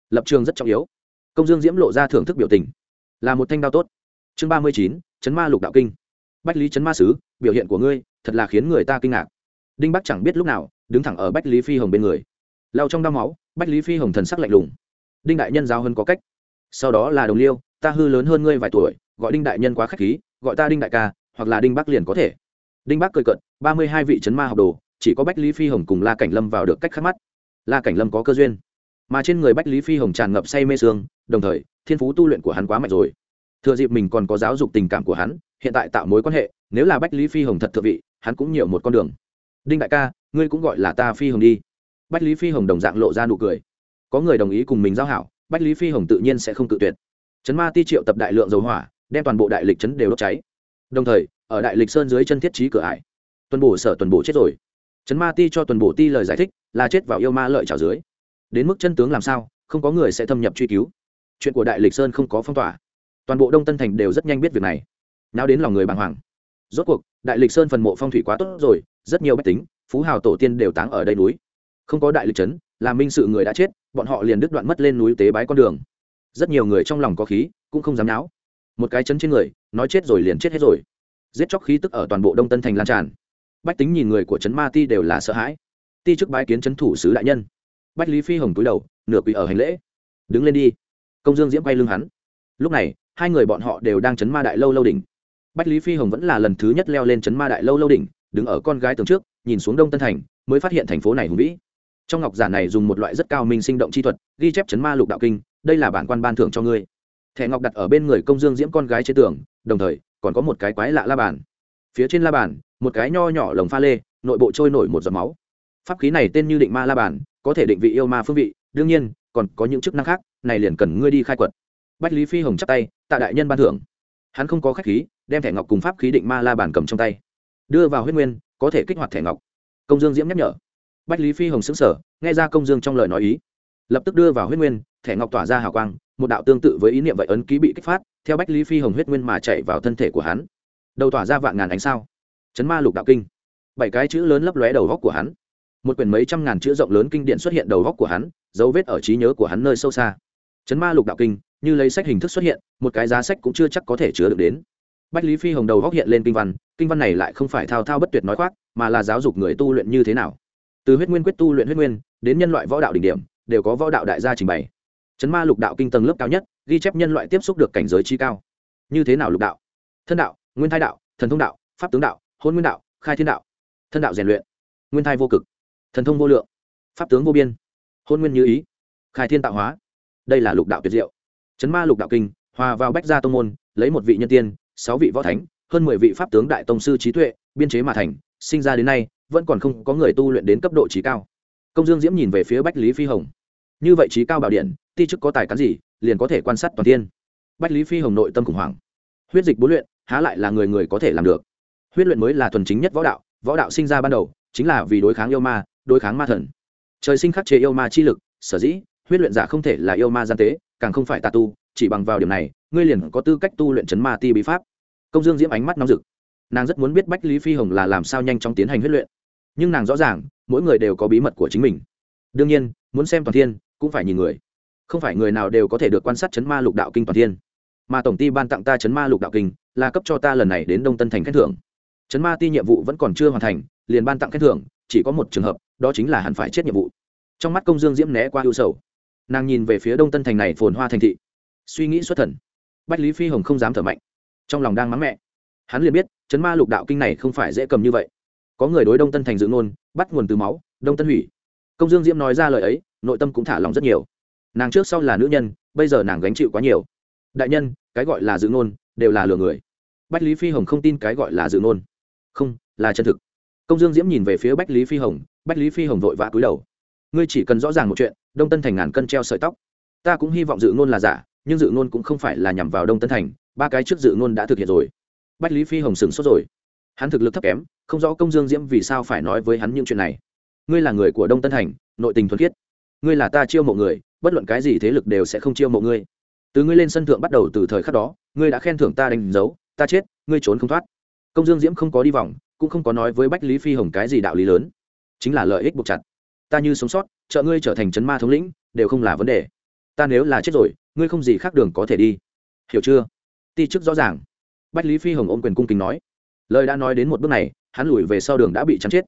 S1: Lập trường rất trọng yếu. Công dương diễm lộ ra thưởng thức biểu tình. Là một thanh đao tốt. Chương ba mươi chín, chấn ma lục đạo kinh. Bách lý chấn ma sứ, biểu hiện của ngươi thật là khiến người ta kinh ngạc. Đinh bắc chẳng biết lúc nào, đứng thẳng ở bách lý phi hồng bên người. Lao trong đau máu, bách lý phi hồng thần sắc lạnh lùng. Đinh đại nhân giao hơn có cách. Sau đó là đồng liêu, ta hư lớn hơn ngươi vài tuổi, gọi đinh đại nhân quá k h á c h khí, gọi ta đinh đại ca, hoặc là đinh bắc liền có thể. Đinh bắc cười cận ba mươi hai vị chấn ma học đồ, chỉ có bách lý phi hồng cùng la cảnh lâm vào được cách khắc mắt la cảnh lâm có cơ duyên. Mà trên người bách lý phi hồng tràn ngập say mê sương, đồng thời, thiên phú tu luyện của hắn quá mạnh rồi. Thừa dịp mình còn có giáo dục tình cảm của hắn, hiện tại tạo mối quan hệ, nếu là bách lý phi hồng thật thượng vị, hắn cũng nhiều một con đường. Đinh đại ca, ngươi cũng gọi là ta phi hồng đi. Bách lý phi hồng đồng dạng lộ ra nụ cười. Có người đồng ý cùng mình giao hảo, bách lý phi hồng tự nhiên sẽ không tự tuyệt. Chấn ma ti triệu tập đại lượng dầu hỏa, đem toàn bộ đại lịch chấn đều đốt cháy. Đồng thời, ở đại lịch sơn dưới chân thiết trí cửa ải. Tuần bổ sở tuần bổ chết rồi chấn ma ti cho tuần bổ ti lời giải thích là chết vào yêu ma lợi trảo dưới. Đến mức chân tướng làm sao, không có người sẽ thâm nhập truy cứu. Chuyện của đại lịch sơn không có phong tỏa. Toàn bộ đông tân thành đều rất nhanh biết việc này. Náo đến lòng người bàng hoàng. Rốt cuộc, đại lịch sơn phần mộ phong thủy quá tốt rồi, rất nhiều bách tính, phú hào tổ tiên đều táng ở đây núi. Không có đại lịch trấn làm minh sự người đã chết, bọn họ liền đứt đoạn mất lên núi tế bái con đường. Rất nhiều người trong lòng có khí, cũng không dám náo. Một cái chấn trên người, nói chết rồi liền chết hết rồi. Giết chóc khí tức ở toàn bộ đông tân thành lan tràn bách tính nhìn người của trấn ma ti đều là sợ hãi. Ti chức bái kiến trấn thủ sứ đại nhân. Bách lý phi hồng túi đầu, nửa quỳ ở hành lễ. Đứng lên đi. Công dương diễm quay lưng hắn. Lúc này, hai người bọn họ đều đang chấn ma đại lâu lâu đỉnh. Bách lý phi hồng vẫn là lần thứ nhất leo lên chấn ma đại lâu lâu đỉnh, đứng ở con gái tường trước, nhìn xuống đông tân thành, mới phát hiện thành phố này hùng vĩ. Trong ngọc giả này dùng một loại rất cao minh sinh động chi thuật, ghi chép chấn ma lục đạo kinh, đây là bản quan ban thưởng cho ngươi. Thẻ ngọc đặt ở bên người công dương diễm con gái trên tường, đồng thời, còn có một cái quái lạ la bàn. Phía trên la bàn một cái nho nhỏ lồng pha lê, nội bộ trôi nổi một giọt máu. Pháp khí này tên như định ma la bàn, có thể định vị yêu ma phương vị, đương nhiên, còn có những chức năng khác, này liền cần ngươi đi khai quật. Bách lý phi hồng chắp tay, tạ đại nhân ban thưởng. Hắn không có khách khí, đem thẻ ngọc cùng pháp khí định ma la bàn cầm trong tay. Đưa vào huyết nguyên, có thể kích hoạt thẻ ngọc. Công dương diễm nhắc nhở. Bách lý phi hồng xứng sở nghe ra công dương trong lời nói ý. Lập tức đưa vào huyết nguyên, thẻ ngọc tỏa ra hào quang, một đạo tương tự với ý niệm vậy ấn ký bị kích phát, theo bách lý phi hồng huyết nguyên mà chạy vào thân thể của hắn. Đầu tỏa ra vạn ngàn ánh sao chấn ma lục đạo kinh. Bảy cái chữ lớn lấp lóe đầu góc của hắn. Một quyển mấy trăm ngàn chữ rộng lớn kinh điện xuất hiện đầu góc của hắn, dấu vết ở trí nhớ của hắn nơi sâu xa. Chấn ma lục đạo kinh, như lấy sách hình thức xuất hiện, một cái giá sách cũng chưa chắc có thể chứa được đến. Bách lý phi hồng đầu góc hiện lên kinh văn kinh văn này lại không phải thao thao bất tuyệt nói khoác, mà là giáo dục người tu luyện như thế nào. Từ huyết nguyên quyết tu luyện huyết nguyên, đến nhân loại võ đạo đỉnh điểm, đều có võ đạo đại gia trình bày. Chấn ma lục đạo kinh tầng lớp cao nhất, ghi chép nhân loại tiếp xúc được cảnh giới trí cao. Như thế nào lục đạo? Thân đạo, nguyên thai đạo, thần thông đạo, pháp tướng đạo hôn nguyên đạo, khai thiên đạo, thân đạo rèn luyện, nguyên thai vô cực, thần thông vô lượng, pháp tướng vô biên, hôn nguyên như ý, khai thiên tạo hóa. Đây là lục đạo tuyệt diệu. Chấn ma lục đạo kinh, hòa vào bách gia tông môn, lấy một vị nhân tiên, sáu vị võ thánh, hơn mười vị pháp tướng đại tông sư trí tuệ, biên chế mà thành, sinh ra đến nay, vẫn còn không có người tu luyện đến cấp độ trí cao. Công dương diễm nhìn về phía bách lý phi hồng. Như vậy trí cao bảo điện, ti chức có tài cán gì, liền có thể quan sát toàn thiên. Bách lý phi hồng nội tâm khủng hoảng. Huyết dịch bốn luyện, há lại là người người có thể làm được huyết luyện mới là thuần chính nhất võ đạo võ đạo sinh ra ban đầu chính là vì đối kháng yêu ma, đối kháng ma thần. Trời sinh khắc chế yêu ma chi lực, sở dĩ, huyết luyện giả không thể là yêu ma gian tế, càng không phải tà tu, chỉ bằng vào điểm này, ngươi liền có tư cách tu luyện chấn ma ti bí pháp. Công dương diễm ánh mắt nóng rực. Nàng rất muốn biết bách lý phi hồng là làm sao nhanh chóng tiến hành huyết luyện. Nhưng nàng rõ ràng, mỗi người đều có bí mật của chính mình. Đương nhiên, muốn xem toàn thiên, cũng phải nhìn người. Không phải người nào đều có thể được quan sát chấn ma lục đạo kinh toàn thiên. Mà tổng ty ban tặng ta chấn ma lục đạo kinh, là cấp cho ta lần này đến đông tân thành khen thưởng chấn ma ti nhiệm vụ vẫn còn chưa hoàn thành, liền ban tặng khen thưởng, chỉ có một trường hợp, đó chính là hẳn phải chết nhiệm vụ. Trong mắt công dương diễm né qua ưu sầu. Nàng nhìn về phía đông tân thành này phồn hoa thành thị. Suy nghĩ xuất thần. Bách lý phi hồng không dám thở mạnh. Trong lòng đang mắng mẹ. Hắn liền biết, chấn ma lục đạo kinh này không phải dễ cầm như vậy. Có người đối đông tân thành dự ngôn, bắt nguồn từ máu, đông tân hủy. Công dương diễm nói ra lời ấy, nội tâm cũng thả lòng rất nhiều. Nàng trước sau là nữ nhân, bây giờ nàng gánh chịu quá nhiều. Đại nhân, cái gọi là dự ngôn, đều là lừa người. Bách lý phi hồng không tin cái gọi là dự ngôn không, là chân thực. Công dương diễm nhìn về phía bách lý phi hồng, bách lý phi hồng vội vã cúi đầu. Ngươi chỉ cần rõ ràng một chuyện, đông tân thành ngàn cân treo sợi tóc. Ta cũng hy vọng dự ngôn là giả, nhưng dự ngôn cũng không phải là nhằm vào đông tân thành, ba cái trước dự ngôn đã thực hiện rồi. Bách lý phi hồng sửng sốt rồi. Hắn thực lực thấp kém, không rõ công dương diễm vì sao phải nói với hắn những chuyện này. Ngươi là người của đông tân thành, nội tình thuần khiết. Ngươi là ta chiêu mộ người, bất luận cái gì thế lực đều sẽ không chiêu mộ ngươi. Từ ngươi lên sân thượng bắt đầu từ thời khắc đó, ngươi đã khen thưởng ta đánh dấu, ta chết, ngươi trốn không thoát công dương diễm không có đi vòng, cũng không có nói với bách lý phi hồng cái gì đạo lý lớn. Chính là lợi ích buộc chặt. Ta như sống sót, trợ ngươi trở thành chấn ma thống lĩnh, đều không là vấn đề. Ta nếu là chết rồi, ngươi không gì khác đường có thể đi. Hiểu chưa? Ti chức rõ ràng. Bách lý phi hồng ôm quyền cung kính nói. Lời đã nói đến một bước này, hắn lùi về sau đường đã bị chắn chết.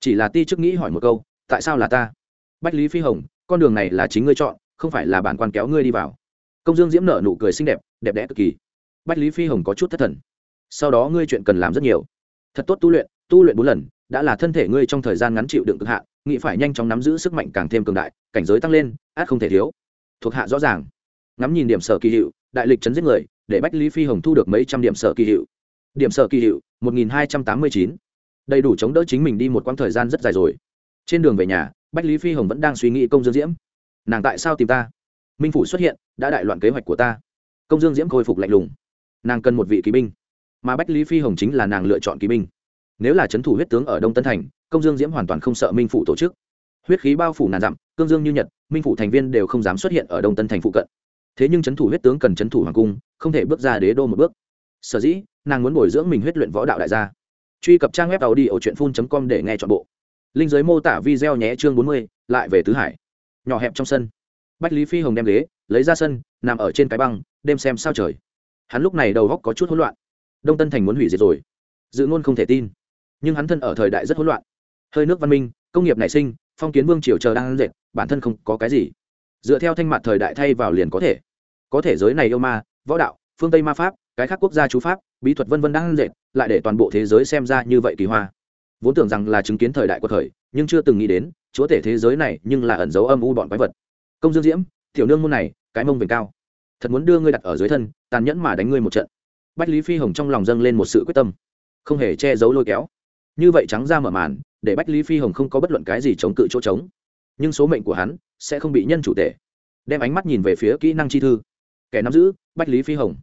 S1: Chỉ là ti chức nghĩ hỏi một câu, tại sao là ta? Bách lý phi hồng, con đường này là chính ngươi chọn, không phải là bản quan kéo ngươi đi vào. Công dương diễm nở nụ cười xinh đẹp đẹp đẽ cực kỳ. Bách lý phi hồng có chút thất thần sau đó ngươi chuyện cần làm rất nhiều. Thật tốt tu luyện tu luyện bốn lần, đã là thân thể ngươi trong thời gian ngắn chịu đựng cực hạn, nghĩ phải nhanh chóng nắm giữ sức mạnh càng thêm cường đại, cảnh giới tăng lên, át không thể thiếu. Thuộc hạ rõ ràng. Ngắm nhìn điểm sở kỳ hiệu, đại lịch chấn giết người, để bách lý phi hồng thu được mấy trăm điểm sở kỳ hiệu. Điểm sở kỳ hiệu, một nghìn hai trăm tám mươi chín. Đầy đủ chống đỡ chính mình đi một quãng thời gian rất dài rồi. Trên đường về nhà, bách lý phi hồng vẫn đang suy nghĩ công dương diễm. Nàng tại sao tìm ta? Minh phủ xuất hiện, đã đại loạn kế hoạch của ta. Công dương diễm khôi phục lạnh lùng. Nàng cần một vị kỵ binh mà bách lý phi hồng chính là nàng lựa chọn kỵ binh nếu là c h ấ n thủ huyết tướng ở đông tân thành công dương diễm hoàn toàn không sợ minh phụ tổ chức huyết khí bao phủ ngàn dặm cương dương như nhật minh phụ thành viên đều không dám xuất hiện ở đông tân thành phụ cận thế nhưng c h ấ n thủ huyết tướng cần c h ấ n thủ hoàng cung không thể bước ra đế đô một bước sở dĩ nàng muốn bồi dưỡng mình huyết luyện võ đạo đại gia truy cập trang web tàu đi ở truyện phun com để nghe t h ọ n bộ linh giới mô tả video nhé chương bốn mươi, lại về tứ hải nhỏ hẹp trong sân bách lý phi hồng đem ghế lấy ra sân nằm ở trên cái băng đêm xem sao trời hắn lúc này đầu góc có chút hỗn loạn đông tân thành muốn hủy diệt rồi. Dự ngôn không thể tin. Nhưng hắn thân ở thời đại rất hỗn loạn. Hơi nước văn minh, công nghiệp nảy sinh, phong kiến vương triều chờ đang dệt, bản thân không có cái gì. Dựa theo thanh mặt thời đại thay vào liền có thể. Có thể giới này yêu ma, võ đạo, phương tây ma pháp, cái khác quốc gia chú pháp, bí thuật vân vân đang dệt, lại để toàn bộ thế giới xem ra như vậy kỳ hoa. Vốn tưởng rằng là chứng kiến thời đại của thời, nhưng chưa từng nghĩ đến, chúa tể thế giới này nhưng là ẩn dấu âm u bọn quái vật. Công dương diễm, tiểu nương môn này, cái mông vành cao. Thật muốn đưa ngươi đặt ở dưới thân, tàn nhẫn mà đánh ngươi một trận bách lý phi hồng trong lòng dâng lên một sự quyết tâm. Không hề che giấu lôi kéo. Như vậy trắng ra mở màn, để bách lý phi hồng không có bất luận cái gì chống cự chỗ trống. Nhưng số mệnh của hắn sẽ không bị nhân chủ tệ. đem ánh mắt nhìn về phía kỹ năng chi thư. Kẻ nắm giữ, bách lý phi hồng.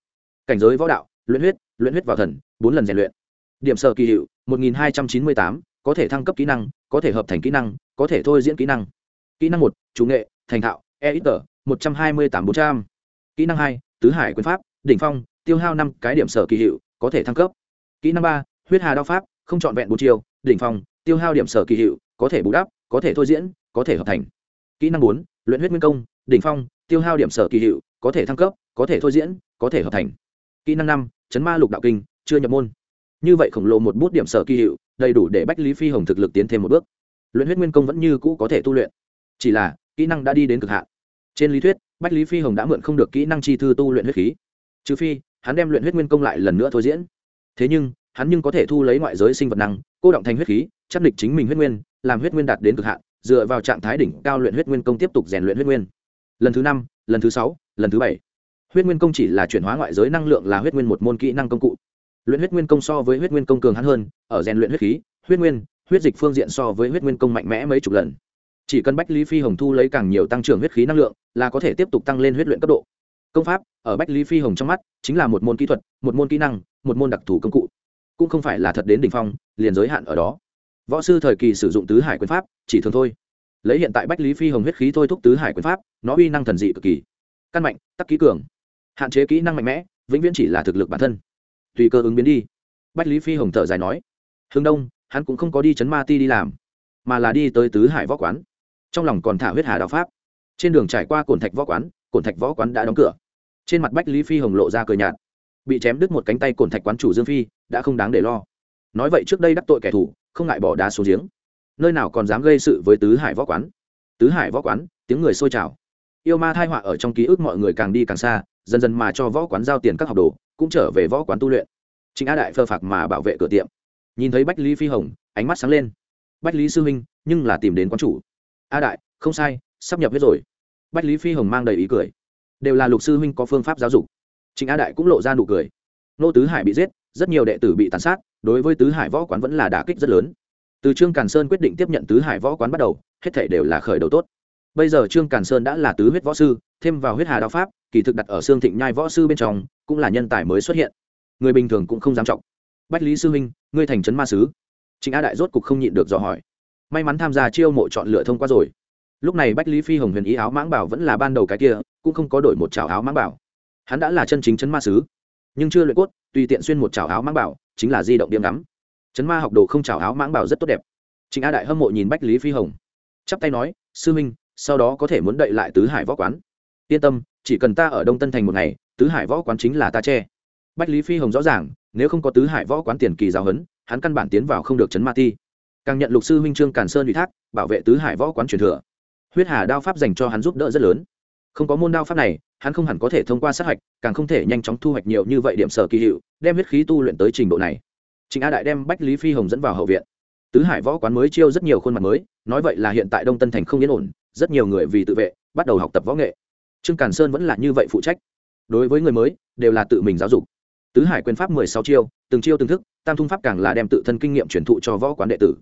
S1: Cảnh giới võ đạo, luyện huyết luyện huyết vào thần, bốn lần rèn luyện. Điểm sở kỳ hiệu, một nghìn hai trăm chín mươi tám, có thể thăng cấp kỹ năng, có thể hợp thành kỹ năng, có thể thôi diễn kỹ năng. Kỹ năng một, chủ nghệ, thành thạo e ít tờ một trăm hai mươi tám bốn trăm. Kỹ năng hai, tứ hải quyền pháp, đỉnh phong tiêu hao năm cái điểm sở kỳ hiệu, có thể thăng cấp. Kỹ năng ba, huyết hà đao pháp, không trọn vẹn bốn chiều đỉnh phong, tiêu hao điểm sở kỳ hiệu, có thể bù đắp, có thể thôi diễn, có thể hợp thành. Kỹ năng bốn, luyện huyết nguyên công, đỉnh phong, tiêu hao điểm sở kỳ hiệu, có thể thăng cấp, có thể thôi diễn, có thể hợp thành. Kỹ năng năm, chấn ma lục đạo kinh, chưa nhập môn. Như vậy khổng lồ một bút điểm sở kỳ hiệu, đầy đủ để bách lý phi hồng thực lực tiến thêm một bước. Luyện huyết nguyên công vẫn như cũ có thể tu luyện. Chỉ là, kỹ năng đã đi đến cực hạn. Trên lý thuyết, bách lý phi hồng đã mượn không được kỹ năng chi thư tu luyện huyết khí. Trừ phi hắn đem luyện huyết nguyên công lại lần nữa thôi diễn. Thế nhưng, hắn nhưng có thể thu lấy ngoại giới sinh vật năng, cô động thành huyết khí, chắc địch chính mình huyết nguyên, làm huyết nguyên đạt đến cực hạn, dựa vào trạng thái đỉnh cao luyện huyết nguyên công tiếp tục rèn luyện huyết nguyên. Lần thứ năm, lần thứ sáu, lần thứ bảy. Huyết nguyên công chỉ là chuyển hóa ngoại giới năng lượng là huyết nguyên một môn kỹ năng công cụ. Luyện huyết nguyên công so với huyết nguyên công cường hắn hơn, ở rèn luyện huyết khí, huyết nguyên, huyết dịch phương diện so với huyết nguyên công mạnh mẽ mấy chục lần. Chỉ cần bách lý phi hồng thu lấy càng nhiều tăng trưởng huyết khí năng lượng, là có thể tiếp tục tăng lên huyết luyện cấp độ công pháp, ở bách lý phi hồng trong mắt, chính là một môn kỹ thuật, một môn kỹ năng, một môn đặc thù công cụ. Cũng không phải là thật đến đ ỉ n h phong, liền giới hạn ở đó. Võ sư thời kỳ sử dụng tứ hải quyền pháp, chỉ thường thôi. Lấy hiện tại bách lý phi hồng huyết khí thôi thúc tứ hải quyền pháp, nó uy năng thần dị cực kỳ. Căn mạnh, tắc ký cường. Hạn chế kỹ năng mạnh mẽ, vĩnh viễn chỉ là thực lực bản thân. Tùy cơ ứng biến đi. Bách lý phi hồng thở dài nói. Hướng đông, hắn cũng không có đi chấn ma ti đi làm, mà là đi tới tứ hải võ quán. Trong lòng còn thả huyết hà đạo pháp. Trên đường trải qua cổn thạch võ quán cổn thạch võ quán đã đóng cửa. Trên mặt bách lý phi hồng lộ ra cờ nhạt. Bị chém đứt một cánh tay cổn thạch quán chủ dương phi, đã không đáng để lo. Nói vậy trước đây đắc tội kẻ thù, không ngại bỏ đá xuống giếng. Nơi nào còn dám gây sự với tứ hải võ quán? Tứ hải võ quán, tiếng người sôi trào. Yêu ma thai họa ở trong ký ức mọi người càng đi càng xa, dần dần mà cho võ quán giao tiền các học đồ, cũng trở về võ quán tu luyện. Chính a đại phơ phạc mà bảo vệ cửa tiệm. Nhìn thấy bách lý phi hồng, ánh mắt sáng lên. Bách lý sư huynh, nhưng là tìm đến quán chủ. A đại, không sai, sắp nhập hết rồi bách lý phi hồng mang đầy ý cười. Đều là lục sư huynh có phương pháp giáo dục. Trịnh a đại cũng lộ ra nụ cười. Nô tứ hải bị giết, rất nhiều đệ tử bị tàn sát, đối với tứ hải võ quán vẫn là đả kích rất lớn. Từ trương càn sơn quyết định tiếp nhận tứ hải võ quán bắt đầu, hết thể đều là khởi đầu tốt. Bây giờ trương càn sơn đã là tứ huyết võ sư, thêm vào huyết hà đạo pháp, kỳ thực đặt ở xương thịnh nhai võ sư bên trong, cũng là nhân tài mới xuất hiện. Người bình thường cũng không dám trọng. Bách lý sư huynh, ngươi thành trấn ma sứ. Trịnh a đại rốt cục không nhịn được dò hỏi. May mắn tham gia chiêu mộ chọn lựa thông qua rồi lúc này bách lý phi hồng huyền ý áo mãng bảo vẫn là ban đầu cái kia, cũng không có đổi một chảo áo mãng bảo. Hắn đã là chân chính chấn ma sứ, nhưng chưa luyện cốt, tùy tiện xuyên một chảo áo mãng bảo, chính là di động điểm ngắm. Chấn ma học đồ không chảo áo mãng bảo rất tốt đẹp. Trịnh a đại hâm mộ nhìn bách lý phi hồng, chắp tay nói, sư minh sau đó có thể muốn đậy lại tứ hải võ quán. Yên tâm, chỉ cần ta ở đông tân thành một ngày, tứ hải võ quán chính là ta che. Bách lý phi hồng rõ ràng, nếu không có tứ hải võ quán tiền kỳ giáo huấn, hắn căn bản tiến vào không được chấn ma ti. Càng nhận lục sư huynh trương càn sơn ủy thác, bảo vệ tứ hải võ quán truyền thừa huyết hà đao pháp dành cho hắn giúp đỡ rất lớn. Không có môn đao pháp này, hắn không hẳn có thể thông qua sát hạch, càng không thể nhanh chóng thu hoạch nhiều như vậy điểm sở kỳ hiệu, đem huyết khí tu luyện tới trình độ này. Trịnh a đại đem bách lý phi hồng dẫn vào hậu viện. Tứ hải võ quán mới chiêu rất nhiều khuôn mặt mới, nói vậy là hiện tại đông tân thành không yên ổn, rất nhiều người vì tự vệ, bắt đầu học tập võ nghệ. Trương càn sơn vẫn là như vậy phụ trách. Đối với người mới, đều là tự mình giáo dục. Tứ hải quyền pháp mười sáu chiêu, từng chiêu từng thức, tam thung pháp càng là đem tự thân kinh nghiệm truyền thụ cho võ quán đệ tử.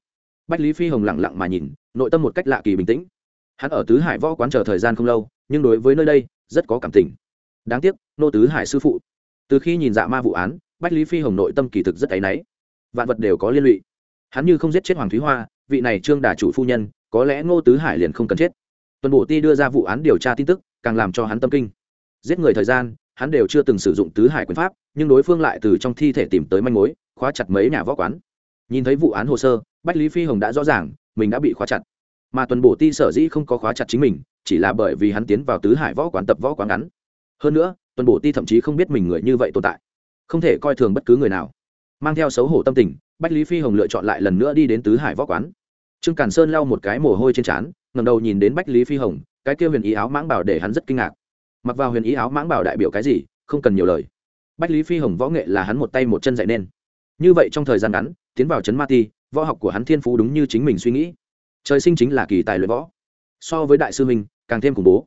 S1: Bách lý phi hồng lẳng lặng mà nhìn, nội tâm một cách lạ kỳ bình tĩnh hắn ở tứ hải võ quán chờ thời gian không lâu, nhưng đối với nơi đây, rất có cảm tình. Đáng tiếc, nô tứ hải sư phụ. Từ khi nhìn dạ ma vụ án, bách lý phi hồng nội tâm kỳ thực rất áy náy. Vạn vật đều có liên lụy. Hắn như không giết chết hoàng thúy hoa, vị này trương đà chủ phu nhân, có lẽ ngô tứ hải liền không cần chết. Tuần bổ ti đưa ra vụ án điều tra tin tức, càng làm cho hắn tâm kinh. Giết người thời gian, hắn đều chưa từng sử dụng tứ hải quyền pháp, nhưng đối phương lại từ trong thi thể tìm tới manh mối, khóa chặt mấy nhà võ quán. Nhìn thấy vụ án hồ sơ, bách lý phi hồng đã rõ ràng, mình đã bị khóa chặt mà tuần bổ ti sở dĩ không có khóa chặt chính mình, chỉ là bởi vì hắn tiến vào tứ hải võ quán tập võ quán ngắn. Hơn nữa, tuần bổ ti thậm chí không biết mình người như vậy tồn tại, không thể coi thường bất cứ người nào. Mang theo xấu hổ tâm tình, bách lý phi hồng lựa chọn lại lần nữa đi đến tứ hải võ quán. Trương càn sơn lau một cái mồ hôi trên trán ngầm đầu nhìn đến bách lý phi hồng, cái kia huyền ý áo mãng bảo để hắn rất kinh ngạc. Mặc vào huyền ý áo mãng bảo đại biểu cái gì, không cần nhiều lời. Bách lý phi hồng võ nghệ là hắn một tay một chân dạy nên. Như vậy trong thời gian ngắn, tiến vào trấn ma ti, võ học của hắn thiên phú đúng như chính mình suy nghĩ trời sinh chính là kỳ tài luyện võ. So với đại sư minh càng thêm khủng bố.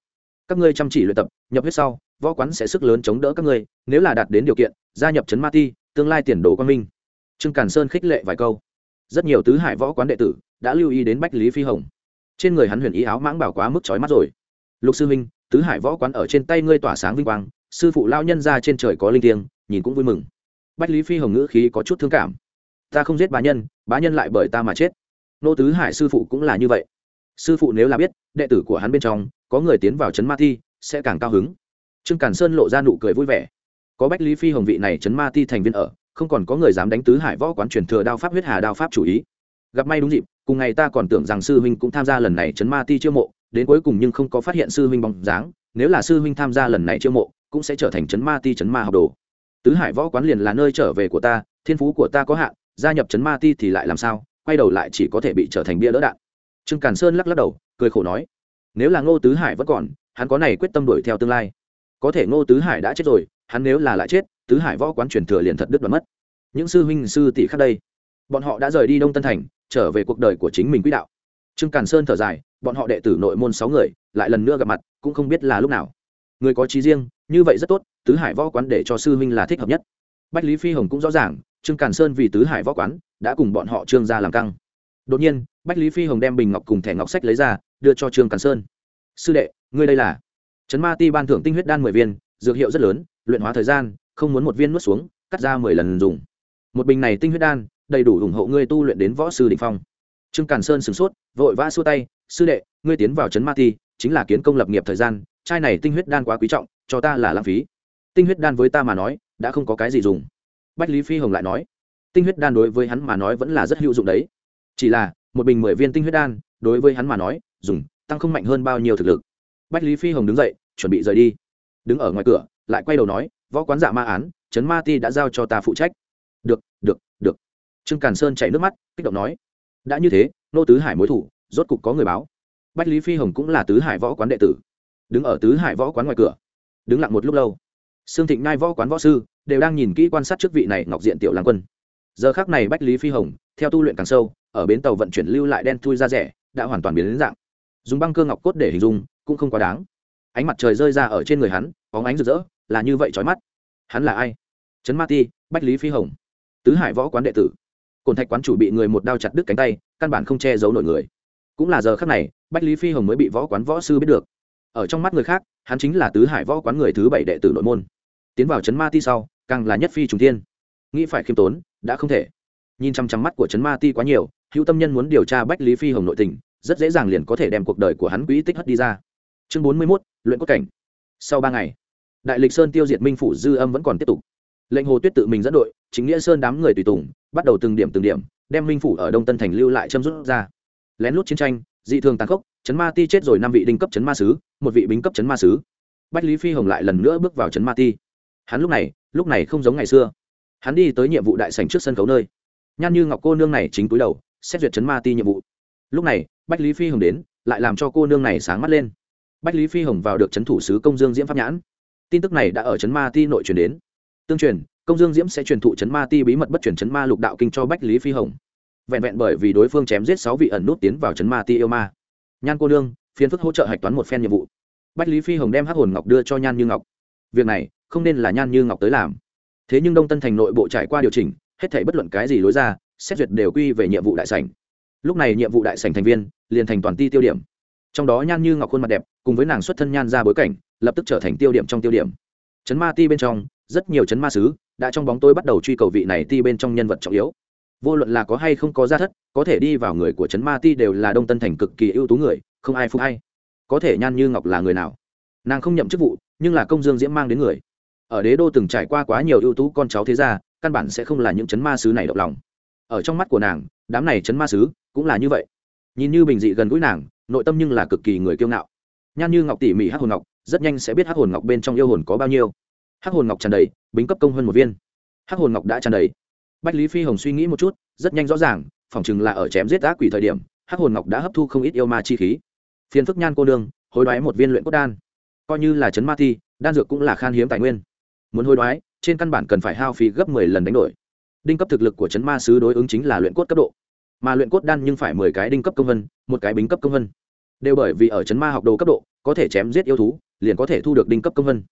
S1: Các ngươi chăm chỉ luyện tập, nhập huyết sau, võ quán sẽ sức lớn chống đỡ các ngươi, nếu là đạt đến điều kiện, gia nhập trấn ma ti, tương lai tiền đồ quang minh. Trương càn sơn khích lệ vài câu. Rất nhiều tứ hải võ quán đệ tử đã lưu ý đến bách lý phi hồng. Trên người hắn huyền ý áo mãng bảo quá mức trói mắt rồi. Lục sư minh tứ hải võ quán ở trên tay ngươi tỏa sáng vinh quang, sư phụ lao nhân ra trên trời có linh thiêng, nhìn cũng vui mừng. Bách lý phi hồng ngữ khí có chút thương cảm. Ta không giết bá nhân bá nhân lại bởi ta mà chết nô tứ hải sư phụ cũng là như vậy. Sư phụ nếu là biết, đệ tử của hắn bên trong, có người tiến vào trấn ma thi, sẽ càng cao hứng. Trương càn sơn lộ ra nụ cười vui vẻ. Có bách lý phi hồng vị này trấn ma thi thành viên ở, không còn có người dám đánh tứ hải võ quán truyền thừa đao pháp, huyết hà đao pháp chủ ý. Gặp may đúng dịp, cùng ngày ta còn tưởng rằng sư huynh cũng tham gia lần này chấn ma ti chiêu mộ, đến cuối cùng nhưng không có phát hiện sư huynh bóng dáng, nếu là sư huynh tham gia lần này chiêu mộ, cũng sẽ trở thành chấn ma ti chấn ma học đồ. Tứ hải võ quán liền là nơi trở về của ta, thiên phú của ta có hạn, gia nhập chấn ma ti thì lại làm sao? Quay đầu lại chỉ có thể bị trở thành bia đỡ đạn. Trương càn sơn lắc lắc đầu, cười khổ nói, nếu là ngô tứ hải vẫn còn, hắn có này quyết tâm đuổi theo tương lai. Có thể ngô tứ hải đã chết rồi, hắn nếu là lại chết, tứ hải võ quán truyền thừa liền thật đứt đoạn mất. Những sư huynh, sư tỷ khác đây, bọn họ đã rời đi đông tân thành, trở về cuộc đời của chính mình quỹ đạo. Trương càn sơn thở dài, bọn họ đệ tử nội môn sáu người, lại lần nữa gặp mặt, cũng không biết là lúc nào. Người có trí riêng, như vậy rất tốt, tứ hải võ quán để cho sư huynh là thích hợp nhất. Bách lý phi hồng cũng rõ ràng, trương càn sơn vì tứ hải võ quán đã cùng bọn họ trương ra làm căng. Đột nhiên, bách lý phi hồng đem bình ngọc cùng thẻ ngọc sách lấy ra, đưa cho trương càn sơn. Sư đệ, ngươi đây là? Trấn ma ti ban thưởng tinh huyết đan mười viên, dược hiệu rất lớn, luyện hóa thời gian, không muốn một viên nuốt xuống, cắt ra mười lần dùng. Một bình này tinh huyết đan, đầy đủ ủng hộ ngươi tu luyện đến võ sư định phong. Trương càn sơn sửng sốt, vội vã xua tay, sư đệ, ngươi tiến vào trấn ma ti, chính là kiến công lập nghiệp thời gian, chai này tinh huyết đan quá quý trọng, cho ta là lãng phí. Tinh huyết đan với ta mà nói, đã không có cái gì dùng. Bách lý phi hồng lại nói tinh huyết đan đối với hắn mà nói vẫn là rất hữu dụng đấy. Chỉ là, một bình mười viên tinh huyết đan, đối với hắn mà nói, dùng, tăng không mạnh hơn bao nhiêu thực lực. Bách lý phi hồng đứng dậy, chuẩn bị rời đi. Đứng ở ngoài cửa, lại quay đầu nói, võ quán giả ma án, trấn ma ti đã giao cho ta phụ trách. Được được được. Trương càn sơn chạy nước mắt, kích động nói, đã như thế, nô tứ hải mối thủ, rốt cục có người báo. Bách lý phi hồng cũng là tứ hải võ quán đệ tử. Đứng ở tứ hải võ quán ngoài cửa, đứng lặng một lúc lâu. Sương thịnh ngai võ quán võ sư, đều đang nhìn kỹ quan sát trước vị này ngọc diện tiểu lang quân giờ khác này bách lý phi hồng, theo tu luyện càng sâu, ở bến tàu vận chuyển lưu lại đen thui ra rẻ, đã hoàn toàn biến đến dạng. Dùng băng cơ ngọc cốt để hình dung, cũng không quá đáng. Ánh mặt trời rơi ra ở trên người hắn có ánh rực rỡ, là như vậy trói mắt. Hắn là ai? Trấn ma ti, bách lý phi hồng. Tứ hải võ quán đệ tử. Cồn thạch quán chủ bị người một đao chặt đứt cánh tay, căn bản không che giấu nổi người. Cũng là giờ khác này, bách lý phi hồng mới bị võ quán võ sư biết được. Ở trong mắt người khác, hắn chính là tứ hải võ quán người thứ bảy đệ tử nội môn. Tiến vào trấn ma ti sau, càng là nhất phi trùng thiên nghĩ phải khiêm tốn, đã không thể. Nhìn chăm chăm mắt của trấn ma ti quá nhiều, hữu tâm nhân muốn điều tra bách lý phi hồng nội tình, rất dễ dàng liền có thể đem cuộc đời của hắn quỹ tích hất đi ra. Chương bốn mươi mốt, luyện cốt cảnh. Sau ba ngày, đại lịch sơn tiêu diệt minh phủ dư âm vẫn còn tiếp tục. Lệnh hồ tuyết tự mình dẫn đội, chính nghĩa sơn đám người tùy tùng, bắt đầu từng điểm từng điểm, đem minh phủ ở đông tân thành lưu lại châm rút ra. Lén lút chiến tranh, dị thường tàn khốc chấn ma ti chết rồi năm vị đinh cấp chấn ma sứ, một vị bính cấp chấn ma sứ. Bách lý phi hồng lại lần nữa bước vào chấn ma ti. Hắn lúc này lúc này không giống ngày xưa hắn đi tới nhiệm vụ đại sành trước sân khấu nơi. Nhan như ngọc cô nương này chính túi đầu, xét duyệt chấn ma ti nhiệm vụ. Lúc này, bách lý phi hồng đến, lại làm cho cô nương này sáng mắt lên. Bách lý phi hồng vào được chấn thủ sứ công dương diễm pháp nhãn. Tin tức này đã ở chấn ma ti nội truyền đến. Tương truyền, công dương diễm sẽ truyền thụ chấn ma ti bí mật bất truyền chấn ma lục đạo kinh cho bách lý phi hồng. Vẹn vẹn bởi vì đối phương chém giết sáu vị ẩn nút tiến vào chấn ma ti yêu ma. Nhan cô nương phiến phức hỗ trợ hạch toán một phen nhiệm vụ. Bách lý phi hồng đem hắc hồn ngọc đưa cho nhan như ngọc. Việc này, không nên là nhan như ngọc tới làm thế nhưng đông tân thành nội bộ trải qua điều chỉnh, hết thể bất luận cái gì lối ra, xét duyệt đều quy về nhiệm vụ đại sảnh. Lúc này nhiệm vụ đại sảnh thành viên liền thành toàn ti tiêu điểm. Trong đó nhan như ngọc khuôn mặt đẹp, cùng với nàng xuất thân nhan ra bối cảnh, lập tức trở thành tiêu điểm trong tiêu điểm. Chấn ma ti bên trong, rất nhiều chấn ma sứ đã trong bóng tôi bắt đầu truy cầu vị này ti bên trong nhân vật trọng yếu. Vô luận là có hay không có gia thất, có thể đi vào người của chấn ma ti đều là đông tân thành cực kỳ ưu tú người, không ai phục hay. Có thể nhan như ngọc là người nào? Nàng không nhậm chức vụ, nhưng là công dương diễm mang đến người ở đế đô từng trải qua quá nhiều ưu tú con cháu thế gia, căn bản sẽ không là những chấn ma sứ này động lòng. Ở trong mắt của nàng, đám này chấn ma sứ cũng là như vậy. Nhìn như bình dị gần gũi nàng, nội tâm nhưng là cực kỳ người kiêu ngạo. Nhan như ngọc tỉ mỉ hát hồn ngọc, rất nhanh sẽ biết hát hồn ngọc bên trong yêu hồn có bao nhiêu. Hát hồn ngọc tràn đầy, bính cấp công hơn một viên. Hát hồn ngọc đã tràn đầy. Bách lý phi hồng suy nghĩ một chút, rất nhanh rõ ràng, phỏng chừng là ở chém giết ác quỷ thời điểm hát hồn ngọc đã hấp thu không ít yêu ma chi khí. Phiền phức nhan cô đương hối đoái một viên luyện cốt đan. Coi như là chấn ma thi, đan dược cũng là khan hiếm tài nguyên muốn hối đoái, trên căn bản cần phải hao phí gấp mười lần đánh đổi. Đinh cấp thực lực của chấn ma sứ đối ứng chính là luyện cốt cấp độ. Mà luyện cốt đan nhưng phải mười cái đinh cấp công vân, một cái bính cấp công vân. Đều bởi vì ở chấn ma học đồ cấp độ, có thể chém giết yêu thú, liền có thể thu được đinh cấp công vân.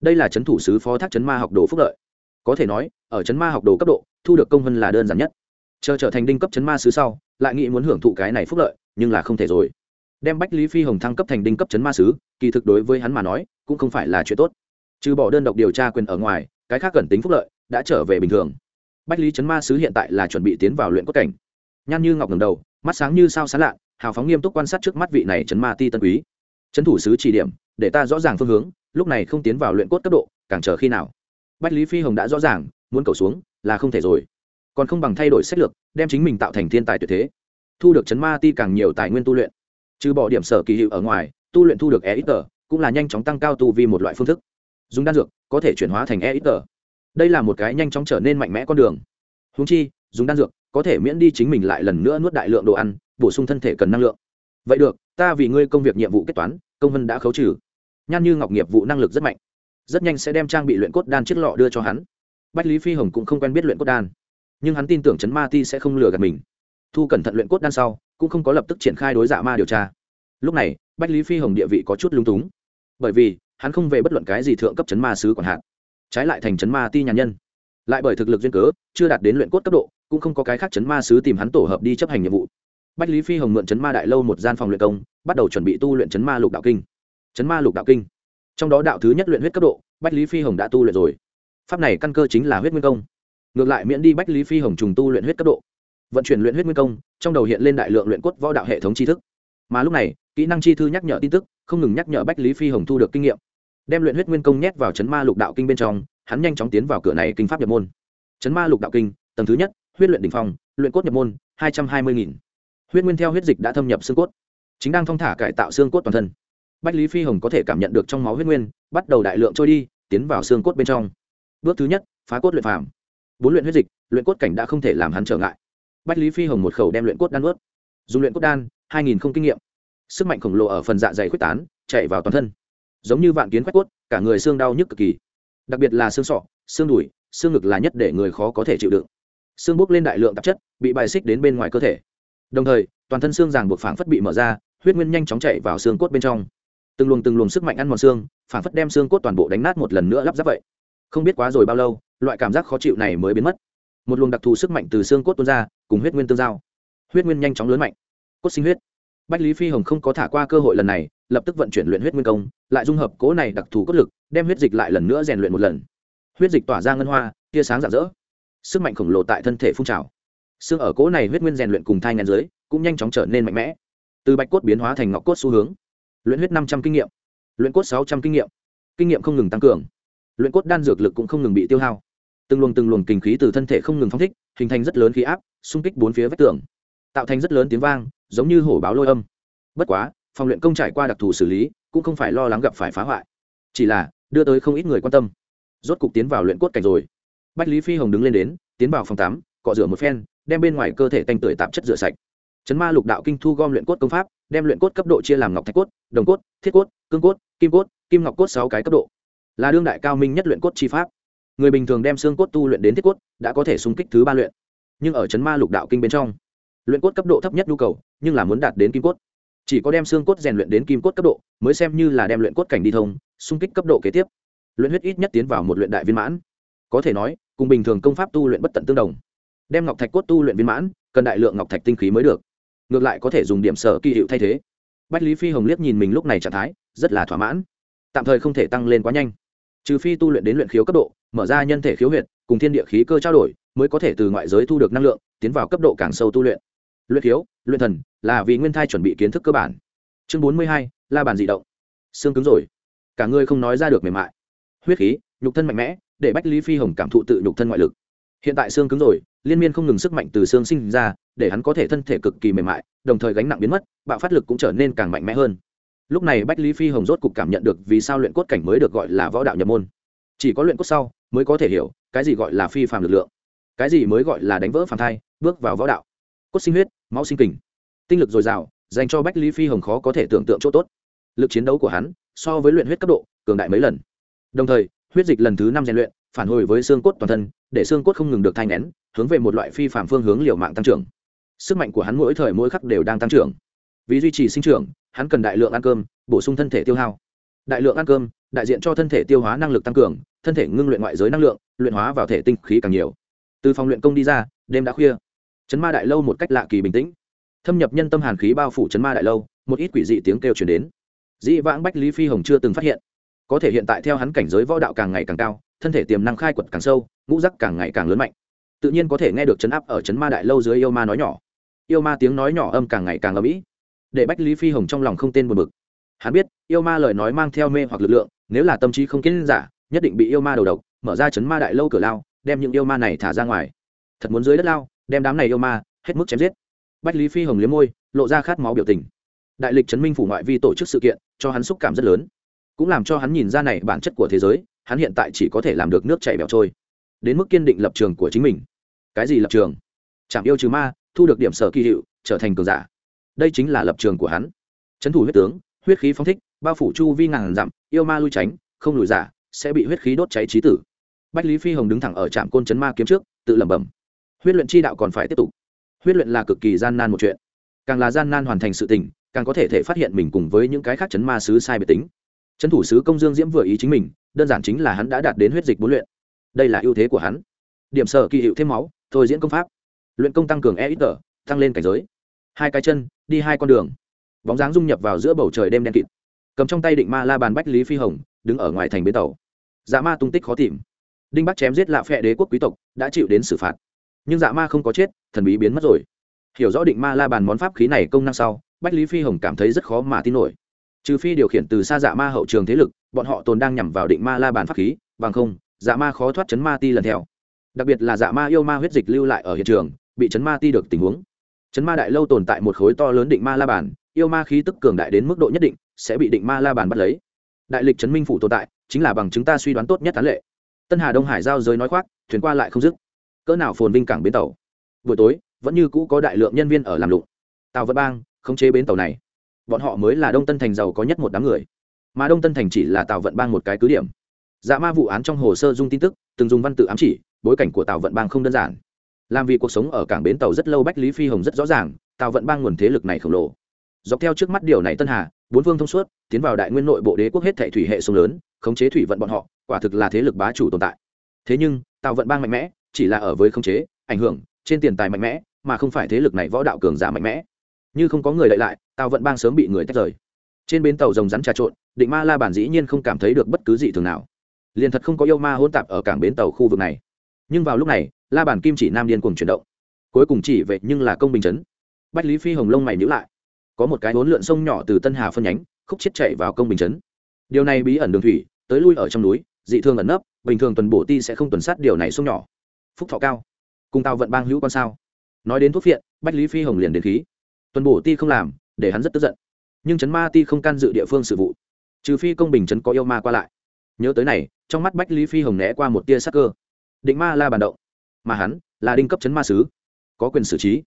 S1: Đây là chấn thủ sứ phó thác chấn ma học đồ phúc lợi. Có thể nói, ở chấn ma học đồ cấp độ, thu được công vân là đơn giản nhất. Chờ trở thành đinh cấp chấn ma sứ sau, lại nghĩ muốn hưởng thụ cái này phúc lợi, nhưng là không thể rồi. Đem bách lý phi hồng thăng cấp thành đinh cấp chấn ma sứ, kỳ thực đối với hắn mà nói, cũng không phải là chuyện tốt trừ bỏ đơn độc điều tra quyền ở ngoài, cái khác cần tính phúc lợi đã trở về bình thường. Bách lý chấn ma sứ hiện tại là chuẩn bị tiến vào luyện cốt cảnh. Nhan như ngọc ngầm đầu, mắt sáng như sao sáng lạ, hào phóng nghiêm túc quan sát trước mắt vị này chấn ma ti tân quý. Chấn thủ sứ chỉ điểm, để ta rõ ràng phương hướng, lúc này không tiến vào luyện cốt cấp độ, càng chờ khi nào? Bách lý phi hồng đã rõ ràng, muốn cầu xuống là không thể rồi. Còn không bằng thay đổi sách lược, đem chính mình tạo thành thiên tài tuyệt thế. Thu được chấn ma ti càng nhiều tài nguyên tu luyện. Trừ bỏ điểm sở kỳ hiệu ở ngoài, tu luyện thu được e ít tờ cũng là nhanh chóng tăng cao tu vi một loại phương thức dùng đan dược, có thể chuyển hóa thành e ít tờ. Đây là một cái nhanh chóng trở nên mạnh mẽ con đường. Húng chi, dùng đan dược, có thể miễn đi chính mình lại lần nữa nuốt đại lượng đồ ăn, bổ sung thân thể cần năng lượng. Vậy được, ta vì ngươi công việc nhiệm vụ kết toán, công vân đã khấu trừ. Nhan như ngọc nghiệp vụ năng lực rất mạnh. Rất nhanh sẽ đem trang bị luyện cốt đan chiếc lọ đưa cho hắn. Bách lý phi hồng cũng không quen biết luyện cốt đan. Nhưng hắn tin tưởng chấn ma ti sẽ không lừa gạt mình. Thu cẩn thận luyện cốt đan sau, cũng không có lập tức triển khai đối giả ma điều tra. Lúc này, bách lý phi hồng địa vị có chút lung túng. Bởi vì hắn không về bất luận cái gì thượng cấp chấn ma sứ còn hạn trái lại thành chấn ma ti nhà nhân. Lại bởi thực lực duyên cớ, chưa đạt đến luyện cốt cấp độ, cũng không có cái khác chấn ma sứ tìm hắn tổ hợp đi chấp hành nhiệm vụ. Bách lý phi hồng mượn chấn ma đại lâu một gian phòng luyện công, bắt đầu chuẩn bị tu luyện chấn ma lục đạo kinh. Chấn ma lục đạo kinh. Trong đó đạo thứ nhất luyện huyết cấp độ, bách lý phi hồng đã tu luyện rồi. Pháp này căn cơ chính là huyết nguyên công. Ngược lại miễn đi bách lý phi hồng trùng tu luyện huyết cấp độ. Vận chuyển luyện huyết nguyên công, trong đầu hiện lên đại lượng luyện cốt võ đạo hệ thống tri thức. Mà lúc này, kỹ năng chi thư nhắc nhở tin tức, không ngừng nhắc nhở bách lý phi hồng thu được kinh nghiệm đem luyện huyết nguyên công nhét vào chấn ma lục đạo kinh bên trong, hắn nhanh chóng tiến vào cửa này kinh pháp nhập môn. Chấn ma lục đạo kinh, tầng thứ nhất, huyết luyện đ ỉ n h phong, luyện cốt nhập môn, hai trăm hai mươi nghìn. Huyết nguyên theo huyết dịch đã thâm nhập xương cốt. Chính đang thong thả cải tạo xương cốt toàn thân. Bách lý phi hồng có thể cảm nhận được trong máu huyết nguyên, bắt đầu đại lượng trôi đi, tiến vào xương cốt bên trong. Bước thứ nhất, phá cốt luyện phàm. Bốn luyện huyết dịch, luyện cốt cảnh đã không thể làm hắn trở ngại. Bách lý phi hồng một khẩu đem luyện cốt đan ướt dùng luyện cốt đan, hai nghìn không kinh nghiệm. Sức mạnh khổng lồ ở phần dạ dày khuếch tán, chạy vào toàn thân giống như vạn kiến quét cốt, cả người xương đau nhức cực kỳ. Đặc biệt là xương sọ, xương đùi, xương ngực là nhất để người khó có thể chịu đựng. Xương bốc lên đại lượng tạp chất, bị bài xích đến bên ngoài cơ thể. Đồng thời, toàn thân xương ràng buộc phảng phất bị mở ra, huyết nguyên nhanh chóng chạy vào xương cốt bên trong. Từng luồng từng luồng sức mạnh ăn mòn xương, phảng phất đem xương cốt toàn bộ đánh nát một lần nữa lắp ráp vậy. Không biết quá rồi bao lâu, loại cảm giác khó chịu này mới biến mất. Một luồng đặc thù sức mạnh từ xương cốt tuôn ra, cùng huyết nguyên tương giao. Huyết nguyên nhanh chóng lớn mạnh. Cốt sinh huyết. Bách lý phi hồng không có thả qua cơ hội lần này lập tức vận chuyển luyện huyết nguyên công, lại dung hợp cố này đặc thù cốt lực, đem huyết dịch lại lần nữa rèn luyện một lần. Huyết dịch tỏa ra ngân hoa, tia sáng rạng rỡ. Sức mạnh khổng lồ tại thân thể phun trào. Xương ở cố này huyết nguyên rèn luyện cùng thai ngàn dưới, cũng nhanh chóng trở nên mạnh mẽ. Từ bạch cốt biến hóa thành ngọc cốt xu hướng. Luyện huyết năm trăm kinh nghiệm. Luyện cốt sáu trăm kinh nghiệm. Kinh nghiệm không ngừng tăng cường. Luyện cốt đan dược lực cũng không ngừng bị tiêu hao. Từng luồng từng luồng kinh khí từ thân thể không ngừng phóng thích, hình thành rất lớn khí áp, xung kích bốn phía vách tường. Tạo thành rất lớn tiếng vang, giống như hổ báo lôi âm. Bất quá phòng luyện công trải qua đặc thù xử lý cũng không phải lo lắng gặp phải phá hoại. Chỉ là đưa tới không ít người quan tâm. Rốt cục tiến vào luyện cốt cảnh rồi. Bách lý phi hồng đứng lên đến tiến vào phòng tám, cọ rửa một phen đem bên ngoài cơ thể tanh tưởi tạp chất rửa sạch. Chấn ma lục đạo kinh thu gom luyện cốt công pháp đem luyện cốt cấp độ chia làm ngọc thạch cốt đồng cốt thiết cốt cương cốt kim cốt kim ngọc cốt sáu cái cấp độ. Là đương đại cao minh nhất luyện cốt chi pháp. Người bình thường đem xương cốt tu luyện đến thiết cốt đã có thể xung kích thứ ba luyện. Nhưng ở chấn ma lục đạo kinh bên trong luyện cốt cấp độ thấp nhất nhu cầu nhưng là muốn đạt đến kim cốt chỉ có đem xương cốt rèn luyện đến kim cốt cấp độ, mới xem như là đem luyện cốt cảnh đi thông, xung kích cấp độ kế tiếp. Luyện huyết ít nhất tiến vào một luyện đại viên mãn. Có thể nói, cùng bình thường công pháp tu luyện bất tận tương đồng. Đem ngọc thạch cốt tu luyện viên mãn, cần đại lượng ngọc thạch tinh khí mới được. Ngược lại có thể dùng điểm sở kỳ hiệu thay thế. Bách lý phi hồng liếc nhìn mình lúc này trạng thái, rất là thỏa mãn. Tạm thời không thể tăng lên quá nhanh. Trừ phi tu luyện đến luyện khiếu cấp độ, mở ra nhân thể khiếu huyệt, cùng thiên địa khí cơ trao đổi, mới có thể từ ngoại giới thu được năng lượng, tiến vào cấp độ càng sâu tu luyện luyện khiếu luyện thần là vì nguyên thai chuẩn bị kiến thức cơ bản. Chương bốn mươi hai, la bàn dị động. Xương cứng rồi. Cả người không nói ra được mềm mại. Huyết khí, nhục thân mạnh mẽ, để bách lý phi hồng cảm thụ tự nhục thân ngoại lực. Hiện tại xương cứng rồi, liên miên không ngừng sức mạnh từ xương sinh ra, để hắn có thể thân thể cực kỳ mềm mại, đồng thời gánh nặng biến mất, bạo phát lực cũng trở nên càng mạnh mẽ hơn. Lúc này bách lý phi hồng rốt cục cảm nhận được vì sao luyện cốt cảnh mới được gọi là võ đạo nhập môn. Chỉ có luyện cốt sau mới có thể hiểu cái gì gọi là phi phàm lực lượng, cái gì mới gọi là đánh vỡ phàm thai, bước vào võ đạo cốt sinh huyết, máu sinh kình. Tinh lực dồi dào, dành cho bách lý phi hồng khó có thể tưởng tượng chỗ tốt. Lực chiến đấu của hắn, so với luyện huyết cấp độ, cường đại mấy lần. Đồng thời, huyết dịch lần thứ năm rèn luyện, phản hồi với xương cốt toàn thân, để xương cốt không ngừng được thay nén, hướng về một loại phi phạm phương hướng liều mạng tăng trưởng. Sức mạnh của hắn mỗi thời mỗi khắc đều đang tăng trưởng. Vì duy trì sinh trưởng, hắn cần đại lượng ăn cơm, bổ sung thân thể tiêu hao. Đại lượng ăn cơm, đại diện cho thân thể tiêu hóa năng lực tăng cường, thân thể ngưng luyện ngoại giới năng lượng, luyện hóa vào thể tinh khí càng nhiều. Từ phòng luyện công đi ra, đêm đã khuya chấn ma đại lâu một cách lạ kỳ bình tĩnh. Thâm nhập nhân tâm hàn khí bao phủ chấn ma đại lâu, một ít quỷ dị tiếng kêu chuyển đến. Dĩ vãng bách lý phi hồng chưa từng phát hiện. Có thể hiện tại theo hắn cảnh giới võ đạo càng ngày càng cao, thân thể tiềm năng khai quật càng sâu, ngũ rắc càng ngày càng lớn mạnh. Tự nhiên có thể nghe được chấn áp ở chấn ma đại lâu dưới yêu ma nói nhỏ. Yêu ma tiếng nói nhỏ âm càng ngày càng âm ỉ để bách lý phi hồng trong lòng không tên buồn bực. Hắn biết, yêu ma lời nói mang theo mê hoặc lực lượng, nếu là tâm trí không kiến giả, nhất định bị yêu ma đầu độc, mở ra chấn ma đại lâu cửa lao, đem những yêu ma này thả ra ngoài. Thật muốn dưới đất lao đem đám này yêu ma hết mức chém giết. Bách lý phi hồng liếm môi, lộ ra khát máu biểu tình. Đại lịch chấn minh phủ ngoại vi tổ chức sự kiện, cho hắn xúc cảm rất lớn. Cũng làm cho hắn nhìn ra này bản chất của thế giới, hắn hiện tại chỉ có thể làm được nước chảy bẹo trôi. Đến mức kiên định lập trường của chính mình. Cái gì lập trường? Chạm yêu trừ ma, thu được điểm sở kỳ hiệu, trở thành cường giả. Đây chính là lập trường của hắn. Trấn thủ huyết tướng, huyết khí phóng thích, bao phủ chu vi ngàn dặm, yêu ma lui tránh, không lùi giả, sẽ bị huyết khí đốt cháy trí tử. Bách lý phi hồng đứng thẳng ở trạm côn chấn ma kiếm trước, tự lẩm bẩm huyết luyện chi đạo còn phải tiếp tục. Huyết luyện là cực kỳ gian nan một chuyện. Càng là gian nan hoàn thành sự tình, càng có thể thể phát hiện mình cùng với những cái khác chấn ma sứ sai biệt tính. Chấn thủ sứ công dương diễm vừa ý chính mình, đơn giản chính là hắn đã đạt đến huyết dịch bốn luyện. Đây là ưu thế của hắn. Điểm sở kỳ hiệu thêm máu, thôi diễn công pháp. Luyện công tăng cường e ít tờ, tăng lên cảnh giới. Hai cái chân, đi hai con đường. Bóng dáng dung nhập vào giữa bầu trời đêm đen kịt. Cầm trong tay định ma la bàn bách lý phi hồng, đứng ở ngoài thành bến tàu. Dạ ma tung tích khó tìm. Đinh bắc chém giết lạ phệ đế quốc quý tộc, đã chịu đến xử phạt nhưng dạ ma không có chết, thần bí biến mất rồi. Hiểu rõ định ma la bàn món pháp khí này công năng sau, bách lý phi hồng cảm thấy rất khó mà tin nổi. Trừ phi điều khiển từ xa dạ ma hậu trường thế lực, bọn họ tồn đang nhằm vào định ma la bàn pháp khí, bằng không dạ ma khó thoát chấn ma ti lần theo. Đặc biệt là dạ ma yêu ma huyết dịch lưu lại ở hiện trường, bị chấn ma ti được tình huống. Chấn ma đại lâu tồn tại một khối to lớn định ma la bàn, yêu ma khí tức cường đại đến mức độ nhất định, sẽ bị định ma la bàn bắt lấy. Đại lịch chấn minh phủ tồn tại, chính là bằng chúng ta suy đoán tốt nhất tán lệ. Tân hà đông hải giao giới nói khoác, thuyền qua lại không dứt cỡ nào phồn vinh cảng bến tàu. Buổi tối, vẫn như cũ có đại lượng nhân viên ở làm lụng. Tàu Vận bang, khống chế bến tàu này. Bọn họ mới là đông tân thành giàu có nhất một đám người. Mà đông tân thành chỉ là tàu vận bang một cái cứ điểm. Dạ ma vụ án trong hồ sơ dung tin tức, từng dùng văn tự ám chỉ, bối cảnh của tàu vận bang không đơn giản. Làm vì cuộc sống ở cảng bến tàu rất lâu bách lý phi hồng rất rõ ràng, tàu vận bang nguồn thế lực này khổng lồ. Dọc theo trước mắt điều này tân hà, bốn phương thông suốt, tiến vào đại nguyên nội bộ đế quốc hết thệ thủy hệ sông lớn, khống chế thủy vận bọn họ, quả thực là thế lực bá chủ tồn tại. Thế nhưng, tàu vận bang mạnh mẽ chỉ là ở với khống chế, ảnh hưởng, trên tiền tài mạnh mẽ, mà không phải thế lực này võ đạo cường giả mạnh mẽ. Như không có người đợi lại tàu vận bang sớm bị người tách rời. Trên bến tàu rồng rắn trà trộn, định ma la bản dĩ nhiên không cảm thấy được bất cứ gì thường nào. Liền thật không có yêu ma hỗn tạp ở cảng bến tàu khu vực này. Nhưng vào lúc này, la bản kim chỉ nam điên cuồng chuyển động. Cuối cùng chỉ về nhưng là công bình chấn. Bách lý phi hồng lông mày nhữ lại. Có một cái hỗn lượn sông nhỏ từ tân hà phân nhánh, khúc chết chạy vào công bình chấn. Điều này bí ẩn đường thủy, tới lui ở trong núi, dị thường ẩn nấp, bình thường tuần bổ ti sẽ không tuần sát điều này sông nhỏ phúc thọ cao, cùng tàu vận bang hữu con sao? Nói đến thuốc phiện, bách lý phi hồng liền đến khí. Tuần bổ ti không làm, để hắn rất tức giận. Nhưng chấn ma ti không can dự địa phương sự vụ. Trừ phi công bình chấn có yêu ma qua lại. Nhớ tới này, trong mắt bách lý phi hồng né qua một tia sắc cơ. Định ma la bàn động. Mà hắn, là đinh cấp chấn ma sứ. Có quyền xử trí.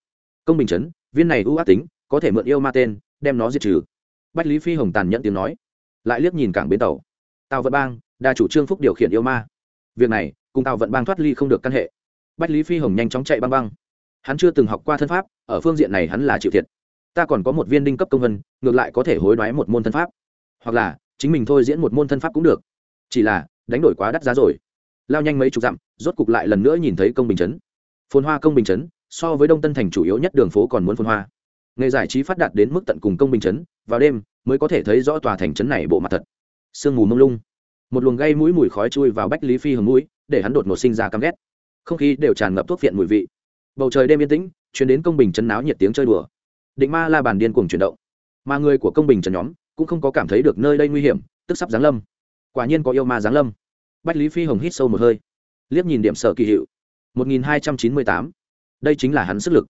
S1: Công bình chấn viên này ưu ác tính, có thể mượn yêu ma tên, đem nó diệt trừ. Bách lý phi hồng tàn nhẫn tiếng nói. Lại liếc nhìn cảng bến tàu. Tàu vận bang, đa chủ trương phúc điều khiển yêu ma. Việc này, cùng tàu vận bang thoát ly không được căn hệ bách lý phi hồng nhanh chóng chạy băng băng. Hắn chưa từng học qua thân pháp, ở phương diện này hắn là chịu thiệt. Ta còn có một viên đinh cấp công vân ngược lại có thể hối đoái một môn thân pháp. Hoặc là, chính mình thôi diễn một môn thân pháp cũng được. Chỉ là, đánh đổi quá đắt giá rồi. Lao nhanh mấy chục dặm, rốt cục lại lần nữa nhìn thấy công bình chấn. Phồn hoa công bình chấn, so với đông tân thành chủ yếu nhất đường phố còn muốn phồn hoa. Nghề giải trí phát đạt đến mức tận cùng công bình chấn, vào đêm mới có thể thấy rõ tòa thành trấn này bộ mặt thật. Sương mù mông lung. Một luồng gây mũi mùi khói chui vào bách lý phi hồng mũi, để hắn đột ngột sinh ra căm ghét không khí đều tràn ngập thuốc phiện mùi vị. Bầu trời đêm yên tĩnh chuyển đến công bình chân náo nhiệt tiếng chơi đùa. Định ma la bàn điên cuồng chuyển động. Mà người của công bình trần nhóm cũng không có cảm thấy được nơi đây nguy hiểm, tức sắp giáng lâm. Quả nhiên có yêu ma giáng lâm. Bách lý phi hồng hít sâu một hơi, liếc nhìn điểm sở kỳ hiệu. Một nghìn hai trăm chín mươi tám. Đây chính là hắn sức lực.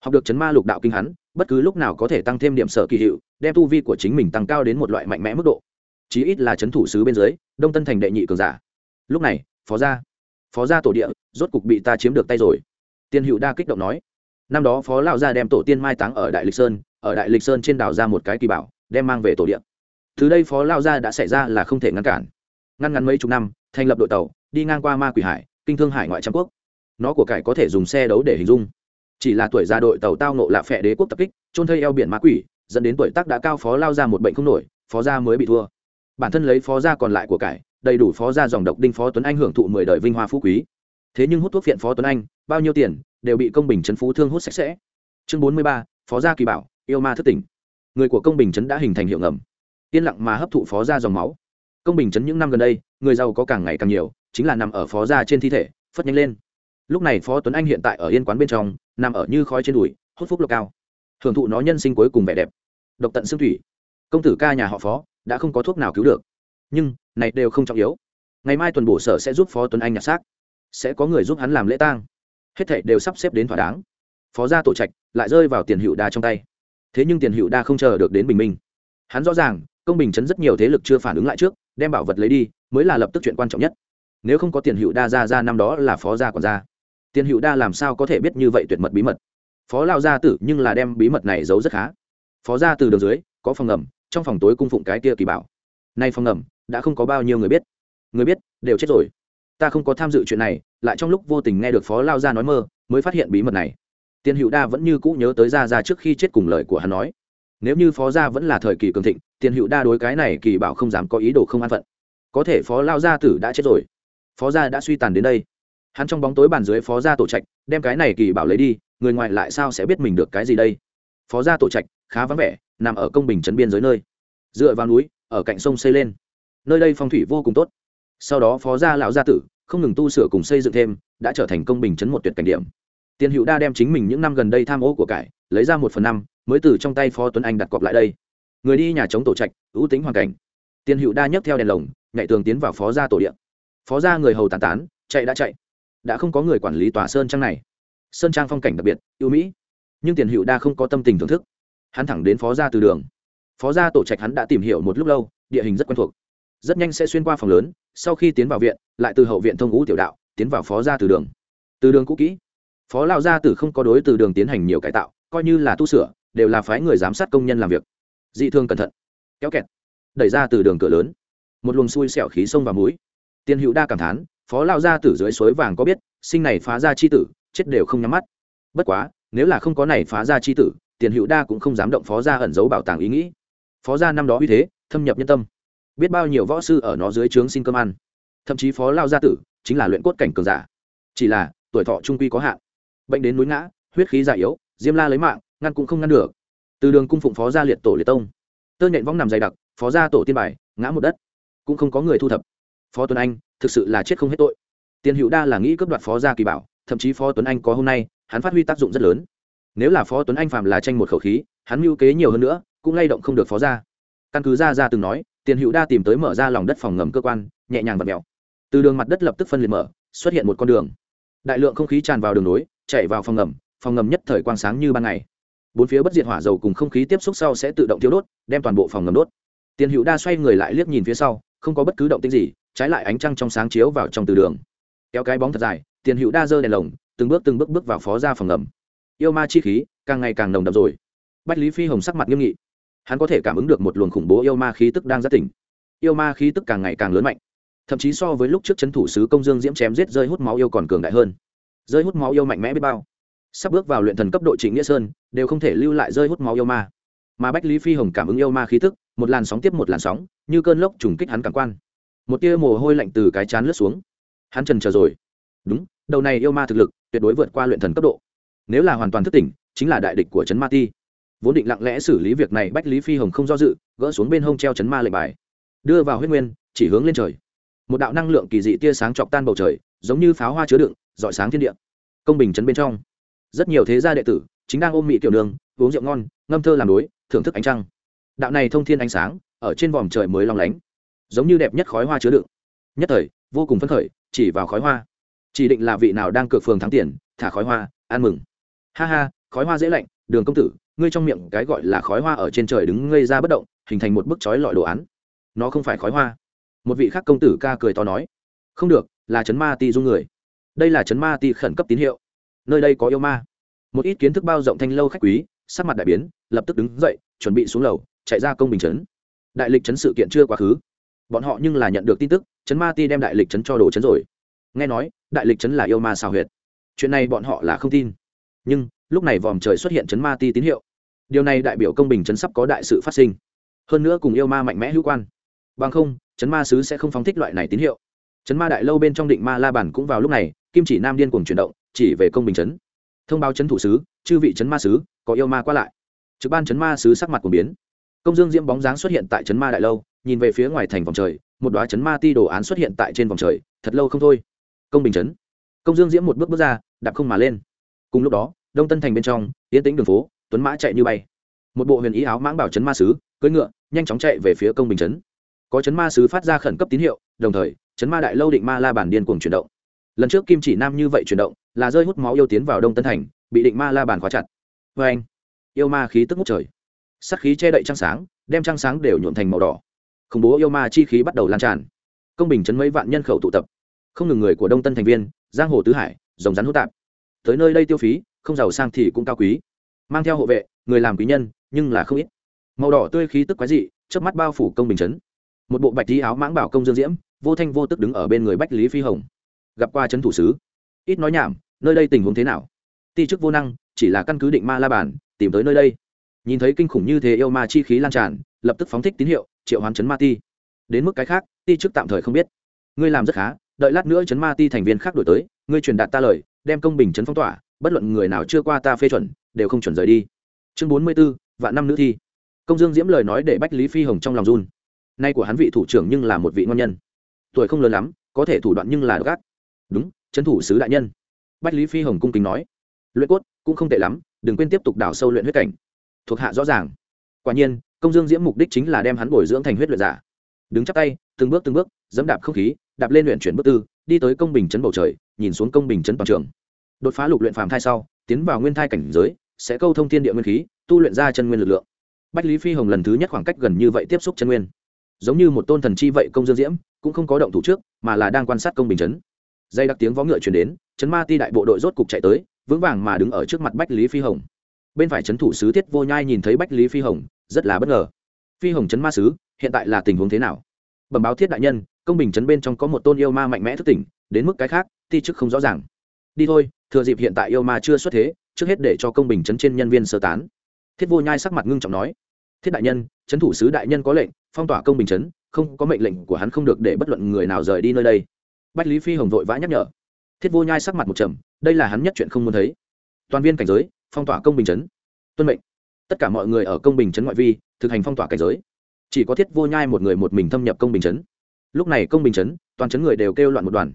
S1: Học được chấn ma lục đạo kinh hắn, bất cứ lúc nào có thể tăng thêm điểm sở kỳ hiệu, đem tu vi của chính mình tăng cao đến một loại mạnh mẽ mức độ. Chí ít là chấn thủ sứ bên dưới, đông tân thành đệ nhị cường giả. Lúc này, phó gia phó gia tổ địa, rốt cục bị ta chiếm được tay rồi. Tiên hữu đa kích động nói. Năm đó phó lao gia đem tổ tiên mai táng ở đại lịch sơn, ở đại lịch sơn trên đảo ra một cái kỳ bảo, đem mang về tổ địa. Từ đây phó lao gia đã xảy ra là không thể ngăn cản. Ngăn ngắn mấy chục năm, thành lập đội tàu, đi ngang qua ma quỷ hải, kinh thương hải ngoại trăm quốc. Nó của cải có thể dùng xe đấu để hình dung. Chỉ là tuổi già đội tàu tao nộ lạ phệ đế quốc tập kích trôn thây eo biển ma quỷ, dẫn đến tuổi tác đã cao phó lao ra một bệnh không nổi, phó gia mới bị thua. Bản thân lấy phó gia còn lại của cải đầy đủ phó gia dòng độc đinh phó tuấn anh hưởng thụ mười đời vinh hoa phú quý. Thế nhưng hút thuốc phiện phó tuấn anh, bao nhiêu tiền, đều bị công bình trấn phú thương hút sạch sẽ. Chương bốn mươi ba, phó gia kỳ bảo, yêu ma thất tỉnh. Người của công bình trấn đã hình thành hiệu ngầm. Yên lặng mà hấp thụ phó gia dòng máu. Công bình trấn những năm gần đây, người giàu có càng ngày càng nhiều, chính là nằm ở phó gia trên thi thể, phất nhanh lên. Lúc này phó tuấn anh hiện tại ở yên quán bên trong, nằm ở như khói trên đùi, hút phúc lộc cao. Hưởng thụ nó nhân sinh cuối cùng vẻ đẹp. Độc tận xương thủy. Công tử ca nhà họ phó, đã không có thuốc nào cứu được nhưng, này đều không trọng yếu. Ngày mai tuần bổ sở sẽ giúp phó tuấn anh nhặt xác. Sẽ có người giúp hắn làm lễ tang. Hết thảy đều sắp xếp đến thỏa đáng. Phó gia tổ trạch lại rơi vào tiền hữu đa trong tay. Thế nhưng tiền hữu đa không chờ được đến bình minh. Hắn rõ ràng, công bình chấn rất nhiều thế lực chưa phản ứng lại trước, đem bảo vật lấy đi, mới là lập tức chuyện quan trọng nhất. Nếu không có tiền hữu đa ra ra năm đó là phó gia còn ra. Tiền hữu đa làm sao có thể biết như vậy tuyệt mật bí mật? Phó lao gia tử nhưng là đem bí mật này giấu rất khá. Phó gia từ đường dưới, có phòng ngầm, trong phòng tối cung phụng cái kia kỳ bảo. Nay phòng ngầm đã không có bao nhiêu người biết. Người biết, đều chết rồi. Ta không có tham dự chuyện này, lại trong lúc vô tình nghe được phó lao gia nói mơ, mới phát hiện bí mật này. Tiền hữu đa vẫn như cũ nhớ tới gia gia trước khi chết cùng lời của hắn nói. Nếu như phó gia vẫn là thời kỳ cường thịnh tiền hữu đa đối cái này kỳ bảo không dám có ý đồ không an phận. Có thể phó lao gia tử đã chết rồi. Phó gia đã suy tàn đến đây. Hắn trong bóng tối bàn dưới phó gia tổ trạch, đem cái này kỳ bảo lấy đi, người ngoài lại sao sẽ biết mình được cái gì đây? Phó gia tổ trạch, khá vắng vẻ, nằm ở công bình trấn biên giới nơi. Dựa vào núi, ở cạnh sông xây lên nơi đây phong thủy vô cùng tốt. Sau đó phó gia lão gia tử, không ngừng tu sửa cùng xây dựng thêm, đã trở thành công bình chấn một tuyệt cảnh điểm. Tiền hữu đa đem chính mình những năm gần đây tham ô của cải, lấy ra một phần năm, mới từ trong tay phó tuấn anh đặt cọc lại đây. Người đi nhà chống tổ trạch, ưu tính hoàn cảnh. Tiền hữu đa nhấc theo đèn lồng, nhảy tường tiến vào phó gia tổ điện. Phó gia người hầu tàn tán, chạy đã chạy. Đã không có người quản lý tòa sơn trang này. Sơn trang phong cảnh đặc biệt, ưu mỹ. Nhưng tiền hữu đa không có tâm tình thưởng thức. Hắn thẳng đến phó gia từ đường. Phó gia tổ trạch hắn đã tìm hiểu một lúc lâu, địa hình rất quen thuộc rất nhanh sẽ xuyên qua phòng lớn, sau khi tiến vào viện, lại từ hậu viện thông ngũ tiểu đạo, tiến vào phó gia từ đường. Từ đường cũ kỹ. Phó lao gia tử không có đối từ đường tiến hành nhiều cải tạo, coi như là tu sửa, đều là phái người giám sát công nhân làm việc. Dị thương cẩn thận. Kéo kẹt. Đẩy ra từ đường cửa lớn. Một luồng xui xẻo khí sông vào mũi. Tiền hữu đa cảm thán, phó lao gia tử dưới suối vàng có biết, sinh này phá ra chi tử, chết đều không nhắm mắt. Bất quá, nếu là không có này phá ra chi tử tiền hữu đa cũng không dám động phó gia ẩn giấu bảo tàng ý nghĩ. Phó gia năm đó uy thế, thâm nhập nhân tâm biết bao nhiêu võ sư ở nó dưới trướng xin cơm ăn. Thậm chí phó lao gia tử chính là luyện cốt cảnh cường giả. Chỉ là, tuổi thọ trung quy có hạn. Bệnh đến núi ngã, huyết khí già yếu, diêm la lấy mạng, ngăn cũng không ngăn được. Từ đường cung phụng phó gia liệt tổ liệt tông. Tơ nhện võng nằm dày đặc, phó gia tổ tiên bài, ngã một đất. Cũng không có người thu thập. Phó tuấn anh, thực sự là chết không hết tội. Tiền hữu đa là nghĩ cướp đoạt phó gia kỳ bảo, thậm chí phó tuấn anh có hôm nay, hắn phát huy tác dụng rất lớn. Nếu là phó tuấn anh phạm là tranh một khẩu khí, hắn mưu kế nhiều hơn nữa, cũng lay động không được phó gia. Căn cứ gia gia từng nói tiền hữu đa tìm tới mở ra lòng đất phòng ngầm cơ quan, nhẹ nhàng và mèo. Từ đường mặt đất lập tức phân liệt mở, xuất hiện một con đường. Đại lượng không khí tràn vào đường nối, chạy vào phòng ngầm phòng ngầm nhất thời quang sáng như ban ngày. Bốn phía bất diệt hỏa dầu cùng không khí tiếp xúc sau sẽ tự động thiếu đốt, đem toàn bộ phòng ngầm đốt. Tiền hữu đa xoay người lại liếc nhìn phía sau, không có bất cứ động tĩnh gì, trái lại ánh trăng trong sáng chiếu vào trong từ đường. Kéo cái bóng thật dài, tiền hữu đa giơ đèn lồng, từng bước từng bước bước vào phó ra phòng ngầm. Yêu ma chi khí, càng ngày càng nồng đậm rồi. Bách lý phi hồng sắc mặt nghiêm nghị hắn có thể cảm ứng được một luồng khủng bố yêu ma khí tức đang rất tỉnh. Yêu ma khí tức càng ngày càng lớn mạnh. Thậm chí so với lúc trước c h ấ n thủ sứ công dương diễm chém giết rơi hút máu yêu còn cường đại hơn. Rơi hút máu yêu mạnh mẽ biết bao. Sắp bước vào luyện thần cấp độ trịnh nghĩa sơn, đều không thể lưu lại rơi hút máu yêu ma. Mà bách lý phi hồng cảm ứng yêu ma khí tức, một làn sóng tiếp một làn sóng, như cơn lốc trùng kích hắn cảm quan. Một tia mồ hôi lạnh từ cái chán lướt xuống. Hắn trần chờ rồi. Đúng, đầu này yêu ma thực lực tuyệt đối vượt qua luyện thần cấp độ. Nếu là hoàn toàn thức tỉnh, chính là đại địch của trấn ma ti vốn định lặng lẽ xử lý việc này, bách lý phi hồng không do dự, gỡ xuống bên hông treo chấn ma lệnh bài. Đưa vào huyết nguyên, chỉ hướng lên trời. Một đạo năng lượng kỳ dị tia sáng chọc tan bầu trời, giống như pháo hoa chứa đựng dọi sáng thiên địa. Công bình chấn bên trong. Rất nhiều thế gia đệ tử, chính đang ôm mị tiểu đường, uống rượu ngon, ngâm thơ làm đối, thưởng thức ánh trăng. Đạo này thông thiên ánh sáng, ở trên vòm trời mới long lánh. Giống như đẹp nhất khói hoa chứa đựng. Nhất thời, vô cùng phấn khởi, chỉ vào khói hoa. Chỉ định là vị nào đang cược phường thắng tiền, thả khói hoa, ăn mừng. Ha ha, khói hoa dễ lạnh, đường công tử ngươi trong miệng cái gọi là khói hoa ở trên trời đứng ngây ra bất động, hình thành một bức chói lọi đồ án. Nó không phải khói hoa. Một vị khác công tử ca cười to nói, không được, là chấn ma ti dung người. Đây là chấn ma ti khẩn cấp tín hiệu. Nơi đây có yêu ma. Một ít kiến thức bao rộng thanh lâu khách quý, sắc mặt đại biến, lập tức đứng dậy, chuẩn bị xuống lầu, chạy ra công bình chấn. Đại lịch chấn sự kiện chưa quá khứ. Bọn họ nhưng là nhận được tin tức, chấn ma ti đem đại lịch chấn cho đồ chấn rồi. Nghe nói, đại lịch chấn là yêu ma xào huyệt. Chuyện này bọn họ là không tin. Nhưng, lúc này vòm trời xuất hiện chấn ma ti tín hiệu điều này đại biểu công bình chấn sắp có đại sự phát sinh. Hơn nữa cùng yêu ma mạnh mẽ hữu quan. Bằng không, chấn ma sứ sẽ không phóng thích loại này tín hiệu. Chấn ma đại lâu bên trong định ma la bản cũng vào lúc này, kim chỉ nam điên cuồng chuyển động, chỉ về công bình chấn. Thông báo chấn thủ sứ, chư vị chấn ma sứ, có yêu ma qua lại. Trực ban chấn ma sứ sắc mặt của biến. Công dương diễm bóng dáng xuất hiện tại chấn ma đại lâu, nhìn về phía ngoài thành vòng trời, một đoá chấn ma ti đồ án xuất hiện tại trên vòng trời, thật lâu không thôi. Công bình chấn. Công dương diễm một bước bước ra, đạp không mà lên. Cùng lúc đó, đông tân thành bên trong tiến tĩnh đường phố tuấn mã chạy như bay. Một bộ huyền ý áo mãng bảo chấn ma sứ, cưỡi ngựa, nhanh chóng chạy về phía công bình chấn. Có chấn ma sứ phát ra khẩn cấp tín hiệu, đồng thời, chấn ma đại lâu định ma la bản điên cuồng chuyển động. Lần trước kim chỉ nam như vậy chuyển động, là rơi hút máu yêu tiến vào đông tân thành, bị định ma la bàn khóa chặt. Vê anh, yêu ma khí tức ngút trời. Sắc khí che đậy trăng sáng, đem trăng sáng đều nhuộm thành màu đỏ. Khủng bố yêu ma chi khí bắt đầu lan tràn. Công bình chấn mấy vạn nhân khẩu tụ tập. Không ngừng người của đông tân thành viên, giang hồ tứ hải, rồng rắn hữu tạp. Tới nơi đây tiêu phí, không giàu sang thì cũng cao quý mang theo hộ vệ, người làm quý nhân, nhưng là không ít. Màu đỏ tươi khí tức quái dị trước mắt bao phủ công bình chấn. Một bộ bạch tí áo mãng bảo công dương diễm, vô thanh vô tức đứng ở bên người bách lý phi hồng. Gặp qua trấn thủ sứ. Ít nói nhảm, nơi đây tình huống thế nào? Ti chức vô năng, chỉ là căn cứ định ma la bàn, tìm tới nơi đây. Nhìn thấy kinh khủng như thế yêu ma chi khí lan tràn, lập tức phóng thích tín hiệu, triệu hoán chấn ma ti. Đến mức cái khác, ti chức tạm thời không biết. Ngươi làm rất khá, đợi lát nữa chấn ma ti thành viên khác đổi tới, ngươi truyền đạt ta lời, đem công bình chấn phong tỏa bất luận người nào chưa qua ta phê chuẩn, đều không chuẩn rời đi. Chương bốn mươi b ố vạn năm nữ thi. Công dương diễm lời nói để bách lý phi hồng trong lòng run. Nay của hắn vị thủ trưởng nhưng là một vị ngon nhân. Tuổi không lớn lắm, có thể thủ đoạn nhưng là gác đúng, trấn thủ sứ đại nhân. Bách lý phi hồng cung kính nói. Luyện cốt, cũng không tệ lắm, đừng quên tiếp tục đào sâu luyện huyết cảnh. Thuộc hạ rõ ràng. Quả nhiên, công dương diễm mục đích chính là đem hắn bồi dưỡng thành huyết luyện giả. Đứng chắp tay, từng bước từng bước, dẫm đạp không khí, đạp lên luyện chuyển bước tư, đi tới công bình chấn bầu trời, nhìn xuống công bình chấn toàn trường đột phá lục luyện phàm thai sau, tiến vào nguyên thai cảnh giới, sẽ câu thông thiên địa nguyên khí, tu luyện ra chân nguyên lực lượng. Bách lý phi hồng lần thứ nhất khoảng cách gần như vậy tiếp xúc chân nguyên. Giống như một tôn thần chi vậy công dương diễm, cũng không có động thủ trước, mà là đang quan sát công bình chấn. Dây đặc tiếng vó ngựa chuyển đến, chấn ma ti đại bộ đội rốt cục chạy tới, vững vàng mà đứng ở trước mặt bách lý phi hồng. Bên phải chấn thủ sứ tiết vô nhai nhìn thấy bách lý phi hồng, rất là bất ngờ. Phi hồng chấn ma sứ, hiện tại là tình huống thế nào? Bẩm báo thiết đại nhân, công bình chấn bên trong có một tôn yêu ma mạnh mẽ thức tỉnh, đến mức cái khác, ti chức không rõ ràng. Đi thôi thừa dịp hiện tại yêu ma chưa xuất thế, trước hết để cho công bình chấn trên nhân viên sơ tán. Thiết vô nhai sắc mặt ngưng trọng nói, thiết đại nhân, chấn thủ sứ đại nhân có lệnh, phong tỏa công bình chấn, không có mệnh lệnh của hắn không được để bất luận người nào rời đi nơi đây. Bách lý phi hồng vội vã nhắc nhở. Thiết vô nhai sắc mặt một trầm, đây là hắn nhất chuyện không muốn thấy. Toàn viên cảnh giới, phong tỏa công bình chấn. Tuân mệnh. Tất cả mọi người ở công bình chấn ngoại vi, thực hành phong tỏa cảnh giới. Chỉ có thiết vô nhai một người một mình thâm nhập công bình chấn. Lúc này công bình chấn, toàn chấn người đều kêu loạn một đoàn.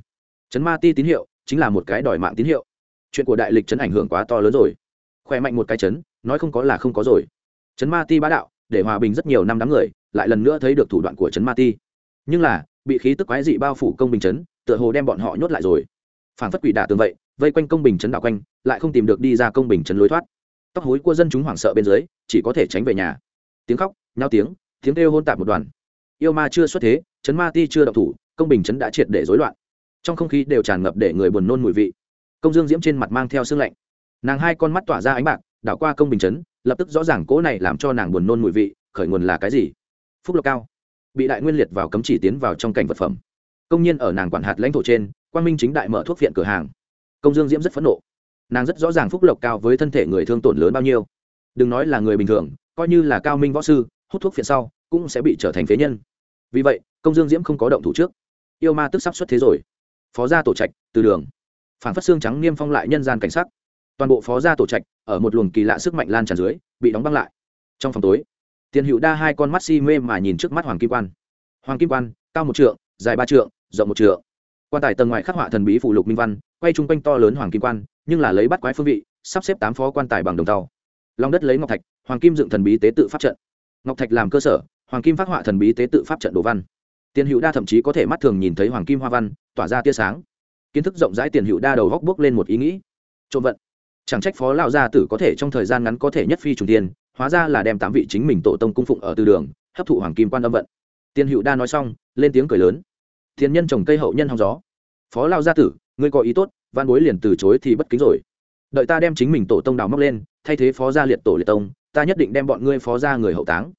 S1: Chấn ma ti tín hiệu, chính là một cái đòi mạng tín hiệu chuyện của đại lịch chấn ảnh hưởng quá to lớn rồi. Khỏe mạnh một cái chấn nói không có là không có rồi. Chấn ma ti bá đạo, để hòa bình rất nhiều năm đám người, lại lần nữa thấy được thủ đoạn của chấn ma ti. Nhưng là, bị khí tức quái dị bao phủ công bình chấn tựa hồ đem bọn họ nhốt lại rồi. Phản phất quỷ đả tường vậy, vây quanh công bình chấn đảo quanh, lại không tìm được đi ra công bình chấn lối thoát. Tóc hối của dân chúng hoảng sợ bên dưới, chỉ có thể tránh về nhà. Tiếng khóc nhao tiếng tiếng kêu hôn tạp một đoàn. Yêu ma chưa xuất thế chấn ma ti chưa đậu thủ, công bình chấn đã triệt để rối loạn. Trong không khí đều tràn ngập để người buồn nôn mùi vị công dương diễm trên mặt mang theo sương lạnh. Nàng hai con mắt tỏa ra ánh bạc, đảo qua công bình chấn, lập tức rõ ràng cỗ này làm cho nàng buồn nôn mùi vị, khởi nguồn là cái gì? Phúc lộc cao. Bị đại nguyên liệt vào cấm chỉ tiến vào trong cảnh vật phẩm. Công nhân ở nàng quản hạt lãnh thổ trên quan minh chính đại mở thuốc viện cửa hàng. Công dương diễm rất phẫn nộ. Nàng rất rõ ràng phúc lộc cao với thân thể người thương tổn lớn bao nhiêu. Đừng nói là người bình thường, coi như là cao minh võ sư, hút thuốc phiện sau, cũng sẽ bị trở thành phế nhân. Vì vậy, công dương diễm không có động thủ trước. Yêu ma tức sắp xuất thế rồi. Phó gia tổ trạch, từ đường phản phát xương trắng niêm phong lại nhân gian cảnh sắc. Toàn bộ phó gia tổ trạch, ở một luồng kỳ lạ sức mạnh lan tràn dưới, bị đóng băng lại. Trong phòng tối, tiền hữu đa hai con mắt si mê mà nhìn trước mắt hoàng kim quan. Hoàng kim quan, cao một trượng, dài ba trượng, rộng một trượng. Quan tài tầng ngoài khắc họa thần bí phủ lục minh văn, quay chung quanh to lớn hoàng kim quan, nhưng là lấy bắt quái phương vị, sắp xếp tám phó quan tài bằng đồng tàu. Long đất lấy ngọc thạch, hoàng kim dựng thần bí tế tự pháp trận. Ngọc thạch làm cơ sở, hoàng kim phát họa thần bí tế tự pháp trận đồ văn. Tiền hữu đa thậm chí có thể mắt thường nhìn thấy hoàng kim hoa văn, tỏa ra tia sáng kiến thức rộng rãi tiền hữu đa đầu góc bước lên một ý nghĩ. Trộm vận. Chẳng trách phó lao gia tử có thể trong thời gian ngắn có thể nhất phi trùng tiên, hóa ra là đem tám vị chính mình tổ tông cung phụng ở từ đường, hấp thụ hoàng kim quan âm vận. Tiền hữu đa nói xong, lên tiếng cười lớn. Thiên nhân trồng cây hậu nhân hòng gió. Phó lao gia tử, ngươi có ý tốt, văn bối liền từ chối thì bất kính rồi. Đợi ta đem chính mình tổ tông đào móc lên, thay thế phó gia liệt tổ liệt tông, ta nhất định đem bọn ngươi phó gia người hậu táng.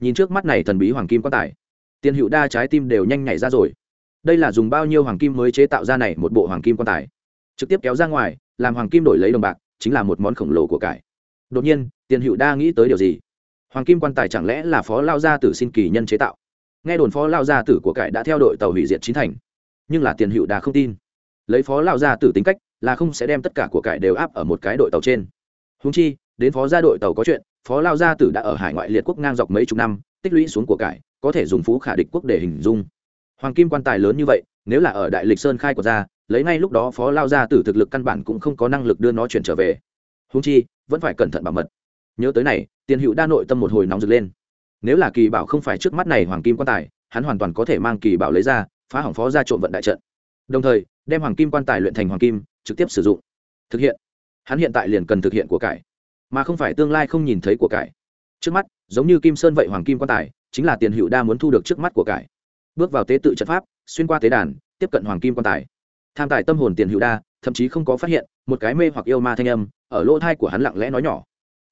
S1: Nhìn trước mắt này thần bí hoàng kim quan tài. Tiền hữu đa trái tim đều nhanh nhảy ra rồi đây là dùng bao nhiêu hoàng kim mới chế tạo ra này một bộ hoàng kim quan tài? Trực tiếp kéo ra ngoài, làm hoàng kim đổi lấy đồng bạc, chính là một món khổng lồ của cải. Đột nhiên, tiền hữu đa nghĩ tới điều gì? Hoàng kim quan tài chẳng lẽ là phó lao gia tử xin kỳ nhân chế tạo? Nghe đồn phó lao gia tử của cải đã theo đội tàu hủy diệt chín thành. Nhưng là tiền hữu đa không tin. Lấy phó lao gia tử tính cách, là không sẽ đem tất cả của cải đều áp ở một cái đội tàu trên. Húng chi, đến phó gia đội tàu có chuyện, phó lao gia tử đã ở hải ngoại liệt quốc ngang dọc mấy chục năm, tích lũy xuống của cải, có thể dùng phú khả địch quốc để hình dung hoàng kim quan tài lớn như vậy, nếu là ở đại lịch sơn khai của gia lấy ngay lúc đó phó lao ra tử thực lực căn bản cũng không có năng lực đưa nó chuyển trở về. Húng chi, vẫn phải cẩn thận bảo mật. Nhớ tới này, tiền hữu đa nội tâm một hồi nóng rực lên. Nếu là kỳ bảo không phải trước mắt này hoàng kim quan tài, hắn hoàn toàn có thể mang kỳ bảo lấy ra, phá hỏng phó ra trộm vận đại trận. Đồng thời, đem hoàng kim quan tài luyện thành hoàng kim, trực tiếp sử dụng. Thực hiện. Hắn hiện tại liền cần thực hiện của cải. Mà không phải tương lai không nhìn thấy của cải. Trước mắt, giống như kim sơn vậy hoàng kim quan tài, chính là tiền hữu đa muốn thu được trước mắt của cải bước vào tế tự trận pháp, xuyên qua tế đàn, tiếp cận hoàng kim quan tài. Tham tài tâm hồn tiền hữu đa, thậm chí không có phát hiện, một cái mê hoặc yêu ma thanh âm, ở lỗ thai của hắn lặng lẽ nói nhỏ.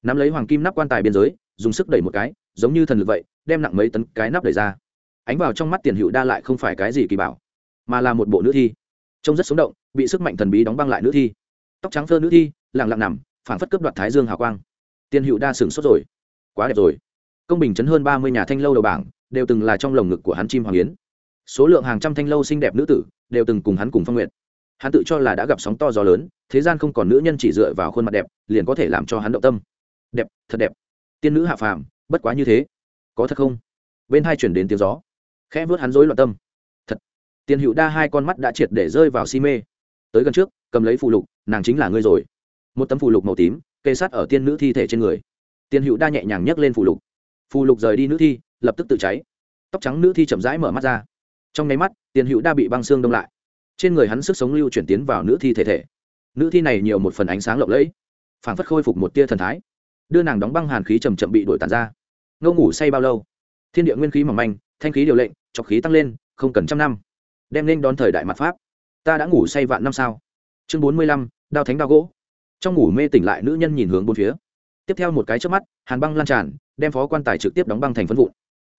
S1: Nắm lấy hoàng kim nắp quan tài biên giới, dùng sức đẩy một cái, giống như thần lực vậy, đem nặng mấy tấn cái nắp đẩy ra. Ánh vào trong mắt tiền hữu đa lại không phải cái gì kỳ bảo, mà là một bộ nữ thi. Trông rất sống động, bị sức mạnh thần bí đóng băng lại nữ thi. Tóc trắng phơ nữ thi, lặng lặng nằm phản phất cướp đoạt thái dương hào quang. Tiền hữu đa sửng sốt rồi. Quá đẹp rồi. Công bình chấn hơn ba mươi nhà thanh lâu đầu bảng đều từng là trong lồng ngực của hắn chim hoàng yến. Số lượng hàng trăm thanh lâu xinh đẹp nữ tử đều từng cùng hắn cùng phong nguyện hắn tự cho là đã gặp sóng to gió lớn, thế gian không còn nữ nhân chỉ dựa vào khuôn mặt đẹp, liền có thể làm cho hắn động tâm. Đẹp, thật đẹp. Tiên nữ hạ phàm, bất quá như thế, có thật không? Bên hai chuyển đến tiếng gió. Khẽ vớt hắn rối loạn tâm. Thật. Tiền hữu đa hai con mắt đã triệt để rơi vào si mê. Tới gần trước, cầm lấy phù lục, nàng chính là ngươi rồi. Một tấm phù lục màu tím, kê sát ở tiên nữ thi thể trên người. Tiền hữu đa nhẹ nhàng nhấc lên phù lục. Phù lục rời đi nữ thi lập tức tự cháy. Tóc trắng nữ thi chậm rãi mở mắt ra. Trong nháy mắt, tiền hữu đa bị băng xương đông lại. Trên người hắn sức sống lưu chuyển tiến vào nữ thi thể thể. Nữ thi này nhiều một phần ánh sáng lộng lẫy, phảng phất khôi phục một tia thần thái. Đưa nàng đóng băng hàn khí chầm chậm bị đổi tàn ra. Ngâu ngủ say bao lâu? Thiên địa nguyên khí mỏng manh, thanh khí điều lệnh trọc khí tăng lên, không cần trăm năm. Đem nên đón thời đại mặt pháp. Ta đã ngủ say vạn năm sao? Chương bốn mươi lăm, đao thánh đao gỗ. Trong ngủ mê tỉnh lại nữ nhân nhìn hướng bốn phía. Tiếp theo một cái trước mắt, hàn băng lan tràn, đem phó quan tài trực tiếp đóng băng thành phân vụn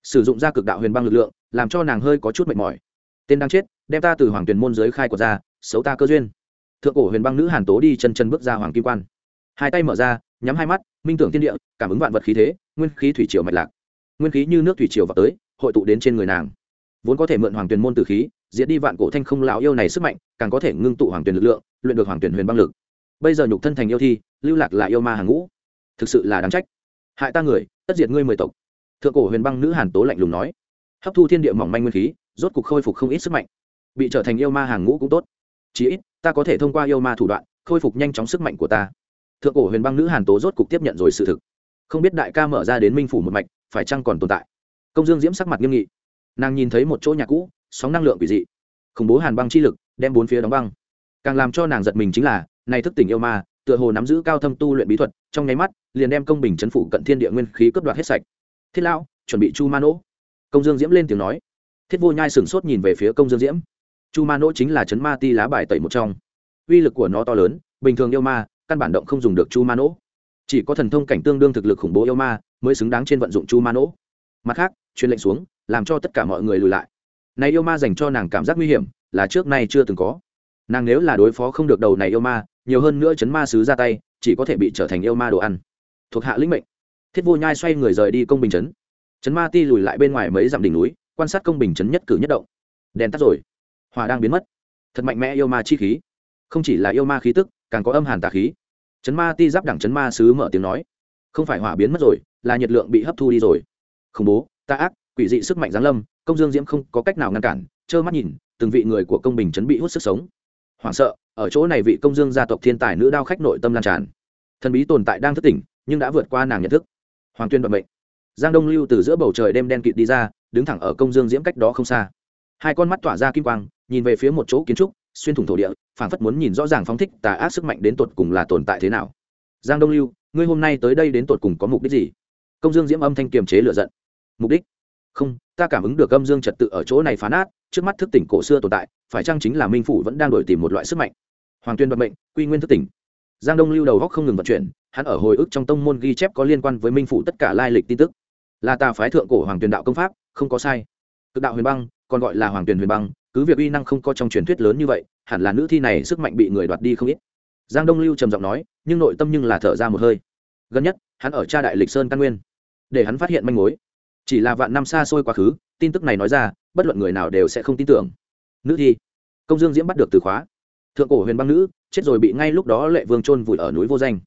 S1: sử dụng ra cực đạo huyền băng lực lượng, làm cho nàng hơi có chút mệt mỏi. Tên đang chết, đem ta từ hoàng tuyền môn giới khai quật ra, xấu ta cơ duyên. Thượng cổ huyền băng nữ hàn tố đi chân chân bước ra hoàng kim quan. Hai tay mở ra, nhắm hai mắt, minh tưởng thiên địa, cảm ứng vạn vật khí thế, nguyên khí thủy triều mạch lạc. Nguyên khí như nước thủy triều vào tới, hội tụ đến trên người nàng. Vốn có thể mượn hoàng tuyền môn từ khí diễn đi vạn cổ thanh không lão yêu này sức mạnh, càng có thể ngưng tụ hoàng tuyền lực lượng, luyện được hoàng tuyền huyền băng lực. Bây giờ nhục thân thành yêu thi, lưu lạc là yêu ma hàng ngũ. Thực sự là đáng trách. Hại ta người, tất diệt ngươi mười tộc thượng cổ huyền băng nữ hàn tố lạnh lùng nói, hấp thu thiên địa mỏng manh nguyên khí, rốt cục khôi phục không ít sức mạnh, bị trở thành yêu ma hàng ngũ cũng tốt. Chí ít, ta có thể thông qua yêu ma thủ đoạn, khôi phục nhanh chóng sức mạnh của ta. Thượng cổ huyền băng nữ hàn tố rốt cục tiếp nhận rồi sự thực. Không biết đại ca mở ra đến minh phủ một mạch, phải chăng còn tồn tại? Công dương diễm sắc mặt nghiêm nghị. Nàng nhìn thấy một chỗ nhà cũ, sóng năng lượng quỷ dị. Khủng bố hàn băng chi lực, đem bốn phía đóng băng. Càng làm cho nàng giật mình chính là, này thức tỉnh yêu ma, tựa hồ nắm giữ cao thâm tu luyện bí thuật, trong nháy mắt, liền đem công bình chấn phủ cận thiên địa nguyên khí cướp đoạt hết sạch thiết lão, chuẩn bị chu ma nỗ. Công dương diễm lên tiếng nói. Thiết vô nhai sửng sốt nhìn về phía công dương diễm. Chu ma nỗ chính là chấn ma ti lá bài tẩy một trong. Uy lực của nó to lớn, bình thường yêu ma, căn bản động không dùng được chu ma nỗ. Chỉ có thần thông cảnh tương đương thực lực khủng bố yêu ma mới xứng đáng trên vận dụng chu ma nỗ. Mặt khác, truyền lệnh xuống, làm cho tất cả mọi người lùi lại. Này yêu ma dành cho nàng cảm giác nguy hiểm là trước nay chưa từng có. Nàng nếu là đối phó không được đầu này yêu ma, nhiều hơn nữa chấn ma sứ ra tay, chỉ có thể bị trở thành yêu ma đồ ăn. Thuộc hạ lĩnh mệnh thiết vô nhai xoay người rời đi công bình chấn chấn ma ti lùi lại bên ngoài mấy dặm đỉnh núi, quan sát công bình chấn nhất cử nhất động. Đèn tắt rồi. Hòa đang biến mất. Thật mạnh mẽ yêu ma chi khí. Không chỉ là yêu ma khí tức, càng có âm hàn tà khí. Chấn ma ti giáp đẳng chấn ma sứ mở tiếng nói. Không phải hỏa biến mất rồi, là nhiệt lượng bị hấp thu đi rồi. Khủng bố ta ác, quỷ dị sức mạnh giáng lâm, công dương diễm không có cách nào ngăn cản, trơ mắt nhìn, từng vị người của công bình chấn bị hút sức sống. Hoảng sợ, ở chỗ này vị công dương gia tộc thiên tài nữ đao khách nội tâm lan tràn. Thần bí tồn tại đang thức tỉnh, nhưng đã vượt qua nàng nhận thức hoàng tuyên bận mệnh giang đông lưu từ giữa bầu trời đêm đen kịt đi ra, đứng thẳng ở công dương diễm cách đó không xa. Hai con mắt tỏa ra kim quang, nhìn về phía một chỗ kiến trúc, xuyên thủng thổ địa phản phất muốn nhìn rõ ràng phóng thích tà ác sức mạnh đến tột cùng là tồn tại thế nào. Giang đông lưu, ngươi hôm nay tới đây đến tột cùng có mục đích gì? Công dương diễm âm thanh kiềm chế lựa giận. Mục đích? Không, ta cảm ứng được âm dương trật tự ở chỗ này phá nát trước mắt thức tỉnh cổ xưa tồn tại, phải chăng chính là minh phủ vẫn đang đổi tìm một loại sức mạnh? Hoàng tuyên vận mệnh quy nguyên thức tỉnh. Giang đông lưu đầu góc không ngừng vận chuyển hắn ở hồi ức trong tông môn ghi chép có liên quan với minh phủ tất cả lai lịch tin tức. Là tà phái thượng cổ hoàng tuyền đạo công pháp, không có sai. Cực đạo huyền băng, còn gọi là hoàng tuyền huyền băng, cứ việc uy năng không có trong truyền thuyết lớn như vậy, hẳn là nữ thi này sức mạnh bị người đoạt đi không ít. Giang đông lưu trầm giọng nói, nhưng nội tâm nhưng là thở ra một hơi. Gần nhất, hắn ở cha đại lịch sơn căn nguyên, để hắn phát hiện manh mối. Chỉ là vạn năm xa xôi quá khứ, tin tức này nói ra, bất luận người nào đều sẽ không tin tưởng. Nữ thi, công dương diễm bắt được từ khóa. Thượng cổ huyền băng nữ, chết rồi bị ngay lúc đó lệ vương trôn vùi ở núi vô danh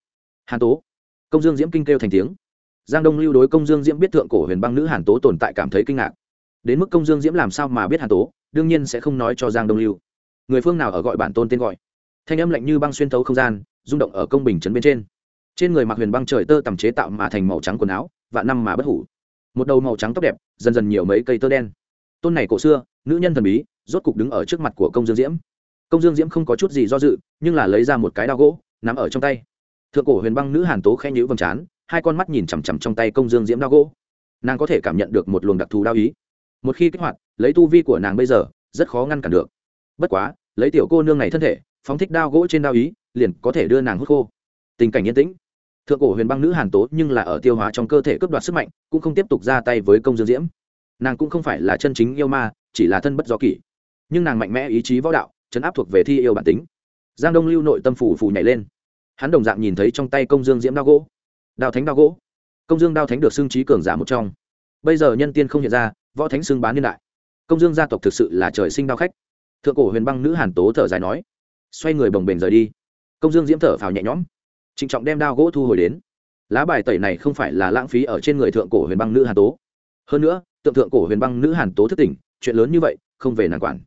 S1: hàn tố. Công dương diễm kinh kêu thành tiếng. Giang đông lưu đối công dương diễm biết thượng cổ huyền băng nữ hàn tố tồn tại cảm thấy kinh ngạc. Đến mức công dương diễm làm sao mà biết hàn tố, đương nhiên sẽ không nói cho giang đông lưu. Người phương nào ở gọi bản tôn tên gọi? Thanh âm lạnh như băng xuyên thấu không gian, rung động ở công bình trấn bên trên. Trên người mặc huyền băng trời tơ tầm chế tạo mà thành màu trắng quần áo, vạn năm mà bất hủ. Một đầu màu trắng tóc đẹp, dần dần nhiều mấy cây tơ đen. Tôn này cổ xưa, nữ nhân thần bí, rốt cục đứng ở trước mặt của công dương diễm. Công dương diễm không có chút gì do dự, nhưng là lấy ra một cái đao gỗ, nắm ở trong tay thượng cổ huyền băng nữ hàn tố khẽ nhữ vầng trán, hai con mắt nhìn chằm chằm trong tay công dương diễm đao gỗ. Nàng có thể cảm nhận được một luồng đặc thù đao ý. Một khi kích hoạt, lấy tu vi của nàng bây giờ, rất khó ngăn cản được. Bất quá, lấy tiểu cô nương này thân thể, phóng thích đao gỗ trên đao ý, liền có thể đưa nàng hút khô. Tình cảnh yên tĩnh. Thượng cổ huyền băng nữ hàn tố nhưng là ở tiêu hóa trong cơ thể cướp đoạt sức mạnh, cũng không tiếp tục ra tay với công dương diễm. Nàng cũng không phải là chân chính yêu ma, chỉ là thân bất do kỷ. Nhưng nàng mạnh mẽ ý chí võ đạo, chấn áp thuộc về thi yêu bản tính. Giang đông lưu nội tâm phủ phủ nhảy lên hắn đồng dạng nhìn thấy trong tay công dương diễm đao gỗ, đao thánh đao gỗ. Công dương đao thánh được xưng trí cường giả một trong. Bây giờ nhân tiên không hiện ra, võ thánh xưng bán niên đại. Công dương gia tộc thực sự là trời sinh đao khách. Thượng cổ huyền băng nữ hàn tố thở dài nói, xoay người bồng bềnh rời đi. Công dương diễm thở phào nhẹ nhõm, trịnh trọng đem đao gỗ thu hồi đến. Lá bài tẩy này không phải là lãng phí ở trên người thượng cổ huyền băng nữ hàn tố. Hơn nữa, tượng thượng cổ huyền băng nữ hàn tố thất tỉnh, chuyện lớn như vậy, không về nàng quản.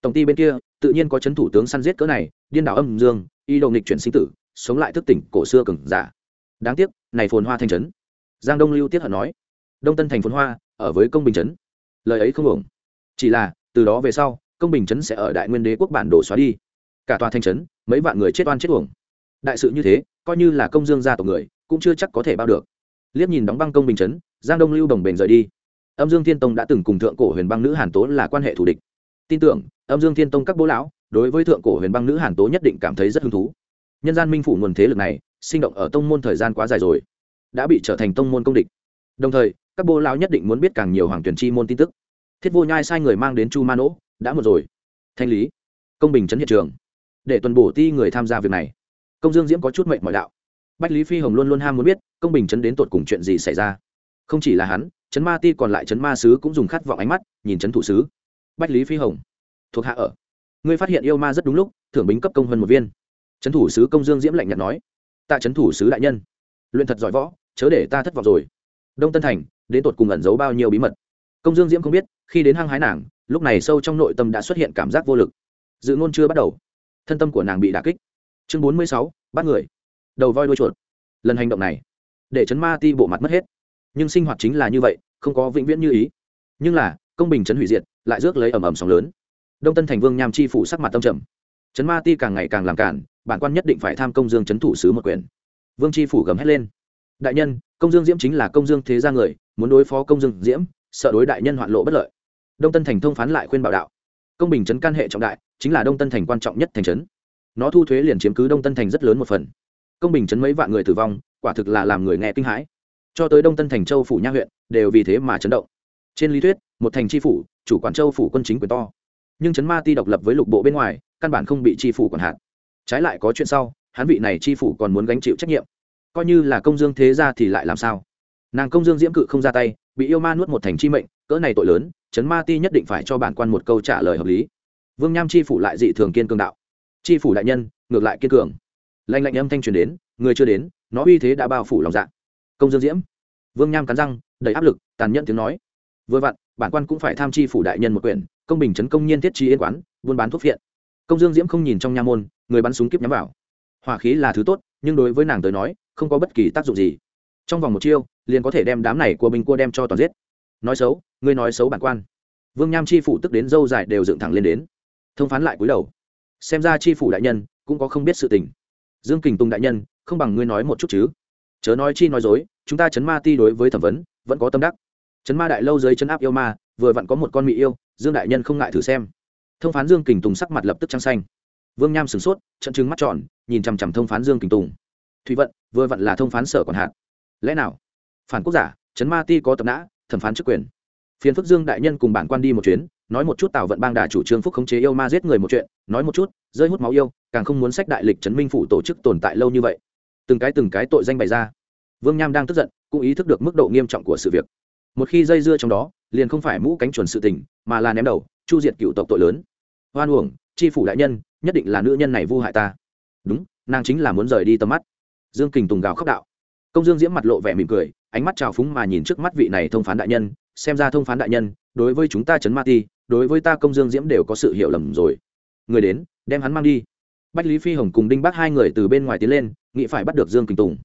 S1: Tổng ty bên kia, tự nhiên có chấn thủ tướng săn giết cỡ này, điên đảo âm dương, y đầu nghịch chuyển sinh tử sống lại thức tỉnh cổ xưa cừng giả. Đáng tiếc, này phồn hoa thanh trấn. Giang đông lưu tiết hận nói, đông tân thành phồn hoa, ở với công bình trấn. Lời ấy không ổn. Chỉ là, từ đó về sau, công bình trấn sẽ ở đại nguyên đế quốc bản đồ xóa đi. Cả tòa thanh trấn, mấy vạn người chết oan chết uổng. Đại sự như thế, coi như là công dương gia tộc người, cũng chưa chắc có thể bao được. Liếc nhìn đóng băng công bình trấn, giang đông lưu đồng bền rời đi. Âm dương thiên tông đã từng cùng thượng cổ huyền băng nữ hàn tố là quan hệ thù địch. Tin tưởng, âm dương thiên tông các bố lão, đối với thượng cổ huyền băng nữ hàn tố nhất định cảm thấy rất hứng thú nhân gian minh phủ nguồn thế lực này, sinh động ở tông môn thời gian quá dài rồi, đã bị trở thành tông môn công địch. Đồng thời, các bô lão nhất định muốn biết càng nhiều hoàng tuyển chi môn tin tức. Thiết vô nhai sai người mang đến chu ma nỗ, đã một rồi. Thanh lý, công bình chấn hiện trường. Để tuần bổ ti người tham gia việc này. Công dương diễm có chút mệnh mọi đạo. Bách lý phi hồng luôn luôn ham muốn biết, công bình chấn đến tột cùng chuyện gì xảy ra. Không chỉ là hắn, chấn ma ti còn lại chấn ma sứ cũng dùng khát vọng ánh mắt, nhìn chấn thủ sứ. Bách lý phi hồng, thuộc hạ ở. Ngươi phát hiện yêu ma rất đúng lúc, thưởng bính cấp công hơn một viên trấn thủ sứ công dương diễm lạnh nhạt nói tạ trấn thủ sứ đại nhân, luyện thật giỏi võ, chớ để ta thất vọng rồi. Đông tân thành, đến tột cùng ẩn giấu bao nhiêu bí mật? Công dương diễm không biết, khi đến hang hái nàng, lúc này sâu trong nội tâm đã xuất hiện cảm giác vô lực. Dự ngôn chưa bắt đầu. Thân tâm của nàng bị đà kích. Chương bốn mươi sáu, bắt người. Đầu voi đuôi chuột. Lần hành động này, để chấn ma ti bộ mặt mất hết. Nhưng sinh hoạt chính là như vậy, không có vĩnh viễn như ý. Nhưng là, công bình chấn hủy diệt, lại rước lấy ầm ầm sóng lớn. Đông tân thành vương nham chi phủ sắc mặt tâm trầm. Chấn ma ti càng ngày càng làm cản bản quan nhất định phải tham công dương chấn thủ sứ một quyền. Vương tri phủ gầm hét lên. Đại nhân, công dương diễm chính là công dương thế gia người, muốn đối phó công dương diễm, sợ đối đại nhân hoạn lộ bất lợi. Đông tân thành thông phán lại khuyên bảo đạo. Công bình chấn can hệ trọng đại, chính là đông tân thành quan trọng nhất thành trấn. Nó thu thuế liền chiếm cứ đông tân thành rất lớn một phần. Công bình chấn mấy vạn người tử vong, quả thực là làm người nghe kinh hãi. Cho tới đông tân thành châu phủ nha huyện, đều vì thế mà chấn động. Trên lý thuyết, một thành tri phủ, chủ quản châu phủ quân chính quyền to. Nhưng chấn ma ti độc lập với lục bộ bên ngoài, căn bản không bị tri phủ quản hạt trái lại có chuyện sau, hắn vị này tri phủ còn muốn gánh chịu trách nhiệm. Coi như là công dương thế ra thì lại làm sao? Nàng công dương diễm cự không ra tay, bị yêu ma nuốt một thành chi mệnh, cỡ này tội lớn, chấn ma ti nhất định phải cho bản quan một câu trả lời hợp lý. Vương nham tri phủ lại dị thường kiên cường đạo. Tri phủ đại nhân, ngược lại kiên cường. Lạnh lạnh âm thanh truyền đến, người chưa đến, nó uy thế đã bao phủ lòng dạ. Công dương diễm. Vương nham cắn răng, đầy áp lực, tàn nhẫn tiếng nói. Vừa vặn, bản quan cũng phải tham chi phủ đại nhân một quyền công bình chấn công nhiên thiết trí yên quán, buôn bán thuốc phiện công dương diễm không nhìn trong nha môn, người bắn súng kiếp nhắm vào. Hỏa khí là thứ tốt, nhưng đối với nàng tới nói, không có bất kỳ tác dụng gì. Trong vòng một chiêu, liền có thể đem đám này của binh cua đem cho toàn giết. Nói xấu, ngươi nói xấu bản quan. Vương nham chi phủ tức đến dâu dài đều dựng thẳng lên đến. Thông phán lại cúi đầu. Xem ra chi phủ đại nhân cũng có không biết sự tình. Dương kình tùng đại nhân, không bằng ngươi nói một chút chứ. Chớ nói chi nói dối, chúng ta chấn ma ti đối với thẩm vấn, vẫn có tâm đắc. Chấn ma đại lâu dưới chấn áp yêu ma, vừa vặn có một con mỹ yêu, dương đại nhân không ngại thử xem thông phán dương kình tùng sắc mặt lập tức trăng xanh. Vương nham sửng sốt trận chứng mắt tròn, nhìn chằm chằm thông phán dương kình tùng. Thùy vận, vừa vặn là thông phán sở còn hạn. Lẽ nào? Phản quốc giả chấn ma ti có tập nã, thẩm phán chức quyền. Phiền phức dương đại nhân cùng bản quan đi một chuyến, nói một chút tào vận bang đà chủ trương phúc khống chế yêu ma giết người một chuyện, nói một chút, rơi hút máu yêu, càng không muốn sách đại lịch chấn minh phủ tổ chức tồn tại lâu như vậy. Từng cái từng cái tội danh bày ra. Vương nham đang tức giận, cũng ý thức được mức độ nghiêm trọng của sự việc. Một khi dây dưa trong đó, liền không phải mũ cánh chuẩn sự tình, mà là ném đầu chu diệt cựu tộc tội lớn. Hoan uổng tri phủ đại nhân, nhất định là nữ nhân này vu hại ta. Đúng, nàng chính là muốn rời đi tầm mắt. Dương kình tùng gào khóc đạo. Công dương diễm mặt lộ vẻ mỉm cười, ánh mắt trào phúng mà nhìn trước mắt vị này thông phán đại nhân, xem ra thông phán đại nhân, đối với chúng ta chấn ma ti, đối với ta công dương diễm đều có sự hiểu lầm rồi. Người đến, đem hắn mang đi. Bách lý phi hồng cùng đinh bác hai người từ bên ngoài tiến lên, nghĩ phải bắt được dương kình tùng.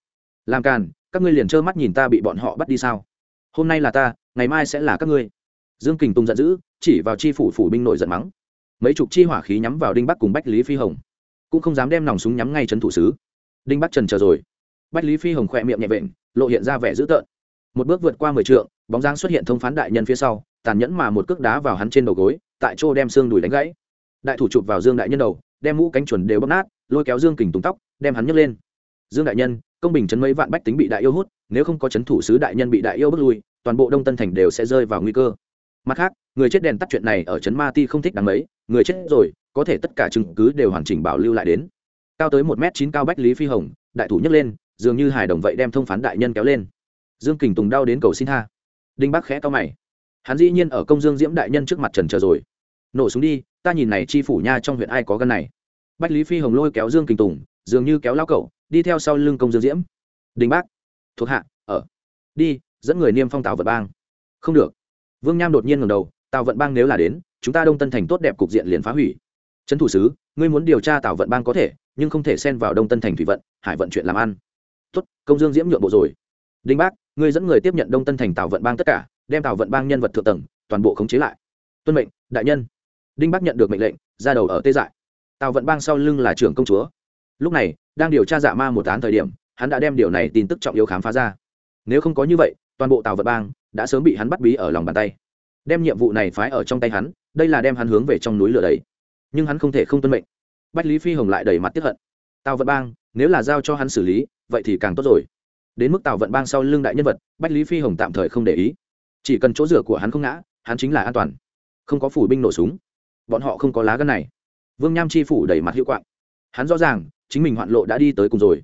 S1: Làm càn, các ngươi liền trơ mắt nhìn ta bị bọn họ bắt đi sao? Hôm nay là ta, ngày mai sẽ là các ngươi dương kình tùng giận dữ, chỉ vào chi phủ phủ binh nổi giận mắng. Mấy chục chi hỏa khí nhắm vào đinh bắc cùng bách lý phi hồng. Cũng không dám đem nòng súng nhắm ngay trấn thủ sứ. Đinh bắc trần chờ rồi. Bách lý phi hồng khỏe miệng nhẹ vện, lộ hiện ra vẻ dữ tợn. Một bước vượt qua mười trượng, bóng dáng xuất hiện thông phán đại nhân phía sau, tàn nhẫn mà một cước đá vào hắn trên đầu gối, tại chỗ đem xương đùi đánh gãy. Đại thủ chụp vào dương đại nhân đầu, đem mũ cánh chuẩn đều bóp nát, lôi kéo dương kình tùng tóc, đem hắn nhấc lên. Dương đại nhân, công bình chấn mấy vạn bách tính bị đại yêu hút, nếu không có chấn thủ sứ đại nhân bị đại yêu bước lui, toàn bộ đông tân thành đều sẽ rơi vào nguy cơ mặt khác, người chết đèn tắt chuyện này ở trấn ma ti không thích đáng mấy, người chết rồi, có thể tất cả chứng cứ đều hoàn chỉnh bảo lưu lại đến. Cao tới một m chín cao bách lý phi hồng, đại thủ nhấc lên, dường như hài đồng vậy đem thông phán đại nhân kéo lên. Dương kình tùng đau đến cầu xin tha. Đinh bắc khẽ to mày. Hắn dĩ nhiên ở công dương diễm đại nhân trước mặt trần chờ rồi. Nổ súng đi, ta nhìn này chi phủ nha trong huyện ai có gân này. Bách lý phi hồng lôi kéo dương kình tùng, dường như kéo lao cậu, đi theo sau lưng công dương diễm. Đinh bác, thuộc hạ, ở. Đi, dẫn người niêm phong tào vật bang. Không được vương nham đột nhiên ngầm đầu, tào vận bang nếu là đến, chúng ta đông tân thành tốt đẹp cục diện liền phá hủy. Trấn thủ sứ, ngươi muốn điều tra tào vận bang có thể, nhưng không thể xen vào đông tân thành thủy vận, hải vận chuyện làm ăn. Tốt, công dương diễm nhượng bộ rồi. Đinh bác, ngươi dẫn người tiếp nhận đông tân thành tào vận bang tất cả, đem tào vận bang nhân vật thượng tầng, toàn bộ khống chế lại. Tuân mệnh, đại nhân. Đinh bác nhận được mệnh lệnh, ra đầu ở tê dại. Tào vận bang sau lưng là trưởng công chúa. Lúc này, đang điều tra dạ ma một án thời điểm, hắn đã đem điều này tin tức trọng yếu khám phá ra. Nếu không có như vậy, toàn bộ Tào Vận bang đã sớm bị hắn bắt bí ở lòng bàn tay. Đem nhiệm vụ này phái ở trong tay hắn, đây là đem hắn hướng về trong núi lửa đấy nhưng hắn không thể không tuân mệnh. Bách lý phi hồng lại đầy mặt tiếp hận. Tào vận bang, nếu là giao cho hắn xử lý, vậy thì càng tốt rồi. Đến mức Tào vận bang sau lưng đại nhân vật, bách lý phi hồng tạm thời không để ý. Chỉ cần chỗ rửa của hắn không ngã, hắn chính là an toàn. Không có phủ binh nổ súng. Bọn họ không có lá gân này. Vương nham chi phủ đầy mặt hiệu quạng. Hắn rõ ràng, chính mình hoạn lộ đã đi tới cùng rồi.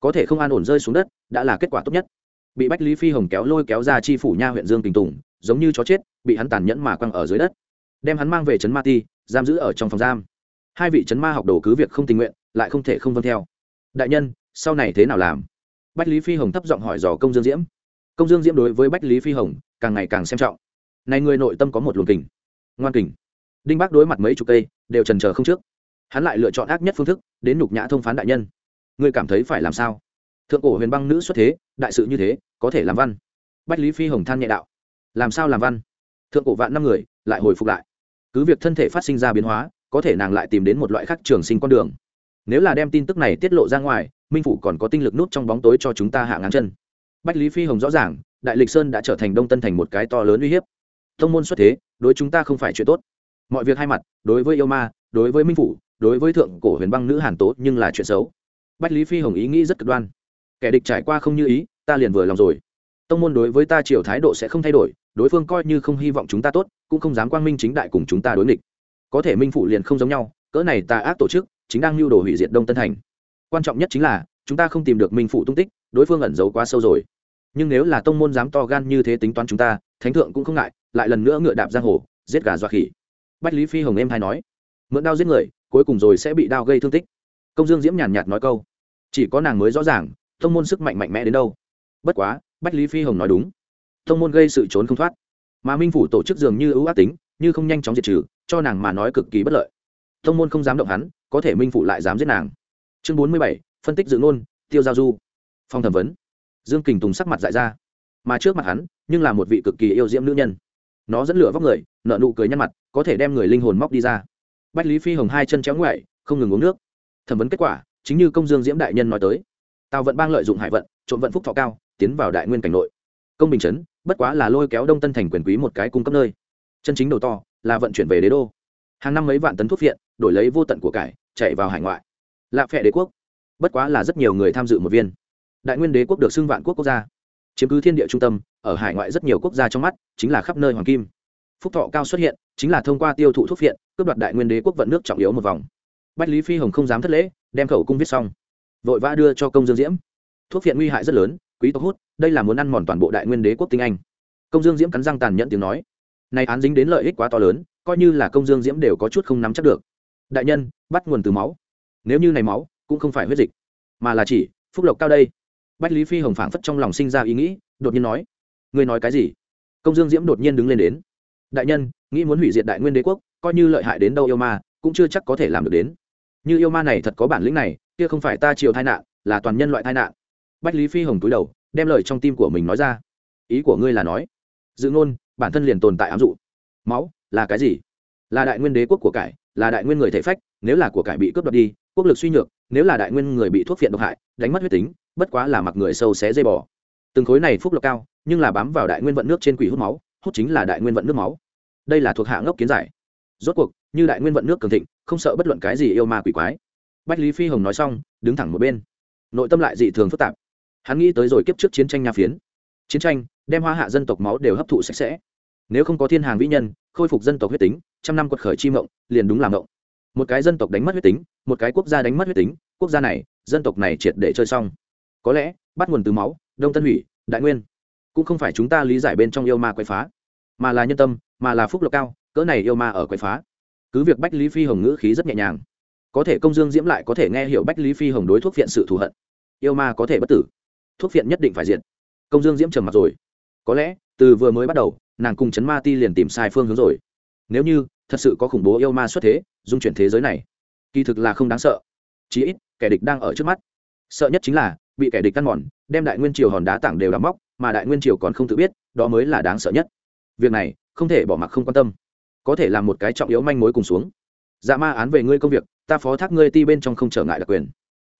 S1: Có thể không an ổn rơi xuống đất, đã là kết quả tốt nhất bị bách lý phi hồng kéo lôi kéo ra chi phủ nha huyện dương tình tùng, giống như chó chết, bị hắn tàn nhẫn mà quăng ở dưới đất. Đem hắn mang về trấn ma ti, giam giữ ở trong phòng giam. Hai vị trấn ma học đồ cứ việc không tình nguyện, lại không thể không vâng theo. Đại nhân, sau này thế nào làm? Bách lý phi hồng thấp giọng hỏi dò công dương diễm. Công dương diễm đối với bách lý phi hồng, càng ngày càng xem trọng. Này người nội tâm có một luồng kình. Ngoan kình. Đinh bác đối mặt mấy chục cây, đều trần chờ không trước. Hắn lại lựa chọn ác nhất phương thức, đến nhục nhã thông phán đại nhân. Ngươi cảm thấy phải làm sao? Thượng cổ huyền băng nữ xuất thế đại sự như thế, có thể làm văn. Bách lý phi hồng than nhẹ đạo. Làm sao làm văn? Thượng cổ vạn năm người, lại hồi phục lại. Cứ việc thân thể phát sinh ra biến hóa, có thể nàng lại tìm đến một loại khác trường sinh con đường. Nếu là đem tin tức này tiết lộ ra ngoài, minh phủ còn có tinh lực nút trong bóng tối cho chúng ta hạ ngáng chân. Bách lý phi hồng rõ ràng, đại lịch sơn đã trở thành đông tân thành một cái to lớn uy hiếp. Thông môn xuất thế, đối chúng ta không phải chuyện tốt. Mọi việc hai mặt, đối với yêu ma, đối với minh phủ, đối với thượng cổ huyền băng nữ hàn tố nhưng là chuyện xấu. Bách lý phi hồng ý nghĩ rất cực đoan kẻ địch trải qua không như ý, ta liền vừa lòng rồi. Tông môn đối với ta triều thái độ sẽ không thay đổi, đối phương coi như không hy vọng chúng ta tốt, cũng không dám quang minh chính đại cùng chúng ta đối nghịch. Có thể minh phủ liền không giống nhau, cỡ này ta ác tổ chức, chính đang lưu đồ hủy diệt đông tân thành. Quan trọng nhất chính là, chúng ta không tìm được minh phủ tung tích, đối phương ẩn giấu quá sâu rồi. Nhưng nếu là tông môn dám to gan như thế tính toán chúng ta, thánh thượng cũng không ngại, lại lần nữa ngựa đạp giang hồ, giết gà dọa khỉ. Bách lý phi hồng em hay nói, mượn đao giết người, cuối cùng rồi sẽ bị đao gây thương tích. Công dương diễm nhàn nhạt nói câu, chỉ có nàng mới rõ ràng thông môn sức mạnh mạnh mẽ đến đâu? Bất quá, bách lý phi hồng nói đúng. Thông môn gây sự trốn không thoát. Mà minh phủ tổ chức dường như ưu ác tính, như không nhanh chóng diệt trừ, cho nàng mà nói cực kỳ bất lợi. Thông môn không dám động hắn, có thể minh phủ lại dám giết nàng. Chương bốn mươi bảy, phân tích dự ngôn, tiêu giao du. Phong thẩm vấn. Dương kình tùng sắc mặt dại ra. Mà trước mặt hắn, nhưng là một vị cực kỳ yêu diễm nữ nhân. Nó dẫn lửa vóc người nợ nụ cười nhăn mặt, có thể đem người linh hồn móc đi ra. Bách lý phi hồng hai chân chéo ngoại không ngừng uống nước. Thẩm vấn kết quả, chính như công dương diễm đại nhân nói tới tào vận bang lợi dụng hải vận, trộm vận phúc thọ cao, tiến vào đại nguyên cảnh nội. Công bình chấn, bất quá là lôi kéo đông tân thành quyền quý một cái cung cấp nơi. Chân chính đầu to, là vận chuyển về đế đô. Hàng năm mấy vạn tấn thuốc viện đổi lấy vô tận của cải, chạy vào hải ngoại. Lạ phẹ đế quốc. Bất quá là rất nhiều người tham dự một viên. Đại nguyên đế quốc được xưng vạn quốc quốc gia. Chiếm cứ thiên địa trung tâm, ở hải ngoại rất nhiều quốc gia trong mắt, chính là khắp nơi hoàng kim. Phúc thọ cao xuất hiện, chính là thông qua tiêu thụ thuốc viện cướp đoạt đại nguyên đế quốc vận nước trọng yếu một vòng. Bách lý phi hồng không dám thất lễ, đem khẩu cung viết xong vội vã đưa cho công dương diễm. Thuốc phiện nguy hại rất lớn, quý tộc hút, đây là muốn ăn mòn toàn bộ đại nguyên đế quốc tinh anh. Công dương diễm cắn răng tàn nhẫn tiếng nói. Này án dính đến lợi ích quá to lớn, coi như là công dương diễm đều có chút không nắm chắc được. Đại nhân, bắt nguồn từ máu. Nếu như này máu, cũng không phải huyết dịch, mà là chỉ phúc lộc cao đây. Bách lý phi hồng phảng phất trong lòng sinh ra ý nghĩ, đột nhiên nói. Ngươi nói cái gì? Công dương diễm đột nhiên đứng lên đến. Đại nhân, nghĩ muốn hủy diệt đại nguyên đế quốc, coi như lợi hại đến đâu yêu ma, cũng chưa chắc có thể làm được đến như yêu ma này thật có bản lĩnh này, kia không phải ta chịu tai nạn, là toàn nhân loại tai nạn. Bách lý phi hồng túi đầu, đem lời trong tim của mình nói ra. Ý của ngươi là nói, dự ngôn, bản thân liền tồn tại ám dụ. Máu, là cái gì? Là đại nguyên đế quốc của cải, là đại nguyên người thể phách, nếu là của cải bị cướp đoạt đi, quốc lực suy nhược, nếu là đại nguyên người bị thuốc phiện độc hại, đánh mất huyết tính, bất quá là mặc người sâu xé dây bò. Từng khối này phúc lộc cao, nhưng là bám vào đại nguyên vận nước trên quỷ hút máu, hút chính là đại nguyên vận nước máu. Đây là thuộc hạ ngốc kiến giải rốt cuộc, như đại nguyên vận nước cường thịnh, không sợ bất luận cái gì yêu ma quỷ quái. Bách lý phi hồng nói xong, đứng thẳng một bên. Nội tâm lại dị thường phức tạp. Hắn nghĩ tới rồi kiếp trước chiến tranh nha phiến. Chiến tranh, đem hoa hạ dân tộc máu đều hấp thụ sạch sẽ. Nếu không có thiên hàng vĩ nhân, khôi phục dân tộc huyết tính, trăm năm quật khởi chi mộng, liền đúng làm mộng. Một cái dân tộc đánh mất huyết tính, một cái quốc gia đánh mất huyết tính, quốc gia này, dân tộc này triệt để chơi xong. Có lẽ, bắt nguồn từ máu, đông tân hủy, đại nguyên. Cũng không phải chúng ta lý giải bên trong yêu ma quậy phá, mà là nhân tâm mà là phúc lộc cao, cỡ này yêu ma ở quậy phá. Cứ việc bách lý phi hồng ngữ khí rất nhẹ nhàng, có thể công dương diễm lại có thể nghe hiểu bách lý phi hồng đối thuốc viện sự thù hận. Yêu ma có thể bất tử, thuốc viện nhất định phải diện công dương diễm trầm mặt rồi. Có lẽ, từ vừa mới bắt đầu, nàng cùng chấn ma ti liền tìm sai phương hướng rồi. Nếu như, thật sự có khủng bố yêu ma xuất thế, dung chuyển thế giới này, kỳ thực là không đáng sợ. Chí ít, kẻ địch đang ở trước mắt. Sợ nhất chính là, bị kẻ địch căn mòn, đem đại nguyên triều hòn đá tảng đều đắm móc, mà đại nguyên triều còn không tự biết, đó mới là đáng sợ nhất. Việc này không thể bỏ mặc không quan tâm. Có thể làm một cái trọng yếu manh mối cùng xuống. Dạ ma án về ngươi công việc, ta phó thác ngươi ti bên trong không trở ngại đặc quyền.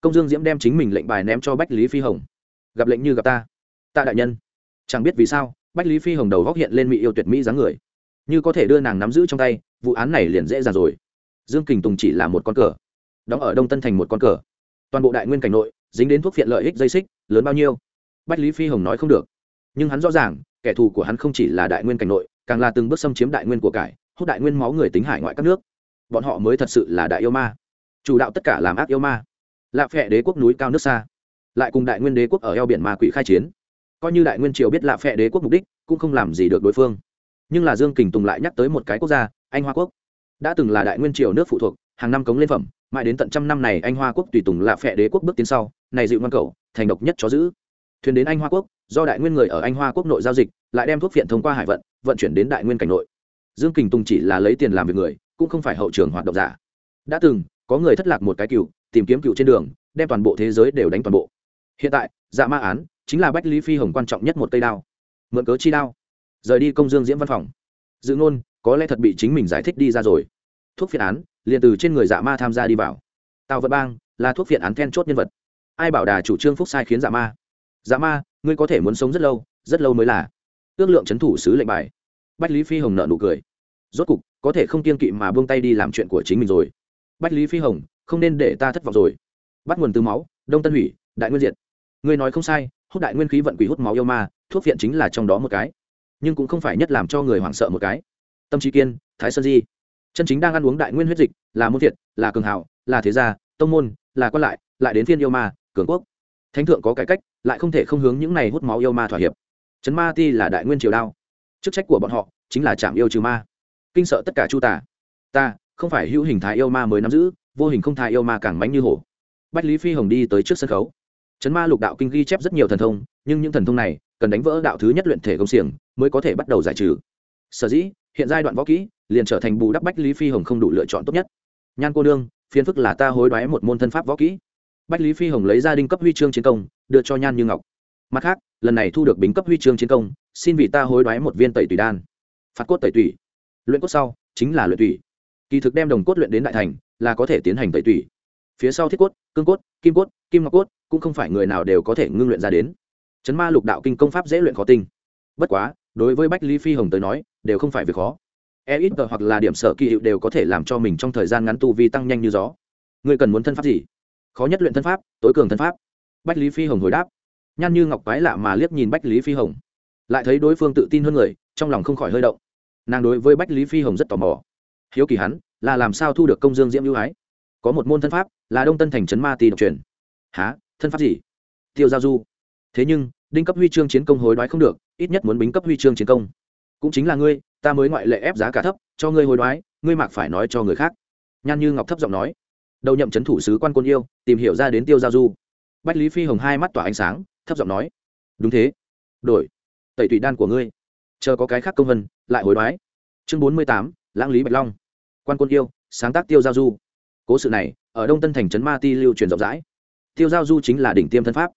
S1: Công dương diễm đem chính mình lệnh bài ném cho bách lý phi hồng. Gặp lệnh như gặp ta. Ta đại nhân. Chẳng biết vì sao, bách lý phi hồng đầu góc hiện lên mỹ yêu tuyệt mỹ dáng người. Như có thể đưa nàng nắm giữ trong tay, vụ án này liền dễ dàng rồi. Dương kình tùng chỉ là một con cờ. Đóng ở đông tân thành một con cờ. Toàn bộ đại nguyên cảnh nội, dính đến thuốc phiện lợi ích dây xích, lớn bao nhiêu? Bách lý phi hồng nói không được. Nhưng hắn rõ ràng, kẻ thù của hắn không chỉ là đại nguyên cảnh nội càng là từng bước xâm chiếm đại nguyên của cải, hút đại nguyên máu người tính hải ngoại các nước. Bọn họ mới thật sự là đại yêu ma. Chủ đạo tất cả làm ác yêu ma. Lạ phẹ đế quốc núi cao nước xa. Lại cùng đại nguyên đế quốc ở eo biển ma quỷ khai chiến. Coi như đại nguyên triều biết lạ phẹ đế quốc mục đích, cũng không làm gì được đối phương. Nhưng là dương kình tùng lại nhắc tới một cái quốc gia, anh hoa quốc. Đã từng là đại nguyên triều nước phụ thuộc, hàng năm cống lên phẩm, mãi đến tận trăm năm này anh hoa quốc tùy tùng lạ phẹ đế quốc bước tiến sau, này dịu ngoan cầu thành độc nhất chó giữ. Thuyền đến anh hoa quốc, do đại nguyên người ở anh hoa quốc nội giao dịch lại đem thuốc phiện thông qua hải vận vận chuyển đến đại nguyên cảnh nội. Dương kình tùng chỉ là lấy tiền làm việc người, cũng không phải hậu trường hoạt động giả. Đã từng, có người thất lạc một cái cựu tìm kiếm cựu trên đường, đem toàn bộ thế giới đều đánh toàn bộ. Hiện tại dạ ma án chính là bách lý phi hồng quan trọng nhất một cây đao. Mượn cớ chi đao. Rời đi công dương diễm văn phòng. Dự ngôn, có lẽ thật bị chính mình giải thích đi ra rồi. Thuốc phiện án, liền từ trên người dạ ma tham gia đi vào. Tào vật bang, là thuốc phiện án then chốt nhân vật. Ai bảo đà chủ trương phúc sai khiến dạ ma? Dạ ma, ngươi có thể muốn sống rất lâu rất lâu mới là ước lượng c thủ sứ lệnh bài. Bách lý phi hồng nợ nụ cười. Rốt cục, có thể không kiên kỵ mà buông tay đi làm chuyện của chính mình rồi. Bách lý phi hồng, không nên để ta thất vọng rồi. Bắt nguồn từ máu, đông tân hủy, đại nguyên diệt. Ngươi nói không sai, hút đại nguyên khí vận quỷ hút máu yêu ma, thuốc viện chính là trong đó một cái. Nhưng cũng không phải nhất làm cho người hoảng sợ một cái. Tâm trí kiên, thái sơn di. Chân chính đang ăn uống đại nguyên huyết dịch, là môn thiệt là cường hào là thế gia, tông môn, là quan lại lại đến phiên yêu ma, cường quốc. Thánh thượng có cải cách, lại không thể không hướng những này hút máu yêu ma thỏa hiệp trấn ma ti là đại nguyên triều đao. Chức trách của bọn họ chính là chạm yêu trừ ma. Kinh sợ tất cả chu tả ta không phải hữu hình thái yêu ma mới nắm giữ, vô hình không thái yêu ma càng mánh như hổ. Bách lý phi hồng đi tới trước sân khấu. Trấn ma lục đạo kinh ghi chép rất nhiều thần thông, nhưng những thần thông này cần đánh vỡ đạo thứ nhất luyện thể công xiềng mới có thể bắt đầu giải trừ. Sở dĩ, hiện giai đoạn võ kỹ liền trở thành bù đắp bách lý phi hồng không đủ lựa chọn tốt nhất. Nhan cô nương, phiền phức là ta hối đoái một môn thân pháp võ kỹ. Bách lý phi hồng lấy ra đinh cấp huy chương chiến công, đưa cho nhan như ngọc mặt khác, lần này thu được bính cấp huy chương chiến công, xin vì ta hối đoái một viên tẩy tùy đan. Phạt cốt tẩy tùy luyện cốt sau, chính là luyện tùy kỳ thực đem đồng cốt luyện đến đại thành, là có thể tiến hành tẩy tùy phía sau thiết cốt, cương cốt, kim cốt, kim ngọc cốt, cũng không phải người nào đều có thể ngưng luyện ra đến. Chấn ma lục đạo kinh công pháp dễ luyện khó tinh. Bất quá, đối với bách lý phi hồng tới nói, đều không phải việc khó. E ít hoặc là điểm sở kỳ hiệu đều có thể làm cho mình trong thời gian ngắn tu vi tăng nhanh như gió. Ngươi cần muốn thân pháp gì? Khó nhất luyện thân pháp, tối cường thân pháp. Bách lý phi hồng hồi đáp nhan như ngọc quái lạ mà liếc nhìn bách lý phi hồng. Lại thấy đối phương tự tin hơn người, trong lòng không khỏi hơi động. Nàng đối với bách lý phi hồng rất tò mò. Hiếu kỳ hắn, là làm sao thu được công dương diễm ưu ái? Có một môn thân pháp, là đông tân thành trấn ma tì độc truyền. Há thân pháp gì? Tiêu giao du. Thế nhưng, đinh cấp huy chương chiến công hối đoái không được, ít nhất muốn bính cấp huy chương chiến công. Cũng chính là ngươi, ta mới ngoại lệ ép giá cả thấp, cho ngươi hối đoái, ngươi mặc phải nói cho người khác. Nhan như ngọc thấp giọng nói. Đầu nhậm c h ấ n thủ sứ quan quân yêu, tìm hiểu ra đến tiêu giao du. Bách lý phi hồng hai mắt tỏa ánh sáng thấp giọng nói, đúng thế. Đổi. Tẩy thủy đan của ngươi. Chờ có cái khác công vân, lại hối đoái. Chương bốn mươi tám, lãng lý bạch long. Quan quân yêu, sáng tác tiêu giao du. Cố sự này, ở đông tân thành trấn ma ti lưu truyền rộng rãi. Tiêu giao du chính là đỉnh tiêm thân pháp.